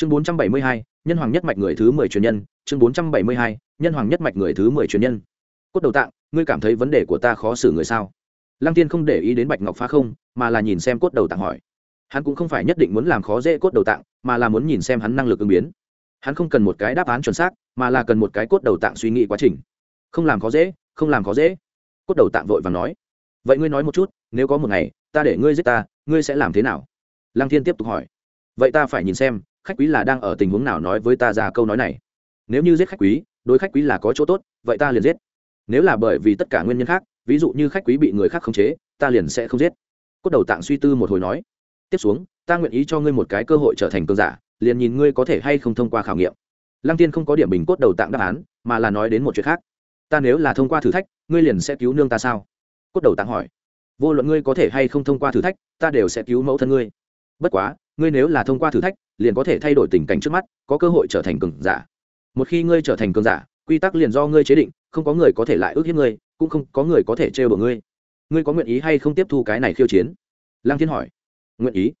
chương bốn trăm bảy mươi hai, nhân hoàng nhất mạch người thứ mười truyền nhân. Chương bốn trăm bảy mươi hai, nhân hoàng nhất mạch người thứ mười truyền nhân. Cốt đầu tạng, ngươi cảm thấy vấn đề của ta khó xử người sao? Lăng tiên không để ý đến bạch ngọc phá không, mà là nhìn xem cốt đầu tạng hỏi. Hắn cũng không phải nhất định muốn làm khó dễ cốt đầu tạng, mà là muốn nhìn xem hắn năng lực ứng biến. Hắn không cần một cái đáp án chuẩn xác, mà là cần một cái cốt đầu tạng suy nghĩ quá trình. Không làm khó dễ, không làm khó dễ. Cốt đầu tạng vội và nói. Vậy ngươi nói một chút, nếu có một ngày, ta để ngươi giết ta, ngươi sẽ làm thế nào? Lăng thiên tiếp tục hỏi. Vậy ta phải nhìn xem khách quý là đang ở tình huống nào nói với ta ra câu nói này? Nếu như giết khách quý, đối khách quý là có chỗ tốt, vậy ta liền giết. Nếu là bởi vì tất cả nguyên nhân khác, ví dụ như khách quý bị người khác khống chế, ta liền sẽ không giết. Cốt đầu tạng suy tư một hồi nói. Tiếp xuống, ta nguyện ý cho ngươi một cái cơ hội trở thành cơn giả, liền nhìn ngươi có thể hay không thông qua khảo nghiệm. Lăng tiên không có điểm bình cốt đầu tạng đáp án, mà là nói đến một chuyện khác. Ta nếu là thông qua thử thách, ngươi liền sẽ cứu nương ta sao? Cốt đầu tạng hỏi. Vô luận ngươi có thể hay không thông qua thử thách, ta đều sẽ cứu mẫu thân ngươi bất quá, ngươi nếu là thông qua thử thách, liền có thể thay đổi tình cảnh trước mắt, có cơ hội trở thành cường giả. Một khi ngươi trở thành cường giả, quy tắc liền do ngươi chế định, không có người có thể lại ước hiếp ngươi, cũng không có người có thể trêu đùa ngươi. Ngươi có nguyện ý hay không tiếp thu cái này khiêu chiến? Lăng thiên hỏi. Nguyện ý.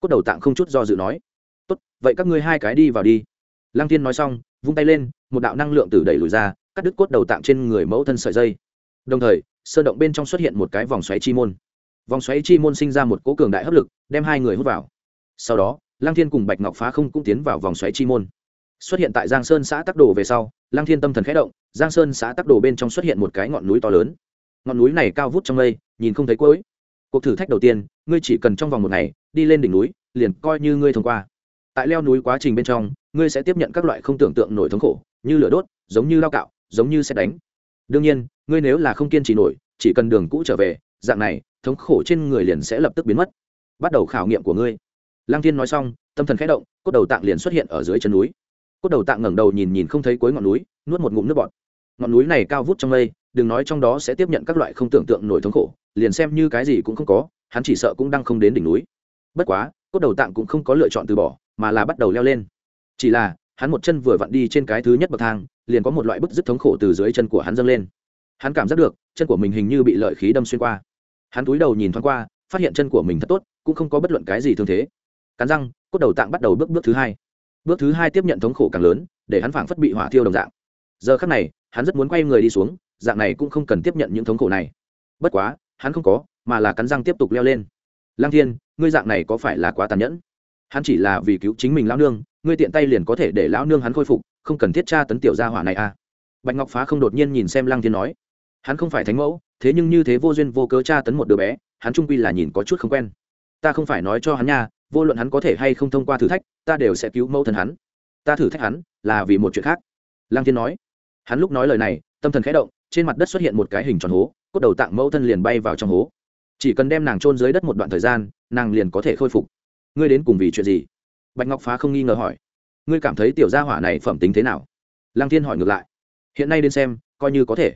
Cốt đầu tạng không chút do dự nói. Tốt, vậy các ngươi hai cái đi vào đi. Lăng thiên nói xong, vung tay lên, một đạo năng lượng từ đẩy lùi ra, cắt đứt cốt đầu tạng trên người mẫu thân sợi dây. Đồng thời, sơn động bên trong xuất hiện một cái vòng xoáy chi môn vòng xoáy chi môn sinh ra một cỗ cường đại hấp lực, đem hai người hút vào. Sau đó, lăng thiên cùng bạch ngọc phá không cũng tiến vào vòng xoáy chi môn. Xuất hiện tại giang sơn xã tắc đồ về sau, lăng thiên tâm thần khẽ động, giang sơn xã tắc đồ bên trong xuất hiện một cái ngọn núi to lớn. Ngọn núi này cao vút trong mây, nhìn không thấy cuối. Cuộc thử thách đầu tiên, ngươi chỉ cần trong vòng một ngày, đi lên đỉnh núi, liền coi như ngươi thông qua. Tại leo núi quá trình bên trong, ngươi sẽ tiếp nhận các loại không tưởng tượng nổi thống khổ, như lửa đốt, giống như lao cạo, giống như xét đánh. Đương nhiên, ngươi nếu là không kiên trì nổi, chỉ cần đường cũ trở về, dạng này thống khổ trên người liền sẽ lập tức biến mất. Bắt đầu khảo nghiệm của ngươi. Lăng thiên nói xong, tâm thần khẽ động, cốt đầu tạng liền xuất hiện ở dưới chân núi. Cốt đầu tạng ngẩng đầu nhìn nhìn không thấy cuối ngọn núi, nuốt một ngụm nước bọt. Ngọn núi này cao vút trong mây, đừng nói trong đó sẽ tiếp nhận các loại không tưởng tượng nổi thống khổ, liền xem như cái gì cũng không có, hắn chỉ sợ cũng đang không đến đỉnh núi. Bất quá, cốt đầu tạng cũng không có lựa chọn từ bỏ, mà là bắt đầu leo lên. Chỉ là, hắn một chân vừa vặn đi trên cái thứ nhất bậc thang, liền có một loại bức dứt thống khổ từ dưới chân của hắn dâng lên. Hắn cảm giác được, chân của mình hình như bị lợi khí đâm xuyên qua hắn túi đầu nhìn thoáng qua, phát hiện chân của mình thật tốt, cũng không có bất luận cái gì thương thế. Cắn răng, cốt đầu tạng bắt đầu bước bước thứ hai. Bước thứ hai tiếp nhận thống khổ càng lớn, để hắn phảng phất bị hỏa thiêu đồng dạng. Giờ khắc này, hắn rất muốn quay người đi xuống, dạng này cũng không cần tiếp nhận những thống khổ này. Bất quá, hắn không có, mà là cắn răng tiếp tục leo lên. Lang thiên, ngươi dạng này có phải là quá tàn nhẫn? Hắn chỉ là vì cứu chính mình lão nương, ngươi tiện tay liền có thể để lão nương hắn khôi phục, không cần thiết tra tấn tiểu gia hỏa này à. Bạch ngọc phá không đột nhiên nhìn xem lang thiên nói hắn không phải thánh mẫu, thế nhưng như thế vô duyên vô cớ tra tấn một đứa bé, hắn trung quy là nhìn có chút không quen. Ta không phải nói cho hắn nha, vô luận hắn có thể hay không thông qua thử thách, ta đều sẽ cứu mẫu thân hắn. Ta thử thách hắn là vì một chuyện khác. Lang thiên nói. Hắn lúc nói lời này, tâm thần khẽ động, trên mặt đất xuất hiện một cái hình tròn hố, cốt đầu tạng mẫu thân liền bay vào trong hố. Chỉ cần đem nàng trôn dưới đất một đoạn thời gian, nàng liền có thể khôi phục. Ngươi đến cùng vì chuyện gì? Bạch ngọc phá không nghi ngờ hỏi. Ngươi cảm thấy tiểu gia hỏa này phẩm tính thế nào? Lang thiên hỏi ngược lại. Hiện nay đến xem, coi như có thể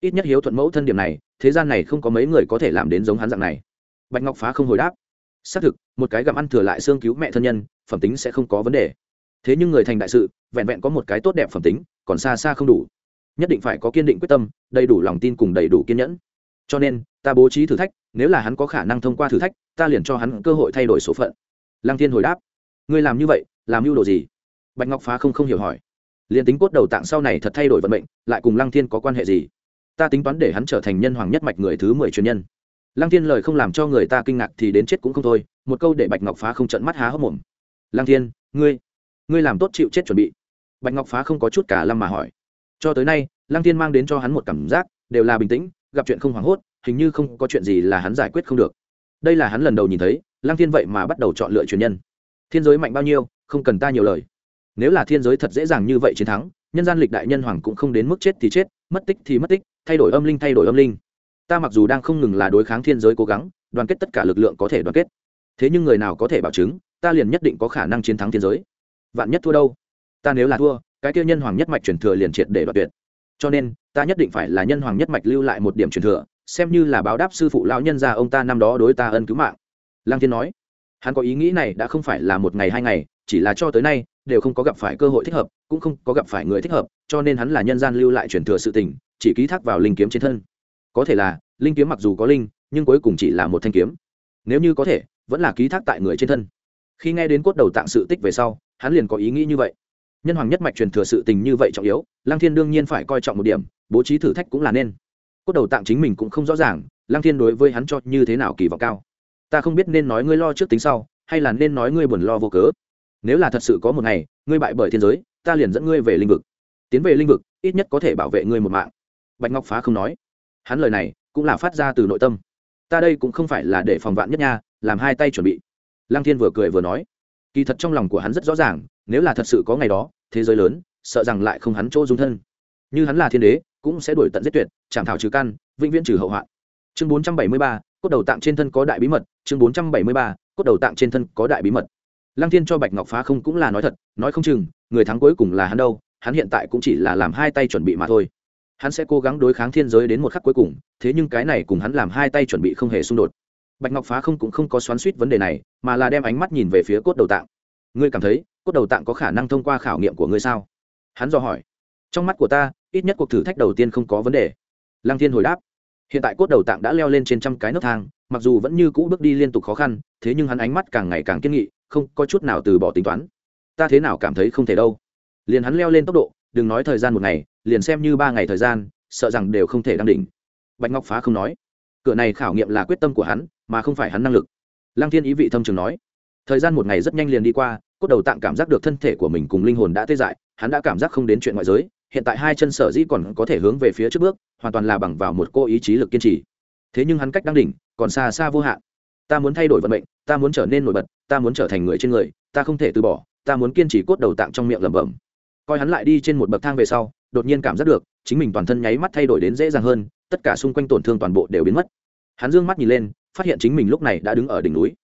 ít nhất hiếu thuận mẫu thân điểm này, thế gian này không có mấy người có thể làm đến giống hắn dạng này. Bạch ngọc phá không hồi đáp. Xác thực, một cái gặm ăn thừa lại xương cứu mẹ thân nhân, phẩm tính sẽ không có vấn đề. Thế nhưng người thành đại sự, vẹn vẹn có một cái tốt đẹp phẩm tính, còn xa xa không đủ. Nhất định phải có kiên định quyết tâm, đầy đủ lòng tin cùng đầy đủ kiên nhẫn. Cho nên, ta bố trí thử thách, nếu là hắn có khả năng thông qua thử thách, ta liền cho hắn cơ hội thay đổi số phận. Lăng thiên hồi đáp. Ngươi làm như vậy, làm mưu đồ gì? Bạch ngọc phá không không hiểu hỏi. Liền tính cốt đầu tạng sau này thật thay đổi vận mệnh, lại cùng lăng thiên có quan hệ gì? Ta tính toán để hắn trở thành nhân hoàng nhất mạch người thứ mười truyền nhân. Lăng thiên lời không làm cho người ta kinh ngạc thì đến chết cũng không thôi, một câu để bạch ngọc phá không trận mắt há hốc mồm. Lăng thiên, ngươi ngươi làm tốt chịu chết chuẩn bị. Bạch ngọc phá không có chút cả lâm mà hỏi. Cho tới nay, lăng thiên mang đến cho hắn một cảm giác, đều là bình tĩnh, gặp chuyện không hoảng hốt, hình như không có chuyện gì là hắn giải quyết không được. Đây là hắn lần đầu nhìn thấy, lăng thiên vậy mà bắt đầu chọn lựa truyền nhân. Thiên giới mạnh bao nhiêu, không cần ta nhiều lời. Nếu là thiên giới thật dễ dàng như vậy chiến thắng, nhân gian lịch đại nhân hoàng cũng không đến mức chết thì chết, mất tích thì mất tích thay đổi âm linh thay đổi âm linh. Ta mặc dù đang không ngừng là đối kháng thiên giới cố gắng, đoàn kết tất cả lực lượng có thể đoàn kết. Thế nhưng người nào có thể bảo chứng, ta liền nhất định có khả năng chiến thắng thiên giới. Vạn nhất thua đâu? Ta nếu là thua, cái tiêu nhân hoàng nhất mạch truyền thừa liền triệt để đoạt tuyệt. Cho nên, ta nhất định phải là nhân hoàng nhất mạch lưu lại một điểm truyền thừa, xem như là báo đáp sư phụ lão nhân gia ông ta năm đó đối ta ân cứu mạng. Lang thiên nói. Hắn có ý nghĩ này đã không phải là một ngày hai ngày, chỉ là cho tới nay, đều không có gặp phải cơ hội thích hợp, cũng không có gặp phải người thích hợp, cho nên hắn là nhân gian lưu lại truyền thừa sự tình chỉ ký thác vào linh kiếm trên thân. Có thể là, linh kiếm mặc dù có linh, nhưng cuối cùng chỉ là một thanh kiếm. Nếu như có thể, vẫn là ký thác tại người trên thân. Khi nghe đến cốt đầu tạng sự tích về sau, hắn liền có ý nghĩ như vậy. Nhân hoàng nhất mạch truyền thừa sự tình như vậy trọng yếu, lăng thiên đương nhiên phải coi trọng một điểm, bố trí thử thách cũng là nên. Cốt đầu tạng chính mình cũng không rõ ràng, lăng thiên đối với hắn cho như thế nào kỳ vọng cao. Ta không biết nên nói ngươi lo trước tính sau, hay là nên nói ngươi buồn lo vô cớ. Nếu là thật sự có một ngày, ngươi bại bởi thiên giới, ta liền dẫn ngươi về linh vực. Tiến về linh vực, ít nhất có thể bảo vệ ngươi một mạng bạch ngọc phá không nói. Hắn lời này cũng là phát ra từ nội tâm. Ta đây cũng không phải là để phòng vạn nhất nha, làm hai tay chuẩn bị. Lăng thiên vừa cười vừa nói. Kỳ thật trong lòng của hắn rất rõ ràng, nếu là thật sự có ngày đó, thế giới lớn, sợ rằng lại không hắn chỗ dung thân. Như hắn là thiên đế, cũng sẽ đổi tận giết tuyệt chảm thảo trừ căn, vĩnh viễn trừ hậu hoạn. Chương bốn trăm bảy mươi ba, cốt đầu tạng trên thân có đại bí mật. Chương bốn trăm bảy mươi ba, cốt đầu tạng trên thân có đại bí mật. Lăng thiên cho bạch ngọc phá không cũng là nói thật, nói không chừng, người thắng cuối cùng là hắn đâu, hắn hiện tại cũng chỉ là làm hai tay chuẩn bị mà thôi hắn sẽ cố gắng đối kháng thiên giới đến một khắc cuối cùng, thế nhưng cái này cùng hắn làm hai tay chuẩn bị không hề xung đột. Bạch ngọc phá không cũng không có xoắn suýt vấn đề này, mà là đem ánh mắt nhìn về phía cốt đầu tạng. Ngươi cảm thấy, cốt đầu tạng có khả năng thông qua khảo nghiệm của ngươi sao? Hắn dò hỏi. Trong mắt của ta, ít nhất cuộc thử thách đầu tiên không có vấn đề. Lăng thiên hồi đáp. Hiện tại cốt đầu tạng đã leo lên trên trăm cái nấc thang, mặc dù vẫn như cũ bước đi liên tục khó khăn, thế nhưng hắn ánh mắt càng ngày càng kiên nghị, không có chút nào từ bỏ tính toán. Ta thế nào cảm thấy không thể đâu? Liền hắn leo lên tốc độ, đừng nói thời gian một ngày liền xem như ba ngày thời gian, sợ rằng đều không thể đăng đỉnh. Bạch ngọc phá không nói. Cửa này khảo nghiệm là quyết tâm của hắn, mà không phải hắn năng lực. Lăng thiên ý vị thâm trường nói. Thời gian một ngày rất nhanh liền đi qua, cốt đầu tạng cảm giác được thân thể của mình cùng linh hồn đã tê dại, hắn đã cảm giác không đến chuyện ngoại giới, hiện tại hai chân sở dĩ còn có thể hướng về phía trước bước, hoàn toàn là bằng vào một cô ý chí lực kiên trì. Thế nhưng hắn cách đang đỉnh, còn xa xa vô hạn. Ta muốn thay đổi vận mệnh, ta muốn trở nên nổi bật, ta muốn trở thành người trên người, ta không thể từ bỏ, ta muốn kiên trì cốt đầu tạng trong miệng lẩm bẩm. Coi hắn lại đi trên một bậc thang về sau đột nhiên cảm giác được, chính mình toàn thân nháy mắt thay đổi đến dễ dàng hơn, tất cả xung quanh tổn thương toàn bộ đều biến mất. Hắn dương mắt nhìn lên, phát hiện chính mình lúc này đã đứng ở đỉnh núi.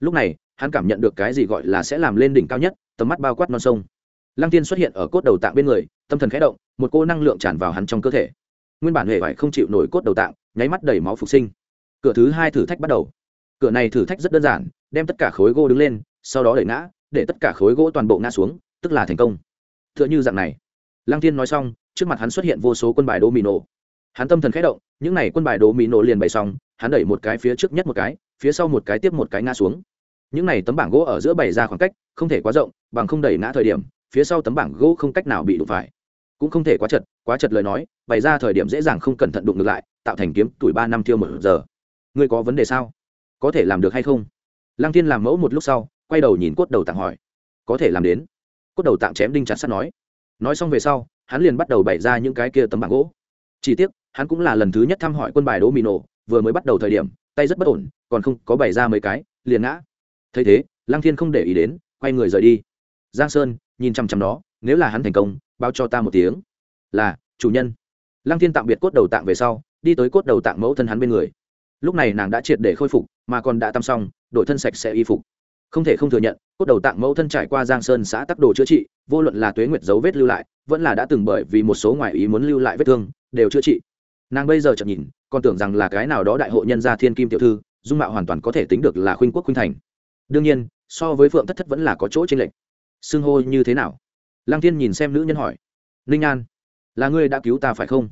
Lúc này, hắn cảm nhận được cái gì gọi là sẽ làm lên đỉnh cao nhất, tầm mắt bao quát non sông. Lăng tiên xuất hiện ở cốt đầu tạng bên người, tâm thần khẽ động, một cô năng lượng tràn vào hắn trong cơ thể. Nguyên bản hệ vải không chịu nổi cốt đầu tạng, nháy mắt đầy máu phục sinh. Cửa thứ hai thử thách bắt đầu. Cửa này thử thách rất đơn giản, đem tất cả khối gỗ đứng lên, sau đó đẩy ngã, để tất cả khối gỗ toàn bộ ngã xuống, tức là thành công. T h ư ợ n h ư dạng này lăng Thiên nói xong, trước mặt hắn xuất hiện vô số quân bài đô mì nổ hắn tâm thần khẽ động, những n à y quân bài đô mì nổ liền bày xong, hắn đẩy một cái phía trước nhất một cái, phía sau một cái tiếp một cái ngã xuống. Những này tấm bảng gỗ ở giữa bày ra khoảng cách, không thể quá rộng, bằng không đẩy ngã thời điểm, phía sau tấm bảng gỗ không cách nào bị đụng phải. Cũng không thể quá chật quá chật lời nói, bày ra thời điểm dễ dàng không cẩn thận đụng ngược lại, tạo thành kiếm, tuổi ba năm thiêu một giờ. Ngươi có vấn đề sao? Có thể làm được hay không? Lăng thiên làm mẫu một lúc sau, quay đầu nhìn cốt đầu tạng hỏi. Có thể làm đến. Cốt đầu tạng chém đinh chặt sắt nói nói xong về sau, hắn liền bắt đầu bày ra những cái kia tấm bảng gỗ. Chỉ tiếc, hắn cũng là lần thứ nhất thăm hỏi quân bài đỗ mì nổ, vừa mới bắt đầu thời điểm, tay rất bất ổn, còn không có bày ra mấy cái, liền ngã. Thấy thế, lăng thiên không để ý đến, quay người rời đi. Giang sơn, nhìn chăm chăm đó nếu là hắn thành công, báo cho ta một tiếng. Là, chủ nhân. Lăng thiên tạm biệt cốt đầu tạng về sau, đi tới cốt đầu tạng mẫu thân hắn bên người. Lúc này nàng đã triệt để khôi phục, mà còn đã tăm xong, đổi thân sạch sẽ y phục. Không thể không thừa nhận, cốt đầu tạng mẫu thân trải qua giang sơn xã tắc đồ chữa trị vô luận là tuế nguyệt dấu vết lưu lại, vẫn là đã từng bởi vì một số ngoại ý muốn lưu lại vết thương, đều chữa trị. Nàng bây giờ chậm nhìn, còn tưởng rằng là cái nào đó đại hội nhân gia thiên kim tiểu thư, dung mạo hoàn toàn có thể tính được là khuynh quốc khuynh thành. Đương nhiên, so với phượng thất thất vẫn là có chỗ trên lệch. Xưng hô như thế nào? Lăng Thiên nhìn xem nữ nhân hỏi. Ninh an, là ngươi đã cứu ta phải không?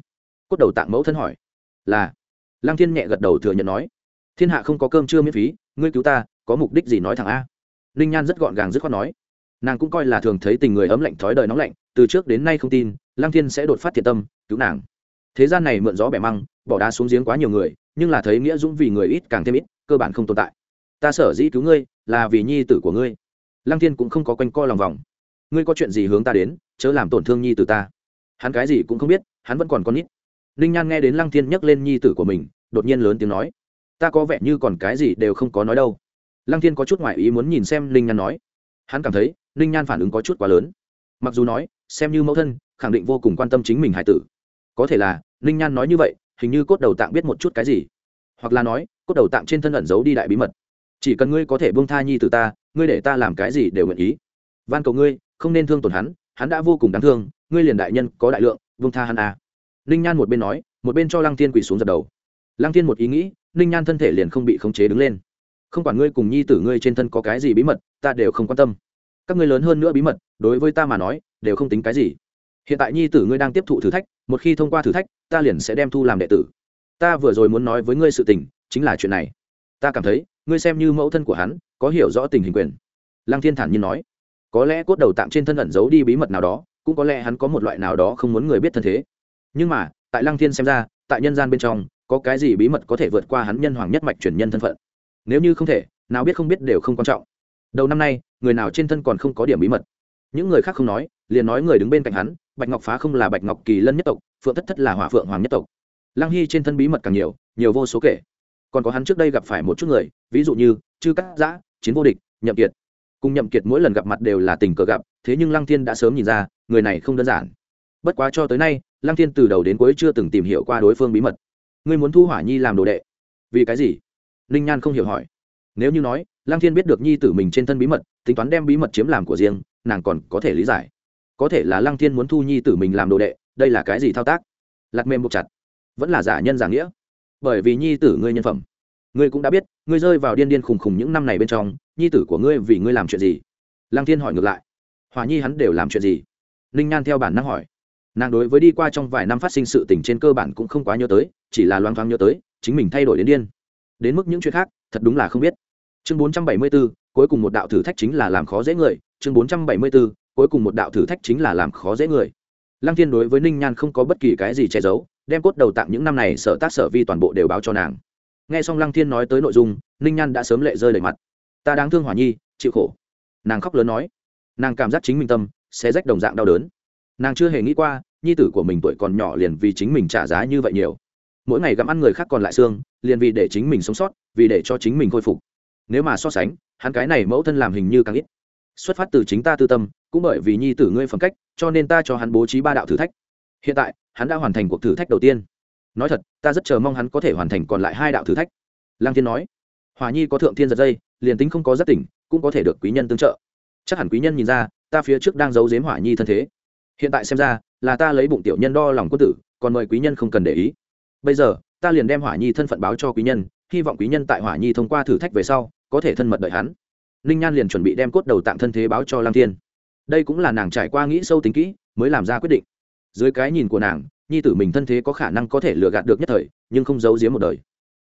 Cốt đầu tạng mẫu thân hỏi. Là. Lăng thiên nhẹ gật đầu thừa nhận nói. Thiên hạ không có cơm chưa miễn phí, ngươi cứu ta, có mục đích gì nói thẳng a? Ninh nhan rất gọn gàng dứt khoát nói nàng cũng coi là thường thấy tình người ấm lạnh thói đời nóng lạnh, từ trước đến nay không tin, lăng thiên sẽ đột phát thiện tâm, cứu nàng. Thế gian này mượn gió bẻ măng, bỏ đá xuống giếng quá nhiều người, nhưng là thấy nghĩa dũng vì người ít càng thêm ít, cơ bản không tồn tại. Ta sở dĩ cứu ngươi, là vì nhi tử của ngươi. Lăng thiên cũng không có quanh co lòng vòng. Ngươi có chuyện gì hướng ta đến, chớ làm tổn thương nhi tử ta. Hắn cái gì cũng không biết, hắn vẫn còn con nít. Ninh nhan nghe đến lăng thiên nhắc lên nhi tử của mình, đột nhiên lớn tiếng nói, ta có vẻ như còn cái gì đều không có nói đâu. Lăng thiên có chút ngoại ý muốn nhìn xem ninh nhan nói. Hắn cảm thấy ninh nhan phản ứng có chút quá lớn. Mặc dù nói, xem như mẫu thân, khẳng định vô cùng quan tâm chính mình hải tử. Có thể là, ninh nhan nói như vậy, hình như cốt đầu tạng biết một chút cái gì. Hoặc là nói, cốt đầu tạng trên thân ẩn giấu đi đại bí mật. Chỉ cần ngươi có thể buông tha nhi từ ta, ngươi để ta làm cái gì đều nguyện ý. Van cầu ngươi, không nên thương tổn hắn hắn đã vô cùng đáng thương, ngươi liền đại nhân có đại lượng, buông tha hắn à. ninh nhan một bên nói, một bên cho lăng Thiên quỳ xuống dập đầu. Lăng Thiên một ý nghĩ, ninh nhan thân thể liền không bị khống chế đứng lên. Không quản ngươi cùng nhi tử ngươi trên thân có cái gì bí mật, ta đều không quan tâm các ngươi lớn hơn nữa bí mật, đối với ta mà nói, đều không tính cái gì. Hiện tại nhi tử ngươi đang tiếp thụ thử thách, một khi thông qua thử thách, ta liền sẽ đem thu làm đệ tử. Ta vừa rồi muốn nói với ngươi sự tình, chính là chuyện này. Ta cảm thấy, ngươi xem như mẫu thân của hắn, có hiểu rõ tình hình quyền. Lăng thiên thản nhiên nói. Có lẽ cốt đầu tạm trên thân ẩn giấu đi bí mật nào đó, cũng có lẽ hắn có một loại nào đó không muốn người biết thân thế. Nhưng mà, tại lăng thiên xem ra, tại nhân gian bên trong, có cái gì bí mật có thể vượt qua hắn nhân hoàng nhất mạch truyền nhân thân phận? Nếu như không thể, nào biết không biết đều không quan trọng đầu năm nay, người nào trên thân còn không có điểm bí mật. Những người khác không nói, liền nói người đứng bên cạnh hắn, bạch ngọc phá không là bạch ngọc kỳ lân nhất tộc, phượng thất thất là hỏa phượng hoàng nhất tộc. Lăng hy trên thân bí mật càng nhiều nhiều vô số kể. Còn có hắn trước đây gặp phải một chút người, ví dụ như chư cắt giã, chiến vô địch, nhậm kiệt. Cùng nhậm kiệt mỗi lần gặp mặt đều là tình cờ gặp, thế nhưng lăng thiên đã sớm nhìn ra, người này không đơn giản. Bất quá cho tới nay, lăng thiên từ đầu đến cuối chưa từng tìm hiểu qua đối phương bí mật. Ngươi muốn thu hỏa nhi làm đồ đệ. Vì cái gì? Ninh nhan không hiểu hỏi. Nếu như nói lăng thiên biết được nhi tử mình trên thân bí mật, tính toán đem bí mật chiếm làm của riêng, nàng còn có thể lý giải. Có thể là lăng thiên muốn thu nhi tử mình làm đồ đệ, đây là cái gì thao tác? Lạc mềm buộc chặt. Vẫn là giả nhân giả nghĩa. Bởi vì nhi tử ngươi nhân phẩm. Ngươi cũng đã biết, ngươi rơi vào điên điên khùng khùng những năm này bên trong, nhi tử của ngươi vì ngươi làm chuyện gì? Lăng thiên hỏi ngược lại. Hòa nhi hắn đều làm chuyện gì? Ninh nhan theo bản năng hỏi. Nàng đối với đi qua trong vài năm phát sinh sự tình trên cơ bản cũng không quá nhớ tới, chỉ là loang thoáng nhớ tới, chính mình thay đổi đến điên. Đến mức những chuyện khác, thật đúng là không biết chương bốn trăm bảy mươi 474, cuối cùng một đạo thử thách chính là làm khó dễ người. Chương bốn trăm bảy mươi 474, cuối cùng một đạo thử thách chính là làm khó dễ người. Lăng thiên đối với ninh nhan không có bất kỳ cái gì che giấu đem cốt đầu tặng những năm này sở tác sở vi toàn bộ đều báo cho nàng. Nghe xong lăng thiên nói tới nội dung ninh nhan đã sớm lệ rơi đầy mặt. Ta đáng thương hỏa nhi chịu khổ. Nàng khóc lớn nói. Nàng cảm giác chính mình tâm sẽ rách đồng dạng đau đớn. Nàng chưa hề nghĩ qua nhi tử của mình tuổi còn nhỏ liền vì chính mình trả giá như vậy nhiều. Mỗi ngày gặm ăn người khác còn lại xương liền vì để chính mình sống sót vì để cho chính mình khôi phục nếu mà so sánh, hắn cái này mẫu thân làm hình như càng ít. Xuất phát từ chính ta tư tâm, cũng bởi vì nhi tử ngươi phẩm cách, cho nên ta cho hắn bố trí ba đạo thử thách. Hiện tại, hắn đã hoàn thành cuộc thử thách đầu tiên. Nói thật, ta rất chờ mong hắn có thể hoàn thành còn lại hai đạo thử thách. Lang thiên nói hòa nhi có thượng thiên giật dây, liền tính không có rất tỉnh, cũng có thể được quý nhân tương trợ. Chắc hẳn quý nhân nhìn ra, ta phía trước đang giấu giếm hỏa nhi thân thế. Hiện tại xem ra, là ta lấy bụng tiểu nhân đo lòng quân tử, còn mời quý nhân không cần để ý. Bây giờ ta liền đem hỏa nhi thân phận báo cho quý nhân, hy vọng quý nhân tại hỏa nhi thông qua thử thách về sau, có thể thân mật đợi hắn. Ninh nhan liền chuẩn bị đem cốt đầu tạm thân thế báo cho lang thiên. Đây cũng là nàng trải qua nghĩ sâu tính kỹ, mới làm ra quyết định. Dưới cái nhìn của nàng, nhi tử mình thân thế có khả năng có thể lừa gạt được nhất thời, nhưng không giấu giếm một đời.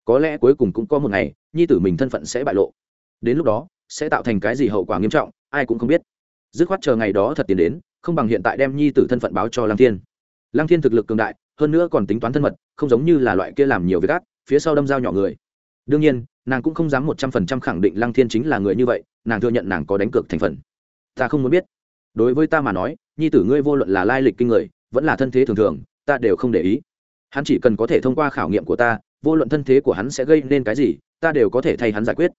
Có lẽ cuối cùng cũng có một ngày, nhi tử mình thân phận sẽ bại lộ. Đến lúc đó, sẽ tạo thành cái gì hậu quả nghiêm trọng, ai cũng không biết. Dứt khoát chờ ngày đó thật tiến đến, không bằng hiện tại đem nhi tử thân phận báo cho lang thiên. Lang thiên thực lực cường đại hơn nữa còn tính toán thân mật, không giống như là loại kia làm nhiều việc ác, phía sau đâm dao nhỏ người. Đương nhiên, nàng cũng không dám một trăm phần trăm khẳng định lăng thiên chính là người như vậy, nàng thừa nhận nàng có đánh cược thành phần. Ta không muốn biết. Đối với ta mà nói, nhi tử ngươi vô luận là lai lịch kinh người, vẫn là thân thế thường thường, ta đều không để ý. Hắn chỉ cần có thể thông qua khảo nghiệm của ta, vô luận thân thế của hắn sẽ gây nên cái gì, ta đều có thể thay hắn giải quyết.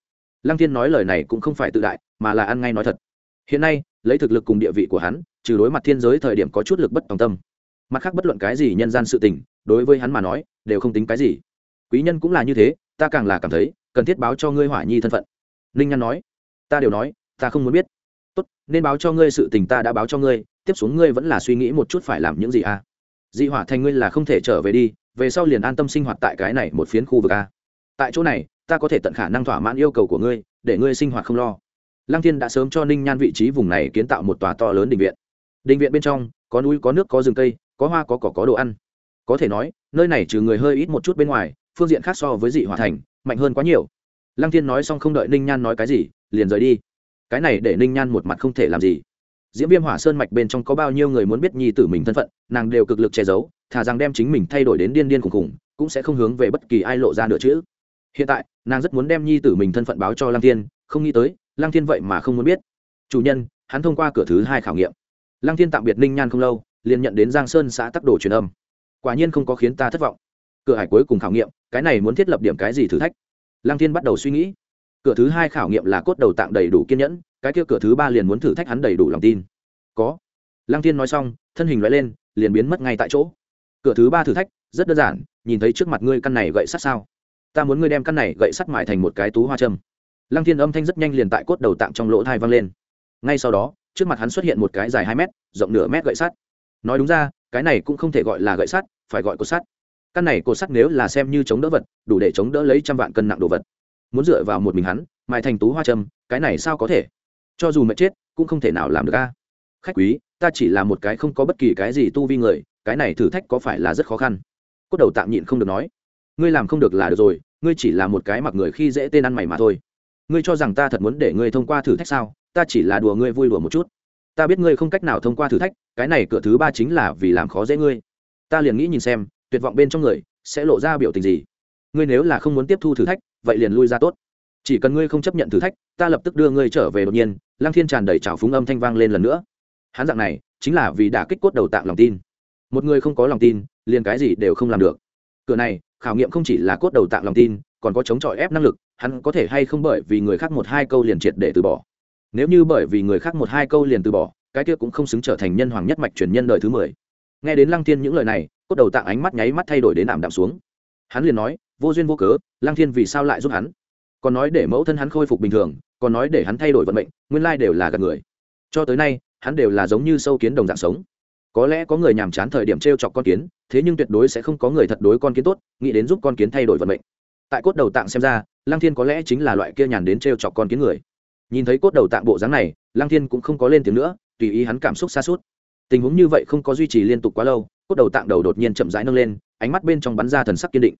Lăng thiên nói lời này cũng không phải tự đại, mà là ăn ngay nói thật. Hiện nay, lấy thực lực cùng địa vị của hắn, trừ đối mặt thiên giới thời điểm có chút lực bất tòng tâm mặt khác bất luận cái gì nhân gian sự tình, đối với hắn mà nói, đều không tính cái gì. Quý nhân cũng là như thế, ta càng là cảm thấy, cần thiết báo cho ngươi hỏa nhi thân phận. Ninh nhan nói, ta đều nói, ta không muốn biết. Tốt, nên báo cho ngươi sự tình ta đã báo cho ngươi, tiếp xuống ngươi vẫn là suy nghĩ một chút phải làm những gì à? Dị hỏa thành ngươi là không thể trở về đi, về sau liền an tâm sinh hoạt tại cái này một phiến khu vực a tại chỗ này, ta có thể tận khả năng thỏa mãn yêu cầu của ngươi, để ngươi sinh hoạt không lo. Lăng thiên đã sớm cho ninh nhan vị trí vùng này kiến tạo một tòa to lớn định viện. Định viện bên trong, có núi, có nước, có rừng cây có hoa có cỏ có đồ ăn. Có thể nói, nơi này trừ người hơi ít một chút bên ngoài, phương diện khác so với dị hòa thành, mạnh hơn quá nhiều. Lăng thiên nói xong không đợi ninh nhan nói cái gì, liền rời đi. Cái này để ninh nhan một mặt không thể làm gì. Diễm viêm hỏa sơn mạch bên trong có bao nhiêu người muốn biết nhi tử mình thân phận, nàng đều cực lực che giấu, thà rằng đem chính mình thay đổi đến điên điên khùng khùng cũng sẽ không hướng về bất kỳ ai lộ ra nữa chứ hiện tại, nàng rất muốn đem nhi tử mình thân phận báo cho lăng thiên, không nghĩ tới, lăng thiên vậy mà không muốn biết. Chủ nhân, hắn thông qua cửa thứ hai khảo nghiệm. Lăng thiên tạm biệt ninh nhan không lâu liền nhận đến giang sơn xã tắc đồ truyền âm. Quả nhiên không có khiến ta thất vọng. Cửa hải cuối cùng khảo nghiệm, cái này muốn thiết lập điểm cái gì thử thách? Lăng thiên bắt đầu suy nghĩ. Cửa thứ hai khảo nghiệm là cốt đầu tạng đầy đủ kiên nhẫn, cái kia cửa thứ ba liền muốn thử thách hắn đầy đủ lòng tin. Có. Lăng Thiên nói xong, thân hình loại lên, liền biến mất ngay tại chỗ. Cửa thứ ba thử thách, rất đơn giản, nhìn thấy trước mặt ngươi căn này gậy sắt sao? Ta muốn ngươi đem căn này gậy sắt mại thành một cái tú hoa châm. Lăng thiên âm thanh rất nhanh liền tại cốt đầu tạng trong lỗ thai vang lên. Ngay sau đó, trước mặt hắn xuất hiện một cái dài hai mét, rộng nửa mét gậy sắt nói đúng ra, cái này cũng không thể gọi là gậy sắt, phải gọi cột sắt. Căn này cột sắt nếu là xem như chống đỡ vật, đủ để chống đỡ lấy trăm vạn cân nặng đồ vật. Muốn dựa vào một mình hắn, mài thành tú hoa trâm cái này sao có thể? Cho dù mẹ chết, cũng không thể nào làm được a. Khách quý, ta chỉ là một cái không có bất kỳ cái gì tu vi người, cái này thử thách có phải là rất khó khăn? Cốt đầu tạm nhịn không được nói. Ngươi làm không được là được rồi, ngươi chỉ là một cái mặc người khi dễ tên ăn mày mà thôi. Ngươi cho rằng ta thật muốn để ngươi thông qua thử thách sao? Ta chỉ là đùa ngươi vui đùa một chút ta biết ngươi không cách nào thông qua thử thách, cái này cửa thứ ba chính là vì làm khó dễ ngươi. Ta liền nghĩ nhìn xem, tuyệt vọng bên trong người sẽ lộ ra biểu tình gì. Ngươi nếu là không muốn tiếp thu thử thách, vậy liền lui ra tốt. Chỉ cần ngươi không chấp nhận thử thách, ta lập tức đưa ngươi trở về đột nhiên, lăng thiên tràn đầy trào phúng âm thanh vang lên lần nữa. Hắn dạng này, chính là vì đã kích cốt đầu tạng lòng tin. Một người không có lòng tin, liền cái gì đều không làm được. Cửa này, khảo nghiệm không chỉ là cốt đầu tạng lòng tin, còn có chống chọi ép năng lực, hắn có thể hay không bởi vì người khác một hai câu liền triệt để từ bỏ nếu như bởi vì người khác một hai câu liền từ bỏ, cái kia cũng không xứng trở thành nhân hoàng nhất mạch truyền nhân đời thứ mười. Nghe đến lăng thiên những lời này, cốt đầu tạng ánh mắt nháy mắt thay đổi đến ảm đạm xuống. Hắn liền nói, vô duyên vô cớ, lăng thiên vì sao lại giúp hắn? Còn nói để mẫu thân hắn khôi phục bình thường, còn nói để hắn thay đổi vận mệnh, nguyên lai đều là gạt người. Cho tới nay, hắn đều là giống như sâu kiến đồng dạng sống. Có lẽ có người nhàm chán thời điểm t r e o chọc con kiến, thế nhưng tuyệt đối sẽ không có người thật đối con kiến tốt, nghĩ đến giúp con kiến thay đổi vận mệnh. Tại cốt đầu tạng xem ra, lăng thiên có lẽ chính là loại kia nhàn đến t r e o chọc con kiến người nhìn thấy cốt đầu tạng bộ dáng này, lăng thiên cũng không có lên tiếng nữa, tùy ý hắn cảm xúc xa suốt. Tình huống như vậy không có duy trì liên tục quá lâu, cốt đầu tạng đầu đột nhiên chậm rãi nâng lên, ánh mắt bên trong bắn ra thần sắc kiên định.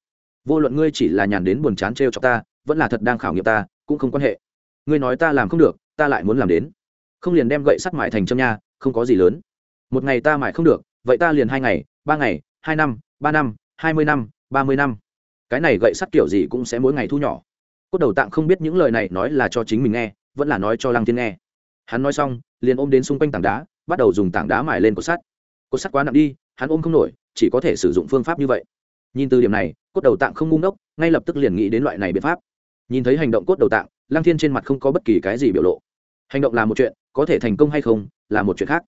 Vô luận ngươi chỉ là nhàn đến buồn chán t r e o ta, vẫn là thật đang khảo nghiệm ta, cũng không quan hệ. Ngươi nói ta làm không được, ta lại muốn làm đến. Không liền đem gậy sắt mại thành châm nha, không có gì lớn. Một ngày ta mại không được, vậy ta liền hai ngày, ba ngày, hai năm, ba năm, hai mươi năm, ba mươi năm. Cái này gậy sắt kiểu gì cũng sẽ mỗi ngày thu nhỏ. Cốt đầu tạng không biết những lời này nói là cho chính mình nghe vẫn là nói cho lăng thiên nghe. Hắn nói xong liền ôm đến xung quanh tảng đá bắt đầu dùng tảng đá mài lên cột sắt. Cột sắt quá nặng đi hắn ôm không nổi chỉ có thể sử dụng phương pháp như vậy. Nhìn từ điểm này cốt đầu tạng không ngu ngốc ngay lập tức liền nghĩ đến loại này biện pháp. Nhìn thấy hành động cốt đầu tạng lăng thiên trên mặt không có bất kỳ cái gì biểu lộ. Hành động là một chuyện có thể thành công hay không là một chuyện khác.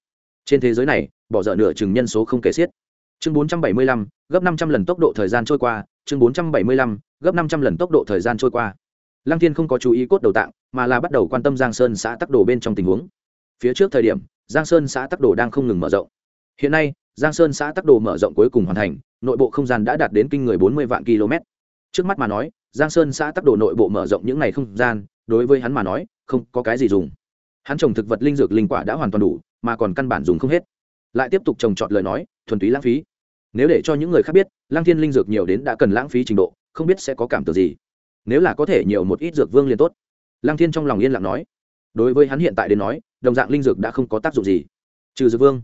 Trên thế giới này bỏ dở nửa chừng nhân số không kể xiết. Chương 475, gấp 500 lần tốc độ thời gian trôi qua chương 475, gấp 500 lần tốc độ thời gian trôi qua. Lăng thiên không có chú ý cốt đầu tạng mà là bắt đầu quan tâm giang sơn xã tắc đồ bên trong tình huống. Phía trước thời điểm, giang sơn xã tắc đồ đang không ngừng mở rộng. Hiện nay, giang sơn xã tắc đồ mở rộng cuối cùng hoàn thành, nội bộ không gian đã đạt đến kinh người 40 vạn km. Trước mắt mà nói, giang sơn xã tắc đồ nội bộ mở rộng những ngày không gian, đối với hắn mà nói, không có cái gì dùng. Hắn trồng thực vật linh dược linh quả đã hoàn toàn đủ, mà còn căn bản dùng không hết. Lại tiếp tục trồng trọt lời nói, thuần túy lãng phí. Nếu để cho những người khác biết, lăng thiên linh dược nhiều đến đã cần lãng phí trình độ, không biết sẽ có cảm tưởng gì. Nếu là có thể nhiều một ít dược vương liền tốt lăng thiên trong lòng yên lặng nói, đối với hắn hiện tại đến nói, đồng dạng linh dược đã không có tác dụng gì. Trừ dược vương,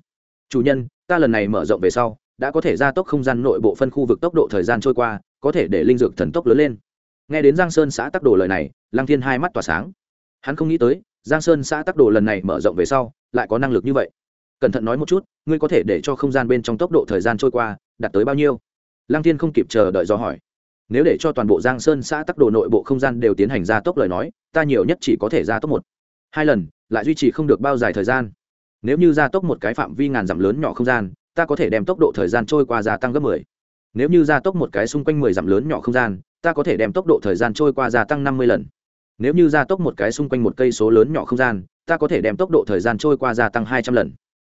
chủ nhân, ta lần này mở rộng về sau, đã có thể gia tốc không gian nội bộ phân khu vực tốc độ thời gian trôi qua, có thể để linh dược thần tốc lớn lên. Nghe đến giang sơn xã tắc đồ lời này, lăng thiên hai mắt tỏa sáng. Hắn không nghĩ tới, giang sơn xã tắc đồ lần này mở rộng về sau, lại có năng lực như vậy. Cẩn thận nói một chút, ngươi có thể để cho không gian bên trong tốc độ thời gian trôi qua đạt tới bao nhiêu? Lăng thiên không kịp chờ đợi do hỏi nếu để cho toàn bộ giang sơn xã tắc đồ nội bộ không gian đều tiến hành gia tốc lời nói, ta nhiều nhất chỉ có thể gia tốc một, hai lần, lại duy trì không được bao dài thời gian. Nếu như gia tốc một cái phạm vi ngàn dặm lớn nhỏ không gian, ta có thể đem tốc độ thời gian trôi qua gia tăng gấp mười. Nếu như gia tốc một cái xung quanh mười dặm lớn nhỏ không gian, ta có thể đem tốc độ thời gian trôi qua gia tăng năm mươi lần. Nếu như gia tốc một cái xung quanh một cây số lớn nhỏ không gian, ta có thể đem tốc độ thời gian trôi qua gia tăng hai trăm lần.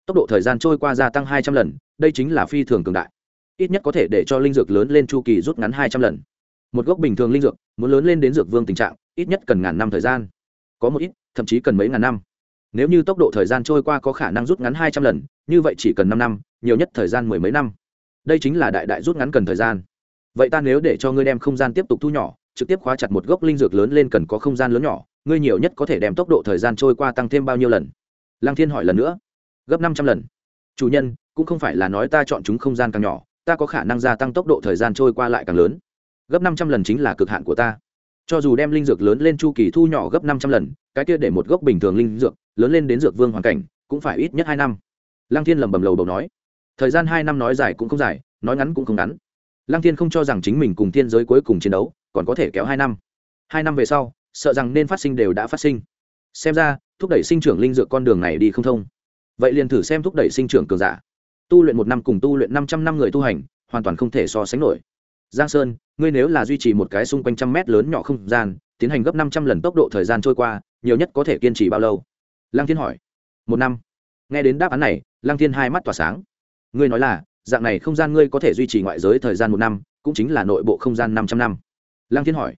Tốc độ thời gian trôi qua gia tăng hai trăm lần, đây chính là phi thường cường đại ít nhất có thể để cho linh dược lớn lên chu kỳ rút ngắn hai trăm lần. Một gốc bình thường linh dược, muốn lớn lên đến dược vương tình trạng, ít nhất cần ngàn năm thời gian. Có một ít, thậm chí cần mấy ngàn năm. Nếu như tốc độ thời gian trôi qua có khả năng rút ngắn hai trăm lần, như vậy chỉ cần năm năm, nhiều nhất thời gian mười mấy năm. Đây chính là đại đại rút ngắn cần thời gian. Vậy ta nếu để cho ngươi đem không gian tiếp tục thu nhỏ, trực tiếp khóa chặt một gốc linh dược lớn lên cần có không gian lớn nhỏ, ngươi nhiều nhất có thể đem tốc độ thời gian trôi qua tăng thêm bao nhiêu lần? Lăng thiên hỏi lần nữa. Gấp năm trăm lần. Chủ nhân, cũng không phải là nói ta chọn chúng không gian càng nhỏ ta có khả năng gia tăng tốc độ thời gian trôi qua lại càng lớn. Gấp năm trăm lần chính là cực hạn của ta. Cho dù đem linh dược lớn lên chu kỳ thu nhỏ gấp năm trăm lần, cái kia để một gốc bình thường linh dược, lớn lên đến dược vương hoàn cảnh, cũng phải ít nhất hai năm. Lăng thiên lẩm bẩm lầu bầu nói. Thời gian hai năm nói dài cũng không dài, nói ngắn cũng không ngắn. Lăng thiên không cho rằng chính mình cùng thiên giới cuối cùng chiến đấu còn có thể kéo hai năm. Hai năm về sau, sợ rằng nên phát sinh đều đã phát sinh. Xem ra, thúc đẩy sinh trưởng linh dược con đường này đi không thông. Vậy liền thử xem thúc đẩy sinh trưởng cường giả tu luyện một năm cùng tu luyện năm trăm năm người tu hành, hoàn toàn không thể so sánh nổi. Giang sơn, ngươi nếu là duy trì một cái xung quanh trăm mét lớn nhỏ không gian, tiến hành gấp năm trăm lần tốc độ thời gian trôi qua, nhiều nhất có thể kiên trì bao lâu? Lăng thiên hỏi. Một năm. Nghe đến đáp án này, lăng thiên hai mắt tỏa sáng. Ngươi nói là, dạng này không gian ngươi có thể duy trì ngoại giới thời gian một năm, cũng chính là nội bộ không gian năm trăm năm. Lăng thiên hỏi.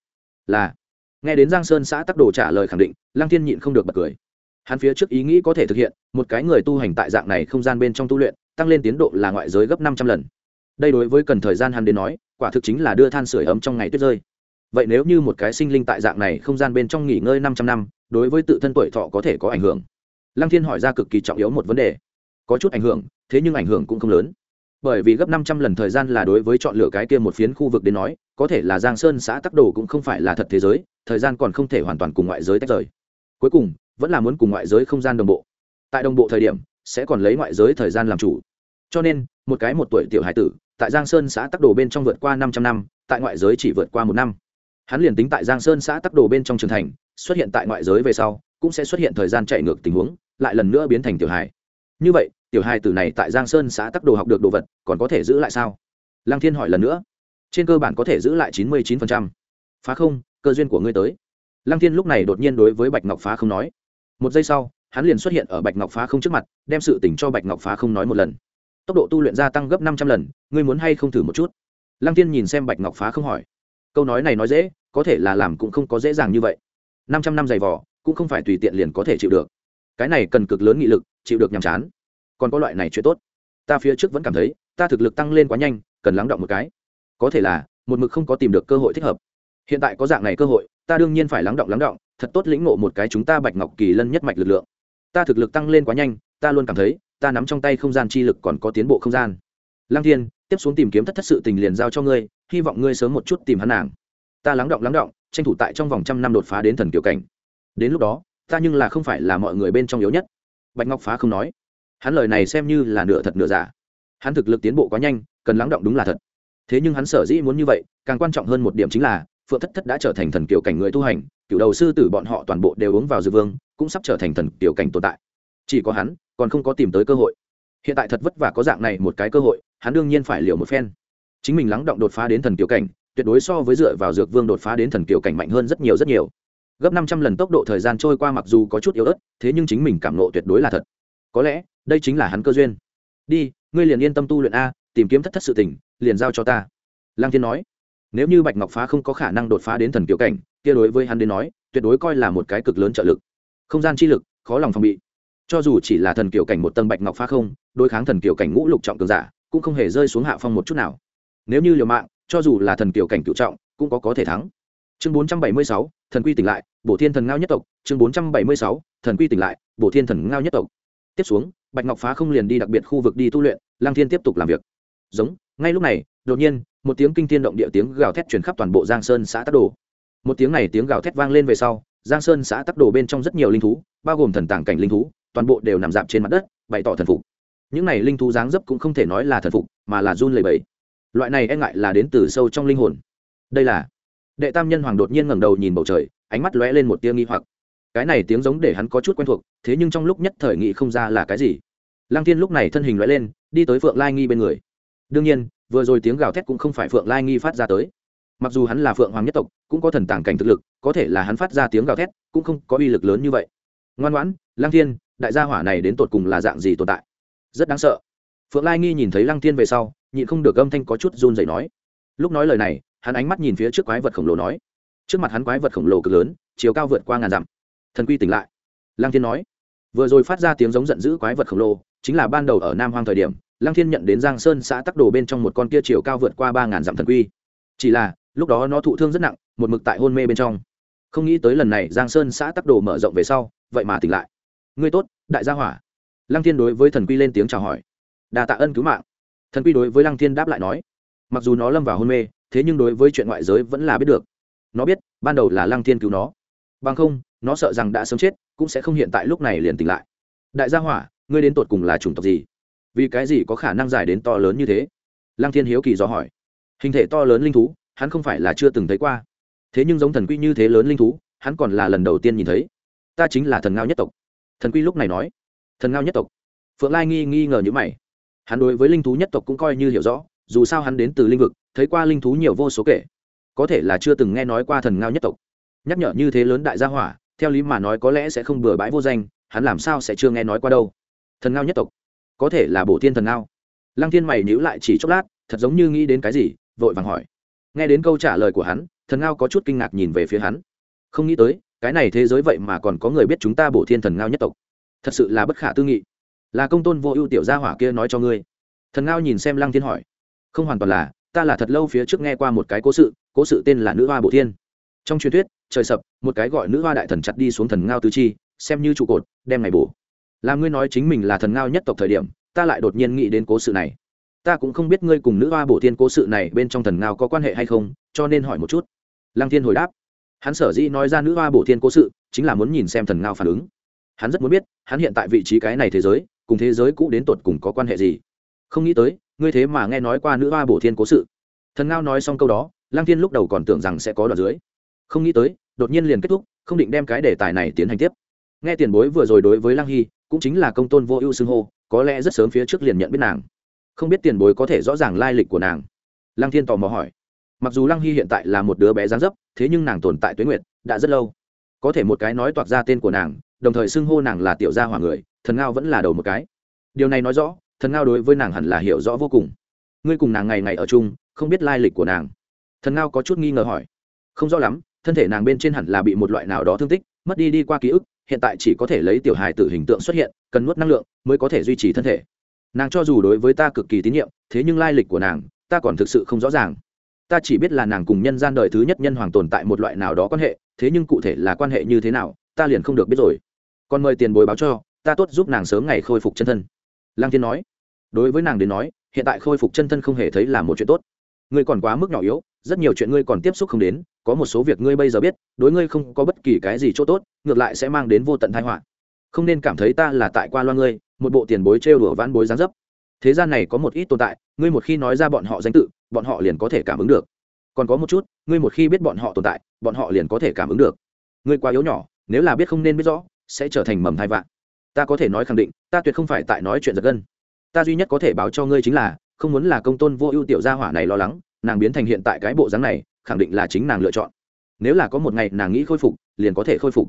Là. Nghe đến giang sơn xã tắc đồ trả lời khẳng định, lăng thiên nhịn không được bật cười. Hắn phía trước ý nghĩ có thể thực hiện, một cái người tu hành tại dạng này không gian bên trong tu luyện tăng lên tiến độ là ngoại giới gấp năm trăm lần. Đây đối với cần thời gian hắn đến nói, quả thực chính là đưa than sửa ấm trong ngày tuyết rơi. Vậy nếu như một cái sinh linh tại dạng này không gian bên trong nghỉ ngơi năm trăm năm, đối với tự thân tuổi thọ có thể có ảnh hưởng? Lăng thiên hỏi ra cực kỳ trọng yếu một vấn đề. Có chút ảnh hưởng, thế nhưng ảnh hưởng cũng không lớn. Bởi vì gấp năm trăm lần thời gian là đối với chọn lựa cái kia một phiến khu vực đến nói, có thể là giang sơn xã tắc đồ cũng không phải là thật thế giới, thời gian còn không thể hoàn toàn cùng ngoại giới tách rời. Cuối cùng, vẫn là muốn cùng ngoại giới không gian đồng bộ. Tại đồng bộ thời điểm sẽ còn lấy ngoại giới thời gian làm chủ. Cho nên, một cái một tuổi tiểu hải tử, tại giang sơn xã tắc đồ bên trong vượt qua năm trăm năm, tại ngoại giới chỉ vượt qua một năm. Hắn liền tính tại giang sơn xã tắc đồ bên trong trường thành, xuất hiện tại ngoại giới về sau, cũng sẽ xuất hiện thời gian chạy ngược tình huống, lại lần nữa biến thành tiểu hài. Như vậy, tiểu hài tử này tại giang sơn xã tắc đồ học được đồ vật, còn có thể giữ lại sao? Lăng thiên hỏi lần nữa. Trên cơ bản có thể giữ lại chín mươi chín phá không, cơ duyên của ngươi tới. Lăng thiên lúc này đột nhiên đối với bạch ngọc phá không nói. Một giây sau hắn liền xuất hiện ở bạch ngọc phá không trước mặt, đem sự tỉnh cho bạch ngọc phá không nói một lần. Tốc độ tu luyện gia tăng gấp năm trăm lần, ngươi muốn hay không thử một chút? Lăng tiên nhìn xem bạch ngọc phá không hỏi. Câu nói này nói dễ, có thể là làm cũng không có dễ dàng như vậy. Năm trăm năm dày vỏ cũng không phải tùy tiện liền có thể chịu được. Cái này cần cực lớn nghị lực, chịu được nhàm chán. Còn có loại này chuyện tốt. Ta phía trước vẫn cảm thấy, ta thực lực tăng lên quá nhanh, cần lắng động một cái. Có thể là, một mực không có tìm được cơ hội thích hợp. Hiện tại có dạng này cơ hội, ta đương nhiên phải lắng động lắng động, thật tốt lĩnh ngộ một cái chúng ta bạch ngọc kỳ lân nhất mạch lực lượng ta thực lực tăng lên quá nhanh, ta luôn cảm thấy, ta nắm trong tay không gian chi lực còn có tiến bộ không gian. Lăng thiên, tiếp xuống tìm kiếm thất thất sự tình liền giao cho ngươi, hy vọng ngươi sớm một chút tìm hắn nàng. Ta lắng động lắng động, tranh thủ tại trong vòng trăm năm đột phá đến thần kiểu cảnh. Đến lúc đó, ta nhưng là không phải là mọi người bên trong yếu nhất. Bạch ngọc phá không nói. Hắn lời này xem như là nửa thật nửa giả. Hắn thực lực tiến bộ quá nhanh, cần lắng động đúng là thật. Thế nhưng hắn sở dĩ muốn như vậy, càng quan trọng hơn một điểm chính là phượng thất thất đã trở thành thần kiểu cảnh người tu hành cựu đầu sư tử bọn họ toàn bộ đều uống vào dư vương, cũng sắp trở thành thần kiểu cảnh tồn tại. Chỉ có hắn, còn không có tìm tới cơ hội. Hiện tại thật vất vả có dạng này một cái cơ hội, hắn đương nhiên phải liều một phen. Chính mình lắng động đột phá đến thần kiểu cảnh, tuyệt đối so với dựa vào dược vương đột phá đến thần kiểu cảnh mạnh hơn rất nhiều rất nhiều. Gấp năm trăm lần tốc độ thời gian trôi qua mặc dù có chút yếu ớt, thế nhưng chính mình cảm nộ tuyệt đối là thật. Có lẽ, đây chính là hắn cơ duyên. Đi, ngươi liền yên tâm tu luyện a, tìm kiếm thất thất sự tỉnh liền giao cho ta. Lang thiên nói nếu như bạch ngọc phá không có khả năng đột phá đến thần kiểu cảnh, kia đối với hắn đến nói, tuyệt đối coi là một cái cực lớn trợ lực. Không gian chi lực, khó lòng phòng bị. Cho dù chỉ là thần kiểu cảnh một tầng bạch ngọc phá không, đối kháng thần kiểu cảnh ngũ lục trọng cường giả, cũng không hề rơi xuống hạ phong một chút nào. Nếu như liều mạng, cho dù là thần kiểu cảnh cựu trọng, cũng có có thể thắng. Chương bốn trăm bảy mươi sáu, thần quy tỉnh lại, bổ thiên thần ngao nhất tộc. Chương bốn trăm bảy mươi sáu, thần quy tỉnh lại, bổ thiên thần ngao nhất tộc. Tiếp xuống, bạch ngọc phá không liền đi đặc biệt khu vực đi tu luyện lang thiên tiếp tục làm việc. Giống, ngay lúc này đột nhiên, một tiếng kinh thiên động địa tiếng gào thét truyền khắp toàn bộ giang sơn xã tắc đồ. Một tiếng này tiếng gào thét vang lên về sau, giang sơn xã tắc đồ bên trong rất nhiều linh thú, bao gồm thần tàng cảnh linh thú, toàn bộ đều nằm dạp trên mặt đất, bày tỏ thần phục. Những này linh thú dáng dấp cũng không thể nói là thần phục, mà là run lẩy bẩy. Loại này e ngại là đến từ sâu trong linh hồn. Đây là đệ tam nhân hoàng đột nhiên ngẩng đầu nhìn bầu trời, ánh mắt lóe lên một tia nghi hoặc. Cái này tiếng giống để hắn có chút quen thuộc, thế nhưng trong lúc nhất thời nghị không ra là cái gì. Lăng Thiên lúc này thân hình lóe lên, đi tới phượng lai nghi bên người. Đương nhiên vừa rồi tiếng gào thét cũng không phải phượng lai nghi phát ra tới. Mặc dù hắn là phượng hoàng nhất tộc, cũng có thần tàng cảnh thực lực, có thể là hắn phát ra tiếng gào thét, cũng không có uy lực lớn như vậy. Ngoan ngoãn, lăng thiên, đại gia hỏa này đến tột cùng là dạng gì tồn tại? Rất đáng sợ. Phượng lai nghi nhìn thấy lăng thiên về sau, nhịn không được âm thanh có chút run dậy nói. Lúc nói lời này, hắn ánh mắt nhìn phía trước quái vật khổng lồ nói. Trước mặt hắn quái vật khổng lồ cực lớn, chiều cao vượt qua ngàn dặm. Thần quy tỉnh lại. Lăng thiên nói. Vừa rồi phát ra tiếng giống giận dữ quái vật khổng lồ, chính là ban đầu ở nam hoang thời điểm lăng thiên nhận đến giang sơn xã tắc đồ bên trong một con kia chiều cao vượt qua ba ngàn dặm thần quy. Chỉ là, lúc đó nó thụ thương rất nặng, một mực tại hôn mê bên trong. Không nghĩ tới lần này giang sơn xã tắc đồ mở rộng về sau, vậy mà tỉnh lại. Ngươi tốt, đại gia hỏa. Lăng thiên đối với thần quy lên tiếng chào hỏi. Đà tạ ân cứu mạng. Thần quy đối với lăng thiên đáp lại nói. Mặc dù nó lâm vào hôn mê, thế nhưng đối với chuyện ngoại giới vẫn là biết được. Nó biết, ban đầu là lăng thiên cứu nó. Bằng không, nó sợ rằng đã sớm chết, cũng sẽ không hiện tại lúc này liền tỉnh lại. Đại gia hỏa, ngươi đến tột cùng là chủng tộc gì? Vì cái gì có khả năng dài đến to lớn như thế? Lăng thiên hiếu kỳ dò hỏi. Hình thể to lớn linh thú, hắn không phải là chưa từng thấy qua. Thế nhưng giống thần quy như thế lớn linh thú, hắn còn là lần đầu tiên nhìn thấy. Ta chính là thần ngao nhất tộc. Thần quy lúc này nói. Thần ngao nhất tộc. Phượng lai nghi nghi ngờ như mày. Hắn đối với linh thú nhất tộc cũng coi như hiểu rõ, dù sao hắn đến từ linh vực, thấy qua linh thú nhiều vô số kể. Có thể là chưa từng nghe nói qua thần ngao nhất tộc. Nhắc nhở như thế lớn đại gia hỏa, theo lý mà nói có lẽ sẽ không bừa bãi vô danh, hắn làm sao sẽ chưa nghe nói qua đâu. Thần ngao nhất tộc có thể là bổ thiên thần ngao. Lăng thiên mày nhíu lại chỉ chốc lát, thật giống như nghĩ đến cái gì, vội vàng hỏi. Nghe đến câu trả lời của hắn, thần ngao có chút kinh ngạc nhìn về phía hắn. Không nghĩ tới, cái này thế giới vậy mà còn có người biết chúng ta bổ thiên thần ngao nhất tộc. Thật sự là bất khả tư nghị. Là công tôn vô ưu tiểu gia hỏa kia nói cho ngươi. Thần ngao nhìn xem lăng thiên hỏi. Không hoàn toàn là, ta là thật lâu phía trước nghe qua một cái cố sự cố sự tên là nữ hoa bổ thiên. Trong truyền thuyết, trời sập, một cái gọi nữ hoa đại thần chặt đi xuống thần ngao tứ chi, xem như trụ cột, đem ngày bổ là ngươi nói chính mình là thần ngao nhất tộc thời điểm, ta lại đột nhiên nghĩ đến cố sự này. Ta cũng không biết ngươi cùng nữ hoa bổ thiên cố sự này bên trong thần ngao có quan hệ hay không, cho nên hỏi một chút. Lăng thiên hồi đáp. Hắn sở dĩ nói ra nữ hoa bổ thiên cố sự, chính là muốn nhìn xem thần ngao phản ứng. Hắn rất muốn biết, hắn hiện tại vị trí cái này thế giới, cùng thế giới cũ đến tột cùng có quan hệ gì. Không nghĩ tới, ngươi thế mà nghe nói qua nữ hoa bổ thiên cố sự. Thần ngao nói xong câu đó, lăng thiên lúc đầu còn tưởng rằng sẽ có đoạn dưới. Không nghĩ tới, đột nhiên liền kết thúc, không định đem cái đề tài này tiến hành tiếp. Nghe tiền bối vừa rồi đối với lăng hy cũng chính là công tôn vô ưu xưng hô, có lẽ rất sớm phía trước liền nhận biết nàng. Không biết tiền bối có thể rõ ràng lai lịch của nàng. Lăng thiên tò mò hỏi. Mặc dù lăng hy hiện tại là một đứa bé gián dấp, thế nhưng nàng tồn tại tuế nguyệt, đã rất lâu. Có thể một cái nói toạc ra tên của nàng, đồng thời xưng hô nàng là tiểu gia hỏa người, thần ngao vẫn là đầu một cái. Điều này nói rõ, thần ngao đối với nàng hẳn là hiểu rõ vô cùng. Ngươi cùng nàng ngày ngày ở chung, không biết lai lịch của nàng. Thần ngao có chút nghi ngờ hỏi. Không rõ lắm, thân thể nàng bên trên hẳn là bị một loại nào đó thương tích, mất đi đi qua ký ức hiện tại chỉ có thể lấy tiểu hài tử hình tượng xuất hiện, cần nuốt năng lượng mới có thể duy trì thân thể. Nàng cho dù đối với ta cực kỳ tín nhiệm, thế nhưng lai lịch của nàng, ta còn thực sự không rõ ràng. Ta chỉ biết là nàng cùng nhân gian đời thứ nhất nhân hoàng tồn tại một loại nào đó quan hệ, thế nhưng cụ thể là quan hệ như thế nào, ta liền không được biết rồi. Còn mời tiền bồi báo cho, ta tốt giúp nàng sớm ngày khôi phục chân thân. Lang thiên nói. Đối với nàng đến nói, hiện tại khôi phục chân thân không hề thấy là một chuyện tốt. Ngươi còn quá mức nhỏ yếu, rất nhiều chuyện ngươi còn tiếp xúc không đến có một số việc ngươi bây giờ biết, đối ngươi không có bất kỳ cái gì chỗ tốt, ngược lại sẽ mang đến vô tận thái họa. Không nên cảm thấy ta là tại qua loa ngươi, một bộ tiền bối trêu đùa vãn bối gián dấp. Thế gian này có một ít tồn tại, ngươi một khi nói ra bọn họ danh tự, bọn họ liền có thể cảm ứng được. Còn có một chút, ngươi một khi biết bọn họ tồn tại, bọn họ liền có thể cảm ứng được. Ngươi quá yếu nhỏ, nếu là biết không nên biết rõ, sẽ trở thành mầm thai vạn. Ta có thể nói khẳng định, ta tuyệt không phải tại nói chuyện giật gân. Ta duy nhất có thể báo cho ngươi chính là, không muốn là công tôn vô ưu tiểu gia hỏa này lo lắng, nàng biến thành hiện tại cái bộ dáng này khẳng định là chính nàng lựa chọn. Nếu là có một ngày nàng nghĩ khôi phục, liền có thể khôi phục.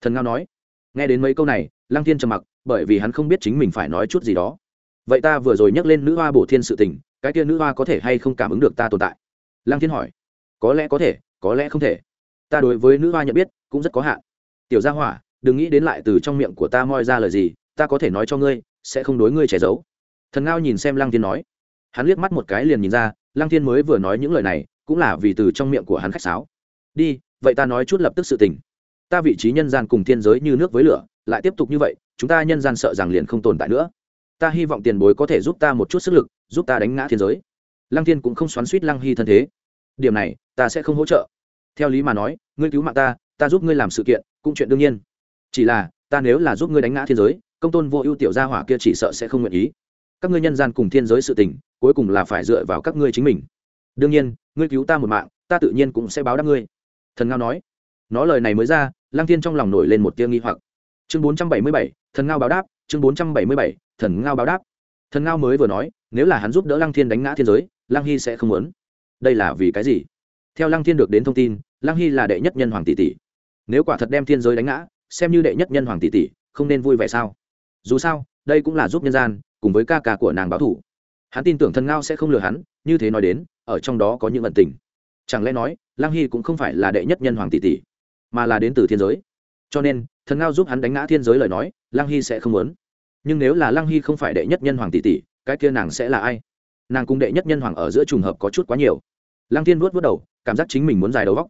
Thần ngao nói. Nghe đến mấy câu này, lăng thiên trầm mặc, bởi vì hắn không biết chính mình phải nói chút gì đó. Vậy ta vừa rồi nhắc lên nữ hoa bổ thiên sự tình, cái kia nữ hoa có thể hay không cảm ứng được ta tồn tại? Lăng thiên hỏi. Có lẽ có thể, có lẽ không thể. Ta đối với nữ hoa nhận biết, cũng rất có hạn. Tiểu gia hỏa, đừng nghĩ đến lại từ trong miệng của ta moi ra lời gì, ta có thể nói cho ngươi, sẽ không đối ngươi che giấu. Thần ngao nhìn xem lăng thiên nói. Hắn liếc mắt một cái liền nhìn ra, lăng thiên mới vừa nói những lời này cũng là vì từ trong miệng của hắn khách sáo. Đi, vậy ta nói chút lập tức sự tình. Ta vị trí nhân gian cùng thiên giới như nước với lửa, lại tiếp tục như vậy, chúng ta nhân gian sợ rằng liền không tồn tại nữa. Ta hy vọng tiền bối có thể giúp ta một chút sức lực, giúp ta đánh ngã thiên giới. Lăng thiên cũng không xoắn suýt lăng hy thân thế. Điểm này, ta sẽ không hỗ trợ. Theo lý mà nói, ngươi cứu mạng ta ta giúp ngươi làm sự kiện, cũng chuyện đương nhiên. Chỉ là, ta nếu là giúp ngươi đánh ngã thiên giới, công tôn vô ưu tiểu gia hỏa kia chỉ sợ sẽ không nguyện ý. Các ngươi nhân gian cùng thiên giới sự tình, cuối cùng là phải dựa vào các ngươi chính mình đương nhiên, ngươi cứu ta một mạng, ta tự nhiên cũng sẽ báo đáp ngươi. Thần ngao nói. Nó lời này mới ra, lăng thiên trong lòng nổi lên một tia nghi hoặc. Chương bốn trăm bảy mươi bảy, thần ngao báo đáp, chương bốn trăm bảy mươi bảy, thần ngao báo đáp. Thần ngao mới vừa nói, nếu là hắn giúp đỡ lăng thiên đánh ngã thiên giới, lăng hy sẽ không muốn. Đây là vì cái gì? Theo lăng thiên được đến thông tin, lăng hy là đệ nhất nhân hoàng tỷ tỷ. Nếu quả thật đem thiên giới đánh ngã, xem như đệ nhất nhân hoàng tỷ tỷ, không nên vui vẻ sao? Dù sao, đây cũng là giúp nhân gian, cùng với ca ca của nàng báo thủ. Hắn tin tưởng thần ngao sẽ không lừa hắn, như thế nói đến ở trong đó có những ẩn tình. Chẳng lẽ nói lăng hy cũng không phải là đệ nhất nhân hoàng tỷ tỷ, mà là đến từ thiên giới? Cho nên, thần ngao giúp hắn đánh ngã thiên giới lời nói lăng hy sẽ không muốn. Nhưng nếu là lăng hy không phải đệ nhất nhân hoàng tỷ tỷ, cái kia nàng sẽ là ai? Nàng cùng đệ nhất nhân hoàng ở giữa trùng hợp có chút quá nhiều. Lăng thiên vuốt vuốt đầu, cảm giác chính mình muốn dài đầu góc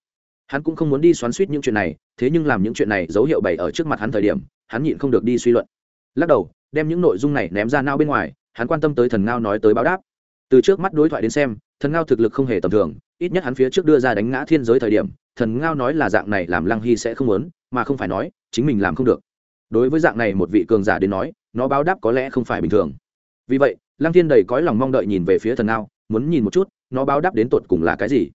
hắn cũng không muốn đi xoắn suýt những chuyện này, thế nhưng làm những chuyện này dấu hiệu bày ở trước mặt hắn thời điểm, hắn nhịn không được đi suy luận. Lắc đầu, đem những nội dung này ném ra nao bên ngoài, hắn quan tâm tới thần ngao nói tới báo đáp. Từ trước mắt đối thoại đến xem thần ngao thực lực không hề tầm thường, ít nhất hắn phía trước đưa ra đánh ngã thiên giới thời điểm, thần ngao nói là dạng này làm lăng hy sẽ không muốn, mà không phải nói, chính mình làm không được. Đối với dạng này một vị cường giả đến nói, nó báo đáp có lẽ không phải bình thường. Vì vậy, lăng thiên đầy cõi lòng mong đợi nhìn về phía thần ngao, muốn nhìn một chút, nó báo đáp đến tột cùng là cái gì.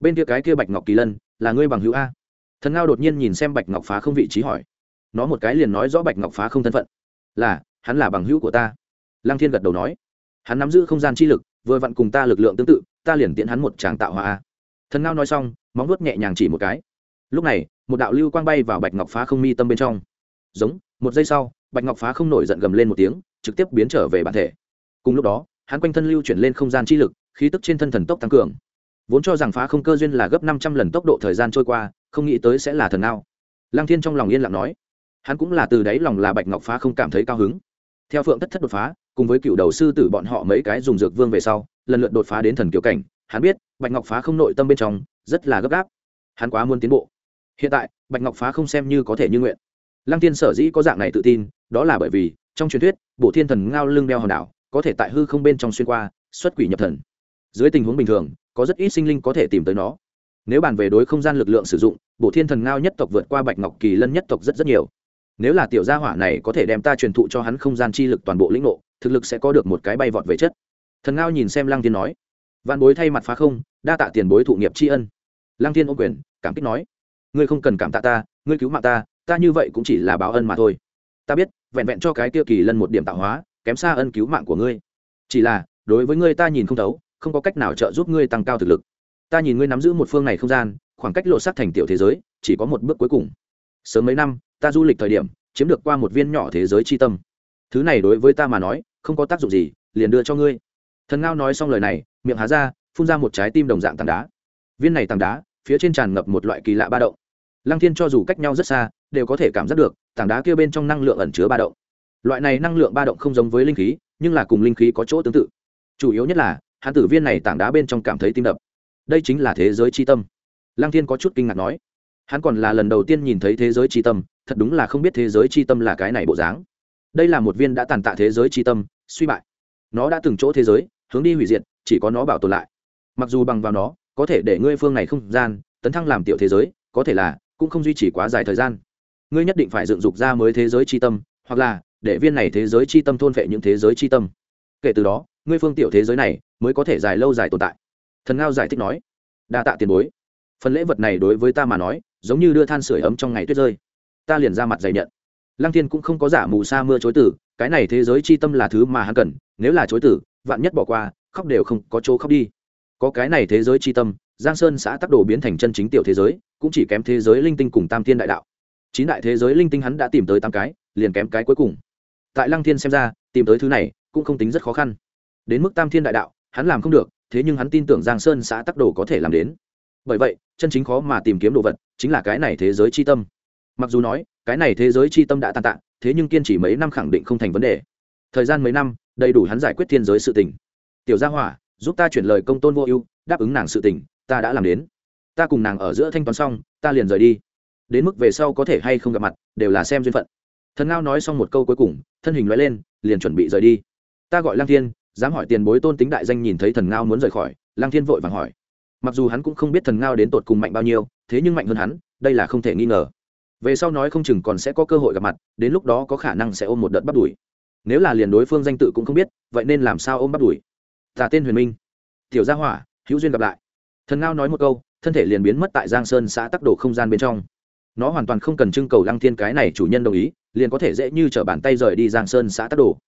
Bên kia cái kia bạch ngọc kỳ lân, là ngươi bằng hữu a? Thần ngao đột nhiên nhìn xem bạch ngọc phá không vị trí hỏi. Nó một cái liền nói rõ bạch ngọc phá không thân phận. Là, hắn là bằng hữu của ta. Lăng thiên gật đầu nói. Hắn nắm giữ không gian chi lực, vừa vặn cùng ta lực lượng tương tự ta liền tiện hắn một tràng tạo hóa thần ngao nói xong, móng vuốt nhẹ nhàng chỉ một cái. Lúc này, một đạo lưu quang bay vào bạch ngọc phá không mi tâm bên trong. Giống, một giây sau, bạch ngọc phá không nổi giận gầm lên một tiếng, trực tiếp biến trở về bản thể. Cùng lúc đó, hắn quanh thân lưu chuyển lên không gian chi lực, khí tức trên thân thần tốc tăng cường. Vốn cho rằng phá không cơ duyên là gấp năm trăm lần tốc độ thời gian trôi qua, không nghĩ tới sẽ là thần nào lăng thiên trong lòng yên lặng nói, hắn cũng là từ đáy lòng là bạch ngọc phá không cảm thấy cao hứng. Theo phượng thất thất đột phá cùng với cựu đầu sư tử bọn họ mấy cái dùng dược vương về sau, lần lượt đột phá đến thần kiểu cảnh, hắn biết, bạch ngọc phá không nội tâm bên trong, rất là gấp gáp. Hắn quá muốn tiến bộ. Hiện tại, bạch ngọc phá không xem như có thể như nguyện. Lăng tiên sở dĩ có dạng này tự tin, đó là bởi vì, trong truyền thuyết bộ thiên thần ngao lưng đeo hòn đảo, có thể tại hư không bên trong xuyên qua, xuất quỷ nhập thần. Dưới tình huống bình thường, có rất ít sinh linh có thể tìm tới nó. Nếu bàn về đối không gian lực lượng sử dụng bộ thiên thần ngao nhất tộc vượt qua bạch ngọc kỳ lân nhất tộc rất rất nhiều nếu là tiểu gia hỏa này có thể đem ta truyền thụ cho hắn không gian chi lực toàn bộ lĩnh ngộ, thực lực sẽ có được một cái bay vọt về chất. Thần ngao nhìn xem lăng thiên nói văn bối thay mặt phá không, đa tạ tiền bối thụ nghiệp tri ân. Lăng thiên ô quyền, cảm kích nói, ngươi không cần cảm tạ ta, ngươi cứu mạng ta ta như vậy cũng chỉ là báo ân mà thôi. Ta biết, vẹn vẹn cho cái tiêu kỳ lân một điểm tạo hóa, kém xa ân cứu mạng của ngươi. Chỉ là, đối với ngươi ta nhìn không thấu, không có cách nào trợ giúp ngươi tăng cao thực lực. Ta nhìn ngươi nắm giữ một phương này không gian, khoảng cách lộ sát thành tiểu thế giới, chỉ có một bước cuối cùng sớm mấy năm, ta du lịch thời điểm, chiếm được qua một viên nhỏ thế giới chi tâm. Thứ này đối với ta mà nói, không có tác dụng gì, liền đưa cho ngươi. Thần ngao nói xong lời này, miệng há ra, phun ra một trái tim đồng dạng tảng đá. Viên này tảng đá, phía trên tràn ngập một loại kỳ lạ ba động. Lăng thiên cho dù cách nhau rất xa, đều có thể cảm giác được, tảng đá kia bên trong năng lượng ẩn chứa ba động. Loại này năng lượng ba động không giống với linh khí, nhưng là cùng linh khí có chỗ tương tự. Chủ yếu nhất là hãn tử viên này tảng đá bên trong cảm thấy tim đập. Đây chính là thế giới c h i tâm. Lăng thiên có chút kinh ngạc nói hắn còn là lần đầu tiên nhìn thấy thế giới tri tâm, thật đúng là không biết thế giới tri tâm là cái này bộ dáng. Đây là một viên đã tàn tạ thế giới tri tâm, suy bại. Nó đã từng chỗ thế giới, hướng đi hủy diệt, chỉ có nó bảo tồn lại. Mặc dù bằng vào nó, có thể để ngươi phương này không gian, tấn thăng làm tiểu thế giới, có thể là, cũng không duy trì quá dài thời gian. Ngươi nhất định phải dựng dục ra mới thế giới tri tâm, hoặc là, để viên này thế giới chi tâm thôn vệ những thế giới chi tâm. Kể từ đó, ngươi phương tiểu thế giới này, mới có thể dài lâu dài tồn tại. Thần ngao giải thích nói, đa tạ tiền bối. Phần lễ vật này đối với ta mà nói giống như đưa than sửa ấm trong ngày tuyết rơi. Ta liền ra mặt dày nhận. Lăng thiên cũng không có giả mù sa mưa chối tử, cái này thế giới c h i tâm là thứ mà hắn cần, nếu là chối tử, vạn nhất bỏ qua, khóc đều không có chỗ khóc đi. Có cái này thế giới c h i tâm, giang sơn xã tắc đồ biến thành chân chính tiểu thế giới, cũng chỉ kém thế giới linh tinh cùng tam thiên đại đạo. Chín đại thế giới linh tinh hắn đã tìm tới tám cái, liền kém cái cuối cùng. Tại lăng thiên xem ra, tìm tới thứ này, cũng không tính rất khó khăn. Đến mức tam thiên đại đạo, hắn làm không được, thế nhưng hắn tin tưởng giang sơn xã tắc đồ có thể làm đến bởi vậy, chân chính khó mà tìm kiếm đồ vật chính là cái này thế giới c h i tâm. Mặc dù nói, cái này thế giới c h i tâm đã tàn tạ, thế nhưng kiên trì mấy năm khẳng định không thành vấn đề. Thời gian mấy năm, đầy đủ hắn giải quyết thiên giới sự tình. Tiểu gia hỏa, giúp ta chuyển lời công tôn vô ưu, đáp ứng nàng sự tình, ta đã làm đến. Ta cùng nàng ở giữa thanh toán xong, ta liền rời đi. Đến mức về sau có thể hay không gặp mặt, đều là xem duyên phận. Thần ngao nói xong một câu cuối cùng, thân hình loại lên, liền chuẩn bị rời đi. Ta gọi lang thiên, dám hỏi tiền bối tôn tính đại danh nhìn thấy thần ngao muốn rời khỏi lang thiên vội vàng hỏi mặc dù hắn cũng không biết thần ngao đến tột cùng mạnh bao nhiêu, thế nhưng mạnh hơn hắn, đây là không thể nghi ngờ. Về sau nói không chừng còn sẽ có cơ hội gặp mặt, đến lúc đó có khả năng sẽ ôm một đợt bắt đuổi nếu là liền đối phương danh tự cũng không biết, vậy nên làm sao ôm bắt đuổi tà tên huyền minh. Tiểu gia hỏa, hữu duyên gặp lại. Thần ngao nói một câu, thân thể liền biến mất tại giang sơn xã tắc đổ không gian bên trong. Nó hoàn toàn không cần trưng cầu lăng thiên cái này chủ nhân đồng ý, liền có thể dễ như t r ở bàn tay rời đi giang sơn xã tắc đổ.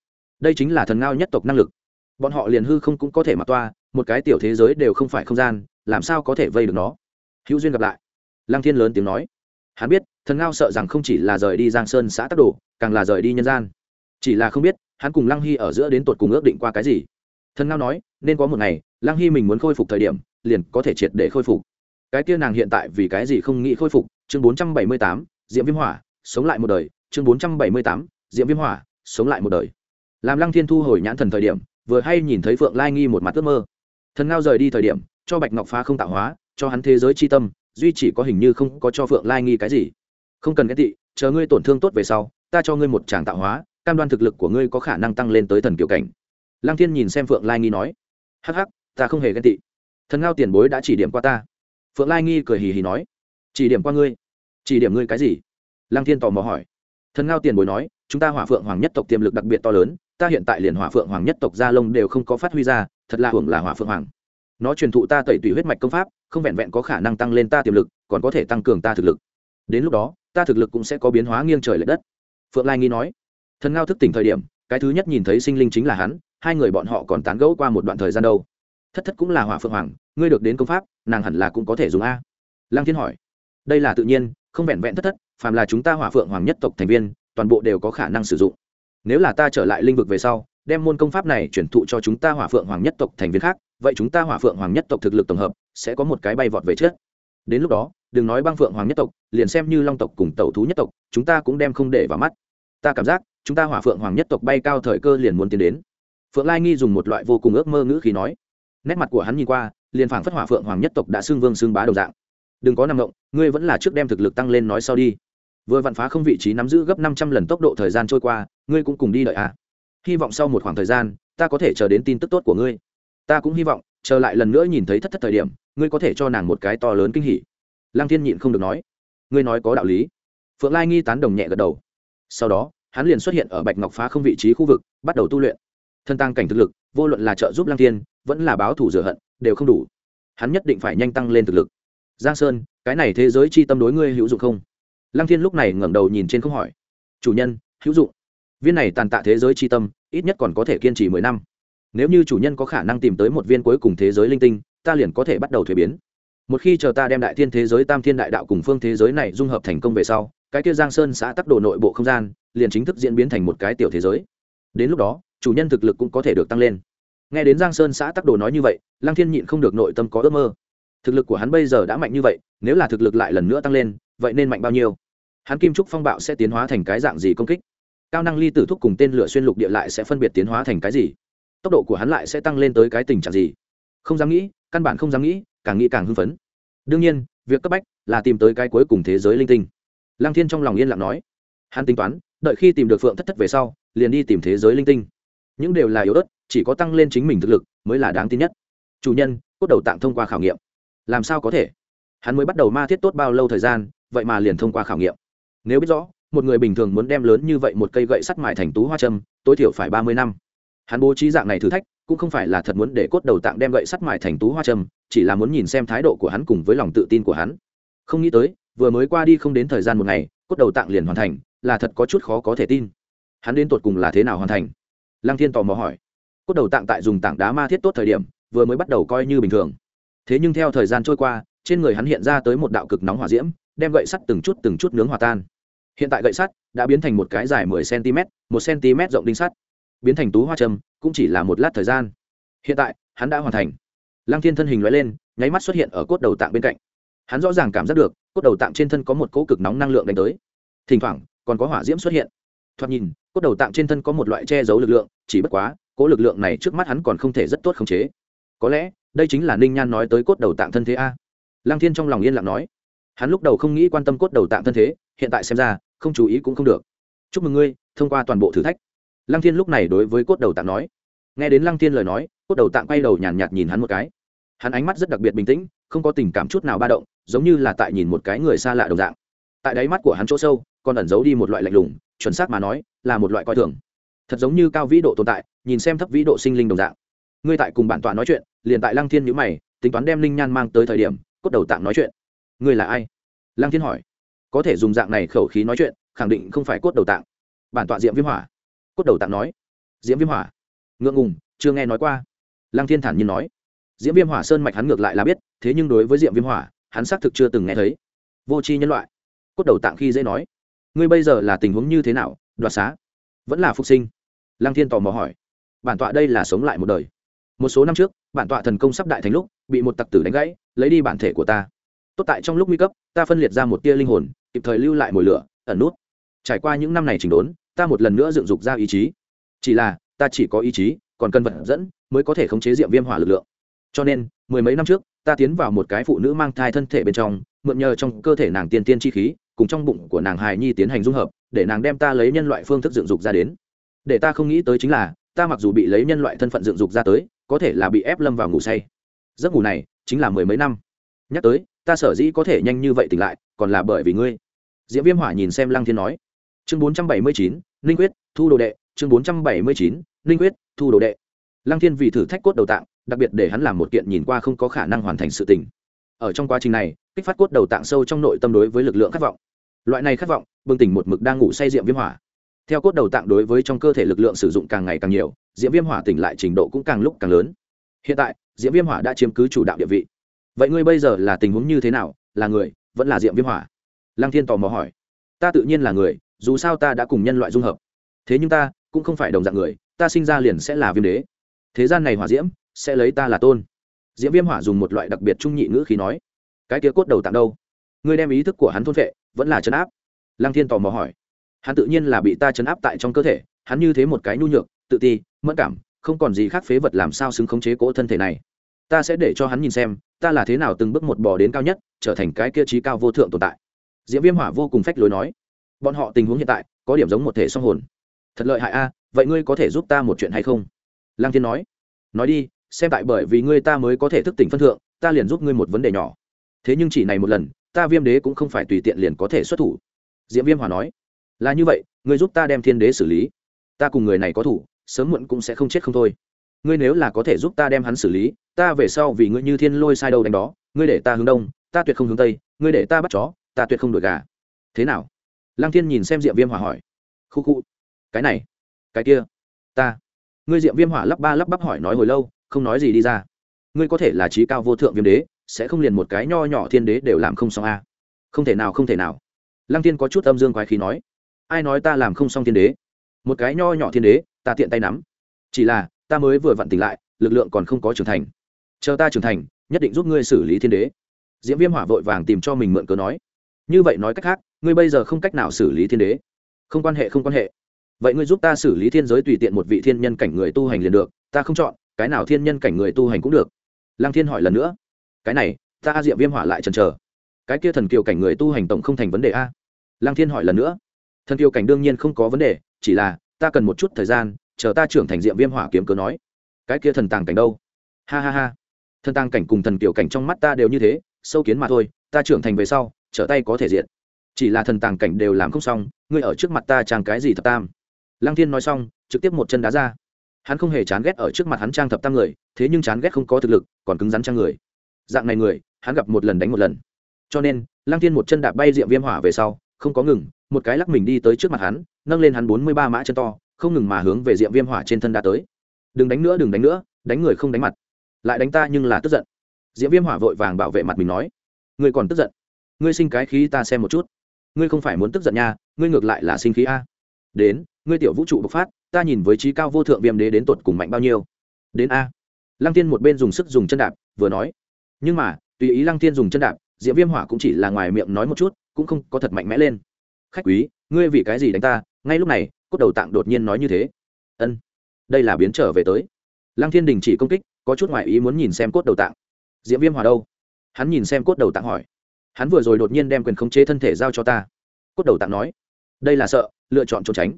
đây chính là thần ngao nhất tộc năng lực. Bọn họ liền hư không cũng có thể mặc toa, một cái tiểu thế giới đều không phải không gian làm sao có thể vây được nó? Hữu duyên gặp lại. Lăng thiên lớn tiếng nói. Hắn biết, thần ngao sợ rằng không chỉ là rời đi giang sơn xã tắc đồ, càng là rời đi nhân gian. Chỉ là không biết, hắn cùng lăng hy ở giữa đến tột cùng ước định qua cái gì. Thần ngao nói, nên có một ngày, lăng hy mình muốn khôi phục thời điểm, liền có thể triệt để khôi phục. Cái kia nàng hiện tại vì cái gì không nghĩ khôi phục? Chương bốn trăm bảy mươi tám diễm viêm hỏa, sống lại một đời. Chương bốn trăm bảy mươi tám diễm viêm hỏa, sống lại một đời. Làm lăng thiên thu hồi nhãn thần thời điểm, vừa hay nhìn thấy phượng lai nghi một mặt ước mơ. Thần ngao rời đi thời điểm cho bạch ngọc phá không tạo hóa, cho hắn thế giới c h i tâm, duy chỉ có hình như không có cho phượng lai nghi cái gì. Không cần ghét tị, chờ ngươi tổn thương tốt về sau, ta cho ngươi một tràng tạo hóa, cam đoan thực lực của ngươi có khả năng tăng lên tới thần kiểu cảnh. Lăng thiên nhìn xem phượng lai nghi nói, hắc hắc, ta không hề ghen tị. Thần ngao tiền bối đã chỉ điểm qua ta. Phượng lai nghi cười hì hì nói, chỉ điểm qua ngươi? Chỉ điểm ngươi cái gì? Lăng thiên tò mò hỏi. Thần ngao tiền bối nói, chúng ta hỏa phượng hoàng nhất tộc tiềm lực đặc biệt to lớn, ta hiện tại liền hỏa phượng hoàng nhất tộc gia lông đều không có phát huy ra, thật là hưởng là hỏa phượng hoàng nó truyền thụ ta tẩy tủy huyết mạch công pháp, không vẹn vẹn có khả năng tăng lên ta tiềm lực, còn có thể tăng cường ta thực lực. Đến lúc đó, ta thực lực cũng sẽ có biến hóa nghiêng trời l ệ đất. Phượng lai nghi nói. Thần ngao thức tỉnh thời điểm, cái thứ nhất nhìn thấy sinh linh chính là hắn, hai người bọn họ còn tán gẫu qua một đoạn thời gian đâu. Thất thất cũng là hỏa phượng hoàng, ngươi được đến công pháp, nàng hẳn là cũng có thể dùng a. Lăng thiên hỏi. Đây là tự nhiên, không vẹn vẹn thất thất, phàm là chúng ta hỏa phượng hoàng nhất tộc thành viên, toàn bộ đều có khả năng sử dụng. Nếu là ta trở lại linh vực về sau, đem môn công pháp này chuyển thụ cho chúng ta hỏa phượng hoàng nhất tộc thành viên khác vậy chúng ta hỏa phượng hoàng nhất tộc thực lực tổng hợp sẽ có một cái bay vọt về trước. Đến lúc đó, đừng nói băng phượng hoàng nhất tộc, liền xem như long tộc cùng tẩu thú nhất tộc, chúng ta cũng đem không để vào mắt. Ta cảm giác, chúng ta hỏa phượng hoàng nhất tộc bay cao thời cơ liền muốn tiến đến. Phượng lai nghi dùng một loại vô cùng ước mơ ngữ khí nói. Nét mặt của hắn nhìn qua, liền phảng phất hỏa phượng hoàng nhất tộc đã xưng vương xưng bá đầu dạng. Đừng có nằm động, ngươi vẫn là trước đem thực lực tăng lên nói sau đi. Vừa vặn phá không vị trí nắm giữ gấp năm trăm lần tốc độ thời gian trôi qua, ngươi cũng cùng đi đợi à. hy vọng sau một khoảng thời gian, ta có thể chờ đến tin tức tốt của ngươi ta cũng hy vọng, chờ lại lần nữa nhìn thấy thất thất thời điểm, ngươi có thể cho nàng một cái to lớn kinh hỉ. Lăng thiên nhịn không được nói. Ngươi nói có đạo lý. Phượng lai nghi tán đồng nhẹ gật đầu. Sau đó, hắn liền xuất hiện ở bạch ngọc phá không vị trí khu vực, bắt đầu tu luyện. Thân tăng cảnh thực lực, vô luận là trợ giúp lăng thiên, vẫn là báo thủ rửa hận, đều không đủ. Hắn nhất định phải nhanh tăng lên thực lực. Giang sơn, cái này thế giới chi tâm đối ngươi hữu dụng không? Lăng thiên lúc này ngẩng đầu nhìn trên không hỏi. Chủ nhân, hữu dụng. Viên này tàn tạ thế giới chi tâm, ít nhất còn có thể kiên trì mười năm nếu như chủ nhân có khả năng tìm tới một viên cuối cùng thế giới linh tinh, ta liền có thể bắt đầu thuế biến. Một khi chờ ta đem đại thiên thế giới, tam thiên đại đạo cùng phương thế giới này dung hợp thành công về sau, cái kia giang sơn xã tắc đồ nội bộ không gian, liền chính thức diễn biến thành một cái tiểu thế giới. Đến lúc đó, chủ nhân thực lực cũng có thể được tăng lên. Nghe đến giang sơn xã tắc đồ nói như vậy, lăng thiên nhịn không được nội tâm có ước mơ. Thực lực của hắn bây giờ đã mạnh như vậy, nếu là thực lực lại lần nữa tăng lên, vậy nên mạnh bao nhiêu? Hắn kim trúc phong bạo sẽ tiến hóa thành cái dạng gì công kích? Cao năng ly tử thúc cùng tên lửa xuyên lục địa lại sẽ phân biệt tiến hóa thành cái gì? Tốc độ của hắn lại sẽ tăng lên tới cái tình trạng gì? Không dám nghĩ, căn bản không dám nghĩ, càng nghĩ càng hưng phấn. Đương nhiên, việc cấp bách là tìm tới cái cuối cùng thế giới linh tinh. Lăng thiên trong lòng yên lặng nói. Hắn tính toán, đợi khi tìm được phượng thất thất về sau, liền đi tìm thế giới linh tinh. Những đều là yếu ớt, chỉ có tăng lên chính mình thực lực mới là đáng tin nhất. Chủ nhân, cốt đầu tạng thông qua khảo nghiệm. Làm sao có thể? Hắn mới bắt đầu ma thiết tốt bao lâu thời gian, vậy mà liền thông qua khảo nghiệm. Nếu biết rõ, một người bình thường muốn đem lớn như vậy một cây gậy sắt mài thành tú hoa châm, tối thiểu phải ba mươi năm hắn bố trí dạng này thử thách cũng không phải là thật muốn để cốt đầu tạng đem gậy sắt mài thành tú hoa trầm, chỉ là muốn nhìn xem thái độ của hắn cùng với lòng tự tin của hắn. Không nghĩ tới vừa mới qua đi không đến thời gian một ngày cốt đầu tạng liền hoàn thành là thật có chút khó có thể tin. Hắn đến tột cùng là thế nào hoàn thành? Lăng thiên tò mò hỏi. Cốt đầu tạng tại dùng tảng đá ma thiết tốt thời điểm vừa mới bắt đầu coi như bình thường. Thế nhưng theo thời gian trôi qua trên người hắn hiện ra tới một đạo cực nóng hỏa diễm đem gậy sắt từng chút từng chút nướng hòa tan. Hiện tại gậy sắt đã biến thành một cái dài mười cm một cm rộng đinh sắt biến thành tú hoa trầm cũng chỉ là một lát thời gian. Hiện tại, hắn đã hoàn thành. Lăng thiên thân hình loại lên, nháy mắt xuất hiện ở cốt đầu tạng bên cạnh. Hắn rõ ràng cảm giác được, cốt đầu tạng trên thân có một cỗ cực nóng năng lượng đánh tới. Thỉnh thoảng, còn có hỏa diễm xuất hiện. Thoạt nhìn, cốt đầu tạng trên thân có một loại che giấu lực lượng, chỉ bất quá, cỗ lực lượng này trước mắt hắn còn không thể rất tốt khống chế. Có lẽ, đây chính là ninh nhan nói tới cốt đầu tạng thân thế a. Lăng thiên trong lòng yên lặng nói. Hắn lúc đầu không nghĩ quan tâm cốt đầu tạng thân thế, hiện tại xem ra, không chú ý cũng không được. Chúc mừng ngươi, thông qua toàn bộ thử thách lăng thiên lúc này đối với cốt đầu tạng nói nghe đến lăng thiên lời nói cốt đầu tạng quay đầu nhàn nhạt, nhạt nhìn hắn một cái. Hắn ánh mắt rất đặc biệt bình tĩnh không có tình cảm chút nào ba động giống như là tại nhìn một cái người xa lạ đồng dạng. Tại đáy mắt của hắn chỗ sâu còn ẩn giấu đi một loại lạnh lùng chuẩn xác mà nói là một loại coi thường. Thật giống như cao vĩ độ tồn tại nhìn xem thấp vĩ độ sinh linh đồng dạng. Ngươi tại cùng bản tọa nói chuyện liền tại lăng thiên nhữ mày tính toán đem linh nhan mang tới thời điểm cốt đầu tạng nói chuyện. Ngươi là ai? Lăng thiên hỏi. Có thể dùng dạng này khẩu khí nói chuyện khẳng định không phải cốt đầu tạng. Bản tọa diệm viêm hỏa cốt đầu tạng nói, diễm viêm hỏa. Ngượng ngùng, chưa nghe nói qua. Lăng thiên thản nhiên nói, diễm viêm hỏa sơn mạch hắn ngược lại là biết, thế nhưng đối với diễm viêm hỏa, hắn xác thực chưa từng nghe thấy. Vô tri nhân loại, cốt đầu tạng khi dễ nói, ngươi bây giờ là tình huống như thế nào, đoạt xá? Vẫn là phục sinh? Lăng thiên tò mò hỏi, bản tọa đây là sống lại một đời. Một số năm trước, bản tọa thần công sắp đại thành lúc, bị một tặc tử đánh gãy, lấy đi bản thể của ta. Tốt tại trong lúc nguy cấp, ta phân liệt ra một tia linh hồn, kịp thời lưu lại mồi lửa, ẩn nút. Trải qua những năm này chỉnh đốn ta một lần nữa dựng dục ra ý chí. Chỉ là, ta chỉ có ý chí, còn cần vật dẫn mới có thể khống chế diệm viêm hỏa lực lượng. Cho nên, mười mấy năm trước, ta tiến vào một cái phụ nữ mang thai thân thể bên trong, mượn nhờ trong cơ thể nàng tiên tiên chi khí, cùng trong bụng của nàng hài nhi tiến hành dung hợp, để nàng đem ta lấy nhân loại phương thức dựng dục ra đến. Để ta không nghĩ tới chính là, ta mặc dù bị lấy nhân loại thân phận dựng dục ra tới, có thể là bị ép lâm vào ngủ say. Giấc ngủ này, chính là mười mấy năm. Nhắc tới, ta sở dĩ có thể nhanh như vậy tỉnh lại, còn là bởi vì ngươi. Diễm viêm hỏa nhìn xem lăng thiên nói chương bốn trăm bảy mươi chín ninh quyết, thu đồ đệ. Chương bốn trăm bảy mươi chín ninh quyết, thu đồ đệ. Lăng thiên vì thử thách cốt đầu tạng, đặc biệt để hắn làm một kiện nhìn qua không có khả năng hoàn thành sự tình. Ở trong quá trình này, kích phát cốt đầu tạng sâu trong nội tâm đối với lực lượng khát vọng. Loại này khát vọng, bừng tỉnh một mực đang ngủ say diệm viêm hỏa. Theo cốt đầu tạng đối với trong cơ thể lực lượng sử dụng càng ngày càng nhiều diễm viêm hỏa tỉnh lại trình độ cũng càng lúc càng lớn. Hiện tại diễm viêm hỏa đã chiếm cứ chủ đạo địa vị. Vậy ngươi bây giờ là tình huống như thế nào? Là người, vẫn là diệm viêm hỏa? Lăng thiên tò mò hỏi. Ta tự nhiên là người dù sao ta đã cùng nhân loại dung hợp. Thế nhưng ta cũng không phải đồng dạng người, ta sinh ra liền sẽ là viêm đế. Thế gian này hỏa diễm sẽ lấy ta là tôn. Diễm viêm hỏa dùng một loại đặc biệt trung nhị ngữ khí nói, cái kia cốt đầu tạm đâu? Ngươi đem ý thức của hắn thôn vệ vẫn là chấn áp? Lăng thiên tò mò hỏi. Hắn tự nhiên là bị ta chấn áp tại trong cơ thể, hắn như thế một cái nhu nhược, tự ti mất cảm, không còn gì khác phế vật làm sao xứng khống chế cỗ thân thể này. Ta sẽ để cho hắn nhìn xem, ta là thế nào từng bước một bò đến cao nhất, trở thành cái kia trí cao vô thượng tồn tại. Diễm viêm hỏa vô cùng phách lối nói bọn họ tình huống hiện tại có điểm giống một thể song hồn. Thật lợi hại a, vậy ngươi có thể giúp ta một chuyện hay không? Lăng thiên nói. Nói đi, xem tại bởi vì ngươi ta mới có thể thức tỉnh phân thượng, ta liền giúp ngươi một vấn đề nhỏ. Thế nhưng chỉ này một lần, ta viêm đế cũng không phải tùy tiện liền có thể xuất thủ. Diễm viêm hòa nói. Là như vậy, ngươi giúp ta đem thiên đế xử lý. Ta cùng người này có thủ, sớm muộn cũng sẽ không chết không thôi. Ngươi nếu là có thể giúp ta đem hắn xử lý, ta về sau vì ngươi như thiên lôi sai đâu đánh đó, ngươi để ta hướng đông, ta tuyệt không hướng tây, ngươi để ta bắt chó, ta tuyệt không đổi gà. Thế nào? Lăng thiên nhìn xem diệm viêm hỏa hỏi, khu khu, cái này, cái kia, ta. Ngươi diệm viêm hỏa lắp ba lắp bắp hỏi nói hồi lâu, không nói gì đi ra. Ngươi có thể là trí cao vô thượng viêm đế, sẽ không liền một cái nho nhỏ thiên đế đều làm không xong a không thể nào, không thể nào. Lăng thiên có chút âm dương quái khí nói, ai nói ta làm không xong thiên đế? Một cái nho nhỏ thiên đế, ta tiện tay nắm. Chỉ là, ta mới vừa vặn tỉnh lại, lực lượng còn không có trưởng thành. Chờ ta trưởng thành, nhất định giúp ngươi xử lý thiên đế. Diễm viêm hỏa vội vàng tìm cho mình mượn cớ nói, như vậy nói cách khác ngươi bây giờ không cách nào xử lý thiên đế. Không quan hệ, không quan hệ. Vậy ngươi giúp ta xử lý thiên giới tùy tiện một vị thiên nhân cảnh người tu hành liền được, ta không chọn, cái nào thiên nhân cảnh người tu hành cũng được. Lăng thiên hỏi lần nữa. Cái này, ta a diệm viêm hỏa lại chần chờ. Cái kia thần kiều cảnh người tu hành tổng không thành vấn đề a. Lăng thiên hỏi lần nữa. Thần kiều cảnh đương nhiên không có vấn đề, chỉ là, ta cần một chút thời gian, chờ ta trưởng thành diệm viêm hỏa kiếm cớ nói. Cái kia thần tàng cảnh đâu? Ha ha ha. Thần tàng cảnh cùng thần kiều cảnh trong mắt ta đều như thế, sâu kiến mà thôi, ta trưởng thành về sau, trở tay có thể diện chỉ là thần tàng cảnh đều làm không xong, ngươi ở trước mặt ta trang cái gì thập tam? Lăng thiên nói xong, trực tiếp một chân đá ra. Hắn không hề chán ghét ở trước mặt hắn trang thập tam người, thế nhưng chán ghét không có thực lực, còn cứng rắn trang người. Dạng này người, hắn gặp một lần đánh một lần. Cho nên, lăng thiên một chân đạp bay diệm viêm hỏa về sau, không có ngừng, một cái lắc mình đi tới trước mặt hắn, nâng lên hắn bốn mươi ba mã chân to, không ngừng mà hướng về diệm viêm hỏa trên thân đã tới. Đừng đánh nữa, đừng đánh nữa, đánh người không đánh mặt. Lại đánh ta nhưng là tức giận. Diệm viêm hỏa vội vàng bảo vệ mặt mình nói người còn tức giận. Ngươi sinh cái khí ta xem một chút ngươi không phải muốn tức giận nha, ngươi ngược lại là sinh khí a. Đến, ngươi tiểu vũ trụ bộc phát, ta nhìn với trí cao vô thượng viêm đế đến tột cùng mạnh bao nhiêu. Đến a. Lăng tiên một bên dùng sức dùng chân đạp, vừa nói. Nhưng mà, tùy ý lăng tiên dùng chân đạp diễm viêm hỏa cũng chỉ là ngoài miệng nói một chút, cũng không có thật mạnh mẽ lên. Khách quý, ngươi vì cái gì đánh ta? Ngay lúc này, cốt đầu tạng đột nhiên nói như thế. Ân. Đây là biến trở về tới. Lăng thiên đình chỉ công kích, có chút ngoại ý muốn nhìn xem cốt đầu tạng. Diễm viêm hỏa đâu? Hắn nhìn xem cốt đầu tạng hỏi hắn vừa rồi đột nhiên đem quyền khống chế thân thể giao cho ta. Cốt đầu tạng nói, đây là sợ, lựa chọn trốn tránh.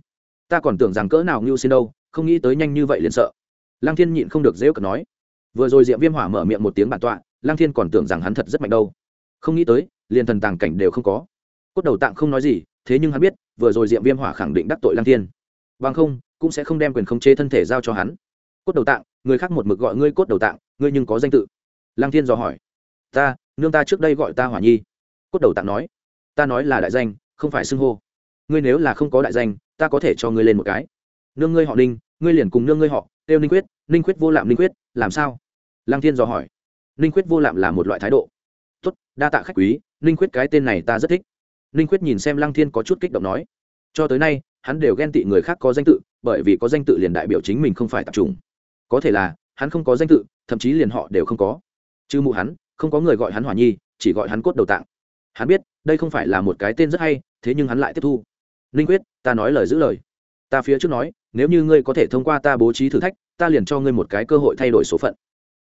Ta còn tưởng rằng cỡ nào ngưu xin đâu, không nghĩ tới nhanh như vậy liền sợ. Lăng thiên nhịn không được dễ cật nói, vừa rồi diệm viêm hỏa mở miệng một tiếng bản tọa, lăng thiên còn tưởng rằng hắn thật rất mạnh đâu. Không nghĩ tới, liền thần tàng cảnh đều không có. Cốt đầu tạng không nói gì, thế nhưng hắn biết, vừa rồi diệm viêm hỏa khẳng định đắc tội lăng thiên. Bằng không, cũng sẽ không đem quyền khống chế thân thể giao cho hắn. Cốt đầu tạng, người khác một mực gọi ngươi cốt đầu tạng, ngươi nhưng có danh tự. Lăng thiên dò hỏi, ta nương ta trước đây gọi ta hỏa nhi cốt đầu tạng nói ta nói là đại danh không phải xưng hô ngươi nếu là không có đại danh ta có thể cho ngươi lên một cái nương ngươi họ ninh ngươi liền cùng nương ngươi họ têu ninh quyết ninh quyết vô lạm ninh quyết làm sao lăng thiên dò hỏi ninh quyết vô lạm là một loại thái độ tốt, đa tạ khách quý, ninh quyết cái tên này ta rất thích. ninh quyết nhìn xem lăng thiên có chút kích động nói, cho tới nay, hắn đều ghen tị người khác có danh tự, bởi vì có danh tự liền đại biểu chính mình không phải tập trung có thể là, hắn không có danh tự, thậm chí liền họ đều không có. chứ mụ hắn không có người gọi hắn hỏa nhi, chỉ gọi hắn cốt đầu tạng. Hắn biết, đây không phải là một cái tên rất hay, thế nhưng hắn lại tiếp thu. Ninh quyết, ta nói lời giữ lời. Ta phía trước nói, nếu như ngươi có thể thông qua ta bố trí thử thách, ta liền cho ngươi một cái cơ hội thay đổi số phận.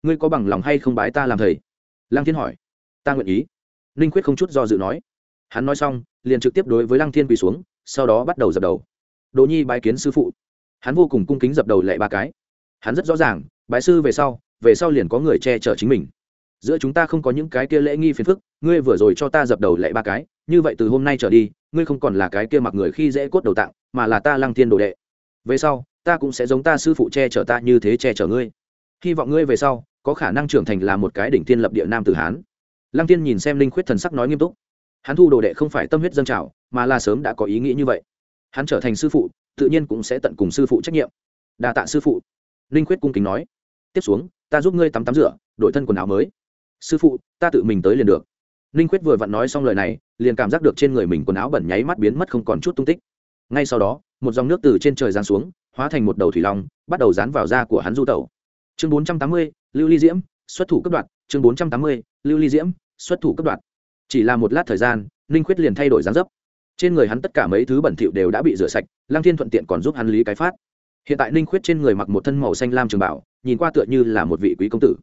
Ngươi có bằng lòng hay không bái ta làm thầy? Lăng thiên hỏi. Ta nguyện ý. Ninh quyết không chút do dự nói. Hắn nói xong, liền trực tiếp đối với lăng thiên quỳ xuống, sau đó bắt đầu dập đầu. Đỗ nhi bái kiến sư phụ. Hắn vô cùng cung kính dập đầu lệ ba cái. Hắn rất rõ ràng, bái sư về sau về sau liền có người che chở chính mình giữa chúng ta không có những cái kia lễ nghi phiền phức, ngươi vừa rồi cho ta dập đầu lệ ba cái, như vậy từ hôm nay trở đi, ngươi không còn là cái kia mặc người khi dễ cốt đầu tạng, mà là ta lăng thiên đồ đệ. Về sau, ta cũng sẽ giống ta sư phụ che chở ta như thế che chở ngươi. Hy vọng ngươi về sau, có khả năng trưởng thành là một cái đỉnh thiên lập địa nam tử hán. Lăng tiên nhìn xem linh khuyết thần sắc nói nghiêm túc. Hắn thu đồ đệ không phải tâm huyết dân trào, mà là sớm đã có ý nghĩ như vậy. Hắn trở thành sư phụ, tự nhiên cũng sẽ tận cùng sư phụ trách nhiệm. Đa tạ sư phụ. Linh khuyết cung kính nói. Tiếp xuống, ta giúp ngươi tắm tắm rửa, đổi thân quần áo mới sư phụ, ta tự mình tới liền được. Ninh quyết vừa vặn nói xong lời này, liền cảm giác được trên người mình quần áo bẩn nháy mắt biến mất không còn chút tung tích. Ngay sau đó, một dòng nước từ trên trời giáng xuống, hóa thành một đầu thủy long, bắt đầu dán vào da của hắn du tẩu. Chương bốn trăm tám mươi, lưu ly diễm, xuất thủ cấp đoạn chương bốn trăm tám mươi, lưu ly diễm, xuất thủ cấp đoạn chỉ là một lát thời gian, ninh quyết liền thay đổi dáng dấp. Trên người hắn tất cả mấy thứ bẩn thỉu đều đã bị rửa sạch Lang thiên thuận tiện còn giúp hắn lý cái phát. Hiện tại ninh khuyết trên người mặc một thân màu xanh lam trường bảo, nhìn qua tựa như là một vị quý công tử.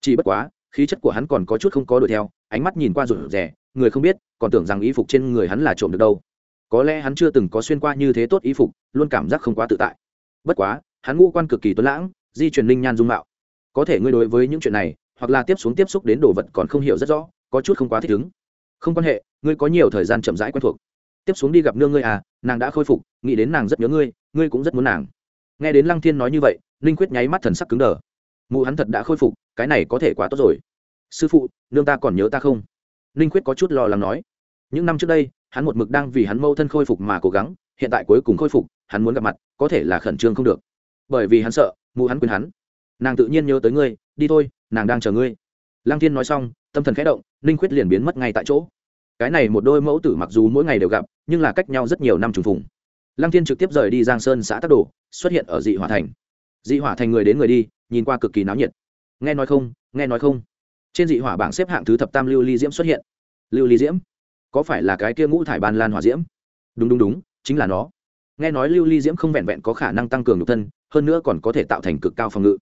Chỉ bất quá khí chất của hắn còn có chút không có đuổi theo, ánh mắt nhìn qua rụt rè, người không biết, còn tưởng rằng y phục trên người hắn là trộm được đâu. Có lẽ hắn chưa từng có xuyên qua như thế tốt y phục, luôn cảm giác không quá tự tại. Bất quá, hắn ngũ quan cực kỳ tuấn lãng, di truyền linh nhan dung mạo. Có thể ngươi đối với những chuyện này, hoặc là tiếp xuống tiếp xúc đến đồ vật còn không hiểu rất rõ, có chút không quá thích ứng. Không quan hệ, ngươi có nhiều thời gian chậm rãi quen thuộc. Tiếp xuống đi gặp nương ngươi à nàng đã khôi phục, nghĩ đến nàng rất nhớ ngươi ngươi cũng rất muốn nàng. Nghe đến lăng thiên nói như vậy, ninh quyết nháy mắt thần sắc cứng đờ. Mụ hắn thật đã khôi phục, cái này có thể quá tốt rồi sư phụ, nương ta còn nhớ ta không? Ninh quyết có chút lo lắng nói. Những năm trước đây, hắn một mực đang vì hắn mâu thân khôi phục mà cố gắng, hiện tại cuối cùng khôi phục, hắn muốn gặp mặt, có thể là khẩn trương không được. Bởi vì hắn sợ, mụ hắn quên hắn. Nàng tự nhiên nhớ tới ngươi, đi thôi, nàng đang chờ ngươi. Lang thiên nói xong, tâm thần khẽ động, ninh quyết liền biến mất ngay tại chỗ. Cái này một đôi mẫu tử mặc dù mỗi ngày đều gặp, nhưng là cách nhau rất nhiều năm trùng phùng. Lăng thiên trực tiếp rời đi giang sơn xã tắc đồ, xuất hiện ở dị hỏa thành. Dị hỏa thành người đến người đi, nhìn qua cực kỳ náo nhiệt. Nghe nói không, nghe nói không trên dị hỏa bảng xếp hạng thứ thập tam lưu ly diễm xuất hiện. Lưu ly diễm? Có phải là cái kia ngũ thải ban lan hỏa diễm? Đúng đúng đúng, chính là nó. Nghe nói lưu ly diễm không vẹn vẹn có khả năng tăng cường nhục thân, hơn nữa còn có thể tạo thành cực cao phòng ngự.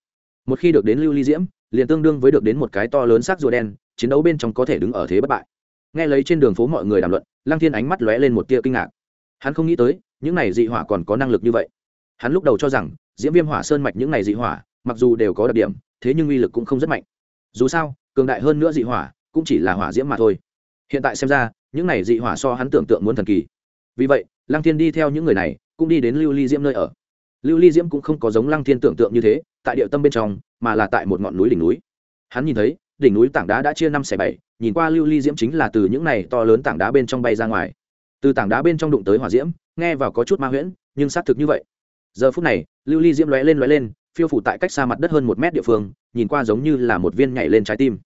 Một khi được đến lưu ly diễm, liền tương đương với được đến một cái to lớn xác rùa đen, chiến đấu bên trong có thể đứng ở thế bất bại. Nghe lấy trên đường phố mọi người đàm luận, lăng thiên ánh mắt lóe lên một tia kinh ngạc. Hắn không nghĩ tới, những này dị hỏa còn có năng lực như vậy. Hắn lúc đầu cho rằng, diễm viêm hỏa sơn mạch những này dị hỏa, mặc dù đều có đặc điểm, thế nhưng uy lực cũng không rất mạnh. Dù sao cường đại hơn nữa dị hỏa, cũng chỉ là hỏa diễm mà thôi. Hiện tại xem ra, những này dị hỏa so hắn tưởng tượng muốn thần kỳ. Vì vậy, lăng thiên đi theo những người này, cũng đi đến lưu ly diễm nơi ở. Lưu ly diễm cũng không có giống lăng thiên tưởng tượng như thế, tại địa tâm bên trong, mà là tại một ngọn núi đỉnh núi. Hắn nhìn thấy, đỉnh núi tảng đá đã chia năm xẻ bảy, nhìn qua lưu ly diễm chính là từ những này to lớn tảng đá bên trong bay ra ngoài. Từ tảng đá bên trong đụng tới hỏa diễm, nghe vào có chút ma huyễn, nhưng xác thực như vậy. Giờ phút này, lưu ly diễm lóe lên lóe lên, phiêu phủ tại cách xa mặt đất hơn một mét địa phương, nhìn qua giống như là một viên nhảy lên trái tim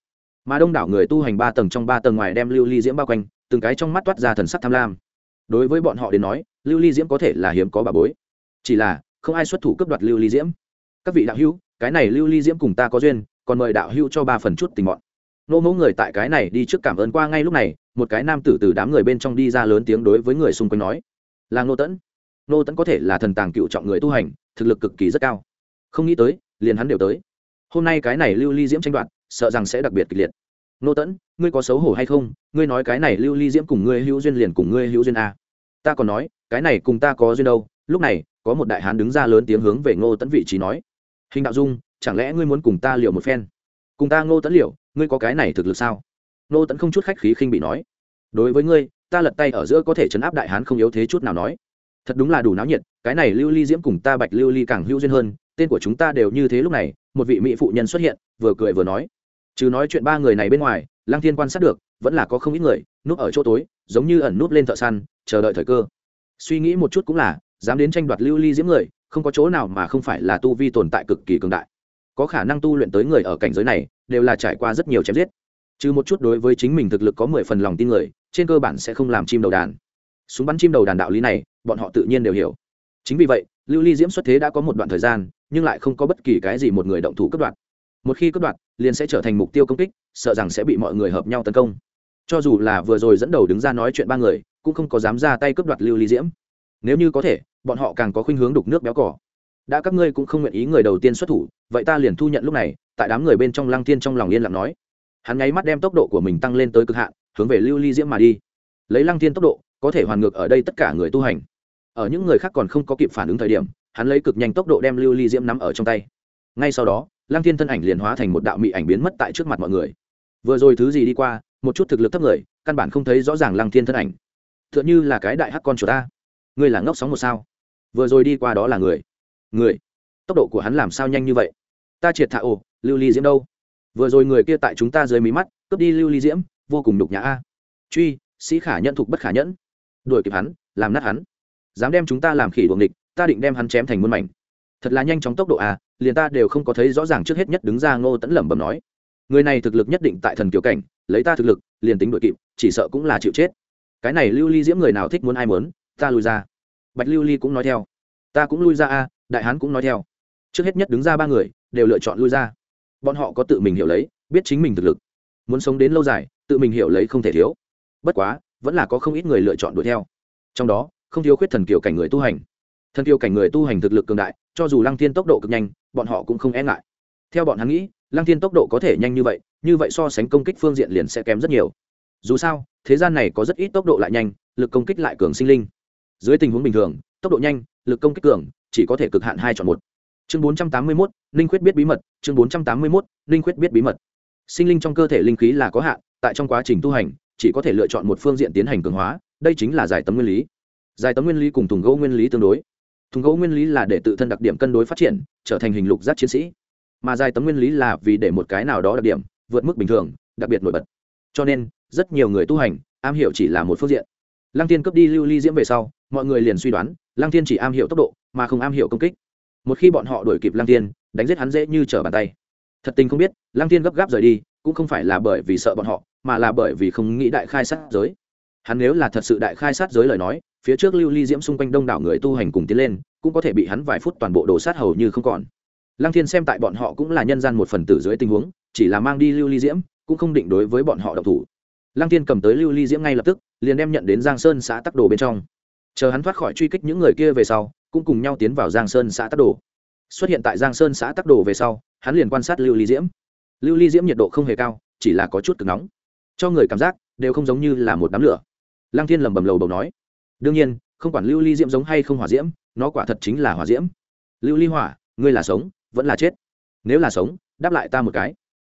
mà đông đảo người tu hành ba tầng trong ba tầng ngoài đem lưu ly diễm bao quanh, từng cái trong mắt toát ra thần sắc tham lam. Đối với bọn họ đến nói, lưu ly diễm có thể là hiếm có bà bối. Chỉ là, không ai xuất thủ cấp đoạt lưu ly diễm. Các vị đạo hữu, cái này lưu ly diễm cùng ta có duyên, còn mời đạo hữu cho ba phần chút tình bọn nô mẫu người tại cái này đi trước cảm ơn qua ngay lúc này, một cái nam tử từ đám người bên trong đi ra lớn tiếng đối với người xung quanh nói. Là ngô tẫn. Ngô tẫn có thể là thần tàng cựu trọng người tu hành, thực lực cực kỳ rất cao. Không nghĩ tới, liền hắn đều tới. Hôm nay cái này lưu ly diễm tranh đoạt sợ rằng sẽ đặc biệt kịch liệt. Ngô tẫn, ngươi có xấu hổ hay không? Ngươi nói cái này lưu ly diễm cùng ngươi hữu duyên liền cùng ngươi hữu duyên a. Ta còn nói, cái này cùng ta có duyên đâu. Lúc này, có một đại hán đứng ra lớn tiếng hướng về ngô tẫn vị trí nói. Hình đạo dung, chẳng lẽ ngươi muốn cùng ta liệu một phen? Cùng ta ngô tẫn liệu ngươi có cái này thực lực sao? Ngô tẫn không chút khách khí khinh bị nói. Đối với ngươi, ta lật tay ở giữa có thể chấn áp đại hán không yếu thế chút nào nói. Thật đúng là đủ náo nhiệt, cái này lưu ly diễm cùng ta bạch lưu ly càng hữu duyên hơn, tên của chúng ta đều như thế lúc này, một vị mỹ phụ nhân xuất hiện, vừa cười vừa nói chứ nói chuyện ba người này bên ngoài lang thiên quan sát được, vẫn là có không ít người, núp ở chỗ tối, giống như ẩn núp lên thợ săn, chờ đợi thời cơ. Suy nghĩ một chút cũng là, dám đến tranh đoạt lưu ly diễm người, không có chỗ nào mà không phải là tu vi tồn tại cực kỳ cường đại. Có khả năng tu luyện tới người ở cảnh giới này, đều là trải qua rất nhiều chém giết. Trừ một chút đối với chính mình thực lực có mười phần lòng tin người, trên cơ bản sẽ không làm chim đầu đàn. Súng bắn chim đầu đàn đạo lý này, bọn họ tự nhiên đều hiểu. Chính vì vậy, lưu ly diễm xuất thế đã có một đoạn thời gian, nhưng lại không có bất kỳ cái gì một người động thủ cấp đoạn một khi cướp đoạt, liền sẽ trở thành mục tiêu công kích sợ rằng sẽ bị mọi người hợp nhau tấn công. Cho dù là vừa rồi dẫn đầu đứng ra nói chuyện ba người cũng không có dám ra tay cướp đoạt lưu ly diễm. Nếu như có thể bọn họ càng có khuynh hướng đục nước béo cỏ. Đã các ngươi cũng không nguyện ý người đầu tiên xuất thủ vậy ta liền thu nhận lúc này tại đám người bên trong lăng tiên trong lòng yên lặng nói. Hắn nháy mắt đem tốc độ của mình tăng lên tới cực hạn hướng về lưu ly diễm mà đi. Lấy lăng tiên tốc độ có thể hoàn ngược ở đây tất cả người tu hành. Ở những người khác còn không có kịp phản ứng thời điểm hắn lấy cực nhanh tốc độ đem lưu ly diễm nắm ở trong tay. Ngay sau đó lăng Thiên thân ảnh liền hóa thành một đạo mị ảnh biến mất tại trước mặt mọi người. Vừa rồi thứ gì đi qua, một chút thực lực thấp người, căn bản không thấy rõ ràng lăng thiên thân ảnh. T h ư ợ n như là cái đại hắc con chuột ta. Ngươi là ngốc sóng một sao? Vừa rồi đi qua đó là người. Người? Tốc độ của hắn làm sao nhanh như vậy? Ta triệt thạ ồ, lưu ly diễm đâu? Vừa rồi người kia tại chúng ta dưới mí mắt, cướp đi lưu ly diễm, vô cùng nhục nhã a. Truy, sĩ khả nhận thục bất khả nhẫn. Đuổi kịp hắn, làm nát hắn. Dám đem chúng ta làm khỉ đuồng địch ta định đem hắn chém thành muôn mảnh. Thật là nhanh chóng tốc độ a liền ta đều không có thấy rõ ràng trước hết nhất đứng ra ngô tẫn lẩm bẩm nói. Người này thực lực nhất định tại thần kiểu cảnh, lấy ta thực lực, liền tính đuổi kịp, chỉ sợ cũng là chịu chết. Cái này lưu ly diễm người nào thích muốn ai muốn, ta lùi ra. Bạch lưu ly cũng nói theo. Ta cũng lui ra a, đại hán cũng nói theo. Trước hết nhất đứng ra ba người, đều lựa chọn lui ra. Bọn họ có tự mình hiểu lấy, biết chính mình thực lực. Muốn sống đến lâu dài, tự mình hiểu lấy không thể thiếu. Bất quá, vẫn là có không ít người lựa chọn đuổi theo. Trong đó, không thiếu khuyết thần kiều cảnh người tu hành. Thần kiều cảnh người tu hành thực lực cường đại, cho dù lăng thiên tốc độ cực nhanh bọn họ cũng không e ngại. Theo bọn hắn nghĩ, lăng thiên tốc độ có thể nhanh như vậy như vậy so sánh công kích phương diện liền sẽ kém rất nhiều. Dù sao, thế gian này có rất ít tốc độ lại nhanh, lực công kích lại cường sinh linh. Dưới tình huống bình thường, tốc độ nhanh, lực công kích cường, chỉ có thể cực hạn hai chọn một. Chương bốn trăm tám mươi mốt linh khuyết biết bí mật, chương bốn trăm tám mươi mốt linh khuyết biết bí mật. Sinh linh trong cơ thể linh khí là có hạn, tại trong quá trình tu hành, chỉ có thể lựa chọn một phương diện tiến hành cường hóa, đây chính là giải tấm nguyên lý. Giải tấm nguyên lý cùng thùng gỗ nguyên lý tương đối thùng gỗ nguyên lý là để tự thân đặc điểm cân đối phát triển, trở thành hình lục giác chiến sĩ. Mà dài tấm nguyên lý là vì để một cái nào đó đặc điểm vượt mức bình thường, đặc biệt nổi bật. Cho nên, rất nhiều người tu hành, am hiểu chỉ là một phương diện. Lăng tiên cấp đi lưu ly diễm về sau, mọi người liền suy đoán, lăng tiên chỉ am hiểu tốc độ, mà không am hiểu công kích. Một khi bọn họ đuổi kịp lăng tiên đánh giết hắn dễ như trở bàn tay. Thật tình không biết, lăng tiên gấp gáp rời đi, cũng không phải là bởi vì sợ bọn họ, mà là bởi vì không nghĩ đại khai sát giới. Hắn nếu là thật sự đại khai sát giới lời nói phía trước lưu ly diễm xung quanh đông đảo người tu hành cùng tiến lên, cũng có thể bị hắn vài phút toàn bộ đổ sát hầu như không còn. Lăng thiên xem tại bọn họ cũng là nhân gian một phần tử dưới tình huống, chỉ là mang đi lưu ly diễm, cũng không định đối với bọn họ độc thủ. Lăng thiên cầm tới lưu ly diễm ngay lập tức, liền đem nhận đến giang sơn xã tắc đồ bên trong. Chờ hắn thoát khỏi truy kích những người kia về sau, cũng cùng nhau tiến vào giang sơn xã tắc đồ. Xuất hiện tại giang sơn xã tắc đồ về sau, hắn liền quan sát lưu ly diễm. Lưu ly diễm nhiệt độ không hề cao, chỉ là có chút cực nóng. Cho người cảm giác, đều không giống như là một đám lửa. Lăng thiên lầm bầm lầu bầu nói đương nhiên, không quản lưu ly diễm giống hay không hỏa diễm, nó quả thật chính là hỏa diễm. Lưu ly hỏa, ngươi là sống, vẫn là chết. Nếu là sống, đáp lại ta một cái.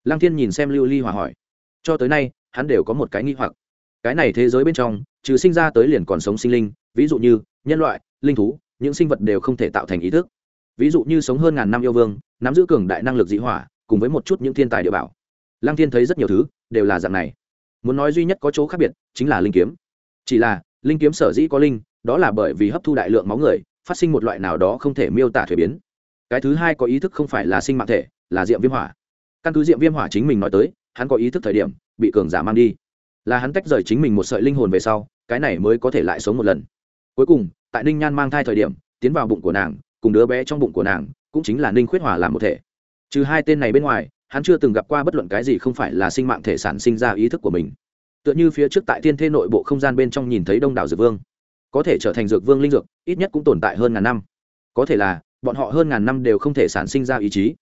Lăng thiên nhìn xem lưu ly hỏa hỏi. Cho tới nay, hắn đều có một cái nghi hoặc. Cái này thế giới bên trong, trừ sinh ra tới liền còn sống sinh linh, ví dụ như nhân loại, linh thú, những sinh vật đều không thể tạo thành ý thức. Ví dụ như sống hơn ngàn năm yêu vương, nắm giữ cường đại năng lực dị hỏa, cùng với một chút những thiên tài địa bảo. Lăng thiên thấy rất nhiều thứ, đều là dạng này. Muốn nói duy nhất có chỗ khác biệt, chính là linh kiếm. Chỉ là linh kiếm sở dĩ có linh, đó là bởi vì hấp thu đại lượng máu người, phát sinh một loại nào đó không thể miêu tả thuế biến. Cái thứ hai có ý thức không phải là sinh mạng thể, là diệm viêm hỏa. Căn cứ diệm viêm hỏa chính mình nói tới, hắn có ý thức thời điểm, bị cường giả mang đi. Là hắn tách rời chính mình một sợi linh hồn về sau, cái này mới có thể lại sống một lần. Cuối cùng, tại ninh nhan mang thai thời điểm, tiến vào bụng của nàng, cùng đứa bé trong bụng của nàng, cũng chính là ninh khuyết hỏa làm một thể. Trừ hai tên này bên ngoài, hắn chưa từng gặp qua bất luận cái gì không phải là sinh mạng thể sản sinh ra ý thức của mình tựa như phía trước tại thiên thê nội bộ không gian bên trong nhìn thấy đông đảo dược vương. Có thể trở thành dược vương linh dược, ít nhất cũng tồn tại hơn ngàn năm. Có thể là, bọn họ hơn ngàn năm đều không thể sản sinh ra ý chí.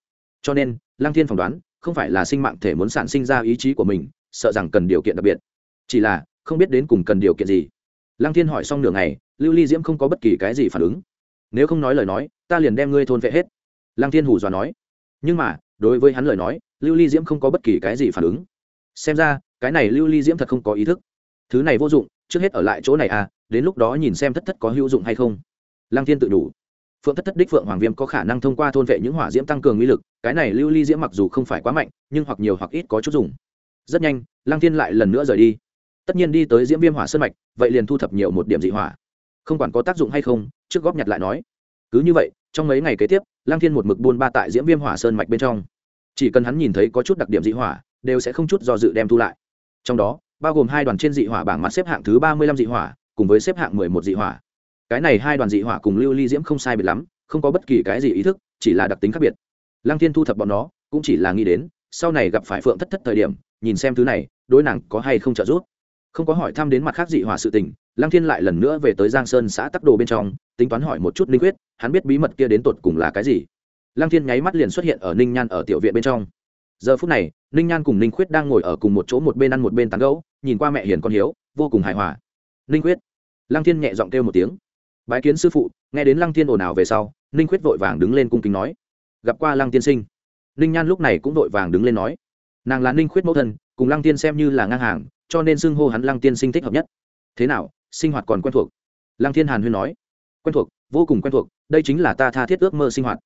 Cho nên, lăng thiên phỏng đoán, không phải là sinh mạng thể muốn sản sinh ra ý chí của mình, sợ rằng cần điều kiện đặc biệt. Chỉ là, không biết đến cùng cần điều kiện gì. Lăng thiên hỏi xong nửa ngày, lưu ly diễm không có bất kỳ cái gì phản ứng. Nếu không nói lời nói, ta liền đem ngươi thôn vệ hết. Lăng thiên hù dọa nói. Nhưng mà, đối với hắn lời nói, lưu ly diễm không có bất kỳ cái gì phản ứng. Xem ra cái này lưu ly diễm thật không có ý thức. Thứ này vô dụng, trước hết ở lại chỗ này à đến lúc đó nhìn xem thất thất có hữu dụng hay không. Lăng thiên tự đủ. Phượng thất thất đích phượng hoàng viêm có khả năng thông qua thôn vệ những hỏa diễm tăng cường uy lực, cái này lưu ly diễm mặc dù không phải quá mạnh, nhưng hoặc nhiều hoặc ít có chút dùng. Rất nhanh, lăng thiên lại lần nữa rời đi. Tất nhiên đi tới diễm viêm hỏa sơn mạch, vậy liền thu thập nhiều một điểm dị hỏa. Không quản có tác dụng hay không, trước góp nhặt lại nói. Cứ như vậy, trong mấy ngày kế tiếp, lăng thiên một mực buôn ba tại diễm viêm hỏa sơn mạch bên trong. Chỉ cần hắn nhìn thấy có chút đặc điểm dị hỏa, đều sẽ không chút do dự đem thu lại trong đó, bao gồm hai đoàn trên dị hỏa bảng mặt xếp hạng thứ ba mươi lăm dị hỏa, cùng với xếp hạng mười một dị hỏa. Cái này hai đoàn dị hỏa cùng lưu ly diễm không sai biệt lắm, không có bất kỳ cái gì ý thức, chỉ là đặc tính khác biệt. Lăng thiên thu thập bọn nó, cũng chỉ là nghĩ đến, sau này gặp phải phượng thất thất thời điểm, nhìn xem thứ này, đối nàng có hay không trợ giúp. Không có hỏi thăm đến mặt khác dị hỏa sự tình, lăng thiên lại lần nữa về tới giang sơn xã tắc đồ bên trong, tính toán hỏi một chút linh quyết, hắn biết bí mật kia đến tột cùng là cái gì. Lăng thiên nháy mắt liền xuất hiện ở ninh nhan ở tiểu viện bên trong giờ phút này, ninh nhan cùng ninh khuyết đang ngồi ở cùng một chỗ một bên ăn một bên tán gấu nhìn qua mẹ hiền con hiếu, vô cùng hài hòa. Ninh khuyết. Lăng thiên nhẹ giọng kêu một tiếng. Bái kiến sư phụ, nghe đến lăng thiên ồn ào về sau, ninh khuyết vội vàng đứng lên cung kính nói. Gặp qua lăng tiên sinh. Ninh nhan lúc này cũng vội vàng đứng lên nói. Nàng là ninh khuyết mẫu thân, cùng lăng tiên xem như là ngang hàng, cho nên xưng hô hắn lăng tiên sinh thích hợp nhất. Thế nào, sinh hoạt còn quen thuộc? Lăng thiên hàn huyên nói. Quen thuộc, vô cùng quen thuộc, đây chính là ta tha thiết ước mơ sinh hoạt.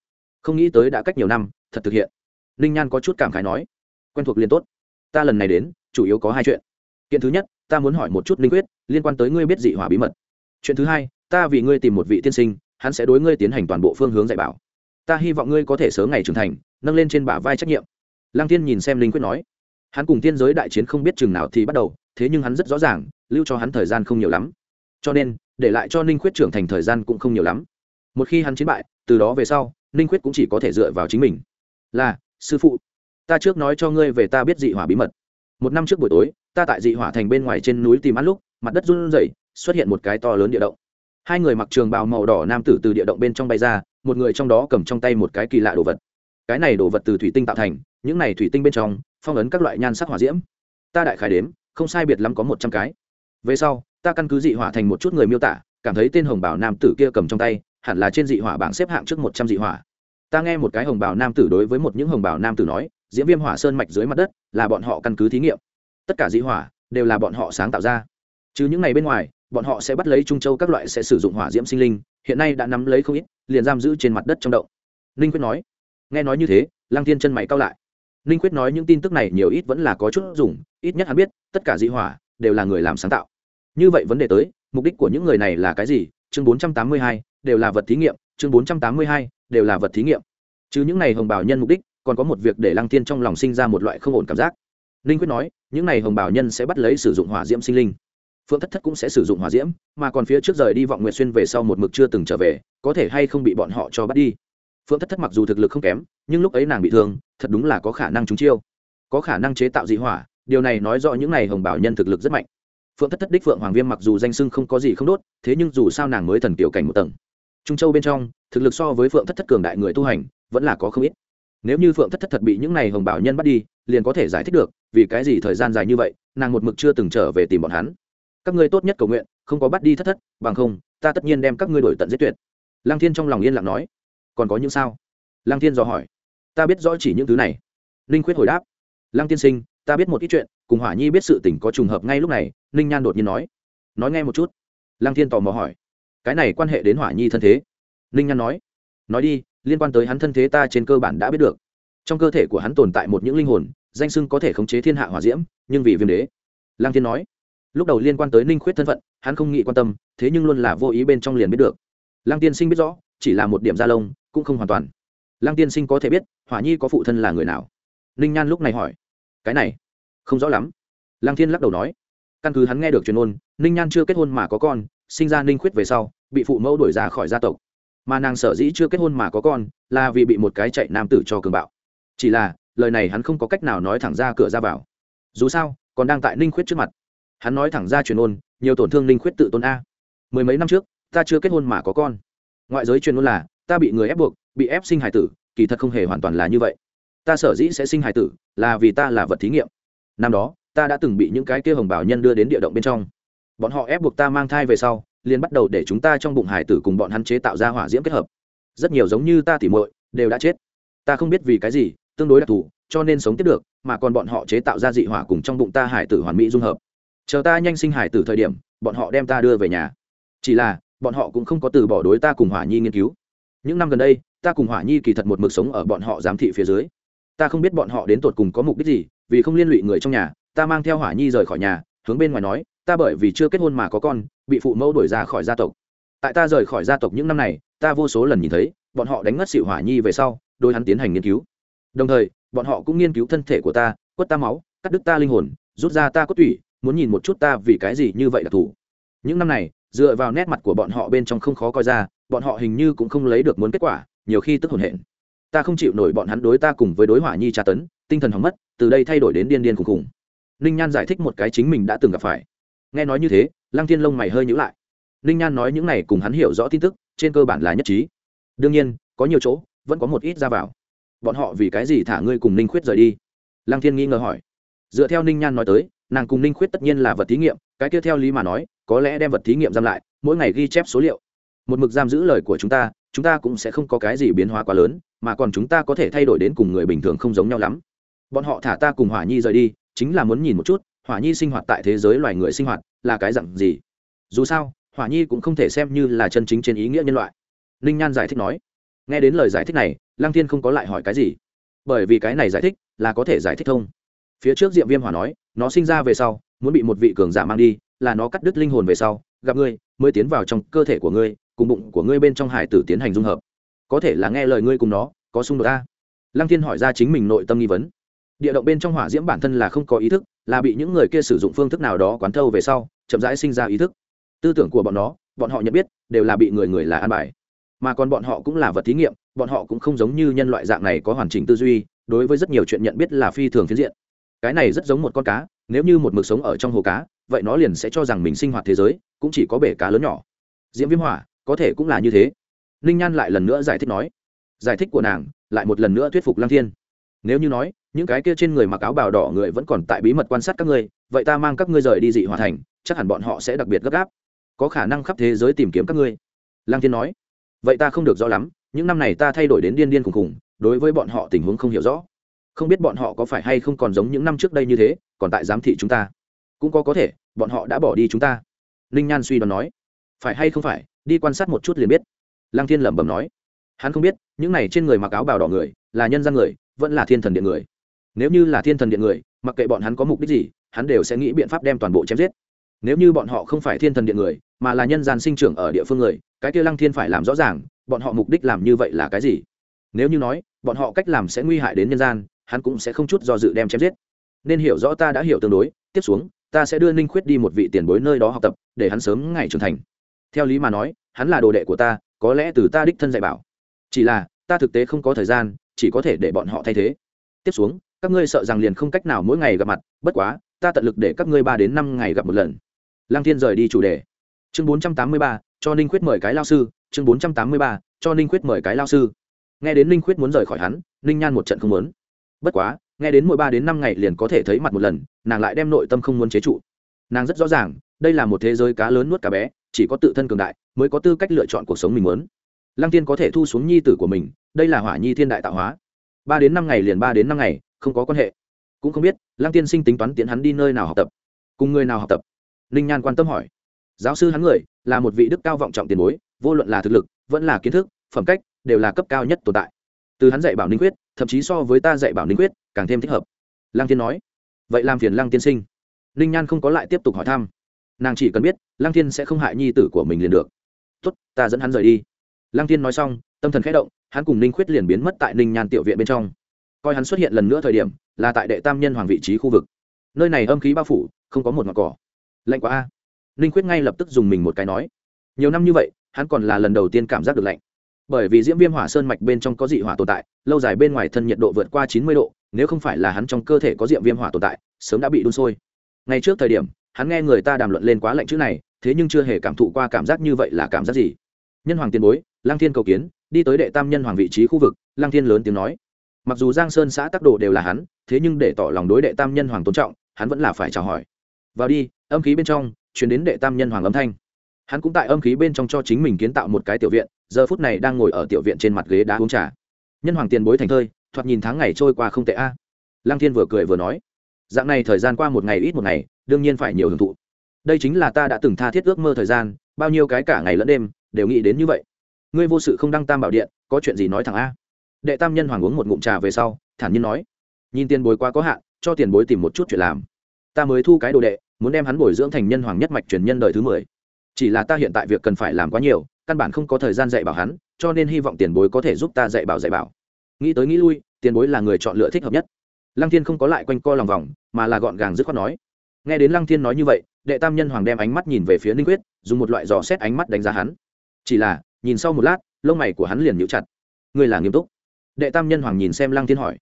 Không nghĩ tới đã cách nhiều năm, thật thực hiện ninh nhan có chút cảm khái nói, quen thuộc liền tốt. Ta lần này đến, chủ yếu có hai chuyện. Kiện thứ nhất, ta muốn hỏi một chút linh quyết, liên quan tới ngươi biết dị hỏa bí mật. Chuyện thứ hai, ta vì ngươi tìm một vị tiên sinh, hắn sẽ đối ngươi tiến hành toàn bộ phương hướng dạy bảo. Ta hy vọng ngươi có thể sớm ngày trưởng thành, nâng lên trên bả vai trách nhiệm. Lăng tiên nhìn xem linh quyết nói, hắn cùng tiên giới đại chiến không biết chừng nào thì bắt đầu, thế nhưng hắn rất rõ ràng, lưu cho hắn thời gian không nhiều lắm. Cho nên, để lại cho ninh quyết trưởng thành thời gian cũng không nhiều lắm. Một khi hắn chiến bại, từ đó về sau, ninh quyết cũng chỉ có thể dựa vào chính mình. Là sư phụ, ta trước nói cho ngươi về ta biết dị hỏa bí mật. Một năm trước buổi tối, ta tại dị hỏa thành bên ngoài trên núi tìm ăn lúc, mặt đất run rẩy, xuất hiện một cái to lớn địa động. Hai người mặc trường bào màu đỏ nam tử từ địa động bên trong bay ra, một người trong đó cầm trong tay một cái kỳ lạ đồ vật. Cái này đồ vật từ thủy tinh tạo thành, những này thủy tinh bên trong, phong ấn các loại nhan sắc hỏa diễm. Ta đại khái đếm, không sai biệt lắm có một trăm cái. Về sau, ta căn cứ dị hỏa thành một chút người miêu tả, cảm thấy tên hồng bảo nam tử kia cầm trong tay, hẳn là trên dị hỏa bảng xếp hạng trước một trăm dị hỏa ta nghe một cái hồng bào nam tử đối với một những hồng bào nam tử nói diễm viêm hỏa sơn mạch dưới mặt đất là bọn họ căn cứ thí nghiệm. Tất cả dị hỏa đều là bọn họ sáng tạo ra. Chứ những ngày bên ngoài bọn họ sẽ bắt lấy trung châu các loại sẽ sử dụng hỏa diễm sinh linh hiện nay đã nắm lấy không ít liền giam giữ trên mặt đất trong đậu ninh quyết nói. Nghe nói như thế lăng thiên chân mày cao lại. Ninh quyết nói những tin tức này nhiều ít vẫn là có chút dùng ít nhất hắn biết tất cả dị hỏa đều là người làm sáng tạo. Như vậy vấn đề tới mục đích của những người này là cái gì? Chương 482, đều là vật thí nghiệm. Chương 482, đều là vật thí nghiệm. Chứ những này hồng bảo nhân mục đích, còn có một việc để lăng thiên trong lòng sinh ra một loại không ổn cảm giác. Ninh quyết nói, những này hồng bảo nhân sẽ bắt lấy sử dụng hỏa diễm sinh linh. Phượng thất thất cũng sẽ sử dụng hỏa diễm, mà còn phía trước rời đi vọng nguyệt xuyên về sau một mực chưa từng trở về, có thể hay không bị bọn họ cho bắt đi. Phượng thất thất mặc dù thực lực không kém, nhưng lúc ấy nàng bị thương, thật đúng là có khả năng trúng chiêu. Có khả năng chế tạo dị hỏa, điều này nói rõ những n à y hồng bảo nhân thực lực rất mạnh. Phượng thất thất đích phượng hoàng viêm mặc dù danh sưng không có gì không đốt, thế nhưng dù sao nàng mới thần kiểu cảnh một tầng trung châu bên trong, thực lực so với phượng thất thất cường đại người tu hành, vẫn là có không ít. Nếu như phượng thất thất thật bị những n à y hồng bảo nhân bắt đi, liền có thể giải thích được, vì cái gì thời gian dài như vậy, nàng một mực chưa từng trở về tìm bọn hắn. Các ngươi tốt nhất cầu nguyện, không có bắt đi thất thất, bằng không, ta tất nhiên đem các ngươi đổi tận giết tuyệt. Lăng thiên trong lòng yên lặng nói. Còn có những sao? Lăng thiên dò hỏi. Ta biết rõ chỉ những thứ này. Ninh khuyết hồi đáp. Lăng tiên sinh, ta biết một ít chuyện, cùng hỏa nhi biết sự tình có trùng hợp ngay lúc này, ninh nhan đột nhiên nói. Nói nghe một chút. Lăng thiên tò mò hỏi cái này quan hệ đến hỏa nhi thân thế. Ninh nhan nói nói đi, liên quan tới hắn thân thế ta trên cơ bản đã biết được. Trong cơ thể của hắn tồn tại một những linh hồn, danh sưng có thể khống chế thiên hạ hỏa diễm, nhưng vì viêm đế. Lang thiên nói, lúc đầu liên quan tới ninh khuyết thân phận, hắn không nghĩ quan tâm, thế nhưng luôn là vô ý bên trong liền biết được. Lang tiên sinh biết rõ, chỉ là một điểm gia lông, cũng không hoàn toàn. Lang tiên sinh có thể biết, hỏa nhi có phụ thân là người nào? Ninh nhan lúc này hỏi, cái này, không rõ lắm. Lang thiên lắc đầu nói, căn cứ hắn nghe được truyền ôn, ninh nhan chưa kết hôn mà có con sinh ra ninh khuyết về sau, bị phụ mẫu đuổi ra khỏi gia tộc. Mà nàng sở dĩ chưa kết hôn mà có con, là vì bị một cái chạy nam tử cho cường bạo. Chỉ là, lời này hắn không có cách nào nói thẳng ra cửa ra vào. Dù sao, còn đang tại ninh khuyết trước mặt. Hắn nói thẳng ra truyền ôn, nhiều tổn thương ninh khuyết tự tôn a. Mười mấy năm trước, ta chưa kết hôn mà có con. Ngoại giới truyền ôn là, ta bị người ép buộc, bị ép sinh hải tử, kỳ thật không hề hoàn toàn là như vậy. Ta sở dĩ sẽ sinh hải tử, là vì ta là vật thí nghiệm. Năm đó, ta đã từng bị những cái kia hồng bảo nhân đưa đến địa động bên trong bọn họ ép buộc ta mang thai về sau, liền bắt đầu để chúng ta trong bụng hải tử cùng bọn hắn chế tạo ra hỏa diễm kết hợp. Rất nhiều giống như ta tỉ muội, đều đã chết. Ta không biết vì cái gì, tương đối đặc thù, cho nên sống tiếp được, mà còn bọn họ chế tạo ra dị hỏa cùng trong bụng ta hải tử hoàn mỹ dung hợp. Chờ ta nhanh sinh hải tử thời điểm, bọn họ đem ta đưa về nhà. Chỉ là, bọn họ cũng không có từ bỏ đối ta cùng hỏa nhi nghiên cứu. Những năm gần đây, ta cùng hỏa nhi kỳ thật một mực sống ở bọn họ giám thị phía dưới. Ta không biết bọn họ đến tột cùng có mục đích gì, vì không liên lụy người trong nhà, ta mang theo hỏa nhi rời khỏi nhà, hướng bên ngoài nói ta bởi vì chưa kết hôn mà có con, bị phụ mẫu đuổi ra khỏi gia tộc. Tại ta rời khỏi gia tộc những năm này, ta vô số lần nhìn thấy, bọn họ đánh ngất xịu hỏa nhi về sau đôi hắn tiến hành nghiên cứu. Đồng thời, bọn họ cũng nghiên cứu thân thể của ta, quất ta máu, cắt đứt ta linh hồn, rút ra ta cốt tủy, muốn nhìn một chút ta vì cái gì như vậy đặc thù những năm này, dựa vào nét mặt của bọn họ bên trong không khó coi ra, bọn họ hình như cũng không lấy được muốn kết quả, nhiều khi tức hồn hển. Ta không chịu nổi bọn hắn đối ta cùng với đối hỏa nhi tra tấn, tinh thần hỏng mất, từ đây thay đổi đến điên điên khùng khùng ninh nhan giải thích một cái chính mình đã từng gặp phải nghe nói như thế, lăng thiên lông mày hơi nhữ lại. Ninh nhan nói những này cùng hắn hiểu rõ tin tức, trên cơ bản là nhất trí. Đương nhiên, có nhiều chỗ, vẫn có một ít ra vào. Bọn họ vì cái gì thả ngươi cùng ninh khuyết rời đi? Lăng thiên nghi ngờ hỏi. Dựa theo ninh nhan nói tới, nàng cùng ninh khuyết tất nhiên là vật thí nghiệm, cái kia theo lý mà nói, có lẽ đem vật thí nghiệm giam lại, mỗi ngày ghi chép số liệu. Một mực giam giữ lời của chúng ta chúng ta cũng sẽ không có cái gì biến hóa quá lớn, mà còn chúng ta có thể thay đổi đến cùng người bình thường không giống nhau lắm. Bọn họ thả ta cùng hỏa nhi rời đi, chính là muốn nhìn một chút hỏa nhi sinh hoạt tại thế giới loài người sinh hoạt là cái dặn gì? Dù sao, hỏa nhi cũng không thể xem như là chân chính trên ý nghĩa nhân loại. Ninh nhan giải thích nói. Nghe đến lời giải thích này, lăng thiên không có lại hỏi cái gì. Bởi vì cái này giải thích là có thể giải thích thông. Phía trước diệm viêm hỏa nói, nó sinh ra về sau, muốn bị một vị cường giả mang đi, là nó cắt đứt linh hồn về sau, gặp ngươi, mới tiến vào trong cơ thể của ngươi, cùng bụng của ngươi bên trong hải tử tiến hành dung hợp. Có thể là nghe lời ngươi cùng nó, có xung đột ta lăng thiên hỏi ra chính mình nội tâm nghi vấn. Địa động bên trong hỏa diễm bản thân là không có ý thức là bị những người kia sử dụng phương thức nào đó quán thâu về sau, chậm rãi sinh ra ý thức. Tư tưởng của bọn nó, bọn họ nhận biết, đều là bị người người là an bài. Mà còn bọn họ cũng là vật thí nghiệm, bọn họ cũng không giống như nhân loại dạng này có hoàn chỉnh tư duy, đối với rất nhiều chuyện nhận biết là phi thường phiến diện. Cái này rất giống một con cá, nếu như một mực sống ở trong hồ cá, vậy nó liền sẽ cho rằng mình sinh hoạt thế giới, cũng chỉ có bể cá lớn nhỏ. Diễm viêm hỏa, có thể cũng là như thế. Ninh nhan lại lần nữa giải thích nói. Giải thích của nàng, lại một lần nữa thuyết phục lăng thiên. Nếu như nói những cái kia trên người mặc áo bào đỏ người vẫn còn tại bí mật quan sát các ngươi, vậy ta mang các ngươi rời đi dị hòa thành, chắc hẳn bọn họ sẽ đặc biệt gấp gáp. Có khả năng khắp thế giới tìm kiếm các ngươi. Lang thiên nói. Vậy ta không được rõ lắm, những năm này ta thay đổi đến điên điên khùng khùng, đối với bọn họ tình huống không hiểu rõ. Không biết bọn họ có phải hay không còn giống những năm trước đây như thế, còn tại giám thị chúng ta. Cũng có có thể, bọn họ đã bỏ đi chúng ta. Ninh nhan suy đoán nói. Phải hay không phải, đi quan sát một chút liền biết. Lăng thiên lẩm bẩm nói. Hắn không biết, những này trên người mặc áo bào đỏ người, là nhân gian người, vẫn là thiên thần điện người nếu như là thiên thần điện người, mặc kệ bọn hắn có mục đích gì, hắn đều sẽ nghĩ biện pháp đem toàn bộ chém giết. Nếu như bọn họ không phải thiên thần điện người, mà là nhân gian sinh trưởng ở địa phương người, cái kia lăng thiên phải làm rõ ràng, bọn họ mục đích làm như vậy là cái gì? Nếu như nói, bọn họ cách làm sẽ nguy hại đến nhân gian, hắn cũng sẽ không chút do dự đem chém giết. Nên hiểu rõ ta đã hiểu tương đối, tiếp xuống, ta sẽ đưa ninh khuyết đi một vị tiền bối nơi đó học tập, để hắn sớm ngày trưởng thành. Theo lý mà nói, hắn là đồ đệ của ta, có lẽ từ ta đích thân dạy bảo. Chỉ là, ta thực tế không có thời gian, chỉ có thể để bọn họ thay thế. Tiếp xuống các ngươi sợ rằng liền không cách nào mỗi ngày gặp mặt, bất quá, ta tận lực để các ngươi ba đến năm ngày gặp một lần. Lăng thiên rời đi chủ đề. Chương bốn trăm tám mươi ba, cho ninh khuyết mời cái lao sư. Chương bốn trăm tám mươi ba, cho ninh khuyết mời cái lao sư. Nghe đến ninh khuyết muốn rời khỏi hắn, ninh nhan một trận không muốn. Bất quá, nghe đến mỗi ba đến năm ngày liền có thể thấy mặt một lần, nàng lại đem nội tâm không muốn chế trụ. Nàng rất rõ ràng, đây là một thế giới cá lớn nuốt cá bé, chỉ có tự thân cường đại mới có tư cách lựa chọn cuộc sống mình muốn. Lăng tiên có thể thu xuống nhi tử của mình, đây là hỏa nhi thiên đại tạo hóa. Ba đến năm ngày liền ba đến năm ngày không có quan hệ. Cũng không biết, lăng tiên sinh tính toán tiến hắn đi nơi nào học tập. Cùng người nào học tập? Ninh nhan quan tâm hỏi. Giáo sư hắn người, là một vị đức cao vọng trọng tiền bối, vô luận là thực lực, vẫn là kiến thức, phẩm cách, đều là cấp cao nhất tồn tại. Từ hắn dạy bảo ninh quyết, thậm chí so với ta dạy bảo ninh quyết, càng thêm thích hợp. Lăng tiên nói. Vậy làm phiền lăng tiên sinh. Ninh nhan không có lại tiếp tục hỏi thăm. Nàng chỉ cần biết, lăng thiên sẽ không hại nhi tử của mình liền được. Tốt, ta dẫn hắn rời đi. Lăng thiên nói xong, tâm thần khẽ động, hắn cùng ninh khuyết liền biến mất tại ninh nhan tiểu viện bên trong coi hắn xuất hiện lần nữa thời điểm, là tại đệ tam nhân hoàng vị trí khu vực. Nơi này âm khí bao phủ, không có một ngọn cỏ. Lạnh quá a. Ninh khuyết ngay lập tức dùng mình một cái nói. Nhiều năm như vậy, hắn còn là lần đầu tiên cảm giác được lạnh. Bởi vì diễm viêm hỏa sơn mạch bên trong có dị hỏa tồn tại, lâu dài bên ngoài thân nhiệt độ vượt qua chín mươi độ, nếu không phải là hắn trong cơ thể có diễm viêm hỏa tồn tại, sớm đã bị đun sôi. Ngay trước thời điểm, hắn nghe người ta đàm luận lên quá lạnh chữ này, thế nhưng chưa hề cảm thụ qua cảm giác như vậy là cảm giác gì. Nhân hoàng tiền bối lang thiên cầu kiến, đi tới đệ tam nhân hoàng vị trí khu vực lang thiên lớn tiếng nói mặc dù giang sơn xã tắc đồ đều là hắn, thế nhưng để tỏ lòng đối đệ tam nhân hoàng tôn trọng, hắn vẫn là phải chào hỏi. Vào đi, âm khí bên trong chuyển đến đệ tam nhân hoàng âm thanh. Hắn cũng tại âm khí bên trong cho chính mình kiến tạo một cái tiểu viện, giờ phút này đang ngồi ở tiểu viện trên mặt ghế đá uống trà. Nhân hoàng tiền bối thành thơi, thoạt nhìn tháng ngày trôi qua không tệ a. À. lăng thiên vừa cười vừa nói, dạng này thời gian qua một ngày ít một ngày, đương nhiên phải nhiều hưởng thụ. Đây chính là ta đã từng tha thiết ước mơ thời gian, bao nhiêu cái cả ngày lẫn đêm, đều nghĩ đến như vậy. Ngươi vô sự không đăng tam bảo điện, có chuyện gì nói thẳng a? Đệ tam nhân hoàng uống một ngụm trà về sau, thản nhiên nói, nhìn tiền bối quá có hạn, cho tiền bối tìm một chút chuyện làm. Ta mới thu cái đồ đệ, muốn đem hắn bồi dưỡng thành nhân hoàng nhất mạch truyền nhân đời thứ mười. Chỉ là ta hiện tại việc cần phải làm quá nhiều, căn bản không có thời gian dạy bảo hắn, cho nên hy vọng tiền bối có thể giúp ta dạy bảo dạy bảo. Nghĩ tới nghĩ lui, tiền bối là người chọn lựa thích hợp nhất. Lăng thiên không có lại quanh co lòng vòng, mà là gọn gàng dứt khoát nói, nghe đến lăng thiên nói như vậy, đệ tam nhân hoàng đem ánh mắt nhìn về phía ninh quyết, dùng một loại dò xét ánh mắt đánh giá hắn. Chỉ là, nhìn sau một lát, lông mày của hắn liền nhíu chặt. Ngươi là nghiêm túc đệ tam nhân hoàng nhìn xem lăng thiên hỏi.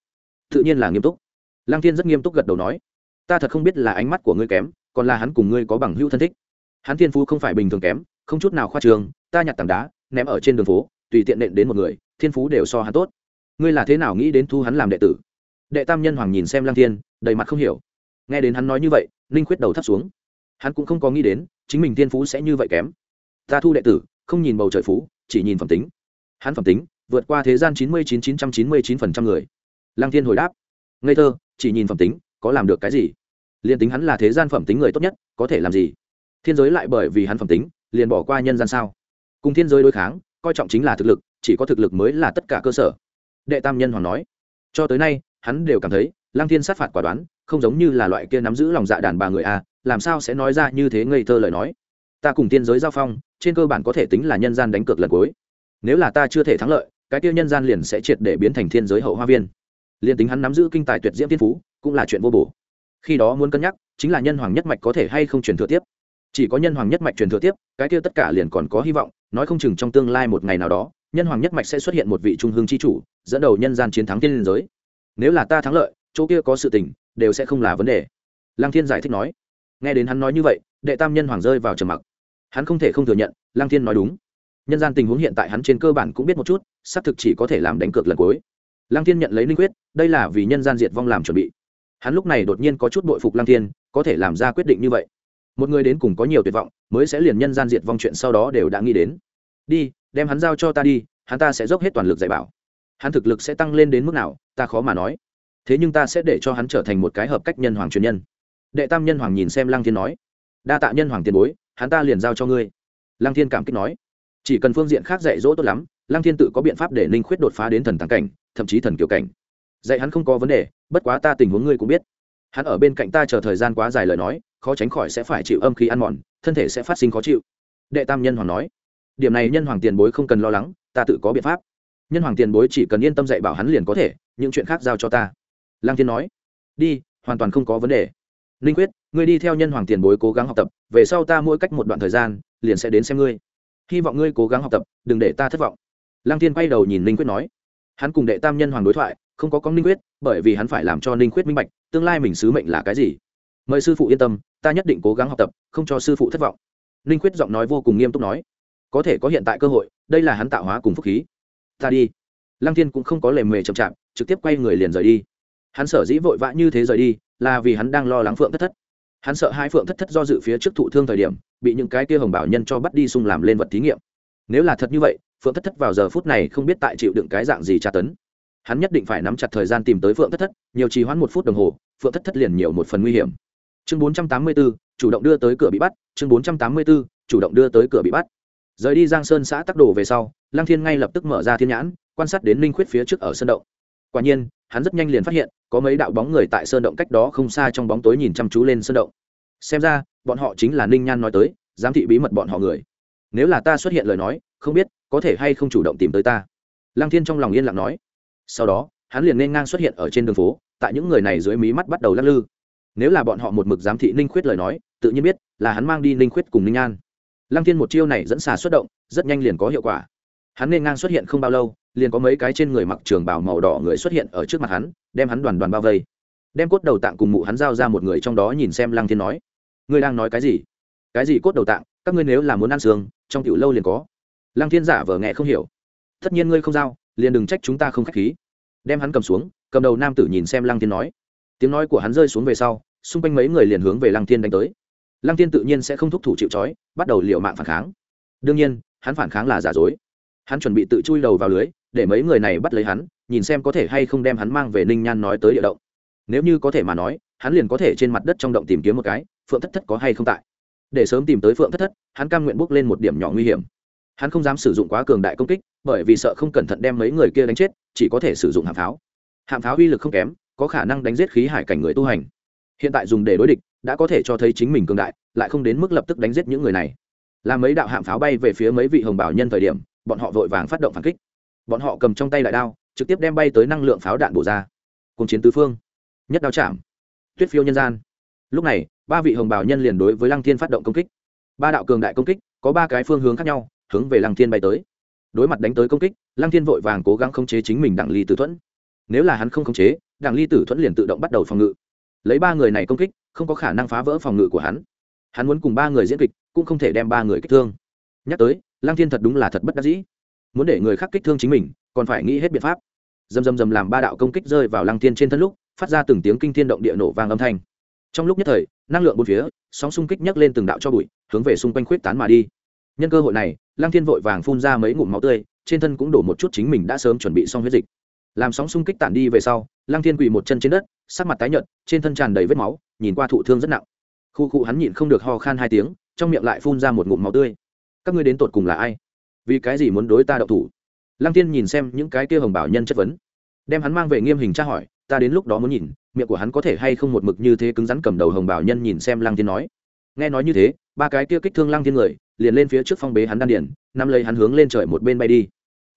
Tự nhiên là nghiêm túc. Lăng thiên rất nghiêm túc gật đầu nói, ta thật không biết là ánh mắt của ngươi kém, còn là hắn cùng ngươi có bằng hữu thân thích. Hắn thiên phú không phải bình thường kém, không chút nào khoa trường, ta nhặt tảng đá, ném ở trên đường phố, tùy tiện nện đến một người, thiên phú đều so hắn tốt. Ngươi là thế nào nghĩ đến thu hắn làm đệ tử? Đệ tam nhân hoàng nhìn xem lăng thiên, đầy mặt không hiểu. Nghe đến hắn nói như vậy, ninh khuyết đầu thấp xuống. Hắn cũng không có nghĩ đến, chính mình thiên phú sẽ như vậy kém. Ta thu đệ tử, không nhìn bầu trời phú, chỉ nhìn phẩm tính. Hắn phẩm tính vượt qua thế gian chín mươi chín chín trăm chín mươi chín phần trăm người. Lăng thiên hồi đáp, ngây thơ, chỉ nhìn phẩm tính, có làm được cái gì? Liền tính hắn là thế gian phẩm tính người tốt nhất, có thể làm gì? Thiên giới lại bởi vì hắn phẩm tính, liền bỏ qua nhân gian sao? Cùng thiên giới đối kháng, coi trọng chính là thực lực, chỉ có thực lực mới là tất cả cơ sở. Đệ tam nhân hoàng nói. Cho tới nay, hắn đều cảm thấy, lăng thiên sát phạt quả đoán, không giống như là loại kia nắm giữ lòng dạ đàn bà người a, làm sao sẽ nói ra như thế ngây thơ lời nói? Ta cùng tiên giới giao phong, trên cơ bản có thể tính là nhân gian đánh cược lần cuối. Nếu là ta chưa thể thắng lợi cái tiêu nhân gian liền sẽ triệt để biến thành thiên giới hậu hoa viên. Liền tính hắn nắm giữ kinh tài tuyệt diễm thiên phú, cũng là chuyện vô bổ. Khi đó muốn cân nhắc, chính là nhân hoàng nhất mạch có thể hay không truyền thừa tiếp. Chỉ có nhân hoàng nhất mạch truyền thừa tiếp, cái tiêu tất cả liền còn có hy vọng, nói không chừng trong tương lai một ngày nào đó, nhân hoàng nhất mạch sẽ xuất hiện một vị trung hương chi chủ, dẫn đầu nhân gian chiến thắng thiên liên giới. Nếu là ta thắng lợi, chỗ kia có sự tình, đều sẽ không là vấn đề. Lăng thiên giải thích nói. Nghe đến hắn nói như vậy, đệ tam nhân hoàng rơi vào trầm mặc. Hắn không thể không thừa nhận, lăng thiên nói đúng nhân gian tình huống hiện tại hắn trên cơ bản cũng biết một chút, xác thực chỉ có thể làm đánh cược lần cuối. Lăng thiên nhận lấy linh quyết, đây là vì nhân gian diệt vong làm chuẩn bị. Hắn lúc này đột nhiên có chút bội phục lăng thiên, có thể làm ra quyết định như vậy. Một người đến cùng có nhiều tuyệt vọng, mới sẽ liền nhân gian diệt vong chuyện sau đó đều đã nghĩ đến. Đi, đem hắn giao cho ta đi, hắn ta sẽ dốc hết toàn lực dạy bảo. Hắn thực lực sẽ tăng lên đến mức nào, ta khó mà nói. Thế nhưng ta sẽ để cho hắn trở thành một cái hợp cách nhân hoàng truyền nhân. Đệ tam nhân hoàng nhìn xem lăng thiên nói. Đa tạ nhân hoàng tiền bối, hắn ta liền giao cho ngươi. Lăng thiên cảm kích nói chỉ cần phương diện khác dạy dỗ tốt lắm, lăng thiên tự có biện pháp để ninh khuyết đột phá đến thần tàng cảnh, thậm chí thần kiểu cảnh. Dạy hắn không có vấn đề, bất quá ta tình huống ngươi cũng biết. Hắn ở bên cạnh ta chờ thời gian quá dài lời nói, khó tránh khỏi sẽ phải chịu âm khí ăn mòn, thân thể sẽ phát sinh khó chịu. Đệ tam nhân hoàng nói, điểm này nhân hoàng tiền bối không cần lo lắng, ta tự có biện pháp. Nhân hoàng tiền bối chỉ cần yên tâm dạy bảo hắn liền có thể, những chuyện khác giao cho ta. Lăng thiên nói, đi, hoàn toàn không có vấn đề. Ninh quyết ngươi đi theo nhân hoàng tiền bối cố gắng học tập, về sau ta mỗi cách một đoạn thời gian, liền sẽ đến xem ngươi hy vọng ngươi cố gắng học tập, đừng để ta thất vọng. Lăng thiên quay đầu nhìn ninh quyết nói. Hắn cùng đệ tam nhân hoàng đối thoại, không có con ninh quyết, bởi vì hắn phải làm cho ninh quyết minh bạch, tương lai mình sứ mệnh là cái gì. Mời sư phụ yên tâm, ta nhất định cố gắng học tập, không cho sư phụ thất vọng. Ninh quyết giọng nói vô cùng nghiêm túc nói. Có thể có hiện tại cơ hội, đây là hắn tạo hóa cùng phúc khí. Ta đi. Lăng thiên cũng không có lề mề chậm chạp, trực tiếp quay người liền rời đi. Hắn sở dĩ vội vã như thế rời đi, là vì hắn đang lo lắng phượng thất thất hắn sợ hai phượng thất thất do dự phía trước thụ thương thời điểm, bị những cái kia hồng bảo nhân cho bắt đi xung làm lên vật thí nghiệm. Nếu là thật như vậy, phượng thất thất vào giờ phút này không biết tại chịu đựng cái dạng gì tra tấn. Hắn nhất định phải nắm chặt thời gian tìm tới phượng thất thất, nhiều trì hoãn một phút đồng hồ, phượng thất thất liền nhiều một phần nguy hiểm. Chương bốn trăm tám mươi bốn chủ động đưa tới cửa bị bắt, chương bốn trăm tám mươi bốn chủ động đưa tới cửa bị bắt. Rời đi giang sơn xã tắc đồ về sau, lăng thiên ngay lập tức mở ra thiên nhãn, quan sát đến linh khuyết phía trước ở sân động quả nhiên, hắn rất nhanh liền phát hiện, có mấy đạo bóng người tại sơn động cách đó không xa trong bóng tối nhìn chăm chú lên sơn động. Xem ra, bọn họ chính là ninh nhan nói tới, giám thị bí mật bọn họ người. Nếu là ta xuất hiện lời nói, không biết có thể hay không chủ động tìm tới ta. Lăng thiên trong lòng yên lặng nói. Sau đó, hắn liền nên ngang xuất hiện ở trên đường phố, tại những người này dưới mí mắt bắt đầu lắc lư. Nếu là bọn họ một mực giám thị ninh khuyết lời nói, tự nhiên biết là hắn mang đi ninh khuyết cùng ninh an lăng thiên một chiêu này dẫn xà xuất động, rất nhanh liền có hiệu quả. Hắn nên ngang xuất hiện không bao lâu liền có mấy cái trên người mặc trường bào màu đỏ người xuất hiện ở trước mặt hắn, đem hắn đoàn đoàn bao vây. Đem cốt đầu tạng cùng mụ hắn giao ra một người trong đó nhìn xem lăng thiên nói, ngươi đang nói cái gì? Cái gì cốt đầu tạng? Các ngươi nếu là muốn ăn xương, trong tiểu lâu liền có. Lăng thiên giả vờ nghe không hiểu. Tất nhiên ngươi không giao, liền đừng trách chúng ta không k h á c h khí. Đem hắn cầm xuống, cầm đầu nam tử nhìn xem lăng thiên nói. Tiếng nói của hắn rơi xuống về sau, xung quanh mấy người liền hướng về lăng thiên đánh tới. Lăng thiên tự nhiên sẽ không thúc thủ chịu c bắt đầu liệu mạng phản kháng. Đương nhiên, hắn phản kháng là giả dối. Hắn chuẩn bị tự chui đầu vào lưới để mấy người này bắt lấy hắn, nhìn xem có thể hay không đem hắn mang về ninh nhan nói tới địa động. Nếu như có thể mà nói, hắn liền có thể trên mặt đất trong động tìm kiếm một cái, phượng thất thất có hay không tại? Để sớm tìm tới phượng thất thất, hắn cam nguyện bước lên một điểm nhỏ nguy hiểm. Hắn không dám sử dụng quá cường đại công kích, bởi vì sợ không cẩn thận đem mấy người kia đánh chết, chỉ có thể sử dụng hạm pháo. Hạm pháo uy lực không kém, có khả năng đánh giết khí hải cảnh người tu hành. Hiện tại dùng để đối địch, đã có thể cho thấy chính mình cường đại, lại không đến mức lập tức đánh giết những người này. Làm mấy đạo hạm pháo bay về phía mấy vị hồng bảo nhân thời điểm, bọn họ vội vàng phát động phản kích bọn họ cầm trong tay đại đao, trực tiếp đem bay tới năng lượng pháo đạn bổ ra. Cùng chiến tứ phương. Nhất đao chạm. Tuyết phiêu nhân gian. Lúc này, ba vị hồng bào nhân liền đối với lăng thiên phát động công kích. Ba đạo cường đại công kích, có ba cái phương hướng khác nhau, hướng về lăng thiên bay tới. Đối mặt đánh tới công kích, lăng thiên vội vàng cố gắng khống chế chính mình đặng ly tử thuẫn. Nếu là hắn không khống chế, đặng ly tử thuẫn liền tự động bắt đầu phòng ngự. Lấy ba người này công kích, không có khả năng phá vỡ phòng ngự của hắn. Hắn muốn cùng ba người diễn kịch, cũng không thể đem ba người kích thương. Nhắc tới, lăng thiên thật đúng là thật bất đắc dĩ muốn để người khác kích thương chính mình, còn phải nghĩ hết biện pháp. Dầm dầm dầm làm ba đạo công kích rơi vào lăng thiên trên thân lúc, phát ra từng tiếng kinh thiên động địa nổ vang âm thanh. Trong lúc nhất thời, năng lượng bốn phía, sóng xung kích nhấc lên từng đạo cho bụi, hướng về xung quanh khuyết tán mà đi. Nhân cơ hội này, lăng thiên vội vàng phun ra mấy ngụm máu tươi, trên thân cũng đổ một chút chính mình đã sớm chuẩn bị xong huyết dịch. Làm sóng xung kích tản đi về sau, lăng thiên quỳ một chân trên đất, sắc mặt tái nhợt, trên thân tràn đầy vết máu, nhìn qua thụ thương rất nặng. Khu cụ hắn nhịn không được ho khan hai tiếng, trong miệng lại phun ra một ngụm máu tươi. Các ngươi đến tột cùng là ai? Vì cái gì muốn đối ta đậu thủ? Lăng tiên nhìn xem những cái kia hồng bảo nhân chất vấn, đem hắn mang về nghiêm hình tra hỏi, ta đến lúc đó muốn nhìn, miệng của hắn có thể hay không một mực như thế cứng rắn cầm đầu hồng bảo nhân nhìn xem lăng tiên nói. Nghe nói như thế, ba cái kia kích thương lăng tiên người, liền lên phía trước phong bế hắn đan điển nắm lấy hắn hướng lên trời một bên bay đi.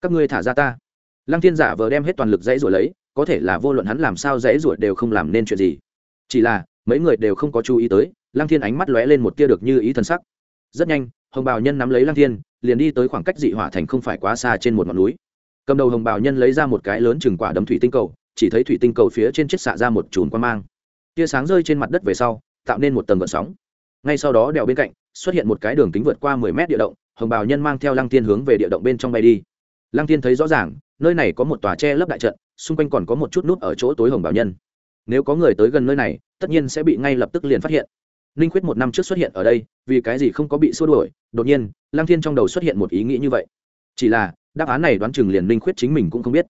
Các ngươi thả ra ta. Lăng tiên giả vờ đem hết toàn lực dãy rồi lấy, có thể là vô luận hắn làm sao dãy ruột đều không làm nên chuyện gì. Chỉ là, mấy người đều không có chú ý tới, lăng thiên ánh mắt lóe lên một tia được như ý thân sắc. Rất nhanh, hồng bào nhân nắm lấy lăng thiên liền đi tới khoảng cách dị hỏa thành không phải quá xa trên một ngọn núi. Cầm đầu hồng bào nhân lấy ra một cái lớn chừng quả đấm thủy tinh cầu, chỉ thấy thủy tinh cầu phía trên chiếc xạ ra một chùm quan mang. Tia sáng rơi trên mặt đất về sau, tạo nên một tầng gợn sóng. Ngay sau đó đèo bên cạnh, xuất hiện một cái đường kính vượt qua mười mét địa động, hồng bào nhân mang theo lăng tiên hướng về địa động bên trong bay đi. Lăng tiên thấy rõ ràng, nơi này có một tòa tre lấp đại trận, xung quanh còn có một chút nút ở chỗ tối hồng bào nhân. Nếu có người tới gần nơi này, tất nhiên sẽ bị ngay lập tức liền phát hiện ninh khuyết một năm trước xuất hiện ở đây, vì cái gì không có bị xua đuổi? Đột nhiên, lăng thiên trong đầu xuất hiện một ý nghĩ như vậy. Chỉ là, đáp án này đoán chừng liền ninh khuyết chính mình cũng không biết.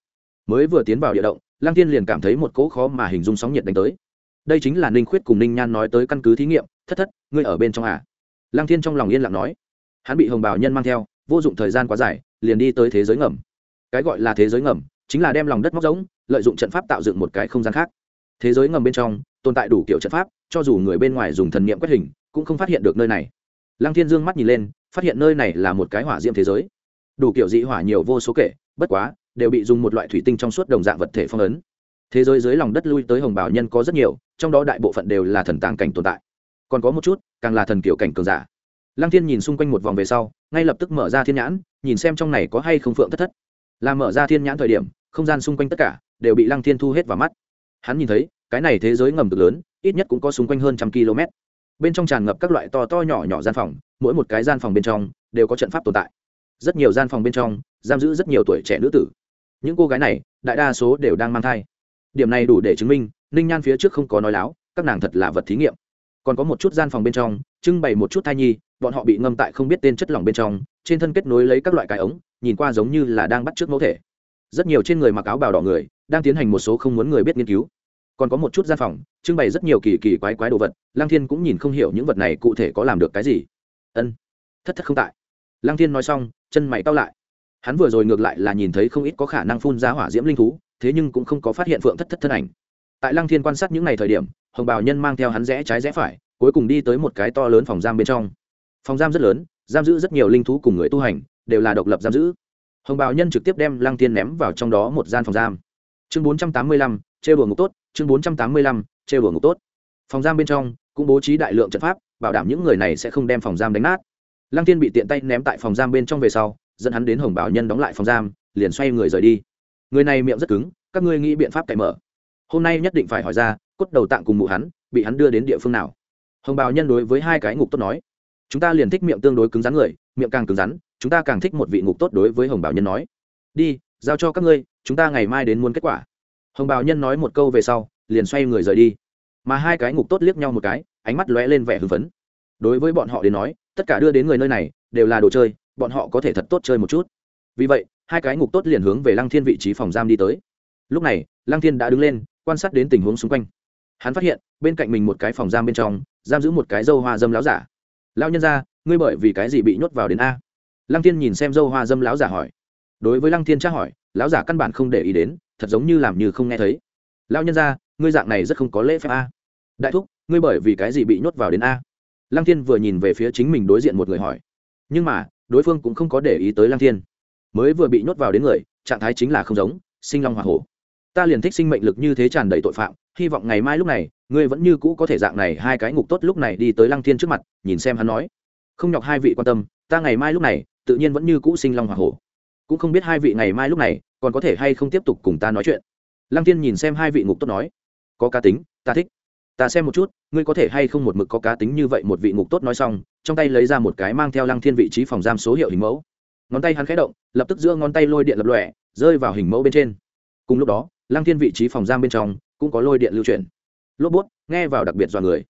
Mới vừa tiến vào địa động, lăng thiên liền cảm thấy một cỗ khó mà hình dung sóng nhiệt đánh tới. Đây chính là ninh khuyết cùng ninh nhan nói tới căn cứ thí nghiệm, thất thất, ngươi ở bên trong à. lăng thiên trong lòng yên lặng nói. Hắn bị hồng bào nhân mang theo, vô dụng thời gian quá dài, liền đi tới thế giới ngầm. Cái gọi là thế giới ngầm, chính là đem lòng đất móc giống lợi dụng trận pháp tạo dựng một cái không gian khác. Thế giới ngầm bên trong, tồn tại đủ kiểu trận pháp cho dù người bên ngoài dùng thần niệm quét hình, cũng không phát hiện được nơi này. Lăng thiên dương mắt nhìn lên, phát hiện nơi này là một cái hỏa diễm thế giới. Đủ kiểu dị hỏa nhiều vô số kể, bất quá, đều bị dùng một loại thủy tinh trong suốt đồng dạng vật thể phong ấn. Thế giới dưới lòng đất lui tới hồng bảo nhân có rất nhiều, trong đó đại bộ phận đều là thần tàng cảnh tồn tại. Còn có một chút, càng là thần kiểu cảnh cường giả. Lăng thiên nhìn xung quanh một vòng về sau, ngay lập tức mở ra thiên nhãn, nhìn xem trong này có hay không phượng thất thất. Là mở ra thiên nhãn thời điểm, không gian xung quanh tất cả, đều bị lăng thiên thu hết vào mắt. Hắn nhìn thấy cái này thế giới ngầm cực lớn, ít nhất cũng có xung quanh hơn trăm km. Bên trong tràn ngập các loại to to nhỏ nhỏ gian phòng, mỗi một cái gian phòng bên trong đều có trận pháp tồn tại. Rất nhiều gian phòng bên trong giam giữ rất nhiều tuổi trẻ nữ tử. Những cô gái này, đại đa số đều đang mang thai. Điểm này đủ để chứng minh, ninh nhan phía trước không có nói láo, các nàng thật là vật thí nghiệm. Còn có một chút gian phòng bên trong, trưng bày một chút thai nhi, bọn họ bị ngâm tại không biết tên chất lỏng bên trong, trên thân kết nối lấy các loại cái ống, nhìn qua giống như là đang bắt t r ư ớ c mẫu thể. Rất nhiều trên người mặc áo bào đỏ người, đang tiến hành một số không muốn người biết nghiên cứu còn có một chút gian phòng, trưng bày rất nhiều kỳ kỳ quái quái đồ vật lang thiên cũng nhìn không hiểu những vật này cụ thể có làm được cái gì. Ân, thất thất không tại. Lang thiên nói xong, chân mày cao lại. Hắn vừa rồi ngược lại là nhìn thấy không ít có khả năng phun ra hỏa diễm linh thú, thế nhưng cũng không có phát hiện phượng thất thất thân ảnh. Tại lang thiên quan sát những ngày thời điểm, hồng bào nhân mang theo hắn rẽ trái rẽ phải, cuối cùng đi tới một cái to lớn phòng giam bên trong. Phòng giam rất lớn, giam giữ rất nhiều linh thú cùng người tu hành, đều là độc lập giam giữ. Hồng bào nhân trực tiếp đem lăng Thiên ném vào trong đó một gian phòng giam. Chương bốn trăm tám mươi lăm, trêu đùa ngục tốt chương bốn trăm tám mươi lăm chê bùa ngục tốt. Phòng giam bên trong, cũng bố trí đại lượng trận pháp, bảo đảm những người này sẽ không đem phòng giam đánh nát. Lăng tiên bị tiện tay ném tại phòng giam bên trong về sau, dẫn hắn đến hồng Bảo nhân đóng lại phòng giam, liền xoay người rời đi. Người này miệng rất cứng, các ngươi nghĩ biện pháp cậy mở. Hôm nay nhất định phải hỏi ra, cốt đầu tạng cùng mụ hắn, bị hắn đưa đến địa phương nào? Hồng bào nhân đối với hai cái ngục tốt nói, chúng ta liền thích miệng tương đối cứng rắn người, miệng càng cứng rắn, chúng ta càng thích một vị ngục tốt đối với hồng bào nhân nói. Đi, giao cho các ngươi, chúng ta ngày mai đến muốn kết quả hồng bào nhân nói một câu về sau, liền xoay người rời đi. Mà hai cái ngục tốt liếc nhau một cái, ánh mắt lóe lên vẻ hưng phấn. Đối với bọn họ đến nói, tất cả đưa đến người nơi này, đều là đồ chơi, bọn họ có thể thật tốt chơi một chút. Vì vậy, hai cái ngục tốt liền hướng về lăng thiên vị trí phòng giam đi tới. Lúc này, lăng thiên đã đứng lên, quan sát đến tình huống xung quanh. Hắn phát hiện, bên cạnh mình một cái phòng giam bên trong, giam giữ một cái dâu hoa dâm láo giả. Lão nhân ra ngươi bởi vì cái gì bị nhốt vào đến a? Lăng Thiên nhìn xem dâu hoa dâm láo giả hỏi. Đối với lăng Thiên tra hỏi, lão giả căn bản không để ý đến thật giống như làm như không nghe thấy. Lao nhân ra ngươi dạng này rất không có lễ phép a. Đại thúc, ngươi bởi vì cái gì bị nhốt vào đến a? Lăng Thiên vừa nhìn về phía chính mình đối diện một người hỏi. Nhưng mà, đối phương cũng không có để ý tới lăng Thiên. mới vừa bị nhốt vào đến người, trạng thái chính là không giống, sinh long hoa hổ. Ta liền thích sinh mệnh lực như thế tràn đầy tội phạm, hy vọng ngày mai lúc này, ngươi vẫn như cũ có thể dạng này hai cái ngục tốt lúc này đi tới lăng thiên trước mặt, nhìn xem hắn nói. Không nhọc hai vị quan tâm, ta ngày mai lúc này, tự nhiên vẫn như cũ sinh long hoa hổ cũng không biết hai vị ngày mai lúc này còn có thể hay không tiếp tục cùng ta nói chuyện. Lăng thiên nhìn xem hai vị ngục tốt nói, có cá tính, ta thích. Ta xem một chút, ngươi có thể hay không một mực có cá tính như vậy? Một vị ngục tốt nói xong, trong tay lấy ra một cái mang theo lăng thiên vị trí phòng giam số hiệu hình mẫu. Ngón tay hắn khẽ động, lập tức giữa ngón tay lôi điện lập lòe, rơi vào hình mẫu bên trên. Cùng lúc đó, lăng thiên vị trí phòng giam bên trong cũng có lôi điện lưu truyền lốp bút, nghe vào đặc biệt dọa người.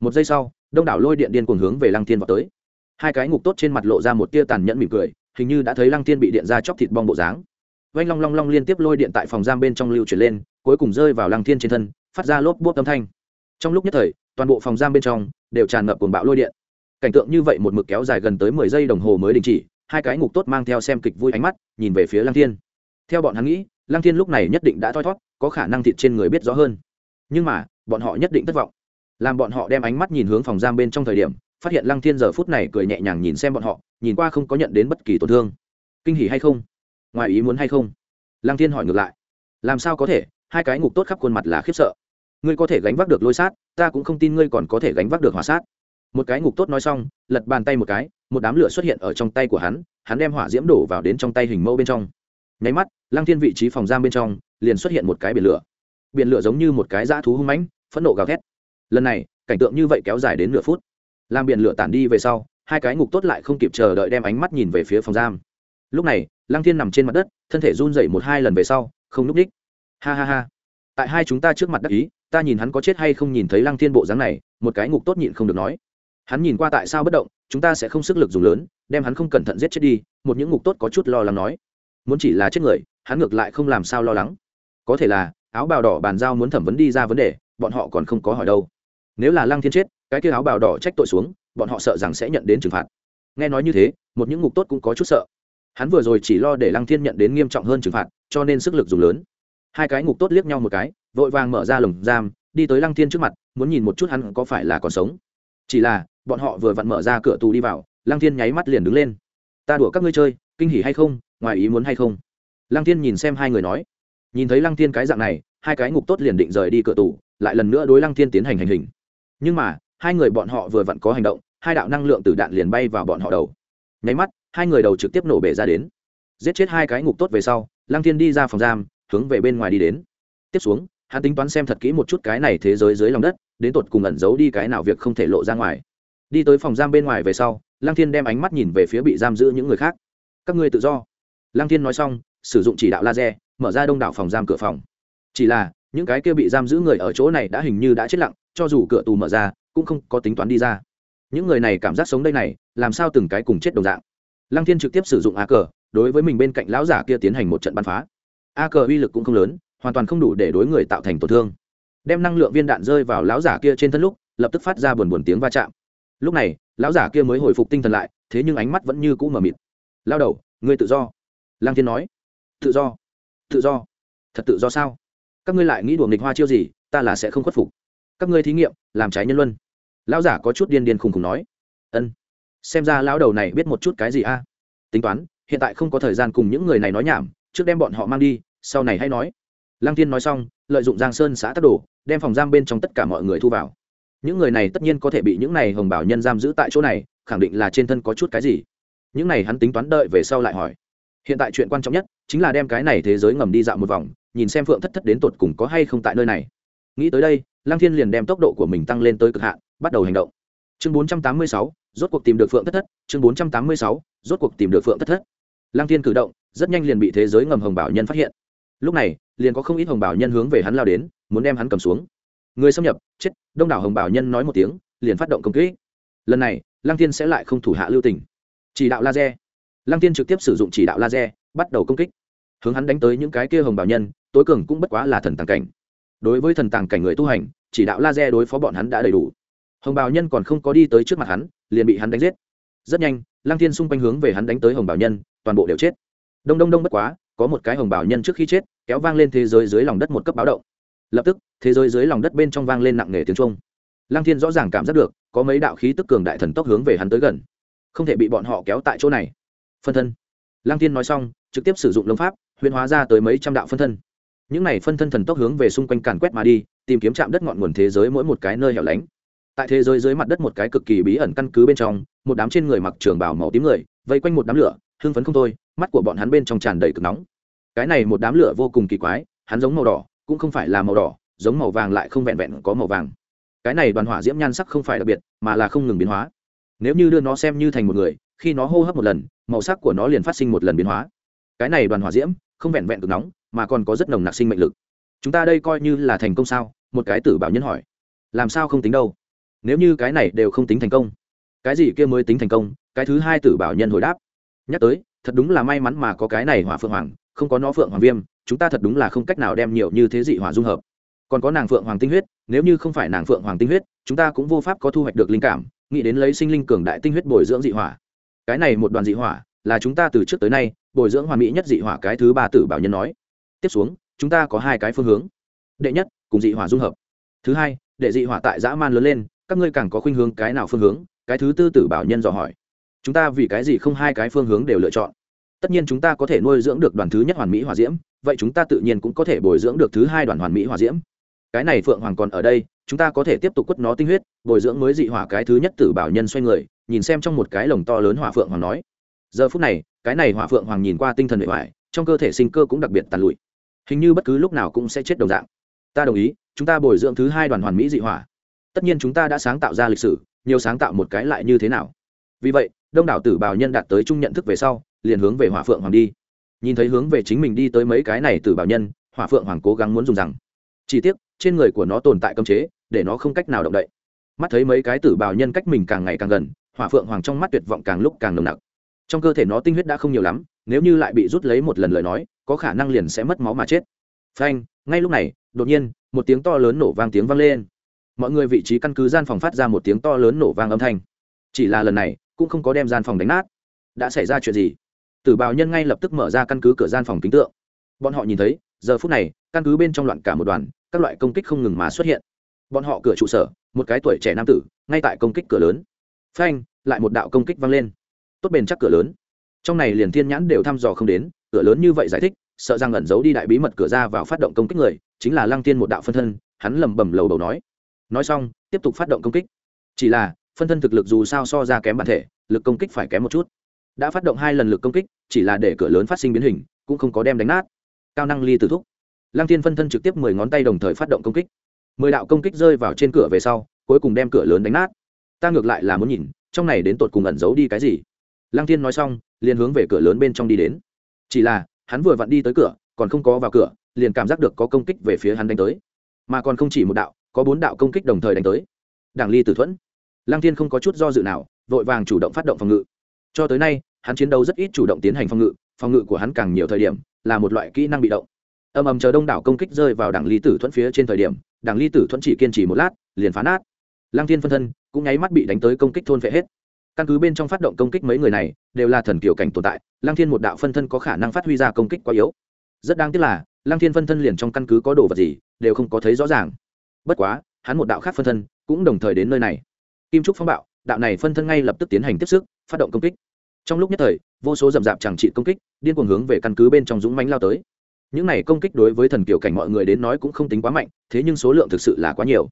Một giây sau, đông đảo lôi điện điên cuồng hướng về lăng thiên vào tới. Hai cái ngục tốt trên mặt lộ ra một tia tàn nhẫn mỉm cười hình như đã thấy lăng thiên bị điện ra chóc thịt bong bộ dáng. Vanh long long long liên tiếp lôi điện tại phòng giam bên trong lưu chuyển lên, cuối cùng rơi vào lăng thiên trên thân, phát ra lốp bốp âm thanh. Trong lúc nhất thời, toàn bộ phòng giam bên trong đều tràn ngập cuồng bạo lôi điện. Cảnh tượng như vậy một mực kéo dài gần tới mười giây đồng hồ mới đình chỉ, hai cái ngục tốt mang theo xem kịch vui ánh mắt, nhìn về phía lăng thiên. Theo bọn hắn nghĩ, lăng thiên lúc này nhất định đã thoi thót, có khả năng thịt trên người biết rõ hơn. Nhưng mà, bọn họ nhất định thất vọng. Làm bọn họ đem ánh mắt nhìn hướng phòng giam bên trong thời điểm, phát hiện lăng thiên giờ phút này cười nhẹ nhàng nhìn xem bọn họ nhìn qua không có nhận đến bất kỳ tổn thương. Kinh hỉ hay không? Ngoài ý muốn hay không? Lăng thiên hỏi ngược lại. Làm sao có thể? Hai cái ngục tốt khắp khuôn mặt là khiếp sợ. Ngươi có thể gánh vác được lôi sát, ta cũng không tin ngươi còn có thể gánh vác được hỏa sát. Một cái ngục tốt nói xong, lật bàn tay một cái, một đám lửa xuất hiện ở trong tay của hắn hắn đem hỏa diễm đổ vào đến trong tay hình mẫu bên trong. Nháy mắt, lăng thiên vị trí phòng giam bên trong, liền xuất hiện một cái biển lửa. Biển lửa giống như một cái dã thú hung mãnh, phẫn nộ gào thét. Lần này, cảnh tượng như vậy kéo dài đến nửa phút. Làm biển lửa tản đi về sau hai cái ngục tốt lại không kịp chờ đợi đem ánh mắt nhìn về phía phòng giam. Lúc này, lăng thiên nằm trên mặt đất, thân thể run dậy một hai lần về sau, không núp đích. Ha ha ha. Tại hai chúng ta trước mặt đắc ý, ta nhìn hắn có chết hay không nhìn thấy lăng thiên bộ dáng này, một cái ngục tốt nhịn không được nói. Hắn nhìn qua tại sao bất động, chúng ta sẽ không sức lực dùng lớn, đem hắn không cẩn thận giết chết đi, một những ngục tốt có chút lo lắng nói. Muốn chỉ là chết người, hắn ngược lại không làm sao lo lắng. Có thể là, áo bào đỏ bàn giao muốn thẩm vấn đi ra vấn đề, bọn họ còn không có hỏi đâu. Nếu là lăng thiên chết, cái kia áo bào đỏ trách tội xuống bọn họ sợ rằng sẽ nhận đến trừng phạt. Nghe nói như thế, một những ngục tốt cũng có chút sợ. Hắn vừa rồi chỉ lo để lăng thiên nhận đến nghiêm trọng hơn trừng phạt, cho nên sức lực dùng lớn. Hai cái ngục tốt liếc nhau một cái, vội vàng mở ra lồng giam, đi tới lăng thiên trước mặt, muốn nhìn một chút hắn có phải là còn sống. Chỉ là, bọn họ vừa vặn mở ra cửa tù đi vào, lăng thiên nháy mắt liền đứng lên. Ta đùa các ngươi chơi, kinh hỉ hay không, ngoài ý muốn hay không? Lăng thiên nhìn xem hai người nói. Nhìn thấy lăng thiên cái dạng này, hai cái ngục tốt liền định rời đi cửa tù, lại lần nữa đối lăng thiên tiến hành hành hình. Nhưng mà hai người bọn họ vừa vặn có hành động, hai đạo năng lượng từ đạn liền bay vào bọn họ đầu. Nháy mắt, hai người đầu trực tiếp nổ bể ra đến. Giết chết hai cái ngục tốt về sau, lăng thiên đi ra phòng giam, hướng về bên ngoài đi đến. Tiếp xuống, hắn tính toán xem thật kỹ một chút cái này thế giới dưới lòng đất, đến tột cùng ẩn giấu đi cái nào việc không thể lộ ra ngoài. Đi tới phòng giam bên ngoài về sau, lăng thiên đem ánh mắt nhìn về phía bị giam giữ những người khác. Các ngươi tự do. Lăng thiên nói xong, sử dụng chỉ đạo laser, mở ra đông đảo phòng giam cửa phòng. Chỉ là, những cái kia bị giam giữ người ở chỗ này đã hình như đã chết lặng, cho dù cửa tù mở ra cũng không có tính toán đi ra. Những người này cảm giác sống đây này, làm sao từng cái cùng chết đồng dạng. Lăng thiên trực tiếp sử dụng a cờ, đối với mình bên cạnh lão giả kia tiến hành một trận bắn phá. A cờ uy lực cũng không lớn, hoàn toàn không đủ để đối người tạo thành tổn thương. Đem năng lượng viên đạn rơi vào lão giả kia trên thân lúc, lập tức phát ra buồn buồn tiếng va chạm. Lúc này, lão giả kia mới hồi phục tinh thần lại, thế nhưng ánh mắt vẫn như cũ mờ mịt. Lao đầu người tự do. Lang thiên nói. Tự do. Tự do? Thật tự do sao? Các ngươi lại nghĩ đùa nghịch hoa chiêu gì, ta là sẽ không khuất phục các ngươi thí nghiệm, làm trái nhân luân. Lão giả có chút điên điên khùng khùng nói. Ân. Xem ra lão đầu này biết một chút cái gì a? Tính toán, hiện tại không có thời gian cùng những người này nói nhảm, trước đem bọn họ mang đi, sau này hãy nói. Lăng tiên nói xong, lợi dụng giang sơn xã tắc đồ, đem phòng giam bên trong tất cả mọi người thu vào. Những người này tất nhiên có thể bị những này hồng bảo nhân giam giữ tại chỗ này, khẳng định là trên thân có chút cái gì. Những này hắn tính toán đợi về sau lại hỏi. Hiện tại chuyện quan trọng nhất chính là đem cái này thế giới ngầm đi dạo một vòng, nhìn xem phượng thất thất đến tột cùng có hay không tại nơi này. Nghĩ tới đây lăng thiên liền đem tốc độ của mình tăng lên tới cực hạn bắt đầu hành động. Chương 486, rốt cuộc tìm được phượng thất thất. Chương 486, rốt cuộc tìm được phượng thất thất. Lăng thiên cử động rất nhanh liền bị thế giới ngầm hồng bảo nhân phát hiện. Lúc này liền có không ít hồng bảo nhân hướng về hắn lao đến muốn đem hắn cầm xuống. Người xâm nhập chết đông đảo hồng bảo nhân nói một tiếng liền phát động công kích. Lần này lăng thiên sẽ lại không thủ hạ lưu tình. Chỉ đạo laser. Lăng thiên trực tiếp sử dụng chỉ đạo laser bắt đầu công kích. Hướng hắn đánh tới những cái kia hồng bảo nhân tối cường cũng bất quá là thần tàng cảnh đối với thần tàng cảnh người tu hành, chỉ đạo laser đối phó bọn hắn đã đầy đủ. Hồng bảo nhân còn không có đi tới trước mặt hắn, liền bị hắn đánh giết. Rất nhanh, lăng thiên xung quanh hướng về hắn đánh tới hồng bảo nhân, toàn bộ đều chết. Đông đông đông bất quá, có một cái hồng bảo nhân trước khi chết, kéo vang lên thế giới dưới lòng đất một cấp báo động. Lập tức, thế giới dưới lòng đất bên trong vang lên nặng nề tiếng trung lăng thiên rõ ràng cảm giác được, có mấy đạo khí tức cường đại thần tốc hướng về hắn tới gần. Không thể bị bọn họ kéo tại chỗ này. Phân thân. Lăng thiên nói xong, trực tiếp sử dụng lông pháp huyền hóa ra tới mấy trăm đạo phân thân những này phân thân thần tốc hướng về xung quanh càn quét mà đi, tìm kiếm chạm đất ngọn nguồn thế giới mỗi một cái nơi hẻo lánh. Tại thế giới dưới mặt đất một cái cực kỳ bí ẩn căn cứ bên trong, một đám trên người mặc trường bào màu tím người, vây quanh một đám lửa, hưng phấn không thôi, mắt của bọn hắn bên trong tràn đầy cực nóng. Cái này một đám lửa vô cùng kỳ quái, hắn giống màu đỏ, cũng không phải là màu đỏ, giống màu vàng lại không vẹn vẹn có màu vàng. Cái này đoàn hỏa diễm nhan sắc không phải đặc biệt, mà là không ngừng biến hóa. Nếu như đưa nó xem như thành một người, khi nó hô hấp một lần, màu sắc của nó liền phát sinh một lần biến hóa. Cái này đoàn hỏa diễm, không vẹn vẹn cực nóng mà còn có rất nồng nặc sinh mệnh lực. Chúng ta đây coi như là thành công sao? Một cái tử bảo nhân hỏi. Làm sao không tính đâu? Nếu như cái này đều không tính thành công, cái gì kia mới tính thành công? Cái thứ hai tử bảo nhân hồi đáp. Nhắc tới, thật đúng là may mắn mà có cái này hỏa phượng hoàng, không có nó phượng hoàng viêm, chúng ta thật đúng là không cách nào đem nhiều như thế dị hỏa dung hợp. Còn có nàng phượng hoàng tinh huyết, nếu như không phải nàng phượng hoàng tinh huyết, chúng ta cũng vô pháp có thu hoạch được linh cảm, nghĩ đến lấy sinh linh cường đại tinh huyết bồi dưỡng dị hỏa. Cái này một đoàn dị hỏa, là chúng ta từ trước tới nay, bồi dưỡng hoàn mỹ nhất dị hỏa cái thứ ba tử bảo nhân nói tiếp xuống, chúng ta có hai cái phương hướng. Đệ nhất, cùng dị hỏa dung hợp. Thứ hai, để dị hỏa tại dã man lớn lên, các ngươi càng có khuynh hướng cái nào phương hướng? Cái thứ tư tử bảo nhân dò hỏi. Chúng ta vì cái gì không hai cái phương hướng đều lựa chọn? Tất nhiên chúng ta có thể nuôi dưỡng được đoàn thứ nhất hoàn mỹ hòa diễm, vậy chúng ta tự nhiên cũng có thể bồi dưỡng được thứ hai đoàn hoàn mỹ hòa diễm. Cái này phượng hoàng còn ở đây, chúng ta có thể tiếp tục quất nó tinh huyết, bồi dưỡng mới dị hỏa cái thứ nhất tử bảo nhân xoay người, nhìn xem trong một cái lồng to lớn hỏa phượng hoàng nói. Giờ phút này, cái này hỏa phượng hoàng nhìn qua tinh thần bề ngoài trong cơ thể sinh cơ cũng đặc biệt tàn lụi hình như bất cứ lúc nào cũng sẽ chết đồng dạng. Ta đồng ý, chúng ta bồi dưỡng thứ hai đoàn hoàn mỹ dị hỏa. Tất nhiên chúng ta đã sáng tạo ra lịch sử, nhiều sáng tạo một cái lại như thế nào? Vì vậy, đông đảo tử bào nhân đạt tới chung nhận thức về sau, liền hướng về hỏa phượng hoàng đi. Nhìn thấy hướng về chính mình đi tới mấy cái này tử bào nhân, hỏa phượng hoàng cố gắng muốn dùng rằng. Chỉ tiếc, trên người của nó tồn tại cấm chế, để nó không cách nào động đậy. Mắt thấy mấy cái tử bào nhân cách mình càng ngày càng gần, hỏa phượng hoàng trong mắt tuyệt vọng càng lúc càng nồng nặc. Trong cơ thể nó tinh huyết đã không nhiều lắm nếu như lại bị rút lấy một lần lời nói, có khả năng liền sẽ mất máu mà chết. Phanh, ngay lúc này, đột nhiên, một tiếng to lớn nổ vang tiếng vang lên. Mọi người vị trí căn cứ gian phòng phát ra một tiếng to lớn nổ vang âm thanh. Chỉ là lần này, cũng không có đem gian phòng đánh nát. Đã xảy ra chuyện gì? Tử bào nhân ngay lập tức mở ra căn cứ cửa gian phòng kính tượng. Bọn họ nhìn thấy, giờ phút này, căn cứ bên trong loạn cả một đoàn, các loại công kích không ngừng mà xuất hiện. Bọn họ cửa trụ sở, một cái tuổi trẻ nam tử, ngay tại công kích cửa lớn. Phanh, lại một đạo công kích vang lên. Tốt bền chắc cửa lớn trong này liền thiên nhãn đều thăm dò không đến, cửa lớn như vậy giải thích, sợ rằng ẩn giấu đi đại bí mật cửa ra vào phát động công kích người, chính là lăng tiên một đạo phân thân, hắn lầm bầm lầu đầu nói. Nói xong, tiếp tục phát động công kích. Chỉ là, phân thân thực lực dù sao so ra kém bản thể, lực công kích phải kém một chút. Đã phát động hai lần lực công kích, chỉ là để cửa lớn phát sinh biến hình, cũng không có đem đánh nát. Cao năng ly tử thúc. Lăng tiên phân thân trực tiếp mười ngón tay đồng thời phát động công kích. Mười đạo công kích rơi vào trên cửa về sau, cuối cùng đem cửa lớn đánh nát. Ta ngược lại là muốn nhìn, trong này đến tột cùng ẩn giấu đi cái gì? Lăng tiên nói xong liền hướng về cửa lớn bên trong đi đến. Chỉ là, hắn vừa vặn đi tới cửa, còn không có vào cửa, liền cảm giác được có công kích về phía hắn đánh tới. Mà còn không chỉ một đạo, có bốn đạo công kích đồng thời đánh tới. Đảng ly tử thuẫn. Lăng thiên không có chút do dự nào, vội vàng chủ động phát động phòng ngự. Cho tới nay, hắn chiến đấu rất ít chủ động tiến hành phòng ngự phòng ngự của hắn càng nhiều thời điểm, là một loại kỹ năng bị động. Âm ầm chờ đông đảo công kích rơi vào đảng ly tử thuẫn phía trên thời điểm, đảng ly tử thuẫn chỉ kiên trì một lát, liền phá nát. Lăng thiên phân thân cũng nháy mắt bị đánh tới công kích thôn phệ hết căn cứ bên trong phát động công kích mấy người này, đều là thần kiểu cảnh tồn tại, lăng thiên một đạo phân thân có khả năng phát huy ra công kích quá yếu. Rất đáng tiếc là, lăng thiên phân thân liền trong căn cứ có đồ vật gì, đều không có thấy rõ ràng. Bất quá, hắn một đạo khác phân thân cũng đồng thời đến nơi này. Kim trúc phong bạo, đạo này phân thân ngay lập tức tiến hành tiếp sức, phát động công kích. Trong lúc nhất thời, vô số rậm rạp chẳng trị công kích, điên cuồng hướng về căn cứ bên trong dũng mánh lao tới. Những này công kích đối với thần kiểu cảnh mọi người đến nói cũng không tính quá mạnh, thế nhưng số lượng thực sự là quá nhiều.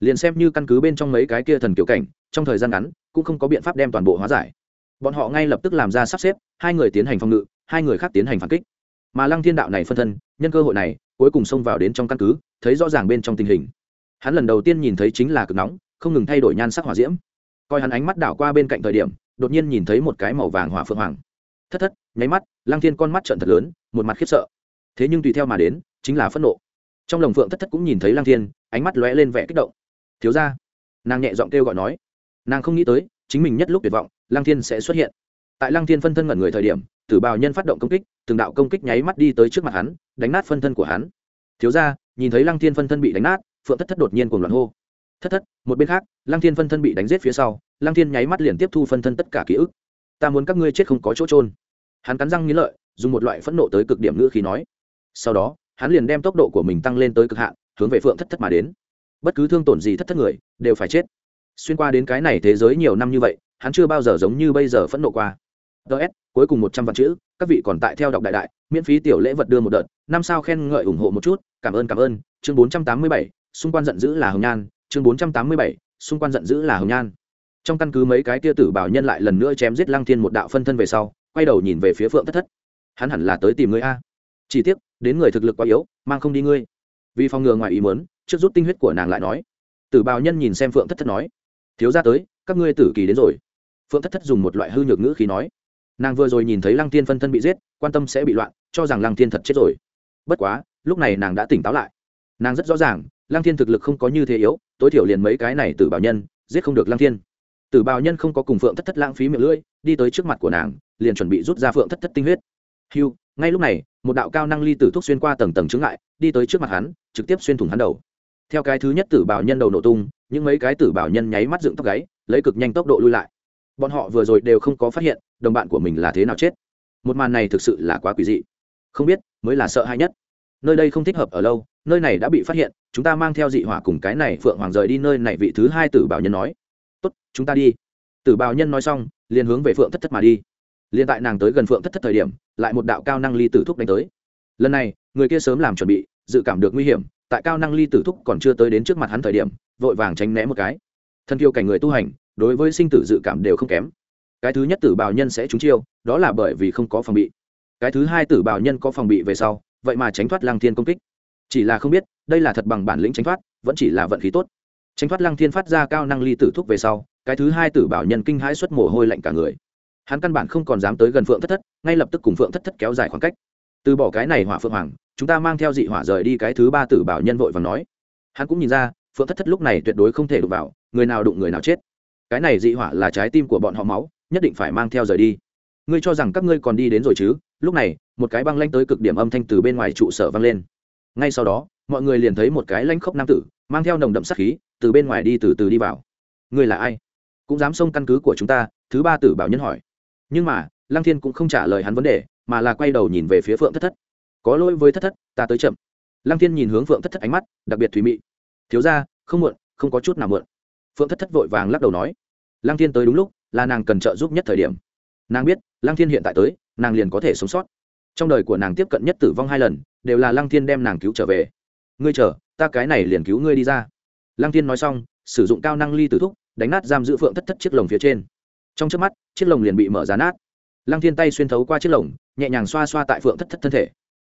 Liền xem như căn cứ bên trong mấy cái kia thần kiểu cảnh, trong thời gian ngắn cũng không có biện pháp đem toàn bộ hóa giải. Bọn họ ngay lập tức làm ra sắp xếp, hai người tiến hành phòng ngự, hai người khác tiến hành phản kích. Mà lăng thiên đạo này phân thân, nhân cơ hội này, cuối cùng xông vào đến trong căn cứ, thấy rõ ràng bên trong tình hình. Hắn lần đầu tiên nhìn thấy chính là cực nóng, không ngừng thay đổi nhan sắc hỏa diễm. Coi hắn ánh mắt đảo qua bên cạnh thời điểm, đột nhiên nhìn thấy một cái màu vàng hỏa phượng hoàng. Thất thất, nháy mắt, lăng thiên con mắt trận thật lớn, một mặt khiếp sợ. Thế nhưng tùy theo mà đến, chính là phẫn nộ. Trong lồng phượng thất thất cũng nhìn thấy lăng thiên, ánh mắt lóe lên vẻ kích động. Thiếu ra nàng nhẹ giọng kêu gọi nói nàng không nghĩ tới, chính mình nhất lúc tuyệt vọng, lăng thiên sẽ xuất hiện. Tại lăng thiên phân thân ngẩn người thời điểm, tử bào nhân phát động công kích, từng đạo công kích nháy mắt đi tới trước mặt hắn, đánh nát phân thân của hắn. Thiếu ra nhìn thấy lăng thiên phân thân bị đánh nát, phượng thất thất đột nhiên cùng loạn hô. Thất thất, một bên khác, lăng thiên phân thân bị đánh giết phía sau, lăng thiên nháy mắt liền tiếp thu phân thân tất cả ký ức. Ta muốn các ngươi chết không có chỗ trôn hắn cắn răng nghĩ lợi, dùng một loại phẫn nộ tới cực điểm ngữ khí nói. Sau đó, hắn liền đem tốc độ của mình tăng lên tới cực hạn, hướng về phượng thất thất mà đến. Bất cứ thương tổn gì thất thất người, đều phải chết xuyên qua đến cái này thế giới nhiều năm như vậy, hắn chưa bao giờ giống như bây giờ phẫn nộ qua. Ts cuối cùng một trăm vạn chữ, các vị còn tại theo đọc đại đại, miễn phí tiểu lễ vật đưa một đợt, năm sao khen ngợi ủng hộ một chút, cảm ơn cảm ơn. Chương bốn trăm tám mươi bảy, xung quanh giận dữ là hồng nhan. Chương bốn trăm tám mươi bảy, xung quanh giận dữ là hồng nhan. Trong căn cứ mấy cái tia tử bảo nhân lại lần nữa chém giết lăng thiên một đạo phân thân về sau, quay đầu nhìn về phía phượng thất thất. Hắn hẳn là tới tìm người a. Chỉ tiếc, đến người thực lực quá yếu, mang không đi ngươi. Vì phòng ngừa ngoài ý muốn, trước rút tinh huyết của nàng lại nói. Tử bào nhân nhìn xem phượng thất thất nói thiếu ra tới các ngươi tử kỳ đến rồi. Phượng thất thất dùng một loại hư nhược ngữ khí nói. Nàng vừa rồi nhìn thấy lăng tiên phân thân bị giết quan tâm sẽ bị loạn cho rằng lăng tiên thật chết rồi. Bất quá lúc này nàng đã tỉnh táo lại. Nàng rất rõ ràng lăng thiên thực lực không có như thế yếu tối thiểu liền mấy cái này tử bào nhân giết không được lăng thiên. Tử bào nhân không có cùng phượng thất thất lãng phí miệng lưỡi đi tới trước mặt của nàng liền chuẩn bị rút ra phượng thất thất tinh huyết. Hiu ngay lúc này một đạo cao năng ly tử thuốc xuyên qua tầng tầng trứng lại, đi tới trước mặt hắn trực tiếp xuyên thủng hắn đầu theo cái thứ nhất tử bảo nhân đầu nổ tung, những mấy cái tử bảo nhân nháy mắt dựng tóc gáy, lấy cực nhanh tốc độ lui lại. Bọn họ vừa rồi đều không có phát hiện, đồng bạn của mình là thế nào chết. Một màn này thực sự là quá quỷ dị. Không biết, mới là sợ hãi nhất. Nơi đây không thích hợp ở lâu, nơi này đã bị phát hiện, chúng ta mang theo dị hỏa cùng cái này phượng hoàng rời đi nơi này, vị thứ hai tử bảo nhân nói. Tốt, chúng ta đi. Tử bảo nhân nói xong, liền hướng về phượng thất thất mà đi. Liền tại nàng tới gần phượng thất thất thời điểm, lại một đạo cao năng ly tử thúc đánh tới. Lần này, người kia sớm làm chuẩn bị, dự cảm được nguy hiểm tại cao năng ly tử thúc còn chưa tới đến trước mặt hắn thời điểm, vội vàng tránh né một cái. Thân kiêu cảnh người tu hành, đối với sinh tử dự cảm đều không kém. Cái thứ nhất tử bào nhân sẽ trúng chiêu, đó là bởi vì không có phòng bị. Cái thứ hai tử bào nhân có phòng bị về sau, vậy mà tránh thoát lăng thiên công kích. Chỉ là không biết, đây là thật bằng bản lĩnh tránh thoát, vẫn chỉ là vận khí tốt. Tránh thoát lăng thiên phát ra cao năng ly tử thúc về sau, cái thứ hai tử bảo nhân kinh hãi xuất mồ hôi lạnh cả người. Hắn căn bản không còn dám tới gần phượng thất thất, ngay lập tức cùng phượng thất thất kéo dài khoảng cách. Từ bỏ cái này hỏa phượng hoàng chúng ta mang theo dị hỏa rời đi cái thứ ba tử bảo nhân vội và nói. Hắn cũng nhìn ra, phượng thất thất lúc này tuyệt đối không thể đụng vào, người nào đụng người nào chết. Cái này dị hỏa là trái tim của bọn họ máu, nhất định phải mang theo rời đi. Ngươi cho rằng các ngươi còn đi đến rồi chứ? Lúc này, một cái băng lanh tới cực điểm âm thanh từ bên ngoài trụ sở vang lên. Ngay sau đó, mọi người liền thấy một cái lanh khốc nam tử, mang theo nồng đậm sắc khí, từ bên ngoài đi từ từ đi vào. Ngươi là ai? Cũng dám xông căn cứ của chúng ta? Thứ ba tử bảo nhân hỏi. Nhưng mà, lăng thiên cũng không trả lời hắn vấn đề, mà là quay đầu nhìn về phía phượng thất thất có lỗi với thất thất, ta tới chậm. Lăng thiên nhìn hướng phượng thất thất ánh mắt, đặc biệt thùy mị. Thiếu ra không muộn, không có chút nào muộn. Phượng thất thất vội vàng lắc đầu nói. Lăng thiên tới đúng lúc, là nàng cần trợ giúp nhất thời điểm. Nàng biết, lăng thiên hiện tại tới, nàng liền có thể sống sót. Trong đời của nàng tiếp cận nhất tử vong hai lần, đều là lăng thiên đem nàng cứu trở về. Ngươi chờ, ta cái này liền cứu ngươi đi ra. Lăng thiên nói xong, sử dụng cao năng ly tử thúc, đánh nát giam giữ phượng thất thất chiếc lồng phía trên. Trong trước mắt, chiếc lồng liền bị mở ra nát. Lăng thiên tay xuyên thấu qua chiếc lồng, nhẹ nhàng xoa xoa tại phượng thất thất thân thể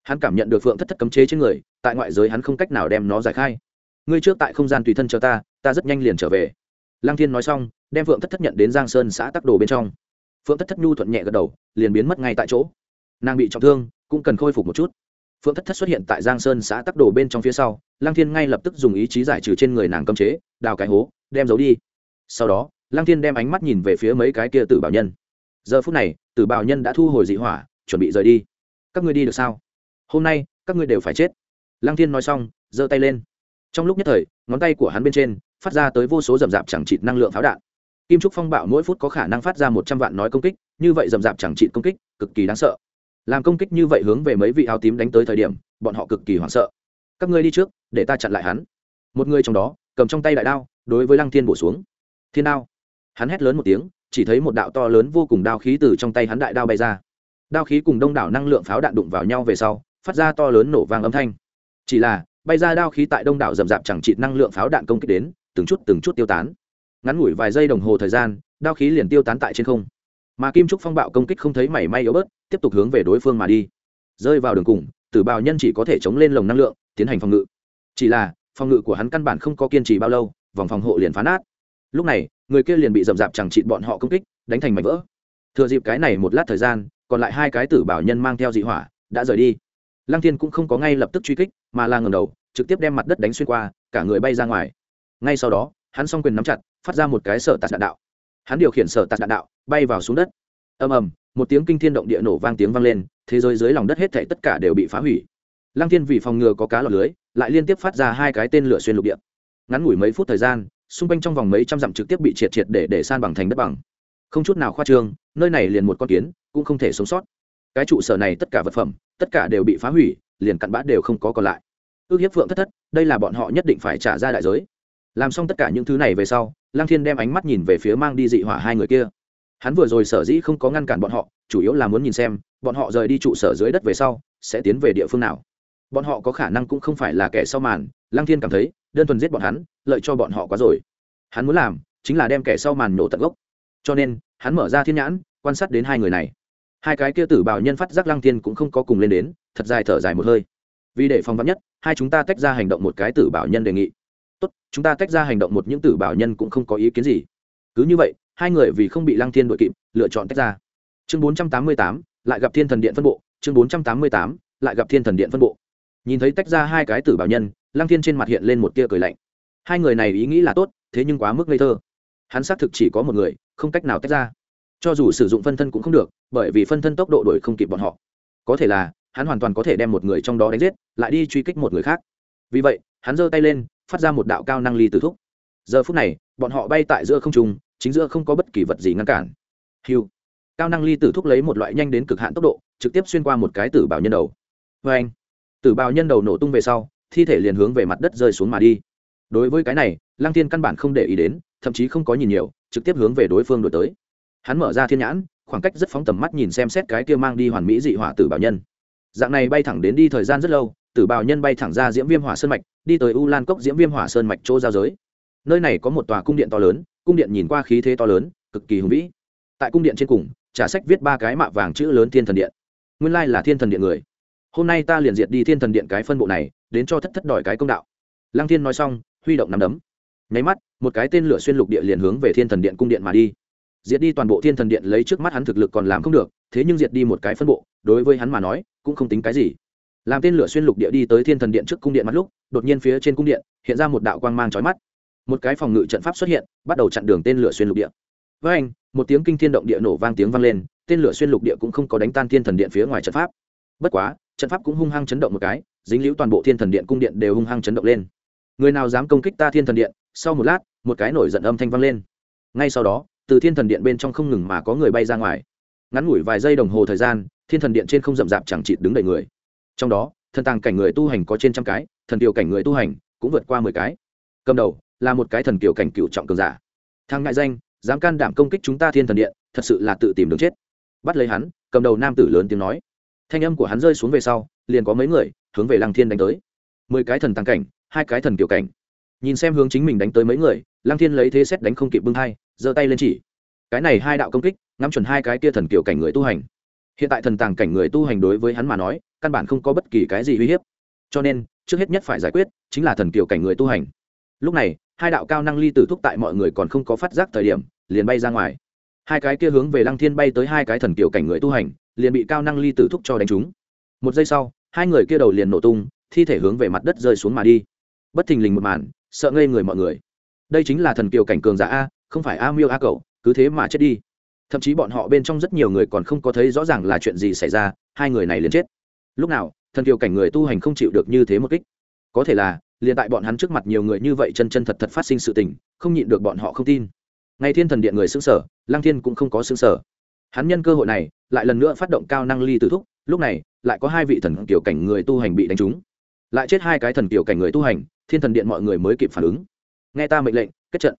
hắn cảm nhận được phượng thất thất cấm chế trên người, tại ngoại giới hắn không cách nào đem nó giải khai. Ngươi trước tại không gian tùy thân chờ ta ta rất nhanh liền trở về. Lăng thiên nói xong, đem phượng thất thất nhận đến giang sơn xã tắc đồ bên trong. Phượng thất thất nhu thuận nhẹ gật đầu, liền biến mất ngay tại chỗ. Nàng bị trọng thương, cũng cần khôi phục một chút. Phượng thất thất xuất hiện tại giang sơn xã tắc đồ bên trong phía sau, lăng thiên ngay lập tức dùng ý chí giải trừ trên người nàng cấm chế, đào cái hố, đem giấu đi. Sau đó, lăng thiên đem ánh mắt nhìn về phía mấy cái kia tử bảo nhân. Giờ phút này, tử bảo nhân đã thu hồi dị hỏa, chuẩn bị rời đi. Các ngươi đi được sao? Hôm nay các ngươi đều phải chết lăng thiên nói xong giơ tay lên trong lúc nhất thời ngón tay của hắn bên trên phát ra tới vô số rậm rạp chẳng chịt năng lượng pháo đạn kim trúc phong bạo mỗi phút có khả năng phát ra một trăm vạn nói công kích như vậy rậm rạp chẳng chịt công kích cực kỳ đáng sợ làm công kích như vậy hướng về mấy vị áo tím đánh tới thời điểm bọn họ cực kỳ hoảng sợ các ngươi đi trước để ta chặn lại hắn một người trong đó cầm trong tay đại đao đối với lăng thiên bổ xuống thiên đao hắn hét lớn một tiếng chỉ thấy một đạo to lớn vô cùng đao khí từ trong tay hắn đại đao bay ra đao khí cùng đông đảo năng lượng pháo đạn đụng vào nhau về sau phát ra to lớn nổ vang âm thanh. Chỉ là, bay ra đao khí tại đông đảo rậm rạp chẳng chịt năng lượng pháo đạn công kích đến, từng chút từng chút tiêu tán. Ngắn ngủi vài giây đồng hồ thời gian, đao khí liền tiêu tán tại trên không. Mà kim trúc phong bạo công kích không thấy mảy may yếu bớt, tiếp tục hướng về đối phương mà đi. Rơi vào đường cùng, tử bào nhân chỉ có thể chống lên lồng năng lượng, tiến hành phòng ngự. Chỉ là, phòng ngự của hắn căn bản không có kiên trì bao lâu, vòng phòng hộ liền phá nát. Lúc này, người kia liền bị rậm rạp chẳng chịt bọn họ công kích, đánh thành mảnh vỡ. Thừa dịp cái này một lát thời gian, còn lại hai cái tử bảo nhân mang theo dị hỏa, đã rời đi lăng thiên cũng không có ngay lập tức truy kích, mà là ngầm đầu, trực tiếp đem mặt đất đánh xuyên qua, cả người bay ra ngoài. Ngay sau đó, hắn s o n g quyền nắm chặt, phát ra một cái sở tạt đạn đạo. Hắn điều khiển sở tạt đạn đạo, bay vào xuống đất. Ầm ầm, một tiếng kinh thiên động địa nổ vang tiếng vang lên, thế giới dưới lòng đất hết thảy tất cả đều bị phá hủy. Lăng thiên vì phòng ngừa có cá lọt lưới, lại liên tiếp phát ra hai cái tên lửa xuyên lục địa. Ngắn ngủi mấy phút thời gian, xung quanh trong vòng mấy trăm dặm trực tiếp bị triệt triệt để để san bằng thành đất bằng. Không chút nào khoa trương, nơi này liền một con kiến, cũng không thể sống sót cái trụ sở này tất cả vật phẩm, tất cả đều bị phá hủy, liền cặn bã đều không có còn lại. Ước hiếp phượng thất thất, đây là bọn họ nhất định phải trả ra đại giới. Làm xong tất cả những thứ này về sau lang thiên đem ánh mắt nhìn về phía mang đi dị hỏa hai người kia. Hắn vừa rồi sở dĩ không có ngăn cản bọn họ, chủ yếu là muốn nhìn xem, bọn họ rời đi trụ sở dưới đất về sau, sẽ tiến về địa phương nào. Bọn họ có khả năng cũng không phải là kẻ sau màn lang thiên cảm thấy, đơn thuần giết bọn hắn, lợi cho bọn họ quá rồi. Hắn muốn làm, chính là đem kẻ sau màn nổ tận gốc. Cho nên, hắn mở ra thiên nhãn, quan sát đến hai người này hai cái kia tử bào nhân phát giác lăng thiên cũng không có cùng lên đến, thật dài thở dài một hơi. Vì để phòng vắn nhất, hai chúng ta tách ra hành động một cái tử bảo nhân đề nghị. Tốt, chúng ta tách ra hành động một những tử bảo nhân cũng không có ý kiến gì. Cứ như vậy, hai người vì không bị lăng thiên đội kịp, lựa chọn tách ra. Chương bốn trăm tám mươi tám, lại gặp thiên thần điện phân bộ. Chương bốn trăm tám mươi tám, lại gặp thiên thần điện phân bộ. Nhìn thấy tách ra hai cái tử bảo nhân, lăng thiên trên mặt hiện lên một tia cười lạnh. Hai người này ý nghĩ là tốt, thế nhưng quá mức ngây thơ. Hắn xác thực chỉ có một người, không cách nào tách ra cho dù sử dụng phân thân cũng không được, bởi vì phân thân tốc độ đổi không kịp bọn họ. Có thể là, hắn hoàn toàn có thể đem một người trong đó đánh giết, lại đi truy kích một người khác. Vì vậy, hắn giơ tay lên, phát ra một đạo cao năng ly từ thúc. Giờ phút này, bọn họ bay tại giữa không trung, chính giữa không có bất kỳ vật gì ngăn cản. Hiu cao năng ly tử thúc lấy một loại nhanh đến cực hạn tốc độ, trực tiếp xuyên qua một cái tử bào nhân đầu. Vê anh, tử bào nhân đầu nổ tung về sau, thi thể liền hướng về mặt đất rơi xuống mà đi. Đối với cái này, lăng Thiên căn bản không để ý đến, thậm chí không có nhìn nhiều, trực tiếp hướng về đối phương đổi tới hắn mở ra thiên nhãn, khoảng cách rất phóng tầm mắt nhìn xem xét cái kia mang đi hoàn mỹ dị hỏa tử bảo nhân. Dạng này bay thẳng đến đi thời gian rất lâu, tử bảo nhân bay thẳng ra diễm viêm hỏa sơn mạch, đi tới u lan cốc diễm viêm hỏa sơn mạch chỗ giao giới. Nơi này có một tòa cung điện to lớn, cung điện nhìn qua khí thế to lớn, cực kỳ hùng vĩ. Tại cung điện trên cùng trả sách viết ba cái mạ vàng chữ lớn thiên thần điện. Nguyên lai là thiên thần điện người. Hôm nay ta liền diệt đi thiên thần điện cái phân bộ này, đến cho thất thất đòi cái công đạo. Lăng thiên nói xong, huy động nắm đấm. Nháy mắt, một cái tên lửa xuyên lục địa liền hướng về thiên thần điện cung điện mà đi diệt đi toàn bộ thiên thần điện lấy trước mắt hắn thực lực còn làm không được, thế nhưng diệt đi một cái phân bộ, đối với hắn mà nói, cũng không tính cái gì. Làm tên lửa xuyên lục địa đi tới thiên thần điện trước cung điện mắt lúc, đột nhiên phía trên cung điện, hiện ra một đạo quang mang trói mắt. Một cái phòng ngự trận pháp xuất hiện, bắt đầu chặn đường tên lửa xuyên lục địa. Với anh, một tiếng kinh thiên động địa nổ vang tiếng vang lên, tên lửa xuyên lục địa cũng không có đánh tan thiên thần điện phía ngoài trận pháp. Bất quá, trận pháp cũng hung hăng chấn động một cái, dính liễu toàn bộ thiên thần điện cung điện đều hung hăng chấn động lên. Người nào dám công kích ta thiên thần điện? Sau một lát, một cái nổi giận âm thanh vang lên. Ngay sau đó từ thiên thần điện bên trong không ngừng mà có người bay ra ngoài. Ngắn ngủi vài giây đồng hồ thời gian, thiên thần điện trên không rậm rạp chẳng chịt đứng đầy người. Trong đó, thần tàng cảnh người tu hành có trên trăm cái, thần kiều cảnh người tu hành cũng vượt qua mười cái. Cầm đầu là một cái thần kiều cảnh cựu trọng cường giả. Thang ngại danh, dám can đảm công kích chúng ta thiên thần điện, thật sự là tự tìm đường chết. Bắt lấy hắn, cầm đầu nam tử lớn tiếng nói. Thanh âm của hắn rơi xuống về sau, liền có mấy người hướng về lăng thiên đánh tới. Mười cái thần tàng cảnh, hai cái thần kiều cảnh. Nhìn xem hướng chính mình đánh tới mấy người, lăng thiên lấy thế xét đánh không kịp bưng hai giơ tay lên chỉ. Cái này hai đạo công kích, ngắm chuẩn hai cái kia thần kiều cảnh người tu hành. Hiện tại thần tàng cảnh người tu hành đối với hắn mà nói, căn bản không có bất kỳ cái gì uy hiếp. Cho nên, trước hết nhất phải giải quyết, chính là thần kiều cảnh người tu hành. Lúc này, hai đạo cao năng ly tử thúc tại mọi người còn không có phát giác thời điểm, liền bay ra ngoài. Hai cái kia hướng về lăng thiên bay tới hai cái thần kiều cảnh người tu hành, liền bị cao năng ly tử thúc cho đánh trúng. Một giây sau, hai người kia đầu liền nổ tung, thi thể hướng về mặt đất rơi xuống mà đi. Bất thình lình một màn, sợ ngây người mọi người. Đây chính là thần kiều cảnh cường giả a không phải a miêu a cậu, cứ thế mà chết đi. Thậm chí bọn họ bên trong rất nhiều người còn không có thấy rõ ràng là chuyện gì xảy ra, hai người này liền chết. Lúc nào, thần kiều cảnh người tu hành không chịu được như thế một kích. Có thể là, liền tại bọn hắn trước mặt nhiều người như vậy chân chân thật thật phát sinh sự tình, không nhịn được bọn họ không tin. Ngay thiên thần điện người xứng sở lang thiên cũng không có xứng sở. Hắn nhân cơ hội này, lại lần nữa phát động cao năng ly tử thúc, lúc này, lại có hai vị thần kiểu cảnh người tu hành bị đánh trúng. Lại chết hai cái thần kiểu cảnh người tu hành, thiên thần điện mọi người mới kịp phản ứng. Nghe ta mệnh lệnh, kết trận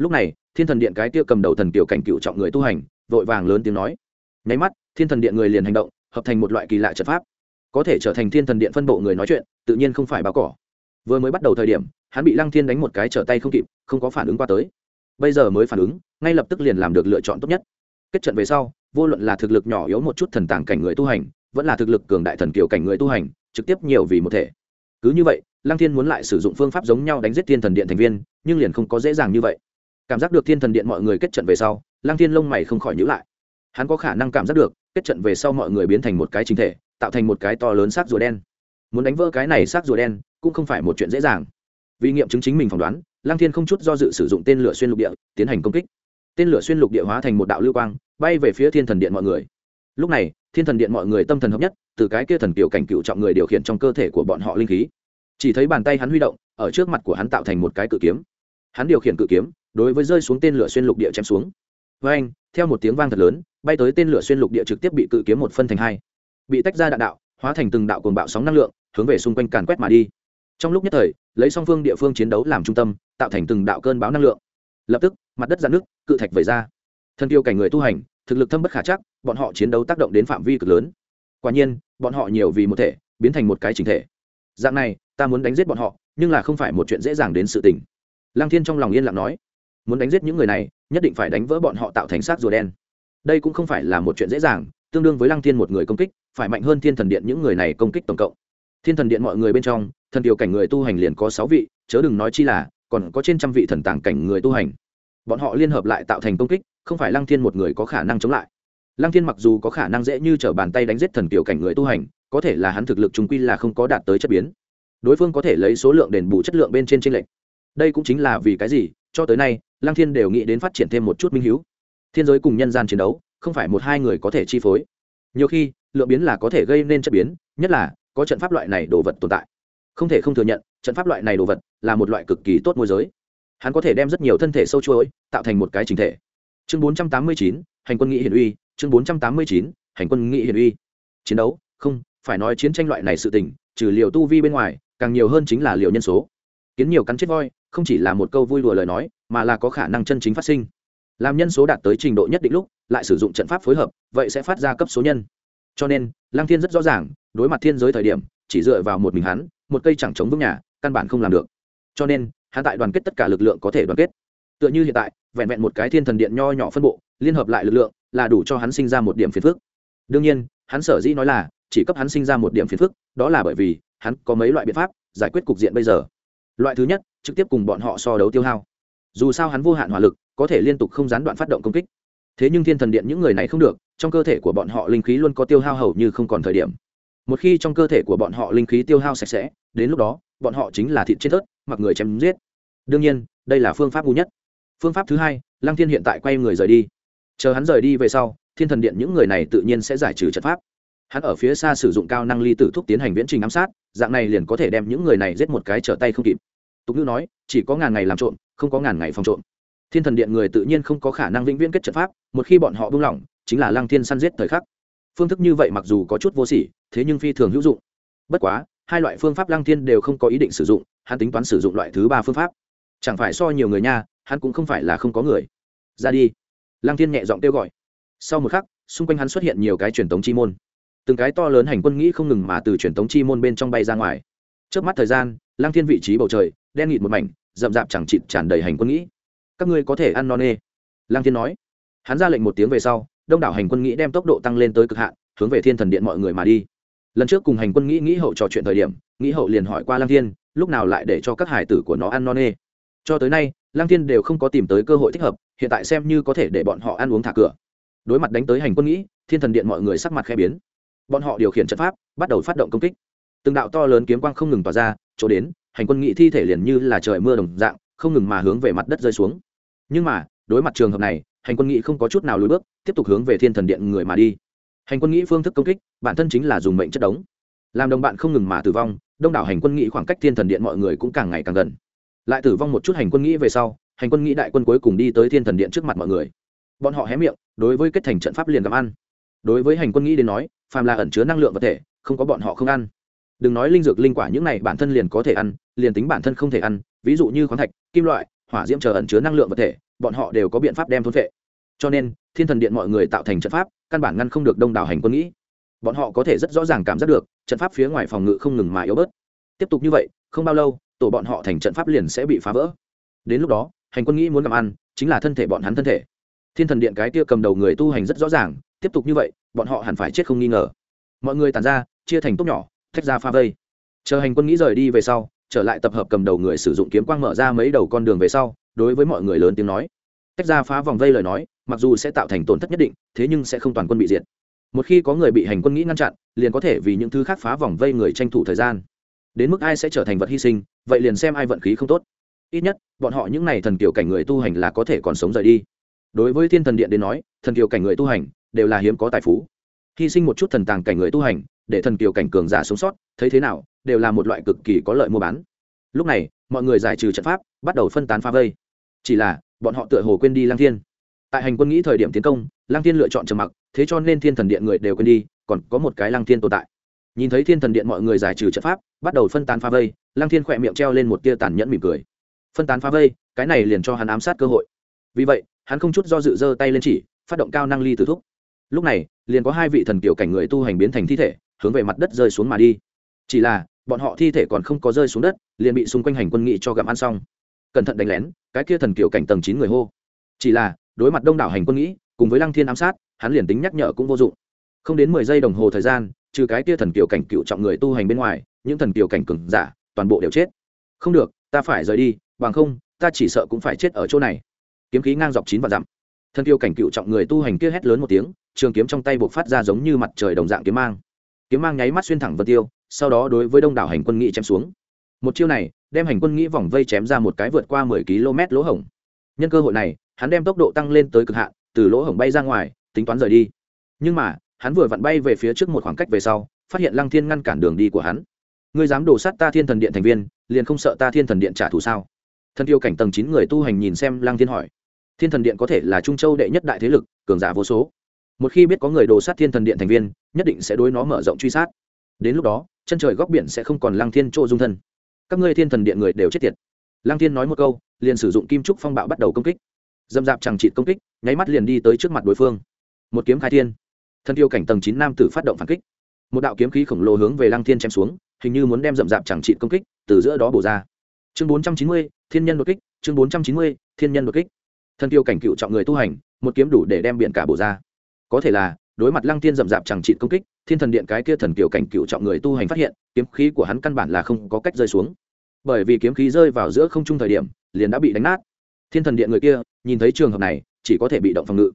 lúc này, thiên thần điện cái kia cầm đầu thần kiểu cảnh cựu trọng người tu hành, vội vàng lớn tiếng nói. Nháy mắt, thiên thần điện người liền hành động, hợp thành một loại kỳ lạ trận pháp. Có thể trở thành thiên thần điện phân bộ người nói chuyện, tự nhiên không phải báo cỏ. Vừa mới bắt đầu thời điểm, hắn bị lăng thiên đánh một cái trở tay không kịp, không có phản ứng qua tới. Bây giờ mới phản ứng, ngay lập tức liền làm được lựa chọn tốt nhất. Kết trận về sau, vô luận là thực lực nhỏ yếu một chút thần tàng cảnh người tu hành, vẫn là thực lực cường đại thần kiều cảnh người tu hành, trực tiếp nhiều vì một thể. Cứ như vậy, lăng thiên muốn lại sử dụng phương pháp giống nhau đánh giết thiên thần điện thành viên, nhưng liền không có dễ dàng như vậy cảm giác được thiên thần điện mọi người kết trận về sau, lăng thiên lông mày không khỏi nhữ lại. Hắn có khả năng cảm giác được, kết trận về sau mọi người biến thành một cái chính thể, tạo thành một cái to lớn xác rùa đen. Muốn đánh vỡ cái này xác rùa đen, cũng không phải một chuyện dễ dàng. Vì nghiệm chứng chính mình phỏng đoán, lăng thiên không chút do dự sử dụng tên lửa xuyên lục địa, tiến hành công kích. Tên lửa xuyên lục địa hóa thành một đạo lưu quang, bay về phía thiên thần điện mọi người. Lúc này, thiên thần điện mọi người tâm thần hợp nhất, từ cái kia thần kiểu cảnh cựu trọng người điều khiển trong cơ thể của bọn họ linh khí. Chỉ thấy bàn tay hắn huy động, ở trước mặt của hắn tạo thành một cái cự kiếm. Hắn điều khiển cự kiếm đối với rơi xuống tên lửa xuyên lục địa chém xuống. Với anh, theo một tiếng vang thật lớn, bay tới tên lửa xuyên lục địa trực tiếp bị cự kiếm một phân thành hai. Bị tách ra đạn đạo, hóa thành từng đạo cồn bạo sóng năng lượng, hướng về xung quanh càn quét mà đi. Trong lúc nhất thời, lấy song phương địa phương chiến đấu làm trung tâm, tạo thành từng đạo cơn bão năng lượng. Lập tức, mặt đất dạn nước cự thạch vẩy ra. Thân tiêu cảnh người tu hành, thực lực thâm bất khả chắc, bọn họ chiến đấu tác động đến phạm vi cực lớn. Quả nhiên, bọn họ nhiều vì một thể, biến thành một cái chính thể. Dạng này, ta muốn đánh giết bọn họ, nhưng là không phải một chuyện dễ dàng đến sự tình. Lăng thiên trong lòng yên lặng nói muốn đánh giết những người này, nhất định phải đánh vỡ bọn họ tạo thành xác rùa đen. Đây cũng không phải là một chuyện dễ dàng, tương đương với lăng thiên một người công kích, phải mạnh hơn thiên thần điện những người này công kích tổng cộng. Thiên thần điện mọi người bên trong, thần điều cảnh người tu hành liền có sáu vị, chớ đừng nói chi là, còn có trên trăm vị thần tàng cảnh người tu hành. Bọn họ liên hợp lại tạo thành công kích, không phải lăng thiên một người có khả năng chống lại. Lăng thiên mặc dù có khả năng dễ như t r ở bàn tay đánh giết thần kiểu cảnh người tu hành, có thể là hắn thực lực chúng quy là không có đạt tới chất biến. Đối phương có thể lấy số lượng đền bù chất lượng bên trên tranh lệch. Đây cũng chính là vì cái gì cho tới nay, lăng thiên đều nghĩ đến phát triển thêm một chút minh h thiên giới cùng nhân gian chiến đấu, không phải một hai người có thể chi phối. Nhiều khi, lượng biến là có thể gây nên chất biến, nhất là, có trận pháp loại này đồ vật tồn tại. Không thể không thừa nhận, trận pháp loại này đồ vật là một loại cực kỳ tốt môi giới. Hắn có thể đem rất nhiều thân thể sâu chuỗi, tạo thành một cái chính thể. Chương bốn trăm tám mươi chín, hành quân nghị hiển uy, chương bốn trăm tám mươi chín, hành quân nghị hiển uy. Chiến đấu, không, phải nói chiến tranh loại này sự tình, trừ liều tu vi bên ngoài, càng nhiều hơn chính là liều nhân số. Kiến nhiều cắn chết voi không chỉ là một câu vui đùa lời nói, mà là có khả năng chân chính phát sinh. Làm nhân số đạt tới trình độ nhất định lúc, lại sử dụng trận pháp phối hợp, vậy sẽ phát ra cấp số nhân. Cho nên, lăng thiên rất rõ ràng, đối mặt thiên giới thời điểm, chỉ dựa vào một mình hắn, một cây chẳng chống vững nhà, căn bản không làm được. Cho nên, hắn tại đoàn kết tất cả lực lượng có thể đoàn kết. Tựa như hiện tại, vẹn vẹn một cái thiên thần điện nho nhỏ phân bộ, liên hợp lại lực lượng, là đủ cho hắn sinh ra một điểm phiền phức. Đương nhiên, hắn sở dĩ nói là, chỉ cấp hắn sinh ra một điểm phiền phức, đó là bởi vì, hắn có mấy loại biện pháp giải quyết cục diện bây giờ loại thứ nhất, trực tiếp cùng bọn họ so đấu tiêu hao. Dù sao hắn vô hạn hỏa lực, có thể liên tục không gián đoạn phát động công kích. Thế nhưng thiên thần điện những người này không được, trong cơ thể của bọn họ linh khí luôn có tiêu hao hầu như không còn thời điểm. Một khi trong cơ thể của bọn họ linh khí tiêu hao sạch sẽ, đến lúc đó, bọn họ chính là thịt chết thớt, mặc người chém giết. Đương nhiên, đây là phương pháp ngu nhất. Phương pháp thứ hai, lăng thiên hiện tại quay người rời đi. Chờ hắn rời đi về sau, thiên thần điện những người này tự nhiên sẽ giải trừ trận pháp hắn ở phía xa sử dụng cao năng ly tử thúc tiến hành viễn trình ám sát, dạng này liền có thể đem những người này giết một cái trở tay không kịp. Tục ngữ nói, chỉ có ngàn ngày làm trộm, không có ngàn ngày phòng trộm. Thiên thần điện người tự nhiên không có khả năng vĩnh viễn kết trận pháp, một khi bọn họ buông lỏng, chính là lăng thiên săn giết thời khắc. Phương thức như vậy mặc dù có chút vô sỉ, thế nhưng phi thường hữu dụng. Bất quá, hai loại phương pháp lăng thiên đều không có ý định sử dụng, hắn tính toán sử dụng loại thứ ba phương pháp. Chẳng phải so nhiều người nha, hắn cũng không phải là không có người. Ra đi. Lăng thiên nhẹ giọng kêu gọi. Sau một khắc, xung quanh hắn xuất hiện nhiều cái truyền thống chi môn từng cái to lớn hành quân nghĩ không ngừng mà từ truyền thống chi môn bên trong bay ra ngoài. Trước mắt thời gian lang thiên vị trí bầu trời, đen nghịt một mảnh, rậm rạp chẳng chịt tràn đầy hành quân nghĩ. Các ngươi có thể ăn no nê. Lang thiên nói. Hắn ra lệnh một tiếng về sau, đông đảo hành quân nghĩ đem tốc độ tăng lên tới cực hạn, hướng về thiên thần điện mọi người mà đi. Lần trước cùng hành quân nghĩ nghĩ hậu trò chuyện thời điểm, nghĩ hậu liền hỏi qua lang thiên, lúc nào lại để cho các hải tử của nó ăn no nê? Cho tới nay lang thiên đều không có tìm tới cơ hội thích hợp, hiện tại xem như có thể để bọn họ ăn uống thả cửa. Đối mặt đánh tới hành quân nghĩ, thiên thần điện mọi người sắc mặt khẽ biến bọn họ điều khiển trận pháp, bắt đầu phát động công kích. Từng đạo to lớn kiếm quang không ngừng tỏa ra, chỗ đến, hành quân nghị thi thể liền như là trời mưa đồng dạng, không ngừng mà hướng về mặt đất rơi xuống. Nhưng mà, đối mặt trường hợp này, hành quân nghị không có chút nào lùi bước, tiếp tục hướng về thiên thần điện người mà đi. Hành quân nghị phương thức công kích, bản thân chính là dùng mệnh chất đống. Làm đồng bạn không ngừng mà tử vong, đông đảo hành quân nghị khoảng cách thiên thần điện mọi người cũng càng ngày càng gần. Lại tử vong một chút hành quân nghĩ về sau, hành quân nghĩ đại quân cuối cùng đi tới thiên thần điện trước mặt mọi người. Bọn họ hé miệng, đối với kết thành trận pháp liền làm ăn. Đối với hành quân nghĩ đến nói phàm là ẩn chứa năng lượng vật thể, không có bọn họ không ăn. Đừng nói linh dược linh quả những này bản thân liền có thể ăn, liền tính bản thân không thể ăn, ví dụ như khoáng thạch, kim loại, hỏa diễm chờ ẩn chứa năng lượng vật thể, bọn họ đều có biện pháp đem thôn vệ cho nên, thiên thần điện mọi người tạo thành trận pháp, căn bản ngăn không được đông đảo hành quân nghĩ. Bọn họ có thể rất rõ ràng cảm giác được, trận pháp phía ngoài phòng ngự không ngừng mà yếu bớt. Tiếp tục như vậy, không bao lâu, tổ bọn họ thành trận pháp liền sẽ bị phá vỡ. Đến lúc đó, hành quân nghĩ muốn làm ăn, chính là thân thể bọn hắn thân thể. Thiên thần điện cái kia cầm đầu người tu hành rất rõ ràng, tiếp tục như vậy bọn họ hẳn phải chết không nghi ngờ. Mọi người tàn ra, chia thành tốt nhỏ, thách ra pha vây. Chờ hành quân nghĩ rời đi về sau, trở lại tập hợp cầm đầu người sử dụng kiếm quang mở ra mấy đầu con đường về sau, đối với mọi người lớn tiếng nói. Tách ra phá vòng vây lời nói, mặc dù sẽ tạo thành tổn thất nhất định, thế nhưng sẽ không toàn quân bị diệt. Một khi có người bị hành quân nghĩ ngăn chặn, liền có thể vì những thứ khác phá vòng vây người tranh thủ thời gian. Đến mức ai sẽ trở thành vật hy sinh, vậy liền xem ai vận khí không tốt. Ít nhất, bọn họ những n à y thần kiều cảnh người tu hành là có thể còn sống rời đi. Đối với thiên thần điện đến nói, thần kiều cảnh người tu hành đều là hiếm có tài phú. Hy sinh một chút thần tàng cảnh người tu hành, để thần kiều cảnh cường giả sống sót, thấy thế nào, đều là một loại cực kỳ có lợi mua bán. Lúc này, mọi người giải trừ trận pháp, bắt đầu phân tán phá vây. Chỉ là, bọn họ tựa hồ quên đi lang thiên. Tại hành quân nghĩ thời điểm tiến công lang thiên lựa chọn trầm mặc, thế cho nên thiên thần điện người đều quên đi, còn có một cái lang thiên tồn tại. Nhìn thấy thiên thần điện mọi người giải trừ trận pháp, bắt đầu phân tán phá vây lang thiên khỏe miệng treo lên một tia tàn nhẫn mỉm cười. Phân tán phá vây, cái này liền cho hắn ám sát cơ hội. Vì vậy, hắn không chút do dự giơ tay lên chỉ, phát động cao năng ly tử thúc lúc này, liền có hai vị thần kiểu cảnh người tu hành biến thành thi thể, hướng về mặt đất rơi xuống mà đi. Chỉ là, bọn họ thi thể còn không có rơi xuống đất, liền bị xung quanh hành quân nghị cho gặm ăn xong. Cẩn thận đánh lén, cái kia thần kiểu cảnh tầng chín người hô. Chỉ là, đối mặt đông đảo hành quân nghĩ cùng với lăng thiên ám sát, hắn liền tính nhắc nhở cũng vô dụng. Không đến mười giây đồng hồ thời gian, trừ cái kia thần kiểu cảnh cựu trọng người tu hành bên ngoài, những thần kiểu cảnh cừng giả, toàn bộ đều chết. Không được, ta phải rời đi, bằng không, ta chỉ sợ cũng phải chết ở chỗ này. Kiếm khí ngang dọc chín và dặm thần Tiêu cảnh cựu trọng người tu hành kia hét lớn một tiếng, trường kiếm trong tay buộc phát ra giống như mặt trời đồng dạng kiếm mang. Kiếm mang nháy mắt xuyên thẳng vân tiêu, sau đó đối với đông đảo hành quân nghị chém xuống. Một chiêu này, đem hành quân nghĩ vòng vây chém ra một cái vượt qua mười km lỗ hổng. Nhân cơ hội này, hắn đem tốc độ tăng lên tới cực hạn, từ lỗ hổng bay ra ngoài, tính toán rời đi. Nhưng mà, hắn vừa vặn bay về phía trước một khoảng cách về sau, phát hiện lăng thiên ngăn cản đường đi của hắn. Ngươi dám đổ sát ta thiên thần điện thành viên, liền không sợ ta thiên thần điện trả thù sao? Thần tiêu cảnh tầng chín người tu hành nhìn xem lăng thiên hỏi thiên thần điện có thể là trung châu đệ nhất đại thế lực, cường giả vô số. Một khi biết có người đồ sát thiên thần điện thành viên, nhất định sẽ đối nó mở rộng truy sát. Đến lúc đó, chân trời góc biển sẽ không còn lăng thiên chỗ dung thân. Các ngươi thiên thần điện người đều chết tiệt. Lăng thiên nói một câu, liền sử dụng kim trúc phong bạo bắt đầu công kích. Dâm dạp chẳng trị công kích, nháy mắt liền đi tới trước mặt đối phương. Một kiếm khai thiên. Thân tiêu cảnh tầng chín nam tử phát động phản kích. Một đạo kiếm khí khổng lồ hướng về lăng thiên chém xuống, hình như muốn đem dậm dạp chẳng trị công kích từ giữa đó bổ ra. Chương bốn trăm chín mươi, thiên nhân đột kích, chương bốn trăm chín mươi, thiên nhân đột kích thân tiêu cảnh cựu trọng người tu hành, một kiếm đủ để đem biển cả bổ ra. Có thể là, đối mặt lăng tiên rậm rạp chẳng trị công kích, thiên thần điện cái kia thần kiều cảnh cựu trọng người tu hành phát hiện, kiếm khí của hắn căn bản là không có cách rơi xuống. Bởi vì kiếm khí rơi vào giữa không trung thời điểm, liền đã bị đánh nát. Thiên thần điện người kia, nhìn thấy trường hợp này, chỉ có thể bị động phòng ngự.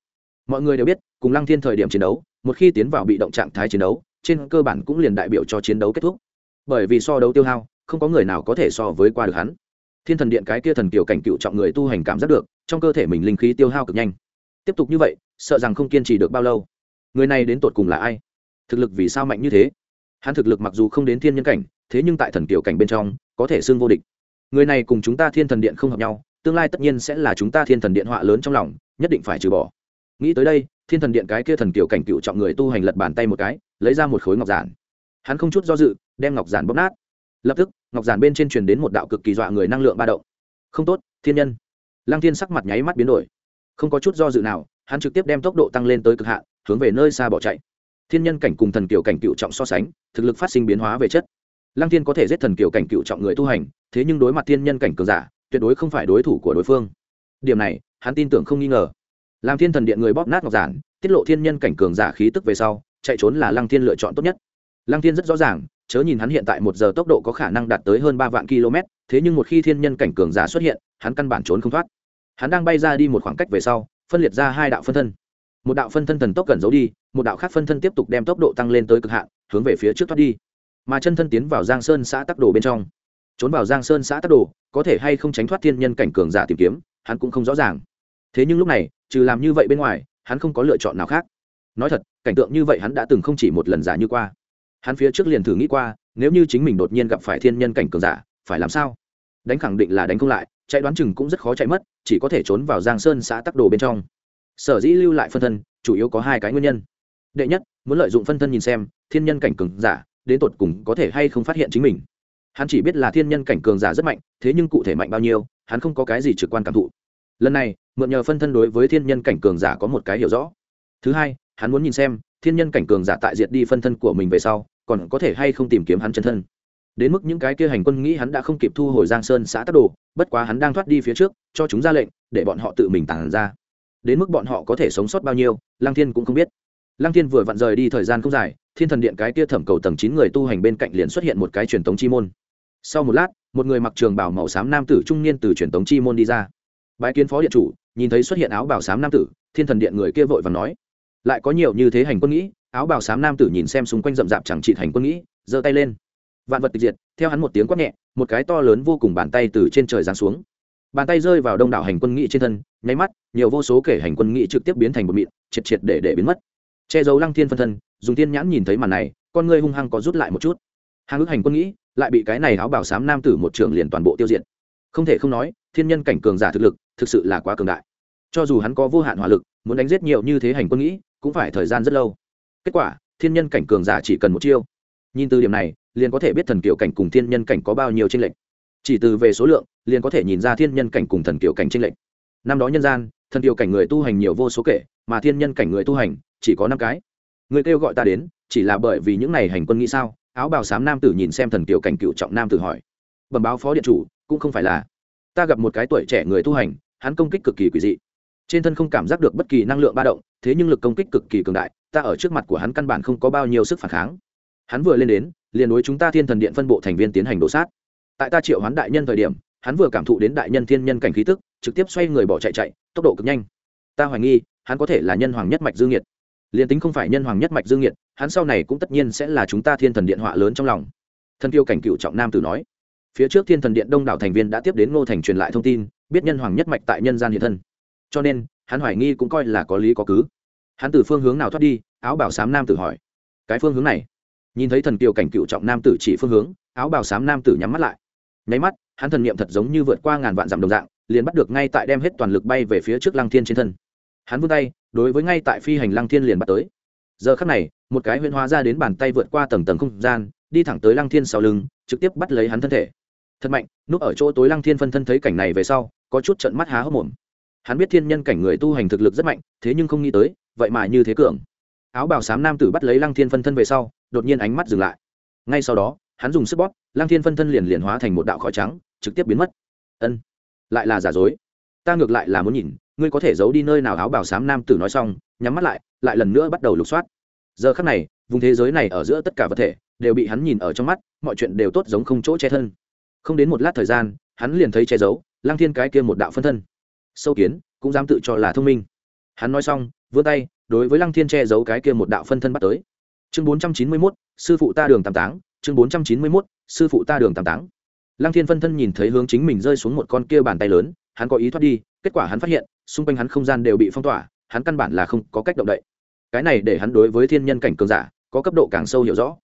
Mọi người đều biết, cùng lăng thiên thời điểm chiến đấu, một khi tiến vào bị động trạng thái chiến đấu, trên cơ bản cũng liền đại biểu cho chiến đấu kết thúc. Bởi vì so đấu tiêu hao, không có người nào có thể so với qua được hắn. Thiên thần điện cái kia thần Kiều cảnh cựu trọng người tu hành cảm giác được trong cơ thể mình linh khí tiêu hao cực nhanh. Tiếp tục như vậy, sợ rằng không kiên trì được bao lâu. Người này đến tột cùng là ai? Thực lực vì sao mạnh như thế? Hắn thực lực mặc dù không đến thiên nhân cảnh, thế nhưng tại thần kiểu cảnh bên trong, có thể xưng vô địch. Người này cùng chúng ta thiên thần điện không hợp nhau, tương lai tất nhiên sẽ là chúng ta thiên thần điện họa lớn trong lòng, nhất định phải trừ bỏ. Nghĩ tới đây, thiên thần điện cái kia thần kiểu cảnh cựu trọng người tu hành lật bàn tay một cái, lấy ra một khối ngọc giản. Hắn không chút do dự, đem ngọc giản bóp nát. Lập tức, ngọc giản bên trên truyền đến một đạo cực kỳ dọa người năng lượng ba động. Không tốt, thiên nhân lăng thiên sắc mặt nháy mắt biến đổi. Không có chút do dự nào, hắn trực tiếp đem tốc độ tăng lên tới cực hạn, hướng về nơi xa bỏ chạy. Thiên nhân cảnh cùng thần kiểu cảnh cựu trọng so sánh, thực lực phát sinh biến hóa về chất. Lăng thiên có thể giết thần kiểu cảnh cựu trọng người tu hành, thế nhưng đối mặt thiên nhân cảnh cường giả, tuyệt đối không phải đối thủ của đối phương. Điểm này, hắn tin tưởng không nghi ngờ. Làm thiên thần điện người bóp nát ngọc giản, tiết lộ thiên nhân cảnh cường giả khí tức về sau, chạy trốn là lăng thiên lựa chọn tốt nhất. Lăng thiên rất rõ ràng chớ nhìn hắn hiện tại một giờ tốc độ có khả năng đạt tới hơn ba vạn km, thế nhưng một khi thiên nhân cảnh cường giả xuất hiện, hắn căn bản trốn không thoát. Hắn đang bay ra đi một khoảng cách về sau, phân liệt ra hai đạo phân thân. Một đạo phân thân thần tốc cần giấu đi, một đạo khác phân thân tiếp tục đem tốc độ tăng lên tới cực hạn, hướng về phía trước thoát đi. Mà chân thân tiến vào giang sơn xã tắc đồ bên trong. Trốn vào giang sơn xã tắc đồ, có thể hay không tránh thoát thiên nhân cảnh cường giả tìm kiếm, hắn cũng không rõ ràng. Thế nhưng lúc này, trừ làm như vậy bên ngoài, hắn không có lựa chọn nào khác. Nói thật, cảnh tượng như vậy hắn đã từng không chỉ một lần giả như qua hắn phía trước liền thử nghĩ qua, nếu như chính mình đột nhiên gặp phải thiên nhân cảnh cường giả, phải làm sao? Đánh khẳng định là đánh không lại, chạy đoán chừng cũng rất khó chạy mất, chỉ có thể trốn vào giang sơn xã tắc đồ bên trong. Sở dĩ lưu lại phân thân, chủ yếu có hai cái nguyên nhân. Đệ nhất, muốn lợi dụng phân thân nhìn xem, thiên nhân cảnh cường giả, đến tột cùng có thể hay không phát hiện chính mình. Hắn chỉ biết là thiên nhân cảnh cường giả rất mạnh, thế nhưng cụ thể mạnh bao nhiêu, hắn không có cái gì trực quan cảm thụ. Lần này, mượn nhờ phân thân đối với thiên nhân cảnh cường giả có một cái hiểu rõ. Thứ hai, hắn muốn nhìn xem thiên nhân cảnh cường giả tại diệt đi phân thân của mình về sau, còn có thể hay không tìm kiếm hắn chân thân. Đến mức những cái kia hành quân nghĩ hắn đã không kịp thu hồi giang sơn xã tắc đồ, bất quá hắn đang thoát đi phía trước, cho chúng ra lệnh, để bọn họ tự mình tàn ra. Đến mức bọn họ có thể sống sót bao nhiêu, lăng thiên cũng không biết. Lăng thiên vừa vặn rời đi thời gian không dài, thiên thần điện cái kia thẩm cầu tầng chín người tu hành bên cạnh liền xuất hiện một cái truyền thống chi môn. Sau một lát, một người mặc trường bảo màu xám nam tử trung niên từ truyền thống chi môn đi ra. Bái kiến phó điện chủ, nhìn thấy xuất hiện áo bảo xám nam tử, thiên thần điện người kia vội và nói lại có nhiều như thế hành quân nghĩ, áo bào xám nam tử nhìn xem xung quanh rậm rạp chẳng trị hành quân nghĩ, giơ tay lên. Vạn vật tịch diệt, theo hắn một tiếng quát nhẹ, một cái to lớn vô cùng bàn tay từ trên trời giáng xuống. Bàn tay rơi vào đông đảo hành quân nghị trên thân, nháy mắt, nhiều vô số kể hành quân nghị trực tiếp biến thành một mịn, triệt triệt để để biến mất. Che giấu lăng thiên phân thân, dùng tiên nhãn nhìn thấy màn này, con ngươi hung hăng có rút lại một chút. Hàng ước hành quân nghĩ, lại bị cái này áo bảo xám nam tử một trường liền toàn bộ tiêu diệt. Không thể không nói, thiên nhân cảnh cường giả thực lực, thực sự là quá cường đại. Cho dù hắn có vô hạn hỏa lực, muốn đánh giết nhiều như thế hành quân nghĩ cũng phải thời gian rất lâu. Kết quả, thiên nhân cảnh cường giả chỉ cần một chiêu. Nhìn từ điểm này, liền có thể biết thần kiều cảnh cùng thiên nhân cảnh có bao nhiêu tranh lệch. Chỉ từ về số lượng, liền có thể nhìn ra thiên nhân cảnh cùng thần kiều cảnh tranh lệch. Năm đó nhân gian, thần kiều cảnh người tu hành nhiều vô số kể, mà thiên nhân cảnh người tu hành, chỉ có năm cái. Người kêu gọi ta đến, chỉ là bởi vì những này hành quân nghĩ sao? Áo bào xám nam tử nhìn xem thần kiều cảnh cựu trọng nam tử hỏi. Bẩm báo phó điện chủ, cũng không phải là. Ta gặp một cái tuổi trẻ người tu hành, hắn công kích cực kỳ quỷ dị trên thân không cảm giác được bất kỳ năng lượng ba động, thế nhưng lực công kích cực kỳ cường đại, ta ở trước mặt của hắn căn bản không có bao nhiêu sức phản kháng. Hắn vừa lên đến, liền đối chúng ta thiên thần điện phân bộ thành viên tiến hành đổ sát. Tại ta triệu hoán đại nhân thời điểm, hắn vừa cảm thụ đến đại nhân thiên nhân cảnh khí tức, trực tiếp xoay người bỏ chạy chạy, tốc độ cực nhanh. Ta hoài nghi, hắn có thể là nhân hoàng nhất mạch dương nhiệt liền tính không phải nhân hoàng nhất mạch dương nhiệt hắn sau này cũng tất nhiên sẽ là chúng ta thiên thần điện họa lớn trong lòng. Thân tiêu cảnh cựu trọng nam tử nói. Phía trước thiên thần điện đông đảo thành viên đã tiếp đến ngô thành truyền lại thông tin, biết nhân hoàng nhất mạch tại nhân gian hiện thân cho nên, hắn hoài nghi cũng coi là có lý có cứ. Hắn từ phương hướng nào thoát đi, áo bảo sám nam tử hỏi. Cái phương hướng này. Nhìn thấy thần kiều cảnh cựu trọng nam tử chỉ phương hướng, áo bào m nam tử nhắm mắt lại. Nháy mắt, hắn thần niệm thật giống như vượt qua ngàn vạn dặm đồng dạng, liền bắt được ngay tại đem hết toàn lực bay về phía trước lăng thiên trên thân. Hắn vươn tay, đối với ngay tại phi hành lăng thiên liền bắt tới. Giờ khắc này, một cái huyễn hóa ra đến bàn tay vượt qua tầng tầng không gian, đi thẳng tới lăng thiên sau lưng, trực tiếp bắt lấy hắn thân thể. Thật mạnh, núp ở chỗ tối lăng thiên phân thân thấy cảnh này về sau, có chút trận mắt há hốc mồm hắn biết thiên nhân cảnh người tu hành thực lực rất mạnh, thế nhưng không nghĩ tới, vậy mà như thế cường. Áo bào xám nam tử bắt lấy lăng thiên phân thân về sau, đột nhiên ánh mắt dừng lại. Ngay sau đó, hắn dùng sức bóp, lăng thiên phân thân liền liền hóa thành một đạo khói trắng, trực tiếp biến mất. Ân, lại là giả dối. Ta ngược lại là muốn nhìn, ngươi có thể giấu đi nơi nào áo bào xám nam tử nói xong, nhắm mắt lại lại lần nữa bắt đầu lục soát. Giờ khắc này, vùng thế giới này ở giữa tất cả vật thể, đều bị hắn nhìn ở trong mắt, mọi chuyện đều tốt giống không chỗ che thân. Không đến một lát thời gian, hắn liền thấy che giấu, lăng thiên cái kia một đạo phân thân sâu kiến, cũng dám tự cho là thông minh. Hắn nói xong, vươn tay, đối với lăng thiên che giấu cái kia một đạo phân thân bắt tới. Chương bốn trăm chín mươi mốt, sư phụ ta đường tam táng, chương bốn trăm chín mươi mốt, sư phụ ta đường tam táng. Lăng thiên phân thân nhìn thấy hướng chính mình rơi xuống một con kia bàn tay lớn, hắn có ý thoát đi, kết quả hắn phát hiện, xung quanh hắn không gian đều bị phong tỏa, hắn căn bản là không có cách động đậy. Cái này để hắn đối với thiên nhân cảnh cường giả, có cấp độ càng sâu hiểu rõ.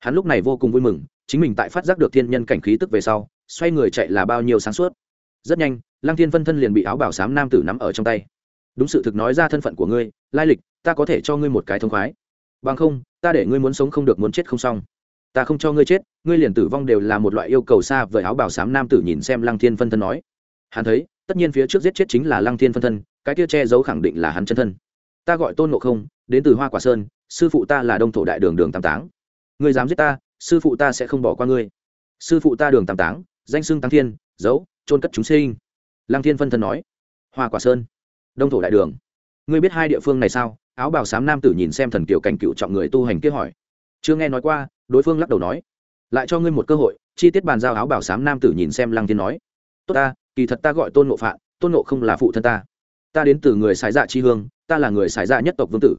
Hắn lúc này vô cùng vui mừng, chính mình tại phát giác được thiên nhân cảnh khí tức về sau, xoay người chạy là bao nhiêu sáng suốt. Rất nhanh lăng thiên phân thân liền bị áo bảo s á m nam tử nắm ở trong tay. Đúng sự thực nói ra thân phận của ngươi, lai lịch, ta có thể cho ngươi một cái thông khoái. Bằng không, ta để ngươi muốn sống không được muốn chết không xong. Ta không cho ngươi chết, ngươi liền tử vong đều là một loại yêu cầu xa vời áo bảo s á m nam tử nhìn xem lăng thiên phân thân nói. Hắn thấy, tất nhiên phía trước giết chết chính là lăng thiên phân thân, cái kia che giấu khẳng định là hắn chân thân. Ta gọi tôn ngộ không, đến từ hoa quả sơn, sư phụ ta là đông thổ đại đường đường tam táng. Ngươi dám giết ta, sư phụ ta sẽ không bỏ qua ngươi. Sư phụ ta đường tam táng, danh xưng tăng thiên, giấu trôn cất chúng sinh lăng thiên phân thân nói, hoa quả sơn, đông thổ đại đường, ngươi biết hai địa phương này sao? Áo bào xám nam tử nhìn xem thần kiều cảnh cựu trọng người tu hành kia hỏi, chưa nghe nói qua. Đối phương lắc đầu nói, lại cho ngươi một cơ hội, chi tiết bàn giao áo bào xám nam tử nhìn xem lăng thiên nói, tốt ta, kỳ thật ta gọi tôn ngộ phạn, tôn ngộ không là phụ thân ta. Ta đến từ người sái dạ chi hương, ta là người sái dạ nhất tộc vương tử.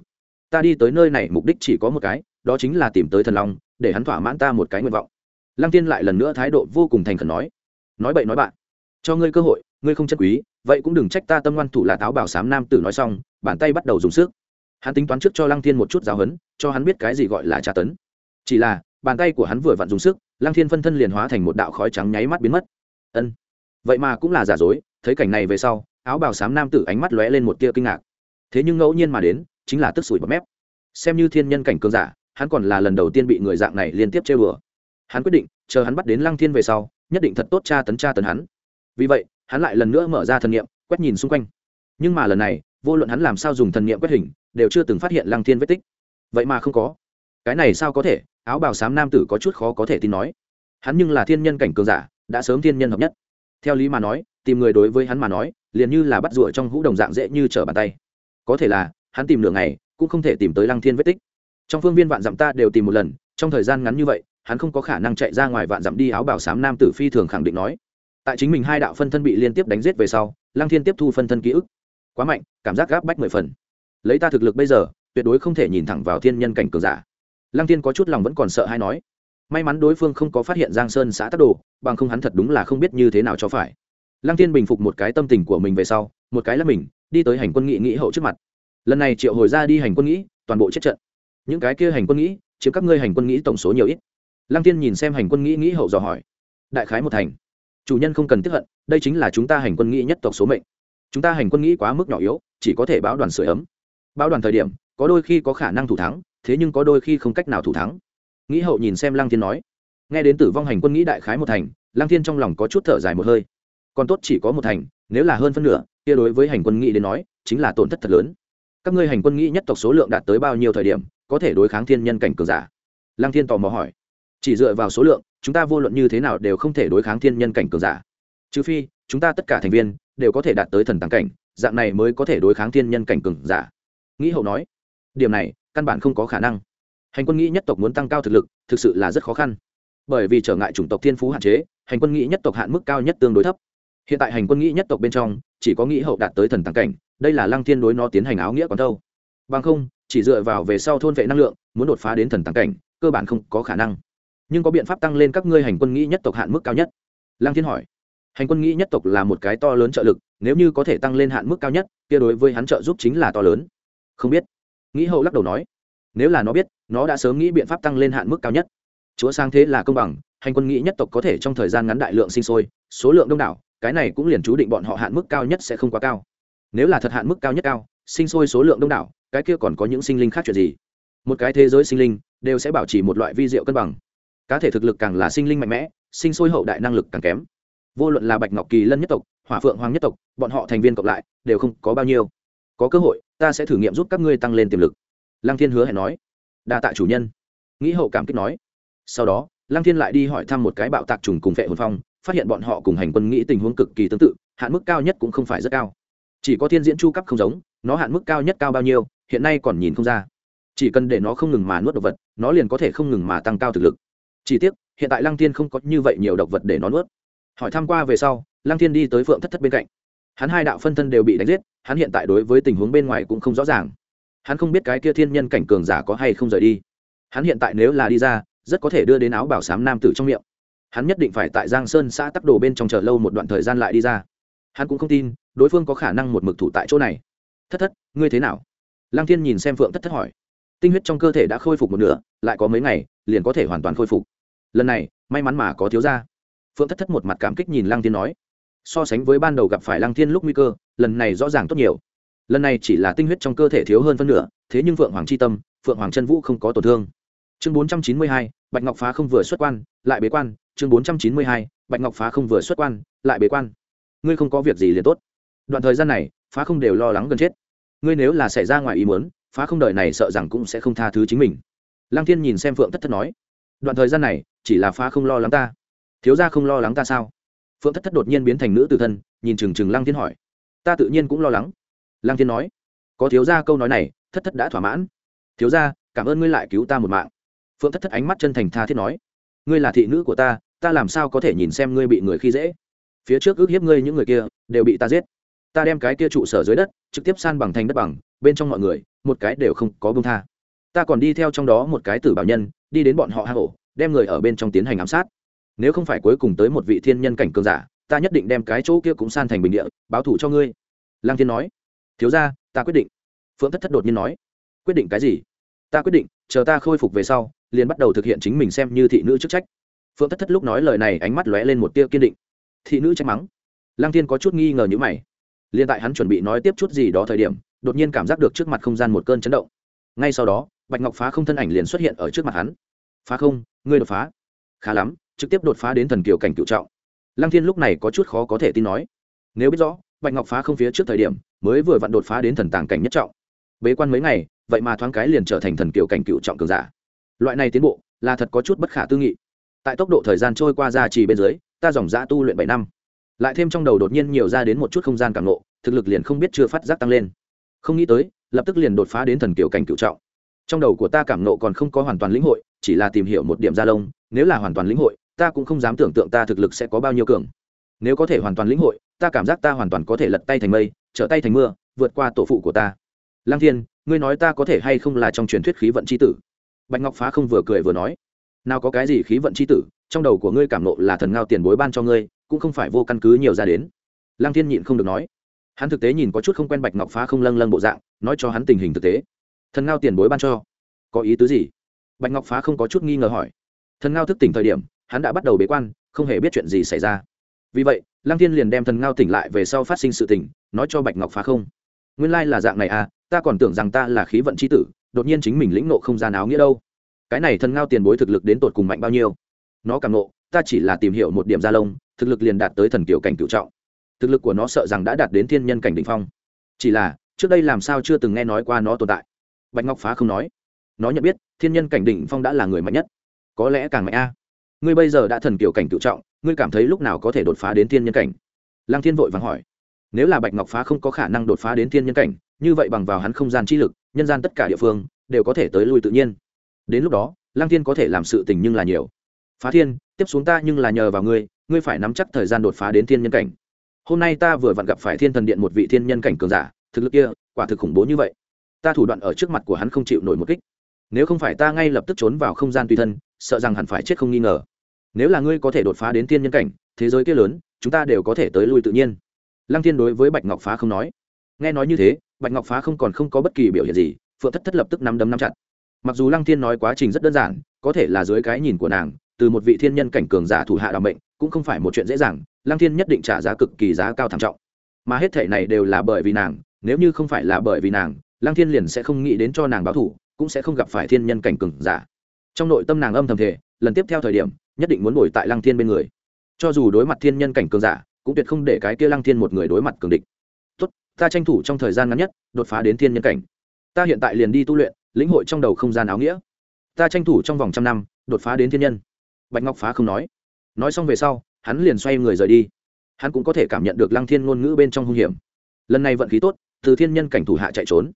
Ta đi tới nơi này mục đích chỉ có một cái, đó chính là tìm tới thần long, để hắn thỏa mãn ta một cái nguyện vọng. Lăng tiên lại lần nữa thái độ vô cùng thành khẩn nói nói bậy nói bạn, cho ngươi cơ hội ngươi không chân quý, vậy cũng đừng trách ta tâm ngoan thủ là táo bảo sám nam tử nói xong, bàn tay bắt đầu dùng sức. Hắn tính toán trước cho lăng thiên một chút giáo hấn cho hắn biết cái gì gọi là tra tấn. Chỉ là, bàn tay của hắn vừa vặn dùng sức, lăng thiên phân thân liền hóa thành một đạo khói trắng nháy mắt biến mất. Ân. Vậy mà cũng là giả dối, thấy cảnh này về sau, áo bào xám nam tử ánh mắt lóe lên một tia kinh ngạc. Thế nhưng ngẫu nhiên mà đến, chính là tức sủi bọt mép. Xem như thiên nhân cảnh cường giả, hắn còn là lần đầu tiên bị người dạng này liên tiếp chơi bừa hắn quyết định, chờ hắn bắt đến lăng thiên về sau, nhất định thật tốt tra tấn tra tấn hắn. Vì vậy hắn lại lần nữa mở ra thần niệm, quét nhìn xung quanh. Nhưng mà lần này, vô luận hắn làm sao dùng thần niệm quét hình, đều chưa từng phát hiện lăng thiên vết tích. Vậy mà không có. Cái này sao có thể? Áo bào xám nam tử có chút khó có thể tin nói. Hắn nhưng là thiên nhân cảnh cường giả, đã sớm thiên nhân hợp nhất. Theo lý mà nói, tìm người đối với hắn mà nói, liền như là bắt rụa trong hũ đồng dạng dễ như trở bàn tay. Có thể là, hắn tìm nửa ngày, cũng không thể tìm tới lăng thiên vết tích. Trong phương viên vạn dặm ta đều tìm một lần, trong thời gian ngắn như vậy, hắn không có khả năng chạy ra ngoài vạn dặm đi, áo bảo sám nam tử phi thường khẳng định nói tại chính mình hai đạo phân thân bị liên tiếp đánh giết về sau, lăng thiên tiếp thu phân thân ký ức. Quá mạnh, cảm giác gáp bách mười phần. Lấy ta thực lực bây giờ, tuyệt đối không thể nhìn thẳng vào thiên nhân cảnh cường giả. Lăng thiên có chút lòng vẫn còn sợ hay nói. May mắn đối phương không có phát hiện giang sơn xã tắc đồ, bằng không hắn thật đúng là không biết như thế nào cho phải. Lăng thiên bình phục một cái tâm tình của mình về sau, một cái là mình, đi tới hành quân nghị nghĩ hậu trước mặt. Lần này triệu hồi ra đi hành quân nghĩ toàn bộ chết trận. Những cái kia hành quân nghĩ chiếm các ngươi hành quân nghĩ tổng số nhiều ít. Lăng tiên nhìn xem hành quân nghĩ nghĩ hậu dò hỏi. Đại khái một thành chủ nhân không cần tiếp hận, đây chính là chúng ta hành quân nghĩ nhất tộc số mệnh. Chúng ta hành quân nghĩ quá mức nhỏ yếu, chỉ có thể báo đoàn sửa ấm. Báo đoàn thời điểm, có đôi khi có khả năng thủ thắng, thế nhưng có đôi khi không cách nào thủ thắng. Nghĩ hậu nhìn xem lăng thiên nói. Nghe đến tử vong hành quân nghĩ đại khái một thành, lăng thiên trong lòng có chút thở dài một hơi. Còn tốt chỉ có một thành, nếu là hơn phân nửa, kia đối với hành quân nghĩ đến nói, chính là tổn thất thật lớn. Các ngươi hành quân nghĩ nhất tộc số lượng đạt tới bao nhiêu thời điểm, có thể đối kháng thiên nhân cảnh cường giả? Lăng thiên tò mò hỏi chỉ dựa vào số lượng, chúng ta vô luận như thế nào đều không thể đối kháng thiên nhân cảnh cường giả. Trừ phi, chúng ta tất cả thành viên đều có thể đạt tới thần tàng cảnh, dạng này mới có thể đối kháng thiên nhân cảnh cường giả. Nghĩ hậu nói, điểm này căn bản không có khả năng. Hành quân nghĩ nhất tộc muốn tăng cao thực lực, thực sự là rất khó khăn. Bởi vì trở ngại chủng tộc thiên phú hạn chế, hành quân nghĩ nhất tộc hạn mức cao nhất tương đối thấp. Hiện tại hành quân nghĩ nhất tộc bên trong, chỉ có nghĩ hậu đạt tới thần tàng cảnh, đây là lăng thiên đối nó tiến hành áo nghĩa còn đâu bằng không, chỉ dựa vào về sau thôn vệ năng lượng, muốn đột phá đến thần tàng cảnh, cơ bản không có khả năng nhưng có biện pháp tăng lên các ngươi hành quân nghĩ nhất tộc hạn mức cao nhất? Lăng thiên hỏi. Hành quân nghĩ nhất tộc là một cái to lớn trợ lực, nếu như có thể tăng lên hạn mức cao nhất, kia đối với hắn trợ giúp chính là to lớn. Không biết. Nghĩ hậu lắc đầu nói. Nếu là nó biết, nó đã sớm nghĩ biện pháp tăng lên hạn mức cao nhất. Chúa sang thế là công bằng, hành quân nghĩ nhất tộc có thể trong thời gian ngắn đại lượng sinh sôi, số lượng đông đảo, cái này cũng liền chú định bọn họ hạn mức cao nhất sẽ không quá cao. Nếu là thật hạn mức cao nhất cao, sinh sôi số lượng đông đảo, cái kia còn có những sinh linh khác chuyện gì? Một cái thế giới sinh linh đều sẽ bảo trì một loại vi diệu cân bằng cá thể thực lực càng là sinh linh mạnh mẽ, sinh sôi hậu đại năng lực càng kém. Vô luận là bạch ngọc kỳ lân nhất tộc, hỏa phượng hoàng nhất tộc, bọn họ thành viên cộng lại đều không có bao nhiêu. Có cơ hội, ta sẽ thử nghiệm giúp các ngươi tăng lên tiềm lực. Lăng thiên hứa hẹn nói. Đa tạ chủ nhân. Nghĩ hậu cảm kích nói. Sau đó, lăng thiên lại đi hỏi thăm một cái bạo tạc trùng cùng vệ hồn phong, phát hiện bọn họ cùng hành quân nghĩ tình huống cực kỳ tương tự, hạn mức cao nhất cũng không phải rất cao. Chỉ có thiên diễn chu cấp không giống, nó hạn mức cao nhất cao bao nhiêu, hiện nay còn nhìn không ra. Chỉ cần để nó không ngừng mà nuốt đồ vật, nó liền có thể không ngừng mà tăng cao thực lực chỉ tiếc, hiện tại lăng thiên không có như vậy nhiều độc vật để nó nuốt. Hỏi tham q u a về sau, lăng thiên đi tới phượng thất thất bên cạnh. Hắn hai đạo phân thân đều bị đánh giết, hắn hiện tại đối với tình huống bên ngoài cũng không rõ ràng. Hắn không biết cái kia thiên nhân cảnh cường giả có hay không rời đi. Hắn hiện tại nếu là đi ra, rất có thể đưa đến áo bảo s á m nam tử trong miệng. Hắn nhất định phải tại giang sơn xã tắc đồ bên trong chờ lâu một đoạn thời gian lại đi ra. Hắn cũng không tin, đối phương có khả năng một mực thủ tại chỗ này. Thất thất, ngươi thế nào? Lăng thiên nhìn xem phượng thất thất hỏi. Tinh huyết trong cơ thể đã khôi phục một nửa, lại có mấy ngày liền có thể hoàn toàn khôi phục. Lần này, may mắn mà có thiếu ra phượng thất thất một mặt cảm kích nhìn lăng thiên nói. So sánh với ban đầu gặp phải lăng thiên lúc nguy cơ, lần này rõ ràng tốt nhiều. Lần này chỉ là tinh huyết trong cơ thể thiếu hơn phân nửa, thế nhưng phượng hoàng c h i tâm, phượng hoàng Trân vũ không có tổn thương. Chương bốn trăm chín mươi hai, bạch ngọc phá không vừa xuất quan, lại bế quan. Chương bốn trăm chín mươi hai, bạch ngọc phá không vừa xuất quan, lại bế quan. Ngươi không có việc gì liền tốt. Đoạn thời gian này, phá không đều lo lắng gần chết. Ngươi nếu là xảy ra ngoài ý muốn, phá không đời này sợ rằng cũng sẽ không tha thứ chính mình lăng thiên nhìn xem phượng thất thất nói, đoạn thời gian này, chỉ là phá không lo lắng ta. Thiếu gia không lo lắng ta sao? Phượng thất thất đột nhiên biến thành nữ tử thân, nhìn trừng trừng lăng thiên hỏi, ta tự nhiên cũng lo lắng. Lăng thiên nói, có thiếu gia câu nói này, thất thất đã thỏa mãn. Thiếu gia, cảm ơn ngươi lại cứu ta một mạng. Phượng thất thất ánh mắt chân thành tha thiết nói, ngươi là thị nữ của ta ta làm sao có thể nhìn xem ngươi bị người khi dễ? Phía trước ước hiếp ngươi những người kia, đều bị ta giết. Ta đem cái kia trụ sở dưới đất, trực tiếp san bằng thành đất bằng, bên trong mọi người, một cái đều không có bông tha ta còn đi theo trong đó một cái tử bảo nhân, đi đến bọn họ hạ hổ, đem người ở bên trong tiến hành ám sát. Nếu không phải cuối cùng tới một vị thiên nhân cảnh cường giả, ta nhất định đem cái chỗ kia cũng san thành bình địa, báo thủ cho ngươi. Lang thiên nói. Thiếu ra ta quyết định. Phượng thất thất đột nhiên nói. Quyết định cái gì? Ta quyết định, chờ ta khôi phục về sau, liền bắt đầu thực hiện chính mình xem như thị nữ chức trách. Phượng thất thất lúc nói lời này ánh mắt lóe lên một tia kiên định. Thị nữ trách mắng? Lang thiên có chút nghi ngờ như mày. Liền tại hắn chuẩn bị nói tiếp chút gì đó thời điểm, đột nhiên cảm giác được trước mặt không gian một cơn chấn động. Ngay sau đó bạch ngọc phá không thân ảnh liền xuất hiện ở trước mặt hắn. Phá không, ngươi đột phá. Khá lắm, trực tiếp đột phá đến thần kiều cảnh cựu trọng. Lăng thiên lúc này có chút khó có thể tin nói. Nếu biết rõ, bạch ngọc phá không phía trước thời điểm, mới vừa vặn đột phá đến thần tàng cảnh nhất trọng. Bế quan mấy ngày, vậy mà thoáng cái liền trở thành thần kiều cảnh cựu trọng cường giả. Loại này tiến bộ, là thật có chút bất khả tư nghị. Tại tốc độ thời gian trôi qua ra trì bên dưới, ta dòng dã tu luyện bảy năm. Lại thêm trong đầu đột nhiên nhiều ra đến một chút không gian càng nộ thực lực liền không biết chưa phát giác tăng lên. Không nghĩ tới, lập tức liền đột phá đến thần kiều cảnh cựu trọng trong đầu của ta cảm nộ còn không có hoàn toàn lĩnh hội, chỉ là tìm hiểu một điểm gia lông, nếu là hoàn toàn lĩnh hội, ta cũng không dám tưởng tượng ta thực lực sẽ có bao nhiêu cường. Nếu có thể hoàn toàn lĩnh hội, ta cảm giác ta hoàn toàn có thể lật tay thành mây, trở tay thành mưa, vượt qua tổ phụ của ta. Lang thiên, ngươi nói ta có thể hay không là trong truyền thuyết khí vận c h i tử? Bạch ngọc phá không vừa cười vừa nói. Nào có cái gì khí vận c h i tử, trong đầu của ngươi cảm nộ là thần ngao tiền bối ban cho ngươi, cũng không phải vô căn cứ nhiều ra đến. Lang thiên nhịn không được nói. Hắn thực tế nhìn có chút không quen bạch ngọc phá không lâng lâng bộ dạng, nói cho hắn tình hình thực tế thần ngao tiền bối ban cho. Có ý tứ gì? Bạch ngọc phá không có chút nghi ngờ hỏi. Thần ngao thức tỉnh thời điểm, hắn đã bắt đầu bế quan, không hề biết chuyện gì xảy ra. Vì vậy, lăng thiên liền đem thần ngao tỉnh lại về sau phát sinh sự tỉnh nói cho bạch ngọc phá không. Nguyên lai là dạng này à ta còn tưởng rằng ta là khí vận c h i tử, đột nhiên chính mình lĩnh nộ không gian áo nghĩa đâu. Cái này thần ngao tiền bối thực lực đến tột cùng mạnh bao nhiêu? Nó càng nộ ta chỉ là tìm hiểu một điểm gia lông, thực lực liền đạt tới thần kiểu cảnh cựu trọng. Thực lực của nó sợ rằng đã đạt đến thiên nhân cảnh đ ỉ n h phong. Chỉ là, trước đây làm sao chưa từng nghe nói qua nó tồn tại bạch ngọc phá không nói. Nó nhận biết, thiên nhân cảnh đỉnh phong đã là người mạnh nhất. Có lẽ càng mạnh a. Ngươi bây giờ đã thần kiểu cảnh tự trọng, ngươi cảm thấy lúc nào có thể đột phá đến thiên nhân cảnh? Lăng thiên vội vàng hỏi. Nếu là bạch ngọc phá không có khả năng đột phá đến thiên nhân cảnh, như vậy bằng vào hắn không gian chi lực, nhân gian tất cả địa phương đều có thể tới lui tự nhiên. Đến lúc đó, lăng thiên có thể làm sự tình nhưng là nhiều. Phá thiên, tiếp xuống ta nhưng là nhờ vào ngươi ngươi phải nắm chắc thời gian đột phá đến thiên nhân cảnh. Hôm nay ta vừa vặn gặp phải thiên thần điện một vị thiên nhân cảnh cường giả, thực lực kia, quả thực khủng bố như vậy ta thủ đoạn ở trước mặt của hắn không chịu nổi một kích. Nếu không phải ta ngay lập tức trốn vào không gian tùy thân, sợ rằng hẳn phải chết không nghi ngờ. Nếu là ngươi có thể đột phá đến thiên nhân cảnh, thế giới kia lớn, chúng ta đều có thể tới lui tự nhiên. Lăng thiên đối với bạch ngọc phá không nói. Nghe nói như thế, bạch ngọc phá không còn không có bất kỳ biểu hiện gì, phượng thất thất lập tức nắm đấm nắm chặt. Mặc dù lăng thiên nói quá trình rất đơn giản, có thể là dưới cái nhìn của nàng, từ một vị thiên nhân cảnh cường giả thủ hạ đảm mệnh, cũng không phải một chuyện dễ dàng, lăng thiên nhất định trả giá cực kỳ giá cao thảm trọng. Mà hết thể này đều là bởi vì nàng, nếu như không phải là bởi vì nàng lăng thiên liền sẽ không nghĩ đến cho nàng báo thủ cũng sẽ không gặp phải thiên nhân cảnh cường giả. Trong nội tâm nàng âm thầm thể lần tiếp theo thời điểm, nhất định muốn ngồi tại lăng thiên bên người. Cho dù đối mặt thiên nhân cảnh cường giả, cũng tuyệt không để cái kia lăng thiên một người đối mặt cường địch. Tốt, ta tranh thủ trong thời gian ngắn nhất, đột phá đến thiên nhân cảnh. Ta hiện tại liền đi tu luyện, lĩnh hội trong đầu không gian áo nghĩa. Ta tranh thủ trong vòng trăm năm, đột phá đến thiên nhân. Bạch ngọc phá không nói. Nói xong về sau, hắn liền xoay người rời đi. Hắn cũng có thể cảm nhận được lăng thiên ngôn ngữ bên trong hung hiểm. Lần này vận khí tốt, từ thiên nhân cảnh thủ hạ chạy trốn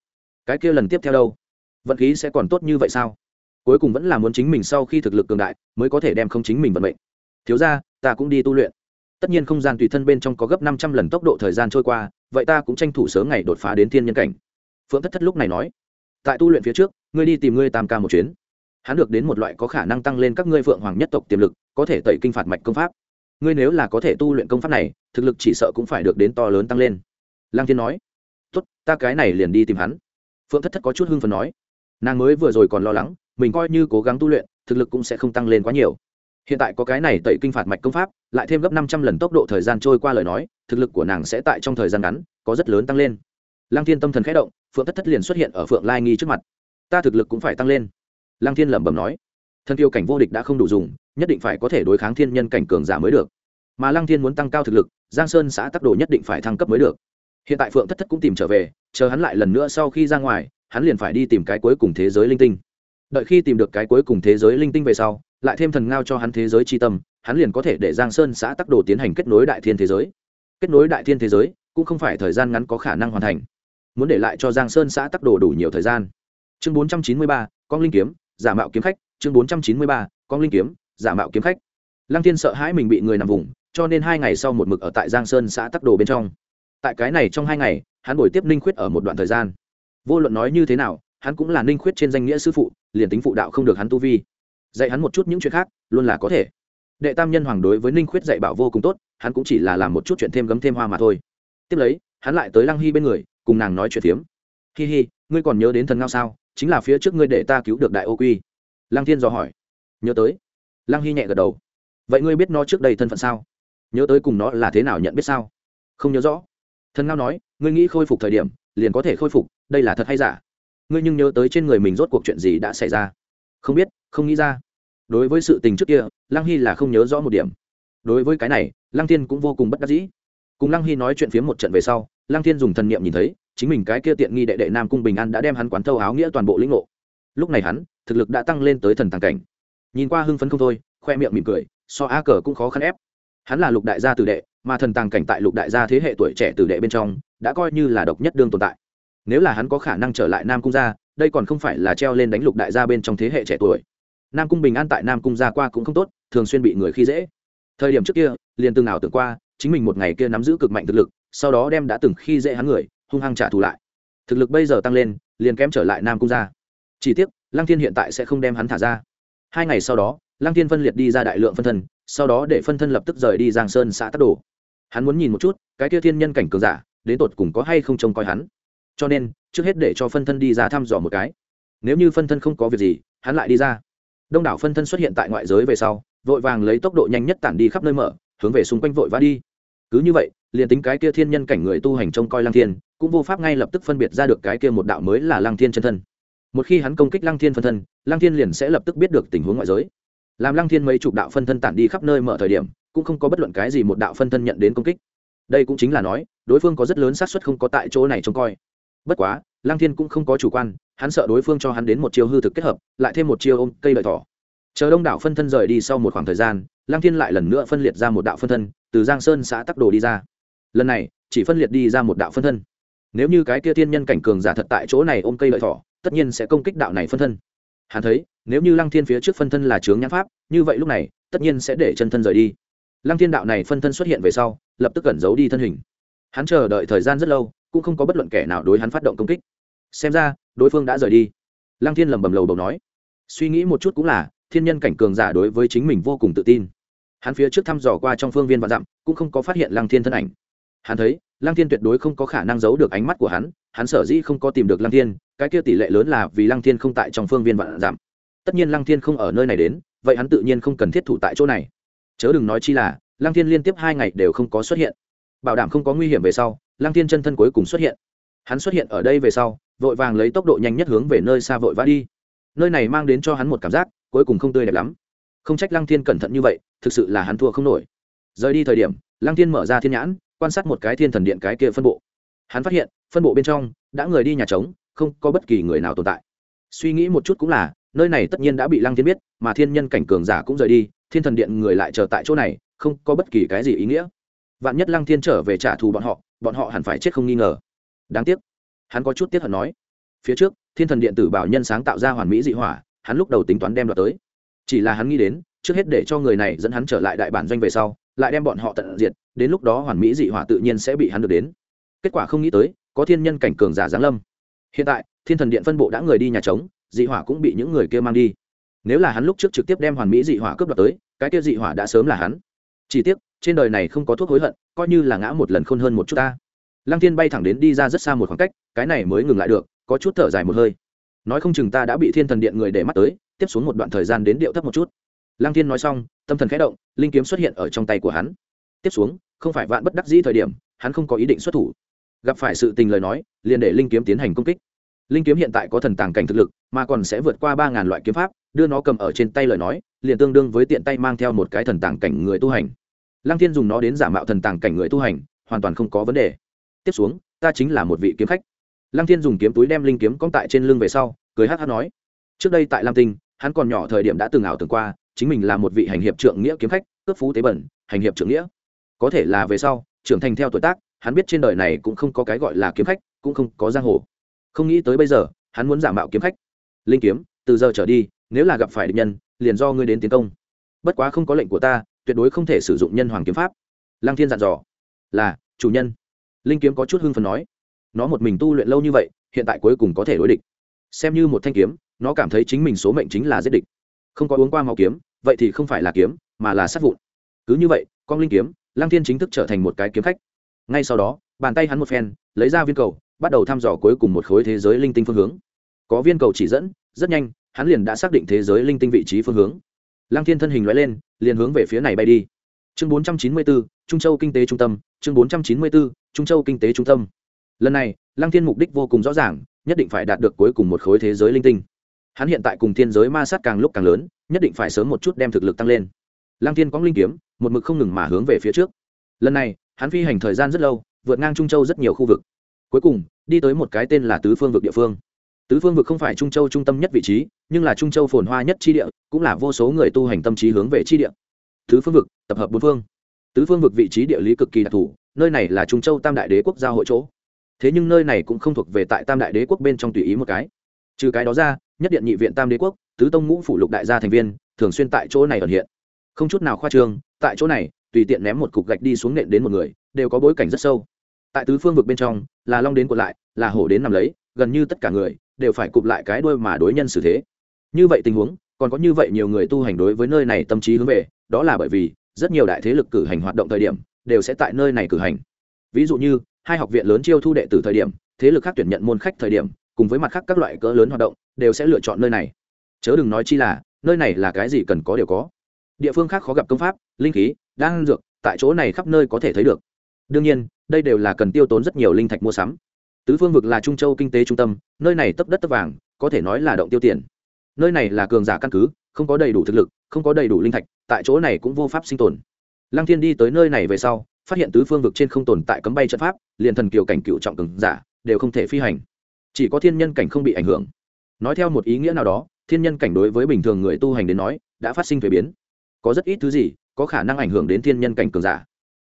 cái kia lần tiếp theo đâu? Vận khí sẽ còn tốt như vậy sao? Cuối cùng vẫn là muốn chính mình sau khi thực lực cường đại, mới có thể đem không chính mình vận mệnh. Thiếu ra ta cũng đi tu luyện. Tất nhiên không gian tùy thân bên trong có gấp năm trăm lần tốc độ thời gian trôi qua, vậy ta cũng tranh thủ sớm ngày đột phá đến thiên nhân cảnh. Phượng thất thất lúc này nói, tại tu luyện phía trước, ngươi đi tìm ngươi tam ca một chuyến. Hắn được đến một loại có khả năng tăng lên các ngươi phượng hoàng nhất tộc tiềm lực, có thể tẩy kinh phạt mạch công pháp. Ngươi nếu là có thể tu luyện công pháp này, thực lực chỉ sợ cũng phải được đến to lớn tăng lên. Lăng thiên nói, tốt, ta cái này liền đi tìm hắn phượng thất thất có chút hưng phần nói, nàng mới vừa rồi còn lo lắng, mình coi như cố gắng tu luyện, thực lực cũng sẽ không tăng lên quá nhiều. Hiện tại có cái này tẩy kinh phạt mạch công pháp, lại thêm gấp năm trăm lần tốc độ thời gian trôi qua lời nói, thực lực của nàng sẽ tại trong thời gian ngắn, có rất lớn tăng lên. Lăng thiên tâm thần k h ẽ động, phượng thất thất liền xuất hiện ở phượng lai nghi trước mặt. Ta thực lực cũng phải tăng lên. Lăng thiên lẩm bẩm nói thân tiêu cảnh vô địch đã không đủ dùng, nhất định phải có thể đối kháng thiên nhân cảnh cường giả mới được. Mà lăng thiên muốn tăng cao thực lực, giang sơn xã tắc đồ nhất định phải thăng cấp mới được hiện tại phượng thất thất cũng tìm trở về, chờ hắn lại lần nữa sau khi ra ngoài, hắn liền phải đi tìm cái cuối cùng thế giới linh tinh. Đợi khi tìm được cái cuối cùng thế giới linh tinh về sau, lại thêm thần ngao cho hắn thế giới c h i tâm, hắn liền có thể để giang sơn xã tắc đồ tiến hành kết nối đại thiên thế giới. Kết nối đại thiên thế giới, cũng không phải thời gian ngắn có khả năng hoàn thành. Muốn để lại cho giang sơn xã tắc đồ đủ nhiều thời gian. Chương bốn trăm chín mươi ba con linh kiếm, giả mạo kiếm khách. Chương bốn trăm chín mươi ba con linh kiếm, giả mạo kiếm khách. Lăng thiên sợ hãi mình bị người nằm vùng, cho nên hai ngày sau một mực ở tại giang sơn xã tắc đồ bên trong tại cái này trong hai ngày, hắn bồi tiếp ninh khuyết ở một đoạn thời gian. Vô luận nói như thế nào, hắn cũng là ninh khuyết trên danh nghĩa sư phụ, liền tính phụ đạo không được hắn tu vi. Dạy hắn một chút những chuyện khác, luôn là có thể. Đệ tam nhân hoàng đối với ninh khuyết dạy bảo vô cùng tốt, hắn cũng chỉ là làm một chút chuyện thêm gấm thêm hoa mà thôi. Tiếp lấy, hắn lại tới lăng hy bên người, cùng nàng nói chuyện phiếm. Hi hi, ngươi còn nhớ đến thần ngao sao? Chính là phía trước ngươi để ta cứu được đại ô quy. Lăng thiên dò hỏi. Nhớ tới. Lăng hy nhẹ gật đầu. Vậy ngươi biết nó trước đây thân phận sao? Nhớ tới cùng nó là thế nào nhận biết sao? Không nhớ rõ thần ngao nói, ngươi nghĩ khôi phục thời điểm, liền có thể khôi phục, đây là thật hay giả? Ngươi nhưng nhớ tới trên người mình rốt cuộc chuyện gì đã xảy ra? Không biết, không nghĩ ra. Đối với sự tình trước kia, lăng hy là không nhớ rõ một điểm. Đối với cái này, lăng thiên cũng vô cùng bất đắc dĩ. Cùng lăng hy nói chuyện phiếm một trận về sau, lăng thiên dùng thần niệm nhìn thấy, chính mình cái kia tiện nghi đệ đệ nam cung bình an đã đem hắn quán thâu áo nghĩa toàn bộ lĩnh ngộ. Lúc này hắn, thực lực đã tăng lên tới thần tàng cảnh. Nhìn qua hưng phấn không thôi, khoe miệng mỉm cười, so á cờ cũng khó khăn ép. Hắn là lục đại gia tử đệ mà thần tàng cảnh tại lục đại gia thế hệ tuổi trẻ tử đệ bên trong, đã coi như là độc nhất đương tồn tại. Nếu là hắn có khả năng trở lại nam cung gia, đây còn không phải là treo lên đánh lục đại gia bên trong thế hệ trẻ tuổi. Nam cung bình an tại nam cung gia qua cũng không tốt, thường xuyên bị người khi dễ. Thời điểm trước kia, liền từng ảo tưởng qua, chính mình một ngày kia nắm giữ cực mạnh thực lực, sau đó đem đã từng khi dễ hắn người, hung hăng trả thù lại. Thực lực bây giờ tăng lên, liền kém trở lại nam cung gia. Chỉ tiếc, lăng thiên hiện tại sẽ không đem hắn thả ra. Hai ngày sau đó, lăng thiên phân liệt đi ra đại lượng phân thân, sau đó để phân thân lập tức rời đi giang sơn xã tắc đồ hắn muốn nhìn một chút, cái kia thiên nhân cảnh cường giả, đến tột cùng có hay không trông coi hắn. Cho nên, trước hết để cho phân thân đi ra thăm dò một cái. Nếu như phân thân không có việc gì, hắn lại đi ra. Đông đảo phân thân xuất hiện tại ngoại giới về sau, vội vàng lấy tốc độ nhanh nhất tản đi khắp nơi mở, hướng về xung quanh vội vã đi. Cứ như vậy, liền tính cái kia thiên nhân cảnh người tu hành trông coi lăng thiên, cũng vô pháp ngay lập tức phân biệt ra được cái kia một đạo mới là lăng thiên chân thân. Một khi hắn công kích lăng thiên phân thân, lăng thiên liền sẽ lập tức biết được tình huống ngoại giới. Làm lăng thiên mấy chục đạo phân thân tản đi khắp nơi mở thời điểm cũng không có bất luận cái gì một đạo phân thân nhận đến công kích. Đây cũng chính là nói, đối phương có rất lớn xác suất không có tại chỗ này trông coi. Bất quá, lăng thiên cũng không có chủ quan, hắn sợ đối phương cho hắn đến một chiêu hư thực kết hợp, lại thêm một chiêu ôm cây lợi thỏ. Chờ đông đảo phân thân rời đi sau một khoảng thời gian, lăng thiên lại lần nữa phân liệt ra một đạo phân thân, từ giang sơn xã tắc đồ đi ra. Lần này, chỉ phân liệt đi ra một đạo phân thân. Nếu như cái kia thiên nhân cảnh cường giả thật tại chỗ này ôm cây lợi thỏ, tất nhiên sẽ công kích đạo này phân thân. Hắn thấy, nếu như lăng thiên phía trước phân thân là chướng nhãn pháp, như vậy lúc này, tất nhiên sẽ để chân thân rời đi lăng thiên đạo này phân thân xuất hiện về sau, lập tức cẩn giấu đi thân hình. Hắn chờ đợi thời gian rất lâu, cũng không có bất luận kẻ nào đối hắn phát động công kích. Xem ra, đối phương đã rời đi. Lăng thiên lầm bầm lầu bầu nói. Suy nghĩ một chút cũng là, thiên nhân cảnh cường giả đối với chính mình vô cùng tự tin. Hắn phía trước thăm dò qua trong phương viên vạn dặm, cũng không có phát hiện lăng thiên thân ảnh. Hắn thấy, lăng thiên tuyệt đối không có khả năng giấu được ánh mắt của hắn hắn sở dĩ không có tìm được lăng thiên, cái kia tỷ lệ lớn là vì lăng thiên không tại trong phương viên vạn dặm. Tất nhiên lăng thiên không ở nơi này đến, vậy hắn tự nhiên không cần thiết thủ tại chỗ này chớ đừng nói chi là, lăng thiên liên tiếp hai ngày đều không có xuất hiện. Bảo đảm không có nguy hiểm về sau, lăng thiên chân thân cuối cùng xuất hiện. Hắn xuất hiện ở đây về sau, vội vàng lấy tốc độ nhanh nhất hướng về nơi xa vội vã đi. Nơi này mang đến cho hắn một cảm giác, cuối cùng không tươi đẹp lắm. Không trách lăng thiên cẩn thận như vậy, thực sự là hắn thua không nổi. Rời đi thời điểm, lăng thiên mở ra thiên nhãn, quan sát một cái thiên thần điện cái kia phân bộ. Hắn phát hiện, phân bộ bên trong, đã người đi nhà trống, không có bất kỳ người nào tồn tại. Suy nghĩ một chút cũng là, nơi này tất nhiên đã bị lăng thiên biết, mà thiên nhân cảnh cường giả cũng rời đi thiên thần điện người lại chờ tại chỗ này, không có bất kỳ cái gì ý nghĩa. Vạn nhất lăng thiên trở về trả thù bọn họ bọn họ hẳn phải chết không nghi ngờ. Đáng tiếc, hắn có chút tiếc hận nói. Phía trước, thiên thần điện tử bảo nhân sáng tạo ra hoàn mỹ dị hỏa, hắn lúc đầu tính toán đem đoạt tới. Chỉ là hắn nghĩ đến, trước hết để cho người này dẫn hắn trở lại đại bản doanh về sau, lại đem bọn họ tận diệt, đến lúc đó hoàn mỹ dị hỏa tự nhiên sẽ bị hắn được đến. Kết quả không nghĩ tới, có thiên nhân cảnh cường giả giáng lâm. Hiện tại, thiên thần điện phân bộ đã người đi nhà trống, dị hỏa cũng bị những người kia mang đi. Nếu là hắn lúc trước trực tiếp đem hoàn mỹ dị hỏa cướp đoạt tới cái kia dị hỏa đã sớm là hắn. Chỉ tiếc, trên đời này không có thuốc hối hận, coi như là ngã một lần khôn hơn một chút ta. Lăng Thiên bay thẳng đến đi ra rất xa một khoảng cách, cái này mới ngừng lại được, có chút thở dài một hơi. Nói không chừng ta đã bị thiên thần điện người để mắt tới, tiếp xuống một đoạn thời gian đến điệu thấp một chút. Lăng Thiên nói xong, tâm thần khẽ động, linh kiếm xuất hiện ở trong tay của hắn. Tiếp xuống, không phải vạn bất đắc dĩ thời điểm, hắn không có ý định xuất thủ. Gặp phải sự tình lời nói, liền để linh kiếm tiến hành công kích. Linh kiếm hiện tại có thần tàng cảnh thực lực, mà còn sẽ vượt qua ba ngàn loại kiếm pháp, đưa nó cầm ở trên tay lời nói liền tương đương với tiện tay mang theo một cái thần tàng cảnh người tu hành. Lăng thiên dùng nó đến giả mạo thần tàng cảnh người tu hành, hoàn toàn không có vấn đề. Tiếp xuống, ta chính là một vị kiếm khách. Lăng thiên dùng kiếm túi đem linh kiếm cong tại trên lưng về sau, cười hát hát nói, trước đây tại lam tinh, hắn còn nhỏ thời điểm đã từng ảo tưởng qua, chính mình là một vị hành hiệp trượng nghĩa kiếm khách, cướp phú tế bẩn, hành hiệp trượng nghĩa. Có thể là về sau, trưởng thành theo tuổi tác, hắn biết trên đời này cũng không có cái gọi là kiếm khách, cũng không có giang hồ. Không nghĩ tới bây giờ, hắn muốn giả mạo kiếm khách. Linh kiếm, từ giờ trở đi, nếu là gặp phải địch nhân liền do ngươi đến tiến công. Bất quá không có lệnh của ta, tuyệt đối không thể sử dụng nhân hoàng kiếm pháp. Lăng thiên dặn dò. Là, chủ nhân. Linh kiếm có chút hưng phần nói. Nó một mình tu luyện lâu như vậy, hiện tại cuối cùng có thể đối địch. Xem như một thanh kiếm, nó cảm thấy chính mình số mệnh chính là giết địch. Không có uống qua máu kiếm, vậy thì không phải là kiếm, mà là sát vụn. Cứ như vậy, con linh kiếm, lăng thiên chính thức trở thành một cái kiếm khách. Ngay sau đó, bàn tay hắn một phen, lấy ra viên cầu, bắt đầu thăm dò cuối cùng một khối thế giới linh tinh phương hướng. Có viên cầu chỉ dẫn, rất nhanh hắn liền đã xác định thế giới linh tinh vị trí phương hướng. Lăng thiên thân hình loại lên liền hướng về phía này bay đi. Chương 494, trung châu kinh tế trung tâm chương 494, trung châu kinh tế trung tâm. Lần này lăng thiên mục đích vô cùng rõ ràng nhất định phải đạt được cuối cùng một khối thế giới linh tinh. Hắn hiện tại cùng thiên giới ma sát càng lúc càng lớn nhất định phải sớm một chút đem thực lực tăng lên. Lăng thiên quang linh kiếm một mực không ngừng mà hướng về phía trước. Lần này hắn phi hành thời gian rất lâu vượt ngang trung châu rất nhiều khu vực. Cuối cùng đi tới một cái tên là tứ phương vực địa phương tứ phương vực không phải trung châu trung tâm nhất vị trí, nhưng là trung châu phồn hoa nhất chi địa, cũng là vô số người tu hành tâm trí hướng về chi địa. Tứ phương vực, tập hợp bốn phương. Tứ phương vực vị trí địa lý cực kỳ đặc thù, nơi này là trung châu tam đại đế quốc giao hội chỗ. Thế nhưng nơi này cũng không thuộc về tại tam đại đế quốc bên trong tùy ý một cái. Trừ cái đó ra, nhất điện nhị viện tam đế quốc, tứ tông ngũ phủ lục đại gia thành viên, thường xuyên tại chỗ này ẩn hiện. Không chút nào khoa trương, tại chỗ này, tùy tiện ném một cục gạch đi xuống nện đến một người, đều có bối cảnh rất sâu. Tại tứ phương vực bên trong, là long đến còn lại, là hổ đến nằm lấy, gần như tất cả người đều phải cụp lại cái đuôi mà đối nhân xử thế. Như vậy tình huống, còn có như vậy nhiều người tu hành đối với nơi này tâm trí hướng về, đó là bởi vì rất nhiều đại thế lực cử hành hoạt động thời điểm đều sẽ tại nơi này cử hành. Ví dụ như, hai học viện lớn chiêu thu đệ từ thời điểm, thế lực khác tuyển nhận môn khách thời điểm, cùng với mặt khác các loại cỡ lớn hoạt động, đều sẽ lựa chọn nơi này. Chớ đừng nói chi là, nơi này là cái gì cần có đều có. Địa phương khác khó gặp công pháp, linh khí, đan dược, tại chỗ này khắp nơi có thể thấy được. Đương nhiên, đây đều là cần tiêu tốn rất nhiều linh thạch mua sắm tứ phương vực là trung châu kinh tế trung tâm, nơi này tấp đất tấp vàng, có thể nói là động tiêu tiền. Nơi này là cường giả căn cứ, không có đầy đủ thực lực, không có đầy đủ linh thạch, tại chỗ này cũng vô pháp sinh tồn. Lăng thiên đi tới nơi này về sau, phát hiện tứ phương vực trên không tồn tại cấm bay trận pháp, liền thần kiều cảnh cựu trọng cường giả, đều không thể phi hành. Chỉ có thiên nhân cảnh không bị ảnh hưởng. Nói theo một ý nghĩa nào đó, thiên nhân cảnh đối với bình thường người tu hành đến nói, đã phát sinh thuế biến. Có rất ít thứ gì, có khả năng ảnh hưởng đến thiên nhân cảnh cường giả.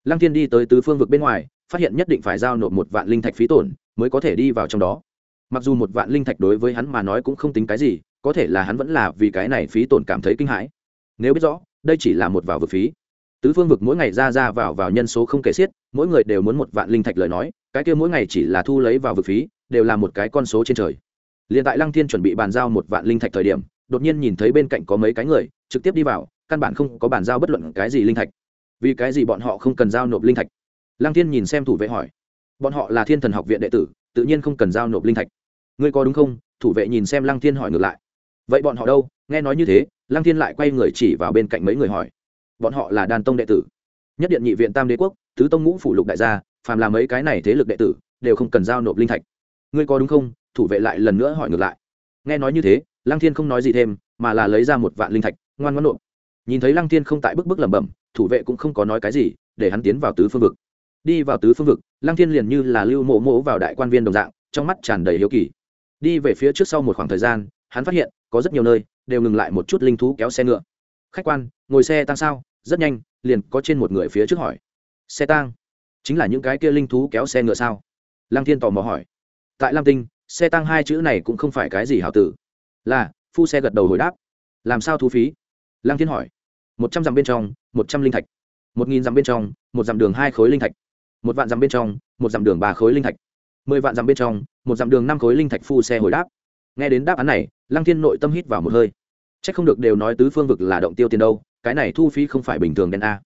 Lăng thiên đi tới tứ phương vực bên ngoài, phát hiện nhất định phải giao nộp một vạn linh thạch phí tổn mới có thể đi vào trong đó. Mặc dù một vạn linh thạch đối với hắn mà nói cũng không tính cái gì, có thể là hắn vẫn là vì cái này phí tổn cảm thấy kinh hãi. Nếu biết rõ, đây chỉ là một vào vực phí. Tứ phương vực mỗi ngày ra ra vào vào nhân số không kể xiết, mỗi người đều muốn một vạn linh thạch lời nói, cái kia mỗi ngày chỉ là thu lấy vào vực phí, đều là một cái con số trên trời. Liền tại lăng thiên chuẩn bị bàn giao một vạn linh thạch thời điểm, đột nhiên nhìn thấy bên cạnh có mấy cái người, trực tiếp đi vào, căn bản không có bàn giao bất luận cái gì linh thạch. Vì cái gì bọn họ không cần giao nộp linh thạch? Lăng thiên nhìn xem thủ vệ hỏi bọn họ là thiên thần học viện đệ tử, tự nhiên không cần giao nộp linh thạch. Ngươi có đúng không? Thủ vệ nhìn xem lăng thiên hỏi ngược lại. Vậy bọn họ đâu? Nghe nói như thế, lăng thiên lại quay người chỉ vào bên cạnh mấy người hỏi. Bọn họ là đàn tông đệ tử. Nhất điện nhị viện tam đế quốc, tứ tông ngũ phủ lục đại gia, phàm là mấy cái này thế lực đệ tử, đều không cần giao nộp linh thạch. Ngươi có đúng không? Thủ vệ lại lần nữa hỏi ngược lại. Nghe nói như thế, lăng thiên không nói gì thêm, mà là lấy ra một vạn linh thạch, ngoan ngoan nộp. Nhìn thấy lăng thiên không tại bức bức lẩm bẩm, thủ vệ cũng không có nói cái gì, để hắn tiến vào tứ phương vực đi vào tứ phương vực, lăng thiên liền như là lưu mộ mộ vào đại quan viên đồng dạng, trong mắt tràn đầy hiếu kỳ. Đi về phía trước sau một khoảng thời gian, hắn phát hiện, có rất nhiều nơi, đều ngừng lại một chút linh thú kéo xe ngựa. Khách quan, ngồi xe tăng sao? Rất nhanh, liền có trên một người phía trước hỏi. Xe tang? Chính là những cái kia linh thú kéo xe ngựa sao? Lăng thiên tò mò hỏi. Tại lam tinh, xe tăng hai chữ này cũng không phải cái gì hảo tử. Là, phu xe gật đầu hồi đáp. Làm sao thu phí? Lăng thiên hỏi. Một trăm dặm bên trong, một trăm linh thạch. Một nghìn dặm bên trong, một dặm đường hai khối linh thạch một vạn dặm bên trong, một dặm đường ba khối linh thạch. Mười vạn dặm bên trong, một dặm đường năm khối linh thạch phu xe hồi đáp. Nghe đến đáp án này, lăng thiên nội tâm hít vào một hơi. C h ắ c không được đều nói tứ phương vực là động tiêu tiền đâu, cái này thu phí không phải bình thường đen a.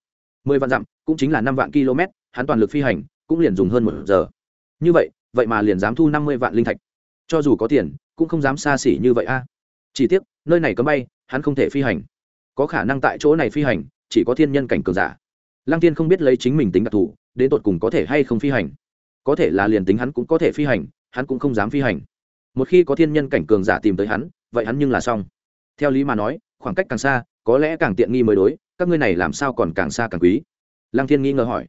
Mười vạn dặm, cũng chính là năm vạn km, hắn toàn lực phi hành, cũng liền dùng hơn một giờ. Như vậy vậy mà liền dám thu năm mươi vạn linh thạch. Cho dù có tiền, cũng không dám xa xỉ như vậy a. Chỉ tiếc, nơi này cấm bay, hắn không thể phi hành. Có khả năng tại chỗ này phi hành, chỉ có thiên nhân cảnh cường giả lăng tiên không biết lấy chính mình tính đặc thù, đến tột cùng có thể hay không phi hành. Có thể là liền tính hắn cũng có thể phi hành, hắn cũng không dám phi hành. Một khi có thiên nhân cảnh cường giả tìm tới hắn, vậy hắn nhưng là xong. Theo lý mà nói, khoảng cách càng xa, có lẽ càng tiện nghi mới đối, các ngươi này làm sao còn càng xa càng quý? Lăng thiên nghi ngờ hỏi.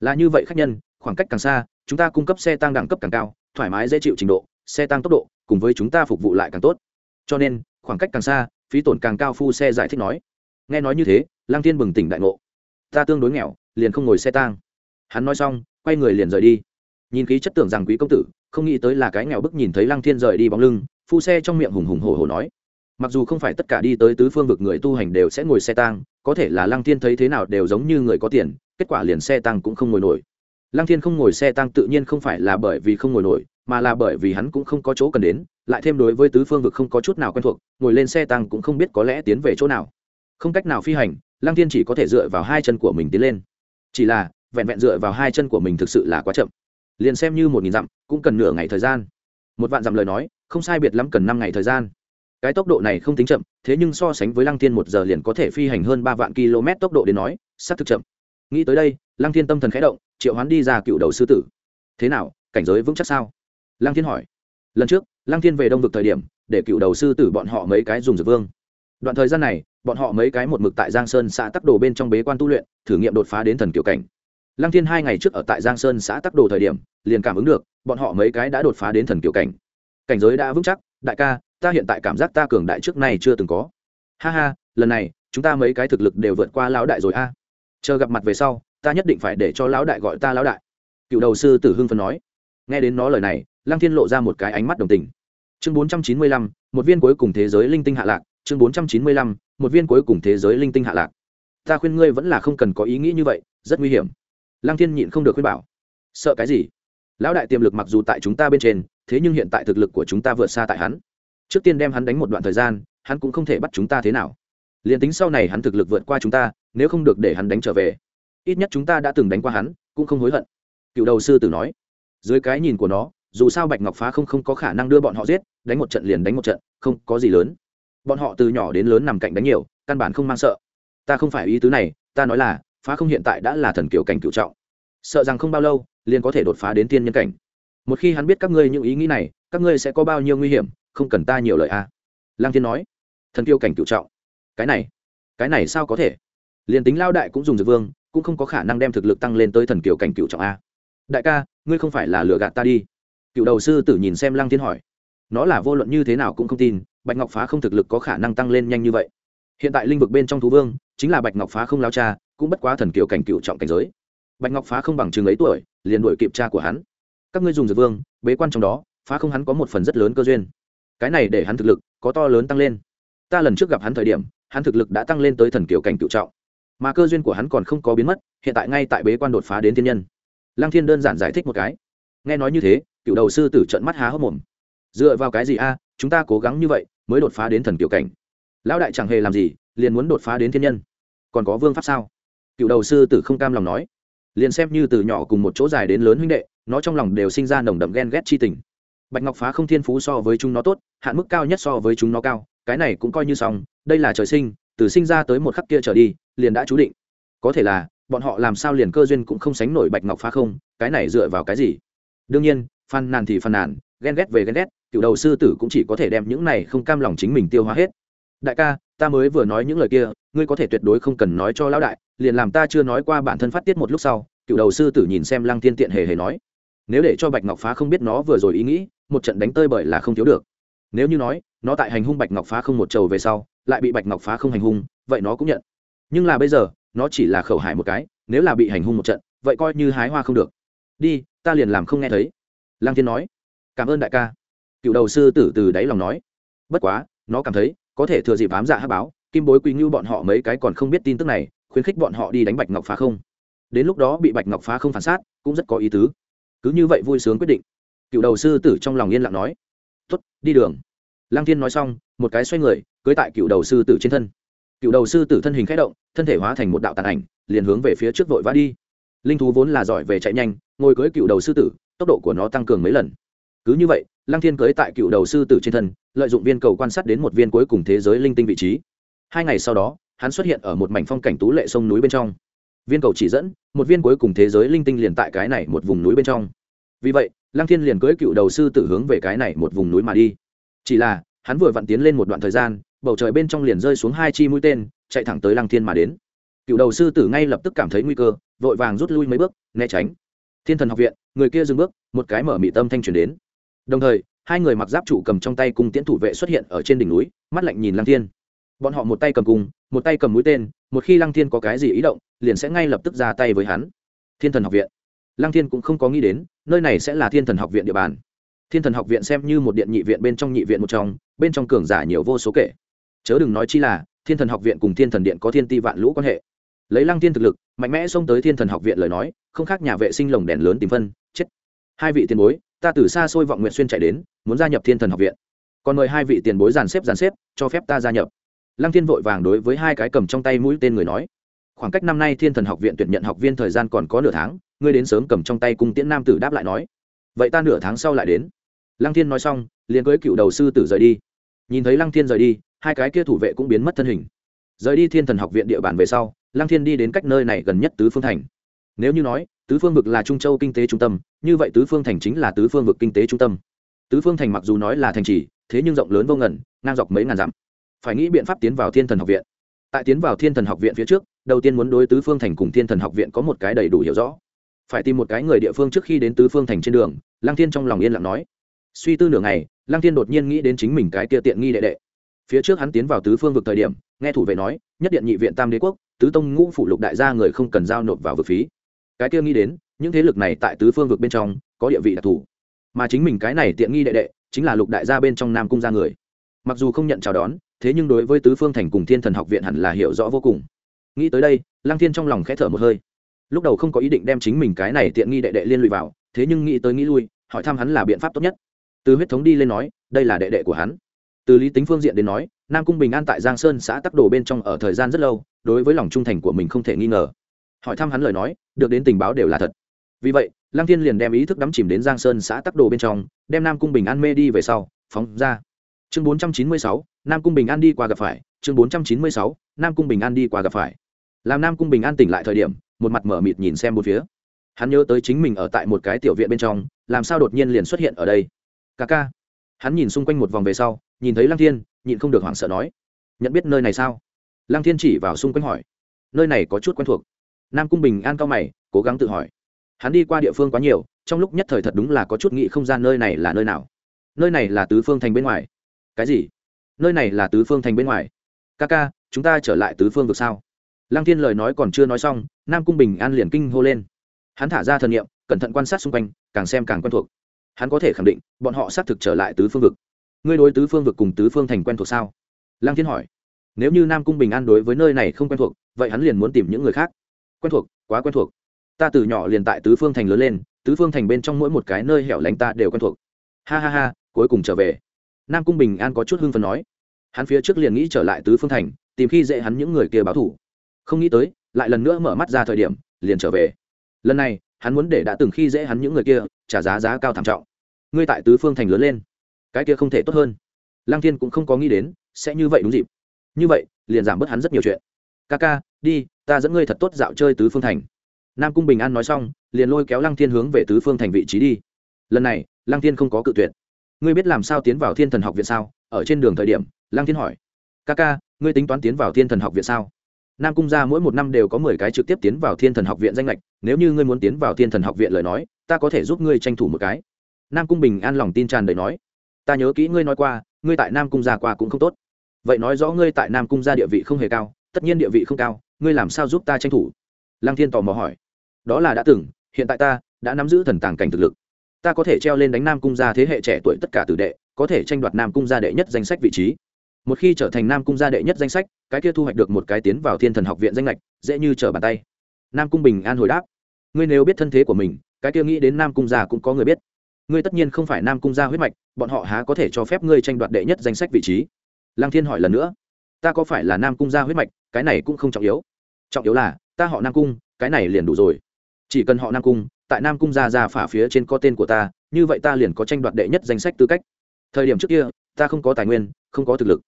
Là như vậy khách nhân, khoảng cách càng xa, chúng ta cung cấp xe tăng đẳng cấp càng cao, thoải mái dễ chịu trình độ, xe tăng tốc độ cùng với chúng ta phục vụ lại càng tốt. Cho nên, khoảng cách càng xa, phí tổn càng cao, phu xe giải thích nói. Nghe nói như thế, lăng thiên bừng tỉnh đại ngộ ta tương đối nghèo, liền không ngồi xe tang. Hắn nói xong, quay người liền rời đi. Nhìn khí chất tưởng rằng quý công tử, không nghĩ tới là cái nghèo bức nhìn thấy lăng thiên rời đi bóng lưng, phu xe trong miệng hùng hùng hổ hổ nói. Mặc dù không phải tất cả đi tới tứ phương vực người tu hành đều sẽ ngồi xe tang, có thể là lăng thiên thấy thế nào đều giống như người có tiền, kết quả liền xe tăng cũng không ngồi nổi. Lăng thiên không ngồi xe tăng tự nhiên không phải là bởi vì không ngồi nổi, mà là bởi vì hắn cũng không có chỗ cần đến, lại thêm đối với tứ phương vực không có chút nào quen thuộc, ngồi lên xe tăng cũng không biết có lẽ tiến về chỗ nào. Không cách nào phi hành lăng thiên chỉ có thể dựa vào hai chân của mình tiến lên. Chỉ là, vẹn vẹn dựa vào hai chân của mình thực sự là quá chậm. Liền xem như một nghìn dặm, cũng cần nửa ngày thời gian. Một vạn dặm lời nói, không sai biệt lắm cần năm ngày thời gian. Cái tốc độ này không tính chậm, thế nhưng so sánh với lăng thiên một giờ liền có thể phi hành hơn ba vạn km tốc độ đến nói s á c thực chậm. Nghĩ tới đây, lăng thiên tâm thần khẽ động, triệu hoán đi ra cựu đầu sư tử. Thế nào, cảnh giới vững chắc sao? Lăng thiên hỏi. Lần trước, lăng thiên về đông vực thời điểm, để cựu đầu sư tử bọn họ mấy cái dùng dược vương đoạn thời gian này, bọn họ mấy cái một mực tại giang sơn xã tắc đồ bên trong bế quan tu luyện, thử nghiệm đột phá đến thần kiểu cảnh. Lăng thiên hai ngày trước ở tại giang sơn xã tắc đồ thời điểm, liền cảm ứng được, bọn họ mấy cái đã đột phá đến thần kiểu cảnh. Cảnh giới đã vững chắc, đại ca, ta hiện tại cảm giác ta cường đại trước nay chưa từng có. Ha ha, lần này, chúng ta mấy cái thực lực đều vượt qua lão đại rồi a. Chờ gặp mặt về sau, ta nhất định phải để cho lão đại gọi ta lão đại. Cựu đầu sư tử hưng phân nói. Nghe đến nó lời này, lăng thiên lộ ra một cái ánh mắt đồng tình. Chương bốn trăm chín mươi lăm, một viên cuối cùng thế giới linh tinh hạ lạc chương bốn trăm chín mươi lăm, một viên cuối cùng thế giới linh tinh hạ lạc. Ta khuyên ngươi vẫn là không cần có ý nghĩ như vậy, rất nguy hiểm. Lăng thiên nhịn không được khuyên bảo. Sợ cái gì? Lão đại tiềm lực mặc dù tại chúng ta bên trên, thế nhưng hiện tại thực lực của chúng ta vượt xa tại hắn. Trước tiên đem hắn đánh một đoạn thời gian, hắn cũng không thể bắt chúng ta thế nào. Liền tính sau này hắn thực lực vượt qua chúng ta, nếu không được để hắn đánh trở về, ít nhất chúng ta đã từng đánh qua hắn, cũng không hối hận. Cựu đầu sư tử nói. Dưới cái nhìn của nó, dù sao bạch ngọc phá không không có khả năng đưa bọn họ giết, đánh một trận liền đánh một trận, không có gì lớn bọn họ từ nhỏ đến lớn nằm cạnh đánh nhiều, căn bản không mang sợ. Ta không phải ý tứ này, ta nói là, phá không hiện tại đã là thần kiểu cảnh cựu trọng. Sợ rằng không bao lâu, liền có thể đột phá đến tiên nhân cảnh. Một khi hắn biết các ngươi những ý nghĩ này, các ngươi sẽ có bao nhiêu nguy hiểm, không cần ta nhiều lời a à. lang thiên nói. Thần kiêu cảnh cựu trọng. Cái này cái này sao có thể? Liền tính lao đại cũng dùng dược vương, cũng không có khả năng đem thực lực tăng lên tới thần kiều cảnh cựu trọng a. Đại ca, ngươi không phải là lừa gạt ta đi. Cựu đầu sư tử nhìn xem lăng thiên hỏi. Nó là vô luận như thế nào cũng không tin bạch ngọc phá không thực lực có khả năng tăng lên nhanh như vậy. Hiện tại linh vực bên trong thú vương chính là bạch ngọc phá không lao cha, cũng bất quá thần kiều cảnh cựu trọng cảnh giới. Bạch ngọc phá không bằng chừng ấy tuổi, liền đuổi kịp cha của hắn. Các ngươi dùng dược vương, bế quan trong đó, phá không hắn có một phần rất lớn cơ duyên. Cái này để hắn thực lực có to lớn tăng lên. Ta lần trước gặp hắn thời điểm, hắn thực lực đã tăng lên tới thần kiều cảnh cựu trọng. Mà cơ duyên của hắn còn không có biến mất, hiện tại ngay tại bế quan đột phá đến thiên nhân. Lăng thiên đơn giản giải thích một cái. Nghe nói như thế, cựu đầu sư tử trận mắt há hốc mồm. Dựa vào cái gì a, chúng ta cố gắng như vậy mới đột phá đến thần kiểu cảnh. Lão đại chẳng hề làm gì, liền muốn đột phá đến thiên nhân. Còn có vương pháp sao? Cựu đầu sư tử không cam lòng nói. Liền xem như từ nhỏ cùng một chỗ dài đến lớn huynh đệ, nó trong lòng đều sinh ra nồng đậm ghen ghét chi tình. Bạch ngọc phá không thiên phú so với chúng nó tốt, hạn mức cao nhất so với chúng nó cao, cái này cũng coi như xong, đây là trời sinh, từ sinh ra tới một khắc kia trở đi, liền đã chú định. Có thể là, bọn họ làm sao liền cơ duyên cũng không sánh nổi bạch ngọc phá không, cái này dựa vào cái gì? Đương nhiên, phàn nàn thì phàn nàn, ghen ghét về ghen ghét cựu đầu sư tử cũng chỉ có thể đem những này không cam lòng chính mình tiêu hóa hết. Đại ca, ta mới vừa nói những lời kia, ngươi có thể tuyệt đối không cần nói cho lão đại, liền làm ta chưa nói qua bản thân phát tiết một lúc sau, cựu đầu sư tử nhìn xem lăng thiên tiện hề hề nói. Nếu để cho bạch ngọc phá không biết nó vừa rồi ý nghĩ, một trận đánh tơi bởi là không thiếu được. Nếu như nói, nó tại hành hung bạch ngọc phá không một trầu về sau, lại bị bạch ngọc phá không hành hung, vậy nó cũng nhận. Nhưng là bây giờ, nó chỉ là khẩu hại một cái, nếu là bị hành hung một trận, vậy coi như hái hoa không được. Đi, ta liền làm không nghe thấy. Lăng thiên nói. Cảm ơn đại ca cựu đầu sư tử từ đáy lòng nói, bất quá, nó cảm thấy, có thể thừa dịp ám dạ hát báo, kim bối quý ngưu bọn họ mấy cái còn không biết tin tức này, khuyến khích bọn họ đi đánh bạch ngọc phá không. Đến lúc đó bị bạch ngọc phá không phản sát, cũng rất có ý tứ. Cứ như vậy vui sướng quyết định, cựu đầu sư tử trong lòng yên lặng nói tuất đi đường. Lăng thiên nói xong, một cái xoay người, cưới tại cựu đầu sư tử trên thân. Cựu đầu sư tử thân hình k h ẽ động, thân thể hóa thành một đạo tàn ảnh, liền hướng về phía trước vội vã đi. Linh thú vốn là giỏi về chạy nhanh, ngồi cưới cựu đầu sư tử, tốc độ của nó tăng cường mấy lần. Cứ như vậy lăng thiên cưới tại cựu đầu sư tử trên thân, lợi dụng viên cầu quan sát đến một viên cuối cùng thế giới linh tinh vị trí. Hai ngày sau đó, hắn xuất hiện ở một mảnh phong cảnh tú lệ sông núi bên trong. Viên cầu chỉ dẫn, một viên cuối cùng thế giới linh tinh liền tại cái này một vùng núi bên trong. Vì vậy, lăng thiên liền cưới cựu đầu sư tử hướng về cái này một vùng núi mà đi. Chỉ là, hắn vừa vặn tiến lên một đoạn thời gian, bầu trời bên trong liền rơi xuống hai chi mũi tên, chạy thẳng tới lăng thiên mà đến. Cựu đầu sư tử ngay lập tức cảm thấy nguy cơ, vội vàng rút lui mấy bước, né tránh. Thiên thần học viện, người kia dừng bước, một cái mở mị tâm thanh truyền đến đồng thời, hai người mặc giáp trụ cầm trong tay cung tiễn thủ vệ xuất hiện ở trên đỉnh núi, mắt lạnh nhìn lăng thiên. Bọn họ một tay cầm cung, một tay cầm mũi tên, một khi lăng thiên có cái gì ý động, liền sẽ ngay lập tức ra tay với hắn. Thiên thần học viện. Lăng thiên cũng không có nghĩ đến, nơi này sẽ là thiên thần học viện địa bàn. Thiên thần học viện xem như một điện nhị viện bên trong nhị viện một trong, bên trong cường giả nhiều vô số kể. Chớ đừng nói chi là, thiên thần học viện cùng thiên thần điện có thiên ti vạn lũ quan hệ. Lấy lăng thiên thực lực, mạnh mẽ xông tới thiên thần học viện lời nói, không khác nhà vệ sinh lồng đèn lớn tìm phân, chết. Hai vị tiền bối ta từ xa xôi vọng nguyện xuyên chạy đến, muốn gia nhập thiên thần học viện. Còn mời hai vị tiền bối dàn xếp dàn xếp, cho phép ta gia nhập. Lăng thiên vội vàng đối với hai cái cầm trong tay mũi tên người nói. Khoảng cách năm nay thiên thần học viện tuyển nhận học viên thời gian còn có nửa tháng, ngươi đến sớm cầm trong tay cung tiễn nam tử đáp lại nói. Vậy ta nửa tháng sau lại đến. Lăng thiên nói xong, liền cưới cựu đầu sư tử rời đi. Nhìn thấy lăng thiên rời đi, hai cái kia thủ vệ cũng biến mất thân hình. Rời đi thiên thần học viện địa bàn về sau, lăng thiên đi đến cách nơi này gần nhất tứ phương thành. Nếu như nói tứ phương vực là trung châu kinh tế trung tâm, như vậy tứ phương thành chính là tứ phương vực kinh tế trung tâm. Tứ phương thành mặc dù nói là thành trì, thế nhưng rộng lớn vô ngần, ngang dọc mấy ngàn dặm. Phải nghĩ biện pháp tiến vào thiên thần học viện. Tại tiến vào thiên thần học viện phía trước, đầu tiên muốn đối tứ phương thành cùng thiên thần học viện có một cái đầy đủ hiểu rõ. Phải tìm một cái người địa phương trước khi đến tứ phương thành trên đường, lăng thiên trong lòng yên lặng nói. Suy tư nửa ngày, lăng thiên đột nhiên nghĩ đến chính mình cái kia tiện nghi đệ đệ. Phía trước hắn tiến vào tứ phương vực thời điểm, nghe thủ vệ nói, nhất điện nhị viện tam đế quốc, tứ tông ngũ phủ lục đại gia người không cần giao nộp vào vực phí cái kia nghĩ đến, những thế lực này tại tứ phương vực bên trong, có địa vị đặc thù. Mà chính mình cái này tiện nghi đệ đệ, chính là lục đại gia bên trong nam cung gia người. Mặc dù không nhận chào đón, thế nhưng đối với tứ phương thành cùng thiên thần học viện hẳn là hiểu rõ vô cùng. Nghĩ tới đây, lăng thiên trong lòng khẽ thở một hơi. Lúc đầu không có ý định đem chính mình cái này tiện nghi đệ đệ liên lụy vào, thế nhưng nghĩ tới nghĩ lui, hỏi thăm hắn là biện pháp tốt nhất. Từ huyết thống đi lên nói, đây là đệ đệ của hắn. Từ lý tính phương diện đến nói, nam cung bình an tại giang sơn xã tắc đồ bên trong ở thời gian rất lâu, đối với lòng trung thành của mình không thể nghi ngờ hỏi thăm hắn lời nói, được đến tình báo đều là thật. Vì vậy, lăng thiên liền đem ý thức đắm chìm đến giang sơn xã tắc đồ bên trong, đem nam cung bình an mê đi về sau, phóng ra. Chương bốn trăm chín mươi sáu, nam cung bình an đi qua gặp phải. Chương bốn trăm chín mươi sáu, nam cung bình an đi qua gặp phải. Làm nam cung bình an tỉnh lại thời điểm, một mặt mở mịt nhìn xem một phía. Hắn nhớ tới chính mình ở tại một cái tiểu viện bên trong, làm sao đột nhiên liền xuất hiện ở đây? Ca ca. Hắn nhìn xung quanh một vòng về sau, nhìn thấy lăng thiên, nhịn không được hoảng sợ nói, nhận biết nơi này sao? Lăng thiên chỉ vào xung quanh hỏi, nơi này có chút quen thuộc nam cung bình an cao mày, cố gắng tự hỏi. Hắn đi qua địa phương quá nhiều, trong lúc nhất thời thật đúng là có chút nghĩ không gian nơi này là nơi nào. Nơi này là tứ phương thành bên ngoài. Cái gì? Nơi này là tứ phương thành bên ngoài? Ca ca, chúng ta trở lại tứ phương được sao? Lăng thiên lời nói còn chưa nói xong, nam cung bình an liền kinh hô lên. Hắn thả ra thần nghiệm cẩn thận quan sát xung quanh, càng xem càng quen thuộc. Hắn có thể khẳng định, bọn họ xác thực trở lại tứ phương vực. Ngươi đối tứ phương vực cùng tứ phương thành quen thuộc sao? Lăng thiên hỏi. Nếu như nam cung bình an đối với nơi này không quen thuộc, vậy hắn liền muốn tìm những người khác quen thuộc, quá quen thuộc. Ta từ nhỏ liền tại tứ phương thành lớn lên, tứ phương thành bên trong mỗi một cái nơi hẻo lánh ta đều quen thuộc. Ha ha ha, cuối cùng trở về. Nam cung bình an có chút hưng phần nói. Hắn phía trước liền nghĩ trở lại tứ phương thành, tìm khi dễ hắn những người kia báo thủ. Không nghĩ tới, lại lần nữa mở mắt ra thời điểm, liền trở về. Lần này, hắn muốn để đã từng khi dễ hắn những người kia, trả giá giá cao thảm trọng. Ngươi tại tứ phương thành lớn lên, cái kia không thể tốt hơn. Lang thiên cũng không có nghĩ đến, sẽ như vậy đúng dịp. Như vậy, liền giảm bớt hắn rất nhiều chuyện. Ca ca, đi ta dẫn ngươi thật tốt dạo chơi tứ phương thành. Nam cung bình an nói xong, liền lôi kéo lăng thiên hướng về tứ phương thành vị trí đi. Lần này, lăng thiên không có cự tuyệt. Ngươi biết làm sao tiến vào thiên thần học viện sao? Ở trên đường thời điểm, lăng thiên hỏi. Ca ca, ngươi tính toán tiến vào thiên thần học viện sao? Nam cung gia mỗi một năm đều có mười cái trực tiếp tiến vào thiên thần học viện danh lệch nếu như ngươi muốn tiến vào thiên thần học viện lời nói, ta có thể giúp ngươi tranh thủ một cái. Nam cung bình an lòng tin tràn đầy nói. Ta nhớ kỹ ngươi nói qua, ngươi tại nam cung gia qua cũng không tốt. Vậy nói rõ ngươi tại nam cung gia địa vị không hề cao, tất nhiên địa vị không cao ngươi làm sao giúp ta tranh thủ? Lăng thiên tò mò hỏi. Đó là đã từng, hiện tại ta đã nắm giữ thần tàng cảnh thực lực. Ta có thể treo lên đánh nam cung gia thế hệ trẻ tuổi tất cả tử đệ, có thể tranh đoạt nam cung gia đệ nhất danh sách vị trí. Một khi trở thành nam cung gia đệ nhất danh sách, cái kia thu hoạch được một cái tiến vào thiên thần học viện danh lệch, dễ như trở bàn tay. Nam cung bình an hồi đáp. Ngươi nếu biết thân thế của mình, cái kia nghĩ đến nam cung gia cũng có người biết. Ngươi tất nhiên không phải nam cung gia huyết mạch, bọn họ há có thể cho phép ngươi tranh đoạt đệ nhất danh sách vị trí. Lăng thiên hỏi lần nữa. Ta có phải là nam cung gia huyết mạch, cái này cũng không trọng yếu trọng yếu là, ta họ nam cung, cái này liền đủ rồi. Chỉ cần họ nam cung, tại nam cung ra ra phả phía trên có tên của ta, như vậy ta liền có tranh đoạt đệ nhất danh sách tư cách. Thời điểm trước kia, ta không có tài nguyên, không có thực lực.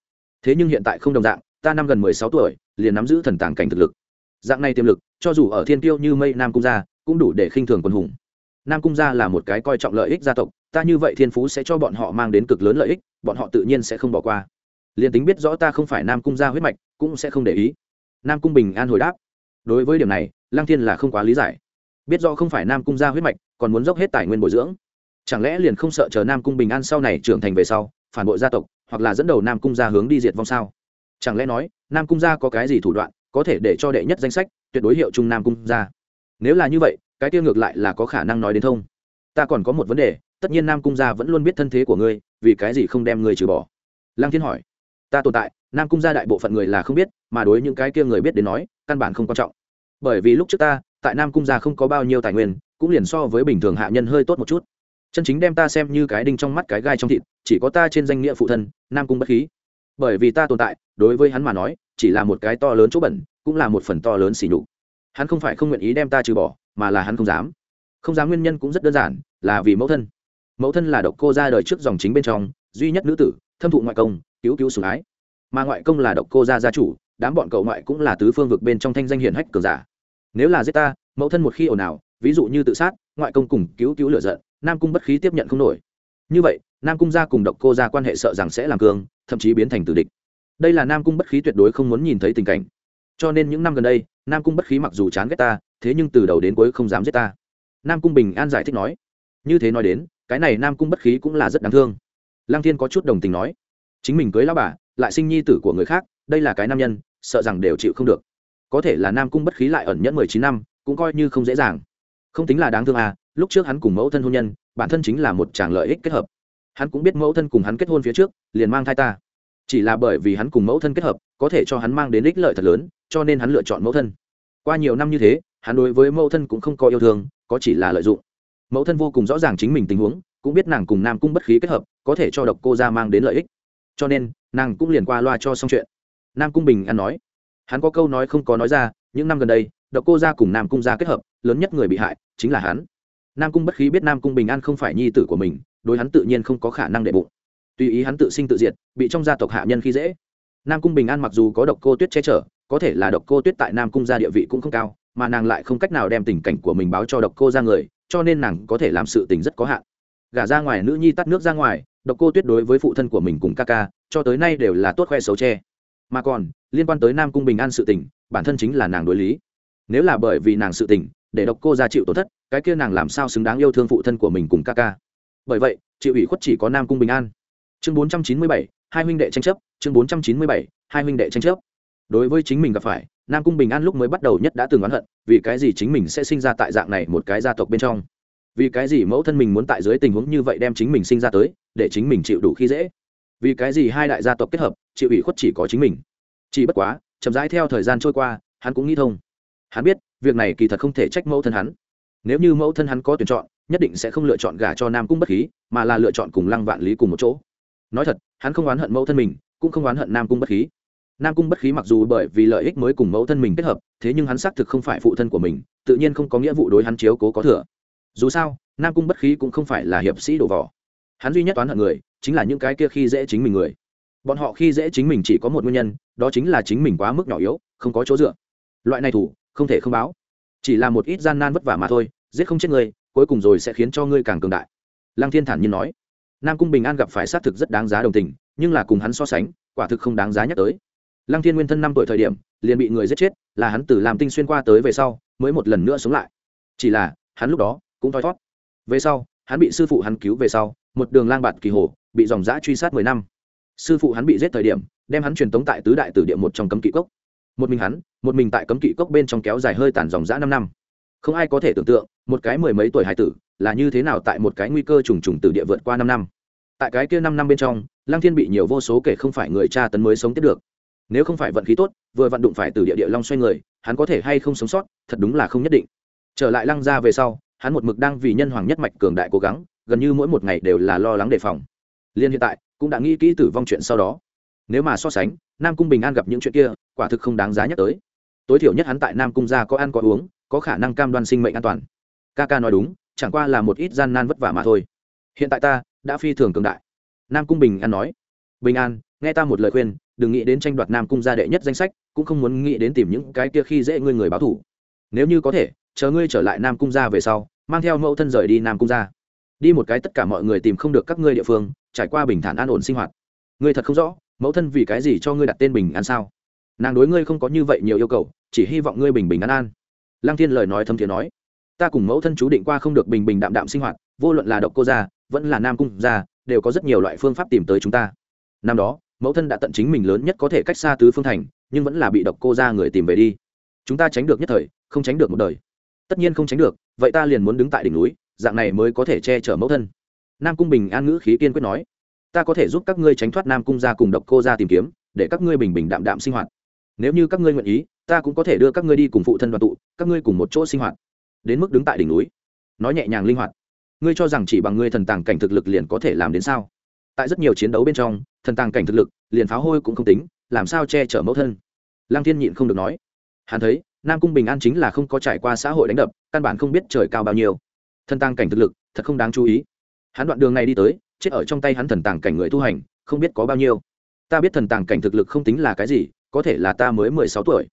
Thế nhưng hiện tại không đồng dạng, ta năm gần mười sáu tuổi, liền nắm giữ thần tàng cảnh thực lực. Dạng này tiềm lực, cho dù ở thiên tiêu như mây nam cung gia cũng đủ để khinh thường quân hùng. Nam cung gia là một cái coi trọng lợi ích gia tộc, ta như vậy thiên phú sẽ cho bọn họ mang đến cực lớn lợi ích, bọn họ tự nhiên sẽ không bỏ qua. Liền tính biết rõ ta không phải nam cung gia huyết mạch, cũng sẽ không để ý nam cung bình an hồi đáp. Đối với điểm này, lăng thiên là không quá lý giải. Biết rõ không phải nam cung gia huyết mạch, còn muốn dốc hết tài nguyên bồi dưỡng. Chẳng lẽ liền không sợ chờ nam cung bình an sau này trưởng thành về sau, phản bội gia tộc, hoặc là dẫn đầu nam cung gia hướng đi diệt vong sao? Chẳng lẽ nói, nam cung gia có cái gì thủ đoạn, có thể để cho đệ nhất danh sách tuyệt đối hiệu trung nam cung gia nếu là như vậy, cái tiêu ngược lại là có khả năng nói đến thông. Ta còn có một vấn đề, tất nhiên nam cung gia vẫn luôn biết thân thế của ngươi, vì cái gì không đem ngươi trừ bỏ? Lăng thiên hỏi ta tồn tại, nam cung gia đại bộ phận người là không biết, mà đối những cái kia người biết đến nói, căn bản không quan trọng. Bởi vì lúc trước ta, tại nam cung gia không có bao nhiêu tài nguyên, cũng liền so với bình thường hạ nhân hơi tốt một chút. Chân chính đem ta xem như cái đinh trong mắt cái gai trong thịt, chỉ có ta trên danh nghĩa phụ thân, nam cung bất khí. Bởi vì ta tồn tại, đối với hắn mà nói, chỉ là một cái to lớn chỗ bẩn, cũng là một phần to lớn xỉ nhục. Hắn không phải không nguyện ý đem ta trừ bỏ, mà là hắn không dám. Không dám nguyên nhân cũng rất đơn giản, là vì mẫu thân. Mẫu thân là độc cô ra đời trước dòng chính bên trong duy nhất nữ tử, thâm thụ ngoại công, cứu cứu sủng ái. Mà ngoại công là độc cô gia gia chủ, đám bọn cậu ngoại cũng là tứ phương vực bên trong thanh danh hiển hách cường giả. Nếu là giết ta, mẫu thân một khi ồn ào, ví dụ như tự sát, ngoại công cùng cứu cứu lựa giận, nam cung bất khí tiếp nhận không nổi. Như vậy, nam cung gia cùng độc cô gia quan hệ sợ rằng sẽ làm cường, thậm chí biến thành tử địch. Đây là nam cung bất khí tuyệt đối không muốn nhìn thấy tình cảnh. Cho nên những năm gần đây, nam cung bất khí mặc dù chán ghét ta, thế nhưng từ đầu đến cuối không dám giết ta. Nam cung bình an giải thích nói. Như thế nói đến, cái này nam cung bất khí cũng là rất đáng thương lăng thiên có chút đồng tình nói, chính mình cưới lao bà, lại sinh nhi tử của người khác, đây là cái nam nhân, sợ rằng đều chịu không được. Có thể là nam cung bất khí lại ẩn nhẫn mười chín năm, cũng coi như không dễ dàng. Không tính là đáng thương à lúc trước hắn cùng mẫu thân hôn nhân, bản thân chính là một chàng lợi ích kết hợp. Hắn cũng biết mẫu thân cùng hắn kết hôn phía trước, liền mang thai ta. Chỉ là bởi vì hắn cùng mẫu thân kết hợp, có thể cho hắn mang đến ích lợi thật lớn, cho nên hắn lựa chọn mẫu thân. Qua nhiều năm như thế, hắn đối với mẫu thân cũng không có yêu thương, có chỉ là lợi dụng. Mẫu thân vô cùng rõ ràng chính mình tình huống cũng biết nàng cùng nam cung bất khí kết hợp, có thể cho độc cô ra mang đến lợi ích. Cho nên, nàng cũng liền qua loa cho xong chuyện. Nam cung bình an nói. Hắn có câu nói không có nói ra, những năm gần đây, độc cô ra cùng nam cung ra kết hợp, lớn nhất người bị hại chính là hắn. Nam cung bất khí biết nam cung bình an không phải nhi tử của mình, đối hắn tự nhiên không có khả năng đệ bụng. Tùy ý hắn tự sinh tự diệt, bị trong gia tộc hạ nhân khi dễ. Nam cung bình an mặc dù có độc cô tuyết che chở, có thể là độc cô tuyết tại nam cung gia địa vị cũng không cao, mà nàng lại không cách nào đem tình cảnh của mình báo cho độc cô ra người, cho nên nàng có thể làm sự tình rất có hạn gả ra ngoài nữ nhi tắt nước ra ngoài, độc cô tuyết đối với phụ thân của mình cùng ca ca, cho tới nay đều là tốt khoe xấu che. Mà còn, liên quan tới nam cung bình an sự tình, bản thân chính là nàng đối lý. Nếu là bởi vì nàng sự tình, để độc cô ra chịu tổn thất, cái kia nàng làm sao xứng đáng yêu thương phụ thân của mình cùng ca ca? Bởi vậy, chịu ủy khuất chỉ có nam cung bình an. Chương bốn trăm chín mươi bảy, hai huynh đệ tranh chấp. Chương bốn trăm chín mươi bảy, hai huynh đệ tranh chấp. Đối với chính mình gặp phải, nam cung bình an lúc mới bắt đầu nhất đã từng oán hận, vì cái gì chính mình sẽ sinh ra tại dạng này một cái gia tộc bên trong? Vì cái gì mẫu thân mình muốn tại dưới tình huống như vậy đem chính mình sinh ra tới, để chính mình chịu đủ khi dễ? Vì cái gì hai đại gia tộc kết hợp, chịu ủy khuất chỉ có chính mình? Chỉ bất quá, chậm rãi theo thời gian trôi qua, hắn cũng nghĩ thông. Hắn biết, việc này kỳ thật không thể trách mẫu thân hắn. Nếu như mẫu thân hắn có tuyển chọn, nhất định sẽ không lựa chọn gả cho nam cung bất khí, mà là lựa chọn cùng lăng vạn lý cùng một chỗ. Nói thật, hắn không oán hận mẫu thân mình, cũng không oán hận nam cung bất khí. Nam cung bất khí mặc dù bởi vì lợi ích mới cùng mẫu thân mình kết hợp, thế nhưng hắn xác thực không phải phụ thân của mình, tự nhiên không có nghĩa vụ đối hắn chiếu cố có thừa dù sao, nam cung bất khí cũng không phải là hiệp sĩ đổ vỏ. Hắn duy nhất toán hận người, chính là những cái kia khi dễ chính mình người. Bọn họ khi dễ chính mình chỉ có một nguyên nhân, đó chính là chính mình quá mức nhỏ yếu, không có chỗ dựa. Loại này thủ, không thể không báo. Chỉ là một ít gian nan vất vả mà thôi, giết không chết người, cuối cùng rồi sẽ khiến cho ngươi càng cường đại. Lăng thiên thản nhiên nói. Nam cung bình an gặp phải xác thực rất đáng giá đồng tình, nhưng là cùng hắn so sánh, quả thực không đáng giá nhắc tới. Lăng thiên nguyên thân năm tuổi thời điểm, liền bị người giết chết, là hắn từ làm tinh xuyên qua tới về sau, mới một lần nữa sống lại. Chỉ là, hắn lúc đó cũng thoi thót. Về sau, hắn bị sư phụ hắn cứu về sau, một đường lang bạt kỳ hồ, bị dòng giã truy sát mười năm. Sư phụ hắn bị giết thời điểm, đem hắn truyền tống tại tứ đại tử địa một trong cấm kỵ cốc. Một mình hắn, một mình tại cấm kỵ cốc bên trong kéo dài hơi tàn dòng giã năm năm. Không ai có thể tưởng tượng, một cái mười mấy tuổi hải tử là như thế nào tại một cái nguy cơ trùng trùng tử địa vượt qua năm năm. Tại cái kia năm năm bên trong, lăng thiên bị nhiều vô số kể không phải người cha tấn mới sống tiếp được. Nếu không phải vận khí tốt, vừa vận đụng phải từ địa địa long xoay người, hắn có thể hay không sống sót, thật đúng là không nhất định. Trở lại lăng ra về sau hắn một mực đang vì nhân hoàng nhất mạch cường đại cố gắng, gần như mỗi một ngày đều là lo lắng đề phòng. Liên hiện tại, cũng đã nghĩ kỹ tử vong chuyện sau đó. Nếu mà so sánh, nam cung bình an gặp những chuyện kia, quả thực không đáng giá nhắc tới. Tối thiểu nhất hắn tại nam cung gia có ăn có uống, có khả năng cam đoan sinh mệnh an toàn. Ca ca nói đúng, chẳng qua là một ít gian nan vất vả mà thôi. Hiện tại ta đã phi thường cường đại. Nam cung bình an nói. Bình an, nghe ta một lời khuyên, đừng nghĩ đến tranh đoạt nam cung gia đệ nhất danh sách, cũng không muốn nghĩ đến tìm những cái kia khi dễ ngươi người báo thủ. Nếu như có thể chờ ngươi trở lại nam cung gia về sau, mang theo mẫu thân rời đi nam cung gia. Đi một cái tất cả mọi người tìm không được các ngươi địa phương, trải qua bình thản an ổn sinh hoạt. Ngươi thật không rõ, mẫu thân vì cái gì cho ngươi đặt tên bình an sao? Nàng đối ngươi không có như vậy nhiều yêu cầu, chỉ hy vọng ngươi bình bình an an. Lăng thiên lời nói thâm thiện nói, ta cùng mẫu thân chú định qua không được bình bình đạm đạm sinh hoạt, vô luận là độc cô gia, vẫn là nam cung gia, đều có rất nhiều loại phương pháp tìm tới chúng ta. Năm đó, mẫu thân đã tận chính mình lớn nhất có thể cách xa tứ phương thành, nhưng vẫn là bị độc cô gia người tìm về đi. Chúng ta tránh được nhất thời, không tránh được một đời tất nhiên không tránh được, vậy ta liền muốn đứng tại đỉnh núi, dạng này mới có thể che chở mẫu thân. Nam cung bình an ngữ khí kiên quyết nói. Ta có thể giúp các ngươi tránh thoát nam cung gia cùng độc cô gia tìm kiếm, để các ngươi bình bình đạm đạm sinh hoạt. Nếu như các ngươi nguyện ý, ta cũng có thể đưa các ngươi đi cùng phụ thân đoàn tụ, các ngươi cùng một chỗ sinh hoạt. Đến mức đứng tại đỉnh núi. Nói nhẹ nhàng linh hoạt. Ngươi cho rằng chỉ bằng ngươi thần tàng cảnh thực lực liền có thể làm đến sao? Tại rất nhiều chiến đấu bên trong, thần tàng cảnh thực lực, liền pháo hôi cũng không tính, làm sao che chở mẫu thân? Lang thiên nhịn không được nói. Hắn thấy nam cung bình an chính là không có trải qua xã hội đánh đập, căn bản không biết trời cao bao nhiêu. Thần tàng cảnh thực lực, thật không đáng chú ý. Hắn đoạn đường này đi tới, chết ở trong tay hắn thần tàng cảnh người tu hành, không biết có bao nhiêu. Ta biết thần tàng cảnh thực lực không tính là cái gì, có thể là ta mới mười sáu tuổi.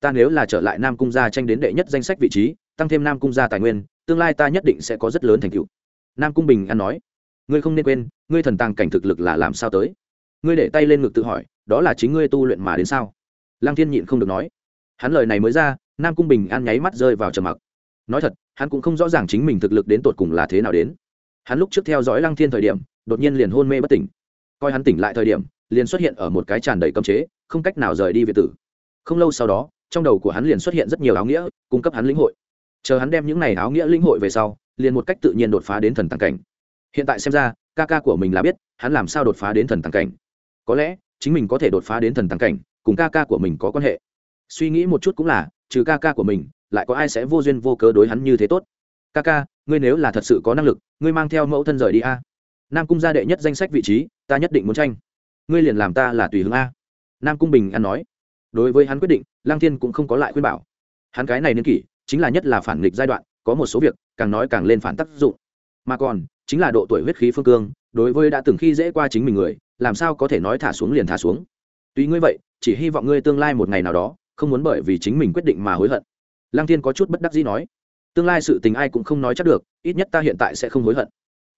Ta nếu là trở lại nam cung gia tranh đến đệ nhất danh sách vị trí, tăng thêm nam cung gia tài nguyên, tương lai ta nhất định sẽ có rất lớn thành tựu. Nam cung bình an nói, ngươi không nên quên, ngươi thần tàng cảnh thực lực là làm sao tới? Ngươi để tay lên ngực tự hỏi, đó là chính ngươi tu luyện mà đến sao? Lăng thiên nhịn không được nói hắn lời này mới ra, nam cung bình an nháy mắt rơi vào trầm mặc. Nói thật, hắn cũng không rõ ràng chính mình thực lực đến tột cùng là thế nào đến. Hắn lúc trước theo dõi lăng thiên thời điểm, đột nhiên liền hôn mê bất tỉnh. Coi hắn tỉnh lại thời điểm, liền xuất hiện ở một cái tràn đầy cấm chế, không cách nào rời đi việt tử. Không lâu sau đó, trong đầu của hắn liền xuất hiện rất nhiều áo nghĩa, cung cấp hắn lĩnh hội. Chờ hắn đem những này áo nghĩa lĩnh hội về sau, liền một cách tự nhiên đột phá đến thần tàng cảnh. Hiện tại xem ra, ca ca của mình là biết, hắn làm sao đột phá đến thần tàng cảnh. Có lẽ, chính mình có thể đột phá đến thần tàng cảnh, cùng ca ca của mình có quan hệ suy nghĩ một chút cũng là, trừ ca ca của mình, lại có ai sẽ vô duyên vô cớ đối hắn như thế tốt? Ca ca, ngươi nếu là thật sự có năng lực, ngươi mang theo mẫu thân rời đi a. Nam cung gia đệ nhất danh sách vị trí, ta nhất định muốn tranh. Ngươi liền làm ta là tùy hướng a. Nam cung bình an nói. Đối với hắn quyết định lang thiên cũng không có lại khuyên bảo. Hắn cái này niên kỷ, chính là nhất là phản nghịch giai đoạn, có một số việc, càng nói càng lên phản tác dụng. Mà còn, chính là độ tuổi huyết khí phương cương, đối với đã từng khi dễ qua chính mình người, làm sao có thể nói thả xuống liền thả xuống. Tuy ngươi vậy, chỉ hy vọng ngươi tương lai một ngày nào đó không muốn bởi vì chính mình quyết định mà hối hận. Lang thiên có chút bất đắc dĩ nói, tương lai sự tình ai cũng không nói chắc được, ít nhất ta hiện tại sẽ không hối hận.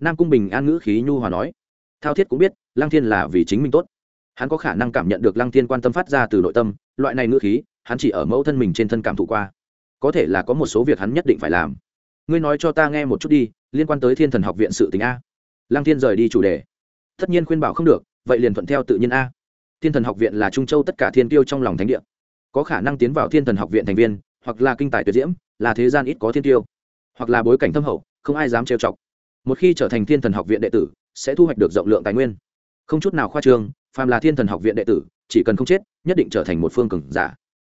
Nam cung bình an ngữ khí nhu hòa nói, thao thiết cũng biết lang thiên là vì chính mình tốt. Hắn có khả năng cảm nhận được lăng thiên quan tâm phát ra từ nội tâm, loại này ngữ khí, hắn chỉ ở mẫu thân mình trên thân cảm thụ qua. Có thể là có một số việc hắn nhất định phải làm. Ngươi nói cho ta nghe một chút đi, liên quan tới thiên thần học viện sự tình a. Lăng thiên rời đi chủ đề. Tất nhiên khuyên bảo không được, vậy liền thuận theo tự nhiên a. Thiên thần học viện là trung châu tất cả thiên tiêu trong lòng thánh địa có khả năng tiến vào thiên thần học viện thành viên, hoặc là kinh tài tuyệt diễm, là thế gian ít có thiên tiêu, hoặc là bối cảnh thâm hậu, không ai dám trêu chọc. Một khi trở thành thiên thần học viện đệ tử, sẽ thu hoạch được rộng lượng tài nguyên. Không chút nào khoa trương, phàm là thiên thần học viện đệ tử, chỉ cần không chết, nhất định trở thành một phương cường giả.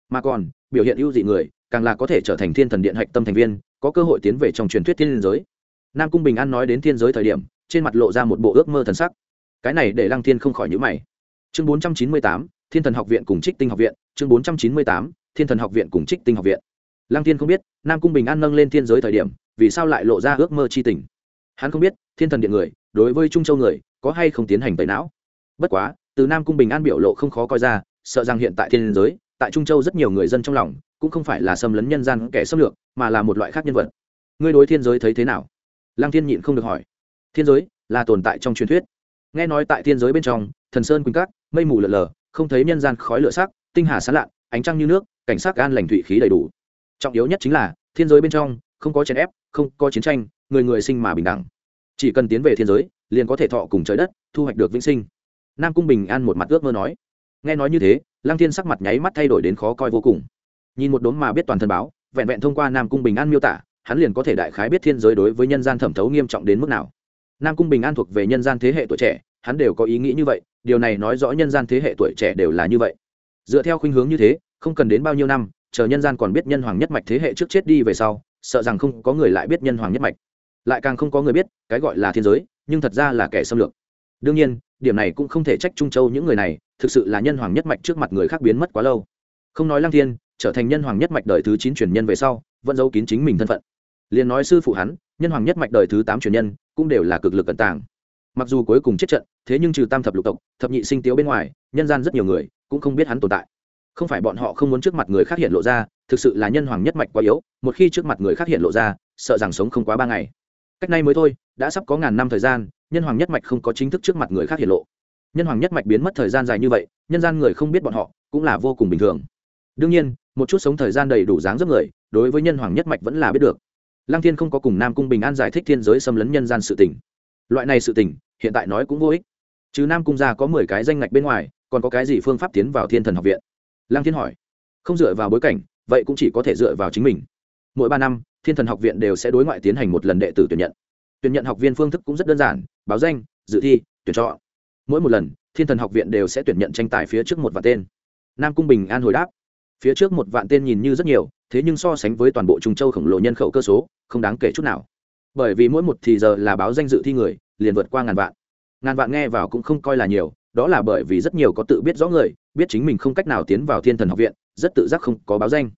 Mà còn, biểu hiện ưu dị người, càng là có thể trở thành thiên thần điện hạch tâm thành viên, có cơ hội tiến về trong truyền thuyết thiên giới. Nam cung bình an nói đến thiên giới thời điểm, trên mặt lộ ra một bộ ước mơ thần sắc. Cái này để lăng thiên không khỏi nhữ mày. Chương bốn trăm chín mươi tám thiên thần học viện cùng trích tinh học viện, chương bốn trăm chín mươi tám, thiên thần học viện cùng trích tinh học viện. Lăng thiên không biết, nam cung bình an nâng lên thiên giới thời điểm, vì sao lại lộ ra ước mơ c h i tình? Hắn không biết, thiên thần điện người, đối với trung châu người, có hay không tiến hành tẩy não? Bất quá, từ nam cung bình an biểu lộ không khó coi ra, sợ rằng hiện tại thiên giới, tại trung châu rất nhiều người dân trong lòng, cũng không phải là xâm lấn nhân gian kẻ xâm lược, mà là một loại khác nhân vật. Ngươi đối thiên giới thấy thế nào? Lăng thiên nhịn không được hỏi. Thiên giới là tồn tại trong truyền thuyết. Nghe nói tại thiên giới bên trong, thần sơn quỳnh cát, mây mù lờ lờ không thấy nhân gian khói lửa sắc, tinh hà sán lạn, ánh trăng như nước, cảnh sắc gan lành thủy khí đầy đủ. Trọng yếu nhất chính là, thiên giới bên trong, không có chèn ép, không có chiến tranh, người người sinh mà bình đẳng. Chỉ cần tiến về thiên giới, liền có thể thọ cùng trời đất, thu hoạch được vĩnh sinh. Nam cung bình an một mặt ước mơ nói. Nghe nói như thế, lăng thiên sắc mặt nháy mắt thay đổi đến khó coi vô cùng. Nhìn một đốm mà biết toàn thân báo, vẹn vẹn thông qua nam cung bình an miêu tả, hắn liền có thể đại khái biết thiên giới đối với nhân gian thẩm thấu nghiêm trọng đến mức nào. Nam cung bình an thuộc về nhân gian thế hệ tuổi trẻ, hắn đều có ý nghĩ như vậy điều này nói rõ nhân gian thế hệ tuổi trẻ đều là như vậy. Dựa theo khuynh hướng như thế, không cần đến bao nhiêu năm, chờ nhân gian còn biết nhân hoàng nhất mạch thế hệ trước chết đi về sau, sợ rằng không có người lại biết nhân hoàng nhất mạch. Lại càng không có người biết, cái gọi là thiên giới, nhưng thật ra là kẻ xâm lược. Đương nhiên, điểm này cũng không thể trách trung châu những người này, thực sự là nhân hoàng nhất mạch trước mặt người khác biến mất quá lâu. Không nói lăng thiên, trở thành nhân hoàng nhất mạch đời thứ chín truyền nhân về sau, vẫn giấu kín chính mình thân phận. Liền nói sư phụ hắn, nhân hoàng nhất mạch đời thứ tám truyền nhân, cũng đều là cực lực cận tàng mặc dù cuối cùng chết trận, thế nhưng trừ tam thập lục tộc, thập nhị sinh tiếu bên ngoài, nhân gian rất nhiều người cũng không biết hắn tồn tại. Không phải bọn họ không muốn trước mặt người khác hiện lộ ra, thực sự là nhân hoàng nhất mạch quá yếu, một khi trước mặt người khác hiện lộ ra, sợ rằng sống không quá ba ngày. Cách nay mới thôi, đã sắp có ngàn năm thời gian, nhân hoàng nhất mạch không có chính thức trước mặt người khác hiện lộ. Nhân hoàng nhất mạch biến mất thời gian dài như vậy, nhân gian người không biết bọn họ cũng là vô cùng bình thường. Đương nhiên, một chút sống thời gian đầy đủ dáng giấc người, đối với nhân hoàng nhất mạch vẫn là biết được. Lăng thiên không có cùng nam cung bình an giải thích thiên giới xâm lấn nhân gian sự tình. Loại này sự tình hiện tại nói cũng vô ích. Chứ nam cung gia có mười cái danh ngạch bên ngoài, còn có cái gì phương pháp tiến vào thiên thần học viện? Lăng thiên hỏi. Không dựa vào bối cảnh, vậy cũng chỉ có thể dựa vào chính mình. Mỗi ba năm, thiên thần học viện đều sẽ đối ngoại tiến hành một lần đệ tử tuyển nhận. Tuyển nhận học viên phương thức cũng rất đơn giản, báo danh, dự thi, tuyển chọn. Mỗi một lần, thiên thần học viện đều sẽ tuyển nhận tranh tài phía trước một vạn tên. Nam cung bình an hồi đáp. Phía trước một vạn tên nhìn như rất nhiều, thế nhưng so sánh với toàn bộ trung châu khổng lồ nhân khẩu cơ số, không đáng kể chút nào. Bởi vì mỗi một thì giờ là báo danh dự thi người liền vượt qua ngàn vạn. Ngàn vạn nghe vào cũng không coi là nhiều, đó là bởi vì rất nhiều có tự biết rõ người, biết chính mình không cách nào tiến vào thiên thần học viện, rất tự giác không có báo danh.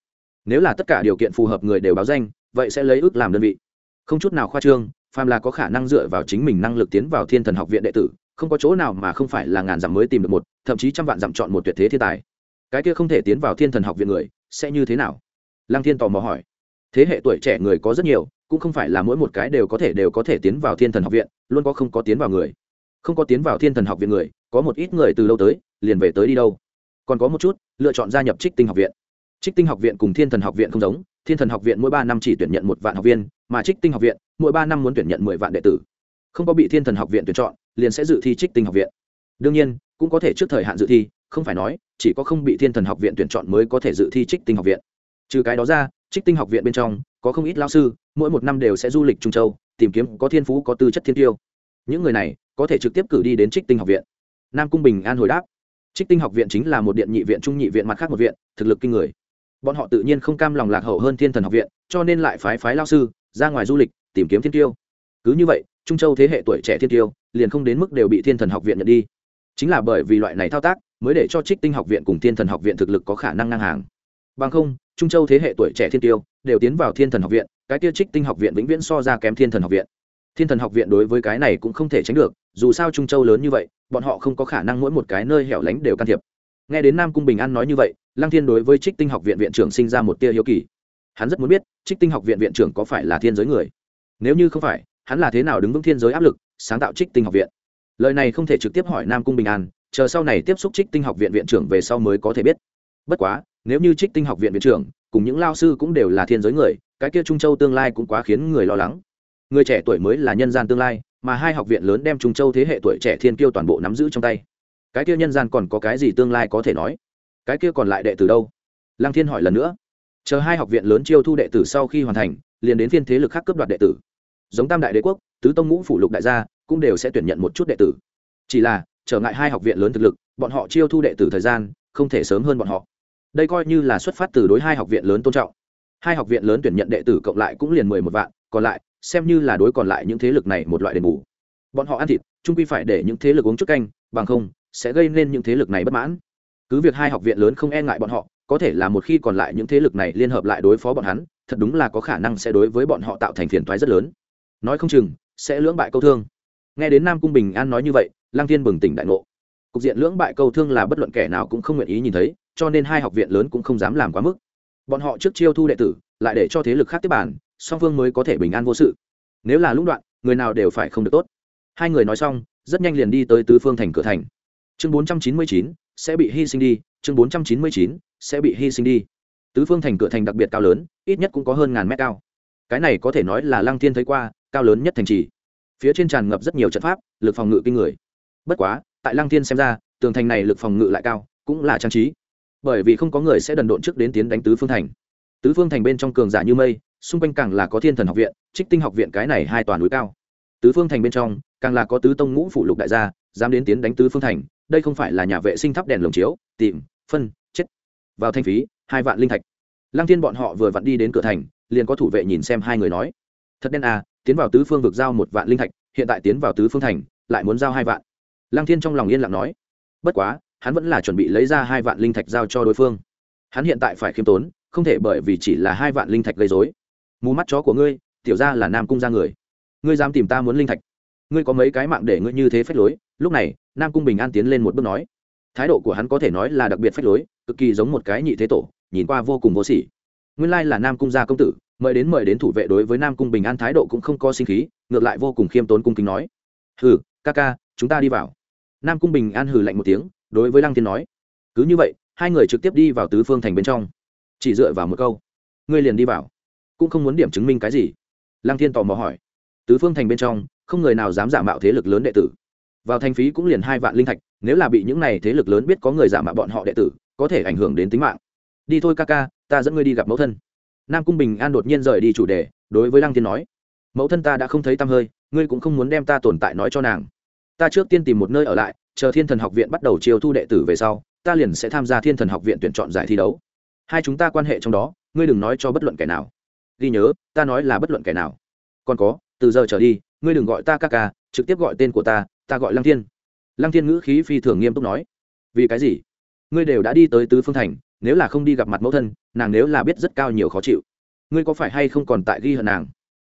Nếu là tất cả điều kiện phù hợp người đều báo danh, vậy sẽ lấy ước làm đơn vị. Không chút nào khoa trương, phàm là có khả năng dựa vào chính mình năng lực tiến vào thiên thần học viện đệ tử, không có chỗ nào mà không phải là ngàn dặm mới tìm được một, thậm chí trăm vạn dặm chọn một tuyệt thế thiên tài. Cái kia không thể tiến vào thiên thần học viện người, sẽ như thế nào? Lăng thiên tò mò hỏi. Thế hệ tuổi trẻ người có rất nhiều cũng không phải là mỗi một cái đều có thể đều có thể tiến vào thiên thần học viện, luôn có không có tiến vào người. Không có tiến vào thiên thần học viện người, có một ít người từ lâu tới, liền về tới đi đâu. Còn có một chút, lựa chọn gia nhập trích tinh học viện. Trích tinh học viện cùng thiên thần học viện không giống, thiên thần học viện mỗi ba năm chỉ tuyển nhận một vạn học viên, mà trích tinh học viện, mỗi ba năm muốn tuyển nhận mười vạn đệ tử. Không có bị thiên thần học viện tuyển chọn, liền sẽ dự thi trích tinh học viện. Đương nhiên, cũng có thể trước thời hạn dự thi, không phải nói, chỉ có không bị thiên thần học viện tuyển chọn mới có thể dự thi trích tinh học viện. Trừ cái đó ra, trích tinh học viện bên trong có không ít lao sư, mỗi một năm đều sẽ du lịch trung châu, tìm kiếm có thiên phú, có tư chất thiên tiêu. Những người này có thể trực tiếp cử đi đến trích tinh học viện. Nam cung bình an hồi đáp, trích tinh học viện chính là một điện nhị viện, trung nhị viện mặt khác một viện, thực lực kinh người. Bọn họ tự nhiên không cam lòng lạc hậu hơn thiên thần học viện, cho nên lại phái phái lao sư ra ngoài du lịch, tìm kiếm thiên tiêu. Cứ như vậy, trung châu thế hệ tuổi trẻ thiên tiêu liền không đến mức đều bị thiên thần học viện nhận đi. Chính là bởi vì loại này thao tác, mới để cho trích tinh học viện cùng thiên thần học viện thực lực có khả năng ngang hàng. Bằng không trung châu thế hệ tuổi trẻ thiên tiêu, đều tiến vào thiên thần học viện, cái tiêu trích tinh học viện vĩnh viễn so ra kém thiên thần học viện. Thiên thần học viện đối với cái này cũng không thể tránh được, dù sao trung châu lớn như vậy, bọn họ không có khả năng mỗi một cái nơi hẻo lánh đều can thiệp. Nghe đến nam cung bình an nói như vậy, lăng thiên đối với trích tinh học viện viện trưởng sinh ra một tia hiếu kỳ. Hắn rất muốn biết, trích tinh học viện viện trưởng có phải là thiên giới người? Nếu như không phải, hắn là thế nào đứng vững thiên giới áp lực, sáng tạo trích tinh học viện? Lời này không thể trực tiếp hỏi nam cung bình an, chờ sau này tiếp xúc trích tinh học viện viện trưởng về sau mới có thể biết. Bất quá nếu như trích tinh học viện viện trưởng, cùng những lao sư cũng đều là thiên giới người, cái kia trung châu tương lai cũng quá khiến người lo lắng. Người trẻ tuổi mới là nhân gian tương lai, mà hai học viện lớn đem trung châu thế hệ tuổi trẻ thiên kiêu toàn bộ nắm giữ trong tay. Cái kia nhân gian còn có cái gì tương lai có thể nói? Cái kia còn lại đệ tử đâu? Lăng thiên hỏi lần nữa. Chờ hai học viện lớn chiêu thu đệ tử sau khi hoàn thành, liền đến phiên thế lực khác cướp đoạt đệ tử. Giống tam đại đế quốc, tứ tông ngũ phủ lục đại gia, cũng đều sẽ tuyển nhận một chút đệ tử. Chỉ là, trở ngại hai học viện lớn thực lực, bọn họ chiêu thu đệ tử thời gian, không thể sớm hơn bọn họ đây coi như là xuất phát từ đối hai học viện lớn tôn trọng. Hai học viện lớn tuyển nhận đệ tử cộng lại cũng liền mười một vạn, còn lại, xem như là đối còn lại những thế lực này một loại đền bù. Bọn họ ăn thịt trung quy phải để những thế lực uống chút canh, bằng không, sẽ gây nên những thế lực này bất mãn. Cứ việc hai học viện lớn không e ngại bọn họ, có thể là một khi còn lại những thế lực này liên hợp lại đối phó bọn hắn, thật đúng là có khả năng sẽ đối với bọn họ tạo thành phiền toái rất lớn. Nói không chừng, sẽ lưỡng bại câu thương. Nghe đến nam cung bình an nói như vậy lang thiên bừng tỉnh đại ngộ. Cục diện lưỡng bại câu thương là bất luận kẻ nào cũng không nguyện ý nhìn thấy cho nên hai học viện lớn cũng không dám làm quá mức. Bọn họ trước chiêu thu đệ tử, lại để cho thế lực khác tiếp bản song phương mới có thể bình an vô sự. Nếu là lũng đoạn, người nào đều phải không được tốt. Hai người nói xong, rất nhanh liền đi tới tứ phương thành cửa thành. Chương bốn trăm chín mươi chín, sẽ bị hy sinh đi. Chương bốn trăm chín mươi chín, sẽ bị hy sinh đi. Tứ phương thành cửa thành đặc biệt cao lớn, ít nhất cũng có hơn ngàn mét cao. Cái này có thể nói là lăng thiên thấy qua, cao lớn nhất thành trì. Phía trên tràn ngập rất nhiều trận pháp, lực phòng ngự kinh người. Bất quá, tại lăng thiên xem ra, tường thành này lực phòng ngự lại cao, cũng là trang trí bởi vì không có người sẽ đần độn trước đến tiến đánh tứ phương thành. Tứ phương thành bên trong cường giả như mây, xung quanh càng là có thiên thần học viện, trích tinh học viện cái này hai toàn núi cao. Tứ phương thành bên trong, càng là có tứ tông ngũ phủ lục đại gia, dám đến tiến đánh tứ phương thành, đây không phải là nhà vệ sinh thắp đèn lồng chiếu, tìm, phân, chết. Vào thanh phí, hai vạn linh thạch. Lăng thiên bọn họ vừa vặn đi đến cửa thành, liền có thủ vệ nhìn xem hai người nói. Thật đen à tiến vào tứ phương vực giao một vạn linh thạch, hiện tại tiến vào tứ phương thành, lại muốn giao hai vạn. Lăng thiên trong lòng yên lặng nói. Bất quá hắn vẫn là chuẩn bị lấy ra hai vạn linh thạch giao cho đối phương. Hắn hiện tại phải khiêm tốn, không thể bởi vì chỉ là hai vạn linh thạch gây dối mù mắt chó của ngươi, tiểu ra là nam cung ra người. Ngươi dám tìm ta muốn linh thạch? Ngươi có mấy cái mạng để ngươi như thế phách lối? Lúc này, nam cung bình an tiến lên một bước nói. Thái độ của hắn có thể nói là đặc biệt phách lối, cực kỳ giống một cái nhị thế tổ, nhìn qua vô cùng vô sỉ. Nguyên lai là nam cung gia công tử, mời đến mời đến thủ vệ đối với nam cung bình an thái độ cũng không có sinh khí, ngược lại vô cùng khiêm tốn cung kính nói. Hừ, ca ca, chúng ta đi vào. Nam cung bình an hừ lạnh một tiếng đối với lăng thiên nói, cứ như vậy, hai người trực tiếp đi vào tứ phương thành bên trong. Chỉ dựa vào một câu, ngươi liền đi vào, cũng không muốn điểm chứng minh cái gì. Lăng thiên tò mò hỏi, tứ phương thành bên trong, không người nào dám giả mạo thế lực lớn đệ tử. Vào thành phí cũng liền hai vạn linh thạch, nếu là bị những này thế lực lớn biết có người giả mạo bọn họ đệ tử, có thể ảnh hưởng đến tính mạng. Đi thôi ca ca, ta dẫn ngươi đi gặp mẫu thân. Nam cung bình an đột nhiên rời đi chủ đề, đối với lăng thiên nói, mẫu thân ta đã không thấy tăm hơi, ngươi cũng không muốn đem ta tồn tại nói cho nàng. Ta trước tiên tìm một nơi ở lại chờ thiên thần học viện bắt đầu chiêu thu đệ tử về sau, ta liền sẽ tham gia thiên thần học viện tuyển chọn giải thi đấu. Hai chúng ta quan hệ trong đó, ngươi đừng nói cho bất luận kẻ nào. Ghi nhớ, ta nói là bất luận kẻ nào. Còn có, từ giờ trở đi, ngươi đừng gọi ta ca ca, trực tiếp gọi tên của ta ta gọi lăng thiên. Lăng thiên ngữ khí phi thường nghiêm túc nói. Vì cái gì? Ngươi đều đã đi tới tứ phương thành, nếu là không đi gặp mặt mẫu thân, nàng nếu là biết rất cao nhiều khó chịu. Ngươi có phải hay không còn tại ghi hận nàng?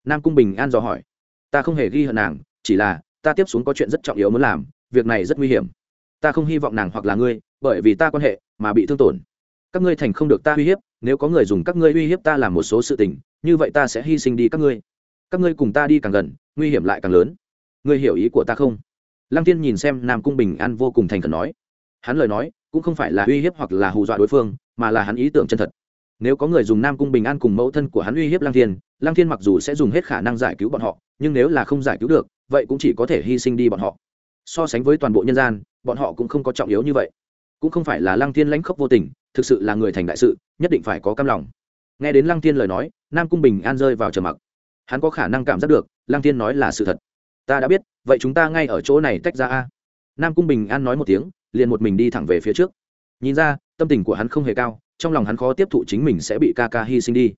Nam cung bình an dò hỏi. Ta không hề ghi hận nàng, chỉ là, ta tiếp xuống có chuyện rất trọng yếu muốn làm việc này rất nguy hiểm. Ta không hy vọng nàng hoặc là ngươi, bởi vì ta quan hệ mà bị thương tổn. Các ngươi thành không được ta uy hiếp, nếu có người dùng các ngươi uy hiếp ta làm một số sự tình, như vậy ta sẽ hy sinh đi các ngươi. Các ngươi cùng ta đi càng gần, nguy hiểm lại càng lớn. Ngươi hiểu ý của ta không? Lăng tiên nhìn xem nam cung bình an vô cùng thành khẩn nói. Hắn lời nói cũng không phải là uy hiếp hoặc là hù dọa đối phương, mà là hắn ý tưởng chân thật. Nếu có người dùng nam cung bình an cùng mẫu thân của hắn uy hiếp lăng thiên lăng thiên mặc dù sẽ dùng hết khả năng giải cứu bọn họ, nhưng nếu là không giải cứu được, vậy cũng chỉ có thể hy sinh đi bọn họ so sánh với toàn bộ nhân gian, bọn họ cũng không có trọng yếu như vậy. Cũng không phải là lăng thiên lãnh khốc vô tình, thực sự là người thành đại sự, nhất định phải có cam lòng. Nghe đến lăng thiên lời nói, nam cung bình an rơi vào trầm mặc. Hắn có khả năng cảm giác được, lăng thiên nói là sự thật. Ta đã biết, vậy chúng ta ngay ở chỗ này tách ra a. Nam cung bình an nói một tiếng, liền một mình đi thẳng về phía trước. Nhìn ra, tâm tình của hắn không hề cao, trong lòng hắn khó tiếp thụ chính mình sẽ bị ca ca hy sinh đi.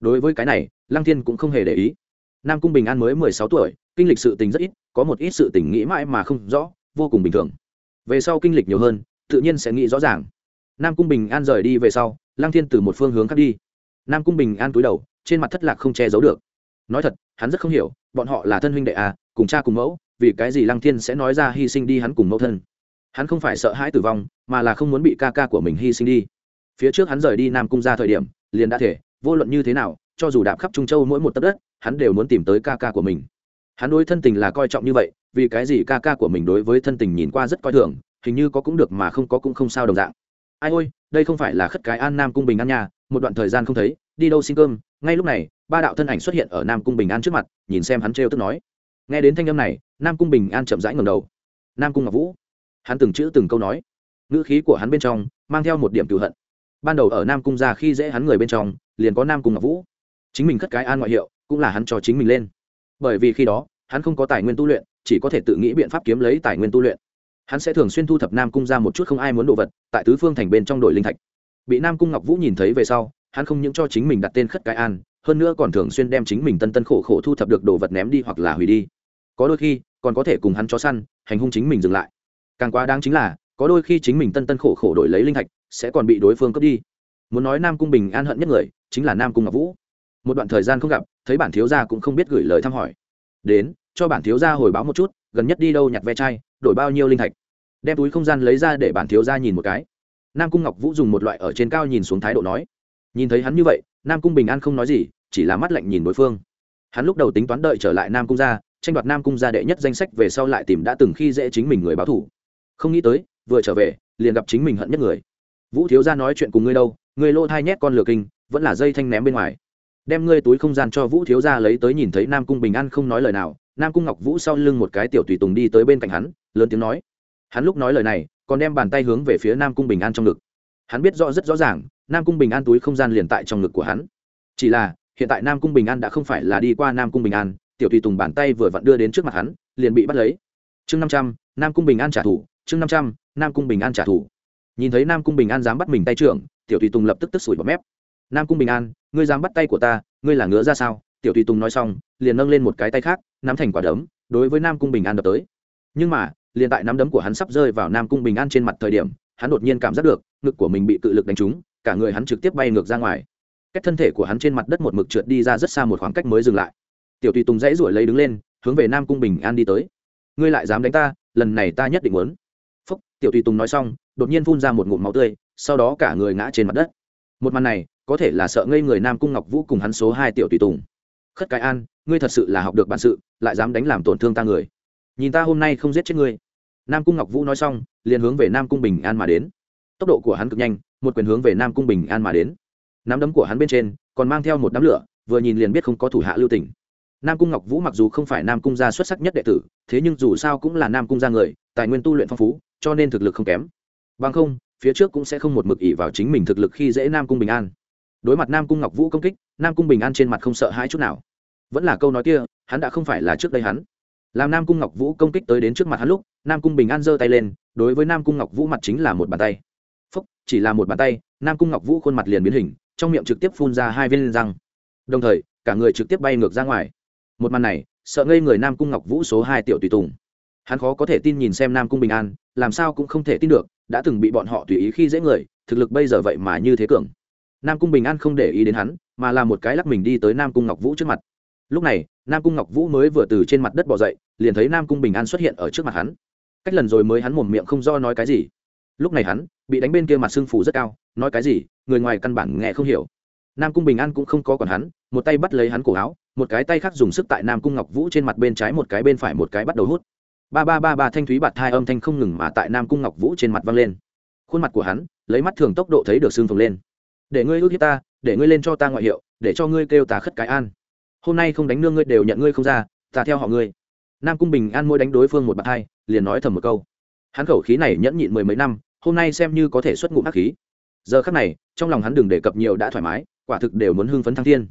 Đối với cái này, lăng thiên cũng không hề để ý. Nam cung bình an mới mười sáu tuổi kinh lịch sự tình rất ít, có một ít sự tình nghĩ mãi mà không rõ, vô cùng bình thường. Về sau kinh lịch nhiều hơn, tự nhiên sẽ nghĩ rõ ràng. Nam cung bình an rời đi về sau, lăng thiên từ một phương hướng khác đi. Nam cung bình an túi đầu, trên mặt thất lạc không che giấu được. Nói thật, hắn rất không hiểu, bọn họ là thân huynh đệ à cùng cha cùng mẫu, vì cái gì lăng thiên sẽ nói ra hy sinh đi hắn cùng mẫu thân? Hắn không phải sợ hãi tử vong, mà là không muốn bị ca ca của mình hy sinh đi. Phía trước hắn rời đi nam cung ra thời điểm, liền đã thể, vô luận như thế nào, cho dù đạp khắp trung châu mỗi một tấc đất, hắn đều muốn tìm tới ca ca của mình hắn đối thân tình là coi trọng như vậy, vì cái gì ca ca của mình đối với thân tình nhìn qua rất coi thường, hình như có cũng được mà không có cũng không sao đồng dạng. Ai ôi, đây không phải là khất cái an nam cung bình an nhà một đoạn thời gian không thấy, đi đâu xin cơm. Ngay lúc này, ba đạo thân ảnh xuất hiện ở nam cung bình an trước mặt, nhìn xem hắn trêu tức nói. Nghe đến thanh âm này, nam cung bình an chậm rãi ngầm đầu. Nam cung ngọc vũ. Hắn từng chữ từng câu nói. Ngữ khí của hắn bên trong, mang theo một điểm cựu hận. Ban đầu ở nam cung ra khi dễ hắn người bên trong, liền có nam cung ngọc vũ. Chính mình khất cái an ngoại hiệu, cũng là hắn cho chính mình lên bởi vì khi đó, hắn không có tài nguyên tu luyện, chỉ có thể tự nghĩ biện pháp kiếm lấy tài nguyên tu luyện. Hắn sẽ thường xuyên thu thập nam cung ra một chút không ai muốn đồ vật, tại tứ phương thành bên trong đội linh thạch. Bị nam cung ngọc vũ nhìn thấy về sau, hắn không những cho chính mình đặt tên khất cái an, hơn nữa còn thường xuyên đem chính mình tân tân khổ khổ thu thập được đồ vật ném đi hoặc là hủy đi. Có đôi khi, còn có thể cùng hắn cho săn, hành hung chính mình dừng lại. Càng quá đáng chính là, có đôi khi chính mình tân tân khổ khổ đổi lấy linh thạch, sẽ còn bị đối phương cướp đi. Muốn nói nam cung bình an hận nhất người, chính là nam cung ngọc vũ. Một đoạn thời gian không gặp thấy bản thiếu gia cũng không biết gửi lời thăm hỏi. Đến, cho bản thiếu gia hồi báo một chút, gần nhất đi đâu nhặt ve chai, đổi bao nhiêu linh thạch. Đem túi không gian lấy ra để bản thiếu gia nhìn một cái. Nam cung ngọc vũ dùng một loại ở trên cao nhìn xuống thái độ nói. Nhìn thấy hắn như vậy, nam cung bình an không nói gì, chỉ là mắt lạnh nhìn đối phương. Hắn lúc đầu tính toán đợi trở lại nam cung gia, tranh đoạt nam cung gia đệ nhất danh sách về sau lại tìm đã từng khi dễ chính mình người báo thủ. Không nghĩ tới, vừa trở về, liền gặp chính mình hận nhất người. Vũ thiếu gia nói chuyện cùng ngươi đâu, ngươi lô thai nhét con lừa kinh, vẫn là dây thanh ném bên ngoài đem ngươi túi không gian cho vũ thiếu gia lấy tới nhìn thấy nam cung bình an không nói lời nào, nam cung ngọc vũ sau lưng một cái tiểu tùy tùng đi tới bên cạnh hắn, lớn tiếng nói. Hắn lúc nói lời này, còn đem bàn tay hướng về phía nam cung bình an trong ngực. Hắn biết rõ rất rõ ràng, nam cung bình an túi không gian liền tại trong ngực của hắn. Chỉ là, hiện tại nam cung bình an đã không phải là đi qua nam cung bình an, tiểu tùy tùng bàn tay vừa vặn đưa đến trước mặt hắn, liền bị bắt lấy. Chương năm trăm, nam cung bình an trả thù, chương năm trăm, nam cung bình an trả thù. Nhìn thấy nam cung bình an dám bắt mình tay trưởng, tiểu tùy tùng lập tức tức sủi bọt mép nam cung bình an, ngươi dám bắt tay của ta, ngươi là ngứa ra sao? Tiểu tùy tùng nói xong, liền nâng lên một cái tay khác, nắm thành quả đấm, đối với nam cung bình an đập tới. Nhưng mà, liền tại nắm đấm của hắn sắp rơi vào nam cung bình an trên mặt thời điểm, hắn đột nhiên cảm giác được, ngực của mình bị cự lực đánh trúng, cả người hắn trực tiếp bay ngược ra ngoài. Cách thân thể của hắn trên mặt đất một mực trượt đi ra rất xa một khoảng cách mới dừng lại. Tiểu tùy tùng dãy ruổi lấy đứng lên, hướng về nam cung bình an đi tới. Ngươi lại dám đánh ta, lần này ta nhất định muốn. Phúc, tiểu tùy tùng nói xong, đột nhiên phun ra một ngụm máu tươi, sau đó cả người ngã trên mặt đất. Một màn này có thể là sợ ngây người nam cung ngọc vũ cùng hắn số hai tiểu tùy tùng. Khất cái an, ngươi thật sự là học được bản sự, lại dám đánh làm tổn thương ta người. Nhìn ta hôm nay không giết chết ngươi. Nam cung ngọc vũ nói xong, liền hướng về nam cung bình an mà đến. Tốc độ của hắn cực nhanh, một quyền hướng về nam cung bình an mà đến. Nắm đấm của hắn bên trên, còn mang theo một đám lửa, vừa nhìn liền biết không có thủ hạ lưu tỉnh nam cung ngọc vũ mặc dù không phải nam cung gia xuất sắc nhất đệ tử, thế nhưng dù sao cũng là nam cung gia người, tài nguyên tu luyện phong phú, cho nên thực lực không kém. Bằng không, phía trước cũng sẽ không một mực ỉ vào chính mình thực lực khi dễ nam cung bình an đối mặt nam cung ngọc vũ công kích nam cung bình an trên mặt không sợ hãi chút nào vẫn là câu nói kia hắn đã không phải là trước đây hắn làm nam cung ngọc vũ công kích tới đến trước mặt hắn lúc nam cung bình an giơ tay lên đối với nam cung ngọc vũ mặt chính là một bàn tay phúc chỉ là một bàn tay nam cung ngọc vũ khuôn mặt liền biến hình trong miệng trực tiếp phun ra hai viên răng đồng thời cả người trực tiếp bay ngược ra ngoài một màn này sợ ngây người nam cung ngọc vũ số hai tiểu tùy tùng hắn khó có thể tin nhìn xem nam cung bình an làm sao cũng không thể tin được đã từng bị bọn họ tùy ý khi dễ người thực lực bây giờ vậy mà như thế cường nam cung bình an không để ý đến hắn, mà là một cái lắc mình đi tới nam cung ngọc vũ trước mặt. Lúc này, nam cung ngọc vũ mới vừa từ trên mặt đất bỏ dậy, liền thấy nam cung bình an xuất hiện ở trước mặt hắn. Cách lần rồi mới hắn mồm miệng không do nói cái gì. Lúc này hắn, bị đánh bên kia mặt sưng phù rất cao, nói cái gì, người ngoài căn bản nghe không hiểu. Nam cung bình an cũng không có còn hắn, một tay bắt lấy hắn cổ áo, một cái tay khác dùng sức tại nam cung ngọc vũ trên mặt bên trái một cái bên phải một cái bắt đầu hút. Ba ba ba ba thanh thúy bạt thai âm thanh không ngừng mà tại nam cung ngọc vũ trên mặt vang lên. Khuôn mặt của hắn, lấy mắt thường tốc độ thấy được xương phồng lên để ngươi ước hiếp ta, để ngươi lên cho ta ngoại hiệu, để cho ngươi kêu ta khất cái an. Hôm nay không đánh nương ngươi đều nhận ngươi không ra, ta theo họ ngươi. Nam cung bình an môi đánh đối phương một bạt hai, liền nói thầm một câu. Hắn khẩu khí này nhẫn nhịn mười mấy năm, hôm nay xem như có thể xuất ngụm hắc khí. Giờ khắc này, trong lòng hắn đừng đề cập nhiều đã thoải mái, quả thực đều muốn hưng phấn thăng thiên.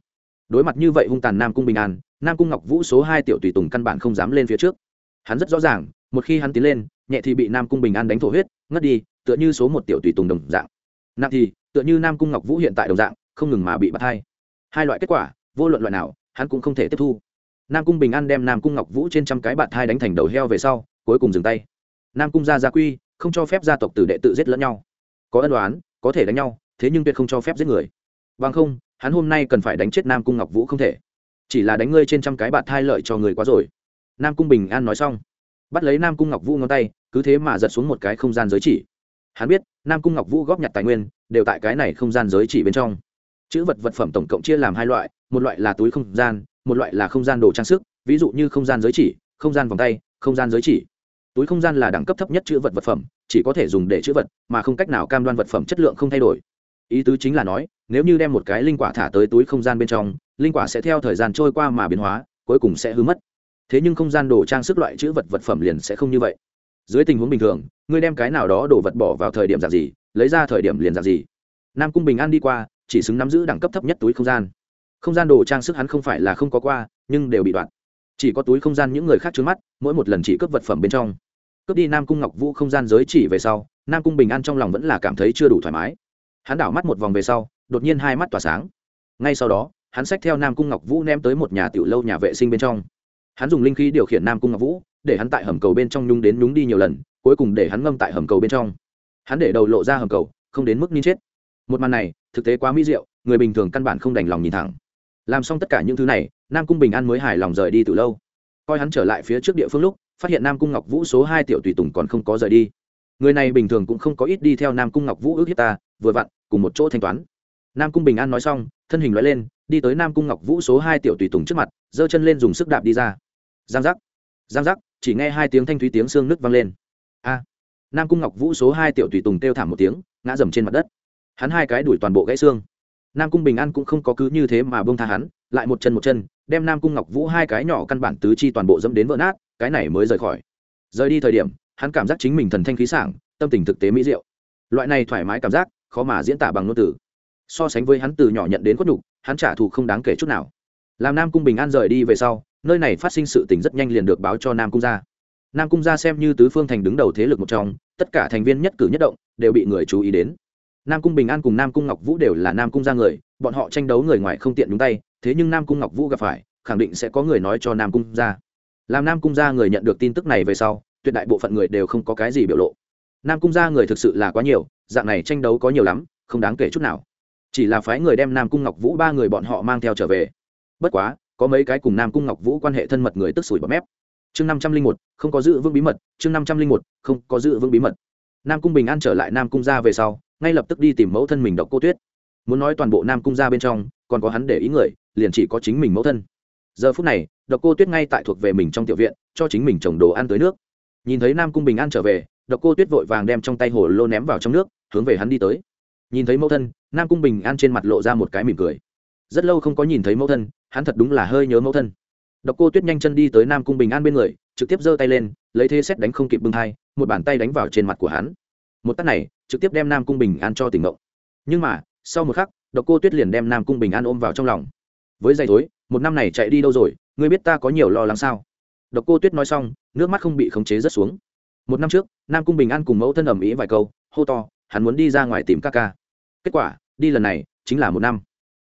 Đối mặt như vậy hung tàn nam cung bình an, nam cung ngọc vũ số hai tiểu tùy tùng căn bản không dám lên phía trước. Hắn rất rõ ràng, một khi hắn tiến lên, nhẹ thì bị nam cung bình an đánh thổ huyết, ngất đi, tựa như số một tiểu tùy tùng đồng dạng. Nặng thì tựa như nam cung ngọc vũ hiện tại đồng dạng, không ngừng mà bị bắt hai. Hai loại kết quả, vô luận loại nào, hắn cũng không thể tiếp thu. Nam cung bình an đem nam cung ngọc vũ trên trăm cái bạt thai đánh thành đầu heo về sau, cuối cùng dừng tay. Nam cung gia gia quy, không cho phép gia tộc tử đệ tự giết lẫn nhau. Có ân đoán có thể đánh nhau, thế nhưng tuyệt không cho phép giết người. Bằng không, hắn hôm nay cần phải đánh chết nam cung ngọc vũ không thể. Chỉ là đánh ngươi trên trăm cái bạt thai lợi cho người quá rồi. Nam cung bình an nói xong, bắt lấy nam cung ngọc vũ ngón tay, cứ thế mà giật xuống một cái không gian giới chỉ. Hắn biết, nam cung ngọc vũ góp nhặt tài nguyên đều tại cái này không gian giới chỉ bên trong. Chữ vật vật phẩm tổng cộng chia làm hai loại, một loại là túi không gian, một loại là không gian đồ trang sức, ví dụ như không gian giới chỉ, không gian vòng tay, không gian giới chỉ. Túi không gian là đẳng cấp thấp nhất chữ vật vật phẩm, chỉ có thể dùng để chữ vật, mà không cách nào cam đoan vật phẩm chất lượng không thay đổi. Ý tứ chính là nói, nếu như đem một cái linh quả thả tới túi không gian bên trong, linh quả sẽ theo thời gian trôi qua mà biến hóa, cuối cùng sẽ hư mất. Thế nhưng không gian đồ trang sức loại chữ vật vật phẩm liền sẽ không như vậy. Dưới tình huống bình thường, ngươi đem cái nào đó đồ vật bỏ vào thời điểm dạng gì lấy ra thời điểm liền dạng gì? Nam cung bình an đi qua, chỉ xứng nắm giữ đẳng cấp thấp nhất túi không gian. Không gian đồ trang sức hắn không phải là không có qua, nhưng đều bị đoạn. Chỉ có túi không gian những người khác trước mắt, mỗi một lần chỉ cướp vật phẩm bên trong. Cướp đi nam cung ngọc vũ không gian giới chỉ về sau, nam cung bình an trong lòng vẫn là cảm thấy chưa đủ thoải mái. Hắn đảo mắt một vòng về sau, đột nhiên hai mắt tỏa sáng. Ngay sau đó, hắn xách theo nam cung ngọc vũ ném tới một nhà tiểu lâu nhà vệ sinh bên trong. Hắn dùng linh khí điều khiển nam cung ngọc vũ, để hắn tại hầm cầu bên trong nhung đến nhúng đi nhiều lần, cuối cùng để hắn ngâm tại hầm cầu bên trong hắn để đầu lộ ra hầm cầu, không đến mức như chết. Một màn này, thực tế quá mỹ diệu, người bình thường căn bản không đành lòng nhìn thẳng. Làm xong tất cả những thứ này, nam cung bình an mới hài lòng rời đi từ lâu. Coi hắn trở lại phía trước địa phương lúc, phát hiện nam cung ngọc vũ số hai tiểu tùy tùng còn không có rời đi. Người này bình thường cũng không có ít đi theo nam cung ngọc vũ ước hiếp ta, vừa vặn, cùng một chỗ thanh toán. Nam cung bình an nói xong, thân hình nói lên, đi tới nam cung ngọc vũ số hai tiểu tùy tùng trước mặt, giơ chân lên dùng sức đạp đi ra. Giang giác. Giang giác, chỉ nghe hai tiếng thanh thúy tiếng xương nứt vang lên nam cung ngọc vũ số hai tiểu tùy tùng kêu thảm một tiếng, ngã dầm trên mặt đất. Hắn hai cái đuổi toàn bộ gãy xương. Nam cung bình an cũng không có cứ như thế mà bông tha hắn, lại một chân một chân, đem nam cung ngọc vũ hai cái nhỏ căn bản tứ chi toàn bộ dẫm đến vỡ nát, cái này mới rời khỏi. Rời đi thời điểm, hắn cảm giác chính mình thần thanh khí sảng, tâm tình thực tế mỹ diệu. Loại này thoải mái cảm giác, khó mà diễn tả bằng ngôn từ. So sánh với hắn từ nhỏ nhận đến khuất nhục, hắn trả thù không đáng kể chút nào. Làm nam cung bình an rời đi về sau, nơi này phát sinh sự tình rất nhanh liền được báo cho nam cung ra nam cung gia xem như tứ phương thành đứng đầu thế lực một trong tất cả thành viên nhất cử nhất động đều bị người chú ý đến nam cung bình an cùng nam cung ngọc vũ đều là nam cung gia người bọn họ tranh đấu người ngoài không tiện đúng tay thế nhưng nam cung ngọc vũ gặp phải khẳng định sẽ có người nói cho nam cung gia làm nam cung gia người nhận được tin tức này về sau tuyệt đại bộ phận người đều không có cái gì biểu lộ nam cung gia người thực sự là quá nhiều dạng này tranh đấu có nhiều lắm không đáng kể chút nào chỉ là phái người đem nam cung ngọc vũ ba người bọn họ mang theo trở về bất quá có mấy cái cùng nam cung ngọc vũ quan hệ thân mật người tức sủi bọt mép chương năm trăm linh một, không có giữ vững bí mật, chương năm trăm linh một, không có giữ vững bí mật. Nam cung bình an trở lại nam cung ra về sau, ngay lập tức đi tìm mẫu thân mình độc cô tuyết. Muốn nói toàn bộ nam cung ra bên trong, còn có hắn để ý người, liền chỉ có chính mình mẫu thân. Giờ phút này, độc cô tuyết ngay tại thuộc về mình trong tiểu viện, cho chính mình trồng đồ ăn tới nước. Nhìn thấy nam cung bình an trở về, độc cô tuyết vội vàng đem trong tay hồ lô ném vào trong nước, hướng về hắn đi tới. Nhìn thấy mẫu thân, nam cung bình an trên mặt lộ ra một cái mỉm cười. Rất lâu không có nhìn thấy mẫu thân, hắn thật đúng là hơi nhớ mẫu thân độc cô tuyết nhanh chân đi tới nam cung bình an bên người trực tiếp giơ tay lên lấy thế xét đánh không kịp bưng hai, một bàn tay đánh vào trên mặt của hắn. Một tát này trực tiếp đem nam cung bình an cho tỉnh ngộ. Nhưng mà sau một khắc độc cô tuyết liền đem nam cung bình an ôm vào trong lòng. Với dây thối một năm này chạy đi đâu rồi ngươi biết ta có nhiều lo lắng sao? Độc cô tuyết nói xong nước mắt không bị khống chế rất xuống. Một năm trước nam cung bình an cùng mẫu thân ầm ĩ vài câu hô to hắn muốn đi ra ngoài tìm ca ca. Kết quả đi lần này chính là một năm.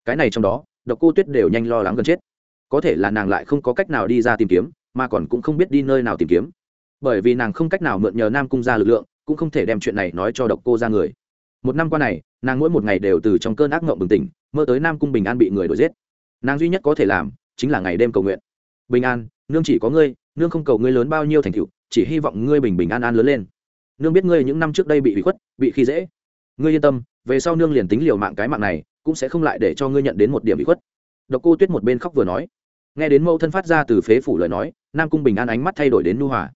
Cái này trong đó độc cô tuyết đều nhanh lo lắng gần chết có thể là nàng lại không có cách nào đi ra tìm kiếm, mà còn cũng không biết đi nơi nào tìm kiếm. Bởi vì nàng không cách nào mượn nhờ nam cung ra lực lượng, cũng không thể đem chuyện này nói cho độc cô ra người. Một năm qua này, nàng mỗi một ngày đều từ trong cơn ác mộng bừng tỉnh, mơ tới nam cung bình an bị người đuổi giết. Nàng duy nhất có thể làm, chính là ngày đêm cầu nguyện. Bình an, nương chỉ có ngươi, nương không cầu ngươi lớn bao nhiêu thành tựu, chỉ hy vọng ngươi bình bình an an lớn lên. Nương biết ngươi những năm trước đây bị bị khuất, bị khi dễ. Ngươi yên tâm, về sau nương liền tính liều mạng cái mạng này, cũng sẽ không lại để cho ngươi nhận đến một điểm bị khuất. Độc cô tuyết một bên khóc vừa nói nghe đến mẫu thân phát ra từ phế phủ lời nói, nam cung bình an ánh mắt thay đổi đến nu hòa.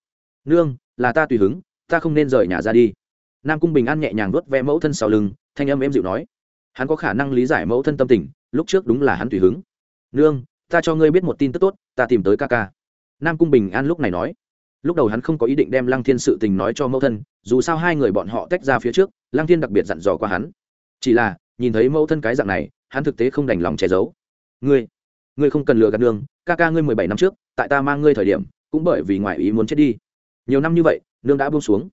Nương, là ta tùy hứng, ta không nên rời nhà ra đi. Nam cung bình an nhẹ nhàng vuốt ve mẫu thân sau lưng, thanh âm em dịu nói, hắn có khả năng lý giải mẫu thân tâm tình, lúc trước đúng là hắn tùy hứng. Nương, ta cho ngươi biết một tin tức tốt, ta tìm tới ca ca. Nam cung bình an lúc này nói. Lúc đầu hắn không có ý định đem lăng thiên sự tình nói cho mẫu thân, dù sao hai người bọn họ tách ra phía trước, lăng thiên đặc biệt dặn dò qua hắn. Chỉ là, nhìn thấy mẫu thân cái dạng này, hắn thực tế không đành lòng che giấu. Ngươi ngươi không cần lừa gạt nương, ca ca ngươi mười bảy năm trước, tại ta mang ngươi thời điểm, cũng bởi vì ngoại ý muốn chết đi. Nhiều năm như vậy, nương đã buông xuống.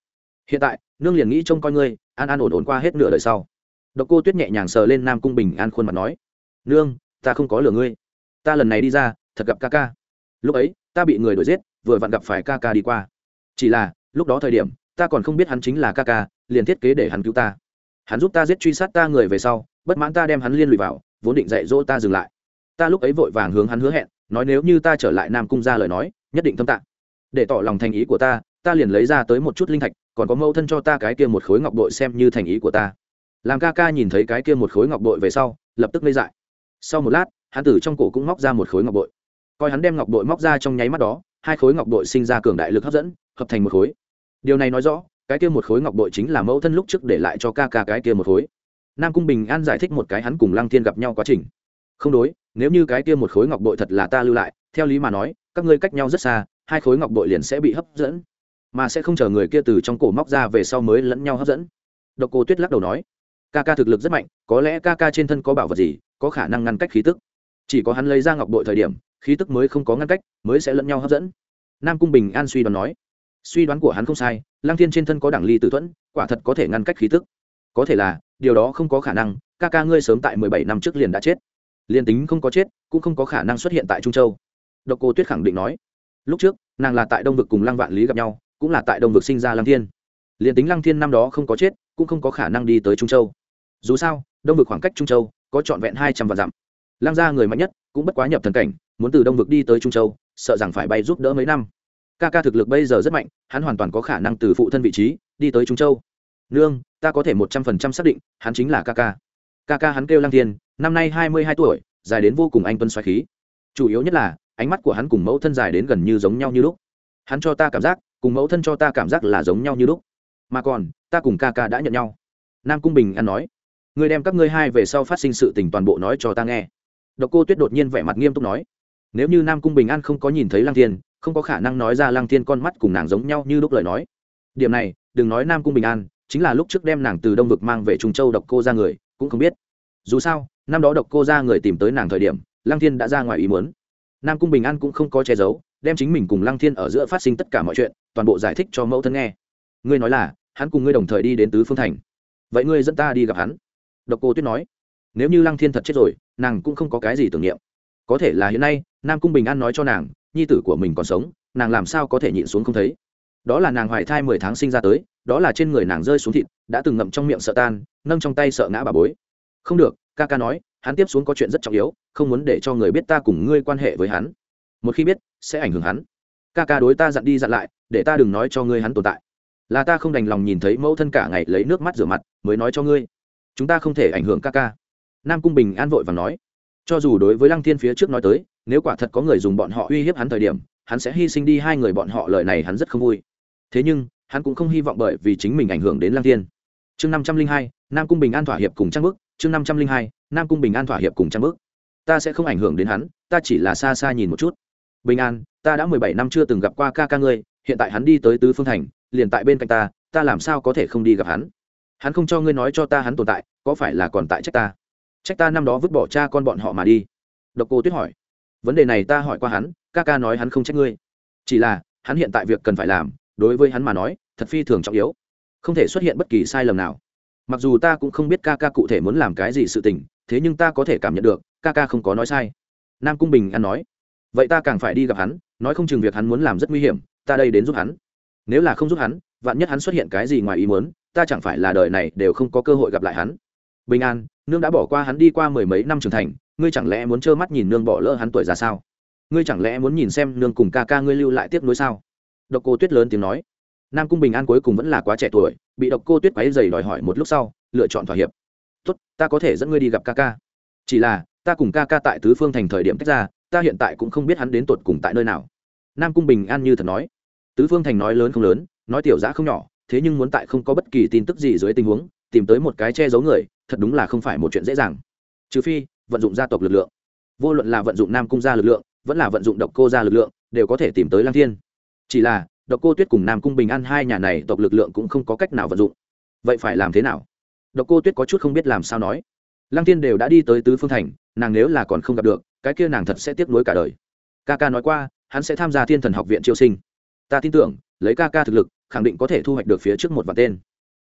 Hiện tại, nương liền nghĩ trông coi ngươi, an an ổn ổn qua hết nửa đời sau. Độc cô tuyết nhẹ nhàng sờ lên nam cung bình an khuôn mặt nói, nương, ta không có lừa ngươi. Ta lần này đi ra, thật gặp ca ca. Lúc ấy, ta bị người đuổi giết, vừa vặn gặp phải ca ca đi qua. Chỉ là, lúc đó thời điểm, ta còn không biết hắn chính là ca ca, liền thiết kế để hắn cứu ta. Hắn giúp ta giết truy sát ta người về sau, bất mãn ta đem hắn liên lụy vào, vốn định dạy dỗ ta dừng lại ta lúc ấy vội vàng hướng hắn hứa hẹn, nói nếu như ta trở lại nam cung ra lời nói, nhất định thâm tạng để tỏ lòng thành ý của ta ta liền lấy ra tới một chút linh thạch, còn có mâu thân cho ta cái kia một khối ngọc bội xem như thành ý của ta. Làm ca ca nhìn thấy cái kia một khối ngọc bội về sau, lập tức ngây dại. Sau một lát, hắn tử trong cổ cũng móc ra một khối ngọc bội. Coi hắn đem ngọc bội móc ra trong nháy mắt đó, hai khối ngọc bội sinh ra cường đại lực hấp dẫn, hợp thành một khối. Điều này nói rõ, cái kia một khối ngọc bội chính là mẫu thân lúc trước để lại cho ca ca cái kia một khối. Nam cung bình an giải thích một cái hắn cùng lăng thiên gặp nhau quá trình không đối, nếu như cái kia một khối ngọc bội thật là ta lưu lại, theo lý mà nói, các ngươi cách nhau rất xa, hai khối ngọc bội liền sẽ bị hấp dẫn, mà sẽ không chờ người kia từ trong cổ móc ra về sau mới lẫn nhau hấp dẫn. Độc cô tuyết lắc đầu nói. Ca ca thực lực rất mạnh, có lẽ ca ca trên thân có bảo vật gì, có khả năng ngăn cách khí tức. Chỉ có hắn lấy ra ngọc bội thời điểm, khí tức mới không có ngăn cách, mới sẽ lẫn nhau hấp dẫn. Nam cung bình an suy đoán nói. Suy đoán của hắn không sai Lang thiên trên thân có đẳng ly tử thuẫn, quả thật có thể ngăn cách khí tức. Có thể là, điều đó không có khả năng, ca ca ngươi sớm tại mười bảy năm trước liền đã chết liền tính không có chết, cũng không có khả năng xuất hiện tại trung châu. Độc cô tuyết khẳng định nói. Lúc trước, nàng là tại đông vực cùng lăng vạn lý gặp nhau, cũng là tại đông vực sinh ra lăng thiên. Liền tính lăng thiên năm đó không có chết, cũng không có khả năng đi tới trung châu. Dù sao, đông vực khoảng cách trung châu có trọn vẹn hai trăm vạn dặm. Lăng gia người mạnh nhất, cũng bất quá nhập thần cảnh, muốn từ đông vực đi tới trung châu, sợ rằng phải bay giúp đỡ mấy năm. Ca ca thực lực bây giờ rất mạnh, hắn hoàn toàn có khả năng từ phụ thân vị trí đi tới trung châu. Nương, ta có thể một trăm phần trăm xác định, hắn chính là ca ca ca ca hắn kêu lăng thiên, năm nay hai mươi hai tuổi, dài đến vô cùng anh tuân xoáy khí. Chủ yếu nhất là, ánh mắt của hắn cùng mẫu thân dài đến gần như giống nhau như lúc. Hắn cho ta cảm giác, cùng mẫu thân cho ta cảm giác là giống nhau như lúc. Mà còn, ta cùng ca ca đã nhận nhau. Nam cung bình an nói người đem các ngươi hai về sau phát sinh sự tình toàn bộ nói cho ta nghe. Độc cô tuyết đột nhiên vẻ mặt nghiêm túc nói, nếu như nam cung bình an không có nhìn thấy lăng thiên, không có khả năng nói ra lăng thiên con mắt cùng nàng giống nhau như lúc lời nói. Điểm này, đừng nói nam cung bình an, chính là lúc trước đem nàng từ đông vực mang về trung châu độc cô ra người cũng không biết. Dù sao, năm đó độc cô ra người tìm tới nàng thời điểm, lăng thiên đã ra ngoài ý muốn. Nam cung bình an cũng không có che giấu, đem chính mình cùng lăng thiên ở giữa phát sinh tất cả mọi chuyện, toàn bộ giải thích cho mẫu thân nghe. Ngươi nói là, hắn cùng ngươi đồng thời đi đến tứ phương thành. Vậy ngươi dẫn ta đi gặp hắn? Độc cô tuyết nói. Nếu như lăng thiên thật chết rồi, nàng cũng không có cái gì tưởng niệm. Có thể là hiện nay, nam cung bình an nói cho nàng, nhi tử của mình còn sống, nàng làm sao có thể nhịn xuống không thấy? Đó là nàng hoài thai mười tháng sinh ra tới, đó là trên người nàng rơi xuống thịt, đã từng ngậm trong miệng sợ tan, nâng trong tay sợ ngã bà bối. Không được, ca ca nói, hắn tiếp xuống có chuyện rất trọng yếu, không muốn để cho người biết ta cùng ngươi quan hệ với hắn. Một khi biết, sẽ ảnh hưởng hắn. Ca ca đối ta dặn đi dặn lại, để ta đừng nói cho ngươi hắn tồn tại. Là ta không đành lòng nhìn thấy mẫu thân cả ngày lấy nước mắt rửa mặt, mới nói cho ngươi. Chúng ta không thể ảnh hưởng ca ca. Nam cung bình an vội và nói. Cho dù đối với lăng thiên phía trước nói tới, nếu quả thật có người dùng bọn họ uy hiếp hắn thời điểm, hắn sẽ hy sinh đi hai người bọn họ lời này hắn rất không vui thế nhưng, hắn cũng không hy vọng bởi vì chính mình ảnh hưởng đến lăng thiên. Chương năm trăm linh hai, nam cung bình an thỏa hiệp cùng trang bức. Chương năm trăm linh hai, nam cung bình an thỏa hiệp cùng trang bức. Ta sẽ không ảnh hưởng đến hắn, ta chỉ là xa xa nhìn một chút. Bình an, ta đã mười bảy năm chưa từng gặp qua ca ca ngươi, hiện tại hắn đi tới tứ phương thành, liền tại bên cạnh ta ta làm sao có thể không đi gặp hắn? Hắn không cho ngươi nói cho ta hắn tồn tại, có phải là còn tại trách ta? Trách ta năm đó vứt bỏ cha con bọn họ mà đi. Độc cô tuyết hỏi. Vấn đề này ta hỏi qua hắn, ca ca nói hắn không trách ngươi. Chỉ là, hắn hiện tại việc cần phải làm đối với hắn mà nói, thật phi thường trọng yếu. Không thể xuất hiện bất kỳ sai lầm nào. Mặc dù ta cũng không biết ca ca cụ thể muốn làm cái gì sự tình, thế nhưng ta có thể cảm nhận được, ca ca không có nói sai. Nam cung bình an nói, vậy ta càng phải đi gặp hắn, nói không chừng việc hắn muốn làm rất nguy hiểm, ta đây đến giúp hắn. Nếu là không giúp hắn, vạn nhất hắn xuất hiện cái gì ngoài ý muốn, ta chẳng phải là đời này đều không có cơ hội gặp lại hắn. Bình an, nương đã bỏ qua hắn đi qua mười mấy năm trưởng thành, ngươi chẳng lẽ muốn trơ mắt nhìn nương bỏ lỡ hắn tuổi ra sao? Ngươi chẳng lẽ muốn nhìn xem nương cùng ca ca ngươi lưu lại tiếp nối sao? Độc cô tuyết lớn tiếng nói. Nam cung bình an cuối cùng vẫn là quá trẻ tuổi, bị độc cô tuyết quáy dày đòi hỏi một lúc sau, lựa chọn thỏa hiệp. Tốt, ta có thể dẫn ngươi đi gặp ca ca. Chỉ là, ta cùng ca ca tại tứ phương thành thời điểm tách ra, ta hiện tại cũng không biết hắn đến tột cùng tại nơi nào. Nam cung bình an như thật nói. Tứ phương thành nói lớn không lớn, nói tiểu giã không nhỏ, thế nhưng muốn tại không có bất kỳ tin tức gì dưới tình huống, tìm tới một cái che giấu người, thật đúng là không phải một chuyện dễ dàng. Trừ phi, vận dụng gia tộc lực lượng. Vô luận là vận dụng nam cung gia lực lượng, vẫn là vận dụng độc cô gia lực lượng, đều có thể tìm tới lang thiên chỉ là, độc cô tuyết cùng nam cung bình an hai nhà này tộc lực lượng cũng không có cách nào vận dụng. Vậy phải làm thế nào? Độc cô tuyết có chút không biết làm sao nói. Lăng tiên đều đã đi tới tứ phương thành, nàng nếu là còn không gặp được, cái kia nàng thật sẽ tiếc nuối cả đời. Ca ca nói qua, hắn sẽ tham gia thiên thần học viện triêu sinh. Ta tin tưởng, lấy ca ca thực lực, khẳng định có thể thu hoạch được phía trước một vạn tên.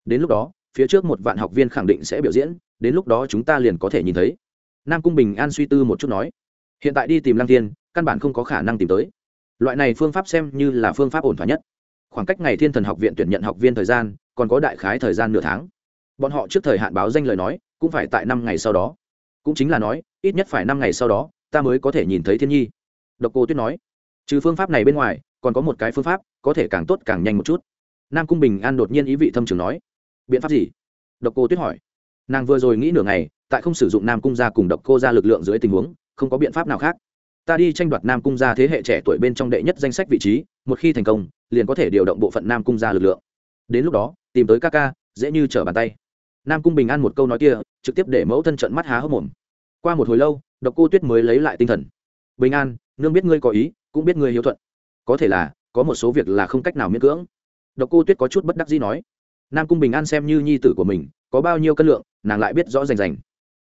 Đến lúc đó, phía trước một vạn học viên khẳng định sẽ biểu diễn, đến lúc đó chúng ta liền có thể nhìn thấy. Nam cung bình an suy tư một chút nói. Hiện tại đi tìm lăng tiên căn bản không có khả năng tìm tới loại này phương pháp xem như là phương pháp ổn thỏa nhất. Khoảng cách ngày thiên thần học viện tuyển nhận học viên thời gian, còn có đại khái thời gian nửa tháng. Bọn họ trước thời hạn báo danh lời nói, cũng phải tại năm ngày sau đó. Cũng chính là nói, ít nhất phải năm ngày sau đó, ta mới có thể nhìn thấy thiên nhi. Độc cô tuyết nói, trừ phương pháp này bên ngoài, còn có một cái phương pháp, có thể càng tốt càng nhanh một chút. Nam cung bình an đột nhiên ý vị thâm trường nói, biện pháp gì? Độc cô tuyết hỏi. Nàng vừa rồi nghĩ nửa ngày, tại không sử dụng nam cung ra cùng độc cô ra lực lượng dưới tình huống, không có biện pháp nào khác ta đi tranh đoạt nam cung gia thế hệ trẻ tuổi bên trong đệ nhất danh sách vị trí, một khi thành công, liền có thể điều động bộ phận nam cung gia lực lượng. Đến lúc đó, tìm tới ca ca, dễ như trở bàn tay. Nam cung bình an một câu nói kia, trực tiếp để mẫu thân trận mắt há hốc mồm. Qua một hồi lâu, độc cô tuyết mới lấy lại tinh thần. Bình an, nương biết ngươi có ý, cũng biết ngươi hiếu thuận. Có thể là, có một số việc là không cách nào miễn cưỡng. Độc cô tuyết có chút bất đắc dĩ nói. Nam cung bình an xem như nhi tử của mình, có bao nhiêu cân lượng, nàng lại biết rõ rành rành.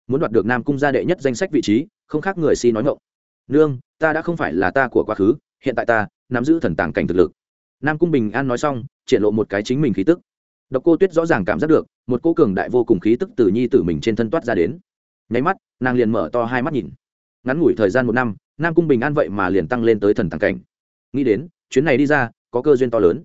Muốn đoạt được nam cung gia đệ nhất danh sách vị trí, không khác người si nói ngộng nương, ta đã không phải là ta của quá khứ, hiện tại ta nắm giữ thần tàng cảnh thực lực. Nam cung bình an nói xong, triển lộ một cái chính mình khí tức. Độc cô tuyết rõ ràng cảm giác được, một cô cường đại vô cùng khí tức từ nhi tử mình trên thân toát ra đến. Nháy mắt, nàng liền mở to hai mắt nhìn. Ngắn ngủi thời gian một năm, nam cung bình an vậy mà liền tăng lên tới thần tàng cảnh. Nghĩ đến, chuyến này đi ra, có cơ duyên to lớn.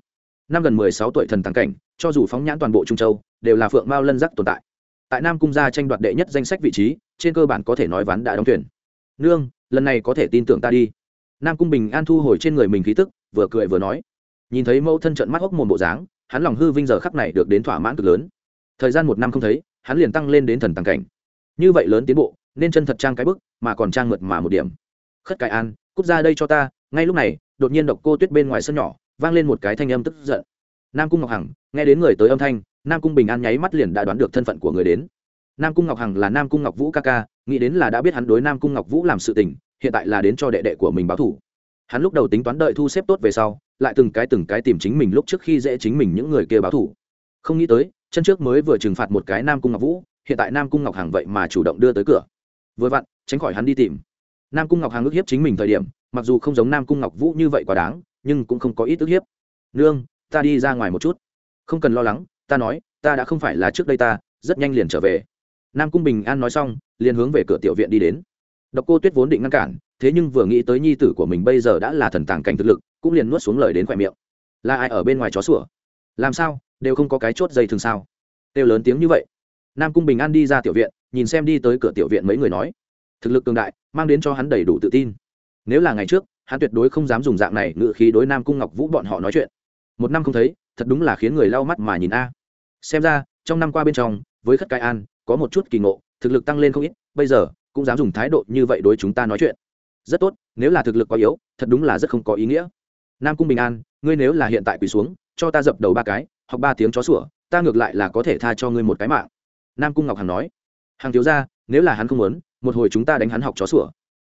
Năm gần mười sáu tuổi thần tàng cảnh, cho dù phóng nhãn toàn bộ trung châu, đều là phượng mao lân giác tồn tại. Tại nam cung gia tranh đoạt đệ nhất danh sách vị trí, trên cơ bản có thể nói ván đã đóng tuyển nương lần này có thể tin tưởng ta đi. Nam cung bình an thu hồi trên người mình khí tức, vừa cười vừa nói. Nhìn thấy mẫu thân trận mắt hốc mồm bộ dáng, hắn lòng hư vinh giờ khắc này được đến thỏa mãn cực lớn. Thời gian một năm không thấy, hắn liền tăng lên đến thần tăng cảnh. Như vậy lớn tiến bộ, nên chân thật trang cái bức, mà còn trang mượt mà một điểm. Khất cải an, cút ra đây cho ta, ngay lúc này, đột nhiên độc cô tuyết bên ngoài sân nhỏ, vang lên một cái thanh âm tức giận. Nam cung ngọc hằng, nghe đến người tới âm thanh, nam cung bình an nháy mắt liền đã đoán được thân phận của người đến nam cung ngọc hằng là nam cung ngọc vũ ca ca, nghĩ đến là đã biết hắn đối nam cung ngọc vũ làm sự tình, hiện tại là đến cho đệ đệ của mình báo thủ. Hắn lúc đầu tính toán đợi thu xếp tốt về sau, lại từng cái từng cái tìm chính mình lúc trước khi dễ chính mình những người kia báo thủ. Không nghĩ tới, chân trước mới vừa trừng phạt một cái nam cung ngọc vũ, hiện tại nam cung ngọc hằng vậy mà chủ động đưa tới cửa. Vừa vặn, tránh khỏi hắn đi tìm. Nam cung ngọc hằng ức hiếp chính mình thời điểm, mặc dù không giống nam cung ngọc vũ như vậy quá đáng, nhưng cũng không có ít ức hiếp. Nương, ta đi ra ngoài một chút. Không cần lo lắng, ta nói, ta đã không phải là trước đây ta, rất nhanh liền trở về nam cung bình an nói xong, liền hướng về cửa tiểu viện đi đến. Độc cô tuyết vốn định ngăn cản, thế nhưng vừa nghĩ tới nhi tử của mình bây giờ đã là thần tàng cảnh thực lực, cũng liền nuốt xuống lời đến khoe miệng. Là ai ở bên ngoài chó sủa? Làm sao, đều không có cái chốt dây thường sao? Đều lớn tiếng như vậy. Nam cung bình an đi ra tiểu viện, nhìn xem đi tới cửa tiểu viện mấy người nói. Thực lực cường đại, mang đến cho hắn đầy đủ tự tin. Nếu là ngày trước, hắn tuyệt đối không dám dùng dạng này ngự khí đối nam cung ngọc vũ bọn họ nói chuyện. Một năm không thấy, thật đúng là khiến người lau mắt mà nhìn a. Xem ra, trong năm qua bên trong, với khất cai an có một chút kỳ ngộ, thực lực tăng lên không ít, bây giờ, cũng dám dùng thái độ như vậy đối chúng ta nói chuyện. Rất tốt, nếu là thực lực quá yếu, thật đúng là rất không có ý nghĩa. Nam cung bình an, ngươi nếu là hiện tại quỳ xuống, cho ta dập đầu ba cái hoặc ba tiếng chó sủa, ta ngược lại là có thể tha cho ngươi một cái mạng. Nam cung ngọc hằng nói. Hàng thiếu ra nếu là hắn không muốn, một hồi chúng ta đánh hắn học chó sủa.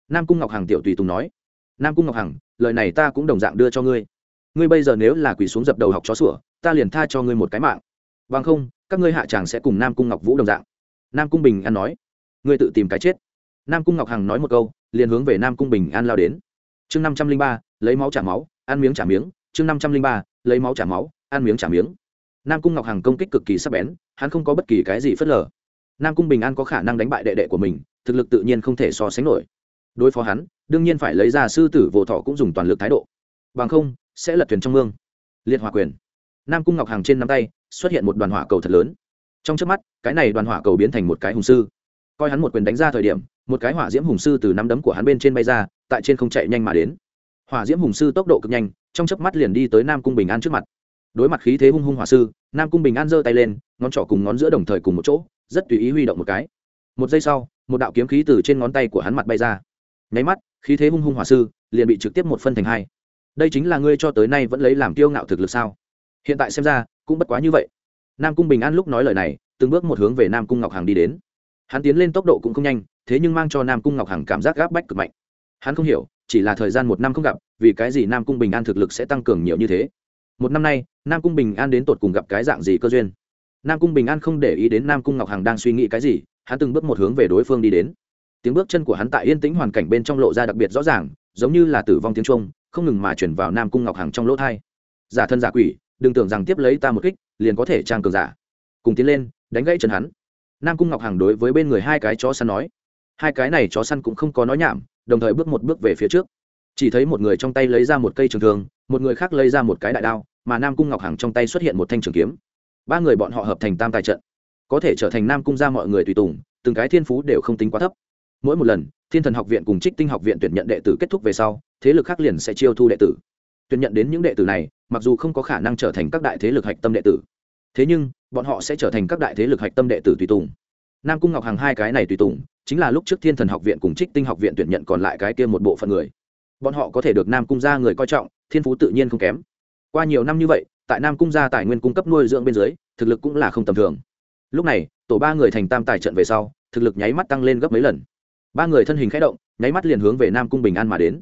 Nam cung ngọc hằng tiểu tùy tùng nói. Nam cung ngọc hằng, lời này ta cũng đồng dạng đưa cho ngươi. Ngươi bây giờ nếu là quỳ xuống dập đầu học chó sủa, ta liền tha cho ngươi một cái mạng. Bằng không, các ngươi hạ tràng sẽ cùng nam cung ngọc vũ đồng dạng nam cung bình an nói, ngươi tự tìm cái chết. Nam cung ngọc hằng nói một câu, liền hướng về nam cung bình an lao đến. Chương năm trăm linh ba, lấy máu trả máu, ăn miếng trả miếng. Chương năm trăm linh ba, lấy máu trả máu, ăn miếng trả miếng. Nam cung ngọc hằng công kích cực kỳ sắc bén, hắn không có bất kỳ cái gì phớt lờ. Nam cung bình an có khả năng đánh bại đệ đệ của mình, thực lực tự nhiên không thể so sánh nổi. Đối phó hắn, đương nhiên phải lấy ra sư tử vô thọ cũng dùng toàn lực thái độ. Bằng không, sẽ lật thuyền trong mương. Liệt hòa quyền. Nam cung ngọc hằng trên nắm tay, xuất hiện một đoàn hỏa cầu thật lớn trong trước mắt, cái này đoàn hỏa cầu biến thành một cái hùng sư. Coi hắn một quyền đánh ra thời điểm, một cái hỏa diễm hùng sư từ nắm đấm của hắn bên trên bay ra, tại trên không chạy nhanh mà đến. Hỏa diễm hùng sư tốc độ cực nhanh, trong chớp mắt liền đi tới nam cung bình an trước mặt. Đối mặt khí thế hung hung hỏa sư, nam cung bình an giơ tay lên, ngón trỏ cùng ngón giữa đồng thời cùng một chỗ, rất tùy ý huy động một cái. Một giây sau, một đạo kiếm khí từ trên ngón tay của hắn mặt bay ra. Nháy mắt, khí thế hung hung hỏa sư liền bị trực tiếp một phân thành hai. Đây chính là ngươi cho tới nay vẫn lấy làm kiêu ngạo thực lực sao? Hiện tại xem ra, cũng bất quá như vậy nam cung bình an lúc nói lời này, từng bước một hướng về nam cung ngọc hằng đi đến. Hắn tiến lên tốc độ cũng không nhanh, thế nhưng mang cho nam cung ngọc hằng cảm giác gáp bách cực mạnh. Hắn không hiểu, chỉ là thời gian một năm không gặp, vì cái gì nam cung bình an thực lực sẽ tăng cường nhiều như thế? Một năm nay, nam cung bình an đến tột cùng gặp cái dạng gì cơ duyên? Nam cung bình an không để ý đến nam cung ngọc hằng đang suy nghĩ cái gì, hắn từng bước một hướng về đối phương đi đến. Tiếng bước chân của hắn tại yên tĩnh hoàn cảnh bên trong lộ ra đặc biệt rõ ràng, giống như là tử vong tiếng trung không ngừng mà chuyển vào nam cung ngọc hằng trong lỗ thai giả thân giả quỷ đừng tưởng rằng tiếp lấy ta một kích, liền có thể trang cường giả. Cùng tiến lên, đánh gãy chân hắn. Nam cung ngọc hằng đối với bên người hai cái chó săn nói. Hai cái này chó săn cũng không có nói nhảm, đồng thời bước một bước về phía trước. Chỉ thấy một người trong tay lấy ra một cây trường thường một người khác lấy ra một cái đại đao, mà nam cung ngọc hằng trong tay xuất hiện một thanh trường kiếm. Ba người bọn họ hợp thành tam tài trận. Có thể trở thành nam cung ra mọi người tùy tùng, từng cái thiên phú đều không tính quá thấp. Mỗi một lần, thiên thần học viện cùng trích tinh học viện tuyển nhận đệ tử kết thúc về sau, thế lực khác liền sẽ chiêu thu đệ tử. Tuyển nhận đến những đệ tử này mặc dù không có khả năng trở thành các đại thế lực hạch tâm đệ tử, thế nhưng bọn họ sẽ trở thành các đại thế lực hạch tâm đệ tử tùy tùng. Nam cung ngọc hằng hai cái này tùy tùng, chính là lúc trước thiên thần học viện cùng trích tinh học viện tuyển nhận còn lại cái kia một bộ phận người. Bọn họ có thể được nam cung gia người coi trọng, thiên phú tự nhiên không kém. Qua nhiều năm như vậy, tại nam cung gia tài nguyên cung cấp nuôi dưỡng bên dưới, thực lực cũng là không tầm thường. Lúc này, tổ ba người thành tam tài trận về sau, thực lực nháy mắt tăng lên gấp mấy lần. Ba người thân hình khẽ động, nháy mắt liền hướng về nam cung bình an mà đến.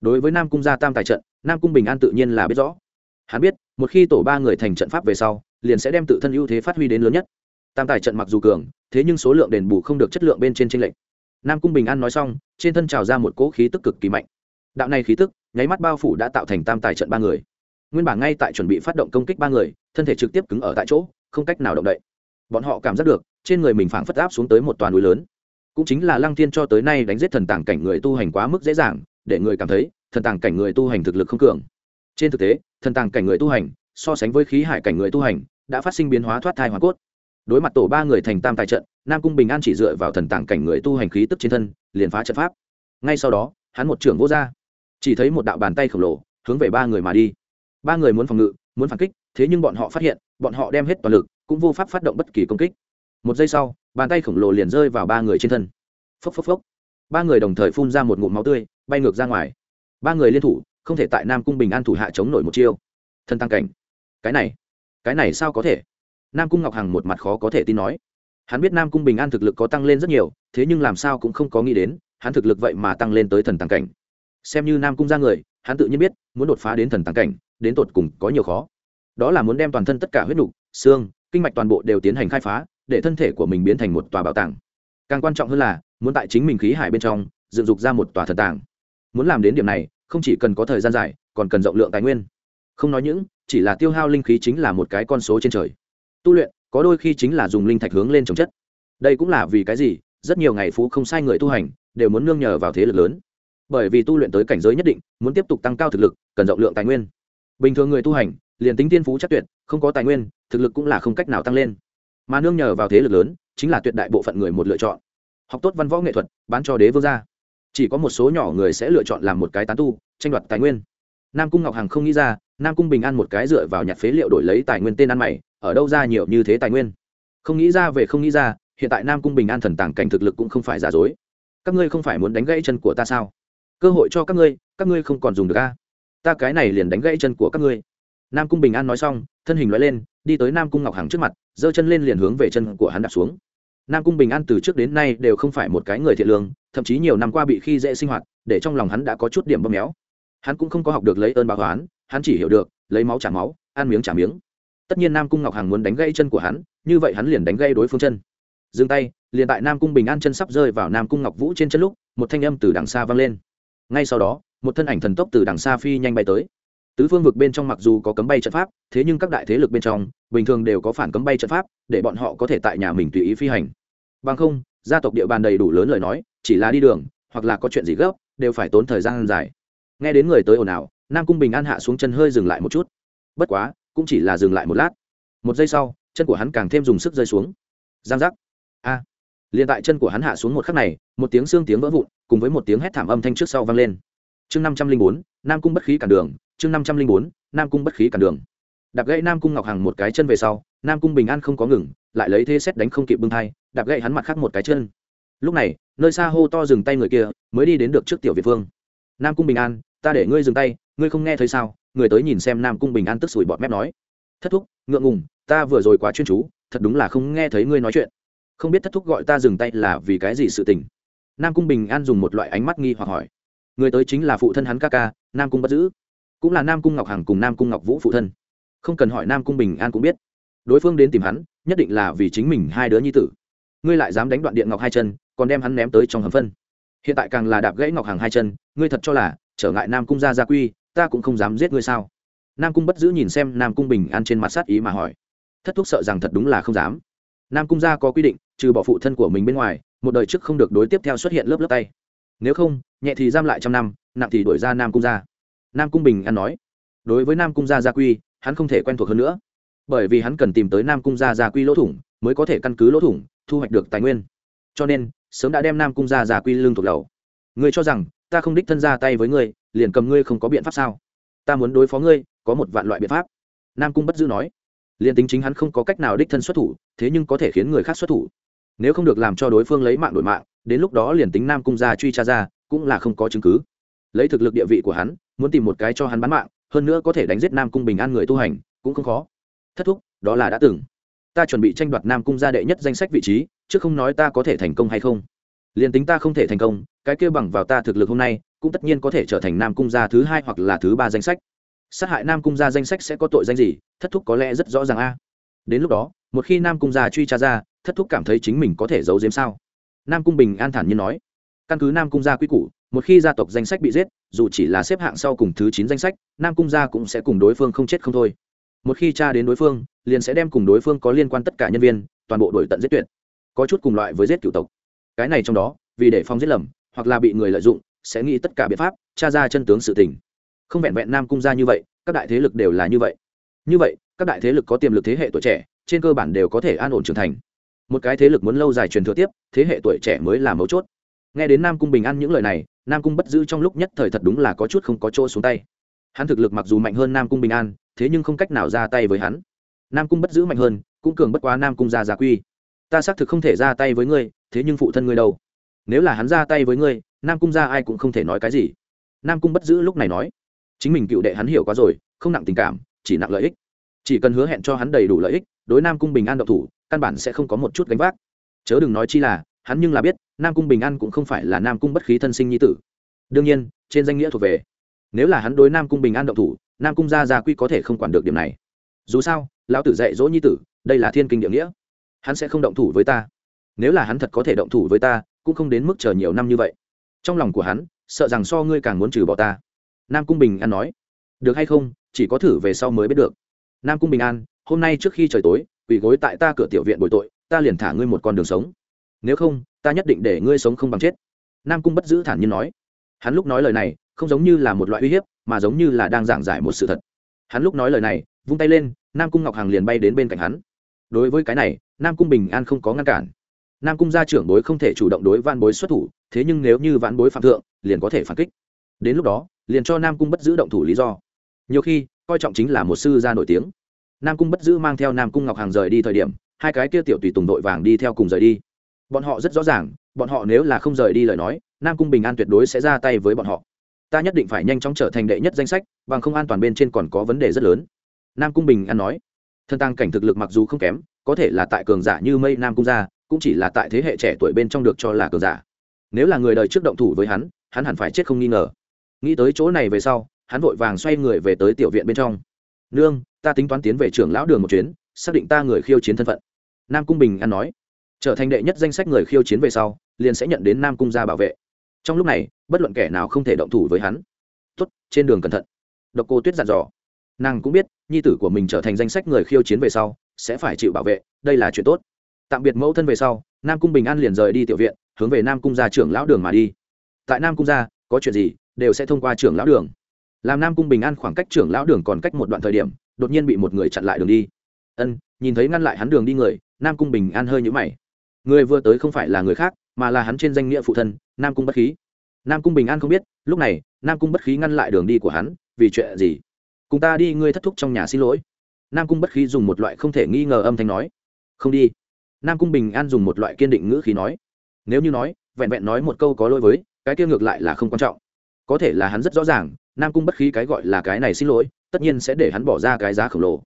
Đối với nam cung gia tam tài trận, nam cung bình an tự nhiên là biết rõ hắn biết, một khi tổ ba người thành trận pháp về sau, liền sẽ đem tự thân ưu thế phát huy đến lớn nhất. Tam tài trận mặc dù cường, thế nhưng số lượng đền bù không được chất lượng bên trên tranh lệch. Nam cung bình an nói xong, trên thân trào ra một cỗ khí tức cực kỳ mạnh. Đạo này khí tức, nháy mắt bao phủ đã tạo thành tam tài trận ba người. Nguyên bản ngay tại chuẩn bị phát động công kích ba người, thân thể trực tiếp cứng ở tại chỗ, không cách nào động đậy. Bọn họ cảm giác được, trên người mình phảng phất áp xuống tới một toàn núi lớn. Cũng chính là lăng thiên cho tới nay đánh giết thần tàng cảnh người tu hành quá mức dễ dàng, để người cảm thấy, thần tàng cảnh người tu hành thực lực không cường. Trên thực tế thần tàng cảnh người tu hành, so sánh với khí hải cảnh người tu hành, đã phát sinh biến hóa thoát thai hoa cốt. Đối mặt tổ ba người thành tam tài trận, nam cung bình an chỉ dựa vào thần tàng cảnh người tu hành khí tức trên thân, liền phá trận pháp. Ngay sau đó, hắn một trưởng vô r chỉ thấy một đạo bàn tay khổng lồ, hướng về ba người mà đi. Ba người muốn phòng ngự, muốn phản kích, thế nhưng bọn họ phát hiện, bọn họ đem hết toàn lực, cũng vô pháp phát động bất kỳ công kích. Một giây sau, bàn tay khổng lồ liền rơi vào ba người trên thân. Phốc phốc phốc. Ba người đồng thời phun ra một ngụm máu tươi, bay ngược ra ngoài. Ba người liên thủ không thể tại nam cung bình an thủ hạ chống nổi một chiêu. Thân tăng cảnh. Cái này cái này sao có thể? Nam cung ngọc hằng một mặt khó có thể tin nói. Hắn biết nam cung bình an thực lực có tăng lên rất nhiều, thế nhưng làm sao cũng không có nghĩ đến, hắn thực lực vậy mà tăng lên tới thần tăng cảnh. Xem như nam cung ra người, hắn tự nhiên biết, muốn đột phá đến thần tăng cảnh, đến tột cùng có nhiều khó. Đó là muốn đem toàn thân tất cả huyết nục, xương, kinh mạch toàn bộ đều tiến hành khai phá, để thân thể của mình biến thành một tòa bảo tàng. Càng quan trọng hơn là, muốn tại chính mình khí hải bên trong, dựng dục ra một tòa thần tàng. Muốn làm đến điểm này không chỉ cần có thời gian dài, còn cần rộng lượng tài nguyên. Không nói những, chỉ là tiêu hao linh khí chính là một cái con số trên trời. Tu luyện, có đôi khi chính là dùng linh thạch hướng lên trồng chất. Đây cũng là vì cái gì, rất nhiều ngày phú không sai người tu hành, đều muốn nương nhờ vào thế lực lớn. Bởi vì tu luyện tới cảnh giới nhất định, muốn tiếp tục tăng cao thực lực, cần rộng lượng tài nguyên. Bình thường người tu hành, liền tính tiên phú chắc tuyệt, không có tài nguyên, thực lực cũng là không cách nào tăng lên. Mà nương nhờ vào thế lực lớn, chính là tuyệt đại bộ phận người một lựa chọn. Học tốt văn võ nghệ thuật, bán cho đế vương gia chỉ có một số nhỏ người sẽ lựa chọn làm một cái tán tu, tranh đoạt tài nguyên. Nam cung ngọc hằng không nghĩ ra, nam cung bình an một cái dựa vào nhặt phế liệu đổi lấy tài nguyên tên ăn mày, ở đâu ra nhiều như thế tài nguyên? Không nghĩ ra về không nghĩ ra, hiện tại nam cung bình an thần tàng cảnh thực lực cũng không phải giả dối. Các ngươi không phải muốn đánh gãy chân của ta sao? Cơ hội cho các ngươi các ngươi không còn dùng được a ta cái này liền đánh gãy chân của các ngươi. Nam cung bình an nói xong, thân hình loại lên, đi tới nam cung ngọc hằng trước mặt, giơ chân lên liền hướng về chân của hắn đạp xuống. Nam cung bình an từ trước đến nay đều không phải một cái người thiện lương thậm chí nhiều năm qua bị khi dễ sinh hoạt, để trong lòng hắn đã có chút điểm bơm méo. Hắn cũng không có học được lấy ơn báo oán, hắn chỉ hiểu được, lấy máu trả máu, ăn miếng trả miếng. Tất nhiên nam cung ngọc hằng muốn đánh gãy chân của hắn, như vậy hắn liền đánh gãy đối phương chân. Dừng tay, liền tại nam cung bình an chân sắp rơi vào nam cung ngọc vũ trên chân lúc, một thanh âm từ đằng xa vang lên. Ngay sau đó, một thân ảnh thần tốc từ đằng xa phi nhanh bay tới. Tứ phương vực bên trong mặc dù có cấm bay trận pháp, thế nhưng các đại thế lực bên trong, bình thường đều có phản cấm bay trận pháp, để bọn họ có thể tại nhà mình tùy ý phi hành. Bằng không gia tộc địa bàn đầy đủ lớn lời nói, chỉ là đi đường, hoặc là có chuyện gì gấp, đều phải tốn thời gian dài. Nghe đến người tới ồn ào, nam cung bình an hạ xuống chân hơi dừng lại một chút. Bất quá, cũng chỉ là dừng lại một lát. Một giây sau, chân của hắn càng thêm dùng sức rơi xuống. Giang giác. A. À. liền tại chân của hắn hạ xuống một khắc này, một tiếng xương tiếng vỡ vụn, cùng với một tiếng hét thảm âm thanh trước sau vang lên. Chương năm trăm linh bốn, nam cung bất khí cản đường, chương năm trăm linh bốn, nam cung bất khí cản đường đạp gãy nam cung ngọc hằng một cái chân về sau, nam cung bình an không có ngừng, lại lấy thế xét đánh không kịp bưng thai, đạp gãy hắn mặt khác một cái chân. Lúc này, nơi xa hô to dừng tay người kia, mới đi đến được trước tiểu việt vương. Nam cung bình an, ta để ngươi dừng tay, ngươi không nghe thấy sao? Người tới nhìn xem nam cung bình an tức sủi bọt mép nói. Thất thúc, ngượng ngùng, ta vừa rồi quá chuyên chú, thật đúng là không nghe thấy ngươi nói chuyện. Không biết thất thúc gọi ta dừng tay là vì cái gì sự tình? Nam cung bình an dùng một loại ánh mắt nghi hoặc hỏi. Người tới chính là phụ thân hắn ca ca, nam cung bắt giữ cũng là nam cung ngọc hằng cùng nam cung ngọc vũ phụ thân không cần hỏi nam cung bình an cũng biết. Đối phương đến tìm hắn, nhất định là vì chính mình hai đứa nhi tử. Ngươi lại dám đánh đoạn điện ngọc hai chân, còn đem hắn ném tới trong hầm phân. Hiện tại càng là đạp gãy ngọc hàng hai chân, ngươi thật cho là trở ngại nam cung gia gia quy, ta cũng không dám giết ngươi sao? Nam cung bất giữ nhìn xem nam cung bình an trên mặt sát ý mà hỏi. Thất thúc sợ rằng thật đúng là không dám. Nam cung gia có quy định, trừ bỏ phụ thân của mình bên ngoài, một đời trước không được đối tiếp theo xuất hiện lớp lớp tay. Nếu không, nhẹ thì giam lại trăm năm, nặng thì đổi ra nam cung gia. Nam cung bình an nói. Đối với nam cung gia gia quy hắn không thể quen thuộc hơn nữa. Bởi vì hắn cần tìm tới nam cung gia gia quy lỗ thủng, mới có thể căn cứ lỗ thủng, thu hoạch được tài nguyên. Cho nên, sớm đã đem nam cung gia gia quy lương thuộc lầu ngươi cho rằng, ta không đích thân ra tay với ngươi, liền cầm ngươi không có biện pháp sao? Ta muốn đối phó ngươi, có một vạn loại biện pháp. Nam cung bất dư nói. Liền tính chính hắn không có cách nào đích thân xuất thủ, thế nhưng có thể khiến người khác xuất thủ. Nếu không được làm cho đối phương lấy mạng đổi mạng, đến lúc đó liền tính nam cung gia truy tra ra, cũng là không có chứng cứ. Lấy thực lực địa vị của hắn, muốn tìm một cái cho hắn bán mạng hơn nữa có thể đánh giết nam cung bình an người tu hành, cũng không khó. Thất thúc, đó là đã từng. Ta chuẩn bị tranh đoạt nam cung gia đệ nhất danh sách vị trí, chứ không nói ta có thể thành công hay không. Liền tính ta không thể thành công, cái kia bằng vào ta thực lực hôm nay, cũng tất nhiên có thể trở thành nam cung gia thứ hai hoặc là thứ ba danh sách. Sát hại nam cung gia danh sách sẽ có tội danh gì, thất thúc có lẽ rất rõ ràng a. Đến lúc đó, một khi nam cung gia truy tra ra, thất thúc cảm thấy chính mình có thể giấu giếm sao? Nam cung bình an thản nhiên nói căn cứ nam cung gia quy củ, một khi gia tộc danh sách bị giết, dù chỉ là xếp hạng sau cùng thứ chín danh sách, nam cung gia cũng sẽ cùng đối phương không chết không thôi. Một khi tra đến đối phương, liền sẽ đem cùng đối phương có liên quan tất cả nhân viên, toàn bộ đổi tận giết tuyệt. Có chút cùng loại với giết cựu tộc. Cái này trong đó, vì để phòng giết lầm, hoặc là bị người lợi dụng, sẽ nghĩ tất cả biện pháp, tra ra chân tướng sự tình. Không vẹn vẹn nam cung gia như vậy, các đại thế lực đều là như vậy. Như vậy, các đại thế lực có tiềm lực thế hệ tuổi trẻ, trên cơ bản đều có thể an ổn trưởng thành. Một cái thế lực muốn lâu dài truyền thừa tiếp, thế hệ tuổi trẻ mới là mấu chốt nghe đến nam cung bình an những lời này, nam cung bất giữ trong lúc nhất thời thật đúng là có chút không có chỗ xuống tay. Hắn thực lực mặc dù mạnh hơn nam cung bình an, thế nhưng không cách nào ra tay với hắn. Nam cung bất giữ mạnh hơn, cũng cường bất quá nam cung gia gia quy. Ta xác thực không thể ra tay với ngươi, thế nhưng phụ thân ngươi đâu? Nếu là hắn ra tay với ngươi, nam cung gia ai cũng không thể nói cái gì. Nam cung bất giữ lúc này nói, chính mình cựu đệ hắn hiểu quá rồi, không nặng tình cảm, chỉ nặng lợi ích. Chỉ cần hứa hẹn cho hắn đầy đủ lợi ích, đối nam cung bình an độc thủ, căn bản sẽ không có một chút gánh vác. Chớ đừng nói chi là hắn nhưng là biết, nam cung bình an cũng không phải là nam cung bất khí thân sinh nhi tử. Đương nhiên, trên danh nghĩa thuộc về. Nếu là hắn đối nam cung bình an động thủ, nam cung gia gia quy có thể không quản được điểm này. Dù sao, lão tử dạy dỗ nhi tử, đây là thiên kinh địa nghĩa. Hắn sẽ không động thủ với ta. Nếu là hắn thật có thể động thủ với ta, cũng không đến mức chờ nhiều năm như vậy. Trong lòng của hắn, sợ rằng so ngươi càng muốn trừ bỏ ta. Nam cung bình an nói. Được hay không, chỉ có thử về sau mới biết được. Nam cung bình an, hôm nay trước khi trời tối, quỳ gối tại ta cửa tiểu viện bồi tội, ta liền thả ngươi một con đường sống nếu không, ta nhất định để ngươi sống không bằng chết. Nam cung bất giữ thản nhiên nói. Hắn lúc nói lời này, không giống như là một loại uy hiếp, mà giống như là đang giảng giải một sự thật. Hắn lúc nói lời này, vung tay lên, nam cung ngọc hàng liền bay đến bên cạnh hắn. Đối với cái này, nam cung bình an không có ngăn cản. Nam cung gia trưởng bối không thể chủ động đối van bối xuất thủ, thế nhưng nếu như vãn bối phạm thượng, liền có thể phản kích. Đến lúc đó, liền cho nam cung bất giữ động thủ lý do. Nhiều khi, coi trọng chính là một sư gia nổi tiếng. Nam cung bất giữ mang theo nam cung ngọc hàng rời đi thời điểm, hai cái kia tiểu tùy tùng đội vàng đi theo cùng rời đi bọn họ rất rõ ràng, bọn họ nếu là không rời đi lời nói, nam cung bình an tuyệt đối sẽ ra tay với bọn họ. Ta nhất định phải nhanh chóng trở thành đệ nhất danh sách, bằng không an toàn bên trên còn có vấn đề rất lớn. Nam cung bình an nói. Thân tăng cảnh thực lực mặc dù không kém, có thể là tại cường giả như mây nam cung gia, cũng chỉ là tại thế hệ trẻ tuổi bên trong được cho là cường giả. Nếu là người đời trước động thủ với hắn hắn hẳn phải chết không nghi ngờ. Nghĩ tới chỗ này về sau, hắn vội vàng xoay người về tới tiểu viện bên trong. Nương, ta tính toán tiến về trưởng lão đường một chuyến, xác định ta người khiêu chiến thân phận. Nam cung bình an nói trở thành đệ nhất danh sách người khiêu chiến về sau, liền sẽ nhận đến nam cung gia bảo vệ. Trong lúc này, bất luận kẻ nào không thể động thủ với hắn. Tốt, trên đường cẩn thận. Độc cô tuyết dặn dò. Nàng cũng biết, nhi tử của mình trở thành danh sách người khiêu chiến về sau, sẽ phải chịu bảo vệ, đây là chuyện tốt. Tạm biệt mẫu thân về sau, nam cung bình an liền rời đi tiểu viện, hướng về nam cung gia trưởng lão đường mà đi. Tại nam cung gia, có chuyện gì, đều sẽ thông qua trưởng lão đường. Làm nam cung bình an khoảng cách trưởng lão đường còn cách một đoạn thời điểm, đột nhiên bị một người chặn lại đường đi. Ân, nhìn thấy ngăn lại hắn đường đi người, nam cung bình an hơi nhũ mày người vừa tới không phải là người khác, mà là hắn trên danh nghĩa phụ thân, nam cung bất khí. Nam cung bình an không biết, lúc này, nam cung bất khí ngăn lại đường đi của hắn, vì chuyện gì? Cùng ta đi, ngươi thất thúc trong nhà xin lỗi. Nam cung bất khí dùng một loại không thể nghi ngờ âm thanh nói. Không đi. Nam cung bình an dùng một loại kiên định ngữ khí nói. Nếu như nói, vẹn vẹn nói một câu có lỗi với, cái kia ngược lại là không quan trọng. Có thể là hắn rất rõ ràng, nam cung bất khí cái gọi là cái này xin lỗi, tất nhiên sẽ để hắn bỏ ra cái giá khổng lồ.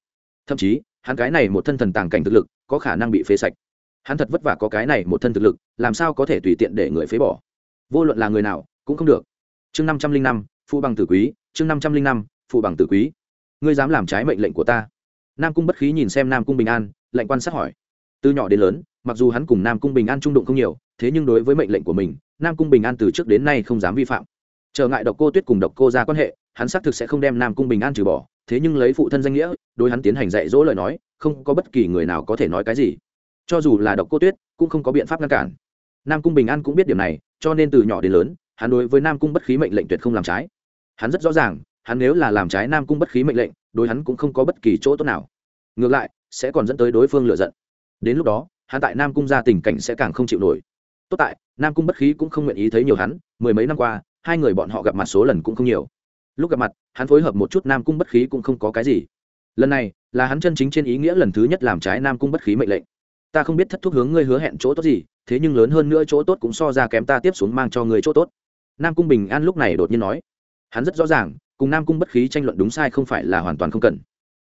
Thậm chí, hắn cái này một thân thần tàng cảnh thực lực, có khả năng bị phế sạch hắn thật vất vả có cái này một thân thực lực, làm sao có thể tùy tiện để người phế bỏ? Vô luận là người nào, cũng không được. Chương năm trăm linh năm phụ bằng tử quý, chương năm trăm linh năm phụ bằng tử quý. Ngươi dám làm trái mệnh lệnh của ta? Nam cung bất khí nhìn xem nam cung bình an lệnh quan sát hỏi. Từ nhỏ đến lớn, mặc dù hắn cùng nam cung bình an trung đụng không nhiều, thế nhưng đối với mệnh lệnh của mình, nam cung bình an từ trước đến nay không dám vi phạm. Trở ngại độc cô tuyết cùng độc cô ra quan hệ, hắn xác thực sẽ không đem nam cung bình an trừ bỏ, thế nhưng lấy phụ thân danh nghĩa, đối hắn tiến hành dạy dỗ lời nói, không có bất kỳ người nào có thể nói cái gì cho dù là độc cô tuyết, cũng không có biện pháp ngăn cản. Nam cung bình an cũng biết điểm này, cho nên từ nhỏ đến lớn, hắn đối với nam cung bất khí mệnh lệnh tuyệt không làm trái. Hắn rất rõ ràng, hắn nếu là làm trái nam cung bất khí mệnh lệnh, đối hắn cũng không có bất kỳ chỗ tốt nào. Ngược lại, sẽ còn dẫn tới đối phương lựa giận. Đến lúc đó, hắn tại nam cung ra tình cảnh sẽ càng không chịu nổi. Tốt tại, nam cung bất khí cũng không nguyện ý thấy nhiều hắn, mười mấy năm qua, hai người bọn họ gặp mặt số lần cũng không nhiều. Lúc gặp mặt, hắn phối hợp một chút nam cung bất khí cũng không có cái gì. Lần này, là hắn chân chính trên ý nghĩa lần thứ nhất làm trái nam cung bất khí mệnh lệnh ta không biết thất thúc hướng ngươi hứa hẹn chỗ tốt gì, thế nhưng lớn hơn nữa chỗ tốt cũng so ra kém ta tiếp xuống mang cho người chỗ tốt. Nam cung bình an lúc này đột nhiên nói. Hắn rất rõ ràng, cùng nam cung bất khí tranh luận đúng sai không phải là hoàn toàn không cần.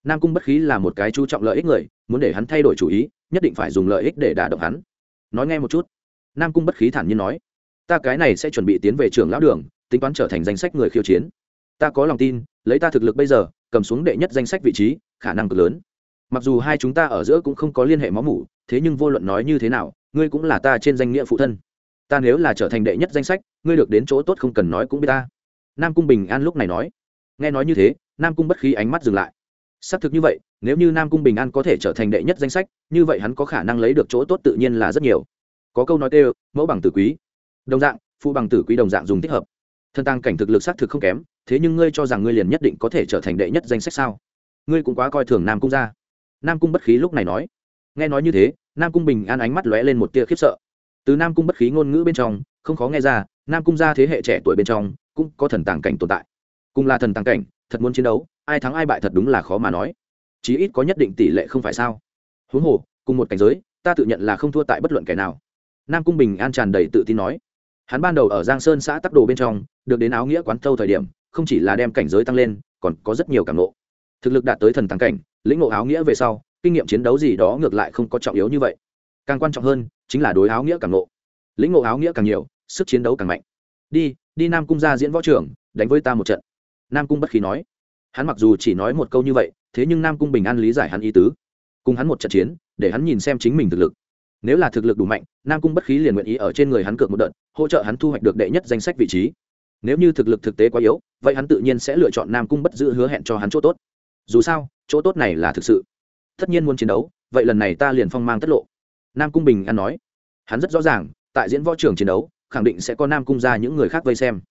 Nam cung bất khí là một cái chú trọng lợi ích người, muốn để hắn thay đổi chủ ý, nhất định phải dùng lợi ích để đả động hắn. Nói nghe một chút. Nam cung bất khí thản nhiên nói. Ta cái này sẽ chuẩn bị tiến về trường lão đường, tính toán trở thành danh sách người khiêu chiến. Ta có lòng tin, lấy ta thực lực bây giờ, cầm xuống đệ nhất danh sách vị trí, khả năng cực lớn. Mặc dù hai chúng ta ở giữa cũng không có liên hệ máu mủ thế nhưng vô luận nói như thế nào, ngươi cũng là ta trên danh nghĩa phụ thân. Ta nếu là trở thành đệ nhất danh sách, ngươi được đến chỗ tốt không cần nói cũng biết ta. Nam cung bình an lúc này nói. Nghe nói như thế, nam cung bất khí ánh mắt dừng lại. Xác thực như vậy, nếu như nam cung bình an có thể trở thành đệ nhất danh sách, như vậy hắn có khả năng lấy được chỗ tốt tự nhiên là rất nhiều. Có câu nói kêu, mẫu bằng tử quý. Đồng dạng, phụ bằng tử quý đồng dạng dùng thích hợp. Thân tăng cảnh thực lực xác thực không kém, thế nhưng ngươi cho rằng ngươi liền nhất định có thể trở thành đệ nhất danh sách sao? Ngươi cũng quá coi thường nam cung ra nam cung bất khí lúc này nói nghe nói như thế, nam cung bình an ánh mắt lóe lên một tia khiếp sợ. Từ nam cung bất khí ngôn ngữ bên trong, không khó nghe ra, nam cung ra thế hệ trẻ tuổi bên trong, cũng có thần tàng cảnh tồn tại. Cùng là thần tàng cảnh, thật muốn chiến đấu, ai thắng ai bại thật đúng là khó mà nói. Chí ít có nhất định tỷ lệ không phải sao? Huống hồ, cùng một cảnh giới, ta tự nhận là không thua tại bất luận kẻ nào. Nam cung bình an tràn đầy tự tin nói. Hắn ban đầu ở giang sơn xã tắc đồ bên trong, được đến áo nghĩa quán thâu thời điểm, không chỉ là đem cảnh giới tăng lên, còn có rất nhiều cảm nộ thực lực đạt tới thần tàng cảnh, lĩnh ngộ áo nghĩa về sau kinh nghiệm chiến đấu gì đó ngược lại không có trọng yếu như vậy. Càng quan trọng hơn, chính là đối áo nghĩa càng ngộ. Lĩnh ngộ áo nghĩa càng nhiều, sức chiến đấu càng mạnh. Đi đi nam cung ra diễn võ trưởng, đánh với ta một trận. Nam cung bất khí nói. Hắn mặc dù chỉ nói một câu như vậy, thế nhưng nam cung bình an lý giải hắn ý tứ. Cùng hắn một trận chiến, để hắn nhìn xem chính mình thực lực. Nếu là thực lực đủ mạnh, nam cung bất khí liền nguyện ý ở trên người hắn cược một đợt, hỗ trợ hắn thu hoạch được đệ nhất danh sách vị trí. Nếu như thực lực thực tế quá yếu, vậy hắn tự nhiên sẽ lựa chọn nam cung bất giữ hứa hẹn cho hắn chỗ tốt. Dù sao, chỗ tốt này là thực sự tất nhiên muốn chiến đấu, vậy lần này ta liền phong mang tất lộ. Nam cung bình an nói. Hắn rất rõ ràng, tại diễn võ trường chiến đấu, khẳng định sẽ có nam cung ra những người khác vây xem.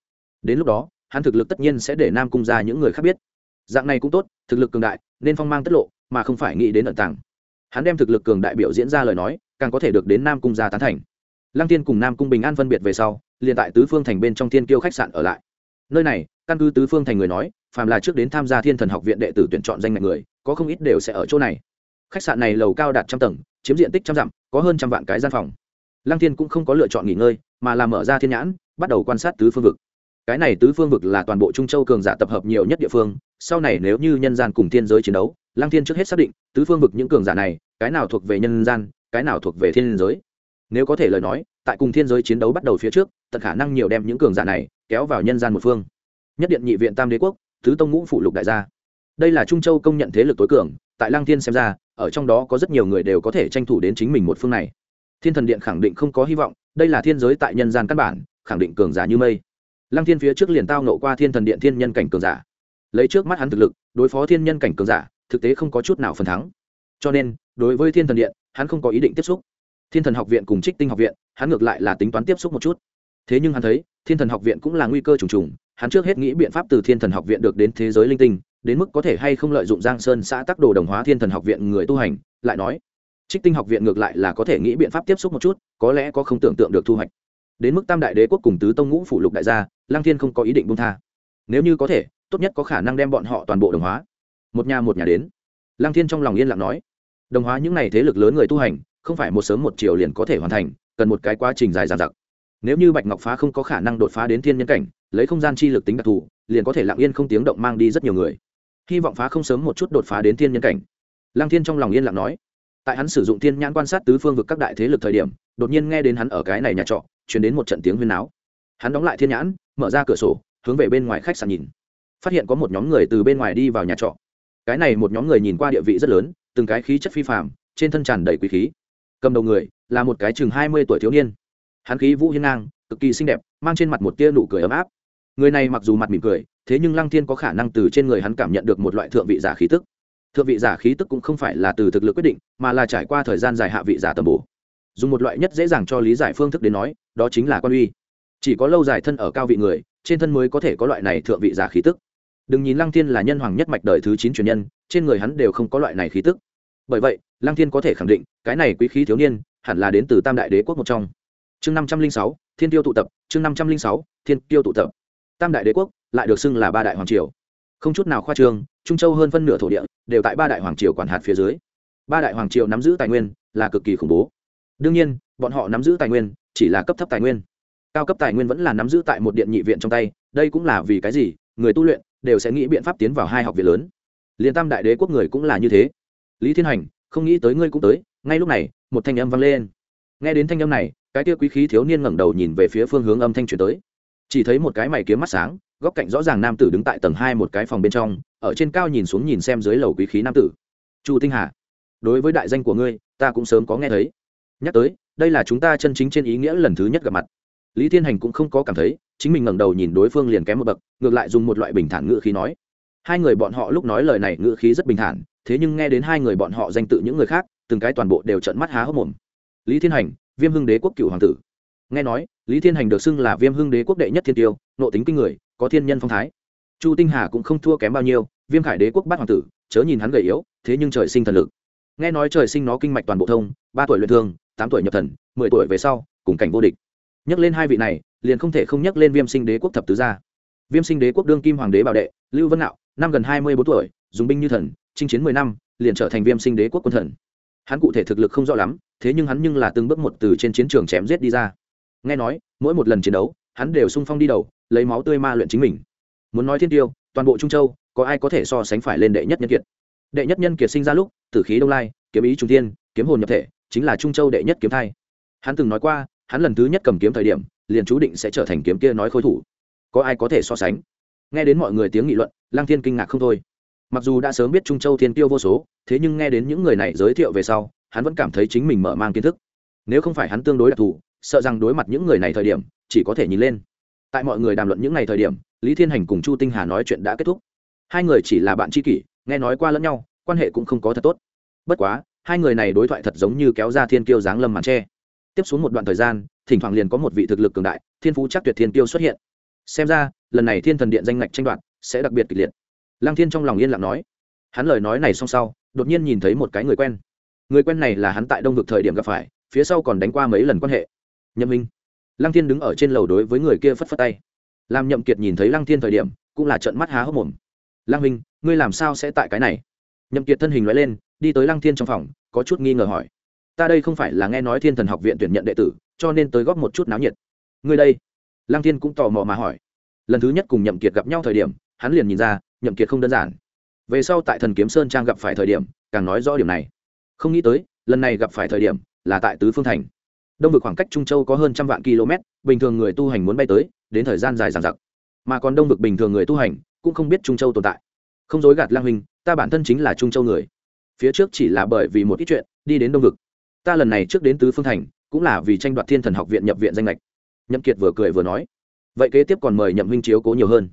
Đến lúc đó, hắn thực lực tất nhiên sẽ để nam cung ra những người khác biết. Dạng này cũng tốt, thực lực cường đại, nên phong mang tất lộ, mà không phải nghĩ đến ẩn tàng. Hắn đem thực lực cường đại biểu diễn ra lời nói, càng có thể được đến nam cung gia tán thành. Lăng tiên cùng nam cung bình an phân biệt về sau, liền tại tứ phương thành bên trong thiên kiêu khách sạn ở lại. Nơi này, căn cứ tứ phương thành người nói, phàm là trước đến tham gia thiên thần học viện đệ tử tuyển chọn danh ngạch người, có không ít đều sẽ ở chỗ này khách sạn này lầu cao đạt trăm tầng, chiếm diện tích trăm dặm, có hơn trăm vạn cái gian phòng. Lăng thiên cũng không có lựa chọn nghỉ ngơi, mà là mở ra thiên nhãn, bắt đầu quan sát tứ phương vực. Cái này tứ phương vực là toàn bộ trung châu cường giả tập hợp nhiều nhất địa phương, sau này nếu như nhân gian cùng thiên giới chiến đấu, lăng thiên trước hết xác định, tứ phương vực những cường giả này, cái nào thuộc về nhân gian, cái nào thuộc về thiên giới. Nếu có thể lời nói, tại cùng thiên giới chiến đấu bắt đầu phía trước, tận khả năng nhiều đem những cường giả này kéo vào nhân gian một phương. Nhất điện nhị viện tam đế quốc thứ tông ngũ phủ lục đại gia. Đây là trung châu công nhận thế lực tối cường, tại lăng thiên xem ra ở trong đó có rất nhiều người đều có thể tranh thủ đến chính mình một phương này. Thiên thần điện khẳng định không có hy vọng, đây là thiên giới tại nhân gian căn bản, khẳng định cường giả như mây. Lăng thiên phía trước liền tao nộ qua thiên thần điện thiên nhân cảnh cường giả. Lấy trước mắt hắn thực lực, đối phó thiên nhân cảnh cường giả, thực tế không có chút nào phần thắng. Cho nên, đối với thiên thần điện, hắn không có ý định tiếp xúc. Thiên thần học viện cùng trích tinh học viện, hắn ngược lại là tính toán tiếp xúc một chút. Thế nhưng hắn thấy, thiên thần học viện cũng là nguy cơ trùng trùng, hắn trước hết nghĩ biện pháp từ thiên thần học viện được đến thế giới linh tinh đến mức có thể hay không lợi dụng giang sơn xã tắc đồ đồng hóa thiên thần học viện người tu hành, lại nói, trích tinh học viện ngược lại là có thể nghĩ biện pháp tiếp xúc một chút, có lẽ có không tưởng tượng được thu hoạch. Đến mức tam đại đế quốc cùng tứ tông ngũ phủ lục đại gia Lang thiên không có ý định bung tha. Nếu như có thể, tốt nhất có khả năng đem bọn họ toàn bộ đồng hóa. Một nhà một nhà đến. Lang thiên trong lòng yên lặng nói, đồng hóa những n à y thế lực lớn người tu hành, không phải một sớm một chiều liền có thể hoàn thành, cần một cái quá trình dài dàn dặc. Nếu như bạch ngọc phá không có khả năng đột phá đến thiên nhân cảnh, lấy không gian chi lực tính đặc thù, liền có thể lặng yên không tiếng động mang đi rất nhiều người hy vọng phá không sớm một chút đột phá đến thiên nhân cảnh. Lăng thiên trong lòng yên lặng nói. Tại hắn sử dụng thiên nhãn quan sát tứ phương vực các đại thế lực thời điểm, đột nhiên nghe đến hắn ở cái này nhà trọ chuyển đến một trận tiếng huyên náo. Hắn đóng lại thiên nhãn, mở ra cửa sổ, hướng về bên ngoài khách sạn nhìn. Phát hiện có một nhóm người từ bên ngoài đi vào nhà trọ. Cái này một nhóm người nhìn qua địa vị rất lớn, từng cái khí chất phi phạm trên thân tràn đầy quý khí. Cầm đầu người là một cái chừng hai mươi tuổi thiếu niên. Hắn khí vũ hiên ngang, cực kỳ xinh đẹp, mang trên mặt một tia nụ cười ấm áp người này mặc dù mặt mỉm cười, thế nhưng lăng thiên có khả năng từ trên người hắn cảm nhận được một loại thượng vị giả khí tức. Thượng vị giả khí tức cũng không phải là từ thực lực quyết định, mà là trải qua thời gian dài hạ vị giả tầm bổ. Dùng một loại nhất dễ dàng cho lý giải phương thức đến nói, đó chính là quan uy. Chỉ có lâu dài thân ở cao vị người, trên thân mới có thể có loại này thượng vị giả khí tức. Đừng nhìn lăng thiên là nhân hoàng nhất mạch đời thứ chín truyền nhân, trên người hắn đều không có loại này khí tức. Bởi vậy, lăng thiên có thể khẳng định, cái này quý khí thiếu niên, hẳn là đến từ tam đại đế quốc một trong. Chương năm trăm linh sáu, thiên tiêu tụ tập, chương năm trăm linh sáu, thiên tiêu tụ tập tam đại đế quốc lại được xưng là ba đại hoàng triều. Không chút nào khoa trương, trung châu hơn phân nửa thổ địa đều tại ba đại hoàng triều quản hạt phía dưới. Ba đại hoàng triều nắm giữ tài nguyên là cực kỳ khủng bố. Đương nhiên, bọn họ nắm giữ tài nguyên chỉ là cấp thấp tài nguyên. Cao cấp tài nguyên vẫn là nắm giữ tại một điện nhị viện trong tay, đây cũng là vì cái gì? Người tu luyện đều sẽ nghĩ biện pháp tiến vào hai học viện lớn. Liên tam đại đế quốc người cũng là như thế. Lý thiên hành, không nghĩ tới ngươi cũng tới, ngay lúc này, một thanh âm vang lên. Nghe đến thanh âm này, cái tia quý khí thiếu niên ngẩng đầu nhìn về phía phương hướng âm thanh truyền tới chỉ thấy một cái mày kiếm mắt sáng, góc cạnh rõ ràng nam tử đứng tại tầng hai một cái phòng bên trong, ở trên cao nhìn xuống nhìn xem dưới lầu quý khí nam tử. Chu tinh hà, đối với đại danh của ngươi, ta cũng sớm có nghe thấy. Nhắc tới, đây là chúng ta chân chính trên ý nghĩa lần thứ nhất gặp mặt. Lý thiên hành cũng không có cảm thấy, chính mình ngẩng đầu nhìn đối phương liền kém một bậc, ngược lại dùng một loại bình thản ngữ khí nói. Hai người bọn họ lúc nói lời này ngữ khí rất bình thản, thế nhưng nghe đến hai người bọn họ danh tự những người khác, từng cái toàn bộ đều trận mắt há hốc mồm. Lý thiên hành, viêm hưng đế quốc cựu hoàng tử. Nghe nói lý thiên hành được xưng là viêm hưng đế quốc đệ nhất thiên tiêu, nộ tính kinh người, có thiên nhân phong thái. Chu tinh hà cũng không thua kém bao nhiêu, viêm khải đế quốc bát hoàng tử, chớ nhìn hắn gầy yếu, thế nhưng trời sinh thần lực. Nghe nói trời sinh nó kinh mạch toàn bộ thông, ba tuổi luyện thương, tám tuổi nhập thần, mười tuổi về sau, cùng cảnh vô địch. Nhắc lên hai vị này, liền không thể không nhắc lên viêm sinh đế quốc thập tứ gia. Viêm sinh đế quốc đương kim hoàng đế bảo đệ, lưu vân nạo, năm gần hai mươi bốn tuổi, dùng binh như thần, chinh chiến mười năm, liền trở thành viêm sinh đế quốc quân thần. Hắn cụ thể thực lực không rõ lắm, thế nhưng hắn nhưng là từng bước một từ trên chiến trường chém giết đi ra nghe nói, mỗi một lần chiến đấu, hắn đều sung phong đi đầu, lấy máu tươi ma luyện chính mình. Muốn nói thiên tiêu, toàn bộ trung châu, có ai có thể so sánh phải lên đệ nhất nhân kiệt? Đệ nhất nhân kiệt sinh ra lúc, tử khí đông lai, kiếm ý trung tiên kiếm hồn nhập thể, chính là trung châu đệ nhất kiếm thai. Hắn từng nói qua, hắn lần thứ nhất cầm kiếm thời điểm, liền chú định sẽ trở thành kiếm kia nói khôi thủ. Có ai có thể so sánh? Nghe đến mọi người tiếng nghị luận lang thiên kinh ngạc không thôi. Mặc dù đã sớm biết trung châu thiên tiêu vô số, thế nhưng nghe đến những người này giới thiệu về sau, hắn vẫn cảm thấy chính mình mở mang kiến thức. Nếu không phải hắn tương đối đặc thù sợ rằng đối mặt những người này thời điểm, chỉ có thể nhìn lên. Tại mọi người đàm luận những ngày thời điểm, lý thiên hành cùng chu tinh hà nói chuyện đã kết thúc. Hai người chỉ là bạn tri kỷ, nghe nói qua lẫn nhau, quan hệ cũng không có thật tốt. Bất quá, hai người này đối thoại thật giống như kéo ra thiên kiêu giáng lâm màn tre. Tiếp xuống một đoạn thời gian, thỉnh thoảng liền có một vị thực lực cường đại, thiên phú chắc tuyệt thiên kiêu xuất hiện. Xem ra, lần này thiên thần điện danh ngạch tranh đoạt sẽ đặc biệt kịch liệt. Lăng thiên trong lòng yên lặng nói. Hắn lời nói này xong sau, đột nhiên nhìn thấy một cái người quen. Người quen này là hắn tại đông vực thời điểm gặp phải, phía sau còn đánh qua mấy lần quan hệ nhậm minh. Lăng thiên đứng ở trên lầu đối với người kia phất phất tay. Làm nhậm kiệt nhìn thấy lăng thiên thời điểm, cũng là trợn mắt há hốc mồm. Lăng minh ngươi làm sao sẽ tại cái này? Nhậm kiệt thân hình loại lên, đi tới lăng thiên trong phòng, có chút nghi ngờ hỏi. Ta đây không phải là nghe nói thiên thần học viện tuyển nhận đệ tử, cho nên tới góp một chút náo nhiệt. Ngươi đây? Lăng thiên cũng tò mò mà hỏi. Lần thứ nhất cùng nhậm kiệt gặp nhau thời điểm, hắn liền nhìn ra, nhậm kiệt không đơn giản. Về sau tại thần kiếm sơn trang gặp phải thời điểm, càng nói rõ điểm này. Không nghĩ tới, lần này gặp phải thời điểm, là tại tứ phương thành đông vực khoảng cách trung châu có hơn trăm vạn km, bình thường người tu hành muốn bay tới, đến thời gian dài dằng dặc. Mà còn đông vực bình thường người tu hành cũng không biết trung châu tồn tại. Không dối gạt lang huynh, ta bản thân chính là trung châu người. Phía trước chỉ là bởi vì một ít chuyện, đi đến đông vực. Ta lần này trước đến tứ phương thành, cũng là vì tranh đoạt thiên thần học viện nhập viện danh lệch nhậm kiệt vừa cười vừa nói. Vậy kế tiếp còn mời nhậm huynh chiếu cố nhiều hơn.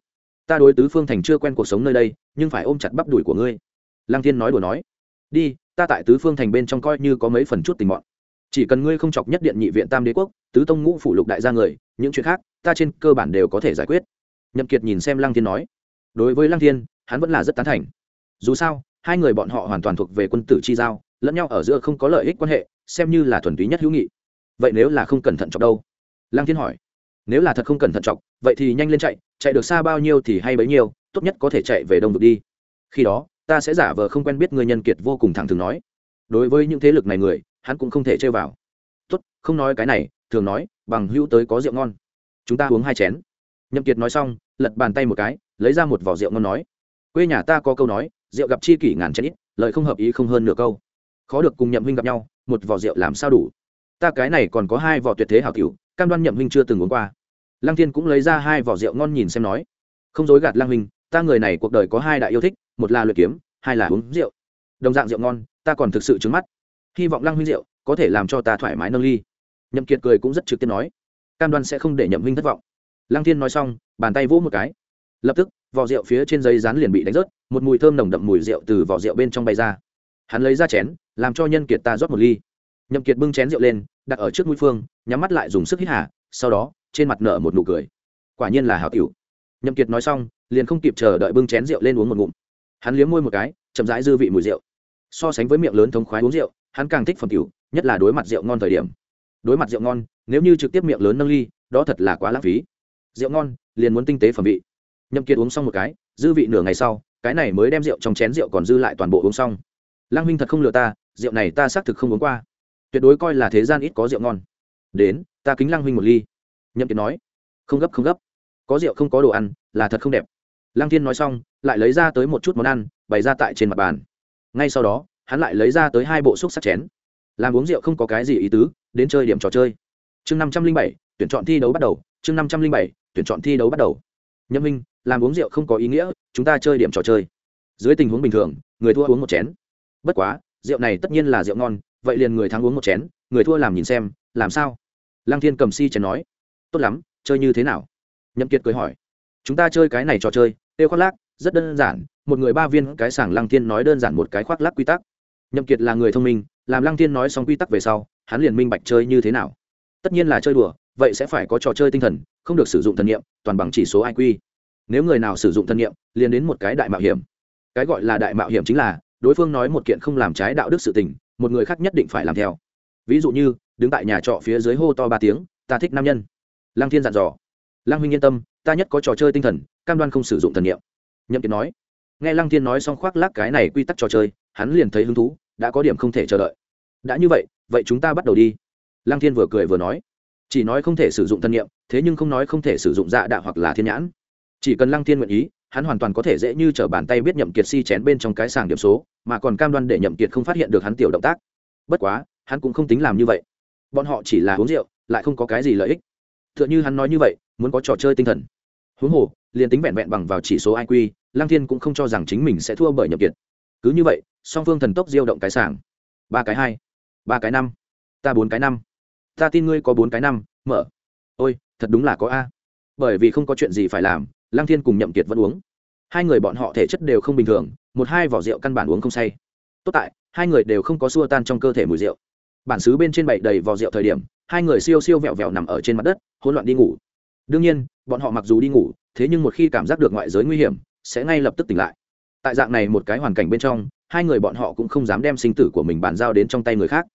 Ta đối tứ phương thành chưa quen cuộc sống nơi đây, nhưng phải ôm chặt bắp đùi của ngươi. Lang thiên nói đùa nói. Đi, ta tại tứ phương thành bên trong coi như có mấy phần chút tình mọn chỉ cần ngươi không chọc nhất điện nhị viện tam đế quốc, tứ tông ngũ phủ lục đại gia người, những chuyện khác, ta trên cơ bản đều có thể giải quyết. Nhậm kiệt nhìn xem lăng thiên nói. Đối với lăng thiên, hắn vẫn là rất tán thành. Dù sao, hai người bọn họ hoàn toàn thuộc về quân tử chi giao, lẫn nhau ở giữa không có lợi ích quan hệ, xem như là thuần túy nhất hữu nghị. Vậy nếu là không cẩn thận chọc đâu? Lăng thiên hỏi. Nếu là thật không cẩn thận chọc, vậy thì nhanh lên chạy chạy được xa bao nhiêu thì hay bấy nhiêu, tốt nhất có thể chạy về đông vực đi. Khi đó, ta sẽ giả vờ không quen biết người nhân kiệt vô cùng thẳng thừng nói. Đối với những thế lực này người hắn cũng không thể chơi vào. Tốt, không nói cái này, thường nói, bằng hữu tới có rượu ngon. Chúng ta uống hai chén. Nhậm kiệt nói xong, lật bàn tay một cái, lấy ra một vỏ rượu ngon nói, quê nhà ta có câu nói, rượu gặp chi kỷ ngàn chén ít, lời không hợp ý không hơn nửa câu. Khó được cùng nhậm huynh gặp nhau, một vỏ rượu làm sao đủ? Ta cái này còn có hai vỏ tuyệt thế hảo tiểu cam đoan nhậm huynh chưa từng uống qua. Lăng thiên cũng lấy ra hai vỏ rượu ngon nhìn xem nói, không dối gạt lăng huynh, ta người này cuộc đời có hai đại yêu thích, một là luyện kiếm, hai là uống rượu. Đồng dạng rượu ngon, ta còn thực sự trứng mắt hy vọng lăng huynh rượu có thể làm cho ta thoải mái nâng ly. Nhậm kiệt cười cũng rất trực tiếp nói, cam đoan sẽ không để nhậm huynh thất vọng. Lăng thiên nói xong, bàn tay vỗ một cái. Lập tức, vỏ rượu phía trên giấy rán liền bị đánh rớt, một mùi thơm nồng đậm mùi rượu từ vỏ rượu bên trong bay ra. Hắn lấy ra chén, làm cho nhân kiệt ta rót một ly. Nhậm kiệt bưng chén rượu lên, đặt ở trước mũi phương, nhắm mắt lại dùng sức hít hà, sau đó, trên mặt nở một nụ cười. Quả nhiên là hảo tiểu. Nhậm kiệt nói xong, liền không kịp chờ đợi bưng chén rượu lên uống một ngụm. Hắn liếm môi một cái, chậm rãi dư vị mùi rượu. So sánh với miệng lớn thống khoái uống rượu hắn càng thích phẩm tiểu nhất là đối mặt rượu ngon thời điểm. Đối mặt rượu ngon, nếu như trực tiếp miệng lớn nâng ly, đó thật là quá lãng phí. Rượu ngon, liền muốn tinh tế phẩm vị. Nhậm kiệt uống xong một cái, dư vị nửa ngày sau, cái này mới đem rượu trong chén rượu còn dư lại toàn bộ uống xong. Lang huynh thật không lừa ta, rượu này ta xác thực không uống qua. Tuyệt đối coi là thế gian ít có rượu ngon. Đến, ta kính lang huynh một ly. Nhậm kiệt nói, không gấp không gấp. Có rượu không có đồ ăn, là thật không đẹp. Lang thiên nói xong, lại lấy ra tới một chút món ăn, bày ra tại trên mặt bàn. Ngay sau đó hắn lại lấy ra tới hai bộ xúc sắc chén. Làm uống rượu không có cái gì ý tứ, đến chơi điểm trò chơi. Chương năm trăm linh bảy, tuyển chọn thi đấu bắt đầu. Chương năm trăm linh bảy, tuyển chọn thi đấu bắt đầu. Nhâm minh, làm uống rượu không có ý nghĩa, chúng ta chơi điểm trò chơi. Dưới tình huống bình thường, người thua uống một chén. Bất quá, rượu này tất nhiên là rượu ngon, vậy liền người thắng uống một chén, người thua làm nhìn xem, làm sao? Lăng thiên cầm si chén nói. Tốt lắm, chơi như thế nào? Nhậm kiệt cười hỏi. Chúng ta chơi cái này trò chơi tiêu khoác lác, rất đơn giản, một người ba viên cái sảng lăng thiên nói đơn giản một cái khoác lác quy tắc nhậm kiệt là người thông minh, làm lăng thiên nói xong quy tắc về sau, hắn liền minh bạch chơi như thế nào. Tất nhiên là chơi đùa, vậy sẽ phải có trò chơi tinh thần, không được sử dụng thần niệm, toàn bằng chỉ số iq nếu người nào sử dụng thần niệm, liền đến một cái đại mạo hiểm. Cái gọi là đại mạo hiểm chính là, đối phương nói một kiện không làm trái đạo đức sự tình, một người khác nhất định phải làm theo. Ví dụ như, đứng tại nhà trọ phía dưới hô to ba tiếng, ta thích nam nhân. Lăng thiên dặn dò. Lăng huynh yên tâm, ta nhất có trò chơi tinh thần, cam đoan không sử dụng thần niệm. Nhậm kiệt nói. Nghe lăng thiên nói xong khoác lác cái này quy tắc trò chơi hắn liền thấy hứng thú, đã có điểm không thể chờ đợi. Đã như vậy vậy chúng ta bắt đầu đi. Lăng thiên vừa cười vừa nói. Chỉ nói không thể sử dụng thân nhiệm thế nhưng không nói không thể sử dụng dạ đạo hoặc là thiên nhãn. Chỉ cần lăng thiên nguyện ý, hắn hoàn toàn có thể dễ như t r ở bàn tay biết nhậm kiệt si chén bên trong cái sàng điểm số, mà còn cam đoan để nhậm kiệt không phát hiện được hắn tiểu động tác. Bất quá, hắn cũng không tính làm như vậy. Bọn họ chỉ là uống rượu, lại không có cái gì lợi ích. T h ư ợ n h ư hắn nói như vậy, muốn có trò chơi tinh thần. Huống hồ, liền tính vẹn vẹn bằng vào chỉ số iq lăng thiên cũng không cho rằng chính mình sẽ thua bởi nhậm kiệt. Cứ như vậy song phương thần tốc diêu động cái sàng ba cái hai, ba cái năm, ta bốn cái năm. Ta tin ngươi có bốn cái năm, mở. Ôi, thật đúng là có a. Bởi vì không có chuyện gì phải làm, lăng thiên cùng nhậm kiệt vẫn uống. Hai người bọn họ thể chất đều không bình thường, một hai vỏ rượu căn bản uống không say. Tốt tại, hai người đều không có xua tan trong cơ thể mùi rượu. Bản xứ bên trên bảy đầy vỏ rượu thời điểm, hai người siêu siêu vẹo vẹo nằm ở trên mặt đất, hỗn loạn đi ngủ. Đương nhiên, bọn họ mặc dù đi ngủ, thế nhưng một khi cảm giác được ngoại giới nguy hiểm, sẽ ngay lập tức tỉnh lại. Tại dạng này một cái hoàn cảnh bên trong hai người bọn họ cũng không dám đem sinh tử của mình bàn giao đến trong tay người khác.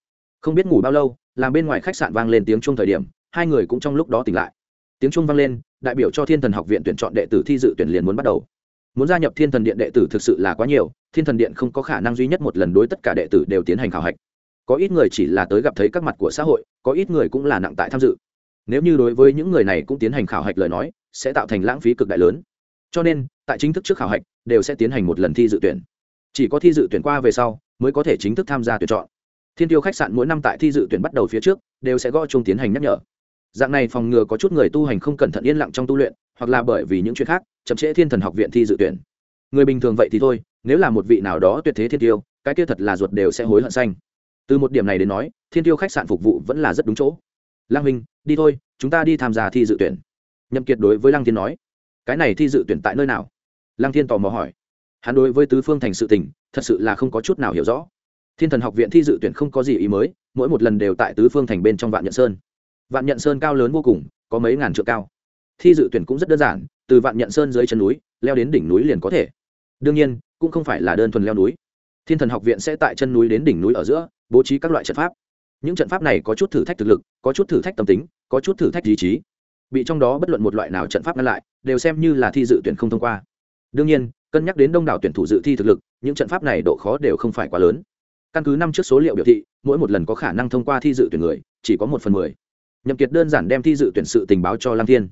Không biết ngủ bao lâu, làm bên ngoài khách sạn vang lên tiếng chung thời điểm, hai người cũng trong lúc đó tỉnh lại. Tiếng chung vang lên, đại biểu cho thiên thần học viện tuyển chọn đệ tử thi dự tuyển liền muốn bắt đầu. Muốn gia nhập thiên thần điện đệ tử thực sự là quá nhiều, thiên thần điện không có khả năng duy nhất một lần đối tất cả đệ tử đều tiến hành khảo hạch. Có ít người chỉ là tới gặp thấy các mặt của xã hội, có ít người cũng là nặng tại tham dự. Nếu như đối với những người này cũng tiến hành khảo hạch lời nói, sẽ tạo thành lãng phí cực đại lớn. Cho nên, tại chính thức trước khảo hạch, đều sẽ tiến hành một lần thi dự tuyển chỉ có thi dự tuyển qua về sau, mới có thể chính thức tham gia tuyển chọn. Thiên tiêu khách sạn mỗi năm tại thi dự tuyển bắt đầu phía trước, đều sẽ gõ chung tiến hành nhắc nhở. Dạng này phòng ngừa có chút người tu hành không cẩn thận yên lặng trong tu luyện, hoặc là bởi vì những chuyện khác, chậm trễ thiên thần học viện thi dự tuyển. Người bình thường vậy thì thôi, nếu là một vị nào đó tuyệt thế thiên tiêu, cái kia thật là ruột đều sẽ hối hận xanh. Từ một điểm này đến nói, thiên tiêu khách sạn phục vụ vẫn là rất đúng chỗ. Lăng minh đi thôi, chúng ta đi tham gia thi dự tuyển. Nhậm kiệt đối với lăng thiên nói, cái này thi dự tuyển tại nơi nào? Lăng thiên tò mò hỏi hắn đối với tứ phương thành sự tình, thật sự là không có chút nào hiểu rõ. Thiên thần học viện thi dự tuyển không có gì ý mới, mỗi một lần đều tại tứ phương thành bên trong vạn nhận sơn. Vạn nhận sơn cao lớn vô cùng, có mấy ngàn trượng cao. Thi dự tuyển cũng rất đơn giản, từ vạn nhận sơn dưới chân núi, leo đến đỉnh núi liền có thể. Đương nhiên, cũng không phải là đơn thuần leo núi. Thiên thần học viện sẽ tại chân núi đến đỉnh núi ở giữa, bố trí các loại trận pháp. Những trận pháp này có chút thử thách thực lực, có chút thử thách tâm tính, có chút thử thách ý chí. Bị trong đó bất luận một loại nào trận pháp ngăn lại, đều xem như là thi dự tuyển không thông qua. Đương nhiên cân nhắc đến đông đảo tuyển thủ dự thi thực lực, những trận pháp này độ khó đều không phải quá lớn. Căn cứ năm trước số liệu biểu thị, mỗi một lần có khả năng thông qua thi dự tuyển người, chỉ có một phần mười. Nhậm kiệt đơn giản đem thi dự tuyển sự tình báo cho lang thiên.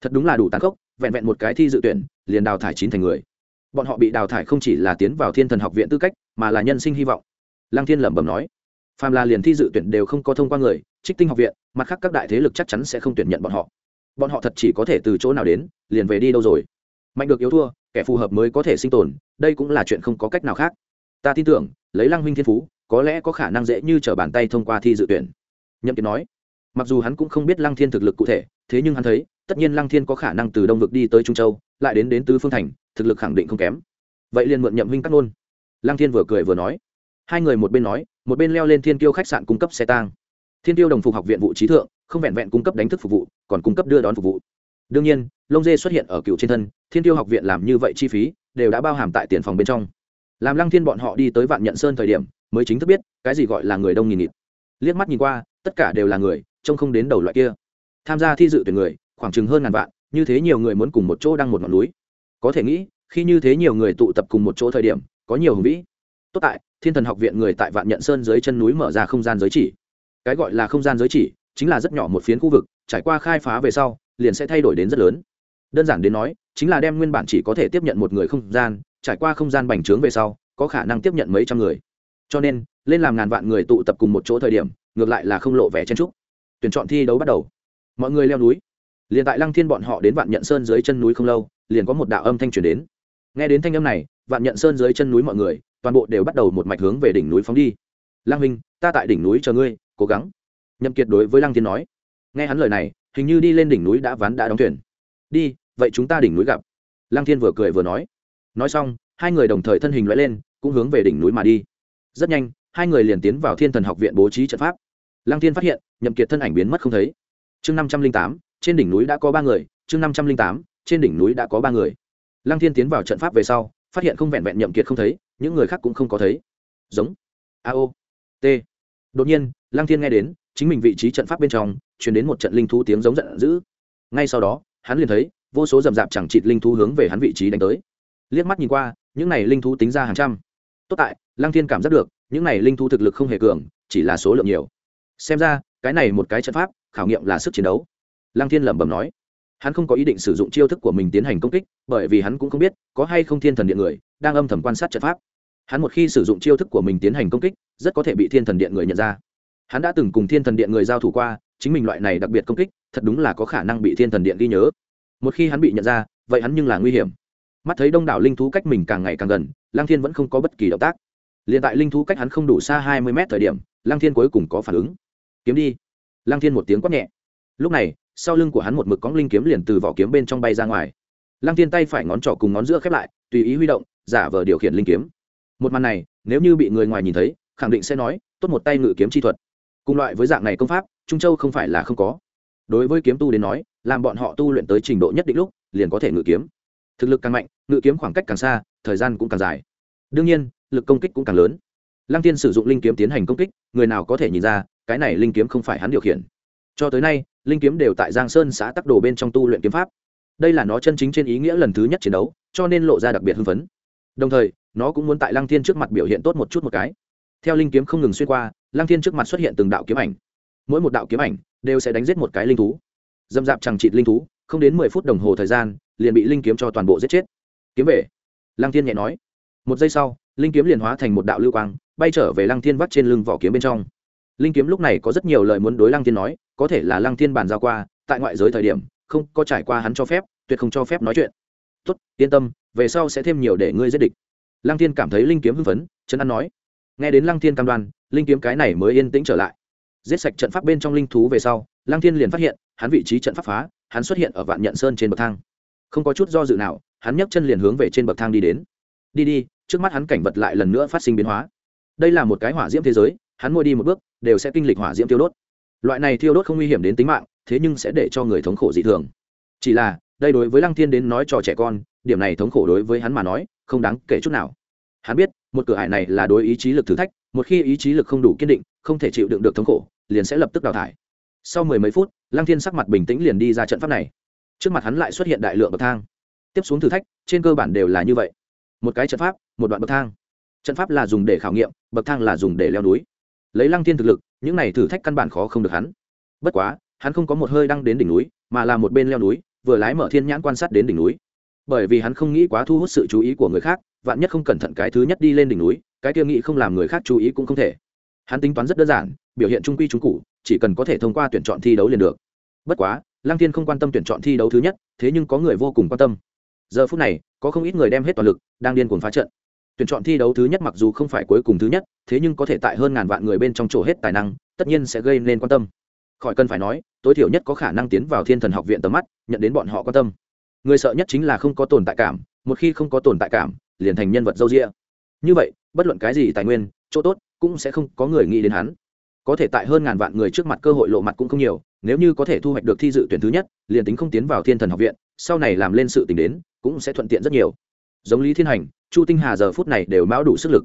Thật đúng là đủ tàn khốc, vẹn vẹn một cái thi dự tuyển, liền đào thải chín thành người. Bọn họ bị đào thải không chỉ là tiến vào thiên thần học viện tư cách, mà là nhân sinh hy vọng. Lăng thiên lẩm bẩm nói, phàm là liền thi dự tuyển đều không có thông qua người, trích tinh học viện, mặt khác các đại thế lực chắc chắn sẽ không tuyển nhận bọn họ. Bọn họ thật chỉ có thể từ chỗ nào đến, liền về đi đâu rồi? Mạnh được yếu thua kẻ phù hợp mới có thể sinh tồn, đây cũng là chuyện không có cách nào khác. Ta tin tưởng, lấy lăng huynh thiên phú, có lẽ có khả năng dễ như t r ở bàn tay thông qua thi dự tuyển. Nhậm kiệt nói, mặc dù hắn cũng không biết lăng thiên thực lực cụ thể, thế nhưng hắn thấy, tất nhiên lăng thiên có khả năng từ đông vực đi tới trung châu, lại đến đến tứ phương thành, thực lực khẳng định không kém. Vậy liền mượn nhậm huynh cắt nôn lăng thiên vừa cười vừa nói. Hai người một bên nói, một bên leo lên thiên kiêu khách sạn cung cấp xe tang. Thiên tiêu đồng phục học viện vụ trí thượng, không vẹn vẹn cung cấp đánh thức phục vụ, còn cung cấp đưa đón phục vụ đương nhiên, lông dê xuất hiện ở cựu trên thân, thiên tiêu học viện làm như vậy chi phí đều đã bao hàm tại tiền phòng bên trong. Làm lăng thiên bọn họ đi tới vạn nhận sơn thời điểm, mới chính thức biết cái gì gọi là người đông nghìn nghịt. Liếc mắt nhìn qua, tất cả đều là người, trông không đến đầu loại kia. Tham gia thi dự tuyển người, khoảng chừng hơn ngàn vạn, như thế nhiều người muốn cùng một chỗ đăng một ngọn núi. Có thể nghĩ, khi như thế nhiều người tụ tập cùng một chỗ thời điểm, có nhiều hùng vĩ. Tốt tại, thiên thần học viện người tại vạn nhận sơn dưới chân núi mở ra không gian giới chỉ. Cái gọi là không gian giới chỉ, chính là rất nhỏ một phiến khu vực, trải qua khai phá về sau liền sẽ thay đổi đến rất lớn. Đơn giản đến nói, chính là đem nguyên bản chỉ có thể tiếp nhận một người không gian, trải qua không gian bành trướng về sau, có khả năng tiếp nhận mấy trăm người. Cho nên, lên làm ngàn vạn người tụ tập cùng một chỗ thời điểm, ngược lại là không lộ vẻ chen trúc tuyển chọn thi đấu bắt đầu. Mọi người leo núi. Liền tại lăng thiên bọn họ đến vạn nhận sơn dưới chân núi không lâu, liền có một đạo âm thanh truyền đến. Nghe đến thanh âm này, vạn nhận sơn dưới chân núi mọi người, toàn bộ đều bắt đầu một mạch hướng về đỉnh núi phóng đi. Lăng minh ta tại đỉnh núi chờ ngươi, cố gắng. Nhậm kiệt đối với lăng thiên nói. Nghe hắn lời này hình như đi lên đỉnh núi đã ván đã đóng thuyền. Đi, vậy chúng ta đỉnh núi gặp. Lăng thiên vừa cười vừa nói. Nói xong, hai người đồng thời thân hình loại lên, cũng hướng về đỉnh núi mà đi. Rất nhanh, hai người liền tiến vào thiên thần học viện bố trí trận pháp. Lăng thiên phát hiện, nhậm kiệt thân ảnh biến mất không thấy. Chương năm trăm linh tám, trên đỉnh núi đã có ba người. Chương năm trăm linh tám, trên đỉnh núi đã có ba người. Lăng thiên tiến vào trận pháp về sau, phát hiện không vẹn vẹn nhậm kiệt không thấy, những người khác cũng không có thấy. Giống. A o. T. Đột nhiên, lăng thiên nghe đến chính mình vị trí trận pháp bên trong, truyền đến một trận linh thú tiếng giống giận dữ. Ngay sau đó, hắn liền thấy, vô số rậm rạp chẳng chịt linh thú hướng về hắn vị trí đánh tới. Liếc mắt nhìn qua, những này linh thú tính ra hàng trăm. Tốt tại, lăng thiên cảm giác được, những này linh thú thực lực không hề cường, chỉ là số lượng nhiều. Xem ra, cái này một cái trận pháp, khảo nghiệm là sức chiến đấu. Lăng thiên lẩm bẩm nói. Hắn không có ý định sử dụng chiêu thức của mình tiến hành công kích, bởi vì hắn cũng không biết, có hay không thiên thần điện người đang âm thầm quan sát trận pháp. Hắn một khi sử dụng chiêu thức của mình tiến hành công kích, rất có thể bị thiên thần điện người nhận ra hắn đã từng cùng thiên thần điện người giao thủ qua, chính mình loại này đặc biệt công kích, thật đúng là có khả năng bị thiên thần điện ghi nhớ. Một khi hắn bị nhận ra, vậy hắn nhưng là nguy hiểm. Mắt thấy đông đảo linh thú cách mình càng ngày càng gần lang thiên vẫn không có bất kỳ động tác. L i ệ n tại linh thú cách hắn không đủ xa hai mươi mét thời điểm lang thiên cuối cùng có phản ứng. Kiếm đi. Lang thiên một tiếng quát nhẹ. Lúc này, sau lưng của hắn một mực cóng linh kiếm liền từ vỏ kiếm bên trong bay ra ngoài. Lang thiên tay phải ngón trỏ cùng ngón giữa khép lại, tùy ý huy động, giả vờ điều khiển linh kiếm. Một màn này, nếu như bị người ngoài nhìn thấy, khẳng định sẽ nói, tốt một tay ngự kiếm chi thuật cùng loại với dạng này công pháp, trung châu không phải là không có. Đối với kiếm tu đến nói, làm bọn họ tu luyện tới trình độ nhất định lúc, liền có thể ngự kiếm. Thực lực càng mạnh, ngự kiếm khoảng cách càng xa, thời gian cũng càng dài. Đương nhiên, lực công kích cũng càng lớn. Lăng tiên sử dụng linh kiếm tiến hành công kích, người nào có thể nhìn ra, cái này linh kiếm không phải hắn điều khiển. Cho tới nay, linh kiếm đều tại giang sơn xã tắc đồ bên trong tu luyện kiếm pháp. Đây là nó chân chính trên ý nghĩa lần thứ nhất chiến đấu, cho nên lộ ra đặc biệt hưng phấn. Đồng thời, nó cũng muốn tại lăng thiên trước mặt biểu hiện tốt một chút một cái theo linh kiếm không ngừng xuyên qua, lăng thiên trước mặt xuất hiện từng đạo kiếm ảnh. Mỗi một đạo kiếm ảnh đều sẽ đánh giết một cái linh thú. Dâm dạp chẳng trịt linh thú, không đến mười phút đồng hồ thời gian, liền bị linh kiếm cho toàn bộ giết chết. Kiếm về. Lăng thiên nhẹ nói. Một giây sau, linh kiếm liền hóa thành một đạo lưu quang, bay trở về lăng thiên vắt trên lưng vỏ kiếm bên trong. Linh kiếm lúc này có rất nhiều lời muốn đối lăng thiên nói, có thể là lăng thiên bàn giao qua, tại ngoại giới thời điểm, không có trải qua hắn cho phép, tuyệt không cho phép nói chuyện. Tốt, yên tâm, về sau sẽ thêm nhiều để ngươi giết địch. Lăng thiên cảm thấy linh kiếm hưng phấn, chấn an nói nghe đến lăng thiên cam đoan, linh kiếm cái này mới yên tĩnh trở lại. Giết sạch trận pháp bên trong linh thú về sau, lăng thiên liền phát hiện, hắn vị trí trận pháp phá, hắn xuất hiện ở vạn nhận sơn trên bậc thang. Không có chút do dự nào, hắn nhấc chân liền hướng về trên bậc thang đi đến. Đi đi, trước mắt hắn cảnh vật lại lần nữa phát sinh biến hóa. Đây là một cái hỏa diễm thế giới, hắn mỗi đi một bước, đều sẽ kinh lịch hỏa diễm tiêu đốt. Loại này thiêu đốt không nguy hiểm đến tính mạng, thế nhưng sẽ để cho người thống khổ dị thường. Chỉ là, đây đối với lăng thiên đến nói cho trẻ con, điểm này thống khổ đối với hắn mà nói, không đáng kể chút nào. Hắn biết một cửa hải này là đối ý chí lực thử thách, một khi ý chí lực không đủ kiên định, không thể chịu đựng được thống khổ, liền sẽ lập tức đào thải. Sau mười mấy phút, lăng thiên sắc mặt bình tĩnh liền đi ra trận pháp này. Trước mặt hắn lại xuất hiện đại lượng bậc thang. Tiếp xuống thử thách, trên cơ bản đều là như vậy. Một cái trận pháp, một đoạn bậc thang. Trận pháp là dùng để khảo nghiệm, bậc thang là dùng để leo núi. Lấy lăng thiên thực lực, những này thử thách căn bản khó không được hắn. Bất quá, hắn không có một hơi đăng đến đỉnh núi, mà là một bên leo núi, vừa lái mở thiên nhãn quan sát đến đỉnh núi bởi vì hắn không nghĩ quá thu hút sự chú ý của người khác, vạn nhất không cẩn thận cái thứ nhất đi lên đỉnh núi, cái kia nghĩ không làm người khác chú ý cũng không thể. Hắn tính toán rất đơn giản, biểu hiện trung quy trung cụ chỉ cần có thể thông qua tuyển chọn thi đấu liền được. Bất quá, lăng thiên không quan tâm tuyển chọn thi đấu thứ nhất, thế nhưng có người vô cùng quan tâm. Giờ phút này, có không ít người đem hết toàn lực, đang điên cuồng phá trận. Tuyển chọn thi đấu thứ nhất mặc dù không phải cuối cùng thứ nhất, thế nhưng có thể tại hơn ngàn vạn người bên trong chỗ hết tài năng, tất nhiên sẽ gây nên quan tâm. Khỏi cần phải nói, tối thiểu nhất có khả năng tiến vào thiên thần học viện tầm mắt, nhận đến bọn họ quan tâm người sợ nhất chính là không có tồn tại cảm, một khi không có tồn tại cảm, liền thành nhân vật dâu rĩa như vậy, bất luận cái gì tài nguyên, chỗ tốt cũng sẽ không có người nghĩ đến hắn. Có thể tại hơn ngàn vạn người trước mặt cơ hội lộ mặt cũng không nhiều, nếu như có thể thu hoạch được thi dự tuyển thứ nhất, liền tính không tiến vào thiên thần học viện, sau này làm lên sự t đến, cũng sẽ thuận tiện rất nhiều. Giống lý thiên hành, chu tinh hà giờ phút này đều mão đủ sức lực.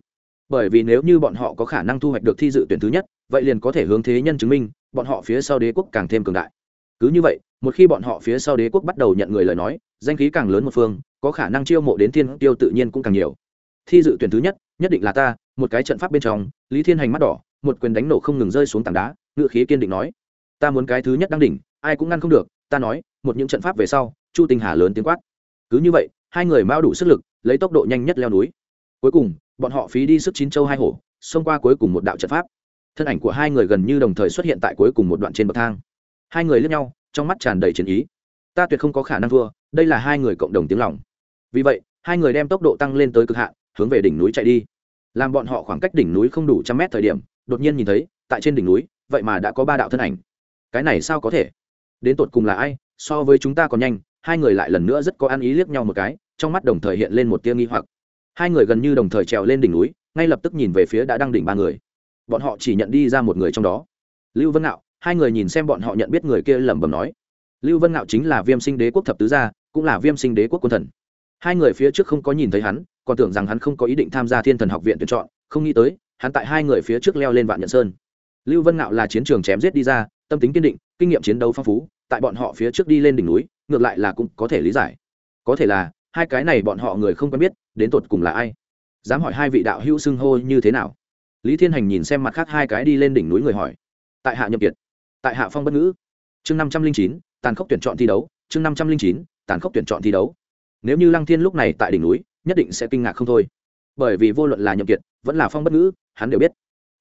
Bởi vì nếu như bọn họ có khả năng thu hoạch được thi dự tuyển thứ nhất, vậy liền có thể hướng thế nhân chứng minh, bọn họ phía sau đế quốc càng thêm cường đại. Cứ như vậy, một khi bọn họ phía sau đế quốc bắt đầu nhận người lời nói danh khí càng lớn một phương, có khả năng chiêu mộ đến thiên tiêu tự nhiên cũng càng nhiều. Thi dự tuyển thứ nhất nhất định là ta, một cái trận pháp bên trong, lý thiên hành mắt đỏ, một quyền đánh nổ không ngừng rơi xuống tảng đá, ngự khí kiên định nói. Ta muốn cái thứ nhất đang đỉnh, ai cũng ngăn không được, ta nói, một những trận pháp về sau, chu tinh hà lớn tiếng quát. Cứ như vậy, hai người mao đủ sức lực, lấy tốc độ nhanh nhất leo núi. Cuối cùng, bọn họ phí đi sức chín châu hai hổ, xông qua cuối cùng một đạo trận pháp. Thân ảnh của hai người gần như đồng thời xuất hiện tại cuối cùng một đoạn trên bậc thang. Hai người lướt nhau, trong mắt tràn đầy chiến ý ta tuyệt không có khả năng thua, đây là hai người cộng đồng tiếng lòng. Vì vậy, hai người đem tốc độ tăng lên tới cực hạn, hướng về đỉnh núi chạy đi. Làm bọn họ khoảng cách đỉnh núi không đủ trăm mét thời điểm, đột nhiên nhìn thấy, tại trên đỉnh núi, vậy mà đã có ba đạo thân ảnh. Cái này sao có thể? Đến tột cùng là ai? So với chúng ta còn nhanh, hai người lại lần nữa rất có ăn ý liếc nhau một cái, trong mắt đồng thời hiện lên một tia nghi hoặc. Hai người gần như đồng thời trèo lên đỉnh núi, ngay lập tức nhìn về phía đã đăng đỉnh ba người. Bọn họ chỉ nhận đi ra một người trong đó. Lưu vân ngạo, hai người nhìn xem bọn họ nhận biết người kia lẩm bẩm nói lưu vân ngạo chính là viêm sinh đế quốc thập tứ gia, cũng là viêm sinh đế quốc quân thần. Hai người phía trước không có nhìn thấy hắn, còn tưởng rằng hắn không có ý định tham gia thiên thần học viện tuyển chọn, không nghĩ tới, hắn tại hai người phía trước leo lên vạn nhận sơn. Lưu vân ngạo là chiến trường chém giết đi ra, tâm tính kiên định, kinh nghiệm chiến đấu phong phú, tại bọn họ phía trước đi lên đỉnh núi, ngược lại là cũng có thể lý giải. Có thể là, hai cái này bọn họ người không quen biết, đến tột cùng là ai? Dám hỏi hai vị đạo hữu xưng hô như thế nào? Lý thiên hành nhìn xem mặt khác hai cái đi lên đỉnh núi người hỏi. Tại hạ nhậm kiệt, tại hạ phong bất ngữ. Chương năm trăm linh chín tàn khốc tuyển chọn thi đấu, chương năm trăm linh chín, tàn khốc tuyển chọn thi đấu. Nếu như lăng thiên lúc này tại đỉnh núi, nhất định sẽ kinh ngạc không thôi. Bởi vì vô luận là nhậm kiệt, vẫn là phong bất ngữ, hắn đều biết.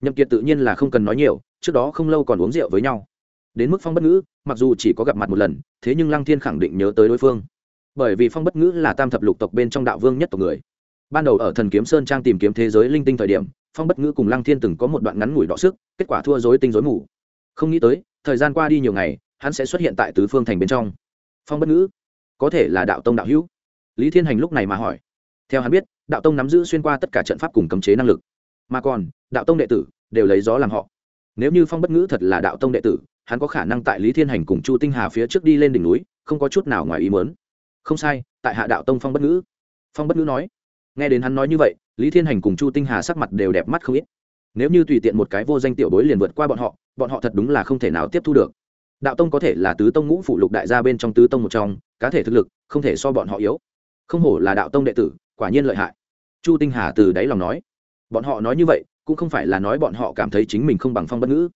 Nhậm kiệt tự nhiên là không cần nói nhiều, trước đó không lâu còn uống rượu với nhau. Đến mức phong bất ngữ, mặc dù chỉ có gặp mặt một lần, thế nhưng lăng thiên khẳng định nhớ tới đối phương. Bởi vì phong bất ngữ là tam thập lục tộc bên trong đạo vương nhất tộc người. Ban đầu ở thần kiếm sơn trang tìm kiếm thế giới linh tinh thời điểm, phong bất ngữ cùng lăng thiên từng có một đoạn ngắn ngủi đọ sức, kết quả thua dối tinh dối mù. Không nghĩ tới, thời gian qua đi nhiều ngày hắn sẽ xuất hiện tại tứ phương thành bên trong. Phong bất ngữ, có thể là đạo tông đạo hữu. Lý thiên hành lúc này mà hỏi. Theo hắn biết, đạo tông nắm giữ xuyên qua tất cả trận pháp cùng cấm chế năng lực. Mà còn, đạo tông đệ tử đều lấy gió làm họ. Nếu như phong bất ngữ thật là đạo tông đệ tử, hắn có khả năng tại lý thiên hành cùng chu tinh hà phía trước đi lên đỉnh núi, không có chút nào ngoài ý mớn không sai, tại hạ đạo tông phong bất ngữ. Phong bất ngữ nói. Nghe đến hắn nói như vậy, lý thiên hành cùng chu tinh hà sắc mặt đều đẹp mắt không ít. Nếu như tùy tiện một cái vô danh tiểu bối liền vượt qua bọn họ bọn họ thật đúng là không thể nào tiếp thu được đạo tông có thể là tứ tông ngũ phụ lục đại gia bên trong tứ tông một trong, cá thể thực lực không thể so bọn họ yếu. Không hổ là đạo tông đệ tử, quả nhiên lợi hại. Chu tinh hà từ đáy lòng nói, bọn họ nói như vậy, cũng không phải là nói bọn họ cảm thấy chính mình không bằng phong bất ngữ.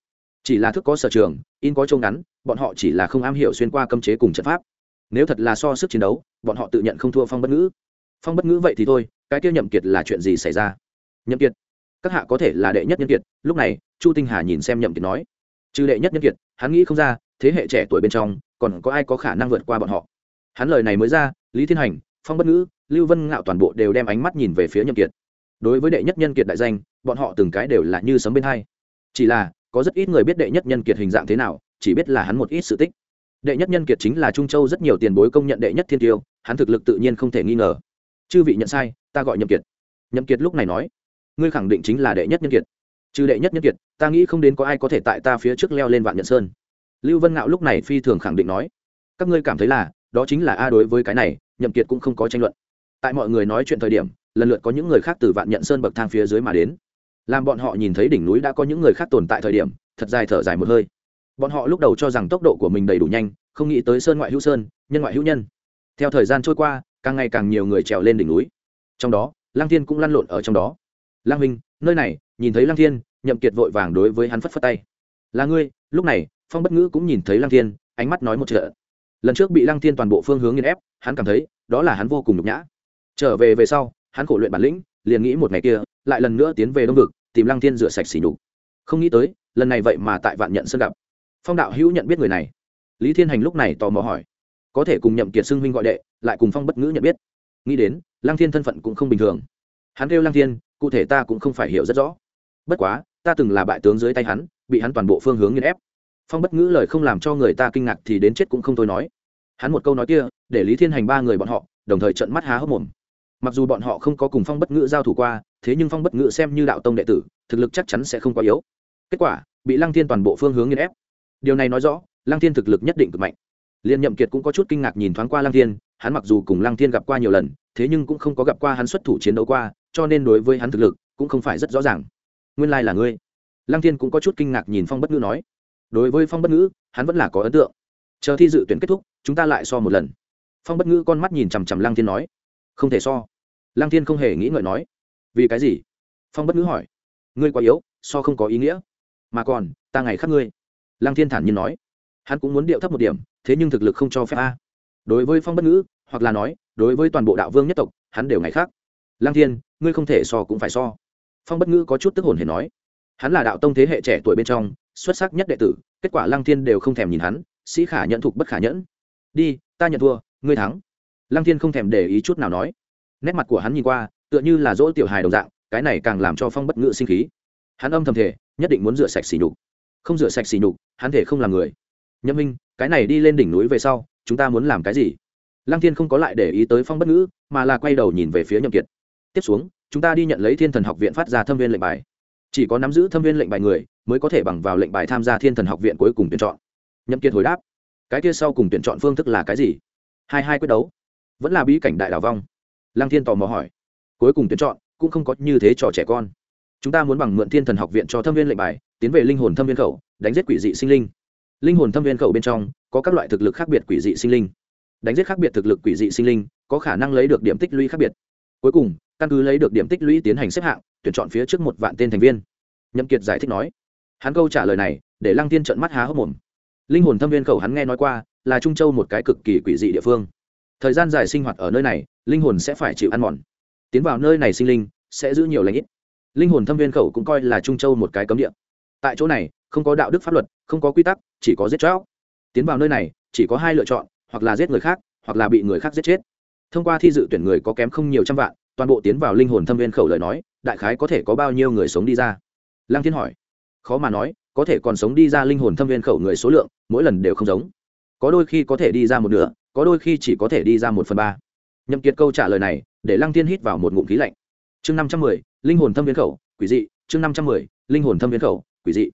Chỉ là thức có sở trường, in có trông ngắn, bọn họ chỉ là không am hiểu xuyên qua cấm chế cùng trận pháp. Nếu thật là so sức chiến đấu, bọn họ tự nhận không thua phong bất ngữ. Phong bất ngữ vậy thì thôi, cái kia nhậm kiệt là chuyện gì xảy ra? Nhậm kiệt, các hạ có thể là đệ nhất nhân kiệt. Lúc này, chu tinh hà nhìn xem nhậm kiệt nói, trừ đệ nhất nhân kiệt, hắn nghĩ không ra thế hệ trẻ tuổi bên trong, còn có ai có khả năng vượt qua bọn họ? Hắn lời này mới ra, lý thiên hành, phong bất ngữ, lưu vân ngạo toàn bộ đều đem ánh mắt nhìn về phía nhậm kiệt. Đối với đệ nhất nhân kiệt đại danh, bọn họ từng cái đều là như sấm bên hai. Chỉ là, có rất ít người biết đệ nhất nhân kiệt hình dạng thế nào, chỉ biết là hắn một ít sự tích. Đệ nhất nhân kiệt chính là trung châu rất nhiều tiền bối công nhận đệ nhất thiên tiêu, hắn thực lực tự nhiên không thể nghi ngờ. Chư vị nhận sai, ta gọi nhậm kiệt. Nhậm kiệt lúc này nói, ngươi khẳng định chính là đệ nhất nhân kiệt. Trừ đệ nhất nhân kiệt, ta nghĩ không đến có ai có thể tại ta phía trước leo lên vạn nhận sơn lưu vân ngạo lúc này phi thường khẳng định nói, các ngươi cảm thấy là, đó chính là a đối với cái này, nhậm kiệt cũng không có tranh luận. Tại mọi người nói chuyện thời điểm, lần lượt có những người khác từ vạn nhận sơn bậc thang phía dưới mà đến. Làm bọn họ nhìn thấy đỉnh núi đã có những người khác tồn tại thời điểm, thật dài thở dài một hơi. Bọn họ lúc đầu cho rằng tốc độ của mình đầy đủ nhanh, không nghĩ tới sơn ngoại hữu sơn, nhân ngoại hữu nhân. Theo thời gian trôi qua, càng ngày càng nhiều người trèo lên đỉnh núi. Trong đó lang thiên cũng lăn lộn ở trong đó. Lang minh nơi này, nhìn thấy lang thiên, nhậm kiệt vội vàng đối với hắn phất phất tay là ngươi, lúc này, phong bất ngữ cũng nhìn thấy lang thiên, ánh mắt nói một trợ lần trước bị lang thiên toàn bộ phương hướng nghiền ép, hắn cảm thấy, đó là hắn vô cùng nhục nhã. Trở về về sau, hắn khổ luyện bản lĩnh, liền nghĩ một ngày kia, lại lần nữa tiến về đông vực, tìm lang thiên rửa sạch xỉ nhục. Không nghĩ tới, lần này vậy mà tại vạn nhận sơn gặp. Phong đạo hữu nhận biết người này. Lý thiên hành lúc này tò mò hỏi. Có thể cùng nhậm kiệt xưng huynh gọi đệ, lại cùng phong bất ngữ nhận biết. Nghĩ đến lang thiên thân phận cũng không bình thường. Hắn kêu lang thiên, cụ thể ta cũng không phải hiểu rất rõ. Bất quá ta từng là bại tướng dưới tay hắn, bị hắn toàn bộ phương hướng nghiên ép. Phong bất ngữ lời không làm cho người ta kinh ngạc thì đến chết cũng không thôi nói. Hắn một câu nói kia, để lý thiên hành ba người bọn họ, đồng thời trận mắt há hốc mồm. Mặc dù bọn họ không có cùng phong bất ngữ giao thủ qua, thế nhưng phong bất ngữ xem như đạo tông đệ tử, thực lực chắc chắn sẽ không quá yếu. Kết quả, bị lăng thiên toàn bộ phương hướng nghiên ép. Điều này nói rõ, lăng thiên thực lực nhất định cực mạnh. Liên nhậm kiệt cũng có chút kinh ngạc nhìn thoáng qua lăng thiên, hắn mặc dù cùng lăng thiên gặp qua nhiều lần, thế nhưng cũng không có gặp qua hắn xuất thủ chiến đấu qua, cho nên đối với hắn thực lực cũng không phải rất rõ ràng nguyên lai là ngươi. Lăng thiên cũng có chút kinh ngạc nhìn phong bất ngữ nói, đối với phong bất ngữ, hắn vẫn là có ấn tượng. Chờ thi dự tuyển kết thúc, chúng ta lại so một lần. Phong bất ngữ con mắt nhìn chằm chằm lăng thiên nói, không thể so. Lăng thiên không hề nghĩ ngợi nói, vì cái gì? Phong bất ngữ hỏi, ngươi quá yếu, so không có ý nghĩa. Mà còn, ta ngày khác ngươi. Lăng thiên thản nhiên nói, hắn cũng muốn điệu thấp một điểm, thế nhưng thực lực không cho phép a. Đối với phong bất ngữ, hoặc là nói, đối với toàn bộ đạo vương nhất tộc, hắn đều ngày khác. Lăng thiên, ngươi không thể so cũng phải so phong bất ngữ có chút tức hồn hề nói. Hắn là đạo tông thế hệ trẻ tuổi bên trong, xuất sắc nhất đệ tử, kết quả lăng thiên đều không thèm nhìn hắn, sĩ khả nhận thục bất khả nhẫn. Đi, ta nhận thua, ngươi thắng. Lăng thiên không thèm để ý chút nào nói. Nét mặt của hắn nhìn qua, tựa như là dỗ tiểu hài đồng dạng, cái này càng làm cho phong bất ngữ sinh khí. Hắn âm thầm thể nhất định muốn rửa sạch xỉ nhục. Không rửa sạch xỉ nhục, hắn thể không làm người. Nhâm minh, cái này đi lên đỉnh núi về sau, chúng ta muốn làm cái gì? Lăng thiên không có lại để ý tới phong bất ngữ, mà là quay đầu nhìn về phía nhậm kiệt tiếp xuống, chúng ta đi nhận lấy thiên thần học viện phát ra thâm viên lệnh bài. Chỉ có nắm giữ thâm viên lệnh bài người, mới có thể bằng vào lệnh bài tham gia thiên thần học viện cuối cùng tuyển chọn. Nhậm kiệt hồi đáp, cái kia sau cùng tuyển chọn phương thức là cái gì? Hai hai quyết đấu. Vẫn là bí cảnh đại đảo vong. Lăng thiên tò mò hỏi. Cuối cùng tuyển chọn, cũng không có như thế trò trẻ con. Chúng ta muốn bằng mượn thiên thần học viện cho thâm viên lệnh bài, tiến về linh hồn thâm viên khẩu, đánh giết quỷ dị sinh linh. Linh hồn thâm viên khẩu bên trong, có các loại thực lực khác biệt quỷ dị sinh linh. Đánh giết khác biệt thực lực quỷ dị sinh linh, có khả năng lấy được điểm tích lũy khác biệt. Cuối cùng căn cứ lấy được điểm tích lũy tiến hành xếp hạng, tuyển chọn phía trước một vạn tên thành viên. Nhậm kiệt giải thích nói, hắn câu trả lời này, để lăng tiên trợn mắt há hốc mồm. Linh hồn thâm viên khẩu hắn nghe nói qua, là trung châu một cái cực kỳ quỷ dị địa phương. Thời gian dài sinh hoạt ở nơi này, linh hồn sẽ phải chịu ăn mòn. Tiến vào nơi này sinh linh, sẽ giữ nhiều lãnh ít. Linh hồn thâm viên khẩu cũng coi là trung châu một cái cấm địa. Tại chỗ này, không có đạo đức pháp luật, không có quy tắc, chỉ có giết chóc. Tiến vào nơi này, chỉ có hai lựa chọn, hoặc là giết người khác, hoặc là bị người khác giết chết. Thông qua thi dự tuyển người có kém không nhiều trăm vạn toàn bộ tiến vào linh hồn thâm viên khẩu lời nói, đại khái có thể có bao nhiêu người sống đi ra? Lăng thiên hỏi. Khó mà nói, có thể còn sống đi ra linh hồn thâm viên khẩu người số lượng, mỗi lần đều không giống. Có đôi khi có thể đi ra một nửa, có đôi khi chỉ có thể đi ra một phần ba. Nhậm kiệt câu trả lời này, để lăng thiên hít vào một ngụm khí lạnh. Chương năm trăm mười, linh hồn thâm viên khẩu, quỷ dị. Chương năm trăm mười, linh hồn thâm viên khẩu, quỷ dị.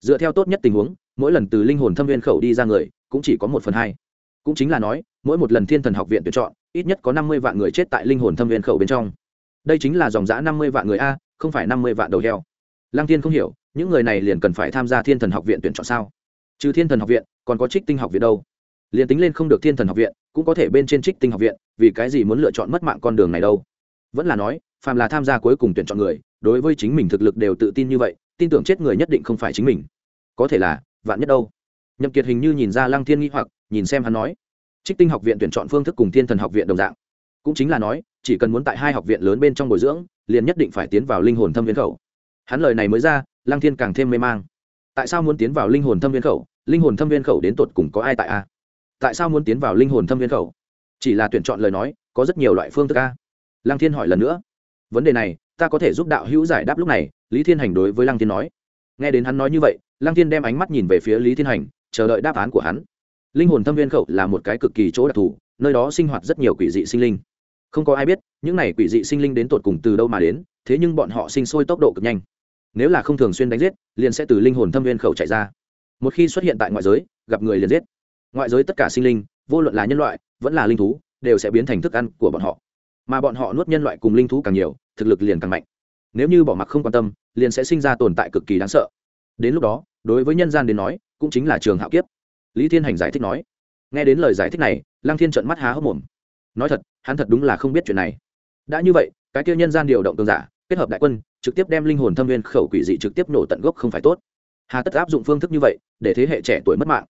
Dựa theo tốt nhất tình huống, mỗi lần từ linh hồn thâm viên khẩu đi ra người, cũng chỉ có một phần hai. Cũng chính là nói mỗi một lần thiên thần học viện tuyển chọn, ít nhất có năm mươi vạn người chết tại linh hồn thâm viên khẩu bên trong. Đây chính là dòng giã năm mươi vạn người a, không phải năm mươi vạn đầu heo. Lăng thiên không hiểu, những người này liền cần phải tham gia thiên thần học viện tuyển chọn sao? Trừ thiên thần học viện, còn có trích tinh học viện đâu? Liền tính lên không được thiên thần học viện, cũng có thể bên trên trích tinh học viện, vì cái gì muốn lựa chọn mất mạng con đường này đâu? Vẫn là nói, phàm là tham gia cuối cùng tuyển chọn người, đối với chính mình thực lực đều tự tin như vậy, tin tưởng chết người nhất định không phải chính mình. Có thể là, vạn nhất đâu? Nhậm kiệt hình như nhìn ra lăng thiên nghi hoặc, nhìn xem hắn nói trích tinh học viện tuyển chọn phương thức cùng thiên thần học viện đồng dạng. Cũng chính là nói, chỉ cần muốn tại hai học viện lớn bên trong bồi dưỡng, liền nhất định phải tiến vào linh hồn thâm viên khẩu. Hắn lời này mới ra, lăng thiên càng thêm mê mang. Tại sao muốn tiến vào linh hồn thâm viên khẩu? Linh hồn thâm viên khẩu đến tột cùng có ai tại a? Tại sao muốn tiến vào linh hồn thâm viên khẩu? Chỉ là tuyển chọn lời nói, có rất nhiều loại phương thức a. Lăng thiên hỏi lần nữa. Vấn đề này, ta có thể giúp đạo hữu giải đáp lúc này, lý thiên hành đối với lăng thiên nói. Nghe đến hắn nói như vậy, lăng thiên đem ánh mắt nhìn về phía lý thiên hành, chờ đợi đáp án của hắn linh hồn thâm viên khẩu là một cái cực kỳ chỗ đặc thù, nơi đó sinh hoạt rất nhiều quỷ dị sinh linh. Không có ai biết, những này quỷ dị sinh linh đến tột cùng từ đâu mà đến, thế nhưng bọn họ sinh sôi tốc độ cực nhanh. Nếu là không thường xuyên đánh giết, liền sẽ từ linh hồn thâm viên khẩu chạy ra. Một khi xuất hiện tại ngoại giới, gặp người liền giết. Ngoại giới tất cả sinh linh, vô luận là nhân loại, vẫn là linh thú, đều sẽ biến thành thức ăn của bọn họ. Mà bọn họ nuốt nhân loại cùng linh thú càng nhiều, thực lực liền càng mạnh. Nếu như bỏ mặc không quan tâm, liền sẽ sinh ra tồn tại cực kỳ đáng sợ. Đến lúc đó, đối với nhân gian đến nói, cũng chính là trường hạo kiếp lý thiên hành giải thích nói. Nghe đến lời giải thích này, lăng thiên trận mắt há hốc mồm. Nói thật, hắn thật đúng là không biết chuyện này. Đã như vậy, cái kia nhân gian điều động cường giả, kết hợp đại quân, trực tiếp đem linh hồn thâm viên khẩu quỷ dị trực tiếp nổ tận gốc không phải tốt. Hà tất áp dụng phương thức như vậy, để thế hệ trẻ tuổi mất mạng.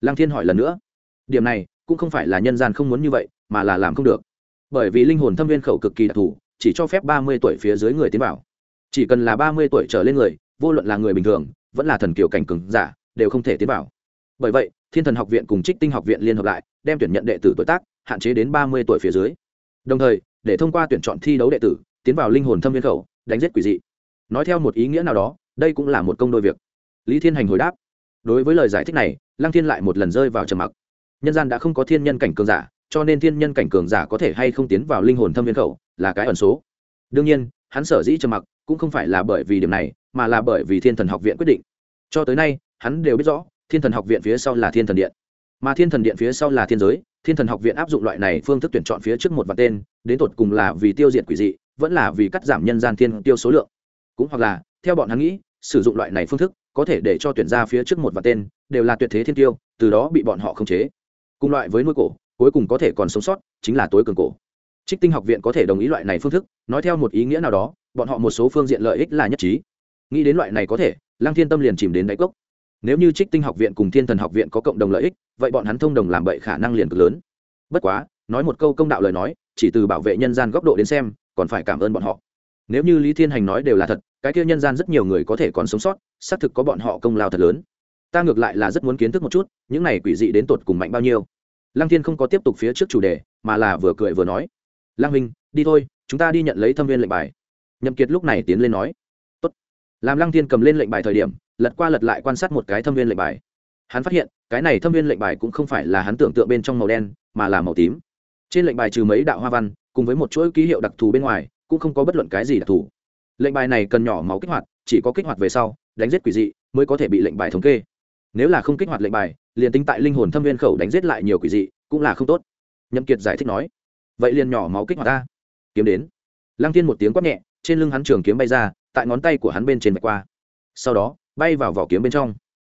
Lăng thiên hỏi lần nữa. Điểm này, cũng không phải là nhân gian không muốn như vậy, mà là làm không được. Bởi vì linh hồn thâm viên khẩu cực kỳ đặc thù, chỉ cho phép ba mươi tuổi phía dưới người tiến vào. Chỉ cần là ba mươi tuổi trở lên người, vô luận là người bình thường, vẫn là thần kiểu cảnh cường giả, đều không thể tiến vào. Bởi vậy thiên thần học viện cùng trích tinh học viện liên hợp lại, đem tuyển nhận đệ tử tuổi tác hạn chế đến ba mươi tuổi phía dưới. Đồng thời, để thông qua tuyển chọn thi đấu đệ tử, tiến vào linh hồn thâm viên khẩu, đánh giết quỷ dị. Nói theo một ý nghĩa nào đó, đây cũng là một công đôi việc. Lý thiên hành hồi đáp, đối với lời giải thích này, lăng thiên lại một lần rơi vào trầm mặc. Nhân gian đã không có thiên nhân cảnh cường giả, cho nên thiên nhân cảnh cường giả có thể hay không tiến vào linh hồn thâm viên khẩu là cái ẩn số. Đương nhiên, hắn sở dĩ trầm mặc cũng không phải là bởi vì điểm này, mà là bởi vì thiên thần học viện quyết định. Cho tới nay, hắn đều biết rõ thiên thần học viện phía sau là thiên thần điện. Mà thiên thần điện phía sau là thiên giới, thiên thần học viện áp dụng loại này phương thức tuyển chọn phía trước một vạn tên, đến tột cùng là vì tiêu diệt quỷ dị, vẫn là vì cắt giảm nhân gian thiên tiêu số lượng. Cũng hoặc là, theo bọn hắn nghĩ, sử dụng loại này phương thức, có thể để cho tuyển ra phía trước một vạn tên, đều là tuyệt thế thiên tiêu, từ đó bị bọn họ khống chế. Cùng loại với nuôi cổ, cuối cùng có thể còn sống sót, chính là tối cường cổ. Trích tinh học viện có thể đồng ý loại này phương thức, nói theo một ý nghĩa nào đó, bọn họ một số phương diện lợi ích là nhất trí. Nghĩ đến loại này có thể, lăng thiên tâm liền chìm đến đáy cốc nếu như trích tinh học viện cùng thiên thần học viện có cộng đồng lợi ích, vậy bọn hắn thông đồng làm bậy khả năng liền cực lớn. Bất quá, nói một câu công đạo lời nói, chỉ từ bảo vệ nhân gian góc độ đến xem, còn phải cảm ơn bọn họ. Nếu như lý thiên hành nói đều là thật, cái kia nhân gian rất nhiều người có thể còn sống sót, xác thực có bọn họ công lao thật lớn. Ta ngược lại là rất muốn kiến thức một chút, những này quỷ dị đến tột cùng mạnh bao nhiêu. Lăng thiên không có tiếp tục phía trước chủ đề, mà là vừa cười vừa nói. Lăng minh đi thôi, chúng ta đi nhận lấy thâm viên lệnh bài. Nhậm kiệt lúc này tiến lên nói. Tốt. Làm lăng thiên cầm lên lệnh bài thời điểm lật qua lật lại quan sát một cái thâm viên lệnh bài. Hắn phát hiện, cái này thâm viên lệnh bài cũng không phải là hắn tưởng tượng bên trong màu đen, mà là màu tím. Trên lệnh bài trừ mấy đạo hoa văn, cùng với một chuỗi ký hiệu đặc thù bên ngoài, cũng không có bất luận cái gì đặc thù. Lệnh bài này cần nhỏ máu kích hoạt, chỉ có kích hoạt về sau, đánh giết quỷ dị, mới có thể bị lệnh bài thống kê. Nếu là không kích hoạt lệnh bài, liền tính tại linh hồn thâm viên khẩu đánh giết lại nhiều quỷ dị, cũng là không tốt. Nhậm kiệt giải thích nói, vậy liền nhỏ máu kích hoạt ta. Kiếm đến. Lăng thiên một tiếng quát nhẹ, trên lưng hắn trường kiếm bay ra, tại ngón tay của hắn bên trên vạch qua. Sau đó bay vào vỏ kiếm bên trong.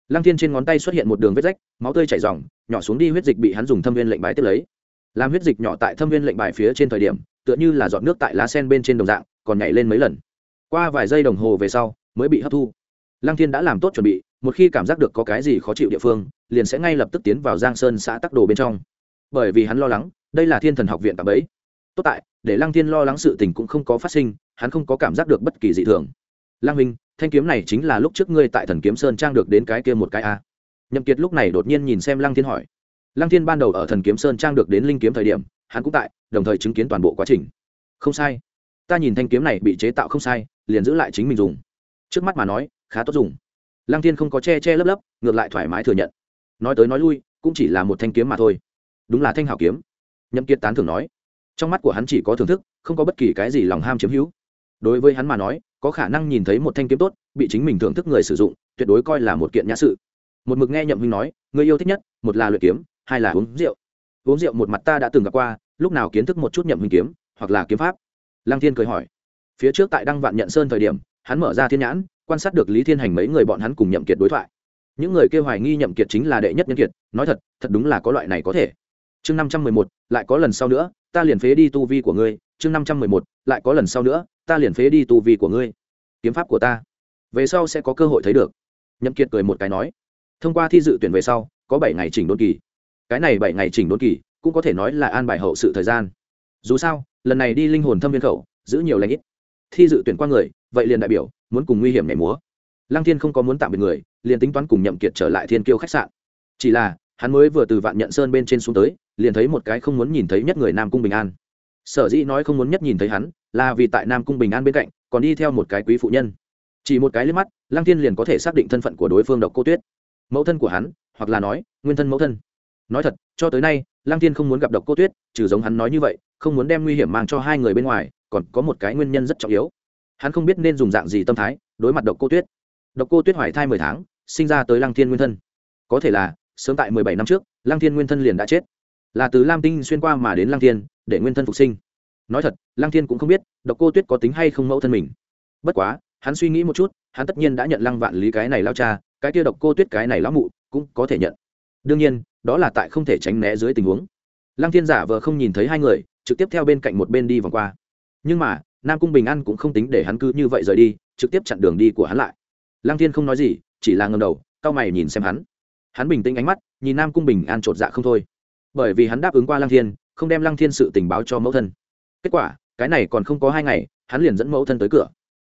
Lăng thiên trên ngón tay xuất hiện một đường vết rách, máu tươi chảy ròng, nhỏ xuống đi huyết dịch bị hắn dùng thâm viên lệnh bài tiếp lấy. Làm huyết dịch nhỏ tại thâm viên lệnh bài phía trên thời điểm, tựa như là giọt nước tại lá sen bên trên đồng dạng, còn nhảy lên mấy lần. Qua vài giây đồng hồ về sau, mới bị hấp thu. Lăng thiên đã làm tốt chuẩn bị, một khi cảm giác được có cái gì khó chịu địa phương, liền sẽ ngay lập tức tiến vào giang sơn xã tắc đồ bên trong. Bởi vì hắn lo lắng, đây là thiên thần học viện tạm ấy tốt tại, để lăng thiên lo lắng sự tình cũng không có phát sinh, hắn không có cảm giác được bất kỳ dị thường. Lang minh thanh kiếm này chính là lúc trước ngươi tại thần kiếm sơn trang được đến cái kia một cái a. Nhậm kiệt lúc này đột nhiên nhìn xem lăng thiên hỏi. Lăng thiên ban đầu ở thần kiếm sơn trang được đến linh kiếm thời điểm, hắn cũng tại, đồng thời chứng kiến toàn bộ quá trình. Không sai. Ta nhìn thanh kiếm này bị chế tạo không sai, liền giữ lại chính mình dùng. Trước mắt mà nói, khá tốt dùng. Lăng thiên không có che che lấp lấp, ngược lại thoải mái thừa nhận. Nói tới nói lui, cũng chỉ là một thanh kiếm mà thôi. Đúng là thanh hảo kiếm. Nhậm kiệt tán thưởng nói. Trong mắt của hắn chỉ có thưởng thức, không có bất kỳ cái gì lòng ham chiếm hữu đối với hắn mà nói, có khả năng nhìn thấy một thanh kiếm tốt, bị chính mình thưởng thức người sử dụng, tuyệt đối coi là một kiện nhã sự. Một mực nghe nhậm huynh nói, người yêu thích nhất, một là luyện kiếm, hai là uống rượu. Uống rượu một mặt ta đã từng gặp qua, lúc nào kiến thức một chút nhậm huynh kiếm, hoặc là kiếm pháp? Lăng thiên cười hỏi. Phía trước tại đăng vạn nhận sơn thời điểm, hắn mở ra thiên nhãn, quan sát được lý thiên hành mấy người bọn hắn cùng nhậm kiệt đối thoại. Những người kêu hoài nghi nhậm kiệt chính là đệ nhất nhân kiệt, nói thật thật đúng là có loại này có thể. Chương năm trăm mười một, lại có lần sau nữa, ta liền phế đi tu vi của ngươi. Chương năm trăm mười một, lại có lần sau nữa ta liền phế đi tu vi của ngươi. Kiếm pháp của ta, về sau sẽ có cơ hội thấy được. Nhậm kiệt cười một cái nói. Thông qua thi dự tuyển về sau, có bảy ngày chỉnh đốn kỳ. Cái này bảy ngày chỉnh đốn kỳ, cũng có thể nói là an bài hậu sự thời gian. Dù sao, lần này đi linh hồn thâm viên khẩu, giữ nhiều lãnh ít. Thi dự tuyển qua người, vậy liền đại biểu, muốn cùng nguy hiểm nhảy múa. Lăng thiên không có muốn tạm biệt người, liền tính toán cùng nhậm kiệt trở lại thiên kiêu khách sạn. Chỉ là, hắn mới vừa từ vạn nhận sơn bên trên xuống tới, liền thấy một cái không muốn nhìn thấy nhất người nam cung bình an. Sở dĩ nói không muốn nhất nhìn thấy hắn là vì tại nam cung bình an bên cạnh, còn đi theo một cái quý phụ nhân. Chỉ một cái liếc mắt, lăng thiên liền có thể xác định thân phận của đối phương độc cô tuyết. Mẫu thân của hắn, hoặc là nói, nguyên thân mẫu thân. Nói thật, cho tới nay, lăng thiên không muốn gặp độc cô tuyết, trừ giống hắn nói như vậy, không muốn đem nguy hiểm mang cho hai người bên ngoài, còn có một cái nguyên nhân rất trọng yếu. Hắn không biết nên dùng dạng gì tâm thái đối mặt độc cô tuyết. Độc cô tuyết hoài thai mười tháng, sinh ra tới lăng thiên nguyên thân. Có thể là, sớm tại mười bảy năm trước, lăng thiên nguyên thân liền đã chết. Là từ lam tinh xuyên qua mà đến lăng thiên, để nguyên thân phục sinh nói thật, lăng thiên cũng không biết, độc cô tuyết có tính hay không mẫu thân mình. Bất quá, hắn suy nghĩ một chút, hắn tất nhiên đã nhận lăng vạn lý cái này lao cha, cái kia độc cô tuyết cái này lão mụ, cũng có thể nhận. Đương nhiên, đó là tại không thể tránh né dưới tình huống. Lăng thiên giả vờ không nhìn thấy hai người, trực tiếp theo bên cạnh một bên đi vòng qua. Nhưng mà, nam cung bình an cũng không tính để hắn cứ như vậy rời đi, trực tiếp chặn đường đi của hắn lại. Lăng thiên không nói gì, chỉ là ngầm đầu, cau mày nhìn xem hắn. Hắn bình tĩnh ánh mắt, nhìn nam cung bình an chột dạ không thôi. Bởi vì hắn đáp ứng qua lăng thiên, không đem lăng thiên sự tình báo cho mẫu thân kết quả, cái này còn không có hai ngày, hắn liền dẫn mẫu thân tới cửa.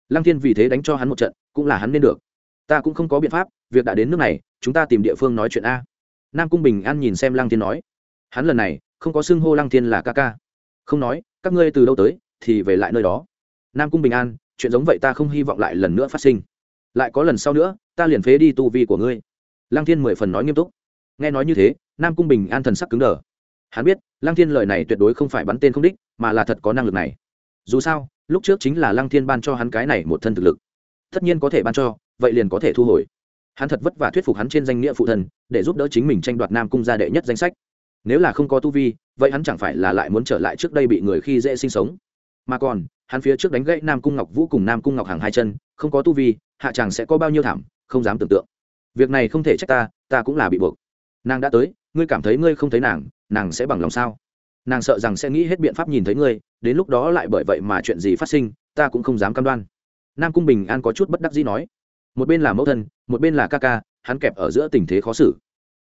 Lăng thiên vì thế đánh cho hắn một trận, cũng là hắn nên được. Ta cũng không có biện pháp, việc đã đến nước này, chúng ta tìm địa phương nói chuyện a. Nam cung bình an nhìn xem lăng thiên nói. Hắn lần này, không có xưng hô lăng thiên là ca ca. Không nói, các ngươi từ đâu tới, thì về lại nơi đó. Nam cung bình an, chuyện giống vậy ta không hy vọng lại lần nữa phát sinh. Lại có lần sau nữa, ta liền phế đi tu vi của ngươi. Lăng thiên mười phần nói nghiêm túc. Nghe nói như thế, nam cung bình an thần sắc cứng đờ hắn biết, lăng thiên lời này tuyệt đối không phải bắn tên không đích, mà là thật có năng lực này. Dù sao, lúc trước chính là lăng thiên ban cho hắn cái này một thân thực lực. Tất nhiên có thể ban cho, vậy liền có thể thu hồi. Hắn thật vất vả thuyết phục hắn trên danh nghĩa phụ thần, để giúp đỡ chính mình tranh đoạt nam cung gia đệ nhất danh sách. Nếu là không có tu vi, vậy hắn chẳng phải là lại muốn trở lại trước đây bị người khi dễ sinh sống. Mà còn, hắn phía trước đánh gãy nam cung ngọc vũ cùng nam cung ngọc hàng hai chân, không có tu vi, hạ chàng sẽ có bao nhiêu thảm, không dám tưởng tượng. Việc này không thể trách ta ta cũng là bị buộc. Nàng đã tới, ngươi cảm thấy ngươi không thấy nàng nàng sẽ bằng lòng sao? Nàng sợ rằng sẽ nghĩ hết biện pháp nhìn thấy ngươi, đến lúc đó lại bởi vậy mà chuyện gì phát sinh, ta cũng không dám cam đoan. Nam cung bình an có chút bất đắc dĩ nói. Một bên là mẫu thân, một bên là ca ca, hắn kẹp ở giữa tình thế khó xử.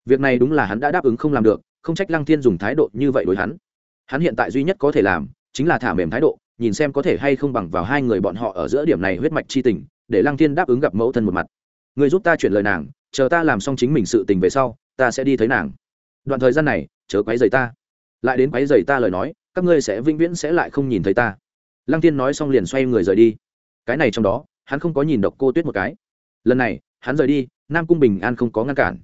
Việc này đúng là hắn đã đáp ứng không làm được, không trách lăng thiên dùng thái độ như vậy đối hắn. Hắn hiện tại duy nhất có thể làm, chính là thả mềm thái độ, nhìn xem có thể hay không bằng vào hai người bọn họ ở giữa điểm này huyết mạch chi tình, để lăng thiên đáp ứng gặp mẫu thân một mặt. Người giúp ta chuyển lời nàng, chờ ta làm xong chính mình sự tình về sau, ta sẽ đi thấy nàng. Đoạn thời gian này chớ quấy rầy ta. Lại đến quấy rầy ta lời nói, các ngươi sẽ vĩnh viễn sẽ lại không nhìn thấy ta. Lăng tiên nói xong liền xoay người rời đi. Cái này trong đó, hắn không có nhìn độc cô tuyết một cái. Lần này, hắn rời đi, nam cung bình an không có ngăn cản.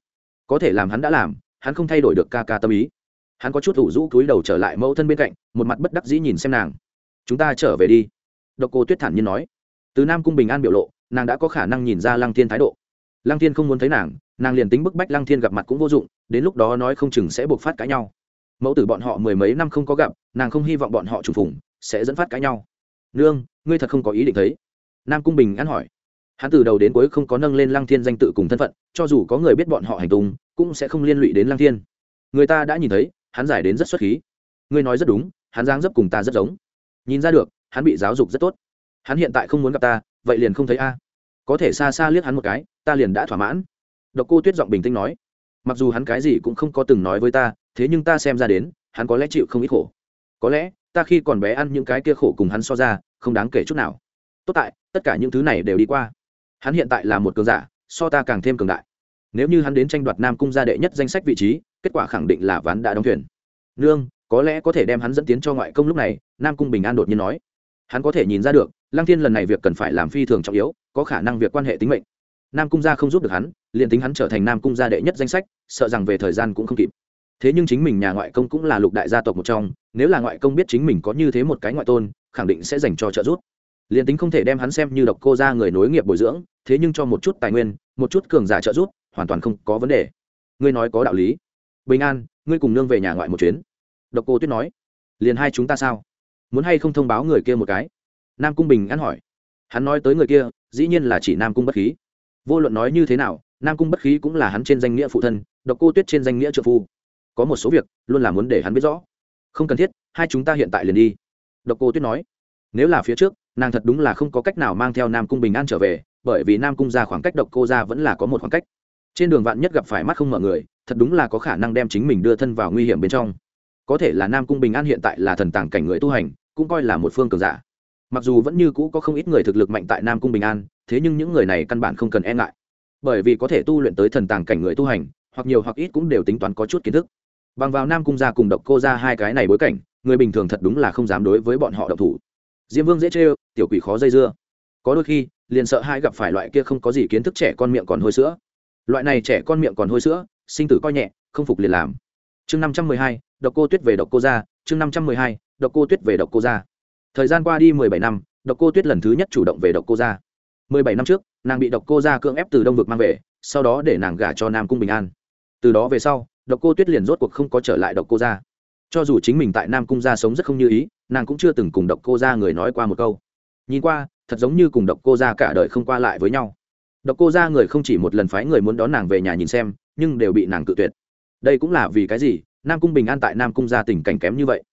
Có thể làm hắn đã làm, hắn không thay đổi được ca ca tâm ý. Hắn có chút ủ rũ cúi đầu trở lại mẫu thân bên cạnh, một mặt bất đắc dĩ nhìn xem nàng. Chúng ta trở về đi. Độc cô tuyết thản nhiên nói. Từ nam cung bình an biểu lộ, nàng đã có khả năng nhìn ra lăng thiên thái độ. Lăng thiên không muốn thấy nàng nàng liền tính bức bách lăng thiên gặp mặt cũng vô dụng đến lúc đó nói không chừng sẽ buộc phát cãi nhau. Mẫu tử bọn họ mười mấy năm không có gặp, nàng không hy vọng bọn họ trùng phùng, sẽ dẫn phát cãi nhau. Nương, ngươi thật không có ý định thấy? Nam cung bình ăn hỏi. Hắn từ đầu đến cuối không có nâng lên lăng thiên danh tự cùng thân phận, cho dù có người biết bọn họ hành tung, cũng sẽ không liên lụy đến lăng thiên. Người ta đã nhìn thấy, hắn giải đến rất xuất khí. Ngươi nói rất đúng, hắn giang dấp cùng ta rất giống. Nhìn ra được, hắn bị giáo dục rất tốt. Hắn hiện tại không muốn gặp ta, vậy liền không thấy a. Có thể xa xa liếc hắn một cái, ta liền đã thỏa mãn. Độc cô tuyết giọng bình tĩnh nói mặc dù hắn cái gì cũng không có từng nói với ta, thế nhưng ta xem ra đến, hắn có lẽ chịu không ít khổ. Có lẽ, ta khi còn bé ăn những cái kia khổ cùng hắn so ra, không đáng kể chút nào. Tốt tại, tất cả những thứ này đều đi qua. Hắn hiện tại là một cường giả, so ta càng thêm cường đại. Nếu như hắn đến tranh đoạt nam cung gia đệ nhất danh sách vị trí, kết quả khẳng định là ván đã đóng thuyền. Nương, có lẽ có thể đem hắn dẫn tiến cho ngoại công lúc này, nam cung bình an đột nhiên nói. Hắn có thể nhìn ra được, lăng thiên lần này việc cần phải làm phi thường trọng yếu, có khả năng việc quan hệ tính mệnh. Nam cung gia không giúp được hắn liền tính hắn trở thành nam cung gia đệ nhất danh sách, sợ rằng về thời gian cũng không kịp. Thế nhưng chính mình nhà ngoại công cũng là lục đại gia tộc một trong, nếu là ngoại công biết chính mình có như thế một cái ngoại tôn, khẳng định sẽ dành cho trợ giúp. Liền tính không thể đem hắn xem như độc cô gia người nối nghiệp bồi dưỡng, thế nhưng cho một chút tài nguyên, một chút cường giả trợ giúp, hoàn toàn không có vấn đề. Ngươi nói có đạo lý. Bình an, ngươi cùng nương về nhà ngoại một chuyến. Độc cô tuyết nói. Liền hai chúng ta sao? Muốn hay không thông báo người kia một cái? Nam cung bình an hỏi. Hắn nói tới người kia, dĩ nhiên là chỉ nam cung bất khí. Vô luận nói như thế nào nam cung bất khí cũng là hắn trên danh nghĩa phụ thân, độc cô tuyết trên danh nghĩa trợ phu. Có một số việc, luôn là muốn để hắn biết rõ. Không cần thiết, hai chúng ta hiện tại liền đi. Độc cô tuyết nói. Nếu là phía trước, nàng thật đúng là không có cách nào mang theo nam cung bình an trở về, bởi vì nam cung ra khoảng cách độc cô ra vẫn là có một khoảng cách. Trên đường vạn nhất gặp phải mắt không mở người, thật đúng là có khả năng đem chính mình đưa thân vào nguy hiểm bên trong. Có thể là nam cung bình an hiện tại là thần tàng cảnh người tu hành, cũng coi là một phương cường giả. Mặc dù vẫn như cũ có không ít người thực lực mạnh tại nam cung bình an, thế nhưng những người này căn bản không cần e ngại bởi vì có thể tu luyện tới thần tàng cảnh người tu hành, hoặc nhiều hoặc ít cũng đều tính toán có chút kiến thức. Bằng vào nam cung gia cùng độc cô ra hai cái này bối cảnh, người bình thường thật đúng là không dám đối với bọn họ độc thủ. Diêm vương dễ chê tiểu quỷ khó dây dưa. Có đôi khi, liền sợ hai gặp phải loại kia không có gì kiến thức trẻ con miệng còn hôi sữa. Loại này trẻ con miệng còn hôi sữa, sinh tử coi nhẹ, không phục liền làm. Chương năm trăm mười hai, độc cô tuyết về độc cô gia, chương năm trăm mười hai, độc cô tuyết về độc cô gia. Thời gian qua đi mười bảy năm, độc cô tuyết lần thứ nhất chủ động về độc cô gia mười bảy năm trước, nàng bị độc cô ra cưỡng ép từ đông vực mang về, sau đó để nàng gả cho nam cung bình an. Từ đó về sau, độc cô tuyết liền rốt cuộc không có trở lại độc cô ra. cho dù chính mình tại nam cung gia sống rất không như ý, nàng cũng chưa từng cùng độc cô ra người nói qua một câu. Nhìn qua, thật giống như cùng độc cô ra cả đời không qua lại với nhau. Độc cô ra người không chỉ một lần phái người muốn đón nàng về nhà nhìn xem, nhưng đều bị nàng cự tuyệt. Đây cũng là vì cái gì? Nam cung bình an tại nam cung gia tình cảnh kém như vậy.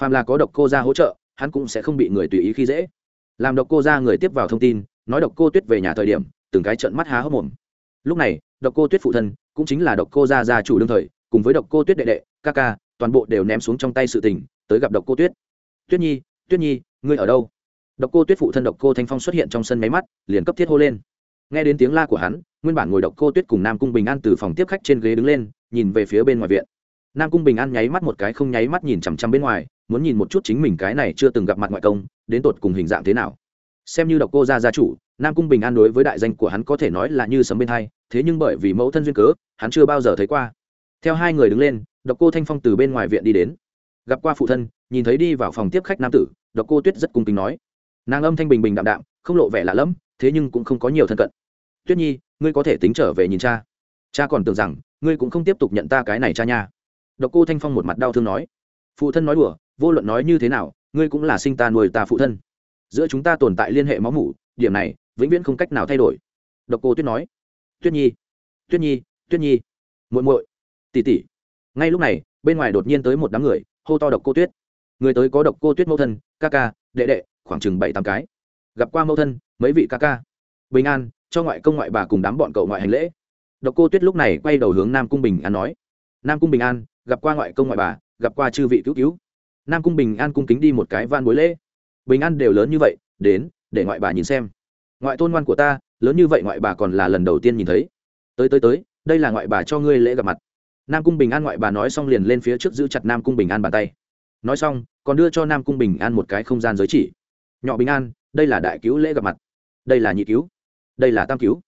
Phàm là có độc cô ra hỗ trợ, hắn cũng sẽ không bị người tùy ý khi dễ. Làm độc cô ra người tiếp vào thông tin nói độc cô tuyết về nhà thời điểm, từng cái trận mắt há hốc mồm. Lúc này, độc cô tuyết phụ thân, cũng chính là độc cô gia gia chủ đương thời, cùng với độc cô tuyết đệ đệ, ca ca, toàn bộ đều ném xuống trong tay sự tình, tới gặp độc cô tuyết. Tuyết nhi tuyết nhi, ngươi ở đâu? Độc cô tuyết phụ thân độc cô thanh phong xuất hiện trong sân máy mắt, liền cấp thiết hô lên. Nghe đến tiếng la của hắn, nguyên bản ngồi độc cô tuyết cùng nam cung bình an từ phòng tiếp khách trên ghế đứng lên, nhìn về phía bên ngoài viện. Nam cung bình an nháy mắt một cái không nháy mắt nhìn chằm chằm bên ngoài, muốn nhìn một chút chính mình cái này chưa từng gặp mặt ngoại công, đến tột cùng hình dạng thế nào xem như độc cô gia gia chủ, nam cung bình an đối với đại danh của hắn có thể nói là như sấm bên hai, thế nhưng bởi vì mẫu thân duyên cớ, hắn chưa bao giờ thấy qua. Theo hai người đứng lên, độc cô thanh phong từ bên ngoài viện đi đến. Gặp qua phụ thân, nhìn thấy đi vào phòng tiếp khách nam tử, độc cô tuyết rất cung kính nói. Nàng âm thanh bình bình đạm đạm, không lộ vẻ lạ lẫm, thế nhưng cũng không có nhiều thân cận. Tuyết nhi, ngươi có thể tính trở về nhìn cha. Cha còn tưởng rằng, ngươi cũng không tiếp tục nhận ta cái này cha nha. Độc cô thanh phong một mặt đau thương nói. Phụ thân nói đùa, vô luận nói như thế nào, ngươi cũng là sinh ta nuôi ta phụ thân giữa chúng ta tồn tại liên hệ máu mủ, điểm này vĩnh viễn không cách nào thay đổi. Độc cô tuyết nói. Tuyết nhi tuyết nhi tuyết nhi, muội muội, tỷ tỷ. Ngay lúc này, bên ngoài đột nhiên tới một đám người, hô to độc cô tuyết. Người tới có độc cô tuyết mẫu thân, ca ca, đệ đệ, khoảng chừng bảy tám cái. Gặp qua mẫu thân, mấy vị ca ca. Bình an, cho ngoại công ngoại bà cùng đám bọn cậu ngoại hành lễ. Độc cô tuyết lúc này quay đầu hướng nam cung bình an nói. Nam cung bình an, gặp qua ngoại công ngoại bà, gặp qua chư vị cứu cứu. Nam cung bình an cung kính đi một cái van bối lễ bình an đều lớn như vậy, đến, để ngoại bà nhìn xem. Ngoại tôn ngoan của ta, lớn như vậy ngoại bà còn là lần đầu tiên nhìn thấy. Tới tới tới, đây là ngoại bà cho ngươi lễ gặp mặt. Nam cung bình an ngoại bà nói xong liền lên phía trước giữ chặt nam cung bình an bàn tay. Nói xong, còn đưa cho nam cung bình an một cái không gian giới chỉ. Nhỏ bình an, đây là đại cứu lễ gặp mặt. Đây là nhị cứu. Đây là tam cứu.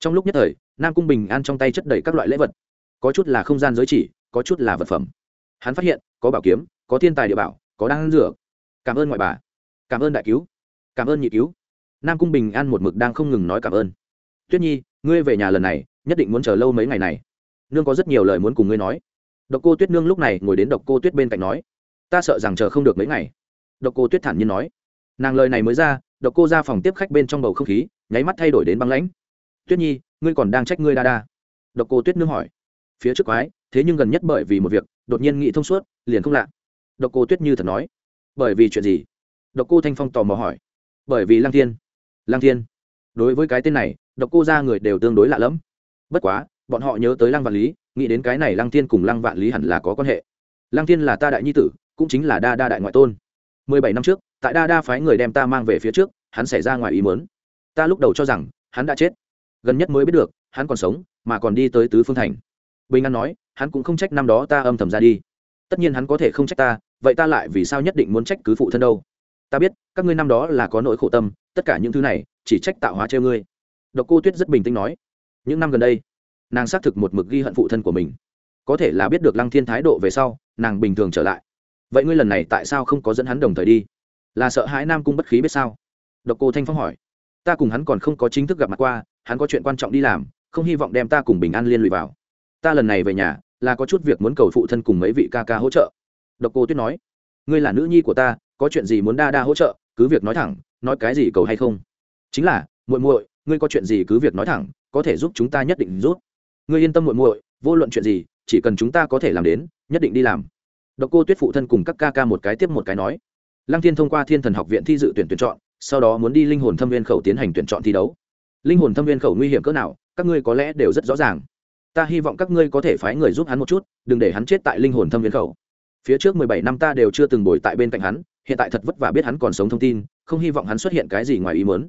Trong lúc nhất thời, nam cung bình an trong tay chất đầy các loại lễ vật. Có chút là không gian giới chỉ, có chút là vật phẩm. Hắn phát hiện, có bảo kiếm, có thiên tài địa bảo, có đan rửa cảm ơn ngoại bà cảm ơn đại cứu. Cảm ơn nhị cứu. Nam cung bình an một mực đang không ngừng nói cảm ơn. Tuyết nhi, ngươi về nhà lần này, nhất định muốn chờ lâu mấy ngày này. Nương có rất nhiều lời muốn cùng ngươi nói. Độc cô tuyết nương lúc này ngồi đến độc cô tuyết bên cạnh nói, ta sợ rằng chờ không được mấy ngày. Độc cô tuyết thản nhiên nói. Nàng lời này mới ra, độc cô ra phòng tiếp khách bên trong bầu không khí, nháy mắt thay đổi đến băng lãnh. Tuyết nhi, ngươi còn đang trách ngươi đa đa? Độc cô tuyết nương hỏi. Phía trước quái, thế nhưng gần nhất bởi vì một việc, đột nhiên nghĩ thông suốt, liền không lạ. Độc cô tuyết như thật nói. Bởi vì chuyện gì? Độc cô thanh phong tò mò hỏi. Bởi vì lăng thiên lăng thiên, đối với cái tên này, độc cô ra người đều tương đối lạ lẫm. Bất quá, bọn họ nhớ tới lăng vạn lý, nghĩ đến cái này lăng thiên cùng lăng vạn lý hẳn là có quan hệ. Lăng thiên là ta đại nhi tử, cũng chính là đa đa đại ngoại tôn. Mười bảy năm trước, tại đa đa phái người đem ta mang về phía trước, hắn xảy ra ngoài ý mớn ta lúc đầu cho rằng, hắn đã chết. Gần nhất mới biết được, hắn còn sống, mà còn đi tới tứ phương thành. Bình an nói, hắn cũng không trách năm đó ta âm thầm ra đi. Tất nhiên hắn có thể không trách ta, vậy ta lại vì sao nhất định muốn trách cứ phụ thân đâu? Ta biết, các ngươi năm đó là có nỗi khổ tâm, tất cả những thứ này, chỉ trách tạo hóa treo ngươi. Độc cô tuyết rất bình tĩnh nói. Những năm gần đây, nàng xác thực một mực ghi hận phụ thân của mình. Có thể là biết được lăng thiên thái độ về sau, nàng bình thường trở lại. Vậy ngươi lần này tại sao không có dẫn hắn đồng thời đi? Là sợ hãi nam cung bất khí biết sao? Độc cô thanh phong hỏi. Ta cùng hắn còn không có chính thức gặp mặt qua, hắn có chuyện quan trọng đi làm, không hy vọng đem ta cùng bình an liên lụy vào. Ta lần này về nhà, là có chút việc muốn cầu phụ thân cùng mấy vị ca ca hỗ trợ. Độc cô tuyết nói. Ngươi là nữ nhi của ta có chuyện gì muốn đa đa hỗ trợ, cứ việc nói thẳng, nói cái gì cầu hay không. Chính là, muội muội, ngươi có chuyện gì cứ việc nói thẳng, có thể giúp chúng ta nhất định giúp. Ngươi yên tâm muội muội, vô luận chuyện gì, chỉ cần chúng ta có thể làm đến, nhất định đi làm. Độc cô tuyết phụ thân cùng các ca ca một cái tiếp một cái nói. Lăng thiên thông qua thiên thần học viện thi dự tuyển tuyển chọn, sau đó muốn đi linh hồn thâm viên khẩu tiến hành tuyển chọn thi đấu. Linh hồn thâm viên khẩu nguy hiểm cỡ nào, các ngươi có lẽ đều rất rõ ràng. Ta hy vọng các ngươi có thể phái người giúp hắn một chút, đừng để hắn chết tại linh hồn thâm viên khẩu phía trước mười bảy năm ta đều chưa từng bồi tại bên cạnh hắn, hiện tại thật vất vả biết hắn còn sống thông tin, không hy vọng hắn xuất hiện cái gì ngoài ý muốn.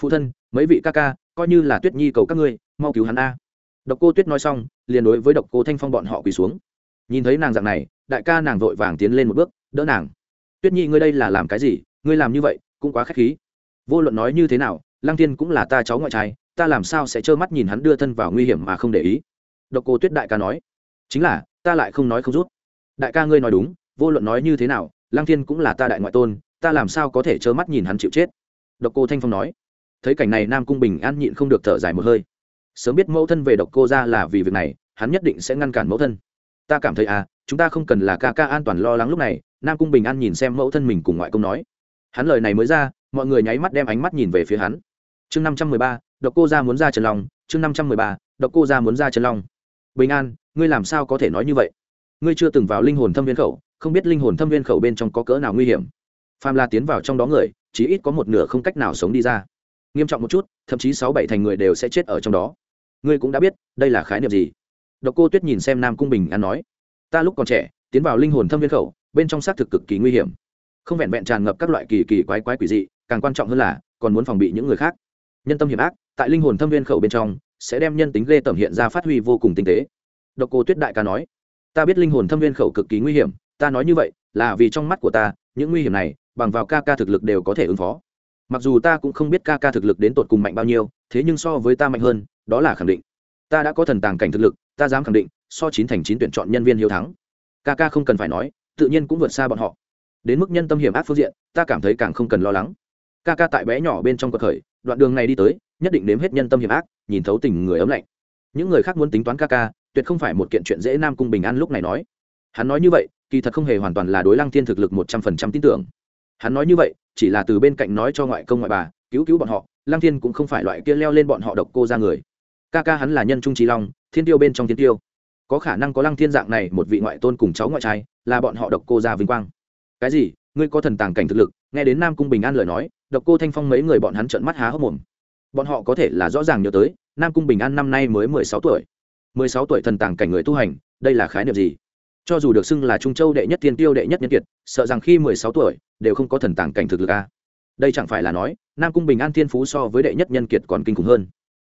Phụ thân, mấy vị ca ca, coi như là tuyết nhi cầu các ngươi, mau cứu hắn a. Độc cô tuyết nói xong, liền đối với độc cô thanh phong bọn họ quỳ xuống. Nhìn thấy nàng dạng này, đại ca nàng vội vàng tiến lên một bước, đỡ nàng. Tuyết nhi, ngươi đây là làm cái gì? Ngươi làm như vậy, cũng quá k h á c h khí. Vô luận nói như thế nào, lăng tiên cũng là ta cháu ngoại trai, ta làm sao sẽ trơ mắt nhìn hắn đưa thân vào nguy hiểm mà không để ý? Độc cô tuyết đại ca nói, chính là, ta lại không nói không rút đại ca ngươi nói đúng, vô luận nói như thế nào, lăng thiên cũng là ta đại ngoại tôn, ta làm sao có thể trơ mắt nhìn hắn chịu chết? Độc cô thanh phong nói. Thấy cảnh này nam cung bình an nhịn không được thở dài một hơi. Sớm biết mẫu thân về độc cô ra là vì việc này, hắn nhất định sẽ ngăn cản mẫu thân. Ta cảm thấy à chúng ta không cần là ca ca an toàn lo lắng lúc này, nam cung bình an nhìn xem mẫu thân mình cùng ngoại công nói. Hắn lời này mới ra, mọi người nháy mắt đem ánh mắt nhìn về phía hắn. Chương năm trăm mười ba, độc cô ra muốn ra trần long. Chương năm trăm mười ba, độc cô ra muốn ra trần long. Bình an, ngươi làm sao có thể nói như vậy? Ngươi chưa từng vào linh hồn thâm viên khẩu, không biết linh hồn thâm viên khẩu bên trong có cỡ nào nguy hiểm. Phàm la tiến vào trong đó người chỉ ít có một nửa không cách nào sống đi ra. Nghiêm trọng một chút, thậm chí sáu bảy thành người đều sẽ chết ở trong đó. Ngươi cũng đã biết, đây là khái niệm gì? Độc cô tuyết nhìn xem nam cung bình an nói, ta lúc còn trẻ, tiến vào linh hồn thâm viên khẩu, bên trong xác thực cực kỳ nguy hiểm. Không vẹn vẹn tràn ngập các loại kỳ kỳ quái quái quỷ dị, càng quan trọng hơn là, còn muốn phòng bị những người khác. Nhân tâm hiểm ác, tại linh hồn thâm viên khẩu bên trong, sẽ đem nhân tính ghê tẩm hiện ra phát huy vô cùng tinh tế. Độc cô tuyết đại ca nói ta biết linh hồn thâm viên khẩu cực kỳ nguy hiểm, ta nói như vậy là vì trong mắt của ta, những nguy hiểm này, bằng vào ca ca thực lực đều có thể ứng phó. Mặc dù ta cũng không biết ca ca thực lực đến tột cùng mạnh bao nhiêu, thế nhưng so với ta mạnh hơn, đó là khẳng định. Ta đã có thần tàng cảnh thực lực, ta dám khẳng định, so chín thành chín tuyển chọn nhân viên hiếu thắng. Ca ca không cần phải nói, tự nhiên cũng vượt xa bọn họ. Đến mức nhân tâm hiểm ác phương diện, ta cảm thấy càng không cần lo lắng. Ca ca tại bé nhỏ bên trong cuộc khởi, đoạn đường này đi tới, nhất định nếm hết nhân tâm hiểm ác, nhìn thấu tình người ấm lạnh. Những người khác muốn tính toán ca ca tuyệt không phải một kiện chuyện dễ nam cung bình an lúc này nói. Hắn nói như vậy, kỳ thật không hề hoàn toàn là đối lăng thiên thực lực một trăm phần trăm tin tưởng. Hắn nói như vậy, chỉ là từ bên cạnh nói cho ngoại công ngoại bà, cứu cứu bọn họ, lăng thiên cũng không phải loại kia leo lên bọn họ độc cô ra người. Ca ca hắn là nhân trung trí long, thiên tiêu bên trong thiên tiêu. Có khả năng có lăng thiên dạng này một vị ngoại tôn cùng cháu ngoại trai, là bọn họ độc cô ra vinh quang. Cái gì? Ngươi có thần tàng cảnh thực lực, nghe đến nam cung bình an lời nói, độc cô thanh phong mấy người bọn hắn trợn mắt há hốc mồm. Bọn họ có thể là rõ ràng nhớ tới, nam cung bình an năm nay mới mười sáu tuổi mười sáu tuổi thần tàng cảnh người tu hành, đây là khái niệm gì? Cho dù được xưng là trung châu đệ nhất tiên tiêu đệ nhất nhân kiệt, sợ rằng khi mười sáu tuổi, đều không có thần tàng cảnh thực lực a. Đây chẳng phải là nói, nam cung bình an thiên phú so với đệ nhất nhân kiệt còn kinh khủng hơn.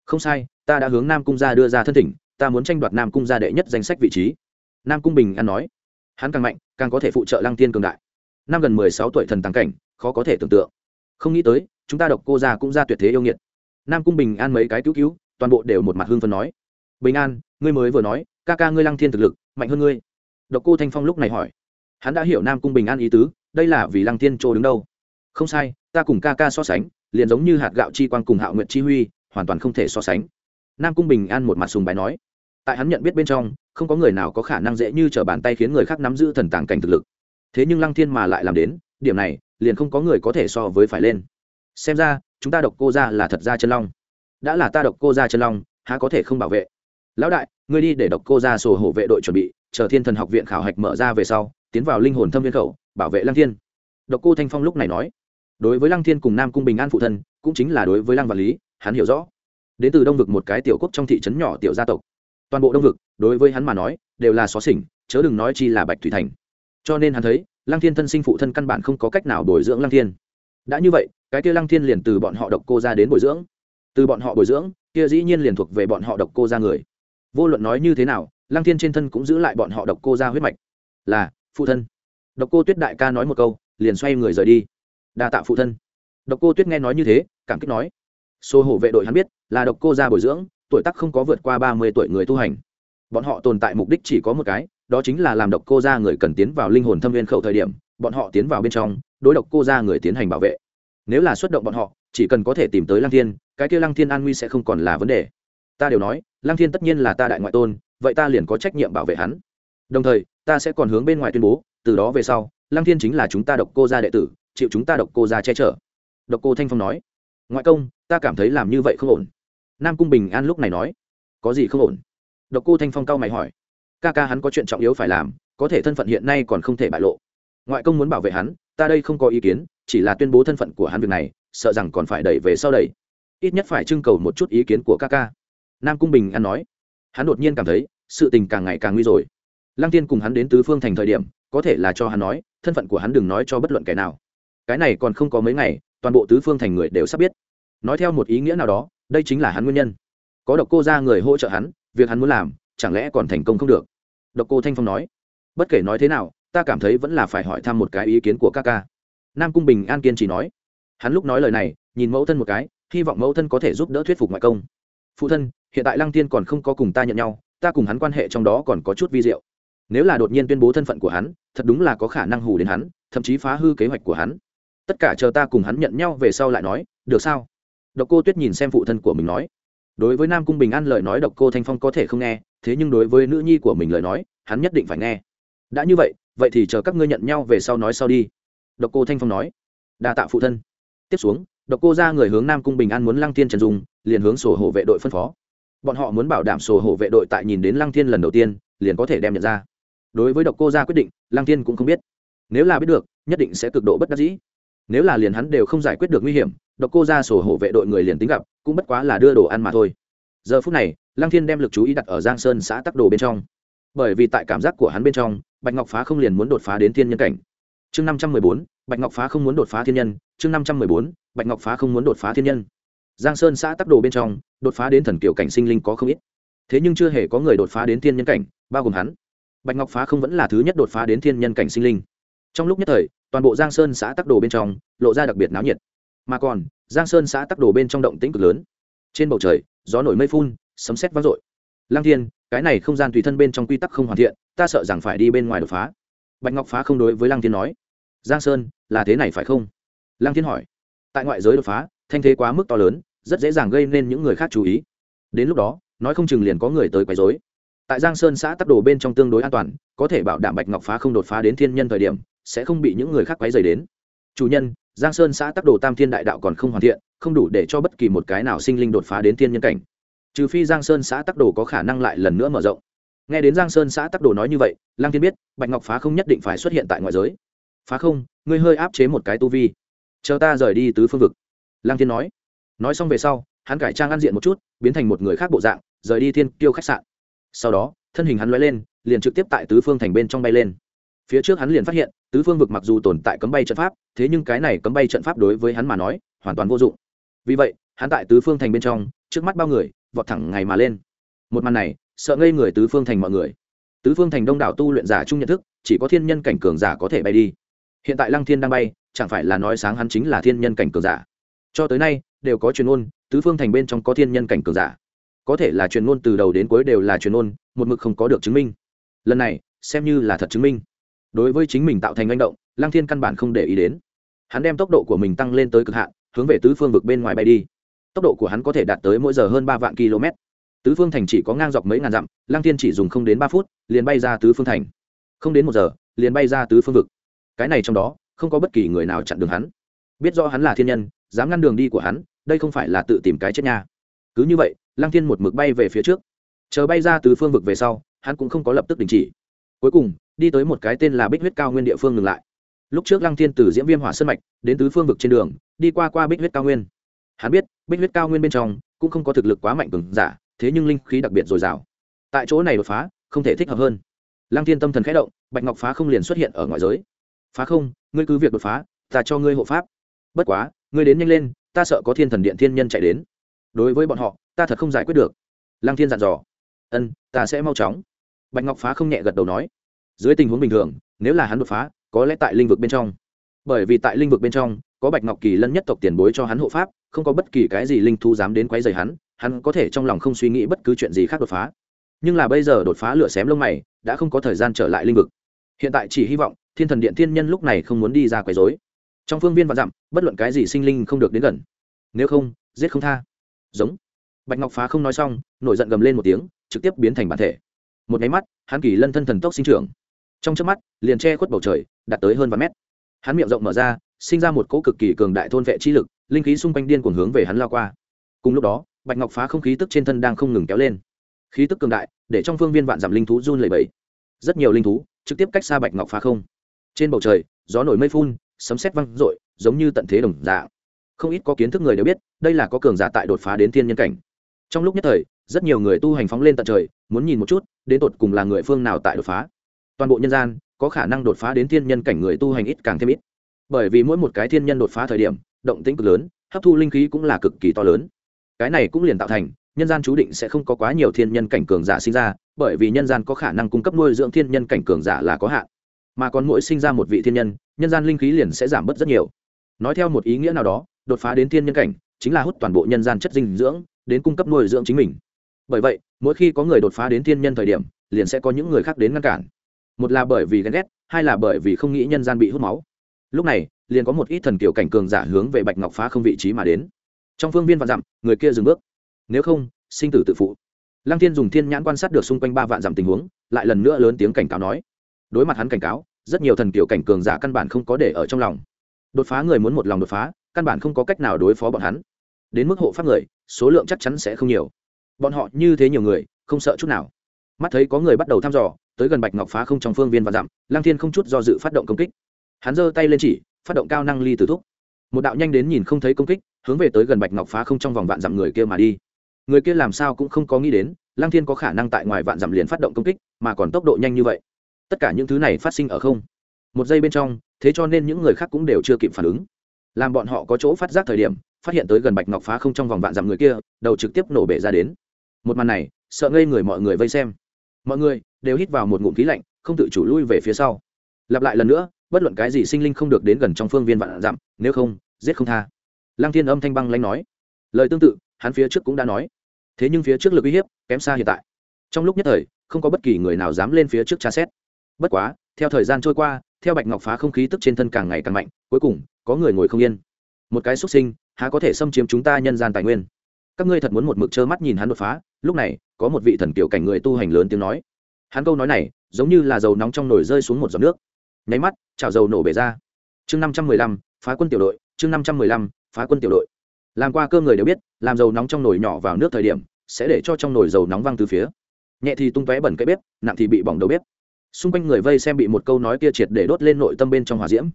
Không sai, ta đã hướng nam cung gia đưa ra thân thỉnh, ta muốn tranh đoạt nam cung gia đệ nhất danh sách vị trí. Nam cung bình an nói. Hắn càng mạnh, càng có thể phụ trợ lăng tiên cường đại. Năm gần mười sáu tuổi thần tàng cảnh, khó có thể tưởng tượng. Không nghĩ tới, chúng ta độc cô gia cũng ra tuyệt thế yêu nghiệt. Nam cung bình an mấy cái cứu cứu, toàn bộ đều một mặt hương phân nói bình an, ngươi mới vừa nói, ca ca ngươi lăng thiên thực lực, mạnh hơn ngươi. Độc cô thanh phong lúc này hỏi. Hắn đã hiểu nam cung bình an ý tứ, đây là vì lăng thiên chỗ đứng đâu. Không sai, ta cùng ca ca so sánh, liền giống như hạt gạo chi quang cùng hạo nguyện chi huy, hoàn toàn không thể so sánh. Nam cung bình an một mặt sùng bài nói. Tại hắn nhận biết bên trong, không có người nào có khả năng dễ như t r ở bàn tay khiến người khác nắm giữ thần tàng cảnh thực lực. Thế nhưng lăng thiên mà lại làm đến, điểm này, liền không có người có thể so với phải lên. Xem ra, chúng ta độc cô ra là thật ra chân long. Đã là ta độc cô ra chân long, há có thể không bảo vệ? Lão đại, ngươi đi để độc cô ra sổ hộ vệ đội chuẩn bị, chờ thiên thần học viện khảo hạch mở ra về sau, tiến vào linh hồn thâm viên khẩu, bảo vệ lăng thiên. Độc cô thanh phong lúc này nói, đối với lăng thiên cùng nam cung bình an phụ thân, cũng chính là đối với lăng và lý, hắn hiểu rõ. Đến từ đông vực một cái tiểu quốc trong thị trấn nhỏ tiểu gia tộc. Toàn bộ đông vực, đối với hắn mà nói, đều là xó xỉnh, chớ đừng nói chi là bạch thủy thành. Cho nên hắn thấy, lăng thiên thân sinh phụ thân căn bản không có cách nào bồi dưỡng lăng thiên. Đã như vậy, cái kia lăng thiên liền từ bọn họ độc cô ra đến bồi dưỡng. Từ bọn họ bồi dưỡng, kia dĩ nhiên liền thuộc về bọn họ độc cô ra người vô luận nói như thế nào, lăng thiên trên thân cũng giữ lại bọn họ độc cô ra huyết mạch. Là, phụ thân. Độc cô tuyết đại ca nói một câu, liền xoay người rời đi. Đa tạ phụ thân. Độc cô tuyết nghe nói như thế, cảm kích nói. Xô hổ vệ đội hắn biết, là độc cô ra bồi dưỡng, tuổi tác không có vượt qua ba mươi tuổi người tu hành. Bọn họ tồn tại mục đích chỉ có một cái, đó chính là làm độc cô ra người cần tiến vào linh hồn thâm viên khẩu thời điểm, bọn họ tiến vào bên trong, đối độc cô ra người tiến hành bảo vệ. Nếu là xuất động bọn họ, chỉ cần có thể tìm tới lăng thiên, cái kia lăng thiên an nguy sẽ không còn là vấn đề. Ta đều nói Lang thiên tất nhiên là ta đại ngoại tôn, vậy ta liền có trách nhiệm bảo vệ hắn. Đồng thời, ta sẽ còn hướng bên ngoài tuyên bố, từ đó về sau Lang thiên chính là chúng ta độc cô gia đệ tử, chịu chúng ta độc cô gia che chở. Độc cô thanh phong nói. Ngoại công, ta cảm thấy làm như vậy không ổn. Nam cung bình an lúc này nói. Có gì không ổn? Độc cô thanh phong cao mày hỏi. Ca ca hắn có chuyện trọng yếu phải làm, có thể thân phận hiện nay còn không thể bại lộ. Ngoại công muốn bảo vệ hắn, ta đây không có ý kiến, chỉ là tuyên bố thân phận của hắn việc này, sợ rằng còn phải đẩy về sau đẩy. Ít nhất phải trưng cầu một chút ý kiến của ca ca nam cung bình an nói, hắn đột nhiên cảm thấy, sự tình càng ngày càng nguy rồi. Lăng tiên cùng hắn đến tứ phương thành thời điểm, có thể là cho hắn nói, thân phận của hắn đừng nói cho bất luận kẻ nào. Cái này còn không có mấy ngày, toàn bộ tứ phương thành người đều sắp biết. Nói theo một ý nghĩa nào đó, đây chính là hắn nguyên nhân. Có độc cô ra người hỗ trợ hắn, việc hắn muốn làm, chẳng lẽ còn thành công không được? Độc cô thanh phong nói, bất kể nói thế nào, ta cảm thấy vẫn là phải hỏi thăm một cái ý kiến của các ca. Nam cung bình an kiên chỉ nói, hắn lúc nói lời này, nhìn mẫu thân một cái, hy vọng mẫu thân có thể giúp đỡ thuyết phục ngoại công. Phụ thân hiện tại lăng tiên còn không có cùng ta nhận nhau, ta cùng hắn quan hệ trong đó còn có chút vi diệu. Nếu là đột nhiên tuyên bố thân phận của hắn, thật đúng là có khả năng hù đến hắn, thậm chí phá hư kế hoạch của hắn. Tất cả chờ ta cùng hắn nhận nhau về sau lại nói, được sao? Độc cô tuyết nhìn xem phụ thân của mình nói. Đối với nam cung bình an lời nói độc cô thanh phong có thể không nghe, thế nhưng đối với nữ nhi của mình lời nói, hắn nhất định phải nghe. Đã như vậy vậy thì chờ các ngươi nhận nhau về sau nói sau đi. Độc cô thanh phong nói. Đa tạ phụ thân. Tiếp xuống, độc cô ra người hướng nam cung bình an muốn lăng thiên trần dung liền hướng sổ hộ vệ đội phân phó bọn họ muốn bảo đảm sổ hộ vệ đội tại nhìn đến lăng thiên lần đầu tiên, liền có thể đem nhận ra. Đối với độc cô ra quyết định, lăng thiên cũng không biết. Nếu là biết được, nhất định sẽ cực độ bất đắc dĩ. Nếu là liền hắn đều không giải quyết được nguy hiểm, độc cô ra sổ hộ vệ đội người liền tính gặp, cũng bất quá là đưa đồ ăn mà thôi. Giờ phút này, lăng thiên đem lực chú ý đặt ở giang sơn xã tắc đồ bên trong. Bởi vì tại cảm giác của hắn bên trong, bạch ngọc phá không liền muốn đột phá đến thiên nhân cảnh. Chương năm trăm mười bốn, bạch ngọc phá không muốn đột phá thiên nhân. Chương năm trăm mười bốn, bạch ngọc phá không muốn đột phá thiên nhân giang sơn xã tắc đồ bên trong, đột phá đến thần kiểu cảnh sinh linh có không ít. Thế nhưng chưa hề có người đột phá đến thiên nhân cảnh, bao gồm hắn. Bạch ngọc phá không vẫn là thứ nhất đột phá đến thiên nhân cảnh sinh linh. Trong lúc nhất thời, toàn bộ giang sơn xã tắc đồ bên trong, lộ ra đặc biệt náo nhiệt. Mà còn, giang sơn xã tắc đồ bên trong động tĩnh cực lớn. Trên bầu trời, gió nổi mây phun, sấm sét vang dội. Lang thiên, cái này không gian tùy thân bên trong quy tắc không hoàn thiện, ta sợ rằng phải đi bên ngoài đột phá. Bạch ngọc phá không đối với lang thiên nói. Giang sơn, là thế này phải không? Lang thiên hỏi. Tại ngoại giới đột phá thanh thế quá mức to lớn, rất dễ dàng gây nên những người khác chú ý. Đến lúc đó, nói không chừng liền có người tới quấy rối. Tại giang sơn xã tắc đồ bên trong tương đối an toàn, có thể bảo đảm bạch ngọc phá không đột phá đến thiên nhân thời điểm, sẽ không bị những người khác quấy dày đến. Chủ nhân, giang sơn xã tắc đồ tam thiên đại đạo còn không hoàn thiện, không đủ để cho bất kỳ một cái nào sinh linh đột phá đến thiên nhân cảnh. Trừ phi giang sơn xã tắc đồ có khả năng lại lần nữa mở rộng. Nghe đến giang sơn xã tắc đồ nói như vậy, lăng thiên biết, bạch ngọc phá không nhất định phải xuất hiện tại ngoại giới. Phá không, ngươi hơi áp chế một cái tu vi. Chờ ta rời đi tứ phương vực lăng thiên nói. Nói xong về sau, hắn cải trang ăn diện một chút, biến thành một người khác bộ dạng, rời đi thiên kiêu khách sạn. Sau đó, thân hình hắn loay lên, liền trực tiếp tại tứ phương thành bên trong bay lên. Phía trước hắn liền phát hiện, tứ phương vực mặc dù tồn tại cấm bay trận pháp, thế nhưng cái này cấm bay trận pháp đối với hắn mà nói, hoàn toàn vô dụng. Vì vậy, hắn tại tứ phương thành bên trong, trước mắt bao người, vọt thẳng ngày mà lên. Một màn này, sợ ngây người tứ phương thành mọi người. Tứ phương thành đông đảo tu luyện giả chung nhận thức, chỉ có thiên nhân cảnh cường giả có thể bay đi. Hiện tại lăng thiên đang bay, chẳng phải là nói sáng hắn chính là thiên nhân cảnh cường giả cho tới nay đều có truyền ngôn, tứ phương thành bên trong có thiên nhân cảnh cường giả. Có thể là truyền ngôn từ đầu đến cuối đều là truyền ngôn, một mực không có được chứng minh. Lần này, xem như là thật chứng minh. Đối với chính mình tạo thành manh động, lăng thiên căn bản không để ý đến. Hắn đem tốc độ của mình tăng lên tới cực hạn, hướng về tứ phương vực bên ngoài bay đi. Tốc độ của hắn có thể đạt tới mỗi giờ hơn ba vạn km. Tứ phương thành chỉ có ngang dọc mấy ngàn dặm, lăng thiên chỉ dùng không đến ba phút, liền bay ra tứ phương thành. Không đến một giờ, liền bay ra tứ phương vực. Cái này trong đó, không có bất kỳ người nào chặn đường hắn. Biết rõ hắn là thiên nhân dám ngăn đường đi của hắn, đây không phải là tự tìm cái chết nha. Cứ như vậy, lăng thiên một mực bay về phía trước. Chờ bay ra từ phương vực về sau, hắn cũng không có lập tức đình chỉ. Cuối cùng, đi tới một cái tên là bích huyết cao nguyên địa phương ngừng lại. Lúc trước lăng thiên từ diễm viêm hỏa sân mạch đến tứ phương vực trên đường, đi qua qua bích huyết cao nguyên. Hắn biết, bích huyết cao nguyên bên trong cũng không có thực lực quá mạnh cường giả, thế nhưng linh khí đặc biệt dồi dào. Tại chỗ này đột phá, không thể thích hợp hơn. Lăng thiên tâm thần khẽ động, bạch ngọc phá không liền xuất hiện ở ngoài giới. Phá không, ngươi cứ việc đột phá, ta cho ngươi hộ pháp. Bất quá ngươi đến nhanh lên, ta sợ có thiên thần điện thiên nhân chạy đến. Đối với bọn họ, ta thật không giải quyết được. Lăng thiên dặn dò. Ân, ta sẽ mau chóng. Bạch ngọc phá không nhẹ gật đầu nói. Dưới tình huống bình thường, nếu là hắn đột phá, có lẽ tại linh vực bên trong. Bởi vì tại linh vực bên trong, có bạch ngọc kỳ lân nhất tộc tiền bối cho hắn hộ pháp, không có bất kỳ cái gì linh thu dám đến quấy rầy hắn hắn có thể trong lòng không suy nghĩ bất cứ chuyện gì khác đột phá. Nhưng là bây giờ đột phá lửa xém lông mày, đã không có thời gian trở lại linh vực. Hiện tại chỉ hy vọng, thiên thần điện thiên nhân lúc này không muốn đi ra quấy rối trong phương viên và dặm, bất luận cái gì sinh linh không được đến gần. Nếu không, giết không tha. Giống. Bạch ngọc phá không nói xong, nổi giận gầm lên một tiếng, trực tiếp biến thành bản thể. Một máy mắt, hắn kỳ lân thân thần tốc sinh trưởng. Trong trước mắt, liền che khuất bầu trời, đạt tới hơn vài mét. Hắn miệng rộng mở ra, sinh ra một cỗ cực kỳ cường đại thôn vệ chi lực, linh khí xung quanh điên cuồng hướng về hắn lao qua. Cùng lúc đó, bạch ngọc phá không khí tức trên thân đang không ngừng kéo lên. Khí tức cường đại, để trong phương viên vạn giảm linh thú run lẩy bẩy. Rất nhiều linh thú trực tiếp cách xa bạch ngọc phá không. Trên bầu trời, gió nổi mây phun sấm sét văng rội giống như tận thế đồng dạng. Không ít có kiến thức người đều biết, đây là có cường giả tại đột phá đến thiên nhân cảnh. Trong lúc nhất thời, rất nhiều người tu hành phóng lên tận trời, muốn nhìn một chút, đến tột cùng là người phương nào tại đột phá. Toàn bộ nhân gian, có khả năng đột phá đến thiên nhân cảnh người tu hành ít càng thêm ít. Bởi vì mỗi một cái thiên nhân đột phá thời điểm, động tĩnh cực lớn, hấp thu linh khí cũng là cực kỳ to lớn. Cái này cũng liền tạo thành, nhân gian chú định sẽ không có quá nhiều thiên nhân cảnh cường giả sinh ra, bởi vì nhân gian có khả năng cung cấp nuôi dưỡng thiên nhân cảnh cường giả là có hạn mà còn mỗi sinh ra một vị thiên nhân nhân gian linh khí liền sẽ giảm bớt rất nhiều. Nói theo một ý nghĩa nào đó, đột phá đến thiên nhân cảnh, chính là hút toàn bộ nhân gian chất dinh dưỡng, đến cung cấp nuôi dưỡng chính mình. Bởi vậy, mỗi khi có người đột phá đến thiên nhân thời điểm, liền sẽ có những người khác đến ngăn cản. Một là bởi vì ghen ghét, hai là bởi vì không nghĩ nhân gian bị hút máu. Lúc này, liền có một ít thần kiểu cảnh cường giả hướng về bạch ngọc phá không vị trí mà đến. Trong phương viên vạn dặm, người kia dừng bước. Nếu không, sinh tử tự phụ. Lăng thiên dùng thiên nhãn quan sát được xung quanh ba vạn dặm tình huống, lại lần nữa lớn tiếng cảnh cáo nói đối mặt hắn cảnh cáo, rất nhiều thần kiểu cảnh cường giả căn bản không có để ở trong lòng. Đột phá người muốn một lòng đột phá, căn bản không có cách nào đối phó bọn hắn. Đến mức hộ pháp người, số lượng chắc chắn sẽ không nhiều. Bọn họ như thế nhiều người, không sợ chút nào. Mắt thấy có người bắt đầu thăm dò, tới gần bạch ngọc phá không trong phương viên và dặm lang thiên không chút do dự phát động công kích. Hắn giơ tay lên chỉ, phát động cao năng ly tử thúc. Một đạo nhanh đến nhìn không thấy công kích, hướng về tới gần bạch ngọc phá không trong vòng vạn dặm người kia mà đi. Người kia làm sao cũng không có nghĩ đến lang thiên có khả năng tại ngoài vạn dặm liền phát động công kích, mà còn tốc độ nhanh như vậy tất cả những thứ này phát sinh ở không. Một giây bên trong, thế cho nên những người khác cũng đều chưa kịp phản ứng. Làm bọn họ có chỗ phát giác thời điểm, phát hiện tới gần bạch ngọc phá không trong vòng vạn dặm người kia, đầu trực tiếp nổ bể ra đến. Một màn này, sợ ngây người mọi người vây xem. Mọi người đều hít vào một ngụm khí lạnh, không tự chủ lui về phía sau. Lặp lại lần nữa, bất luận cái gì sinh linh không được đến gần trong phương viên vạn dặm, nếu không, giết không tha. Lăng thiên âm thanh băng lanh nói. Lời tương tự, hắn phía trước cũng đã nói. Thế nhưng phía trước lực uy hiếp kém xa hiện tại. Trong lúc nhất thời, không có bất kỳ người nào dám lên phía trước tra xét bất quá, theo thời gian trôi qua, theo bạch ngọc phá không khí tức trên thân càng ngày càng mạnh, cuối cùng, có người ngồi không yên. Một cái xuất sinh, há có thể xâm chiếm chúng ta nhân gian tài nguyên? Các ngươi thật muốn một mực trơ mắt nhìn hắn đột phá, lúc này, có một vị thần kiểu cảnh người tu hành lớn tiếng nói. Hắn câu nói này, giống như là dầu nóng trong nồi rơi xuống một giọt nước. Nháy mắt, chảo dầu nổ bể ra. Chương năm trăm mười lăm, phá quân tiểu đội, chương năm trăm mười lăm, phá quân tiểu đội. Làm qua cơ người đều biết, làm dầu nóng trong nồi nhỏ vào nước thời điểm, sẽ để cho trong nồi dầu nóng văng từ phía. Nhẹ thì tung tóe bẩn cái bếp, nặng thì bị bỏng đầu bếp xung quanh người vây xem bị một câu nói kia triệt để đốt lên nội tâm bên trong hòa diễm.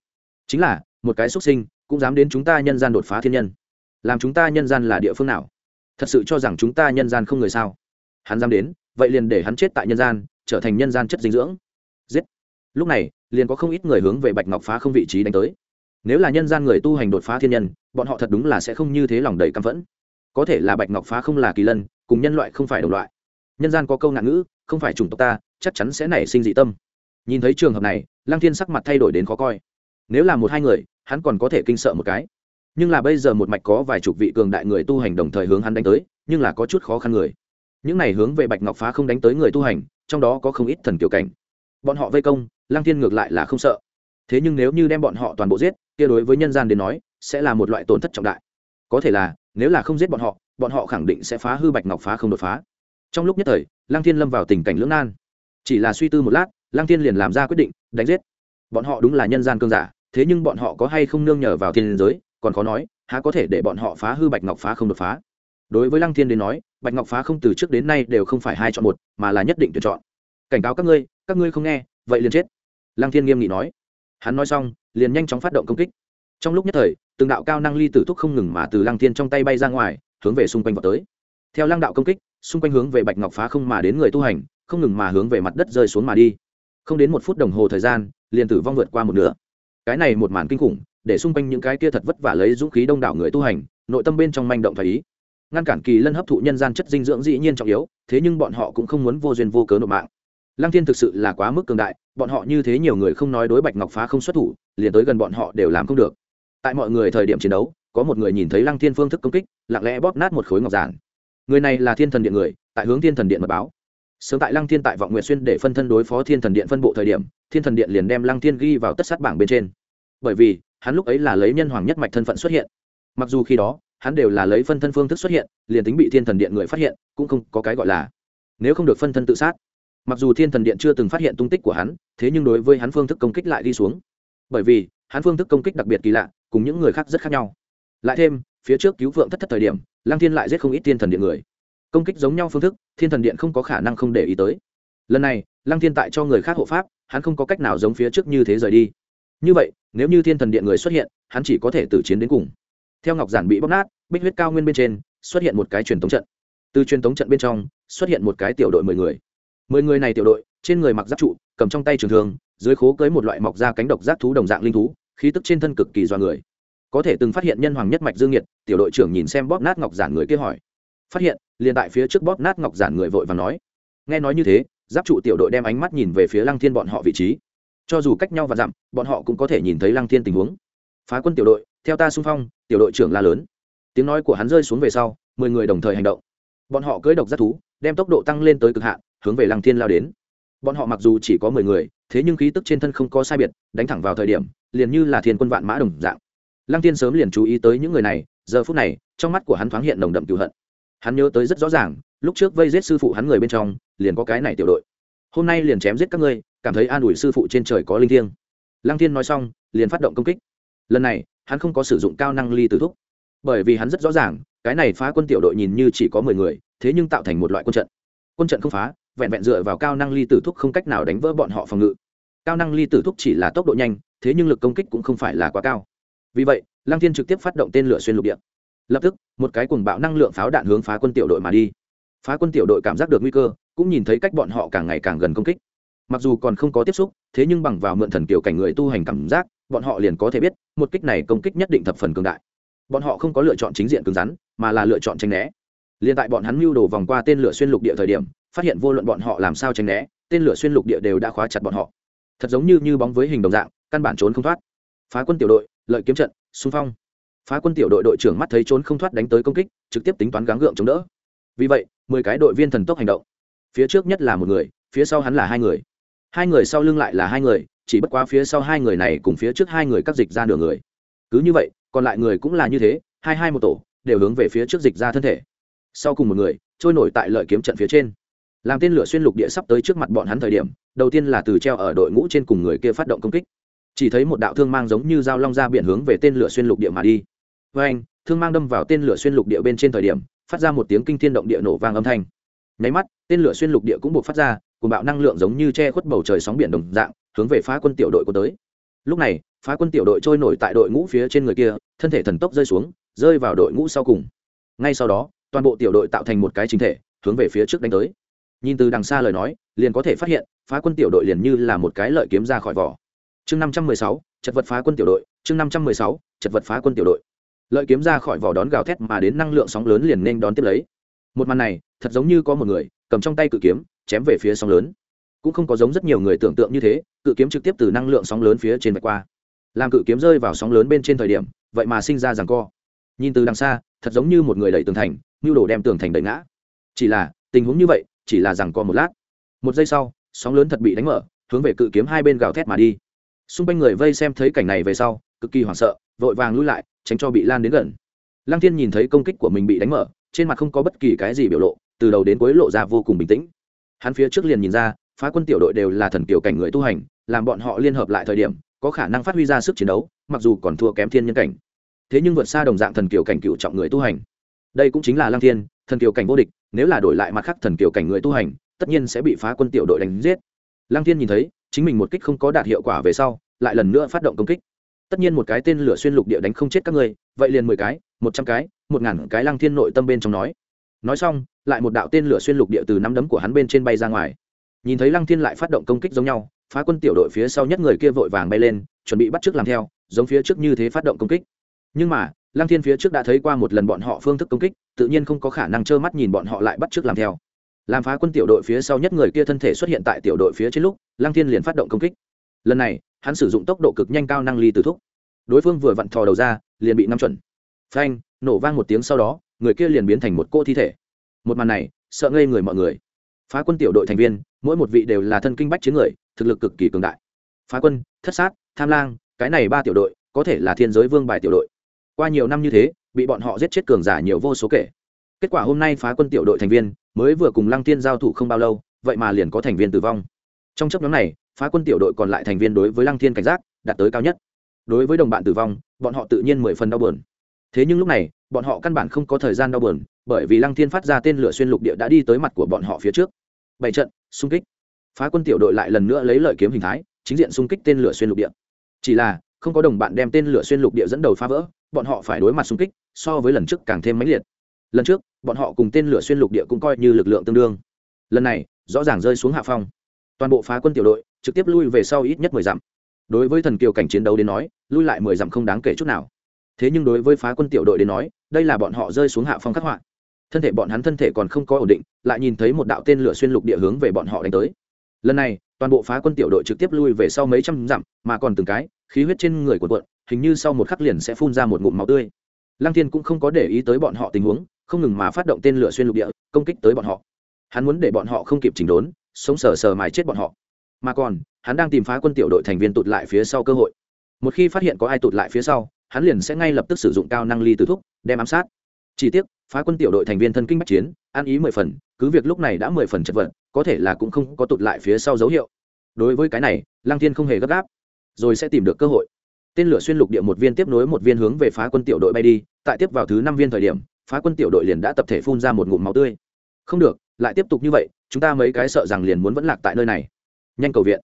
Chính là, một cái xuất sinh, cũng dám đến chúng ta nhân gian đột phá thiên nhân. Làm chúng ta nhân gian là địa phương nào? Thật sự cho rằng chúng ta nhân gian không người sao? Hắn dám đến, vậy liền để hắn chết tại nhân gian, trở thành nhân gian chất dinh dưỡng. Giết! Lúc này, liền có không ít người hướng về bạch ngọc phá không vị trí đánh tới. Nếu là nhân gian người tu hành đột phá thiên nhân, bọn họ thật đúng là sẽ không như thế lòng đầy căm phẫn. Có thể là bạch ngọc phá không là kỳ lân, cùng nhân loại không phải đồng loại. Nhân gian có câu nạn ngữ, không phải chủng tộc ta chắc chắn sẽ nảy sinh dị tâm. Nhìn thấy trường hợp này, lăng thiên sắc mặt thay đổi đến khó coi. Nếu là một hai người, hắn còn có thể kinh sợ một cái. Nhưng là bây giờ một mạch có vài chục vị cường đại người tu hành đồng thời hướng hắn đánh tới, nhưng là có chút khó khăn người. Những này hướng về bạch ngọc phá không đánh tới người tu hành, trong đó có không ít thần kiểu cảnh. Bọn họ vây công, lăng thiên ngược lại là không sợ. Thế nhưng nếu như đem bọn họ toàn bộ giết, kia đối với nhân gian đến nói, sẽ là một loại tổn thất trọng đại. Có thể là, nếu là không giết bọn họ bọn họ khẳng định sẽ phá hư bạch ngọc phá không đột phá. Trong lúc nhất thời, lăng thiên lâm vào tình cảnh lưỡng nan chỉ là suy tư một lát, lăng thiên liền làm ra quyết định, đánh giết. Bọn họ đúng là nhân gian cương giả, thế nhưng bọn họ có hay không nương nhờ vào thiên giới, còn khó nói, há có thể để bọn họ phá hư bạch ngọc phá không đột phá. Đối với lăng thiên đến nói, bạch ngọc phá không từ trước đến nay đều không phải hai chọn một, mà là nhất định tuyển chọn. Cảnh cáo các ngươi các ngươi không nghe, vậy liền chết. Lăng thiên nghiêm nghị nói. Hắn nói xong, liền nhanh chóng phát động công kích. Trong lúc nhất thời, từng đạo cao năng ly tử thúc không ngừng mà từ lăng thiên trong tay bay ra ngoài, hướng về xung quanh vào tới. Theo lăng đạo công kích, xung quanh hướng về bạch ngọc phá không mà đến người tu hành không ngừng mà hướng về mặt đất rơi xuống mà đi. Không đến một phút đồng hồ thời gian, liền tử vong vượt qua một nửa. Cái này một màn kinh khủng, để xung quanh những cái kia thật vất vả lấy dũng khí đông đảo người tu hành, nội tâm bên trong manh động phải ý. Ngăn cản kỳ lân hấp thụ nhân gian chất dinh dưỡng dĩ nhiên trọng yếu, thế nhưng bọn họ cũng không muốn vô duyên vô cớ nộp mạng. Lăng thiên thực sự là quá mức cường đại, bọn họ như thế nhiều người không nói đối bạch ngọc phá không xuất thủ, liền tới gần bọn họ đều làm không được. Tại mọi người thời điểm chiến đấu, có một người nhìn thấy lăng thiên phương thức công kích, lặng lẽ bóp nát một khối ngọc giản. Người này là thiên thần điện người, tại hướng thiên thần điện mật báo sớm tại lăng thiên tại vọng nguyện xuyên để phân thân đối phó thiên thần điện phân bộ thời điểm, thiên thần điện liền đem lăng thiên ghi vào tất sát bảng bên trên. Bởi vì, hắn lúc ấy là lấy nhân hoàng nhất mạch thân phận xuất hiện. Mặc dù khi đó, hắn đều là lấy phân thân phương thức xuất hiện, liền tính bị thiên thần điện người phát hiện, cũng không có cái gọi là nếu không được phân thân tự sát. Mặc dù thiên thần điện chưa từng phát hiện tung tích của hắn, thế nhưng đối với hắn phương thức công kích lại đi xuống. Bởi vì, hắn phương thức công kích đặc biệt kỳ lạ, cùng những người khác rất khác nhau. Lại thêm, phía trước cứu vượng thất thất thời điểm, lăng thiên lại giết không ít thiên thần điện người công kích giống nhau phương thức, thiên thần điện không có khả năng không để ý tới. Lần này, lăng thiên tại cho người khác hộ pháp, hắn không có cách nào giống phía trước như thế rời đi. Như vậy, nếu như thiên thần điện người xuất hiện, hắn chỉ có thể tử chiến đến cùng. Theo ngọc giản bị bóc nát, bích huyết cao nguyên bên trên, xuất hiện một cái truyền thống trận. Từ truyền thống trận bên trong, xuất hiện một cái tiểu đội mười người. Mười người này tiểu đội, trên người mặc giáp trụ, cầm trong tay trường thường dưới khố cưới một loại mọc da cánh độc giác thú đồng dạng linh thú, khí tức trên thân cực kỳ do người. Có thể từng phát hiện nhân hoàng nhất mạch dương nhiệt, tiểu đội trưởng nhìn xem bóp nát ngọc giản người kia hỏi. Phát hiện liền tại phía trước bóp nát ngọc giản người vội và nói, nghe nói như thế, giáp trụ tiểu đội đem ánh mắt nhìn về phía lăng thiên bọn họ vị trí. Cho dù cách nhau và dặm, bọn họ cũng có thể nhìn thấy lăng thiên tình huống. Phá quân tiểu đội, theo ta xung phong, tiểu đội trưởng la lớn. Tiếng nói của hắn rơi xuống về sau, mười người đồng thời hành động. Bọn họ cưỡi độc giác thú, đem tốc độ tăng lên tới cực hạn, hướng về lăng thiên lao đến. Bọn họ mặc dù chỉ có mười người, thế nhưng khí tức trên thân không có sai biệt, đánh thẳng vào thời điểm, liền như là thiên quân vạn mã đồng dạng. Lăng thiên sớm liền chú ý tới những người này, giờ phút này, trong mắt của hắn thoáng hiện nồng đậm cựu hận hắn nhớ tới rất rõ ràng, lúc trước vây giết sư phụ hắn người bên trong, liền có cái này tiểu đội. Hôm nay liền chém giết các ngươi, cảm thấy an ủi sư phụ trên trời có linh thiêng. Lăng Thiên nói xong, liền phát động công kích. Lần này, hắn không có sử dụng cao năng ly từ thúc. Bởi vì hắn rất rõ ràng, cái này phá quân tiểu đội nhìn như chỉ có mười người, thế nhưng tạo thành một loại quân trận. Quân trận không phá, vẹn vẹn dựa vào cao năng ly tử thúc không cách nào đánh vỡ bọn họ phòng ngự. Cao năng ly tử thúc chỉ là tốc độ nhanh, thế nhưng lực công kích cũng không phải là quá cao. Vì vậy, lăng thiên trực tiếp phát động tên lửa xuyên lục địa lập tức, một cái cuồng bạo năng lượng pháo đạn hướng phá quân tiểu đội mà đi. Phá quân tiểu đội cảm giác được nguy cơ, cũng nhìn thấy cách bọn họ càng ngày càng gần công kích. Mặc dù còn không có tiếp xúc, thế nhưng bằng vào mượn thần kiểu cảnh người tu hành cảm giác, bọn họ liền có thể biết, một kích này công kích nhất định thập phần cường đại. Bọn họ không có lựa chọn chính diện cứng rắn, mà là lựa chọn tranh né. Liền tại bọn hắn mưu đồ vòng qua tên lửa xuyên lục địa thời điểm, phát hiện vô luận bọn họ làm sao tránh né, tên lửa xuyên lục địa đều đã khóa chặt bọn họ. Thật giống như như bóng với hình đồng dạng, căn bản trốn không thoát. Phá quân tiểu đội, lợi kiếm trận, xung phong phá quân tiểu đội đội trưởng mắt thấy trốn không thoát đánh tới công kích, trực tiếp tính toán gắng gượng chống đỡ. Vì vậy, mười cái đội viên thần tốc hành động. Phía trước nhất là một người, phía sau hắn là hai người. Hai người sau lưng lại là hai người, chỉ bất quá phía sau hai người này cùng phía trước hai người cắt dịch ra nửa người. Cứ như vậy, còn lại người cũng là như thế, hai hai một tổ, đều hướng về phía trước dịch ra thân thể. Sau cùng một người, trôi nổi tại lợi kiếm trận phía trên. Làm tên lửa xuyên lục địa sắp tới trước mặt bọn hắn thời điểm, đầu tiên là từ treo ở đội ngũ trên cùng người kia phát động công kích chỉ thấy một đạo thương mang giống như dao long ra biển hướng về tên lửa xuyên lục địa mà đi. Với anh, thương mang đâm vào tên lửa xuyên lục địa bên trên thời điểm, phát ra một tiếng kinh thiên động địa nổ vang âm thanh. Nháy mắt, tên lửa xuyên lục địa cũng buộc phát ra cùng bạo năng lượng giống như che khuất bầu trời sóng biển đồng dạng, hướng về phá quân tiểu đội của tới. Lúc này, phá quân tiểu đội trôi nổi tại đội ngũ phía trên người kia, thân thể thần tốc rơi xuống, rơi vào đội ngũ sau cùng. Ngay sau đó, toàn bộ tiểu đội tạo thành một cái chính thể, hướng về phía trước đánh tới. Nhìn từ đằng xa lời nói, liền có thể phát hiện, phá quân tiểu đội liền như là một cái lợi kiếm ra khỏi vỏ chương năm trăm mười sáu, chật vật phá quân tiểu đội, chương năm trăm mười sáu, chật vật phá quân tiểu đội. Lợi kiếm ra khỏi vỏ đón gào thét mà đến năng lượng sóng lớn liền nên đón tiếp lấy. Một màn này, thật giống như có một người, cầm trong tay cự kiếm, chém về phía sóng lớn. Cũng không có giống rất nhiều người tưởng tượng như thế, cự kiếm trực tiếp từ năng lượng sóng lớn phía trên vạch qua. Làm cự kiếm rơi vào sóng lớn bên trên thời điểm, vậy mà sinh ra rằng co. Nhìn từ đằng xa, thật giống như một người đẩy tường thành nhu đồ đem tường thành đẩy ngã. Chỉ là, tình huống như vậy, chỉ là rằng co một lát. Một giây sau, sóng lớn thật bị đánh mở, hướng về cự kiếm hai bên gào thét mà đi xung quanh người vây xem thấy cảnh này về sau, cực kỳ hoảng sợ, vội vàng lui lại, tránh cho bị lan đến gần. Lăng thiên nhìn thấy công kích của mình bị đánh mở, trên mặt không có bất kỳ cái gì biểu lộ, từ đầu đến cuối lộ ra vô cùng bình tĩnh. Hắn phía trước liền nhìn ra, phá quân tiểu đội đều là thần kiểu cảnh người tu hành, làm bọn họ liên hợp lại thời điểm, có khả năng phát huy ra sức chiến đấu, mặc dù còn thua kém thiên nhân cảnh. Thế nhưng vượt xa đồng dạng thần kiểu cảnh cựu trọng người tu hành. Đây cũng chính là lăng thiên, thần kiều cảnh vô địch, nếu là đổi lại mặt khác thần kiều cảnh người tu hành, tất nhiên sẽ bị phá quân tiểu đội đánh giết. Lăng thiên nhìn thấy chính mình một kích không có đạt hiệu quả về sau, lại lần nữa phát động công kích. Tất nhiên một cái tên lửa xuyên lục địa đánh không chết các ngươi, vậy liền mười cái, một trăm cái, một ngàn cái lăng thiên nội tâm bên trong nói. Nói xong, lại một đạo tên lửa xuyên lục địa từ nắm đấm của hắn bên trên bay ra ngoài. Nhìn thấy lăng thiên lại phát động công kích giống nhau, phá quân tiểu đội phía sau nhất người kia vội vàng bay lên, chuẩn bị bắt trước làm theo, giống phía trước như thế phát động công kích. Nhưng mà, lăng thiên phía trước đã thấy qua một lần bọn họ phương thức công kích, tự nhiên không có khả năng trơ mắt nhìn bọn họ lại bắt trước làm theo làm phá quân tiểu đội phía sau nhất người kia thân thể xuất hiện tại tiểu đội phía trên lúc, lăng thiên liền phát động công kích. Lần này, hắn sử dụng tốc độ cực nhanh cao năng ly từ thúc. Đối phương vừa vặn thò đầu ra, liền bị nắm chuẩn. Phanh, nổ vang một tiếng sau đó, người kia liền biến thành một cô thi thể. Một màn này, sợ ngây người mọi người. Phá quân tiểu đội thành viên, mỗi một vị đều là thân kinh bách chiến người, thực lực cực kỳ cường đại. Phá quân, thất sát, tham lang, cái này ba tiểu đội, có thể là thiên giới vương bài tiểu đội. Qua nhiều năm như thế, bị bọn họ giết chết cường giả nhiều vô số kể kết quả hôm nay phá quân tiểu đội thành viên, mới vừa cùng lăng tiên giao thủ không bao lâu, vậy mà liền có thành viên tử vong. Trong chấp nhóm này, phá quân tiểu đội còn lại thành viên đối với lăng thiên cảnh giác đạt tới cao nhất. Đối với đồng bạn tử vong, bọn họ tự nhiên mười phần đau bờn thế nhưng lúc này, bọn họ căn bản không có thời gian đau buồn, bởi vì lăng thiên phát ra tên lửa xuyên lục địa đã đi tới mặt của bọn họ phía trước. Bảy trận, xung kích. Phá quân tiểu đội lại lần nữa lấy lợi kiếm hình thái, chính diện xung kích tên lửa xuyên lục địa. Chỉ là, không có đồng bạn đem tên lửa xuyên lục địa dẫn đầu phá vỡ, bọn họ phải đối mặt xung kích, so với lần trước càng thêm mãnh liệt. Lần trước bọn họ cùng tên lửa xuyên lục địa cũng coi như lực lượng tương đương. Lần này, rõ ràng rơi xuống hạ phong. Toàn bộ phá quân tiểu đội trực tiếp lui về sau ít nhất mười dặm. Đối với thần kiều cảnh chiến đấu đến nói, lui lại mười dặm không đáng kể chút nào. Thế nhưng đối với phá quân tiểu đội đến nói, đây là bọn họ rơi xuống hạ phong khắc họa. Thân thể bọn hắn thân thể còn không có ổn định, lại nhìn thấy một đạo tên lửa xuyên lục địa hướng về bọn họ đánh tới. Lần này, toàn bộ phá quân tiểu đội trực tiếp lui về sau mấy trăm dặm, mà còn từng cái, khí huyết trên người của quận hình như sau một khắc liền sẽ phun ra một ngụm máu tươi. Lăng thiên cũng không có để ý tới bọn họ tình huống không ngừng mà phát động tên lửa xuyên lục địa, công kích tới bọn họ. Hắn muốn để bọn họ không kịp chỉnh đốn, sống sờ sờ mài chết bọn họ. Mà còn, hắn đang tìm phá quân tiểu đội thành viên tụt lại phía sau cơ hội. Một khi phát hiện có ai tụt lại phía sau, hắn liền sẽ ngay lập tức sử dụng cao năng ly từ thúc, đem ám sát. Chỉ tiếc, phá quân tiểu đội thành viên thân kinh bắc chiến, ăn ý mười phần, cứ việc lúc này đã mười phần chật vật, có thể là cũng không có tụt lại phía sau dấu hiệu. Đối với cái này, lăng thiên không hề gấp gáp, rồi sẽ tìm được cơ hội. Tên lửa xuyên lục địa một viên tiếp nối một viên hướng về phá quân tiểu đội bay đi, tại tiếp vào thứ năm viên thời điểm phá quân tiểu đội liền đã tập thể phun ra một ngụm máu tươi. Không được, lại tiếp tục như vậy, chúng ta mấy cái sợ rằng liền muốn vẫn lạc tại nơi này. Nhanh cầu viện.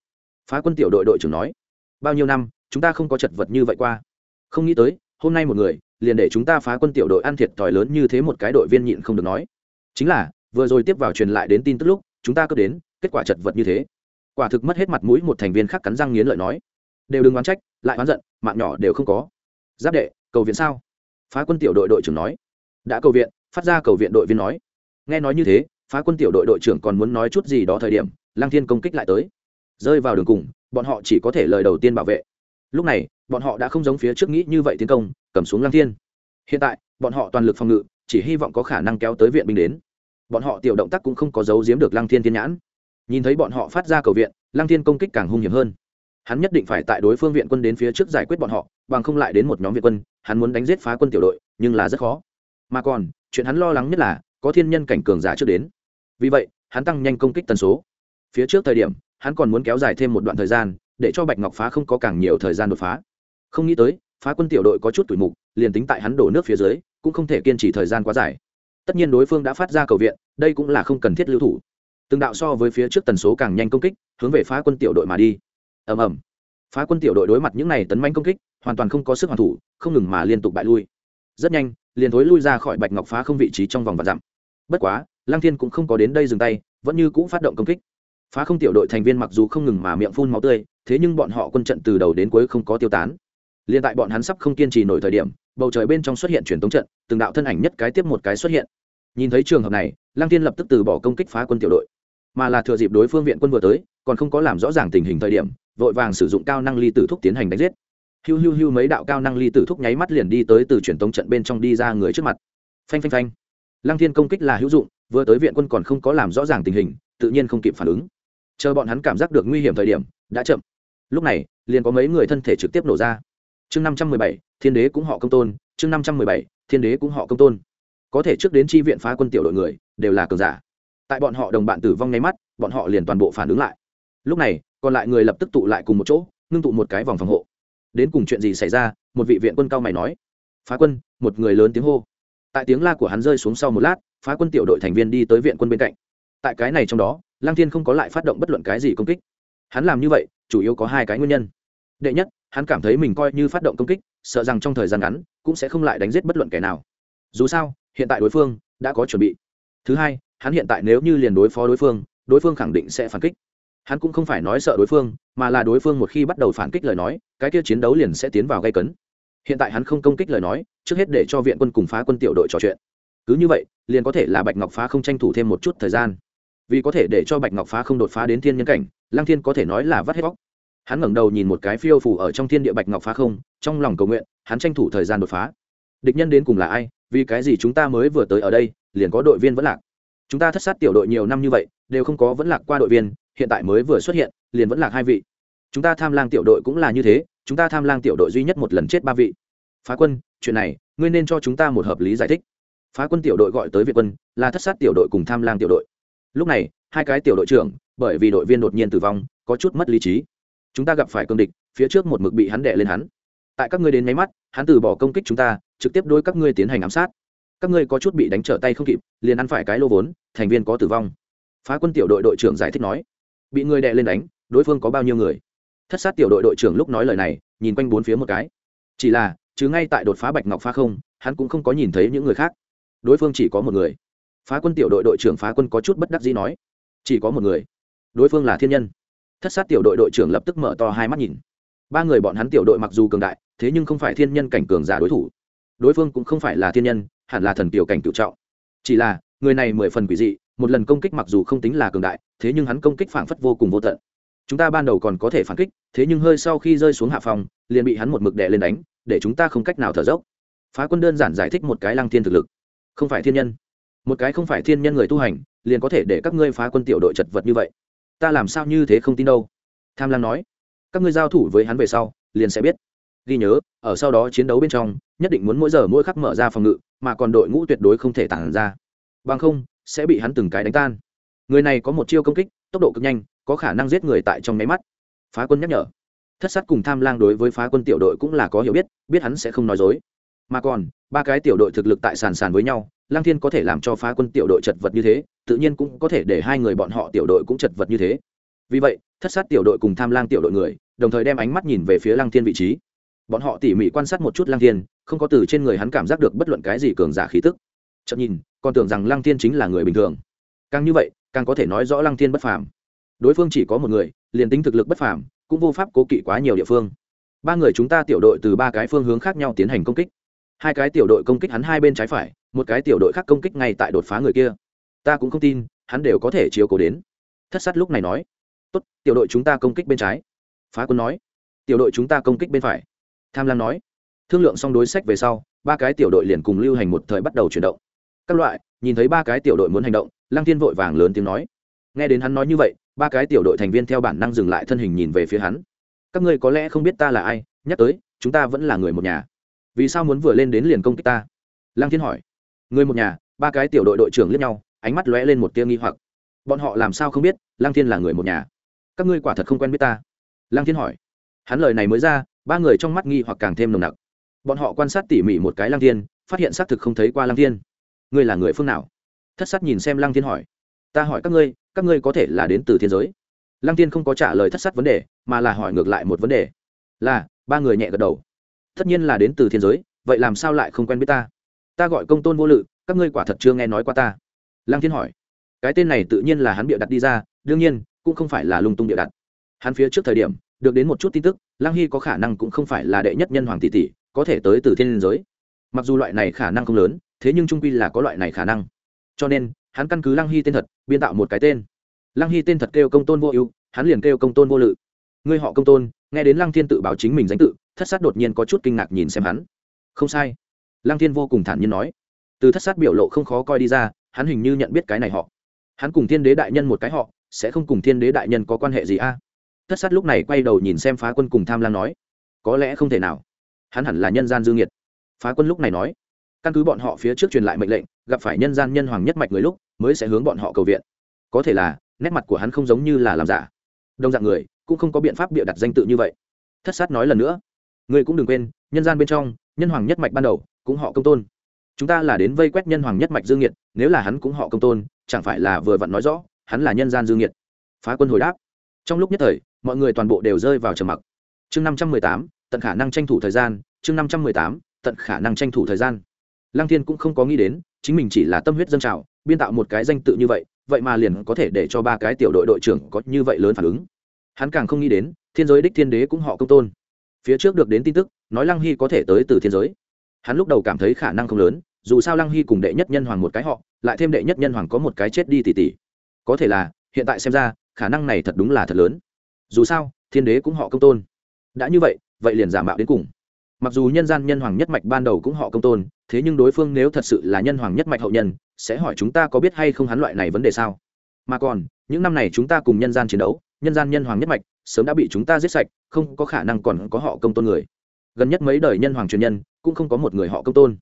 Phá quân tiểu đội đội trưởng nói. Bao nhiêu năm, chúng ta không có chật vật như vậy qua. Không nghĩ tới, hôm nay một người, liền để chúng ta phá quân tiểu đội ăn thiệt thòi lớn như thế một cái đội viên nhịn không được nói. Chính là, vừa rồi tiếp vào truyền lại đến tin tức lúc, chúng ta cướp đến, kết quả chật vật như thế. Quả thực mất hết mặt mũi một thành viên khác cắn răng nghiến lợi nói. Đều đừng oán trách, lại oán giận, mạng nhỏ đều không có. Giáp đệ, cầu viện sao? Phá quân tiểu đội đội trưởng nói đã cầu viện, phát ra cầu viện đội viên nói. Nghe nói như thế, phá quân tiểu đội đội trưởng còn muốn nói chút gì đó thời điểm lang thiên công kích lại tới. Rơi vào đường cùng, bọn họ chỉ có thể lời đầu tiên bảo vệ. Lúc này, bọn họ đã không giống phía trước nghĩ như vậy tiến công, cầm xuống lang thiên. Hiện tại, bọn họ toàn lực phòng ngự, chỉ hy vọng có khả năng kéo tới viện binh đến. Bọn họ tiểu động tác cũng không có giấu giếm được lang thiên thiên nhãn. Nhìn thấy bọn họ phát ra cầu viện lang thiên công kích càng hung hiểm hơn. Hắn nhất định phải tại đối phương viện quân đến phía trước giải quyết bọn họ, bằng không lại đến một nhóm viện quân, hắn muốn đánh giết phá quân tiểu đội, nhưng là rất khó mà còn, chuyện hắn lo lắng nhất là, có thiên nhân cảnh cường giả trước đến. Vì vậy, hắn tăng nhanh công kích tần số. Phía trước thời điểm, hắn còn muốn kéo dài thêm một đoạn thời gian, để cho bạch ngọc phá không có càng nhiều thời gian đột phá. Không nghĩ tới, phá quân tiểu đội có chút tuổi mục, liền tính tại hắn đổ nước phía dưới, cũng không thể kiên trì thời gian quá dài. Tất nhiên đối phương đã phát ra cầu viện, đây cũng là không cần thiết lưu thủ. Từng đạo so với phía trước tần số càng nhanh công kích, hướng về phá quân tiểu đội mà đi. Ầm ầm. Phá quân tiểu đội đối mặt những n à y tấn manh công kích, hoàn toàn không có sức hoàn thủ, không ngừng mà liên tục bại lui rất nhanh, liền thối lui ra khỏi bạch ngọc phá không vị trí trong vòng và dặm. Bất quá, lăng thiên cũng không có đến đây dừng tay, vẫn như cũ phát động công kích. Phá không tiểu đội thành viên mặc dù không ngừng mà miệng phun máu tươi, thế nhưng bọn họ quân trận từ đầu đến cuối không có tiêu tán. Liền tại bọn hắn sắp không kiên trì nổi thời điểm, bầu trời bên trong xuất hiện truyền tống trận, từng đạo thân ảnh nhất cái tiếp một cái xuất hiện. Nhìn thấy trường hợp này, lăng thiên lập tức từ bỏ công kích phá quân tiểu đội. Mà là thừa dịp đối phương viện quân vừa tới, còn không có làm rõ ràng tình hình thời điểm, vội vàng sử dụng cao năng ly tử thúc tiến hành đánh giết hiu hiu hiu mấy đạo cao năng ly tử thúc nháy mắt liền đi tới từ truyền tống trận bên trong đi ra người trước mặt. Phanh phanh phanh. Lăng thiên công kích là hữu dụng, vừa tới viện quân còn không có làm rõ ràng tình hình, tự nhiên không kịp phản ứng. Chờ bọn hắn cảm giác được nguy hiểm thời điểm, đã chậm. Lúc này, liền có mấy người thân thể trực tiếp nổ ra. Chương năm trăm mười bảy, thiên đế cũng họ công tôn, chương năm trăm mười bảy, thiên đế cũng họ công tôn. Có thể trước đến tri viện phá quân tiểu đội người, đều là cường giả. Tại bọn họ đồng bạn tử vong nháy mắt, bọn họ liền toàn bộ phản ứng lại. Lúc này, còn lại người lập tức tụ lại cùng một chỗ, ngưng tụ một cái vòng phòng hộ đến cùng chuyện gì xảy ra, một vị viện quân cao mày nói. Phá quân, một người lớn tiếng hô. Tại tiếng la của hắn rơi xuống sau một lát, phá quân tiểu đội thành viên đi tới viện quân bên cạnh. Tại cái này trong đó lang thiên không có lại phát động bất luận cái gì công kích. Hắn làm như vậy, chủ yếu có hai cái nguyên nhân. Đệ nhất, hắn cảm thấy mình coi như phát động công kích, sợ rằng trong thời gian ngắn, cũng sẽ không lại đánh giết bất luận kẻ nào. Dù sao, hiện tại đối phương đã có chuẩn bị. Thứ hai, hắn hiện tại nếu như liền đối phó đối phương đối phương khẳng định sẽ phản kích hắn cũng không phải nói sợ đối phương, mà là đối phương một khi bắt đầu phản kích lời nói, cái kia chiến đấu liền sẽ tiến vào gây cấn. Hiện tại hắn không công kích lời nói, trước hết để cho viện quân cùng phá quân tiểu đội trò chuyện. Cứ như vậy, liền có thể là bạch ngọc phá không tranh thủ thêm một chút thời gian. Vì có thể để cho bạch ngọc phá không đột phá đến thiên nhân cảnh lang thiên có thể nói là vắt hết vóc hắn ngẩng đầu nhìn một cái phiêu phủ ở trong thiên địa bạch ngọc phá không, trong lòng cầu nguyện, hắn tranh thủ thời gian đột phá. Địch nhân đến cùng là ai, vì cái gì chúng ta mới vừa tới ở đây, liền có đội viên vẫn lạc. Chúng ta thất sát tiểu đội nhiều năm như vậy, đều không có vẫn lạc qua đội viên hiện tại mới vừa xuất hiện, liền vẫn lạc hai vị. Chúng ta tham lang tiểu đội cũng là như thế, chúng ta tham lang tiểu đội duy nhất một lần chết ba vị. Phá quân, chuyện này, ngươi nên cho chúng ta một hợp lý giải thích. Phá quân tiểu đội gọi tới việt quân, là thất sát tiểu đội cùng tham lang tiểu đội. Lúc này, hai cái tiểu đội trưởng, bởi vì đội viên đột nhiên tử vong, có chút mất lý trí. Chúng ta gặp phải cương địch, phía trước một mực bị hắn đè lên hắn. Tại các ngươi đến mấy mắt, hắn từ bỏ công kích chúng ta, trực tiếp đôi các ngươi tiến hành ám sát. Các ngươi có chút bị đánh trở tay không kịp, liền ăn phải cái lô vốn, thành viên có tử vong. Phá quân tiểu đội đội trưởng giải thích nói bị người đè lên đánh, đối phương có bao nhiêu người? Thất sát tiểu đội đội trưởng lúc nói lời này, nhìn quanh bốn phía một cái. Chỉ là, chứ ngay tại đột phá bạch ngọc phá không, hắn cũng không có nhìn thấy những người khác. Đối phương chỉ có một người. Phá quân tiểu đội đội trưởng phá quân có chút bất đắc dĩ nói. Chỉ có một người. Đối phương là thiên nhân. Thất sát tiểu đội đội trưởng lập tức mở to hai mắt nhìn. Ba người bọn hắn tiểu đội mặc dù cường đại, thế nhưng không phải thiên nhân cảnh cường giả đối thủ. Đối phương cũng không phải là thiên nhân, hẳn là thần tiểu cảnh cựu trọng. Chỉ là, người này mười phần quỷ dị một lần công kích mặc dù không tính là cường đại, thế nhưng hắn công kích phảng phất vô cùng vô tận. Chúng ta ban đầu còn có thể phản kích, thế nhưng hơi sau khi rơi xuống hạ phòng, liền bị hắn một mực đè lên đánh, để chúng ta không cách nào thở dốc. Phá quân đơn giản giải thích một cái lăng thiên thực lực. Không phải thiên nhân. Một cái không phải thiên nhân người tu hành, liền có thể để các ngươi phá quân tiểu đội chật vật như vậy. Ta làm sao như thế không tin đâu? Tham lam nói. Các ngươi giao thủ với hắn về sau, liền sẽ biết. Ghi nhớ, ở sau đó chiến đấu bên trong, nhất định muốn mỗi giờ mỗi khắc mở ra phòng ngự, mà còn đội ngũ tuyệt đối không thể tản ra. Bằng không sẽ bị hắn từng cái đánh tan. Người này có một chiêu công kích, tốc độ cực nhanh, có khả năng giết người tại trong máy mắt. Phá quân nhắc nhở. Thất sát cùng tham lang đối với phá quân tiểu đội cũng là có hiểu biết biết hắn sẽ không nói dối. Mà còn, ba cái tiểu đội thực lực tại sàn sàn với nhau, lang thiên có thể làm cho phá quân tiểu đội chật vật như thế, tự nhiên cũng có thể để hai người bọn họ tiểu đội cũng chật vật như thế. Vì vậy, thất sát tiểu đội cùng tham lang tiểu đội người, đồng thời đem ánh mắt nhìn về phía lang thiên vị trí. Bọn họ tỉ mỉ quan sát một chút lang thiên, không có từ trên người hắn cảm giác được bất luận cái gì cường giả khí tức chậm nhìn, còn tưởng rằng lang thiên chính là người bình thường. Càng như vậy, càng có thể nói rõ lang thiên bất phàm. Đối phương chỉ có một người, liền tính thực lực bất phàm, cũng vô pháp cố kỵ quá nhiều địa phương. Ba người chúng ta tiểu đội từ ba cái phương hướng khác nhau tiến hành công kích. Hai cái tiểu đội công kích hắn hai bên trái phải, một cái tiểu đội khác công kích ngay tại đột phá người kia. Ta cũng không tin, hắn đều có thể chiếu cố đến. Thất sát lúc này nói. Tốt, tiểu đội chúng ta công kích bên trái. Phá quân nói. Tiểu đội chúng ta công kích bên phải. Tham lam nói. Thương lượng xong đối sách về sau, ba cái tiểu đội liền cùng lưu hành một thời bắt đầu chuyển động các loại, nhìn thấy ba cái tiểu đội muốn hành động, lăng thiên vội vàng lớn tiếng nói. Nghe đến hắn nói như vậy, ba cái tiểu đội thành viên theo bản năng dừng lại thân hình nhìn về phía hắn. Các ngươi có lẽ không biết ta là ai, nhắc tới, chúng ta vẫn là người một nhà. Vì sao muốn vừa lên đến liền công kích ta? Lăng thiên hỏi. Người một nhà, ba cái tiểu đội đội trưởng liếc nhau, ánh mắt lóe lên một tia nghi hoặc. Bọn họ làm sao không biết, lăng thiên là người một nhà? Các ngươi quả thật không quen biết ta. Lăng thiên hỏi. Hắn lời này mới ra, ba người trong mắt nghi hoặc càng thêm nồng nặc. Bọn họ quan sát tỉ mỉ một cái lăng thiên, phát hiện xác thực không thấy qua lăng thiên ngươi là người phương nào? Thất sát nhìn xem lăng thiên hỏi. Ta hỏi các ngươi các ngươi có thể là đến từ thiên giới? Lăng tiên không có trả lời thất sát vấn đề, mà là hỏi ngược lại một vấn đề. Là, ba người nhẹ gật đầu. Tất nhiên là đến từ thiên giới, vậy làm sao lại không quen biết ta? Ta gọi công tôn vô lự, các ngươi quả thật chưa nghe nói qua ta. Lăng thiên hỏi. Cái tên này tự nhiên là hắn bịa đặt đi ra, đương nhiên, cũng không phải là lung tung bịa đặt. Hắn phía trước thời điểm, được đến một chút tin tức, lăng hy có khả năng cũng không phải là đệ nhất nhân hoàng tỷ tỷ, có thể tới từ thiên giới. Mặc dù loại này khả năng không lớn thế nhưng trung quy là có loại này khả năng. Cho nên, hắn căn cứ lăng hy tên thật, biên tạo một cái tên. Lăng hy tên thật kêu công tôn vô ưu, hắn liền kêu công tôn vô lự. Ngươi họ công tôn, nghe đến lăng thiên tự báo chính mình danh tự, thất sát đột nhiên có chút kinh ngạc nhìn xem hắn. Không sai. Lăng thiên vô cùng thản nhiên nói. Từ thất sát biểu lộ không khó coi đi ra, hắn hình như nhận biết cái này họ. Hắn cùng thiên đế đại nhân một cái họ, sẽ không cùng thiên đế đại nhân có quan hệ gì a? Thất sát lúc này quay đầu nhìn xem phá quân cùng tham lam nói. Có lẽ không thể nào. Hắn hẳn là nhân gian dương nhiệt phá quân lúc này nói căn cứ bọn họ phía trước truyền lại mệnh lệnh, gặp phải nhân gian nhân hoàng nhất mạch người lúc, mới sẽ hướng bọn họ cầu viện. Có thể là, nét mặt của hắn không giống như là làm giả. Đồng dạng người, cũng không có biện pháp bịa đặt danh tự như vậy. Thất sát nói lần nữa. Người cũng đừng quên, nhân gian bên trong, nhân hoàng nhất mạch ban đầu, cũng họ công tôn. Chúng ta là đến vây quét nhân hoàng nhất mạch dương nhiệt nếu là hắn cũng họ công tôn, chẳng phải là vừa vặn nói rõ, hắn là nhân gian dương nhiệt phá quân hồi đáp. Trong lúc nhất thời, mọi người toàn bộ đều rơi vào trầm mặc. Chương năm trăm mười tám, tận khả năng tranh thủ thời gian, chương năm trăm mười tám, tận khả năng tranh thủ thời gian lăng thiên cũng không có nghĩ đến, chính mình chỉ là tâm huyết dân trào, biên tạo một cái danh tự như vậy vậy mà liền có thể để cho ba cái tiểu đội đội trưởng có như vậy lớn phản ứng. Hắn càng không nghĩ đến, thiên giới đích thiên đế cũng họ công tôn. Phía trước được đến tin tức, nói lăng hy có thể tới từ thiên giới. Hắn lúc đầu cảm thấy khả năng không lớn, dù sao lăng hy cùng đệ nhất nhân hoàng một cái họ, lại thêm đệ nhất nhân hoàng có một cái chết đi tỉ tỉ. Có thể là, hiện tại xem ra, khả năng này thật đúng là thật lớn. Dù sao, thiên đế cũng họ công tôn. Đã như vậy vậy liền giả mạo đến cùng. Mặc dù nhân gian nhân hoàng nhất mạch ban đầu cũng họ công tôn thế nhưng đối phương nếu thật sự là nhân hoàng nhất mạch hậu nhân, sẽ hỏi chúng ta có biết hay không hắn loại này vấn đề sao? Mà còn, những năm này chúng ta cùng nhân gian chiến đấu, nhân gian nhân hoàng nhất mạch, sớm đã bị chúng ta giết sạch, không có khả năng còn có họ công tôn người. Gần nhất mấy đời nhân hoàng truyền nhân, cũng không có một người họ công tôn.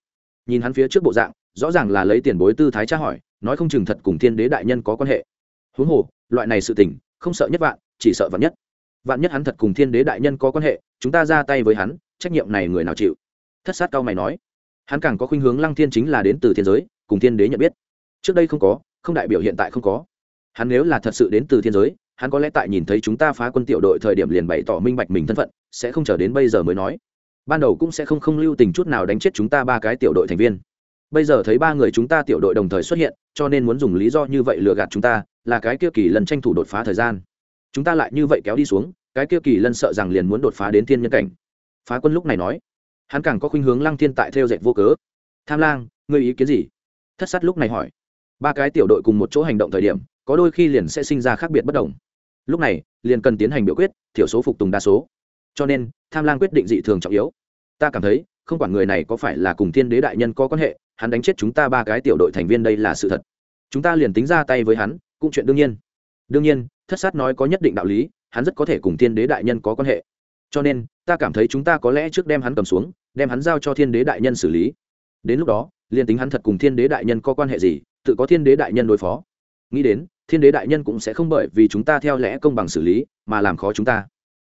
Nhìn hắn phía trước bộ dạng, rõ ràng là lấy tiền bối tư thái tra hỏi, nói không chừng thật cùng thiên đế đại nhân có quan hệ. Huống hồ, loại này sự tình, không sợ nhất vạn, chỉ sợ vạn nhất. Vạn nhất hắn thật cùng thiên đế đại nhân có quan hệ, chúng ta ra tay với hắn, trách nhiệm này người nào chịu? Thất sát cao mày nói hắn càng có khuynh hướng lăng thiên chính là đến từ thiên giới, cùng thiên đế nhận biết. Trước đây không có, không đại biểu hiện tại không có. Hắn nếu là thật sự đến từ thiên giới, hắn có lẽ tại nhìn thấy chúng ta phá quân tiểu đội thời điểm liền bày tỏ minh bạch mình thân phận, sẽ không chờ đến bây giờ mới nói. Ban đầu cũng sẽ không không lưu tình chút nào đánh chết chúng ta ba cái tiểu đội thành viên. Bây giờ thấy ba người chúng ta tiểu đội đồng thời xuất hiện, cho nên muốn dùng lý do như vậy lừa gạt chúng ta, là cái kia kỳ lần tranh thủ đột phá thời gian. Chúng ta lại như vậy kéo đi xuống, cái kia kỳ lân sợ rằng liền muốn đột phá đến thiên nhân cảnh. Phá quân lúc này nói hắn càng có khuynh hướng lăng thiên tại theo dệt vô cớ. Tham lang, ngươi ý kiến gì? Thất sát lúc này hỏi. Ba cái tiểu đội cùng một chỗ hành động thời điểm, có đôi khi liền sẽ sinh ra khác biệt bất đồng. Lúc này, liền cần tiến hành biểu quyết, thiểu số phục tùng đa số. Cho nên, tham lang quyết định dị thường trọng yếu. Ta cảm thấy, không quản người này có phải là cùng thiên đế đại nhân có quan hệ, hắn đánh chết chúng ta ba cái tiểu đội thành viên đây là sự thật. Chúng ta liền tính ra tay với hắn, cũng chuyện đương nhiên. Đương nhiên, thất sát nói có nhất định đạo lý, hắn rất có thể cùng thiên đế đại nhân có quan hệ cho nên, ta cảm thấy chúng ta có lẽ trước đem hắn cầm xuống, đem hắn giao cho thiên đế đại nhân xử lý. Đến lúc đó, liền tính hắn thật cùng thiên đế đại nhân có quan hệ gì, tự có thiên đế đại nhân đối phó. Nghĩ đến, thiên đế đại nhân cũng sẽ không bởi vì chúng ta theo lẽ công bằng xử lý, mà làm khó chúng ta.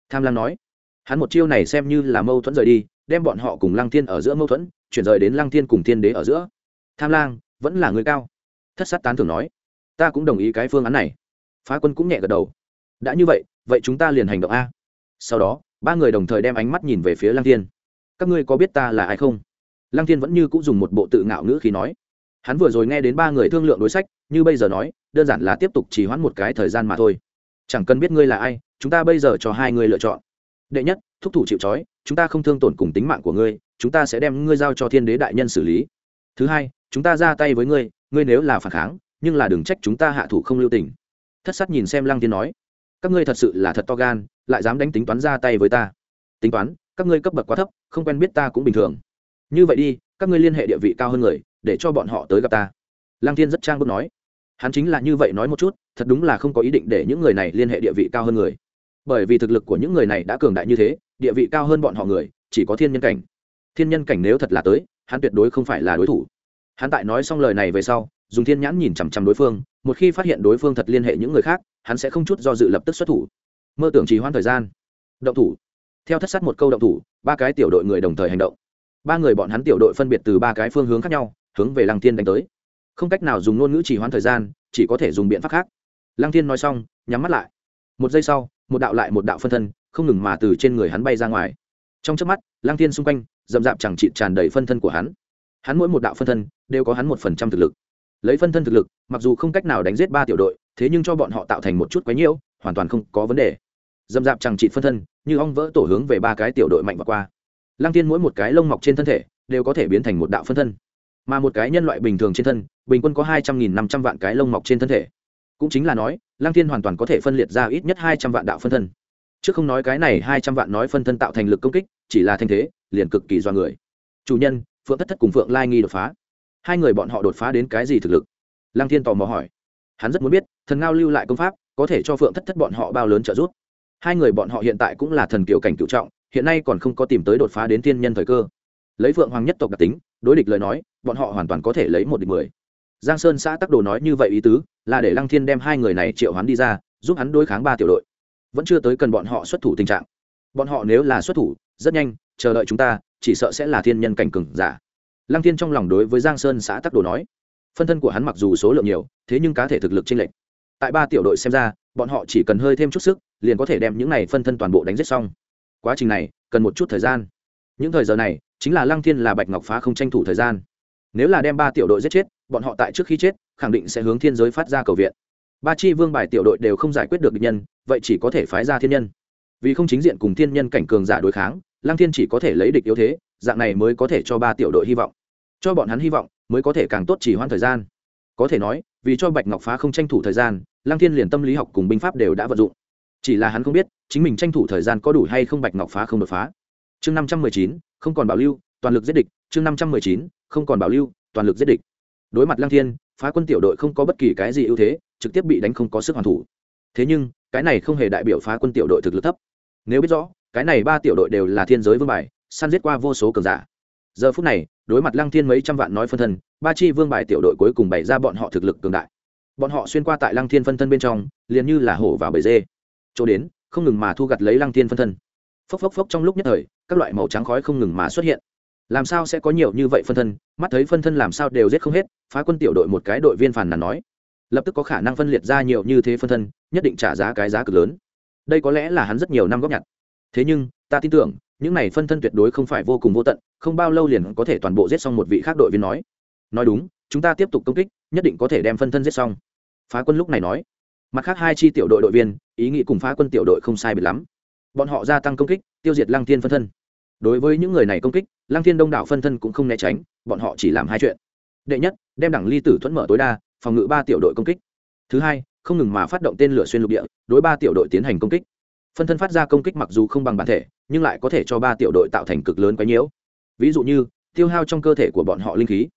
Tham lang nói, hắn một chiêu này xem như là mâu thuẫn rời đi, đem bọn họ cùng lăng thiên ở giữa mâu thuẫn, chuyển rời đến lăng thiên cùng thiên đế ở giữa. Tham lang vẫn là người cao. Thất sát tán thường nói, ta cũng đồng ý cái phương án này. Phá quân cũng nhẹ gật đầu. Đã như vậy vậy chúng ta liền hành động a. Sau đó ba người đồng thời đem ánh mắt nhìn về phía lăng thiên. Các ngươi có biết ta là ai không? Lăng thiên vẫn như cũng dùng một bộ tự ngạo ngữ khi nói. Hắn vừa rồi nghe đến ba người thương lượng đối sách, như bây giờ nói, đơn giản là tiếp tục chỉ hoãn một cái thời gian mà thôi. Chẳng cần biết ngươi là ai, chúng ta bây giờ cho hai người lựa chọn. Đệ nhất, thúc thủ chịu trói, chúng ta không thương tổn cùng tính mạng của ngươi, chúng ta sẽ đem ngươi giao cho thiên đế đại nhân xử lý. Thứ hai, chúng ta ra tay với ngươi ngươi nếu là phản kháng, nhưng là đừng trách chúng ta hạ thủ không lưu tình. Thất sát nhìn xem lăng Thiên nói các ngươi thật sự là thật to gan, lại dám đánh tính toán ra tay với ta. Tính toán, các ngươi cấp bậc quá thấp, không quen biết ta cũng bình thường. Như vậy đi, các ngươi liên hệ địa vị cao hơn người, để cho bọn họ tới gặp ta. Lang thiên rất trang bước nói. Hắn chính là như vậy nói một chút, thật đúng là không có ý định để những người này liên hệ địa vị cao hơn người. Bởi vì thực lực của những người này đã cường đại như thế, địa vị cao hơn bọn họ người, chỉ có thiên nhân cảnh. Thiên nhân cảnh nếu thật là tới, hắn tuyệt đối không phải là đối thủ. Hắn tại nói xong lời này về sau dùng thiên nhãn nhìn chằm chằm đối phương, một khi phát hiện đối phương thật liên hệ những người khác, hắn sẽ không chút do dự lập tức xuất thủ. Mơ tưởng trì hoãn thời gian. Động thủ. Theo thất sát một câu động thủ, ba cái tiểu đội người đồng thời hành động. Ba người bọn hắn tiểu đội phân biệt từ ba cái phương hướng khác nhau, hướng về lăng thiên đánh tới. Không cách nào dùng ngôn ngữ trì hoãn thời gian, chỉ có thể dùng biện pháp khác. Lăng thiên nói xong, nhắm mắt lại. Một giây sau, một đạo lại một đạo phân thân, không ngừng mà từ trên người hắn bay ra ngoài. Trong trước mắt, lăng thiên xung quanh rậm rạp chẳng trị tràn đầy phân thân của hắn. Hắn mỗi một đạo phân thân, đều có hắn một phần trăm thực lực lấy phân thân thực lực, mặc dù không cách nào đánh giết ba tiểu đội, thế nhưng cho bọn họ tạo thành một chút quấy nhiễu, hoàn toàn không có vấn đề. Dâm dạp chẳng trị phân thân, như ong vỡ tổ hướng về ba cái tiểu đội mạnh và qua. Lăng tiên mỗi một cái lông mọc trên thân thể, đều có thể biến thành một đạo phân thân. Mà một cái nhân loại bình thường trên thân, bình quân có hai trăm nghìn năm trăm vạn cái lông mọc trên thân thể. Cũng chính là nói, lăng tiên hoàn toàn có thể phân liệt ra ít nhất hai trăm vạn đạo phân thân. Chứ không nói cái này hai trăm vạn nói phân thân tạo thành lực công kích, chỉ là thanh thế, liền cực kỳ do người. Chủ nhân, phượng thất thất cùng phượng lai nghi đột phá hai người bọn họ đột phá đến cái gì thực lực? Lăng thiên tò mò hỏi. Hắn rất muốn biết, thần ngao lưu lại công pháp, có thể cho phượng thất thất bọn họ bao lớn trợ giúp. Hai người bọn họ hiện tại cũng là thần kiều cảnh cựu trọng, hiện nay còn không có tìm tới đột phá đến thiên nhân thời cơ. Lấy phượng hoàng nhất tộc đặc tính, đối địch lời nói, bọn họ hoàn toàn có thể lấy một địch mười. Giang sơn xã tắc đồ nói như vậy ý tứ, là để lăng thiên đem hai người này triệu hắn đi ra, giúp hắn đối kháng ba tiểu đội. Vẫn chưa tới cần bọn họ xuất thủ tình trạng. Bọn họ nếu là xuất thủ, rất nhanh, chờ đợi chúng ta, chỉ sợ sẽ là thiên nhân cảnh cừng giả lăng thiên trong lòng đối với giang sơn xã tắc đồ nói, phân thân của hắn mặc dù số lượng nhiều, thế nhưng cá thể thực lực chênh lệch. Tại ba tiểu đội xem ra, bọn họ chỉ cần hơi thêm chút sức, liền có thể đem những này phân thân toàn bộ đánh giết xong. Quá trình này, cần một chút thời gian. Những thời giờ này, chính là lăng thiên là bạch ngọc phá không tranh thủ thời gian. Nếu là đem ba tiểu đội giết chết, bọn họ tại trước khi chết, khẳng định sẽ hướng thiên giới phát ra cầu viện. Ba chi vương bài tiểu đội đều không giải quyết được địch nhân, vậy chỉ có thể phái ra thiên nhân. Vì không chính diện cùng thiên nhân cảnh cường giả đối kháng, lăng thiên chỉ có thể lấy địch yếu thế dạng này mới có thể cho ba tiểu đội hy vọng. Cho bọn hắn hy vọng, mới có thể càng tốt chỉ hoãn thời gian. Có thể nói, vì cho bạch ngọc phá không tranh thủ thời gian, lăng thiên liền tâm lý học cùng binh pháp đều đã vận dụng. Chỉ là hắn không biết, chính mình tranh thủ thời gian có đủ hay không bạch ngọc phá không đột phá. Chương năm trăm mười chín, không còn bảo lưu, toàn lực giết địch. Chương năm trăm mười chín, không còn bảo lưu, toàn lực giết địch. Đối mặt lăng thiên, phá quân tiểu đội không có bất kỳ cái gì ưu thế, trực tiếp bị đánh không có sức hoàn thủ. Thế nhưng, cái này không hề đại biểu phá quân tiểu đội thực lực thấp. Nếu biết rõ, cái này ba tiểu đội đều là thiên giới vương bài săn giết qua vô số cường giả. Giờ phút này, đối mặt lăng thiên mấy trăm vạn nói phân thân, ba chi vương bài tiểu đội cuối cùng bày ra bọn họ thực lực cường đại. Bọn họ xuyên qua tại lăng thiên phân thân bên trong, liền như là hổ vào bầy dê. Chỗ đến, không ngừng mà thu gặt lấy lăng thiên phân thân. Phốc phốc phốc trong lúc nhất thời, các loại màu trắng khói không ngừng mà xuất hiện. Làm sao sẽ có nhiều như vậy phân thân? Mắt thấy phân thân làm sao đều giết không hết, phá quân tiểu đội một cái đội viên phản nàn nói. Lập tức có khả năng phân liệt ra nhiều như thế phân thân, nhất định trả giá cái giá cực lớn. Đây có lẽ là hắn rất nhiều năm góp nhặt. Thế nhưng, ta tin tưởng những này phân thân tuyệt đối không phải vô cùng vô tận, không bao lâu liền có thể toàn bộ giết xong một vị khác đội viên nói. Nói đúng, chúng ta tiếp tục công kích, nhất định có thể đem phân thân giết xong. Phá quân lúc này nói. Mặt khác hai chi tiểu đội đội viên, ý nghĩ cùng phá quân tiểu đội không sai biệt lắm. Bọn họ gia tăng công kích, tiêu diệt lăng thiên phân thân. Đối với những người này công kích, lăng thiên đông đảo phân thân cũng không né tránh, bọn họ chỉ làm hai chuyện. Đệ nhất, đem đẳng ly tử thuẫn mở tối đa, phòng ngự ba tiểu đội công kích. Thứ hai, không ngừng mà phát động tên lửa xuyên lục địa, đối ba tiểu đội tiến hành công kích phân thân phát ra công kích mặc dù không bằng bản thể, nhưng lại có thể cho ba tiểu đội tạo thành cực lớn quái nhiễu. Ví dụ như, tiêu hao trong cơ thể của bọn họ linh khí.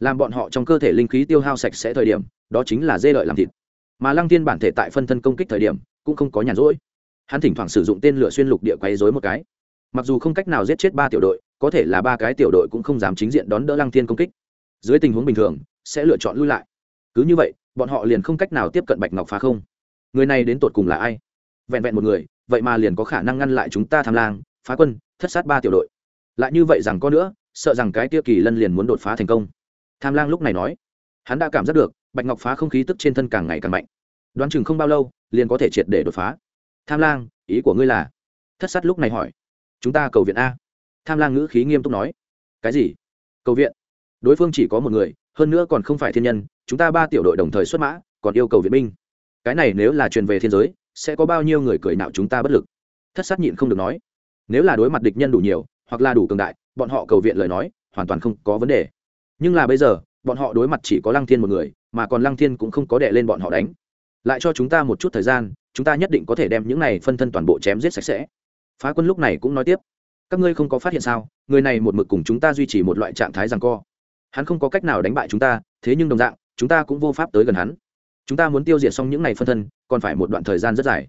Làm bọn họ trong cơ thể linh khí tiêu hao sạch sẽ thời điểm, đó chính là dê lợi làm thịt. Mà lăng tiên bản thể tại phân thân công kích thời điểm, cũng không có nhàn rỗi. Hắn thỉnh thoảng sử dụng tên lửa xuyên lục địa quấy dối một cái. Mặc dù không cách nào giết chết ba tiểu đội, có thể là ba cái tiểu đội cũng không dám chính diện đón đỡ lăng tiên công kích. Dưới tình huống bình thường, sẽ lựa chọn lui lại. Cứ như vậy, bọn họ liền không cách nào tiếp cận bạch ngọc phá không. Người này đến tột cùng là ai? Vẹn vẹn một người, vậy mà liền có khả năng ngăn lại chúng ta tham lang, phá quân, thất sát ba tiểu đội. Lại như vậy rằng có nữa, sợ rằng cái tiêu kỳ lân liền muốn đột phá thành công. Tham lang lúc này nói, hắn đã cảm giác được, bạch ngọc phá không khí tức trên thân càng ngày càng mạnh. Đoán chừng không bao lâu, liền có thể triệt để đột phá. Tham lang, ý của ngươi là? Thất sát lúc này hỏi. Chúng ta cầu viện a. Tham lang ngữ khí nghiêm túc nói. Cái gì? Cầu viện? Đối phương chỉ có một người, hơn nữa còn không phải thiên nhân, chúng ta ba tiểu đội đồng thời xuất mã, còn yêu cầu viện binh. Cái này nếu là truyền về thiên giới sẽ có bao nhiêu người cười nạo chúng ta bất lực? Thất sát nhịn không được nói. Nếu là đối mặt địch nhân đủ nhiều, hoặc là đủ cường đại, bọn họ cầu viện lời nói, hoàn toàn không có vấn đề. Nhưng là bây giờ, bọn họ đối mặt chỉ có lăng thiên một người, mà còn lăng thiên cũng không có đệ lên bọn họ đánh. Lại cho chúng ta một chút thời gian, chúng ta nhất định có thể đem những này phân thân toàn bộ chém giết sạch sẽ. Phá quân lúc này cũng nói tiếp. Các ngươi không có phát hiện sao, người này một mực cùng chúng ta duy trì một loại trạng thái rằng co. Hắn không có cách nào đánh bại chúng ta, thế nhưng đồng dạng, chúng ta cũng vô pháp tới gần hắn chúng ta muốn tiêu diệt xong những ngày phân thân, còn phải một đoạn thời gian rất dài.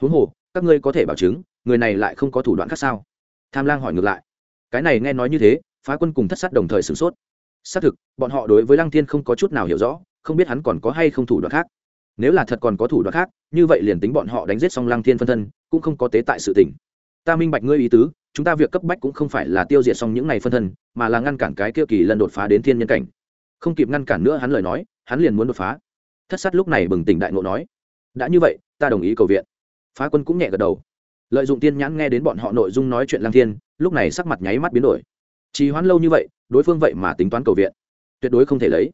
Huống hồ, các ngươi có thể bảo chứng, người này lại không có thủ đoạn khác sao? Tham lang hỏi ngược lại. Cái này nghe nói như thế, phá quân cùng thất sát đồng thời sửng sốt. Xác thực, bọn họ đối với lăng thiên không có chút nào hiểu rõ, không biết hắn còn có hay không thủ đoạn khác. Nếu là thật còn có thủ đoạn khác, như vậy liền tính bọn họ đánh giết xong lăng thiên phân thân, cũng không có tế tại sự tỉnh ta minh bạch ngươi ý tứ, chúng ta việc cấp bách cũng không phải là tiêu diệt xong những ngày phân thân, mà là ngăn cản cái kia kỳ lần đột phá đến thiên nhân cảnh. Không kịp ngăn cản nữa hắn lời nói, hắn liền muốn đột phá thất sát lúc này bừng tỉnh đại ngộ nói, đã như vậy, ta đồng ý cầu viện. Phá quân cũng nhẹ gật đầu. Lợi dụng tiên nhãn nghe đến bọn họ nội dung nói chuyện lang thiên, lúc này sắc mặt nháy mắt biến đổi. Trì hoãn lâu như vậy, đối phương vậy mà tính toán cầu viện. Tuyệt đối không thể lấy.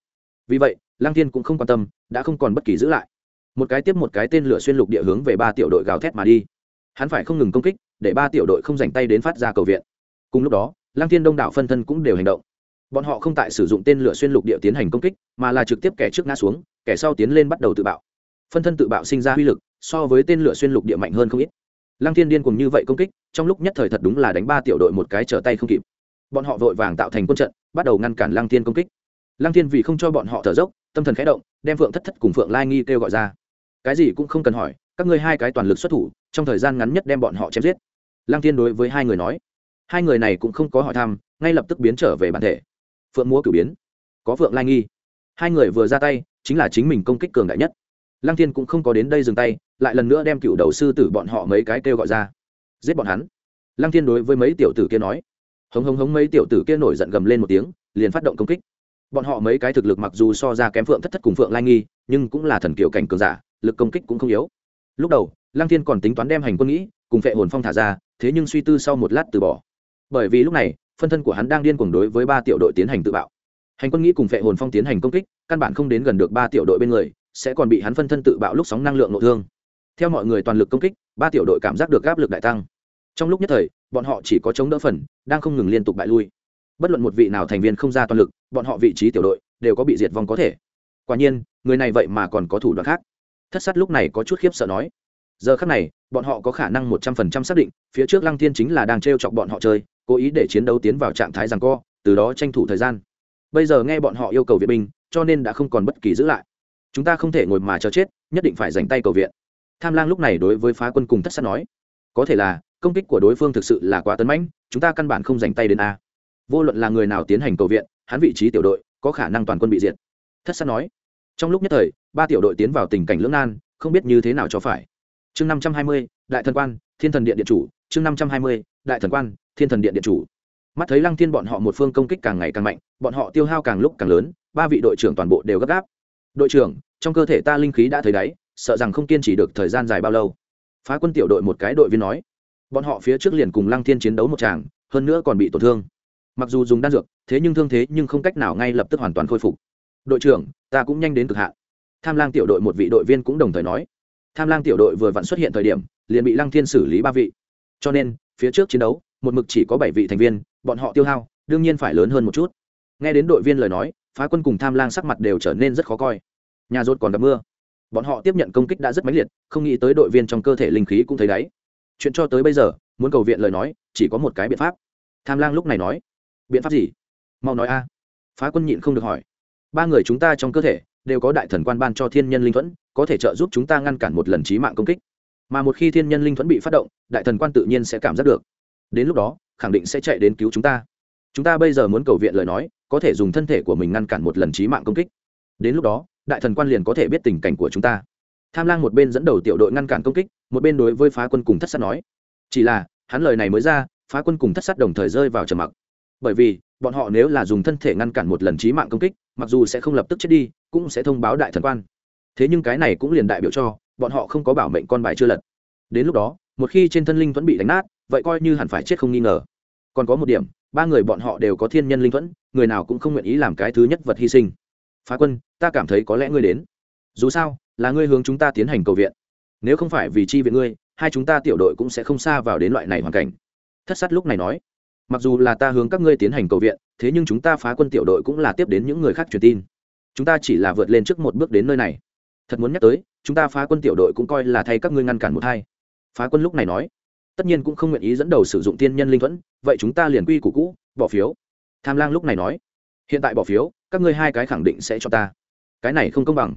Vì vậy lang thiên cũng không quan tâm, đã không còn bất kỳ giữ lại. Một cái tiếp một cái tên lửa xuyên lục địa hướng về ba tiểu đội gào thét mà đi. Hắn phải không ngừng công kích, để ba tiểu đội không dành tay đến phát ra cầu viện. Cùng lúc đó lang thiên đông đảo phân thân cũng đều hành động bọn họ không tại sử dụng tên lửa xuyên lục địa tiến hành công kích, mà là trực tiếp kẻ trước ngã xuống, kẻ sau tiến lên bắt đầu tự bạo. Phân thân tự bạo sinh ra uy lực, so với tên lửa xuyên lục địa mạnh hơn không ít. Lăng thiên điên cùng như vậy công kích, trong lúc nhất thời thật đúng là đánh ba tiểu đội một cái trở tay không kịp. Bọn họ vội vàng tạo thành quân trận, bắt đầu ngăn cản lăng thiên công kích. Lăng thiên vì không cho bọn họ thở dốc, tâm thần khẽ động, đem phượng thất thất cùng phượng lai nghi kêu gọi ra. Cái gì cũng không cần hỏi, các ngươi hai cái toàn lực xuất thủ, trong thời gian ngắn nhất đem bọn họ chém giết. Lăng thiên đối với hai người nói. Hai người này cũng không có hỏi thăm, ngay lập tức biến trở về bản thể phượng múa cử biến. Có phượng lai nghi. Hai người vừa ra tay, chính là chính mình công kích cường đại nhất. Lăng thiên cũng không có đến đây dừng tay, lại lần nữa đem cựu đầu sư tử bọn họ mấy cái kêu gọi ra. Giết bọn hắn. Lăng thiên đối với mấy tiểu tử kia nói. Hống hống hống mấy tiểu tử kia nổi giận gầm lên một tiếng, liền phát động công kích. Bọn họ mấy cái thực lực mặc dù so ra kém phượng thất thất cùng phượng lai nghi, nhưng cũng là thần kiểu cảnh cường giả, lực công kích cũng không yếu. Lúc đầu, lăng thiên còn tính toán đem hành quân nghĩ, cùng phệ hồn phong thả ra, thế nhưng suy tư sau một lát từ bỏ. Bởi vì lúc này phân thân của hắn đang điên cuồng đối với ba tiểu đội tiến hành tự bạo. Hành quân nghĩ cùng phệ hồn phong tiến hành công kích, căn bản không đến gần được ba tiểu đội bên người, sẽ còn bị hắn phân thân tự bạo lúc sóng năng lượng nội thương. Theo mọi người toàn lực công kích, ba tiểu đội cảm giác được áp lực đại tăng. Trong lúc nhất thời, bọn họ chỉ có chống đỡ phần, đang không ngừng liên tục bại lui. Bất luận một vị nào thành viên không ra toàn lực, bọn họ vị trí tiểu đội đều có bị diệt vong có thể. Quả nhiên, người này vậy mà còn có thủ đoạn khác. Thất sát lúc này có chút khiếp sợ nói. Giờ khác này, bọn họ có khả năng một trăm phần trăm xác định, phía trước lăng thiên chính là đang t r e o chọc bọn họ chơi cố ý để chiến đấu tiến vào trạng thái rằng co, từ đó tranh thủ thời gian. Bây giờ nghe bọn họ yêu cầu viện binh, cho nên đã không còn bất kỳ giữ lại. Chúng ta không thể ngồi mà chờ chết, nhất định phải dành tay cầu viện. Tham lang lúc này đối với phá quân cùng thất sát nói, có thể là, công kích của đối phương thực sự là quá tấn mãnh, chúng ta căn bản không dành tay đến a. Vô luận là người nào tiến hành cầu viện, hắn vị trí tiểu đội có khả năng toàn quân bị diệt. Thất sát nói, trong lúc nhất thời, ba tiểu đội tiến vào tình cảnh lưỡng nan, không biết như thế nào cho phải. Chương năm trăm hai mươi, đại thần quan, thiên thần điện điện chủ, chương năm trăm hai mươi, đại thần quan thiên thần điện điện chủ. Mắt thấy lăng thiên bọn họ một phương công kích càng ngày càng mạnh, bọn họ tiêu hao càng lúc càng lớn, ba vị đội trưởng toàn bộ đều gấp gáp. Đội trưởng, trong cơ thể ta linh khí đã thấy đáy, sợ rằng không kiên trì được thời gian dài bao lâu. Phá quân tiểu đội một cái đội viên nói. Bọn họ phía trước liền cùng lăng thiên chiến đấu một tràng, hơn nữa còn bị tổn thương. Mặc dù dùng đan dược, thế nhưng thương thế nhưng không cách nào ngay lập tức hoàn toàn khôi phục. Đội trưởng, ta cũng nhanh đến cực hạn. Tham lang tiểu đội một vị đội viên cũng đồng thời nói. Tham lang tiểu đội vừa vặn xuất hiện thời điểm, liền bị lăng thiên xử lý ba vị. Cho nên, phía trước chiến đấu một mực chỉ có bảy vị thành viên, bọn họ tiêu hao, đương nhiên phải lớn hơn một chút. Nghe đến đội viên lời nói, phá quân cùng tham lang sắc mặt đều trở nên rất khó coi. Nhà rốt còn gặp mưa. Bọn họ tiếp nhận công kích đã rất mãnh liệt, không nghĩ tới đội viên trong cơ thể linh khí cũng thấy đáy. Chuyện cho tới bây giờ, muốn cầu viện lời nói, chỉ có một cái biện pháp. Tham lang lúc này nói, biện pháp gì? Mau nói a. Phá quân nhịn không được hỏi. Ba người chúng ta trong cơ thể đều có đại thần quan ban cho thiên nhân linh thuẫn, có thể trợ giúp chúng ta ngăn cản một lần trí mạng công kích. Mà một khi thiên nhân linh thuẫn bị phát động, đại thần quan tự nhiên sẽ cảm giác được đến lúc đó, khẳng định sẽ chạy đến cứu chúng ta. Chúng ta bây giờ muốn cầu viện lời nói, có thể dùng thân thể của mình ngăn cản một lần trí mạng công kích. Đến lúc đó, đại thần quan liền có thể biết tình cảnh của chúng ta. Tham lang một bên dẫn đầu tiểu đội ngăn cản công kích, một bên đối với phá quân cùng thất sát nói. Chỉ là, hắn lời này mới ra, phá quân cùng thất sát đồng thời rơi vào trầm mặc. Bởi vì, bọn họ nếu là dùng thân thể ngăn cản một lần trí mạng công kích, mặc dù sẽ không lập tức chết đi, cũng sẽ thông báo đại thần quan. Thế nhưng cái này cũng liền đại biểu cho, bọn họ không có bảo mệnh con bài chưa lật. Đến lúc đó, một khi trên thân linh vẫn bị đánh nát vậy coi như hẳn phải chết không nghi ngờ. Còn có một điểm, ba người bọn họ đều có thiên nhân linh thuẫn, người nào cũng không nguyện ý làm cái thứ nhất vật hy sinh. Phá quân, ta cảm thấy có lẽ ngươi đến. Dù sao, là ngươi hướng chúng ta tiến hành cầu viện. Nếu không phải vì chi viện ngươi, hai chúng ta tiểu đội cũng sẽ không xa vào đến loại này hoàn cảnh. Thất sát lúc này nói. Mặc dù là ta hướng các ngươi tiến hành cầu viện, thế nhưng chúng ta phá quân tiểu đội cũng là tiếp đến những người khác truyền tin. Chúng ta chỉ là vượt lên trước một bước đến nơi này. Thật muốn nhắc tới, chúng ta phá quân tiểu đội cũng coi là thay các ngươi ngăn cản một hai. Phá quân lúc này nói tất nhiên cũng không nguyện ý dẫn đầu sử dụng tiên nhân linh thuẫn, vậy chúng ta liền quy củ cũ, bỏ phiếu. Tham lang lúc này nói. Hiện tại bỏ phiếu, các ngươi hai cái khẳng định sẽ cho ta. Cái này không công bằng.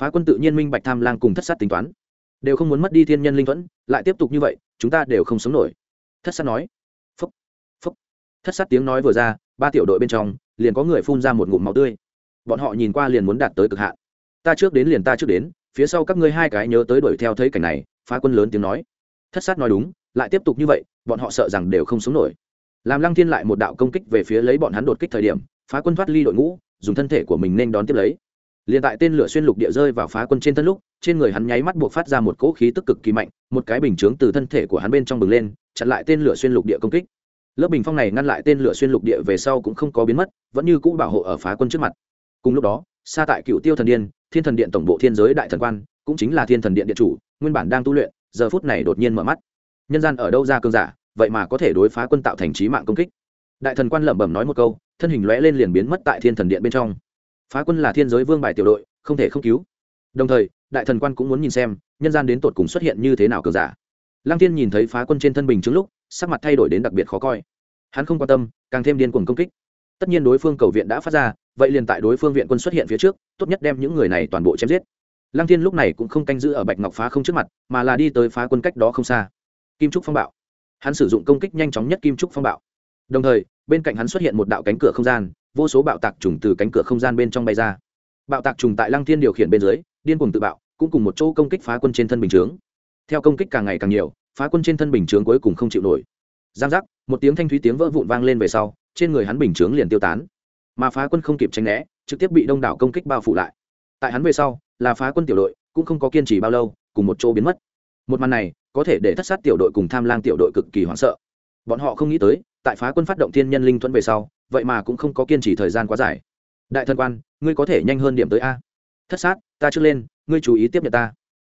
Phá quân tự nhiên minh bạch tham lang cùng thất sát tính toán. Đều không muốn mất đi thiên nhân linh thuẫn, lại tiếp tục như vậy, chúng ta đều không sống nổi. Thất sát nói. Phúc phúc. Thất sát tiếng nói vừa ra, ba tiểu đội bên trong, liền có người phun ra một ngụm máu tươi. Bọn họ nhìn qua liền muốn đạt tới cực hạn. Ta trước đến liền ta trước đến, phía sau các ngươi hai cái nhớ tới đuổi theo thấy cảnh này, phá quân lớn tiếng nói. Thất sát nói đúng lại tiếp tục như vậy, bọn họ sợ rằng đều không sống nổi. Làm lăng thiên lại một đạo công kích về phía lấy bọn hắn đột kích thời điểm, phá quân thoát ly đội ngũ, dùng thân thể của mình nên đón tiếp lấy. Liền tại tên lửa xuyên lục địa rơi vào phá quân trên thân lúc, trên người hắn nháy mắt buộc phát ra một cỗ khí tức cực kỳ mạnh, một cái bình chướng từ thân thể của hắn bên trong bừng lên, chặn lại tên lửa xuyên lục địa công kích. Lớp bình phong này ngăn lại tên lửa xuyên lục địa về sau cũng không có biến mất, vẫn như cũ bảo hộ ở phá quân trước mặt. Cùng lúc đó xa tại cựu tiêu thần điên, thiên thần điện tổng bộ thiên giới đại thần quan, cũng chính là thiên thần điện điện chủ, nguyên bản đang tu luyện, giờ phút này đột nhiên mở mắt nhân gian ở đâu ra cơn giả, vậy mà có thể đối phá quân tạo thành trí mạng công kích. Đại thần quan lẩm bẩm nói một câu, thân hình lóe lên liền biến mất tại thiên thần điện bên trong. Phá quân là thiên giới vương bài tiểu đội, không thể không cứu. Đồng thời, đại thần quan cũng muốn nhìn xem, nhân gian đến tột cùng xuất hiện như thế nào cờ giả. Lăng tiên nhìn thấy phá quân trên thân bình chứng lúc, sắc mặt thay đổi đến đặc biệt khó coi. Hắn không quan tâm, càng thêm điên cuồng công kích. Tất nhiên đối phương cầu viện đã phát ra, vậy liền tại đối phương viện quân xuất hiện phía trước, tốt nhất đem những người này toàn bộ chém giết. Lăng tiên lúc này cũng không canh giữ ở bạch ngọc phá không trước mặt, mà là đi tới phá quân cách đó không xa kim trúc phong bạo. Hắn sử dụng công kích nhanh chóng nhất kim trúc phong bạo. Đồng thời, bên cạnh hắn xuất hiện một đạo cánh cửa không gian, vô số bạo tạc trùng từ cánh cửa không gian bên trong bay ra. Bạo tạc trùng tại lăng thiên điều khiển bên dưới, điên cuồng tự bạo, cũng cùng một chỗ công kích phá quân trên thân bình chướng. Theo công kích càng ngày càng nhiều, phá quân trên thân bình chướng cuối cùng không chịu nổi. Giang giác, một tiếng thanh thúy tiếng vỡ vụn vang lên về sau, trên người hắn bình chướng liền tiêu tán. Mà phá quân không kịp tránh né, trực tiếp bị đông đảo công kích bao phủ lại. Tại hắn về sau, là phá quân tiểu đội, cũng không có kiên trì bao lâu, cùng một chỗ biến mất. Một màn này có thể để thất sát tiểu đội cùng tham lang tiểu đội cực kỳ hoảng sợ. Bọn họ không nghĩ tới, tại phá quân phát động thiên nhân linh thuẫn về sau, vậy mà cũng không có kiên trì thời gian quá dài. Đại thần quan, ngươi có thể nhanh hơn điểm tới a. Thất sát, ta trước lên, ngươi chú ý tiếp nhận ta.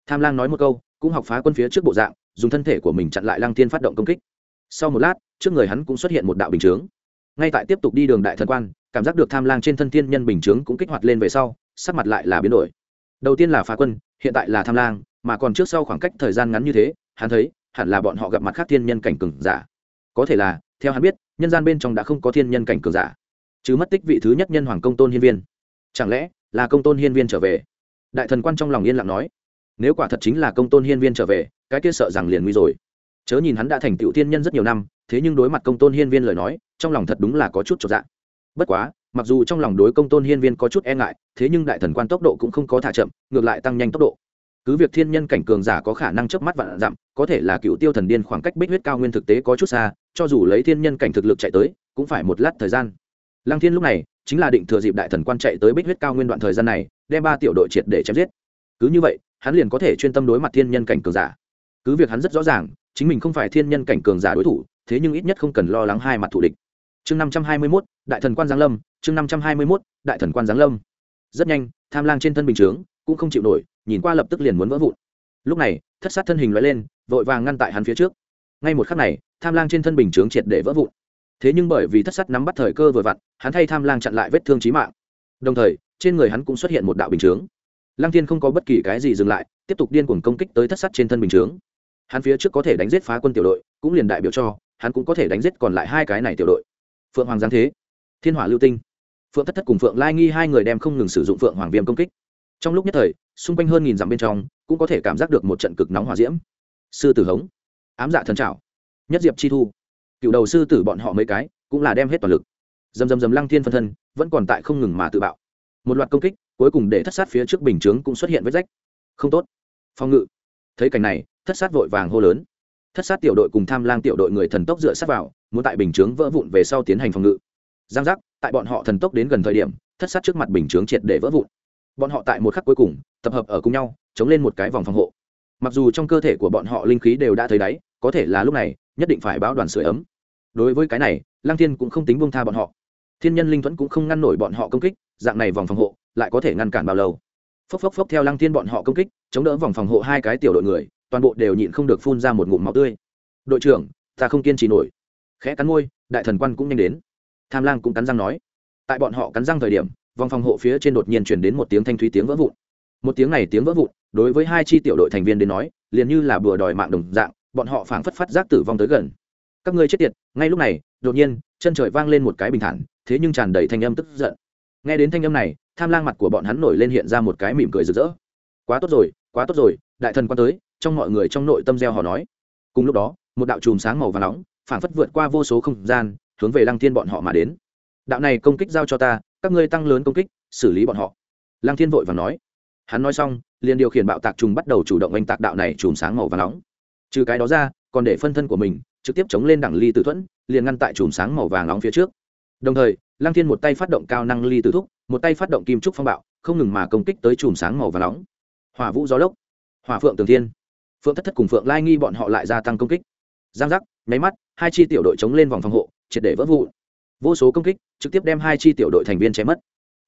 Tham lang nói một câu, cũng học phá quân phía trước bộ dạng, dùng thân thể của mình chặn lại lăng thiên phát động công kích. Sau một lát, trước người hắn cũng xuất hiện một đạo bình chướng. Ngay tại tiếp tục đi đường đại thần quan, cảm giác được tham lang trên thân thiên nhân bình chướng cũng kích hoạt lên về sau, sắc mặt lại là biến đổi. Đầu tiên là phá quân, hiện tại là tham lang, mà còn trước sau khoảng cách thời gian ngắn như thế hắn thấy, hẳn là bọn họ gặp mặt khác thiên nhân cảnh cường giả. Có thể là, theo hắn biết, nhân gian bên trong đã không có thiên nhân cảnh cường giả. Chứ mất tích vị thứ nhất nhân hoàng công tôn hiên viên. Chẳng lẽ là công tôn hiên viên trở về? Đại thần quan trong lòng yên lặng nói. Nếu quả thật chính là công tôn hiên viên trở về, cái kia sợ rằng liền nguy rồi. Chớ nhìn hắn đã thành tựu thiên nhân rất nhiều năm, thế nhưng đối mặt công tôn hiên viên lời nói, trong lòng thật đúng là có chút trọn dạng bất quá, mặc dù trong lòng đối công tôn hiên viên có chút e ngại, thế nhưng đại thần quan tốc độ cũng không có thả chậm, ngược lại tăng nhanh tốc độ cứ việc thiên nhân cảnh cường giả có khả năng chớp mắt vạn dặm, có thể là cựu tiêu thần điên khoảng cách bích huyết cao nguyên thực tế có chút xa, cho dù lấy thiên nhân cảnh thực lực chạy tới, cũng phải một lát thời gian. Lăng thiên lúc này chính là định thừa dịp đại thần quan chạy tới bích huyết cao nguyên đoạn thời gian này, đem ba tiểu đội triệt để chém giết. Cứ như vậy, hắn liền có thể chuyên tâm đối mặt thiên nhân cảnh cường giả. Cứ việc hắn rất rõ ràng, chính mình không phải thiên nhân cảnh cường giả đối thủ, thế nhưng ít nhất không cần lo lắng hai mặt thủ địch. Chương năm trăm hai mươi mốt, đại thần quan giáng lâm, chương năm trăm hai mươi mốt, đại thần quan giáng lâm. Rất nhanh, tham lang trên thân bình chướng, cũng không chịu nổi nhìn qua lập tức liền muốn vỡ vụn. Lúc này, thất sát thân hình loại lên, vội vàng ngăn tại hắn phía trước. Ngay một khắc này, tham lang trên thân bình chướng triệt để vỡ vụn. Thế nhưng bởi vì thất sát nắm bắt thời cơ vừa vặn, hắn thay tham lang chặn lại vết thương trí mạng. Đồng thời, trên người hắn cũng xuất hiện một đạo bình chướng. Lăng Thiên không có bất kỳ cái gì dừng lại, tiếp tục điên cuồng công kích tới thất sát trên thân bình chướng. Hắn phía trước có thể đánh giết phá quân tiểu đội, cũng liền đại biểu cho, hắn cũng có thể đánh giết còn lại hai cái này tiểu đội. Phượng hoàng giáng thế. Thiên hỏa lưu tinh. Phượng thất thất cùng phượng lai nghi hai người đem không ngừng sử dụng phượng hoàng viêm công kích trong lúc nhất thời, xung quanh hơn nghìn dặm bên trong, cũng có thể cảm giác được một trận cực nóng hỏa diễm. Sư tử hống, ám dạ thần trào nhất diệp chi thu. Cựu đầu sư tử bọn họ mấy cái, cũng là đem hết toàn lực. Dầm dầm dầm lăng thiên phân thân, vẫn còn tại không ngừng mà tự bạo. Một loạt công kích, cuối cùng để thất sát phía trước bình chướng cũng xuất hiện vết rách. Không tốt. Phòng ngự. Thấy cảnh này, thất sát vội vàng hô lớn. Thất sát tiểu đội cùng tham lang tiểu đội người thần tốc dựa sát vào, muốn tại bình chướng vỡ vụn về sau tiến hành phòng ngự. Giang giác, tại bọn họ thần tốc đến gần thời điểm, thất sát trước mặt bình chướng triệt để vỡ vụn bọn họ tại một khắc cuối cùng, tập hợp ở cùng nhau, chống lên một cái vòng phòng hộ. Mặc dù trong cơ thể của bọn họ linh khí đều đã thấy đáy, có thể là lúc này, nhất định phải báo đoàn sửa ấm. Đối với cái này, lăng thiên cũng không tính buông tha bọn họ. Thiên nhân linh thuẫn cũng không ngăn nổi bọn họ công kích, dạng này vòng phòng hộ, lại có thể ngăn cản bao lâu? Phốc phốc phốc theo lăng thiên bọn họ công kích, chống đỡ vòng phòng hộ hai cái tiểu đội người, toàn bộ đều nhịn không được phun ra một ngụm máu tươi. Đội trưởng, ta không kiên trì nổi. Khẽ cắn môi, đại thần quan cũng nhanh đến. Tham lang cũng cắn răng nói. Tại bọn họ cắn răng thời điểm vòng phòng hộ phía trên đột nhiên chuyển đến một tiếng thanh thúy tiếng vỡ vụn. Một tiếng này tiếng vỡ vụn, đối với hai chi tiểu đội thành viên đến nói, liền như là bừa đòi mạng đồng dạng, bọn họ phảng phất phát giác tử vong tới gần. Các ngươi chết tiệt, ngay lúc này, đột nhiên, chân trời vang lên một cái bình thản, thế nhưng tràn đầy thanh âm tức giận. Nghe đến thanh âm này, tham lang mặt của bọn hắn nổi lên hiện ra một cái mỉm cười rực rỡ. Quá tốt rồi, quá tốt rồi, đại thần quan tới, trong mọi người trong nội tâm gieo họ nói. Cùng lúc đó, một đạo chùm sáng màu và nóng, phảng phất vượt qua vô số không gian, hướng về lăng thiên bọn họ mà đến. Đạo này công kích giao cho ta các ngươi tăng lớn công kích, xử lý bọn họ. Lăng thiên vội và nói. Hắn nói xong, liền điều khiển bạo tạc trùng bắt đầu chủ động oanh tạc đạo này chùm sáng màu và nóng. Trừ cái đó ra, còn để phân thân của mình trực tiếp chống lên đẳng ly tử thuẫn, liền ngăn tại chùm sáng màu vàng nóng phía trước. Đồng thời, lăng thiên một tay phát động cao năng ly tử thúc, một tay phát động kim trúc phong bạo, không ngừng mà công kích tới chùm sáng màu vàng nóng. Hỏa vũ gió lốc, hỏa phượng tường thiên, phượng thất thất cùng phượng lai nghi bọn họ lại gia tăng công kích. Giang giác, nháy mắt, hai chi tiểu đội chống lên vòng phòng hộ, triệt để vỡ vụ vô số công kích, trực tiếp đem hai chi tiểu đội thành viên chém mất.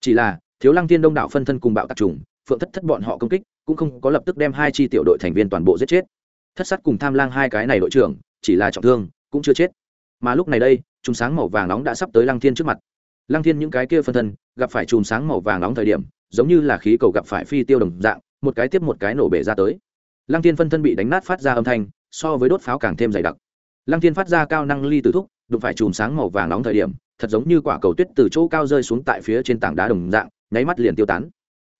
Chỉ là, thiếu lăng thiên đông đảo phân thân cùng bạo tạc trùng, phượng thất thất bọn họ công kích, cũng không có lập tức đem hai chi tiểu đội thành viên toàn bộ giết chết. Thất sắt cùng tham lang hai cái này đội trưởng, chỉ là trọng thương, cũng chưa chết. Mà lúc này đây, chùm sáng màu vàng nóng đã sắp tới lăng thiên trước mặt. Lăng thiên những cái kia phân thân, gặp phải chùm sáng màu vàng nóng thời điểm, giống như là khí cầu gặp phải phi tiêu đồng dạng, một cái tiếp một cái nổ bể ra tới. Lăng thiên phân thân bị đánh nát phát ra âm thanh, so với đốt pháo càng thêm dày đặc. Lăng thiên phát ra cao năng ly từ thúc, đụng phải chùm sáng màu vàng nóng thời điểm thật giống như quả cầu tuyết từ chỗ cao rơi xuống tại phía trên tảng đá đồng dạng, nháy mắt liền tiêu tán.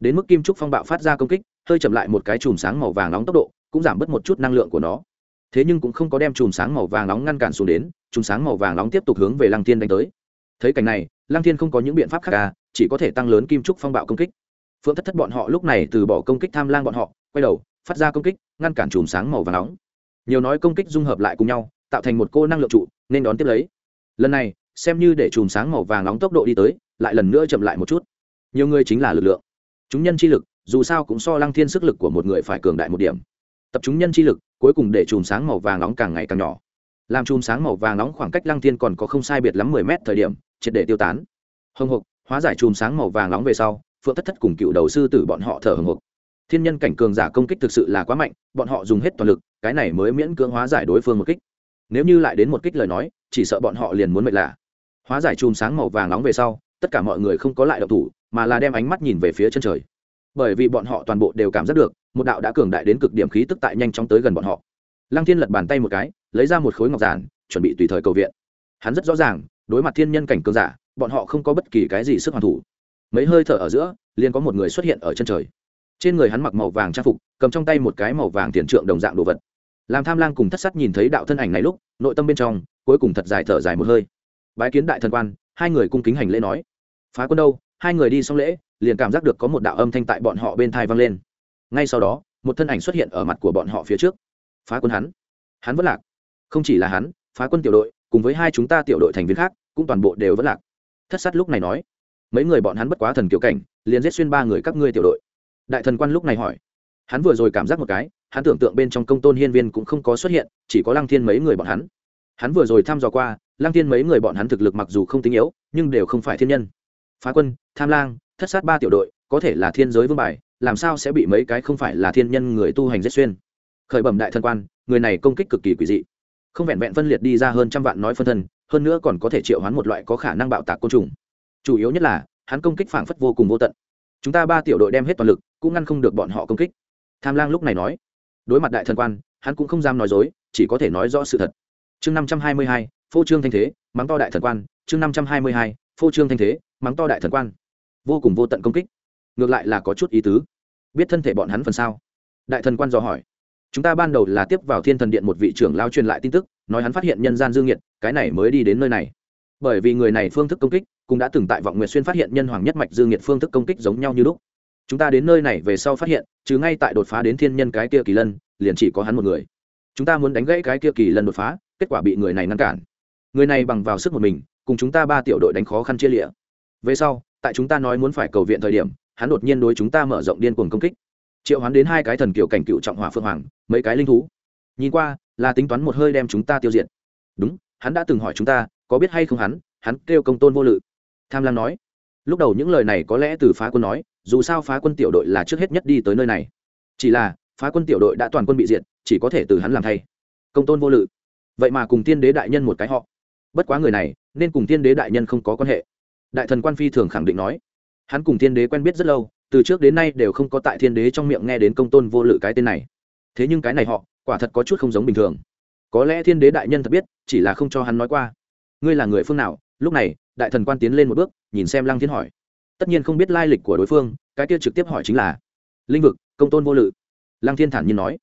Đến mức kim trúc phong bạo phát ra công kích, hơi chậm lại một cái chùm sáng màu vàng nóng tốc độ, cũng giảm bớt một chút năng lượng của nó. Thế nhưng cũng không có đem chùm sáng màu vàng nóng ngăn cản xuống đến, chùm sáng màu vàng nóng tiếp tục hướng về lăng thiên đánh tới. Thấy cảnh này, lăng thiên không có những biện pháp khác cả, chỉ có thể tăng lớn kim trúc phong bạo công kích. Phượng thất thất bọn họ lúc này từ bỏ công kích tham lang bọn họ, quay đầu, phát ra công kích, ngăn cản chùm sáng màu vàng nóng. Nhiều nói công kích dung hợp lại cùng nhau, tạo thành một cô năng lượng trụ, nên đón tiếp lấy. Lần này xem như để chùm sáng màu vàng nóng tốc độ đi tới, lại lần nữa chậm lại một chút. Nhiều người chính là lực lượng. Chúng nhân chi lực, dù sao cũng so lăng thiên sức lực của một người phải cường đại một điểm. Tập chúng nhân chi lực, cuối cùng để chùm sáng màu vàng nóng càng ngày càng nhỏ. Làm chùm sáng màu vàng nóng khoảng cách lăng thiên còn có không sai biệt lắm mười mét thời điểm, triệt để tiêu tán. Hồng hộc hóa giải chùm sáng màu vàng nóng về sau, phượng thất thất cùng cựu đầu sư tử bọn họ thở hồng hộc thiên nhân cảnh cường giả công kích thực sự là quá mạnh, bọn họ dùng hết toàn lực, cái này mới miễn cưỡng hóa giải đối phương một kích. Nếu như lại đến một kích lời nói, chỉ sợ bọn họ liền muốn mệt lạ hóa giải chùm sáng màu vàng nóng về sau, tất cả mọi người không có lại độc thủ, mà là đem ánh mắt nhìn về phía chân trời. Bởi vì bọn họ toàn bộ đều cảm giác được, một đạo đã cường đại đến cực điểm khí tức tại nhanh chóng tới gần bọn họ. Lăng thiên lật bàn tay một cái, lấy ra một khối ngọc giản, chuẩn bị tùy thời cầu viện. Hắn rất rõ ràng, đối mặt thiên nhân cảnh cường giả, bọn họ không có bất kỳ cái gì sức hoàn thủ. Mấy hơi thở ở giữa, liền có một người xuất hiện ở chân trời. Trên người hắn mặc màu vàng trang phục, cầm trong tay một cái màu vàng tiền trượng đồng dạng đồ vật. Làm tham lang cùng thất sắt nhìn thấy đạo thân ảnh này lúc, nội tâm bên trong, cuối cùng thật dài thở dài một hơi bái kiến đại thần quan, hai người cung kính hành lễ nói. Phá quân đâu, hai người đi xong lễ, liền cảm giác được có một đạo âm thanh tại bọn họ bên thai vang lên. Ngay sau đó, một thân ảnh xuất hiện ở mặt của bọn họ phía trước. Phá quân hắn. Hắn vẫn lạc. Không chỉ là hắn, phá quân tiểu đội, cùng với hai chúng ta tiểu đội thành viên khác, cũng toàn bộ đều vẫn lạc. Thất sát lúc này nói. Mấy người bọn hắn bất quá thần kiểu cảnh, liền giết xuyên ba người các ngươi tiểu đội. Đại thần quan lúc này hỏi. Hắn vừa rồi cảm giác một cái, hắn tưởng tượng bên trong công tôn hiên viên cũng không có xuất hiện, chỉ có lăng thiên mấy người bọn hắn. Hắn vừa rồi thăm dò qua Lang thiên mấy người bọn hắn thực lực mặc dù không tinh yếu, nhưng đều không phải thiên nhân. Phá quân, tham lang, thất sát ba tiểu đội, có thể là thiên giới vương bài, làm sao sẽ bị mấy cái không phải là thiên nhân người tu hành giết xuyên? Khởi bẩm đại thần quan, người này công kích cực kỳ quỷ dị. Không vẹn vẹn phân liệt đi ra hơn trăm vạn nói phân thân, hơn nữa còn có thể triệu hoán một loại có khả năng bạo tạc côn trùng. Chủ yếu nhất là, hắn công kích phảng phất vô cùng vô tận. Chúng ta ba tiểu đội đem hết toàn lực, cũng ngăn không được bọn họ công kích. Tham lang lúc này nói. Đối mặt đại thần quan, hắn cũng không dám nói dối, chỉ có thể nói rõ sự thật. Chương năm trăm hai mươi hai phô trương thanh thế, mắng to đại thần quan, chương năm trăm hai mươi hai, phô trương thanh thế, mắng to đại thần quan. Vô cùng vô tận công kích. Ngược lại là có chút ý tứ. Biết thân thể bọn hắn phần sao? Đại thần quan dò hỏi. Chúng ta ban đầu là tiếp vào thiên thần điện một vị trưởng lao truyền lại tin tức, nói hắn phát hiện nhân gian dương nhiệt, cái này mới đi đến nơi này. Bởi vì người này phương thức công kích, cũng đã từng tại vọng nguyệt xuyên phát hiện nhân hoàng nhất mạch dương nhiệt phương thức công kích giống nhau như lúc. Chúng ta đến nơi này về sau phát hiện chứ ngay tại đột phá đến thiên nhân cái kia kỳ lân, liền chỉ có hắn một người. Chúng ta muốn đánh gãy cái kia kỳ lân đột phá, kết quả bị người này ngăn cản người này bằng vào sức một mình, cùng chúng ta ba tiểu đội đánh khó khăn chia lịa. Về sau, tại chúng ta nói muốn phải cầu viện thời điểm, hắn đột nhiên đối chúng ta mở rộng điên cuồng công kích. Triệu hắn đến hai cái thần kiểu cảnh cựu trọng hỏa phượng hoàng, mấy cái linh thú. Nhìn qua, là tính toán một hơi đem chúng ta tiêu diệt. Đúng, hắn đã từng hỏi chúng ta, có biết hay không hắn hắn kêu công tôn vô lự. Tham lam nói. Lúc đầu những lời này có lẽ từ phá quân nói, dù sao phá quân tiểu đội là trước hết nhất đi tới nơi này. Chỉ là, phá quân tiểu đội đã toàn quân bị diệt, chỉ có thể từ hắn làm thay. Công tôn vô lự. Vậy mà cùng tiên đế đại nhân một cái họ bất quá người này nên cùng tiên đế đại nhân không có quan hệ. Đại thần quan phi thường khẳng định nói. Hắn cùng tiên đế quen biết rất lâu, từ trước đến nay đều không có tại thiên đế trong miệng nghe đến công tôn vô lự cái tên này. Thế nhưng cái này họ, quả thật có chút không giống bình thường. Có lẽ thiên đế đại nhân thật biết, chỉ là không cho hắn nói qua. Ngươi là người phương nào? Lúc này, đại thần quan tiến lên một bước, nhìn xem lăng thiên hỏi. Tất nhiên không biết lai lịch của đối phương, cái kia trực tiếp hỏi chính là, linh vực, công tôn vô lự? Lăng thiên thản nhiên nói.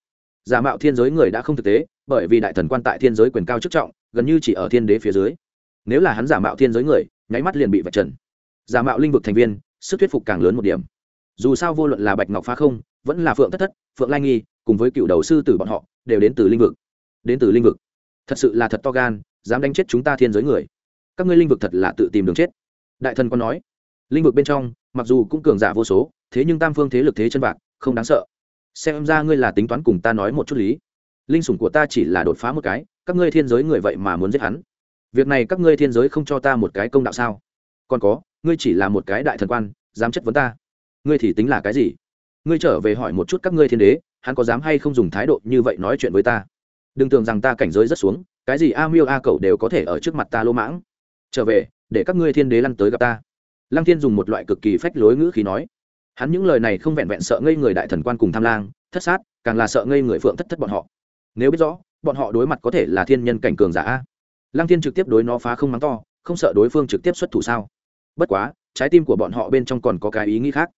Giả mạo thiên giới người đã không thực tế, bởi vì đại thần quan tại thiên giới quyền cao chức trọng gần như chỉ ở thiên đế phía dưới. Nếu là hắn giả mạo thiên giới người, nháy mắt liền bị vạch trần. Giả mạo linh vực thành viên, sức thuyết phục càng lớn một điểm. Dù sao vô luận là bạch ngọc phá không, vẫn là phượng thất thất, phượng lai nghi, cùng với cựu đầu sư tử bọn họ, đều đến từ linh vực. Đến từ linh vực. Thật sự là thật to gan, dám đánh chết chúng ta thiên giới người. Các ngươi linh vực thật là tự tìm đường chết. Đại thần còn nói, linh vực bên trong, mặc dù cũng cường giả vô số, thế nhưng tam phương thế lực thế chân bạc không đáng sợ. Xem ra ngươi là tính toán cùng ta nói một chút lý. Linh sủng của ta chỉ là đột phá một cái các ngươi thiên giới người vậy mà muốn giết hắn. Việc này các ngươi thiên giới không cho ta một cái công đạo sao? Còn có, ngươi chỉ là một cái đại thần quan, dám chất vấn ta. Ngươi thì tính là cái gì? Ngươi trở về hỏi một chút các ngươi thiên đế, hắn có dám hay không dùng thái độ như vậy nói chuyện với ta? Đừng tưởng rằng ta cảnh giới rất xuống, cái gì a miêu a cậu đều có thể ở trước mặt ta lô mãng. Trở về, để các ngươi thiên đế lăn tới gặp ta. Lăng thiên dùng một loại cực kỳ phách lối ngữ khí nói. Hắn những lời này không vẹn vẹn sợ ngây người đại thần quan cùng tham lang, thất sát, càng là sợ ngây người phượng thất thất bọn họ. Nếu biết rõ bọn họ đối mặt có thể là thiên nhân cảnh cường giả lăng thiên trực tiếp đối nó phá không mắng to, không sợ đối phương trực tiếp xuất thủ sao? Bất quá, trái tim của bọn họ bên trong còn có cái ý nghĩ khác.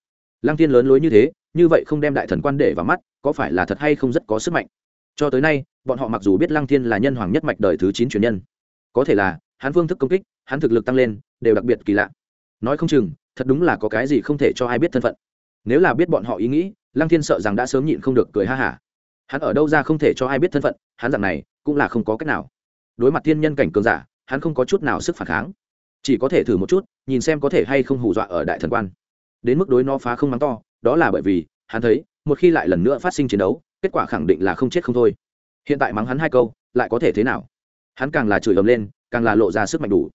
Lăng thiên lớn lối như thế, như vậy không đem đại thần quan để vào mắt, có phải là thật hay không rất có sức mạnh? Cho tới nay, bọn họ mặc dù biết lăng thiên là nhân hoàng nhất mạch đời thứ chín truyền nhân, có thể là hắn phương thức công kích, hắn thực lực tăng lên, đều đặc biệt kỳ lạ. Nói không chừng, thật đúng là có cái gì không thể cho ai biết thân phận. Nếu là biết bọn họ ý nghĩ, lăng thiên sợ rằng đã sớm nhịn không được cười ha hả hắn ở đâu ra không thể cho ai biết thân phận, hắn dạng này cũng là không có cách nào. Đối mặt thiên nhân cảnh cường giả, hắn không có chút nào sức phản kháng. Chỉ có thể thử một chút, nhìn xem có thể hay không hù dọa ở đại thần quan. Đến mức đối nó phá không mắng to, đó là bởi vì, hắn thấy, một khi lại lần nữa phát sinh chiến đấu, kết quả khẳng định là không chết không thôi. Hiện tại mắng hắn hai câu, lại có thể thế nào? Hắn càng là chửi ầm lên, càng là lộ ra sức mạnh đủ.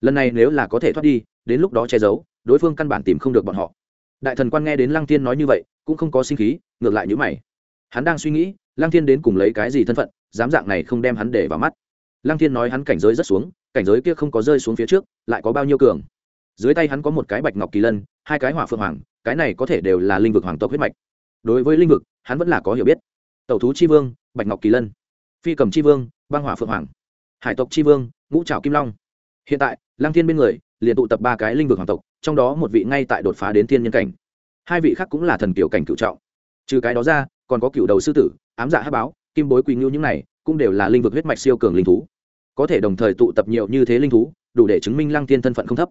Lần này nếu là có thể thoát đi, đến lúc đó che giấu, đối phương căn bản tìm không được bọn họ. Đại thần quan nghe đến lăng tiên nói như vậy, cũng không có sinh khí, ngược lại như mày hắn đang suy nghĩ, lăng thiên đến cùng lấy cái gì thân phận, dám dạng này không đem hắn để vào mắt. Lăng thiên nói hắn cảnh giới rất xuống, cảnh giới kia không có rơi xuống phía trước, lại có bao nhiêu cường. Dưới tay hắn có một cái bạch ngọc kỳ lân, hai cái hỏa phượng hoàng, cái này có thể đều là linh vực hoàng tộc huyết mạch. Đối với linh vực, hắn vẫn là có hiểu biết. Tẩu thú chi vương, bạch ngọc kỳ lân. Phi cầm chi vương, băng hỏa phượng hoàng. Hải tộc chi vương, ngũ trào kim long. Hiện tại, lăng thiên bên người, liền tụ tập ba cái linh vực hoàng tộc, trong đó một vị ngay tại đột phá đến thiên nhân cảnh. Hai vị khác cũng là thần kiểu cảnh cựu trọng trừ cái đó ra, còn có cựu đầu sư tử, ám dạ hát báo, kim bối quỳ ngưu những này, cũng đều là linh vực huyết mạch siêu cường linh thú. Có thể đồng thời tụ tập nhiều như thế linh thú, đủ để chứng minh lăng thiên thân phận không thấp.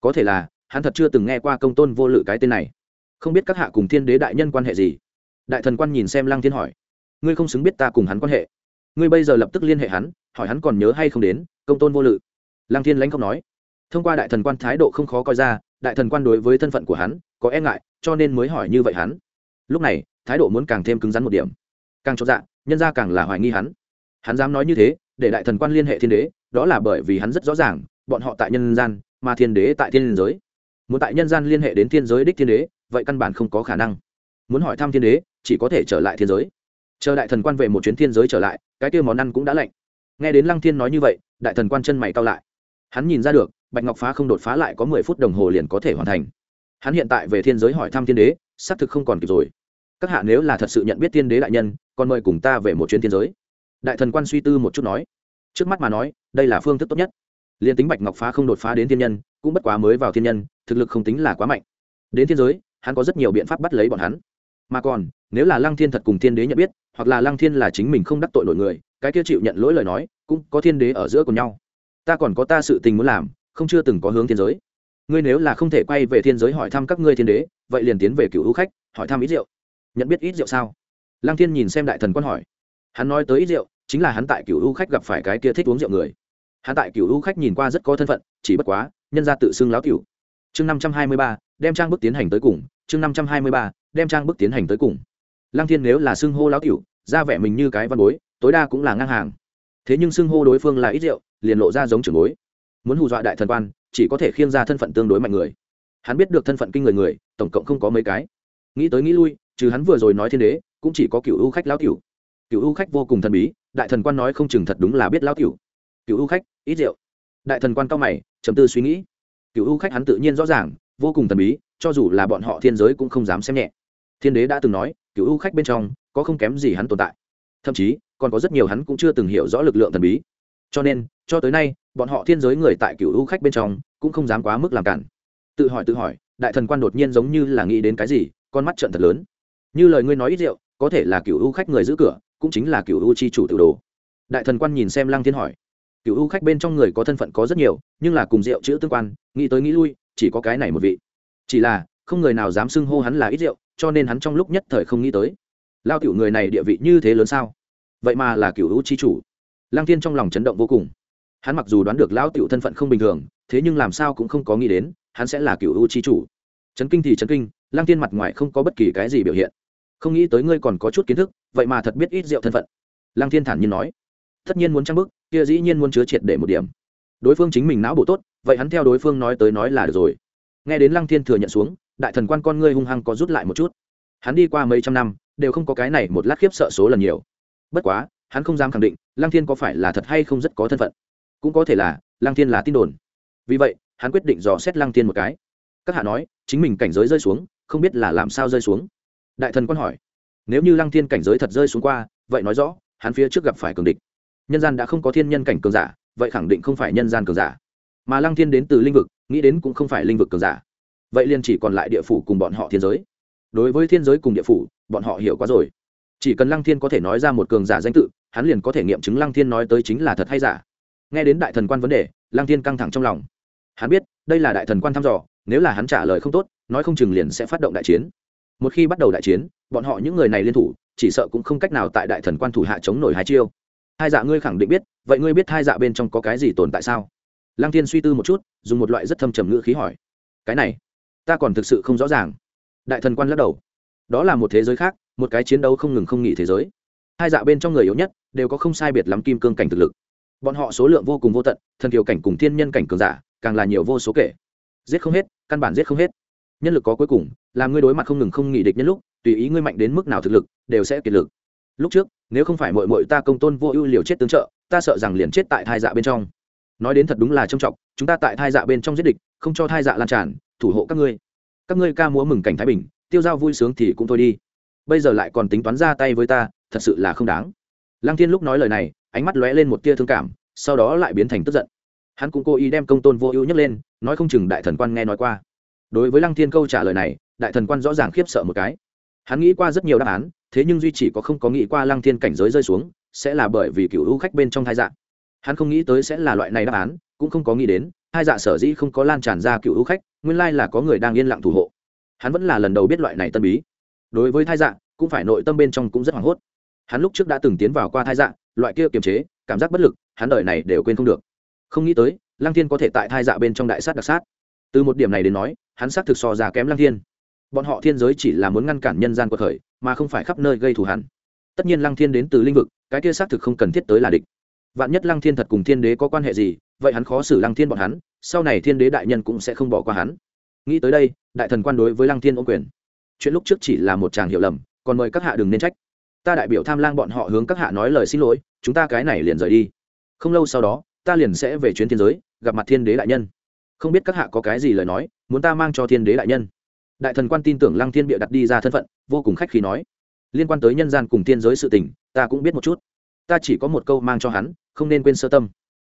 Có thể là, hắn thật chưa từng nghe qua công tôn vô lự cái tên này. Không biết các hạ cùng thiên đế đại nhân quan hệ gì? Đại thần quan nhìn xem lăng thiên hỏi. Ngươi không xứng biết ta cùng hắn quan hệ. Ngươi bây giờ lập tức liên hệ hắn, hỏi hắn còn nhớ hay không đến, công tôn vô lự. Lăng thiên lãnh không nói. Thông qua đại thần quan thái độ không khó coi ra, đại thần quan đối với thân phận của hắn, có e ngại, cho nên mới hỏi như vậy hắn. Lúc này thái độ muốn càng thêm cứng rắn một điểm. Càng cho dạ nhân ra càng là hoài nghi hắn. Hắn dám nói như thế, để đại thần quan liên hệ thiên đế, đó là bởi vì hắn rất rõ ràng, bọn họ tại nhân gian, mà thiên đế tại thiên giới. Muốn tại nhân gian liên hệ đến thiên giới đích thiên đế, vậy căn bản không có khả năng. Muốn hỏi thăm thiên đế, chỉ có thể trở lại thiên giới. Chờ đại thần quan về một chuyến thiên giới trở lại, cái kia món ăn cũng đã lạnh. Nghe đến lăng thiên nói như vậy, đại thần quan chân mày cao lại. Hắn nhìn ra được, bạch ngọc phá không đột phá lại có mười phút đồng hồ liền có thể hoàn thành. Hắn hiện tại về thiên giới hỏi thăm thiên đế, xác thực không còn kịp rồi các hạ nếu là thật sự nhận biết tiên đế đại nhân, còn mời cùng ta về một chuyến thiên giới. Đại thần quan suy tư một chút nói. Trước mắt mà nói, đây là phương thức tốt nhất. Liền tính bạch ngọc phá không đột phá đến thiên nhân, cũng bất quá mới vào thiên nhân, thực lực không tính là quá mạnh. Đến thiên giới, hắn có rất nhiều biện pháp bắt lấy bọn hắn. Mà còn, nếu là lăng thiên thật cùng thiên đế nhận biết, hoặc là lăng thiên là chính mình không đắc tội nổi người, cái kia chịu nhận lỗi lời nói, cũng có thiên đế ở giữa cùng nhau. Ta còn có ta sự tình muốn làm, không chưa từng có hướng thiên giới. Ngươi nếu là không thể quay về thiên giới hỏi thăm các ngươi thiên đế, vậy liền tiến về cựu hữu khách, hỏi thăm ít rượu nhận biết ít rượu sao? Lăng thiên nhìn xem đại thần quan hỏi. Hắn nói tới ít rượu, chính là hắn tại cựu hữu khách gặp phải cái kia thích uống rượu người. Hắn tại cựu hữu khách nhìn qua rất có thân phận, chỉ bất quá, nhân ra tự xưng láo cựu chương năm trăm hai mươi ba, đem trang bức tiến hành tới cùng. Chương năm trăm hai mươi ba, đem trang bức tiến hành tới cùng. Lăng thiên nếu là xưng hô láo cựu ra vẻ mình như cái văn bối, tối đa cũng là ngang hàng. Thế nhưng xưng hô đối phương là ít rượu, liền lộ ra giống trưởng bối. Muốn hù dọa đại thần quan, chỉ có thể khiêng ra thân phận tương đối mạnh người. Hắn biết được thân phận kinh người người, tổng cộng không có mấy cái. Nghĩ tới nghĩ lui trừ hắn vừa rồi nói thiên đế, cũng chỉ có cựu ưu khách lão cựu cựu ưu khách vô cùng thần bí, đại thần quan nói không chừng thật đúng là biết lão cựu cựu ưu khách, ít rượu. Đại thần quan cao mày chấm tư suy nghĩ. Cựu ưu khách hắn tự nhiên rõ ràng, vô cùng thần bí, cho dù là bọn họ thiên giới cũng không dám xem nhẹ. Thiên đế đã từng nói, cựu ưu khách bên trong, có không kém gì hắn tồn tại. Thậm chí, còn có rất nhiều hắn cũng chưa từng hiểu rõ lực lượng thần bí. Cho nên, cho tới nay, bọn họ thiên giới người tại cựu ưu khách bên trong, cũng không dám quá mức làm cản. Tự hỏi tự hỏi, đại thần quan đột nhiên giống như là nghĩ đến cái gì, con mắt trận thật lớn như lời ngươi nói ít rượu, có thể là cựu ưu khách người giữ cửa, cũng chính là cựu ưu chi chủ tự đồ. Đại thần quan nhìn xem lăng thiên hỏi. Cựu ưu khách bên trong người có thân phận có rất nhiều, nhưng là cùng rượu chữ tương quan, nghĩ tới nghĩ lui, chỉ có cái này một vị. Chỉ là, không người nào dám xưng hô hắn là ít rượu, cho nên hắn trong lúc nhất thời không nghĩ tới. Lao cựu người này địa vị như thế lớn sao? Vậy mà là cựu ưu chi chủ. Lăng thiên trong lòng chấn động vô cùng. Hắn mặc dù đoán được lão cựu thân phận không bình thường, thế nhưng làm sao cũng không có nghĩ đến, hắn sẽ là cựu ưu chi chủ chấn kinh thì chấn kinh, lăng thiên mặt ngoài không có bất kỳ cái gì biểu hiện. Không nghĩ tới ngươi còn có chút kiến thức, vậy mà thật biết ít rượu thân phận. Lăng thiên thản nhiên nói. Tất nhiên muốn trang bức kia dĩ nhiên muốn chứa triệt để một điểm. Đối phương chính mình não bộ tốt, vậy hắn theo đối phương nói tới nói là được rồi. Nghe đến lăng thiên thừa nhận xuống, đại thần quan con ngươi hung hăng có rút lại một chút. Hắn đi qua mấy trăm năm, đều không có cái này một lát khiếp sợ số lần nhiều. Bất quá, hắn không dám khẳng định, lăng thiên có phải là thật hay không rất có thân phận. Cũng có thể là, lăng thiên là tin đồn. Vì vậy, hắn quyết định dò xét lăng thiên một cái các hạ nói, chính mình cảnh giới rơi xuống, không biết là làm sao rơi xuống. Đại thần quan hỏi, nếu như lăng thiên cảnh giới thật rơi xuống qua, vậy nói rõ, hắn phía trước gặp phải cường địch. Nhân gian đã không có thiên nhân cảnh cường giả, vậy khẳng định không phải nhân gian cường giả. Mà lăng thiên đến từ linh vực, nghĩ đến cũng không phải linh vực cường giả. Vậy liền chỉ còn lại địa phủ cùng bọn họ thiên giới. Đối với thiên giới cùng địa phủ, bọn họ hiểu quá rồi. Chỉ cần lăng thiên có thể nói ra một cường giả danh tự, hắn liền có thể nghiệm chứng lăng thiên nói tới chính là thật hay giả. Nghe đến đại thần quan vấn đề, lăng thiên căng thẳng trong lòng. Hắn biết, đây là đại thần quan thăm dò nếu là hắn trả lời không tốt, nói không chừng liền sẽ phát động đại chiến. Một khi bắt đầu đại chiến, bọn họ những người này liên thủ, chỉ sợ cũng không cách nào tại đại thần quan thủ hạ chống nổi hai chiêu. Hai dạ ngươi khẳng định biết, vậy ngươi biết hai dạ bên trong có cái gì tồn tại sao? Lăng thiên suy tư một chút, dùng một loại rất thâm trầm ngữ khí hỏi. Cái này, ta còn thực sự không rõ ràng. Đại thần quan lắc đầu. Đó là một thế giới khác, một cái chiến đấu không ngừng không nghỉ thế giới. Hai dạ bên trong người yếu nhất, đều có không sai biệt lắm kim cương cảnh thực lực. Bọn họ số lượng vô cùng vô tận, thần kiều cảnh cùng thiên nhân cảnh cường giả, càng là nhiều vô số kể giết không hết, căn bản giết không hết. Nhân lực có cuối cùng, làm ngươi đối mặt không ngừng không nghỉ địch nhân lúc, tùy ý ngươi mạnh đến mức nào thực lực, đều sẽ kiệt lực. Lúc trước, nếu không phải mội mội ta công tôn vô ưu liều chết tương trợ, ta sợ rằng liền chết tại thai dạ bên trong. Nói đến thật đúng là trông trọng, chúng ta tại thai dạ bên trong giết địch, không cho thai dạ lan tràn, thủ hộ các ngươi. Các ngươi ca múa mừng cảnh thái bình, tiêu dao vui sướng thì cũng thôi đi. Bây giờ lại còn tính toán ra tay với ta, thật sự là không đáng. Lăng thiên lúc nói lời này, ánh mắt lóe lên một tia thương cảm, sau đó lại biến thành tức giận. Hắn cũng cố ý đem công tôn vô ưu nhấc lên nói không chừng đại thần quan nghe nói qua. Đối với lăng thiên câu trả lời này, đại thần quan rõ ràng khiếp sợ một cái. Hắn nghĩ qua rất nhiều đáp án, thế nhưng duy chỉ có không có nghĩ qua lăng thiên cảnh giới rơi xuống, sẽ là bởi vì cựu hữu khách bên trong thai dạ. Hắn không nghĩ tới sẽ là loại này đáp án, cũng không có nghĩ đến, hai dạ sở dĩ không có lan tràn ra cựu hữu khách, nguyên lai là có người đang yên lặng thủ hộ. Hắn vẫn là lần đầu biết loại này tân bí đối với thai dạ cũng phải nội tâm bên trong cũng rất hoảng hốt. Hắn lúc trước đã từng tiến vào qua thai dạ loại kia kiềm chế, cảm giác bất lực, hắn đợi này đều quên không được. Không nghĩ tới lăng thiên có thể tại thai dạ bên trong đại sát đặc sát. Từ một điểm này đến nói, hắn xác thực so già kém lăng thiên. Bọn họ thiên giới chỉ là muốn ngăn cản nhân gian cuộc khởi, mà không phải khắp nơi gây thù hắn tất nhiên lăng thiên đến từ linh vực, cái kia xác thực không cần thiết tới là địch. Vạn nhất lăng thiên thật cùng thiên đế có quan hệ gì, vậy hắn khó xử lăng thiên bọn hắn, sau này thiên đế đại nhân cũng sẽ không bỏ qua hắn. Nghĩ tới đây, đại thần quan đối với lăng thiên ô quyền. Chuyện lúc trước chỉ là một chàng hiểu lầm, còn mời các hạ đừng nên trách. Ta đại biểu tham lang bọn họ hướng các hạ nói lời xin lỗi, chúng ta cái này liền rời đi. Không lâu sau đó, ta liền sẽ về chuyến thiên giới gặp mặt thiên đế đại nhân. Không biết các hạ có cái gì lời nói, muốn ta mang cho thiên đế đại nhân. Đại thần quan tin tưởng lăng thiên bịa đặt đi ra thân phận, vô cùng khách khí nói. Liên quan tới nhân gian cùng thiên giới sự tình, ta cũng biết một chút. Ta chỉ có một câu mang cho hắn, không nên quên sơ tâm.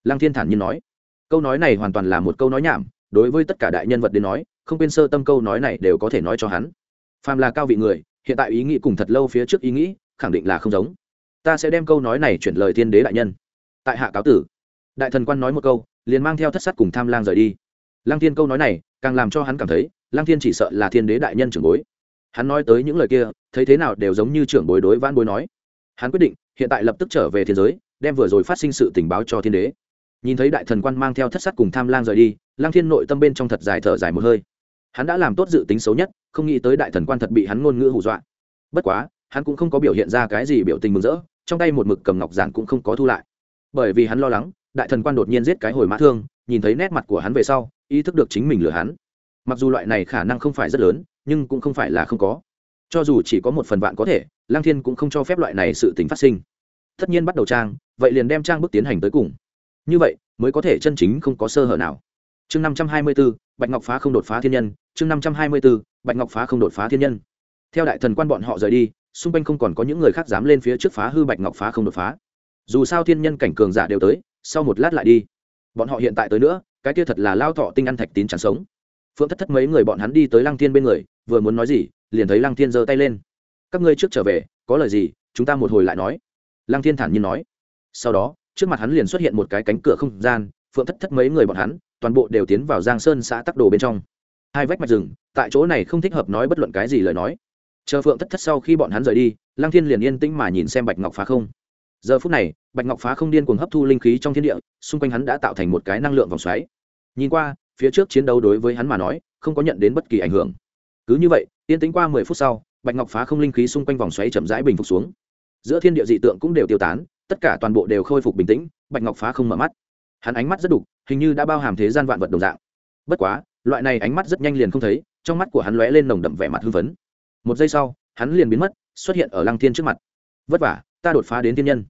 Lăng thiên thản nhiên nói. Câu nói này hoàn toàn là một câu nói nhảm, đối với tất cả đại nhân vật đến nói, không quên sơ tâm câu nói này đều có thể nói cho hắn. Phàm là cao vị người, hiện tại ý nghĩ cùng thật lâu phía trước ý nghĩ, khẳng định là không giống. Ta sẽ đem câu nói này chuyển lời thiên đế đại nhân. Tại hạ cáo tử. Đại thần quan nói một câu liền mang theo thất sát cùng tham lang rời đi. Lăng thiên câu nói này càng làm cho hắn cảm thấy, lăng thiên chỉ sợ là thiên đế đại nhân trưởng bối. Hắn nói tới những lời kia, thấy thế nào đều giống như trưởng bối đối van bối nói. Hắn quyết định, hiện tại lập tức trở về thiên giới, đem vừa rồi phát sinh sự tình báo cho thiên đế. Nhìn thấy đại thần quan mang theo thất sát cùng tham lang rời đi, lăng thiên nội tâm bên trong thật dài thở dài một hơi. Hắn đã làm tốt dự tính xấu nhất, không nghĩ tới đại thần quan thật bị hắn ngôn ngữ hù dọa. Bất quá, hắn cũng không có biểu hiện ra cái gì biểu tình mừng rỡ, trong tay một mực cầm ngọc giản cũng không có thu lại. Bởi vì hắn lo lắng đại thần quan đột nhiên giết cái hồi mã thương, nhìn thấy nét mặt của hắn về sau, ý thức được chính mình lừa hắn. Mặc dù loại này khả năng không phải rất lớn, nhưng cũng không phải là không có. Cho dù chỉ có một phần vạn có thể lang thiên cũng không cho phép loại này sự t phát sinh. Tất nhiên bắt đầu trang, vậy liền đem trang bước tiến hành tới cùng. Như vậy, mới có thể chân chính không có sơ hở nào. Chương năm trăm hai mươi b ố bạch ngọc phá không đột phá thiên nhân. Chương năm trăm hai mươi b ố bạch ngọc phá không đột phá thiên nhân. Theo đại thần quan bọn họ rời đi, xung quanh không còn có những người khác dám lên phía trước phá hư bạch ngọc phá không đột phá. Dù sao thiên nhân cảnh cường giả đều tới sau một lát lại đi. Bọn họ hiện tại tới nữa, cái kia thật là lao thọ tinh ăn thạch tín chẳng sống. Phượng thất thất mấy người bọn hắn đi tới lăng thiên bên người, vừa muốn nói gì, liền thấy lăng thiên giơ tay lên. Các ngươi trước trở về, có lời gì, chúng ta một hồi lại nói. Lăng thiên thản nhiên nói. Sau đó, trước mặt hắn liền xuất hiện một cái cánh cửa không gian, phượng thất thất mấy người bọn hắn, toàn bộ đều tiến vào giang sơn xã tắc đồ bên trong. Hai vách mạch rừng, tại chỗ này không thích hợp nói bất luận cái gì lời nói. Chờ phượng thất thất sau khi bọn hắn rời đi, lăng thiên liền yên tĩnh mà nhìn xem bạch ngọc phá không giờ phút này, bạch ngọc phá không điên cuồng hấp thu linh khí trong thiên địa, xung quanh hắn đã tạo thành một cái năng lượng vòng xoáy. Nhìn qua, phía trước chiến đấu đối với hắn mà nói, không có nhận đến bất kỳ ảnh hưởng. Cứ như vậy, yên tính qua mười phút sau, bạch ngọc phá không linh khí xung quanh vòng xoáy chậm rãi bình phục xuống. Giữa thiên địa dị tượng cũng đều tiêu tán, tất cả toàn bộ đều khôi phục bình tĩnh, bạch ngọc phá không mở mắt. Hắn ánh mắt rất đục, hình như đã bao hàm thế gian vạn vật đồng dạng. Bất quá, loại này ánh mắt rất nhanh liền không thấy, trong mắt của hắn lóe lên nồng đậm vẻ mặt hưng phấn. Một giây sau, hắn liền biến mất, xuất hiện ở lăng thiên trước mặt. Vất vả ta đột phá đến tiên nhân.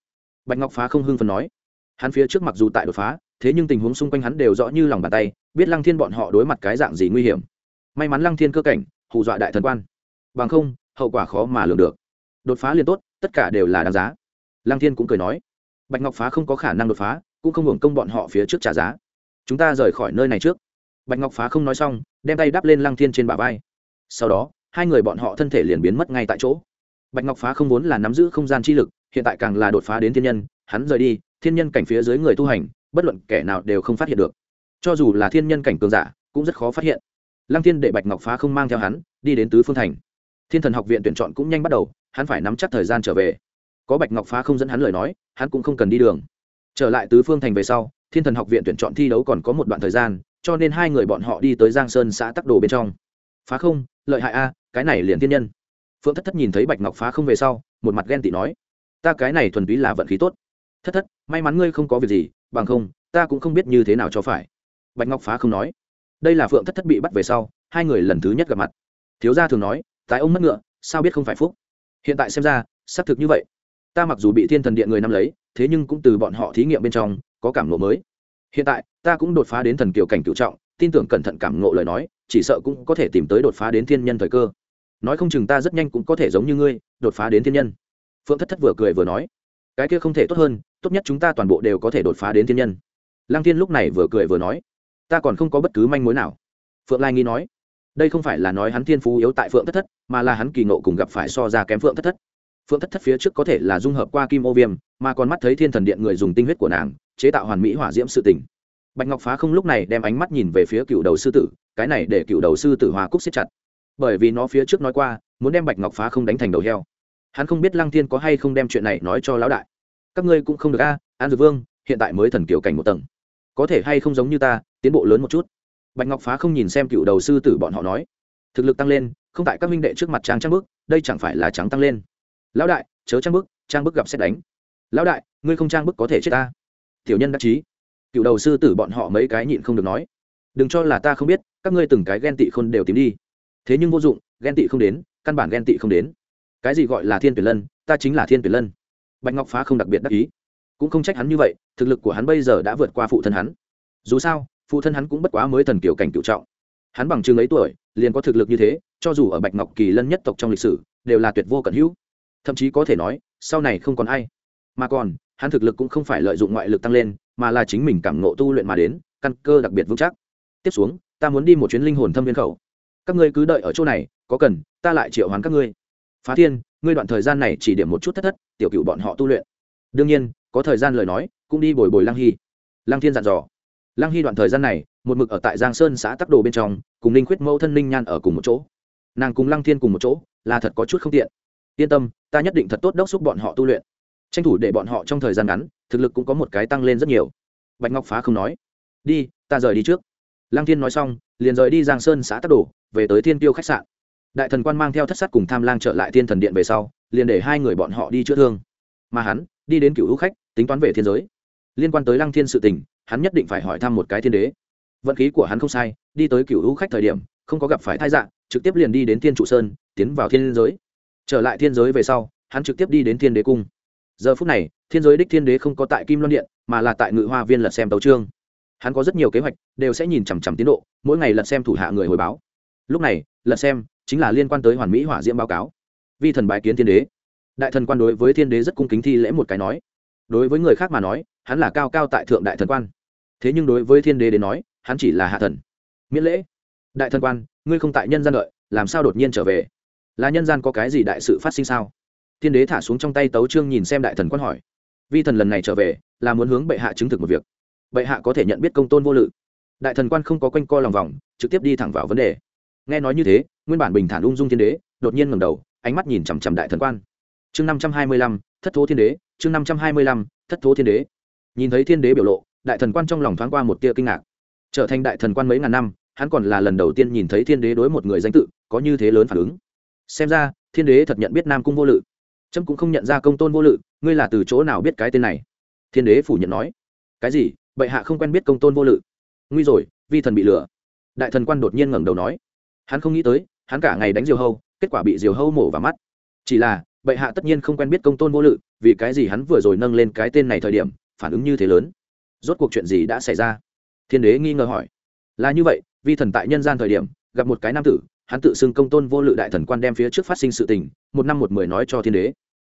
Bạch ngọc phá không hưng phấn nói. Hắn phía trước mặc dù tại đột phá, thế nhưng tình huống xung quanh hắn đều rõ như lòng bàn tay, biết lăng thiên bọn họ đối mặt cái dạng gì nguy hiểm. May mắn lăng thiên cơ cảnh, hù dọa đại thần quan. Bằng không, hậu quả khó mà lường được. Đột phá liền tốt, tất cả đều là đáng giá. Lăng thiên cũng cười nói. Bạch ngọc phá không có khả năng đột phá, cũng không hưởng công bọn họ phía trước trả giá. Chúng ta rời khỏi nơi này trước. Bạch ngọc phá không nói xong, đem tay đắp lên lăng thiên trên bả vai. Sau đó, hai người bọn họ thân thể liền biến mất ngay tại chỗ. Bạch ngọc phá không vốn là nắm giữ không gian chi lực hiện tại càng là đột phá đến thiên nhân, hắn rời đi, thiên nhân cảnh phía dưới người tu hành, bất luận kẻ nào đều không phát hiện được. Cho dù là thiên nhân cảnh cường giả, cũng rất khó phát hiện. Lăng thiên để bạch ngọc phá không mang theo hắn, đi đến tứ phương thành. Thiên thần học viện tuyển chọn cũng nhanh bắt đầu, hắn phải nắm chắc thời gian trở về. Có bạch ngọc phá không dẫn hắn lời nói, hắn cũng không cần đi đường. Trở lại tứ phương thành về sau, thiên thần học viện tuyển chọn thi đấu còn có một đoạn thời gian, cho nên hai người bọn họ đi tới giang sơn xã tắc đồ bên trong. Phá không, lợi hại a, cái này liền thiên nhân. Phượng thất thất nhìn thấy bạch ngọc phá không về sau, một mặt ghen tị nói ta cái này thuần túy là vận khí tốt. Thất thất, may mắn ngươi không có việc gì, bằng không, ta cũng không biết như thế nào cho phải. Bạch ngọc phá không nói. Đây là phượng thất thất bị bắt về sau, hai người lần thứ nhất gặp mặt. Thiếu gia thường nói, tái ông mất ngựa, sao biết không phải phúc? Hiện tại xem ra, xác thực như vậy. Ta mặc dù bị thiên thần điện người nắm lấy, thế nhưng cũng từ bọn họ thí nghiệm bên trong, có cảm ngộ mới. Hiện tại, ta cũng đột phá đến thần kiều cảnh cựu trọng, tin tưởng cẩn thận cảm ngộ lời nói, chỉ sợ cũng có thể tìm tới đột phá đến thiên nhân thời cơ. Nói không chừng ta rất nhanh cũng có thể giống như ngươi, đột phá đến thiên nhân phượng thất thất vừa cười vừa nói, cái kia không thể tốt hơn, tốt nhất chúng ta toàn bộ đều có thể đột phá đến thiên nhân. Lăng thiên lúc này vừa cười vừa nói, ta còn không có bất cứ manh mối nào. Phượng lai nghi nói, đây không phải là nói hắn thiên phú yếu tại phượng thất thất, mà là hắn kỳ nộ cùng gặp phải so ra kém phượng thất thất. Phượng thất thất phía trước có thể là dung hợp qua kim ô viêm, mà còn mắt thấy thiên thần điện người dùng tinh huyết của nàng, chế tạo hoàn mỹ hỏa diễm sự tình. Bạch ngọc phá không lúc này đem ánh mắt nhìn về phía cựu đầu sư tử, cái này để cựu đầu sư tử hòa cúc xếp chặt. Bởi vì nó phía trước nói qua, muốn đem bạch ngọc phá không đánh thành đầu heo hắn không biết lăng thiên có hay không đem chuyện này nói cho lão đại. Các ngươi cũng không được a, an dược vương, hiện tại mới thần kiểu cảnh một tầng. Có thể hay không giống như ta, tiến bộ lớn một chút. Bạch ngọc phá không nhìn xem cựu đầu sư tử bọn họ nói. Thực lực tăng lên, không tại các minh đệ trước mặt trang trang bức, đây chẳng phải là trắng tăng lên. Lão đại, chớ trang bức trang bức gặp xét đánh. Lão đại, ngươi không trang bức có thể chết ta. Tiểu nhân đắc chí. Cựu đầu sư tử bọn họ mấy cái nhịn không được nói. Đừng cho là ta không biết, các ngươi từng cái ghen tị khôn đều tìm đi. Thế nhưng vô dụng, ghen tị không đến, căn bản ghen tị không đến cái gì gọi là thiên tuyển lân, ta chính là thiên tuyển lân. Bạch ngọc phá không đặc biệt đắc ý. Cũng không trách hắn như vậy, thực lực của hắn bây giờ đã vượt qua phụ thân hắn. Dù sao, phụ thân hắn cũng bất quá mới thần kiểu cảnh cựu trọng. Hắn bằng chừng ấy tuổi, liền có thực lực như thế, cho dù ở bạch ngọc kỳ lân nhất tộc trong lịch sử, đều là tuyệt vô cẩn hữu. Thậm chí có thể nói, sau này không còn ai. Mà còn, hắn thực lực cũng không phải lợi dụng ngoại lực tăng lên, mà là chính mình cảm nộ tu luyện mà đến, căn cơ đặc biệt vững chắc. Tiếp xuống, ta muốn đi một chuyến linh hồn thâm viên khẩu. Các ngươi cứ đợi ở chỗ này, có cần, ta lại triệu hoán các ngươi phá thiên, ngươi đoạn thời gian này chỉ điểm một chút thất thất, tiểu cựu bọn họ tu luyện. Đương nhiên, có thời gian lời nói, cũng đi bồi bồi lăng hy. Lăng thiên dặn dò. Lăng hy đoạn thời gian này, một mực ở tại giang sơn xã tắc đồ bên trong, cùng ninh khuyết mẫu thân ninh nhan ở cùng một chỗ. Nàng cùng lăng thiên cùng một chỗ, là thật có chút không tiện. Yên tâm, ta nhất định thật tốt đốc xúc bọn họ tu luyện. Tranh thủ để bọn họ trong thời gian ngắn, thực lực cũng có một cái tăng lên rất nhiều. Bạch ngọc phá không nói. Đi, ta rời đi trước. Lăng thiên nói xong, liền rời đi giang sơn xã tắc đồ, về tới thiên tiêu khách sạn đại thần quan mang theo thất sát cùng tham lang trở lại thiên thần điện về sau, liền để hai người bọn họ đi chữa thương. Mà hắn, đi đến cựu u khách, tính toán về thiên giới. Liên quan tới lăng thiên sự tình, hắn nhất định phải hỏi thăm một cái thiên đế. Vận khí của hắn không sai, đi tới cựu u khách thời điểm, không có gặp phải thai dạng trực tiếp liền đi đến thiên trụ sơn, tiến vào thiên giới. Trở lại thiên giới về sau, hắn trực tiếp đi đến thiên đế cung. Giờ phút này, thiên giới đích thiên đế không có tại kim loan điện, mà là tại ngự hoa viên lật xem tấu trương hắn có rất nhiều kế hoạch, đều sẽ nhìn chằm chằm tiến độ, mỗi ngày lật xem thủ hạ người hồi báo. Lúc này, lật xem chính là liên quan tới hoàn mỹ hỏa diễm báo cáo. Vi thần bái kiến thiên đế. Đại thần quan đối với thiên đế rất cung kính thi lễ một cái nói. Đối với người khác mà nói, hắn là cao cao tại thượng đại thần quan. Thế nhưng đối với thiên đế đến nói, hắn chỉ là hạ thần. Miễn lễ. Đại thần quan, ngươi không tại nhân gian đợi, làm sao đột nhiên trở về? Là nhân gian có cái gì đại sự phát sinh sao? Thiên đế thả xuống trong tay tấu trương nhìn xem đại thần quan hỏi. Vi thần lần này trở về, là muốn hướng bệ hạ chứng thực một việc. Bệ hạ có thể nhận biết công tôn vô lự. Đại thần quan không có quanh co lòng vòng, trực tiếp đi thẳng vào vấn đề. Nghe nói như thế nguyên bản bình thản ung dung thiên đế, đột nhiên ngầm đầu, ánh mắt nhìn chằm chằm đại thần quan. Chương năm trăm hai mươi lăm, thất thố thiên đế, chương năm trăm hai mươi lăm, thất thố thiên đế. Nhìn thấy thiên đế biểu lộ, đại thần quan trong lòng thoáng qua một tia kinh ngạc. Trở thành đại thần quan mấy ngàn năm, hắn còn là lần đầu tiên nhìn thấy thiên đế đối một người danh tự, có như thế lớn phản ứng. Xem ra, thiên đế thật nhận biết nam cung vô lự. Trâm cũng không nhận ra công tôn vô lự, ngươi là từ chỗ nào biết cái tên này? Thiên đế phủ nhận nói. Cái gì? Bệ hạ không quen biết công tôn vô lự. Nguy rồi, vi thần bị lừa. Đại thần quan đột nhiên ngẩng đầu nói. Hắn không nghĩ tới hắn cả ngày đánh diều hâu, kết quả bị diều hâu mổ vào mắt. Chỉ là, bệ hạ tất nhiên không quen biết công tôn vô lự, vì cái gì hắn vừa rồi nâng lên cái tên này thời điểm, phản ứng như thế lớn? Rốt cuộc chuyện gì đã xảy ra? Thiên đế nghi ngờ hỏi. Là như vậy, vi thần tại nhân gian thời điểm, gặp một cái nam tử, hắn tự xưng công tôn vô lự đại thần quan đem phía trước phát sinh sự tình, một năm một mười nói cho thiên đế.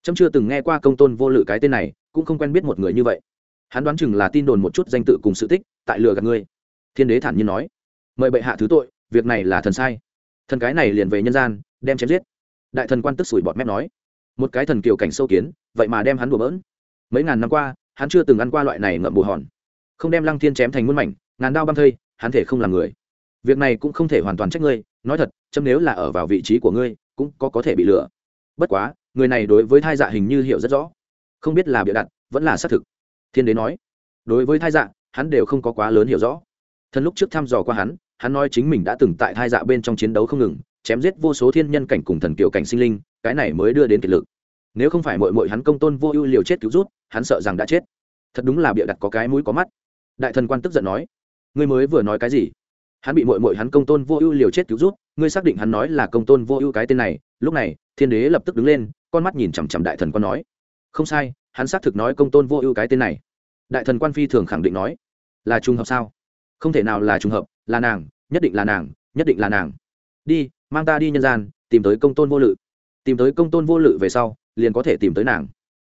Trâm chưa từng nghe qua công tôn vô lự cái tên này, cũng không quen biết một người như vậy. Hắn đoán chừng là tin đồn một chút danh tự cùng sự tích, tại lừa gạt ngươi. Thiên đế thản nhiên nói. Mời bệ hạ thứ tội, việc này là thần sai thần cái này liền về nhân gian, đem chém giết. Đại thần quan tức sủi bọt mép nói, một cái thần kiều cảnh sâu kiến, vậy mà đem hắn đùa bỡn. Mấy ngàn năm qua, hắn chưa từng ăn qua loại này ngậm bù hòn. Không đem lăng thiên chém thành muôn mảnh, ngàn đao băng thây, hắn thể không làm người. Việc này cũng không thể hoàn toàn trách ngươi, nói thật, chấm nếu là ở vào vị trí của ngươi, cũng có có thể bị lừa. Bất quá, người này đối với thai dạ hình như hiểu rất rõ. Không biết là bịa đặt, vẫn là xác thực. Thiên đế nói, đối với thai dạ hắn đều không có quá lớn hiểu rõ. Thân lúc trước thăm dò qua hắn hắn nói chính mình đã từng tại thai dạ bên trong chiến đấu không ngừng, chém giết vô số thiên nhân cảnh cùng thần kiều cảnh sinh linh, cái này mới đưa đến kiệt lực. Nếu không phải mội mội hắn công tôn vô ưu liều chết cứu rút, hắn sợ rằng đã chết. Thật đúng là bịa đặt có cái mũi có mắt. Đại thần quan tức giận nói, ngươi mới vừa nói cái gì? Hắn bị mội mội hắn công tôn vô ưu liều chết cứu rút, ngươi xác định hắn nói là công tôn vô ưu cái tên này, lúc này, thiên đế lập tức đứng lên, con mắt nhìn chằm chằm đại thần quan nói, không sai, hắn xác thực nói công tôn vô ưu cái tên này. Đại thần quan phi thường khẳng định nói, là trùng hợp sao? Không thể nào là trùng hợp là nàng, nhất định là nàng, nhất định là nàng. Đi, mang ta đi nhân gian, tìm tới công tôn vô lự. Tìm tới công tôn vô lự về sau, liền có thể tìm tới nàng.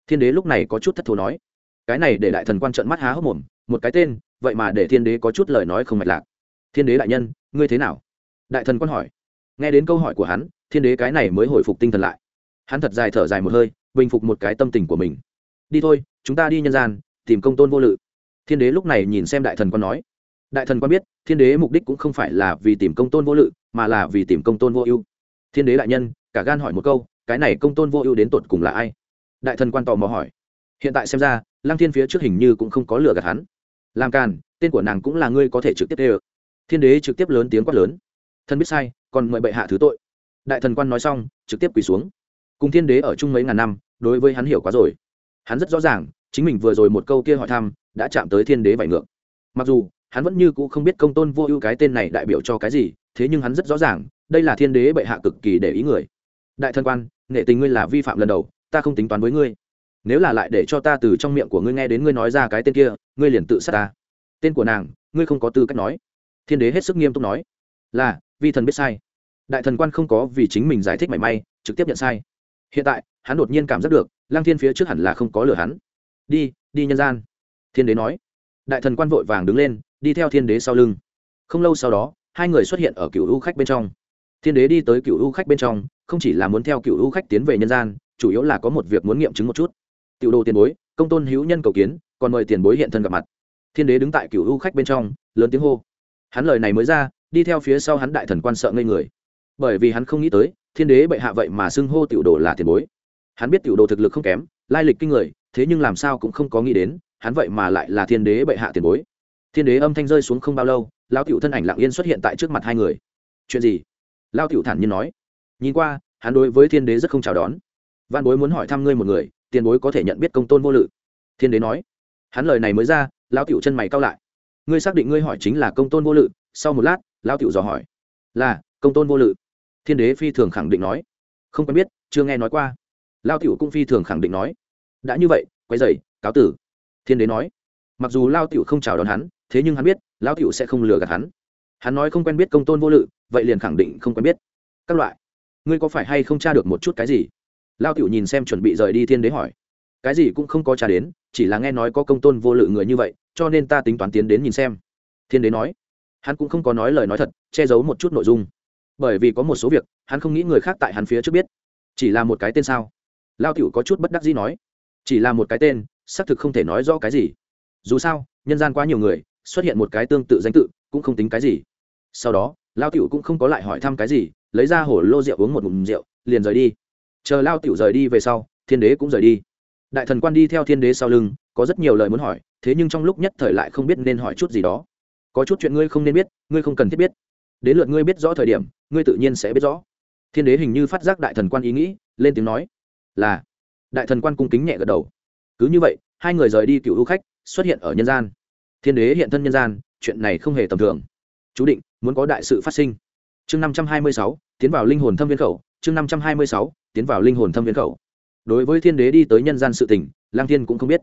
Thiên đế lúc này có chút thất thù nói. Cái này để đại thần quan trận mắt há hốc mồm, một cái tên, vậy mà để thiên đế có chút lời nói không mạch lạc. Thiên đế đại nhân, ngươi thế nào? Đại thần quan hỏi. Nghe đến câu hỏi của hắn, thiên đế cái này mới hồi phục tinh thần lại. Hắn thật dài thở dài một hơi, bình phục một cái tâm tình của mình. Đi thôi, chúng ta đi nhân gian, tìm công tôn vô lự. Thiên đế lúc này nhìn xem đại thần quan nói đại thần quan biết, thiên đế mục đích cũng không phải là vì tìm công tôn vô lự, mà là vì tìm công tôn vô ưu. Thiên đế đại nhân, cả gan hỏi một câu, cái này công tôn vô ưu đến tột cùng là ai? Đại thần quan tò mò hỏi. Hiện tại xem ra, lăng thiên phía trước hình như cũng không có lừa gạt hắn. Làm càn, tên của nàng cũng là ngươi có thể trực tiếp đê ơ. Thiên đế trực tiếp lớn tiếng quát lớn. Thân biết sai, còn mời bệ hạ thứ tội. Đại thần quan nói xong, trực tiếp quỳ xuống. Cùng thiên đế ở chung mấy ngàn năm, đối với hắn hiểu quá rồi. Hắn rất rõ ràng, chính mình vừa rồi một câu kia hỏi thăm, đã chạm tới thiên đế vải ngược. Mặc dù hắn vẫn như cũ không biết công tôn vô ưu cái tên này đại biểu cho cái gì, thế nhưng hắn rất rõ ràng, đây là thiên đế bệ hạ cực kỳ để ý người. Đại thần quan, nghệ tình ngươi là vi phạm lần đầu, ta không tính toán với ngươi. Nếu là lại để cho ta từ trong miệng của ngươi nghe đến ngươi nói ra cái tên kia, ngươi liền tự sát ta. Tên của nàng, ngươi không có tư cách nói. Thiên đế hết sức nghiêm túc nói. Là, vi thần biết sai. Đại thần quan không có vì chính mình giải thích mảy may, trực tiếp nhận sai. Hiện tại, hắn đột nhiên cảm giác được lang thiên phía trước hẳn là không có lừa hắn. Đi đi nhân gian. Thiên đế nói. Đại thần quan vội vàng đứng lên đi theo thiên đế sau lưng. Không lâu sau đó, hai người xuất hiện ở cựu u khách bên trong. Thiên đế đi tới cựu u khách bên trong, không chỉ là muốn theo cựu u khách tiến về nhân gian, chủ yếu là có một việc muốn nghiệm chứng một chút. Tiểu đồ tiền bối, công tôn hữu nhân cầu kiến, còn mời tiền bối hiện thân gặp mặt. Thiên đế đứng tại cựu u khách bên trong, lớn tiếng hô. Hắn lời này mới ra, đi theo phía sau hắn đại thần quan sợ ngây người. Bởi vì hắn không nghĩ tới, thiên đế bệ hạ vậy mà xưng hô tiểu đồ là tiền bối. Hắn biết tiểu đồ thực lực không kém, lai lịch kinh người, thế nhưng làm sao cũng không có nghĩ đến, hắn vậy mà lại là thiên đế bệ hạ tiền bối thiên đế âm thanh rơi xuống không bao lâu lao tiểu thân ảnh lặng yên xuất hiện tại trước mặt hai người. Chuyện gì? Lao tiểu thản nhiên nói. Nhìn qua, hắn đối với thiên đế rất không chào đón. Văn bối muốn hỏi thăm ngươi một người, tiền bối có thể nhận biết công tôn vô lự. Thiên đế nói. Hắn lời này mới ra lao tiểu chân mày cao lại. Ngươi xác định ngươi hỏi chính là công tôn vô lự? Sau một lát lao tiểu dò hỏi. Là, công tôn vô lự. Thiên đế phi thường khẳng định nói. Không quen biết, chưa nghe nói qua. Lao cựu cũng phi thường khẳng định nói. Đã như vậy quay dày cáo tử. Thiên đế nói. Mặc dù lao tiểu không chào đón hắn thế nhưng hắn biết, lão tiểu sẽ không lừa gạt hắn. Hắn nói không quen biết công tôn vô lự, vậy liền khẳng định không quen biết. Các loại, ngươi có phải hay không tra được một chút cái gì? Lao tiểu nhìn xem chuẩn bị rời đi thiên đế hỏi. Cái gì cũng không có tra đến, chỉ là nghe nói có công tôn vô lự người như vậy, cho nên ta tính toán tiến đến nhìn xem. Thiên đế nói. Hắn cũng không có nói lời nói thật, che giấu một chút nội dung. Bởi vì có một số việc, hắn không nghĩ người khác tại hắn phía trước biết. Chỉ là một cái tên sao? Lao tiểu có chút bất đắc dĩ nói. Chỉ là một cái tên, xác thực không thể nói rõ cái gì. Dù sao, nhân gian quá nhiều người xuất hiện một cái tương tự danh tự, cũng không tính cái gì. Sau đó, lao tiểu cũng không có lại hỏi thăm cái gì, lấy ra hổ lô rượu uống một ngụm rượu, liền rời đi. Chờ lao tiểu rời đi về sau, thiên đế cũng rời đi. Đại thần quan đi theo thiên đế sau lưng, có rất nhiều lời muốn hỏi, thế nhưng trong lúc nhất thời lại không biết nên hỏi chút gì đó. Có chút chuyện ngươi không nên biết, ngươi không cần thiết biết. Đến lượt ngươi biết rõ thời điểm, ngươi tự nhiên sẽ biết rõ. Thiên đế hình như phát giác đại thần quan ý nghĩ, lên tiếng nói, là. Đại thần quan cung kính nhẹ gật đầu. Cứ như vậy, hai người rời đi cựu hữu khách, xuất hiện ở nhân gian thiên đế hiện thân nhân gian, chuyện này không hề tầm thường. Chú định, muốn có đại sự phát sinh. Chương năm trăm hai mươi sáu, tiến vào linh hồn thâm viên khẩu. Chương năm trăm hai mươi sáu, tiến vào linh hồn thâm viên khẩu. Đối với thiên đế đi tới nhân gian sự tỉnh lang thiên cũng không biết.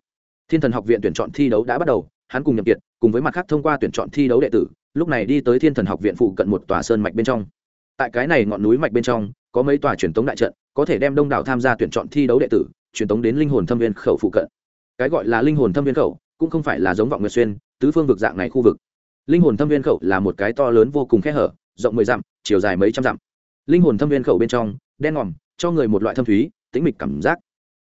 Thiên thần học viện tuyển chọn thi đấu đã bắt đầu, hắn cùng nhập kiệt, cùng với mặt khác thông qua tuyển chọn thi đấu đệ tử, lúc này đi tới thiên thần học viện phụ cận một tòa sơn mạch bên trong. Tại cái này ngọn núi mạch bên trong, có mấy tòa truyền tống đại trận, có thể đem đông đảo tham gia tuyển chọn thi đấu đệ tử, truyền tống đến linh hồn thâm viên khẩu phụ cận. Cái gọi là linh hồn thâm viên khẩu cũng không phải là giống vọng nguyệt xuyên, tứ phương vực dạng này khu vực. Linh hồn thâm viên khẩu là một cái to lớn vô cùng khe hở, rộng mười dặm, chiều dài mấy trăm dặm. Linh hồn thâm viên khẩu bên trong, đen ngòm, cho người một loại thâm thúy, tĩnh mịch cảm giác.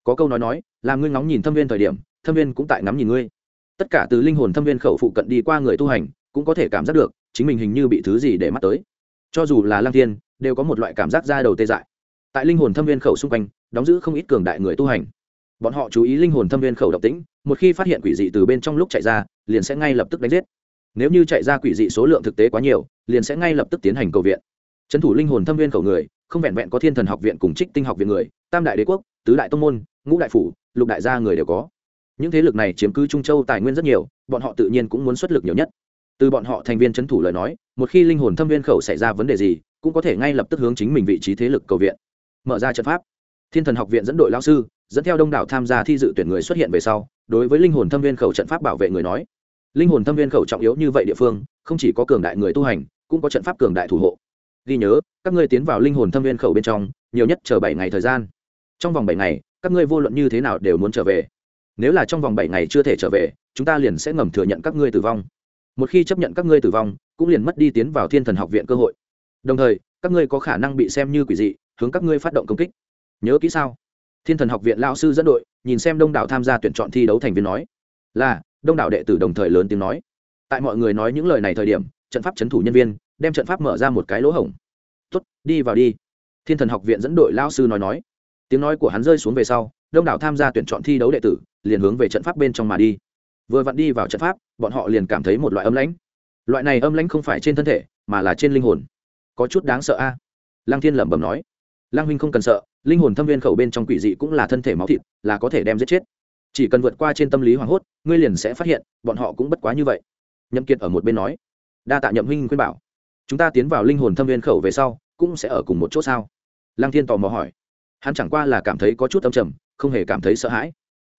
Có câu nói nói, là ngươi ngóng nhìn thâm viên thời điểm, thâm viên cũng tại ngắm nhìn ngươi. Tất cả từ linh hồn thâm viên khẩu phụ cận đi qua người tu hành, cũng có thể cảm giác được, chính mình hình như bị thứ gì để mắt tới. Cho dù là lang thiên, đều có một loại cảm giác ra đầu tê dại. Tại linh hồn thâm viên khẩu xung quanh, đóng giữ không ít cường đại người tu hành. Bọn họ chú ý linh hồn thâm viên khẩu độc tĩnh một khi phát hiện quỷ dị từ bên trong lúc chạy ra, liền sẽ ngay lập tức đánh giết. Nếu như chạy ra quỷ dị số lượng thực tế quá nhiều, liền sẽ ngay lập tức tiến hành cầu viện. Trấn thủ linh hồn thâm viên cầu người, không vẹn vẹn có thiên thần học viện cùng trích tinh học viện người, tam đại đế quốc, tứ đại tông môn, ngũ đại phủ, lục đại gia người đều có. Những thế lực này chiếm cứ trung châu tài nguyên rất nhiều, bọn họ tự nhiên cũng muốn xuất lực nhiều nhất. Từ bọn họ thành viên trấn thủ lời nói, một khi linh hồn thâm viên khẩu xảy ra vấn đề gì, cũng có thể ngay lập tức hướng chính mình vị trí thế lực cầu viện. Mở ra trận pháp. Thiên thần học viện dẫn đội lao sư, dẫn theo đông đảo tham gia thi dự tuyển người xuất hiện về sau đối với linh hồn thâm viên khẩu trận pháp bảo vệ người nói. Linh hồn thâm viên khẩu trọng yếu như vậy địa phương, không chỉ có cường đại người tu hành, cũng có trận pháp cường đại thủ hộ. Ghi nhớ, các ngươi tiến vào linh hồn thâm viên khẩu bên trong, nhiều nhất chờ bảy ngày thời gian. Trong vòng bảy ngày, các ngươi vô luận như thế nào đều muốn trở về. Nếu là trong vòng bảy ngày chưa thể trở về, chúng ta liền sẽ ngầm thừa nhận các ngươi tử vong. Một khi chấp nhận các ngươi tử vong, cũng liền mất đi tiến vào thiên thần học viện cơ hội. Đồng thời, các ngươi có khả năng bị xem như quỷ dị, hướng các ngươi phát động công kích. Nhớ kỹ sao? Thiên thần học viện lao sư dẫn đội, nhìn xem đông đảo tham gia tuyển chọn thi đấu thành viên nói, là, đông đảo đệ tử đồng thời lớn tiếng nói. Tại mọi người nói những lời này thời điểm, trận pháp c h ấ n thủ nhân viên, đem trận pháp mở ra một cái lỗ hổng. Tuất đi vào đi. Thiên thần học viện dẫn đội lao sư nói nói. Tiếng nói của hắn rơi xuống về sau, đông đảo tham gia tuyển chọn thi đấu đệ tử liền hướng về trận pháp bên trong mà đi. Vừa vặn đi vào trận pháp, bọn họ liền cảm thấy một loại âm lãnh. Loại này âm lãnh không phải trên thân thể, mà là trên linh hồn. Có chút đáng sợ a. À? lăng thiên lẩm bẩm nói. Lăng huynh không cần sợ linh hồn thâm viên khẩu bên trong quỷ dị cũng là thân thể máu thịt, là có thể đem giết chết. Chỉ cần vượt qua trên tâm lý hoảng hốt, ngươi liền sẽ phát hiện, bọn họ cũng bất quá như vậy. Nhậm kiệt ở một bên nói. Đa tạ nhậm huynh khuyên bảo. Chúng ta tiến vào linh hồn thâm viên khẩu về sau, cũng sẽ ở cùng một chỗ sao? Lăng thiên tò mò hỏi. Hắn chẳng qua là cảm thấy có chút âm trầm, không hề cảm thấy sợ hãi.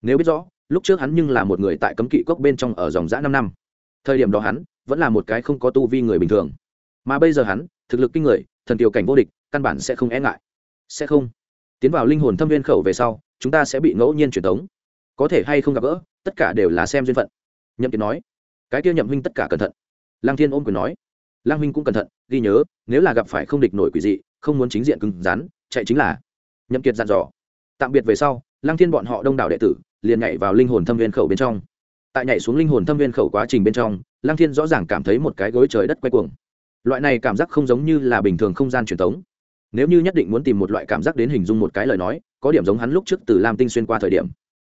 Nếu biết rõ, lúc trước hắn nhưng là một người tại cấm kỵ cốc bên trong ở dòng dã năm năm. Thời điểm đó hắn vẫn là một cái không có tu vi người bình thường. Mà bây giờ hắn, thực lực kinh người, thần tiểu cảnh vô địch, căn bản sẽ không e ngại. Sẽ không tiến vào linh hồn thâm viên khẩu về sau, chúng ta sẽ bị ngẫu nhiên truyền tống. Có thể hay không gặp gỡ, tất cả đều là xem duyên phận. Nhậm kiệt nói. Cái kia nhậm huynh tất cả cẩn thận. Lang thiên ôm quyền nói. Lang huynh cũng cẩn thận, ghi nhớ, nếu là gặp phải không địch nổi quỷ dị, không muốn chính diện cứng rắn, chạy chính là. Nhậm kiệt dặn dò. Tạm biệt về sau Lang thiên bọn họ đông đảo đệ tử, liền nhảy vào linh hồn thâm viên khẩu bên trong. Tại nhảy xuống linh hồn thâm viên khẩu quá trình bên trong Lang thiên rõ ràng cảm thấy một cái gối trời đất quay cuồng. Loại này cảm giác không giống như là bình thường không gian truyền thống nếu như nhất định muốn tìm một loại cảm giác đến hình dung một cái lời nói, có điểm giống hắn lúc trước từ lam tinh xuyên qua thời điểm.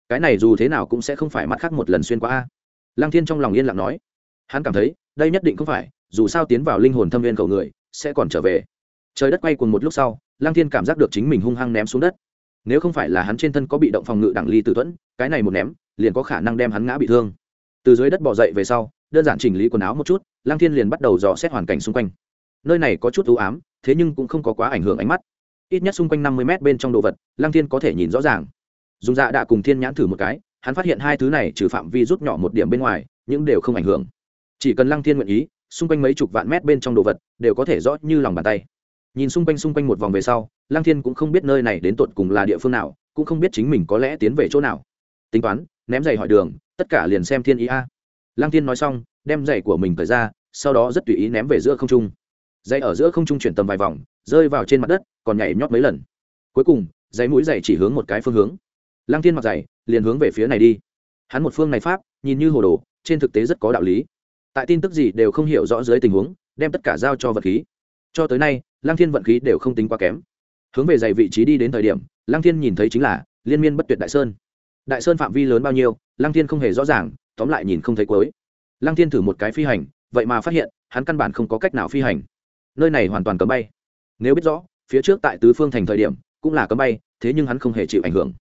Cái này dù thế nào cũng sẽ không phải mặt khác một lần xuyên qua a. Lăng thiên trong lòng yên lặng nói. Hắn cảm thấy, đây nhất định không phải, dù sao tiến vào linh hồn thâm viên cầu người, sẽ còn trở về. Trời đất quay cùng một lúc sau, lăng thiên cảm giác được chính mình hung hăng ném xuống đất. Nếu không phải là hắn trên thân có bị động phòng ngự đẳng ly tự thuẫn cái này một ném, liền có khả năng đem hắn ngã bị thương. Từ dưới đất bỏ dậy về sau, đơn giản chỉnh lý quần áo một chút, lăng thiên liền bắt đầu dò xét hoàn cảnh xung quanh nơi này có chút ưu ám, thế nhưng cũng không có quá ảnh hưởng ánh mắt. Ít nhất xung quanh năm mươi mét bên trong đồ vật, lăng thiên có thể nhìn rõ ràng. Dùng dạ đã cùng thiên nhãn thử một cái, hắn phát hiện hai thứ này trừ phạm vi rút nhỏ một điểm bên ngoài, những đều không ảnh hưởng. Chỉ cần lăng thiên nguyện ý, xung quanh mấy chục vạn mét bên trong đồ vật đều có thể rõ như lòng bàn tay. Nhìn xung quanh xung quanh một vòng về sau, lăng thiên cũng không biết nơi này đến tột cùng là địa phương nào, cũng không biết chính mình có lẽ tiến về chỗ nào. Tính toán, ném giày hỏi đường, tất cả liền xem thiên ý a. Lăng thiên nói xong, đem giày của mình thời ra, sau đó rất tùy ý ném về giữa không trung dây ở giữa không trung chuyển tầm vài vòng, rơi vào trên mặt đất, còn nhảy nhót mấy lần. Cuối cùng dây mũi dày chỉ hướng một cái phương hướng. Lăng thiên mặc dày, liền hướng về phía này đi. Hắn một phương này pháp, nhìn như hồ đồ, trên thực tế rất có đạo lý. Tại tin tức gì đều không hiểu rõ dưới tình huống, đem tất cả giao cho vật khí. Cho tới nay, lăng thiên vận khí đều không tính quá kém. Hướng về dày vị trí đi đến thời điểm, lăng thiên nhìn thấy chính là liên miên bất tuyệt đại sơn. Đại sơn phạm vi lớn bao nhiêu, lăng thiên không hề rõ ràng, tóm lại nhìn không thấy cuối. Lăng thiên thử một cái phi hành, vậy mà phát hiện, hắn căn bản không có cách nào phi hành nơi này hoàn toàn cấm bay. Nếu biết rõ, phía trước tại tứ phương thành thời điểm, cũng là cấm bay, thế nhưng hắn không hề chịu ảnh hưởng.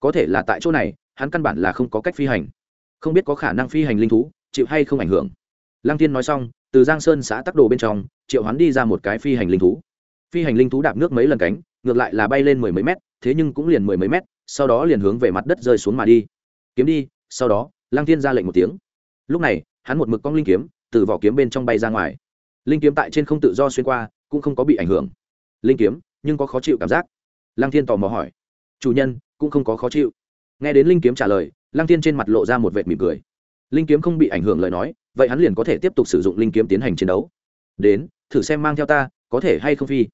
Có thể là tại chỗ này, hắn căn bản là không có cách phi hành. Không biết có khả năng phi hành linh thú, chịu hay không ảnh hưởng. Lăng tiên nói xong, từ giang sơn xã tắc đồ bên trong, triệu hắn đi ra một cái phi hành linh thú. Phi hành linh thú đạp nước mấy lần cánh, ngược lại là bay lên mười mấy mét, thế nhưng cũng liền mười mấy mét, sau đó liền hướng về mặt đất rơi xuống mà đi. Kiếm đi, sau đó, lăng tiên ra lệnh một tiếng. Lúc này, hắn một mực cong linh kiếm, từ vỏ kiếm bên trong bay ra ngoài linh kiếm tại trên không tự do xuyên qua, cũng không có bị ảnh hưởng. Linh kiếm, nhưng có khó chịu cảm giác. Lăng thiên tò mò hỏi. Chủ nhân, cũng không có khó chịu. Nghe đến linh kiếm trả lời, lăng thiên trên mặt lộ ra một vệt mỉm cười. Linh kiếm không bị ảnh hưởng lời nói, vậy hắn liền có thể tiếp tục sử dụng linh kiếm tiến hành chiến đấu. Đến, thử xem mang theo ta, có thể hay không phi?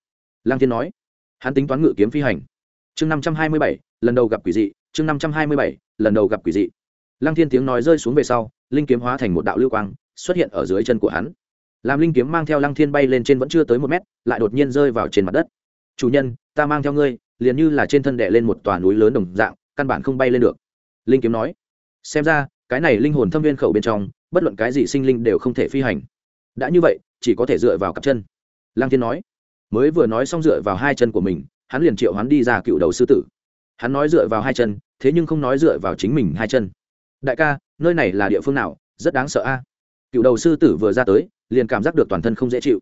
Lăng thiên nói. Hắn tính toán ngự kiếm phi hành. Chương năm trăm hai mươi bảy, lần đầu gặp quỷ dị. Chương năm trăm hai mươi bảy, lần đầu gặp quỷ dị. Lăng thiên tiếng nói rơi xuống về sau, linh kiếm hóa thành một đạo lưu quang, xuất hiện ở dưới chân của hắn làm linh kiếm mang theo lăng thiên bay lên trên vẫn chưa tới một mét, lại đột nhiên rơi vào trên mặt đất. Chủ nhân, ta mang theo ngươi, liền như là trên thân đệ lên một tòa núi lớn đồng dạng, căn bản không bay lên được. Linh kiếm nói. Xem ra, cái này linh hồn thâm viên khẩu bên trong, bất luận cái gì sinh linh đều không thể phi hành. Đã như vậy, chỉ có thể dựa vào cặp chân. Lăng thiên nói. Mới vừa nói xong dựa vào hai chân của mình, hắn liền triệu hắn đi ra cựu đầu sư tử. Hắn nói dựa vào hai chân, thế nhưng không nói dựa vào chính mình hai chân. Đại ca, nơi này là địa phương nào? Rất đáng sợ a. Cựu đầu sư tử vừa ra tới liền cảm giác được toàn thân không dễ chịu.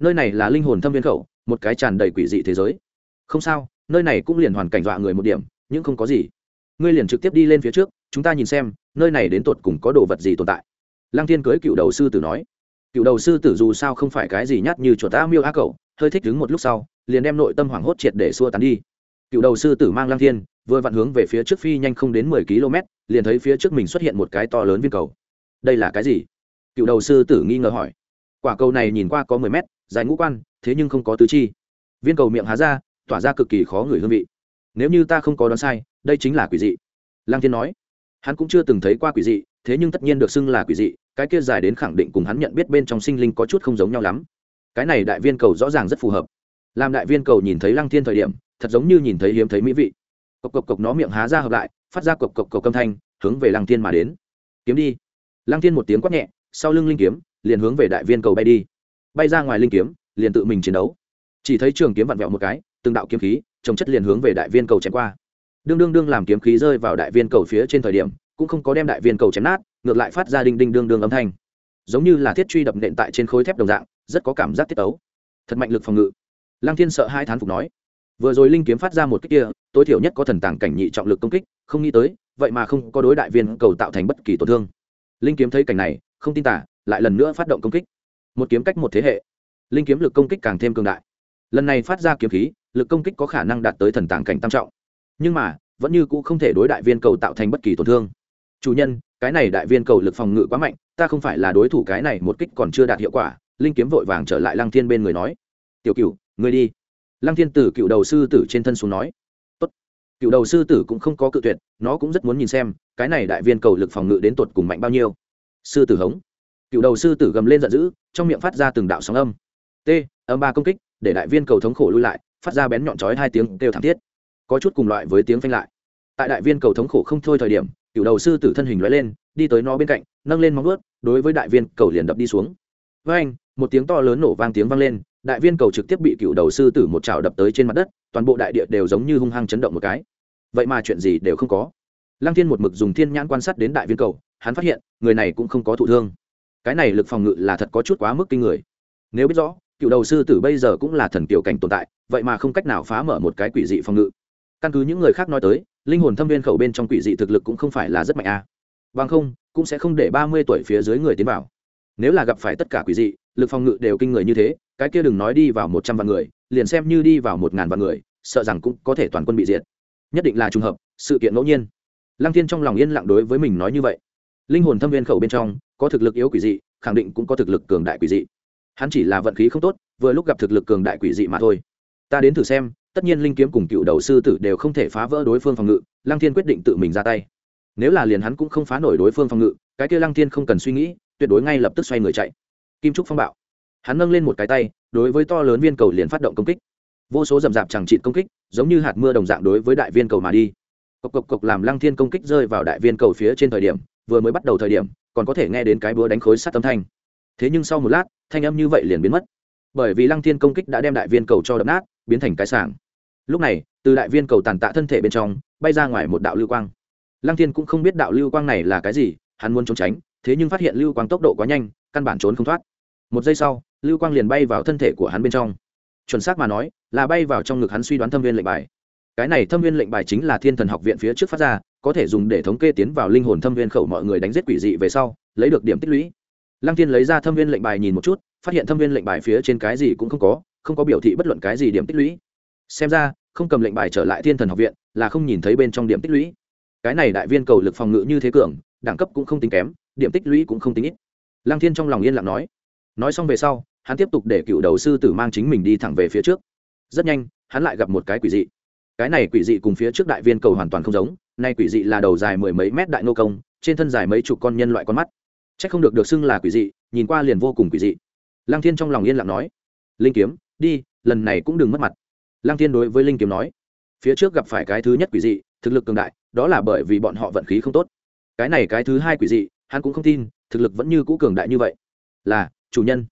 Nơi này là linh hồn thâm viên khẩu, một cái tràn đầy quỷ dị thế giới. Không sao, nơi này cũng liền hoàn cảnh dọa người một điểm, nhưng không có gì. Ngươi liền trực tiếp đi lên phía trước, chúng ta nhìn xem, nơi này đến tột cùng có đồ vật gì tồn tại. Lăng thiên cưới cựu đầu sư tử nói. Cựu đầu sư tử dù sao không phải cái gì nhát như chuột ta miêu á cậu, hơi thích đứng một lúc sau, liền đem nội tâm hoảng hốt triệt để xua tán đi. Cựu đầu sư tử mang lăng thiên, vừa vặn hướng về phía trước phi nhanh không đến mười km, liền thấy phía trước mình xuất hiện một cái to lớn viên cầu. Đây là cái gì? Cựu đầu sư tử nghi ngờ hỏi quả cầu này nhìn qua có mười mét, dài ngũ quan, thế nhưng không có tứ chi. Viên cầu miệng há ra, tỏa ra cực kỳ khó ngửi hương vị. Nếu như ta không có đoán sai, đây chính là quỷ dị. Lăng thiên nói, hắn cũng chưa từng thấy qua quỷ dị, thế nhưng tất nhiên được xưng là quỷ dị, cái kia dài đến khẳng định cùng hắn nhận biết bên trong sinh linh có chút không giống nhau lắm. Cái này đại viên cầu rõ ràng rất phù hợp. Làm đại viên cầu nhìn thấy lăng thiên thời điểm, thật giống như nhìn thấy hiếm thấy mỹ vị. Cộc cộc cộc nó miệng há ra hợp lại, phát ra cộc cộc cộc âm thanh, hướng về lăng thiên mà đến. Kiếm đi. Lăng thiên một tiếng quát nhẹ, sau lưng linh kiếm liền hướng về đại viên cầu bay đi. Bay ra ngoài linh kiếm, liền tự mình chiến đấu. Chỉ thấy trường kiếm vặn vẹo một cái, từng đạo kiếm khí trồng chất liền hướng về đại viên cầu chém qua. Đương đương đương làm kiếm khí rơi vào đại viên cầu phía trên thời điểm, cũng không có đem đại viên cầu chém nát, ngược lại phát ra đinh đinh đương đương âm thanh. Giống như là thiết truy đập nện tại trên khối thép đồng dạng, rất có cảm giác tiết ấu thật mạnh lực phòng ngự. Lăng thiên sợ hai thán phục nói. Vừa rồi linh kiếm phát ra một cách kia, tối thiểu nhất có thần tàng cảnh nhị trọng lực công kích, không nghĩ tới, vậy mà không có đối đại viên cầu tạo thành bất kỳ tổn thương. Linh kiếm thấy cảnh này, không tin tả lại lần nữa phát động công kích. Một kiếm cách một thế hệ, linh kiếm lực công kích càng thêm cường đại. Lần này phát ra kiếm khí, lực công kích có khả năng đạt tới thần tàng cảnh tam trọng. Nhưng mà, vẫn như cũ không thể đối đại viên cầu tạo thành bất kỳ tổn thương. Chủ nhân, cái này đại viên cầu lực phòng ngự quá mạnh, ta không phải là đối thủ cái này, một kích còn chưa đạt hiệu quả, linh kiếm vội vàng trở lại lăng thiên bên người nói. Tiểu cựu người đi. Lăng thiên tử cựu đầu sư tử trên thân xuống nói. Tốt. cựu đầu sư tử cũng không có cự tuyệt, nó cũng rất muốn nhìn xem, cái này đại viên cầu lực phòng ngự đến tột cùng mạnh bao nhiêu. Sư tử hống cựu đầu sư tử gầm lên giận dữ, trong miệng phát ra từng đạo sóng âm. T, âm ba công kích, để đại viên cầu thống khổ lui lại, phát ra bén nhọn chói hai tiếng kêu thảm thiết. Có chút cùng loại với tiếng phanh lại. Tại đại viên cầu thống khổ không thôi thời điểm, cựu đầu sư tử thân hình lóe lên, đi tới nó bên cạnh, nâng lên móng vuốt, đối với đại viên cầu liền đập đi xuống. Với anh một tiếng to lớn nổ vang tiếng vang lên, đại viên cầu trực tiếp bị cựu đầu sư tử một chảo đập tới trên mặt đất, toàn bộ đại địa đều giống như hung hăng chấn động một cái. Vậy mà chuyện gì đều không có. Lăng thiên một mực dùng thiên nhãn quan sát đến đại viên cầu, hắn phát hiện, người này cũng không có thụ thương cái này lực phòng ngự là thật có chút quá mức kinh người. Nếu biết rõ, cựu đầu sư tử bây giờ cũng là thần kiểu cảnh tồn tại, vậy mà không cách nào phá mở một cái quỷ dị phòng ngự. Căn cứ những người khác nói tới, linh hồn thâm viên khẩu bên trong quỷ dị thực lực cũng không phải là rất mạnh a. À. bằng không, cũng sẽ không để ba mươi tuổi phía dưới người tiến vào. Nếu là gặp phải tất cả quỷ dị, lực phòng ngự đều kinh người như thế, cái kia đừng nói đi vào một trăm vạn người, liền xem như đi vào một ngàn vạn người, sợ rằng cũng có thể toàn quân bị diệt. Nhất định là trùng hợp, sự kiện ngẫu nhiên. Lăng thiên trong lòng yên lặng đối với mình nói như vậy. Linh hồn thâm viên khẩu bên trong có thực lực yếu quỷ dị, khẳng định cũng có thực lực cường đại quỷ dị. Hắn chỉ là vận khí không tốt, vừa lúc gặp thực lực cường đại quỷ dị mà thôi. Ta đến thử xem, tất nhiên linh kiếm cùng cựu đầu sư tử đều không thể phá vỡ đối phương phòng ngự, lăng thiên quyết định tự mình ra tay. Nếu là liền hắn cũng không phá nổi đối phương phòng ngự, cái kia lăng thiên không cần suy nghĩ, tuyệt đối ngay lập tức xoay người chạy. Kim trúc phong bạo. Hắn nâng lên một cái tay, đối với to lớn viên cầu liền phát động công kích. Vô số rầm rạp chẳng trịn công kích, giống như hạt mưa đồng dạng đối với đại viên cầu mà đi. Cộc cộc cộc làm lăng thiên công kích rơi vào đại viên cầu phía trên thời điểm, vừa mới bắt đầu thời điểm còn có thể nghe đến cái búa đánh khối sắt âm thanh. Thế nhưng sau một lát, thanh âm như vậy liền biến mất. Bởi vì lăng thiên công kích đã đem đại viên cầu cho đập nát, biến thành cái sảng. Lúc này, từ đại viên cầu tàn tạ thân thể bên trong, bay ra ngoài một đạo lưu quang. Lăng thiên cũng không biết đạo lưu quang này là cái gì, hắn muốn trốn tránh, thế nhưng phát hiện lưu quang tốc độ quá nhanh, căn bản trốn không thoát. Một giây sau, lưu quang liền bay vào thân thể của hắn bên trong. Chuẩn xác mà nói, là bay vào trong ngực hắn suy đoán thâm viên lệnh bài. Cái này thâm viên lệnh bài chính là thiên thần học viện phía trước phát ra có thể dùng để thống kê tiến vào linh hồn thâm viên khẩu mọi người đánh giết quỷ dị về sau, lấy được điểm tích lũy. Lăng thiên lấy ra thâm viên lệnh bài nhìn một chút, phát hiện thâm viên lệnh bài phía trên cái gì cũng không có không có biểu thị bất luận cái gì điểm tích lũy. Xem ra, không cầm lệnh bài trở lại thiên thần học viện là không nhìn thấy bên trong điểm tích lũy. Cái này đại viên cầu lực phòng ngự như thế cường, đẳng cấp cũng không tính kém, điểm tích lũy cũng không tính ít. Lăng thiên trong lòng yên lặng nói. Nói xong về sau, hắn tiếp tục để cựu đầu sư tử mang chính mình đi thẳng về phía trước. Rất nhanh, hắn lại gặp một cái quỷ dị. Cái này quỷ dị cùng phía trước đại viên cầu hoàn toàn không giống nay quỷ dị là đầu dài mười mấy mét đại nô công, trên thân dài mấy chục con nhân loại con mắt. C h ắ c không được được xưng là quỷ dị, nhìn qua liền vô cùng quỷ dị. Lăng thiên trong lòng yên lặng nói, linh kiếm, đi, lần này cũng đừng mất mặt. Lăng thiên đối với linh kiếm nói, phía trước gặp phải cái thứ nhất quỷ dị, thực lực cường đại, đó là bởi vì bọn họ vận khí không tốt. Cái này cái thứ hai quỷ dị, hắn cũng không tin, thực lực vẫn như cũ cường đại như vậy. Là, chủ nhân.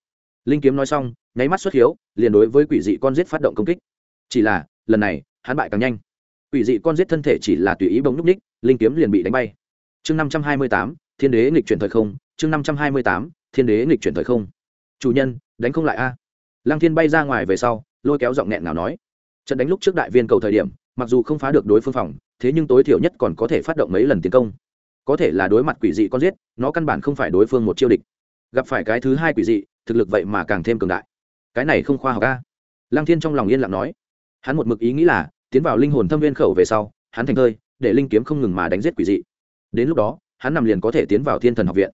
Linh kiếm nói xong, nháy mắt xuất hiếu, liền đối với quỷ dị con giết phát động công kích. Chỉ là, lần này, hắn bại càng nhanh quỷ dị con giết thân thể chỉ là tùy ý bóng núp ních, linh kiếm liền bị đánh bay. Chương năm trăm hai mươi tám, thiên đế nghịch chuyển thời không. Chương năm trăm hai mươi tám, thiên đế nghịch chuyển thời không. Chủ nhân, đánh không lại a. Lăng thiên bay ra ngoài về sau, lôi kéo giọng nghẹn nào nói. Trận đánh lúc trước đại viên cầu thời điểm, mặc dù không phá được đối phương phòng, thế nhưng tối thiểu nhất còn có thể phát động mấy lần tiến công. Có thể là đối mặt quỷ dị con giết, nó căn bản không phải đối phương một chiêu địch. Gặp phải cái thứ hai quỷ dị, thực lực vậy mà càng thêm cường đại. Cái này không khoa học a. Lăng thiên trong lòng yên lặng nói. Hắn một mực ý nghĩ là tiến vào linh hồn thâm viên khẩu về sau, hắn thành thơi, để linh kiếm không ngừng mà đánh giết quỷ dị. Đến lúc đó, hắn nằm liền có thể tiến vào thiên thần học viện.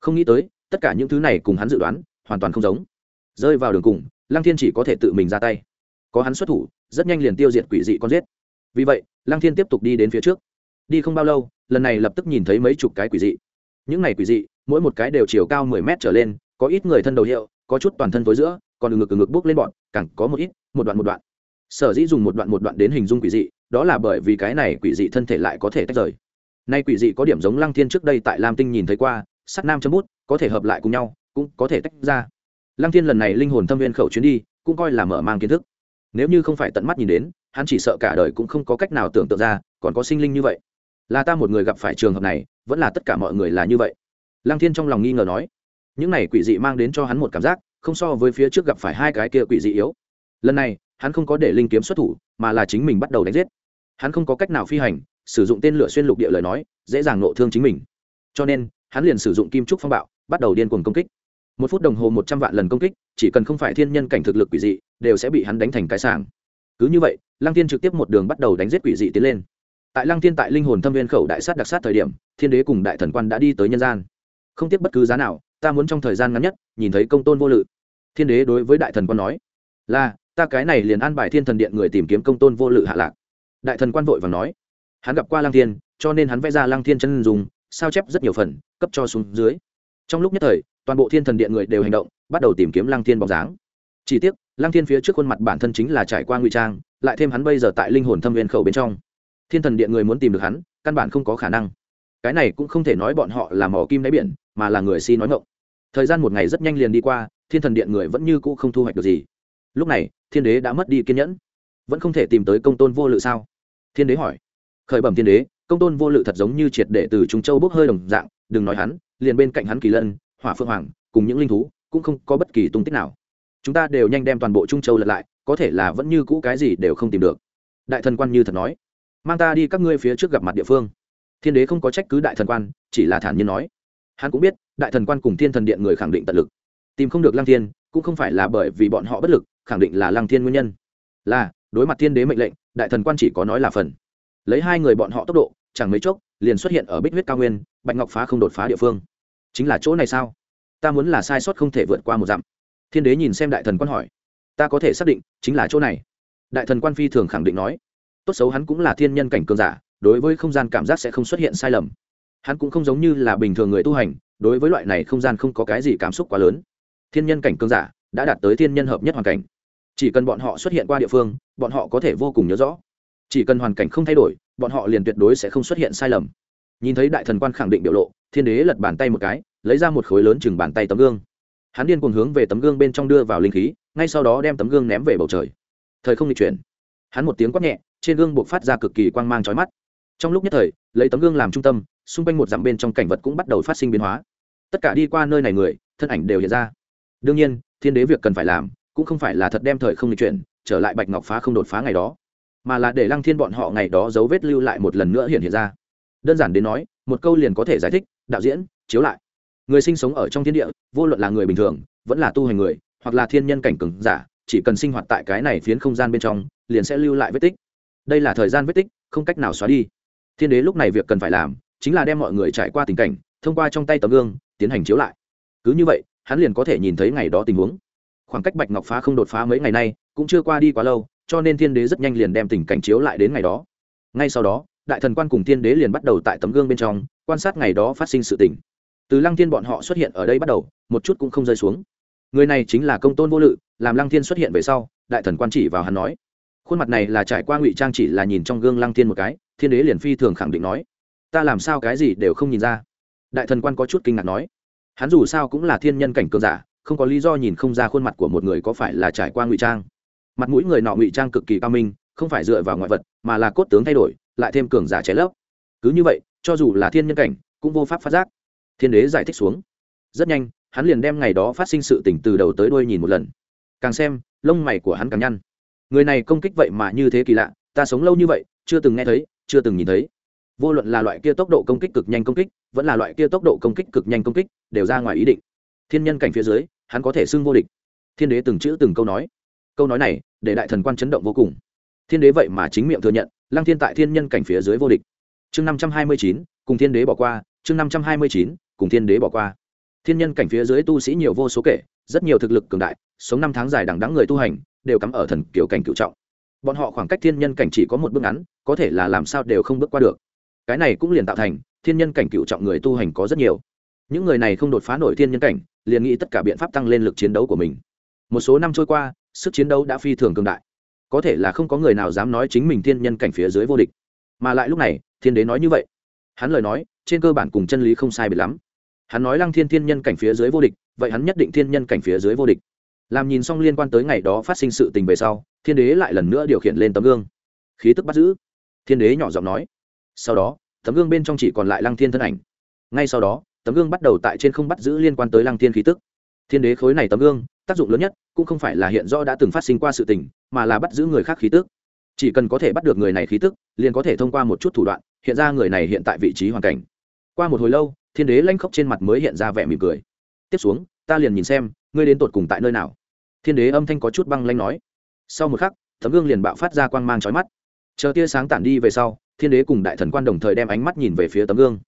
Không nghĩ tới, tất cả những thứ này cùng hắn dự đoán, hoàn toàn không giống. Rơi vào đường cùng, lăng thiên chỉ có thể tự mình ra tay. Có hắn xuất thủ, rất nhanh liền tiêu diệt quỷ dị con giết. Vì vậy, lăng thiên tiếp tục đi đến phía trước. Đi không bao lâu, lần này lập tức nhìn thấy mấy chục cái quỷ dị. Những này quỷ dị, mỗi một cái đều chiều cao mười mét trở lên, có ít người thân đầu hiệu, có chút toàn thân tối giữa, còn ngực ngực bước lên bọn, càng có một ít, một đoạn một đoạn sở dĩ dùng một đoạn một đoạn đến hình dung quỷ dị, đó là bởi vì cái này quỷ dị thân thể lại có thể tách rời. Nay quỷ dị có điểm giống lăng thiên trước đây tại lam tinh nhìn thấy qua sắt nam chấm bút, có thể hợp lại cùng nhau, cũng có thể tách ra. Lăng thiên lần này linh hồn thâm viên khẩu chuyến đi, cũng coi là mở mang kiến thức. Nếu như không phải tận mắt nhìn đến, hắn chỉ sợ cả đời cũng không có cách nào tưởng tượng ra, còn có sinh linh như vậy. Là ta một người gặp phải trường hợp này, vẫn là tất cả mọi người là như vậy. Lăng thiên trong lòng nghi ngờ nói, những này quỷ dị mang đến cho hắn một cảm giác, không so với phía trước gặp phải hai cái kia quỷ dị yếu. Lần này hắn không có để linh kiếm xuất thủ, mà là chính mình bắt đầu đánh giết. Hắn không có cách nào phi hành, sử dụng tên lửa xuyên lục địa lời nói, dễ dàng nộ thương chính mình. Cho nên, hắn liền sử dụng kim trúc phong bạo, bắt đầu điên cuồng công kích. Một phút đồng hồ một trăm vạn lần công kích, chỉ cần không phải thiên nhân cảnh thực lực quỷ dị, đều sẽ bị hắn đánh thành cái sàng cứ như vậy, lăng tiên trực tiếp một đường bắt đầu đánh giết quỷ dị tiến lên. Tại lăng tiên tại linh hồn thâm viên khẩu đại sát đặc sát thời điểm, thiên đế cùng đại thần quan đã đi tới nhân gian. Không tiếc bất cứ giá nào, ta muốn trong thời gian ngắn nhất, nhìn thấy công tôn vô lự. Thiên đế đối với đại thần quan nói, là ta cái này liền an bài thiên thần điện người tìm kiếm công tôn vô lự hạ lạc. Đại thần quan vội và nói, hắn gặp qua lang thiên, cho nên hắn vẽ ra lang thiên chân dùng sao chép rất nhiều phần, cấp cho xuống dưới. Trong lúc nhất thời, toàn bộ thiên thần điện người đều hành động, bắt đầu tìm kiếm lang thiên bóng dáng. Chỉ tiếc lang thiên phía trước khuôn mặt bản thân chính là trải qua ngụy trang, lại thêm hắn bây giờ tại linh hồn thâm viên khẩu bên trong. Thiên thần điện người muốn tìm được hắn, căn bản không có khả năng. Cái này cũng không thể nói bọn họ là mỏ kim đáy biển, mà là người si nói ngộng thời gian một ngày rất nhanh liền đi qua, thiên thần điện người vẫn như cũ không thu hoạch được gì lúc này, thiên đế đã mất đi kiên nhẫn. Vẫn không thể tìm tới công tôn vô lự sao? Thiên đế hỏi. Khởi bẩm thiên đế, công tôn vô lự thật giống như triệt để từ trung châu bốc hơi đồng dạng, đừng nói hắn, liền bên cạnh hắn kỳ lân, hỏa phượng hoàng, cùng những linh thú, cũng không có bất kỳ tung tích nào. Chúng ta đều nhanh đem toàn bộ trung châu lật lại, có thể là vẫn như cũ cái gì đều không tìm được. Đại thần quan như thật nói. Mang ta đi các ngươi phía trước gặp mặt địa phương. Thiên đế không có trách cứ đại thần quan, chỉ là thản nhiên nói. Hắn cũng biết, đại thần quan cùng thiên thần điện người khẳng định tận lực. Tìm không được lang thiên, cũng không phải là bởi vì bọn họ bất lực khẳng định là lăng thiên nguyên nhân. Là, đối mặt thiên đế mệnh lệnh, đại thần quan chỉ có nói là phần. Lấy hai người bọn họ tốc độ, chẳng mấy chốc, liền xuất hiện ở bích huyết cao nguyên, bạch ngọc phá không đột phá địa phương. Chính là chỗ này sao? Ta muốn là sai sót không thể vượt qua một dặm. Thiên đế nhìn xem đại thần quan hỏi. Ta có thể xác định, chính là chỗ này. Đại thần quan phi thường khẳng định nói. Tốt xấu hắn cũng là thiên nhân cảnh cường giả, đối với không gian cảm giác sẽ không xuất hiện sai lầm. Hắn cũng không giống như là bình thường người tu hành, đối với loại này không gian không có cái gì cảm xúc quá lớn. Thiên nhân cảnh cường giả, đã đạt tới thiên nhân hợp nhất hoàn cảnh chỉ cần bọn họ xuất hiện qua địa phương, bọn họ có thể vô cùng nhớ rõ. Chỉ cần hoàn cảnh không thay đổi, bọn họ liền tuyệt đối sẽ không xuất hiện sai lầm. Nhìn thấy đại thần quan khẳng định biểu lộ, thiên đế lật bàn tay một cái, lấy ra một khối lớn chừng bàn tay tấm gương. Hắn điên cùng hướng về tấm gương bên trong đưa vào linh khí, ngay sau đó đem tấm gương ném về bầu trời. Thời không di chuyển. Hắn một tiếng quát nhẹ, trên gương buộc phát ra cực kỳ quang mang trói mắt. Trong lúc nhất thời, lấy tấm gương làm trung tâm, xung quanh một dặm bên trong cảnh vật cũng bắt đầu phát sinh biến hóa. Tất cả đi qua nơi này người, thân ảnh đều hiện ra. Đương nhiên, thiên đế việc cần phải làm cũng không phải là thật đem thời không di chuyển, trở lại bạch ngọc phá không đột phá ngày đó, mà là để lăng thiên bọn họ ngày đó dấu vết lưu lại một lần nữa hiện hiện ra. Đơn giản đến nói, một câu liền có thể giải thích, đạo diễn, chiếu lại. Người sinh sống ở trong thiên địa, vô luận là người bình thường, vẫn là tu hành người, hoặc là thiên nhân cảnh cừng giả, chỉ cần sinh hoạt tại cái này phiến không gian bên trong, liền sẽ lưu lại vết tích. Đây là thời gian vết tích, không cách nào xóa đi. Thiên đế lúc này việc cần phải làm, chính là đem mọi người trải qua tình cảnh, thông qua trong tay tấm gương, tiến hành chiếu lại. Cứ như vậy, hắn liền có thể nhìn thấy ngày đó tình huống khoảng cách bạch ngọc phá không đột phá mấy ngày nay, cũng chưa qua đi quá lâu, cho nên thiên đế rất nhanh liền đem tình cảnh chiếu lại đến ngày đó. Ngay sau đó, đại thần quan cùng thiên đế liền bắt đầu tại tấm gương bên trong, quan sát ngày đó phát sinh sự tình. Từ lăng thiên bọn họ xuất hiện ở đây bắt đầu, một chút cũng không rơi xuống. Người này chính là công tôn vô lự, làm lăng thiên xuất hiện về sau, đại thần quan chỉ vào hắn nói. Khuôn mặt này là trải qua ngụy trang chỉ là nhìn trong gương lăng thiên một cái, thiên đế liền phi thường khẳng định nói. Ta làm sao cái gì đều không nhìn ra. Đại thần quan có chút kinh ngạc nói. Hắn dù sao cũng là thiên nhân cảnh cường giả không có lý do nhìn không ra khuôn mặt của một người có phải là trải qua ngụy trang. Mặt mũi người nọ ngụy trang cực kỳ cao minh, không phải dựa vào ngoại vật, mà là cốt tướng thay đổi, lại thêm cường giả trái lấp. Cứ như vậy, cho dù là thiên nhân cảnh, cũng vô pháp phát giác. Thiên đế giải thích xuống. Rất nhanh, hắn liền đem ngày đó phát sinh sự tỉnh từ đầu tới đuôi nhìn một lần. Càng xem, lông mày của hắn càng nhăn. Người này công kích vậy mà như thế kỳ lạ, ta sống lâu như vậy, chưa từng nghe thấy, chưa từng nhìn thấy. Vô luận là loại kia tốc độ công kích cực nhanh công kích, vẫn là loại kia tốc độ công kích cực nhanh công kích, đều ra ngoài ý định. Thiên nhân cảnh phía dưới hắn có thể xưng vô địch. Thiên đế từng chữ từng câu nói. Câu nói này, để đại thần quan chấn động vô cùng. Thiên đế vậy mà chính miệng thừa nhận, lăng thiên tại thiên nhân cảnh phía dưới vô địch. Chương năm trăm hai mươi chín, cùng thiên đế bỏ qua, chương năm trăm hai mươi chín, cùng thiên đế bỏ qua. Thiên nhân cảnh phía dưới tu sĩ nhiều vô số kể, rất nhiều thực lực cường đại, sống năm tháng dài đằng đắng người tu hành, đều cắm ở thần kiểu cảnh cựu trọng. Bọn họ khoảng cách thiên nhân cảnh chỉ có một bước ngắn, có thể là làm sao đều không bước qua được. Cái này cũng liền tạo thành, thiên nhân cảnh cựu trọng người tu hành có rất nhiều. Những người này không đột phá nổi thiên nhân cảnh liền nghĩ tất cả biện pháp tăng lên lực chiến đấu của mình. Một số năm trôi qua, sức chiến đấu đã phi thường cường đại. Có thể là không có người nào dám nói chính mình thiên nhân cảnh phía dưới vô địch. Mà lại lúc này, thiên đế nói như vậy. Hắn lời nói, trên cơ bản cùng chân lý không sai biệt lắm. Hắn nói lăng thiên thiên nhân cảnh phía dưới vô địch, vậy hắn nhất định thiên nhân cảnh phía dưới vô địch. Làm nhìn xong liên quan tới ngày đó phát sinh sự tình về sau, thiên đế lại lần nữa điều khiển lên tấm gương. Khí tức bắt giữ. Thiên đế nhỏ giọng nói. Sau đó, tấm gương bên trong chỉ còn lại lăng thiên thân ảnh. Ngay sau đó tấm gương bắt đầu tại trên không bắt giữ liên quan tới lăng thiên khí tức. Thiên đế khối này tấm gương, tác dụng lớn nhất cũng không phải là hiện rõ đã từng phát sinh qua sự tình, mà là bắt giữ người khác khí tức. Chỉ cần có thể bắt được người này khí tức, liền có thể thông qua một chút thủ đoạn, hiện ra người này hiện tại vị trí hoàn cảnh. Qua một hồi lâu, thiên đế lanh khóc trên mặt mới hiện ra vẻ mỉm cười. Tiếp xuống, ta liền nhìn xem, ngươi đến tột cùng tại nơi nào. Thiên đế âm thanh có chút băng lanh nói. Sau một khắc, tấm gương liền bạo phát ra quang mang trói mắt. Chờ tia sáng tản đi về sau, thiên đế cùng đại thần quan đồng thời đem ánh mắt nhìn về phía tấm gương.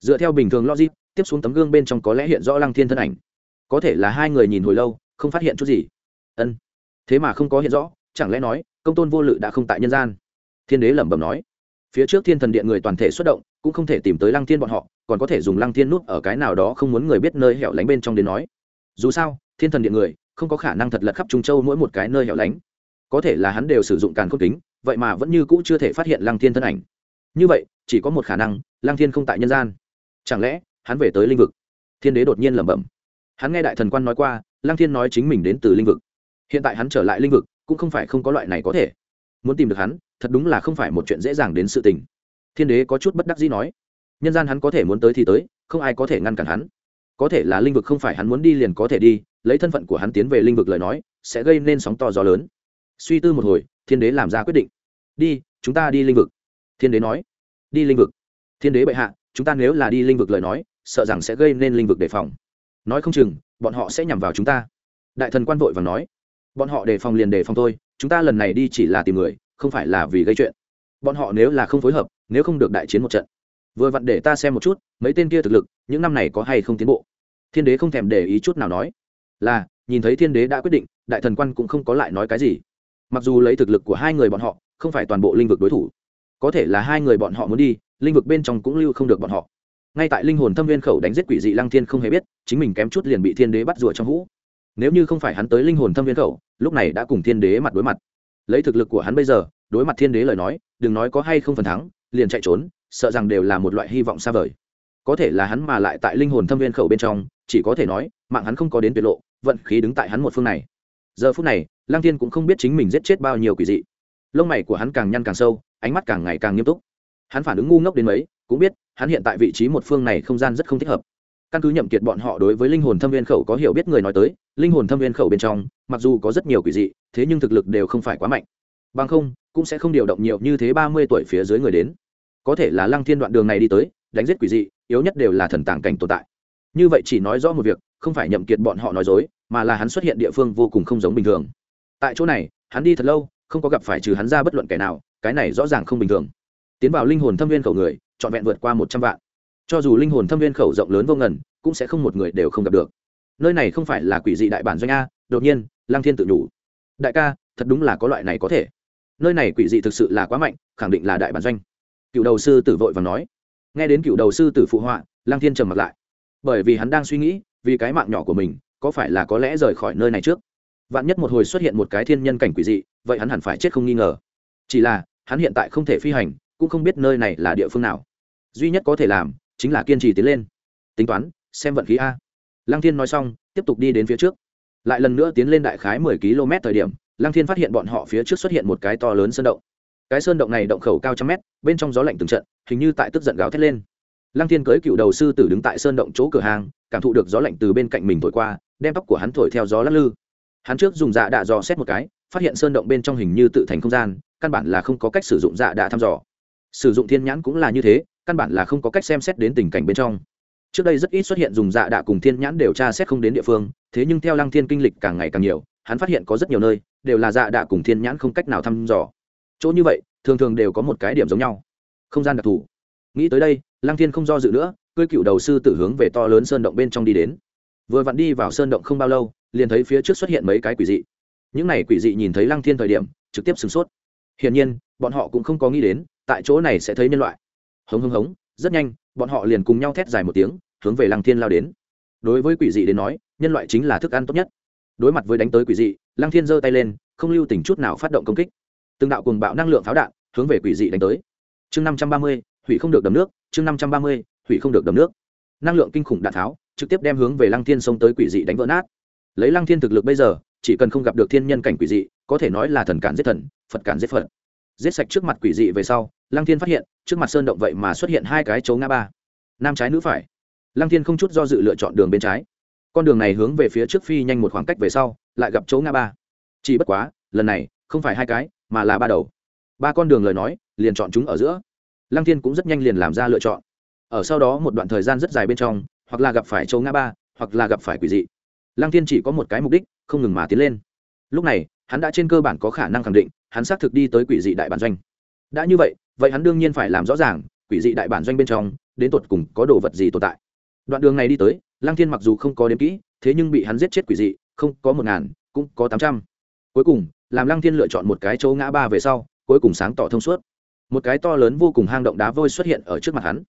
Dựa theo bình thường logic tiếp xuống tấm gương bên trong có lẽ hiện rõ lăng thiên thân ảnh. Có thể là hai người nhìn hồi lâu, không phát hiện chút gì. Ân, thế mà không có hiện rõ, chẳng lẽ nói, công tôn vô lự đã không tại nhân gian? Thiên đế lẩm bẩm nói. Phía trước thiên thần điện người toàn thể xuất động, cũng không thể tìm tới lăng thiên bọn họ, còn có thể dùng lăng thiên nút ở cái nào đó không muốn người biết nơi hẻo lánh bên trong đến nói. Dù sao, thiên thần điện người, không có khả năng thật lật khắp trung châu mỗi một cái nơi hẻo lánh. Có thể là hắn đều sử dụng càn khôn kính, vậy mà vẫn như cũ chưa thể phát hiện lăng thiên thân ảnh. Như vậy, chỉ có một khả năng, lăng thiên không tại nhân gian. Chẳng lẽ hắn về tới linh vực. Thiên đế đột nhiên lẩm bẩm. Hắn nghe đại thần quan nói qua, lăng thiên nói chính mình đến từ linh vực. Hiện tại hắn trở lại linh vực, cũng không phải không có loại này có thể. Muốn tìm được hắn, thật đúng là không phải một chuyện dễ dàng đến sự tình. Thiên đế có chút bất đắc dĩ nói, nhân gian hắn có thể muốn tới thì tới, không ai có thể ngăn cản hắn. Có thể là linh vực không phải hắn muốn đi liền có thể đi, lấy thân phận của hắn tiến về linh vực lời nói, sẽ gây nên sóng to gió lớn. Suy tư một hồi, thiên đế làm ra quyết định. Đi, chúng ta đi linh vực. Thiên đế nói. Đi linh vực. Thiên đế bệ hạ, chúng ta nếu là đi linh vực lời nói sợ rằng sẽ gây nên linh vực đề phòng. Nói không chừng, bọn họ sẽ nhằm vào chúng ta. Đại thần quan vội và nói, bọn họ đề phòng liền đề phòng thôi chúng ta lần này đi chỉ là tìm người, không phải là vì gây chuyện. Bọn họ nếu là không phối hợp, nếu không được đại chiến một trận. Vừa vặn để ta xem một chút, mấy tên kia thực lực, những năm này có hay không tiến bộ? Thiên đế không thèm để ý chút nào nói, là, nhìn thấy thiên đế đã quyết định, đại thần quan cũng không có lại nói cái gì. Mặc dù lấy thực lực của hai người bọn họ, không phải toàn bộ linh vực đối thủ. Có thể là hai người bọn họ muốn đi, linh vực bên trong cũng lưu không được bọn họ ngay tại linh hồn thâm viên khẩu đánh giết quỷ dị lăng thiên không hề biết, chính mình kém chút liền bị thiên đế bắt rùa trong hũ. Nếu như không phải hắn tới linh hồn thâm viên khẩu, lúc này đã cùng thiên đế mặt đối mặt. Lấy thực lực của hắn bây giờ, đối mặt thiên đế lời nói, đừng nói có hay không phần thắng, liền chạy trốn, sợ rằng đều là một loại hy vọng xa vời. Có thể là hắn mà lại tại linh hồn thâm viên khẩu bên trong, chỉ có thể nói, mạng hắn không có đến tuyệt lộ, vận khí đứng tại hắn một phương này. Giờ phút này lang thiên cũng không biết chính mình giết chết bao nhiêu quỷ dị. Lông mày của hắn càng nhăn càng sâu, ánh mắt càng ngày càng nghiêm túc. Hắn phản ứng ngu ngốc đến mấy cũng biết, hắn hiện tại vị trí một phương này không gian rất không thích hợp. Căn cứ nhậm kiệt bọn họ đối với linh hồn thâm viên khẩu có hiểu biết người nói tới, linh hồn thâm viên khẩu bên trong, mặc dù có rất nhiều quỷ dị, thế nhưng thực lực đều không phải quá mạnh. Bằng không, cũng sẽ không điều động nhiều như thế ba mươi tuổi phía dưới người đến. Có thể là lăng thiên đoạn đường này đi tới, đánh giết quỷ dị, yếu nhất đều là thần tàng cảnh tồn tại. Như vậy chỉ nói rõ một việc, không phải nhậm kiệt bọn họ nói dối, mà là hắn xuất hiện địa phương vô cùng không giống bình thường. Tại chỗ này, hắn đi thật lâu, không có gặp phải trừ hắn ra bất luận kẻ nào, cái này rõ ràng không bình thường. Tiến vào linh hồn thâm viên khẩu người trọn vẹn vượt qua một trăm vạn. Cho dù linh hồn thâm viên khẩu rộng lớn vô ngần, cũng sẽ không một người đều không gặp được. Nơi này không phải là quỷ dị đại bản doanh a, đột nhiên lang thiên tự đủ. đại ca, thật đúng là có loại này có thể. Nơi này quỷ dị thực sự là quá mạnh, khẳng định là đại bản doanh. Cựu đầu sư tử vội và nói. Nghe đến cựu đầu sư tử phụ họa lang thiên trầm mặt lại. Bởi vì hắn đang suy nghĩ, vì cái mạng nhỏ của mình, có phải là có lẽ rời khỏi nơi này trước? Vạn nhất một hồi xuất hiện một cái thiên nhân cảnh quỷ dị, vậy hắn hẳn phải chết không nghi ngờ. Chỉ là, hắn hiện tại không thể phi hành, cũng không biết nơi này là địa phương nào duy nhất có thể làm chính là kiên trì tiến lên. Tính toán, xem vận khí a. Lăng thiên nói xong, tiếp tục đi đến phía trước. Lại lần nữa tiến lên đại khái mười km thời điểm, lăng thiên phát hiện bọn họ phía trước xuất hiện một cái to lớn sơn động. Cái sơn động này động khẩu cao trăm mét, bên trong gió lạnh từng trận, hình như tại tức giận gáo thét lên. Lăng thiên cưới cựu đầu sư tử đứng tại sơn động chỗ cửa hàng, cảm thụ được gió lạnh từ bên cạnh mình thổi qua, đem tóc của hắn thổi theo gió lắc lư. Hắn trước dùng dạ đạ dò xét một cái, phát hiện sơn động bên trong hình như tự thành không gian, căn bản là không có cách sử dụng dạ đạ thăm dò. Sử dụng thiên nhãn cũng là như thế căn bản là không có cách xem xét đến tình cảnh bên trong. Trước đây rất ít xuất hiện dùng dạ đạ cùng thiên nhãn đều tra xét không đến địa phương, thế nhưng theo lăng thiên kinh lịch càng ngày càng nhiều, hắn phát hiện có rất nhiều nơi đều là dạ đạ cùng thiên nhãn không cách nào thăm dò. Chỗ như vậy, thường thường đều có một cái điểm giống nhau. Không gian đặc thù. Nghĩ tới đây, lăng thiên không do dự nữa, cưỡi cựu đầu sư tử hướng về to lớn sơn động bên trong đi đến. Vừa vặn đi vào sơn động không bao lâu, liền thấy phía trước xuất hiện mấy cái quỷ dị. Những này quỷ dị nhìn thấy lăng thiên thời điểm, trực tiếp sửng sốt. Hiển nhiên, bọn họ cũng không có nghĩ đến, tại chỗ này sẽ thấy nhân loại hống hống hống, rất nhanh, bọn họ liền cùng nhau thét dài một tiếng, hướng về lăng thiên lao đến. Đối với quỷ dị đến nói, nhân loại chính là thức ăn tốt nhất. Đối mặt với đánh tới quỷ dị, lăng thiên giơ tay lên, không lưu tình chút nào phát động công kích. Từng đạo cùng bạo năng lượng pháo đạn, hướng về quỷ dị đánh tới. Chương năm trăm ba mươi, hủy không được đầm nước, chương năm trăm ba mươi, hủy không được đầm nước. Năng lượng kinh khủng đạn tháo, trực tiếp đem hướng về lăng thiên xông tới quỷ dị đánh vỡ nát. Lấy lăng thiên thực lực bây giờ, chỉ cần không gặp được thiên nhân cảnh quỷ dị, có thể nói là thần cản giết thần, phật cản giết phật giết sạch trước mặt quỷ dị về sau, lăng thiên phát hiện, trước mặt sơn động vậy mà xuất hiện hai cái chấu ngã ba. Nam trái nữ phải. Lăng thiên không chút do dự lựa chọn đường bên trái. Con đường này hướng về phía trước phi nhanh một khoảng cách về sau, lại gặp chỗ ngã ba. Chỉ bất quá, lần này, không phải hai cái, mà là ba đầu. Ba con đường lời nói, liền chọn chúng ở giữa. Lăng thiên cũng rất nhanh liền làm ra lựa chọn. Ở sau đó một đoạn thời gian rất dài bên trong, hoặc là gặp phải chỗ ngã ba, hoặc là gặp phải quỷ dị. Lăng thiên chỉ có một cái mục đích, không ngừng mà tiến lên. Lúc này, hắn đã trên cơ bản có khả năng khẳng định hắn xác thực đi tới quỷ dị đại bản doanh. Đã như vậy vậy hắn đương nhiên phải làm rõ ràng, quỷ dị đại bản doanh bên trong, đến tột cùng có đồ vật gì tồn tại. Đoạn đường này đi tới, lăng thiên mặc dù không có đếm kỹ, thế nhưng bị hắn giết chết quỷ dị, không, có một ngàn, cũng có tám trăm. Cuối cùng, làm lăng thiên lựa chọn một cái chỗ ngã ba về sau, cuối cùng sáng tỏ thông suốt. Một cái to lớn vô cùng hang động đá vôi xuất hiện ở trước mặt hắn.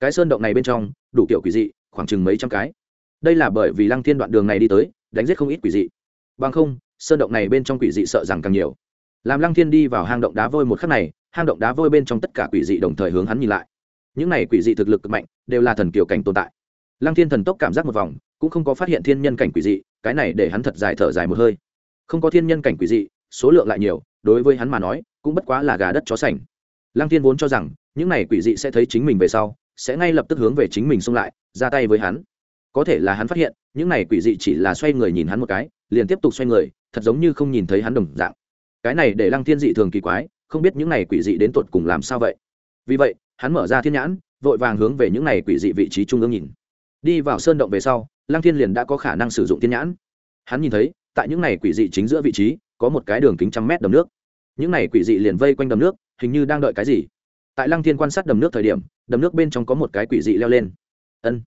Cái sơn động này bên trong, đủ kiểu quỷ dị, khoảng chừng mấy trăm cái. Đây là bởi vì lăng thiên đoạn đường này đi tới, đánh giết không ít quỷ dị. Bằng không, sơn động này bên trong quỷ dị sợ rằng càng nhiều làm lăng thiên đi vào hang động đá vôi một khắc này, hang động đá vôi bên trong tất cả quỷ dị đồng thời hướng hắn nhìn lại. Những này quỷ dị thực lực cực mạnh, đều là thần kiều cảnh tồn tại. Lăng thiên thần tốc cảm giác một vòng, cũng không có phát hiện thiên nhân cảnh quỷ dị, cái này để hắn thật dài thở dài một hơi. Không có thiên nhân cảnh quỷ dị, số lượng lại nhiều, đối với hắn mà nói, cũng bất quá là gà đất chó sành. Lăng thiên vốn cho rằng, những này quỷ dị sẽ thấy chính mình về sau, sẽ ngay lập tức hướng về chính mình xông lại, ra tay với hắn. Có thể là hắn phát hiện, những này quỷ dị chỉ là xoay người nhìn hắn một cái, liền tiếp tục xoay người, thật giống như không nhìn thấy hắn đồng dạng cái này để lăng thiên dị thường kỳ quái, không biết những này quỷ dị đến tột cùng làm sao vậy. Vì vậy, hắn mở ra thiên nhãn, vội vàng hướng về những này quỷ dị vị trí trung ương nhìn. Đi vào sơn động về sau, lăng thiên liền đã có khả năng sử dụng thiên nhãn. Hắn nhìn thấy, tại những này quỷ dị chính giữa vị trí, có một cái đường kính trăm mét đầm nước. Những này quỷ dị liền vây quanh đầm nước, hình như đang đợi cái gì. Tại lăng thiên quan sát đầm nước thời điểm, đầm nước bên trong có một cái quỷ dị leo lên. Ân,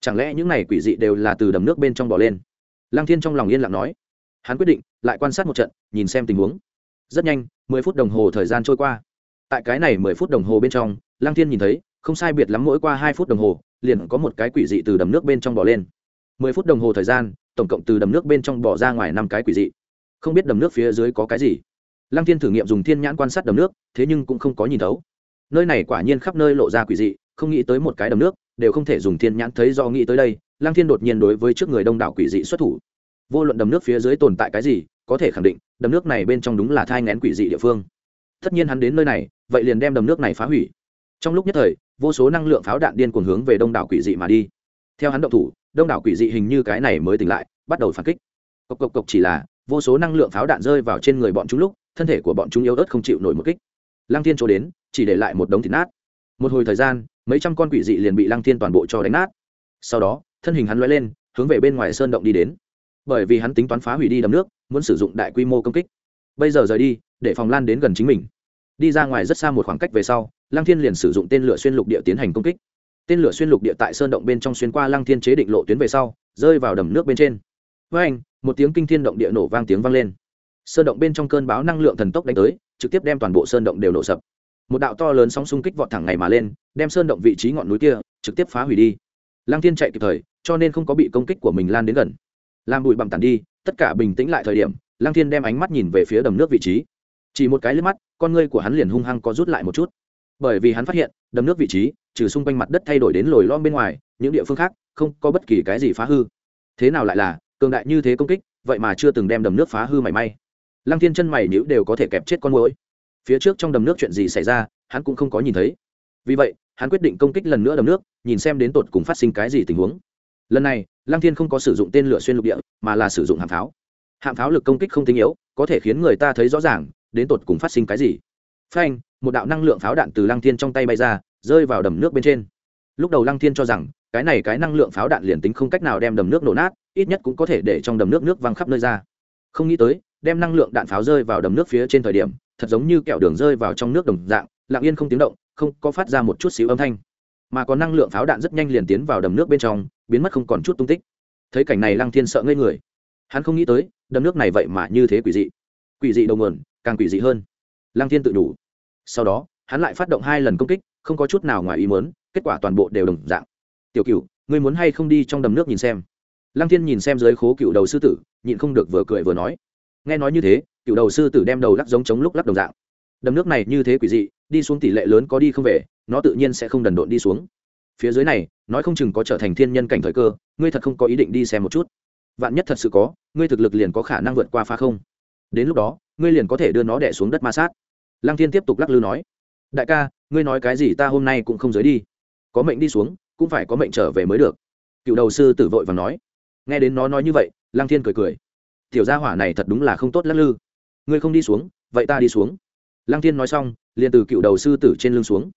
chẳng lẽ những này quỷ dị đều là từ đầm nước bên trong bỏ lên? Lăng thiên trong lòng yên lặng nói. Hắn quyết định, lại quan sát một trận, nhìn xem tình huống rất nhanh, mười phút đồng hồ thời gian trôi qua. Tại cái này mười phút đồng hồ bên trong, lăng thiên nhìn thấy, không sai biệt lắm mỗi qua hai phút đồng hồ, liền có một cái quỷ dị từ đầm nước bên trong bỏ lên. Mười phút đồng hồ thời gian, tổng cộng từ đầm nước bên trong bỏ ra ngoài năm cái quỷ dị. Không biết đầm nước phía dưới có cái gì. Lăng thiên thử nghiệm dùng thiên nhãn quan sát đầm nước, thế nhưng cũng không có nhìn thấu. Nơi này quả nhiên khắp nơi lộ ra quỷ dị, không nghĩ tới một cái đầm nước, đều không thể dùng thiên nhãn thấy do nghĩ tới đây, lăng thiên đột nhiên đối với trước người đông đảo quỷ dị xuất thủ. Vô luận đầm nước phía dưới tồn tại cái gì, có thể khẳng định đầm nước này bên trong đúng là thai ngén quỷ dị địa phương. Tất nhiên hắn đến nơi này, vậy liền đem đầm nước này phá hủy. Trong lúc nhất thời, vô số năng lượng pháo đạn điên cuồng hướng về đông đảo quỷ dị mà đi. Theo hắn động thủ, đông đảo quỷ dị hình như cái này mới tỉnh lại, bắt đầu phản kích. Cộc cộc cộc chỉ là, vô số năng lượng pháo đạn rơi vào trên người bọn chúng lúc, thân thể của bọn chúng yếu ớt không chịu nổi một kích. Lăng thiên chỗ đến, chỉ để lại một đống thịt nát. Một hồi thời gian, mấy trăm con quỷ dị liền bị lăng thiên toàn bộ cho đánh nát. Sau đó, thân hình hắn l lên, hướng về bên ngoài sơn động đi đến. Bởi vì hắn tính toán phá hủy đi đầm nước muốn sử dụng đại quy mô công kích. Bây giờ rời đi, để phòng lan đến gần chính mình. Đi ra ngoài rất xa một khoảng cách về sau, lăng thiên liền sử dụng tên lửa xuyên lục địa tiến hành công kích. Tên lửa xuyên lục địa tại sơn động bên trong xuyên qua lăng thiên chế định lộ tuyến về sau, rơi vào đầm nước bên trên. Với anh, một tiếng kinh thiên động địa nổ vang tiếng vang lên. Sơn động bên trong cơn báo năng lượng thần tốc đánh tới, trực tiếp đem toàn bộ sơn động đều nổ sập. Một đạo to lớn sóng xung kích vọt thẳng ngày mà lên, đem sơn động vị trí ngọn núi kia trực tiếp phá hủy đi. Lăng thiên chạy kịp thời, cho nên không có bị công kích của mình lan đến gần. Làm bụi bặm tàn đi tất cả bình tĩnh lại thời điểm, lăng thiên đem ánh mắt nhìn về phía đầm nước vị trí. Chỉ một cái liếc mắt, con ngươi của hắn liền hung hăng có rút lại một chút. Bởi vì hắn phát hiện, đầm nước vị trí, trừ xung quanh mặt đất thay đổi đến lồi lom bên ngoài, những địa phương khác, không có bất kỳ cái gì phá hư. Thế nào lại là, cường đại như thế công kích, vậy mà chưa từng đem đầm nước phá hư mảy may. Lăng thiên chân mày nữ đều có thể kẹp chết con mũi phía trước trong đầm nước chuyện gì xảy ra, hắn cũng không có nhìn thấy. Vì vậy, hắn quyết định công kích lần nữa đầm nước, nhìn xem đến tột cùng phát sinh cái gì tình huống lần này, lăng thiên không có sử dụng tên lửa xuyên lục địa, mà là sử dụng hạm pháo. Hạm pháo lực công kích không tinh yếu, có thể khiến người ta thấy rõ ràng, đến tột cùng phát sinh cái gì. Phanh, một đạo năng lượng pháo đạn từ lăng thiên trong tay bay ra, rơi vào đầm nước bên trên. Lúc đầu lăng thiên cho rằng, cái này cái năng lượng pháo đạn liền tính không cách nào đem đầm nước nổ nát, ít nhất cũng có thể để trong đầm nước nước văng khắp nơi ra. Không nghĩ tới, đem năng lượng đạn pháo rơi vào đầm nước phía trên thời điểm, thật giống như kẹo đường rơi vào trong nước đồng dạng, lặng yên không tiếng động, không có phát ra một chút xíu âm thanh mà có năng lượng pháo đạn rất nhanh liền tiến vào đầm nước bên trong, biến mất không còn chút tung tích. Thấy cảnh này lăng thiên sợ ngây người. Hắn không nghĩ tới, đầm nước này vậy mà như thế quỷ dị. Quỷ dị đầu nguồn, càng quỷ dị hơn. Lăng thiên tự đủ. Sau đó, hắn lại phát động hai lần công kích, không có chút nào ngoài ý muốn, kết quả toàn bộ đều đồng dạng. Tiểu cựu ngươi muốn hay không đi trong đầm nước nhìn xem? Lăng thiên nhìn xem dưới khố cựu đầu sư tử, nhịn không được vừa cười vừa nói. Nghe nói như thế cựu đầu sư tử đem đầu lắc giống chống lúc lắc đồng dạng đầm nước này như thế quỷ dị, đi xuống tỷ lệ lớn có đi không về, nó tự nhiên sẽ không đần độn đi xuống. Phía dưới này, nói không chừng có trở thành thiên nhân cảnh thời cơ, ngươi thật không có ý định đi xem một chút. Vạn nhất thật sự có, ngươi thực lực liền có khả năng vượt qua phá không. Đến lúc đó, ngươi liền có thể đưa nó đẻ xuống đất ma sát. Lăng thiên tiếp tục lắc lư nói, đại ca, ngươi nói cái gì ta hôm nay cũng không giới đi. Có mệnh đi xuống, cũng phải có mệnh trở về mới được. Cựu đầu sư tử vội và nói. Nghe đến nó nói như vậy, lăng thiên cười cười. Tiểu gia hỏa này thật đúng là không tốt lắc lư. Ngươi không đi xuống, vậy ta đi xuống lăng thiên nói xong liền từ cựu đầu sư tử trên lưng xuống.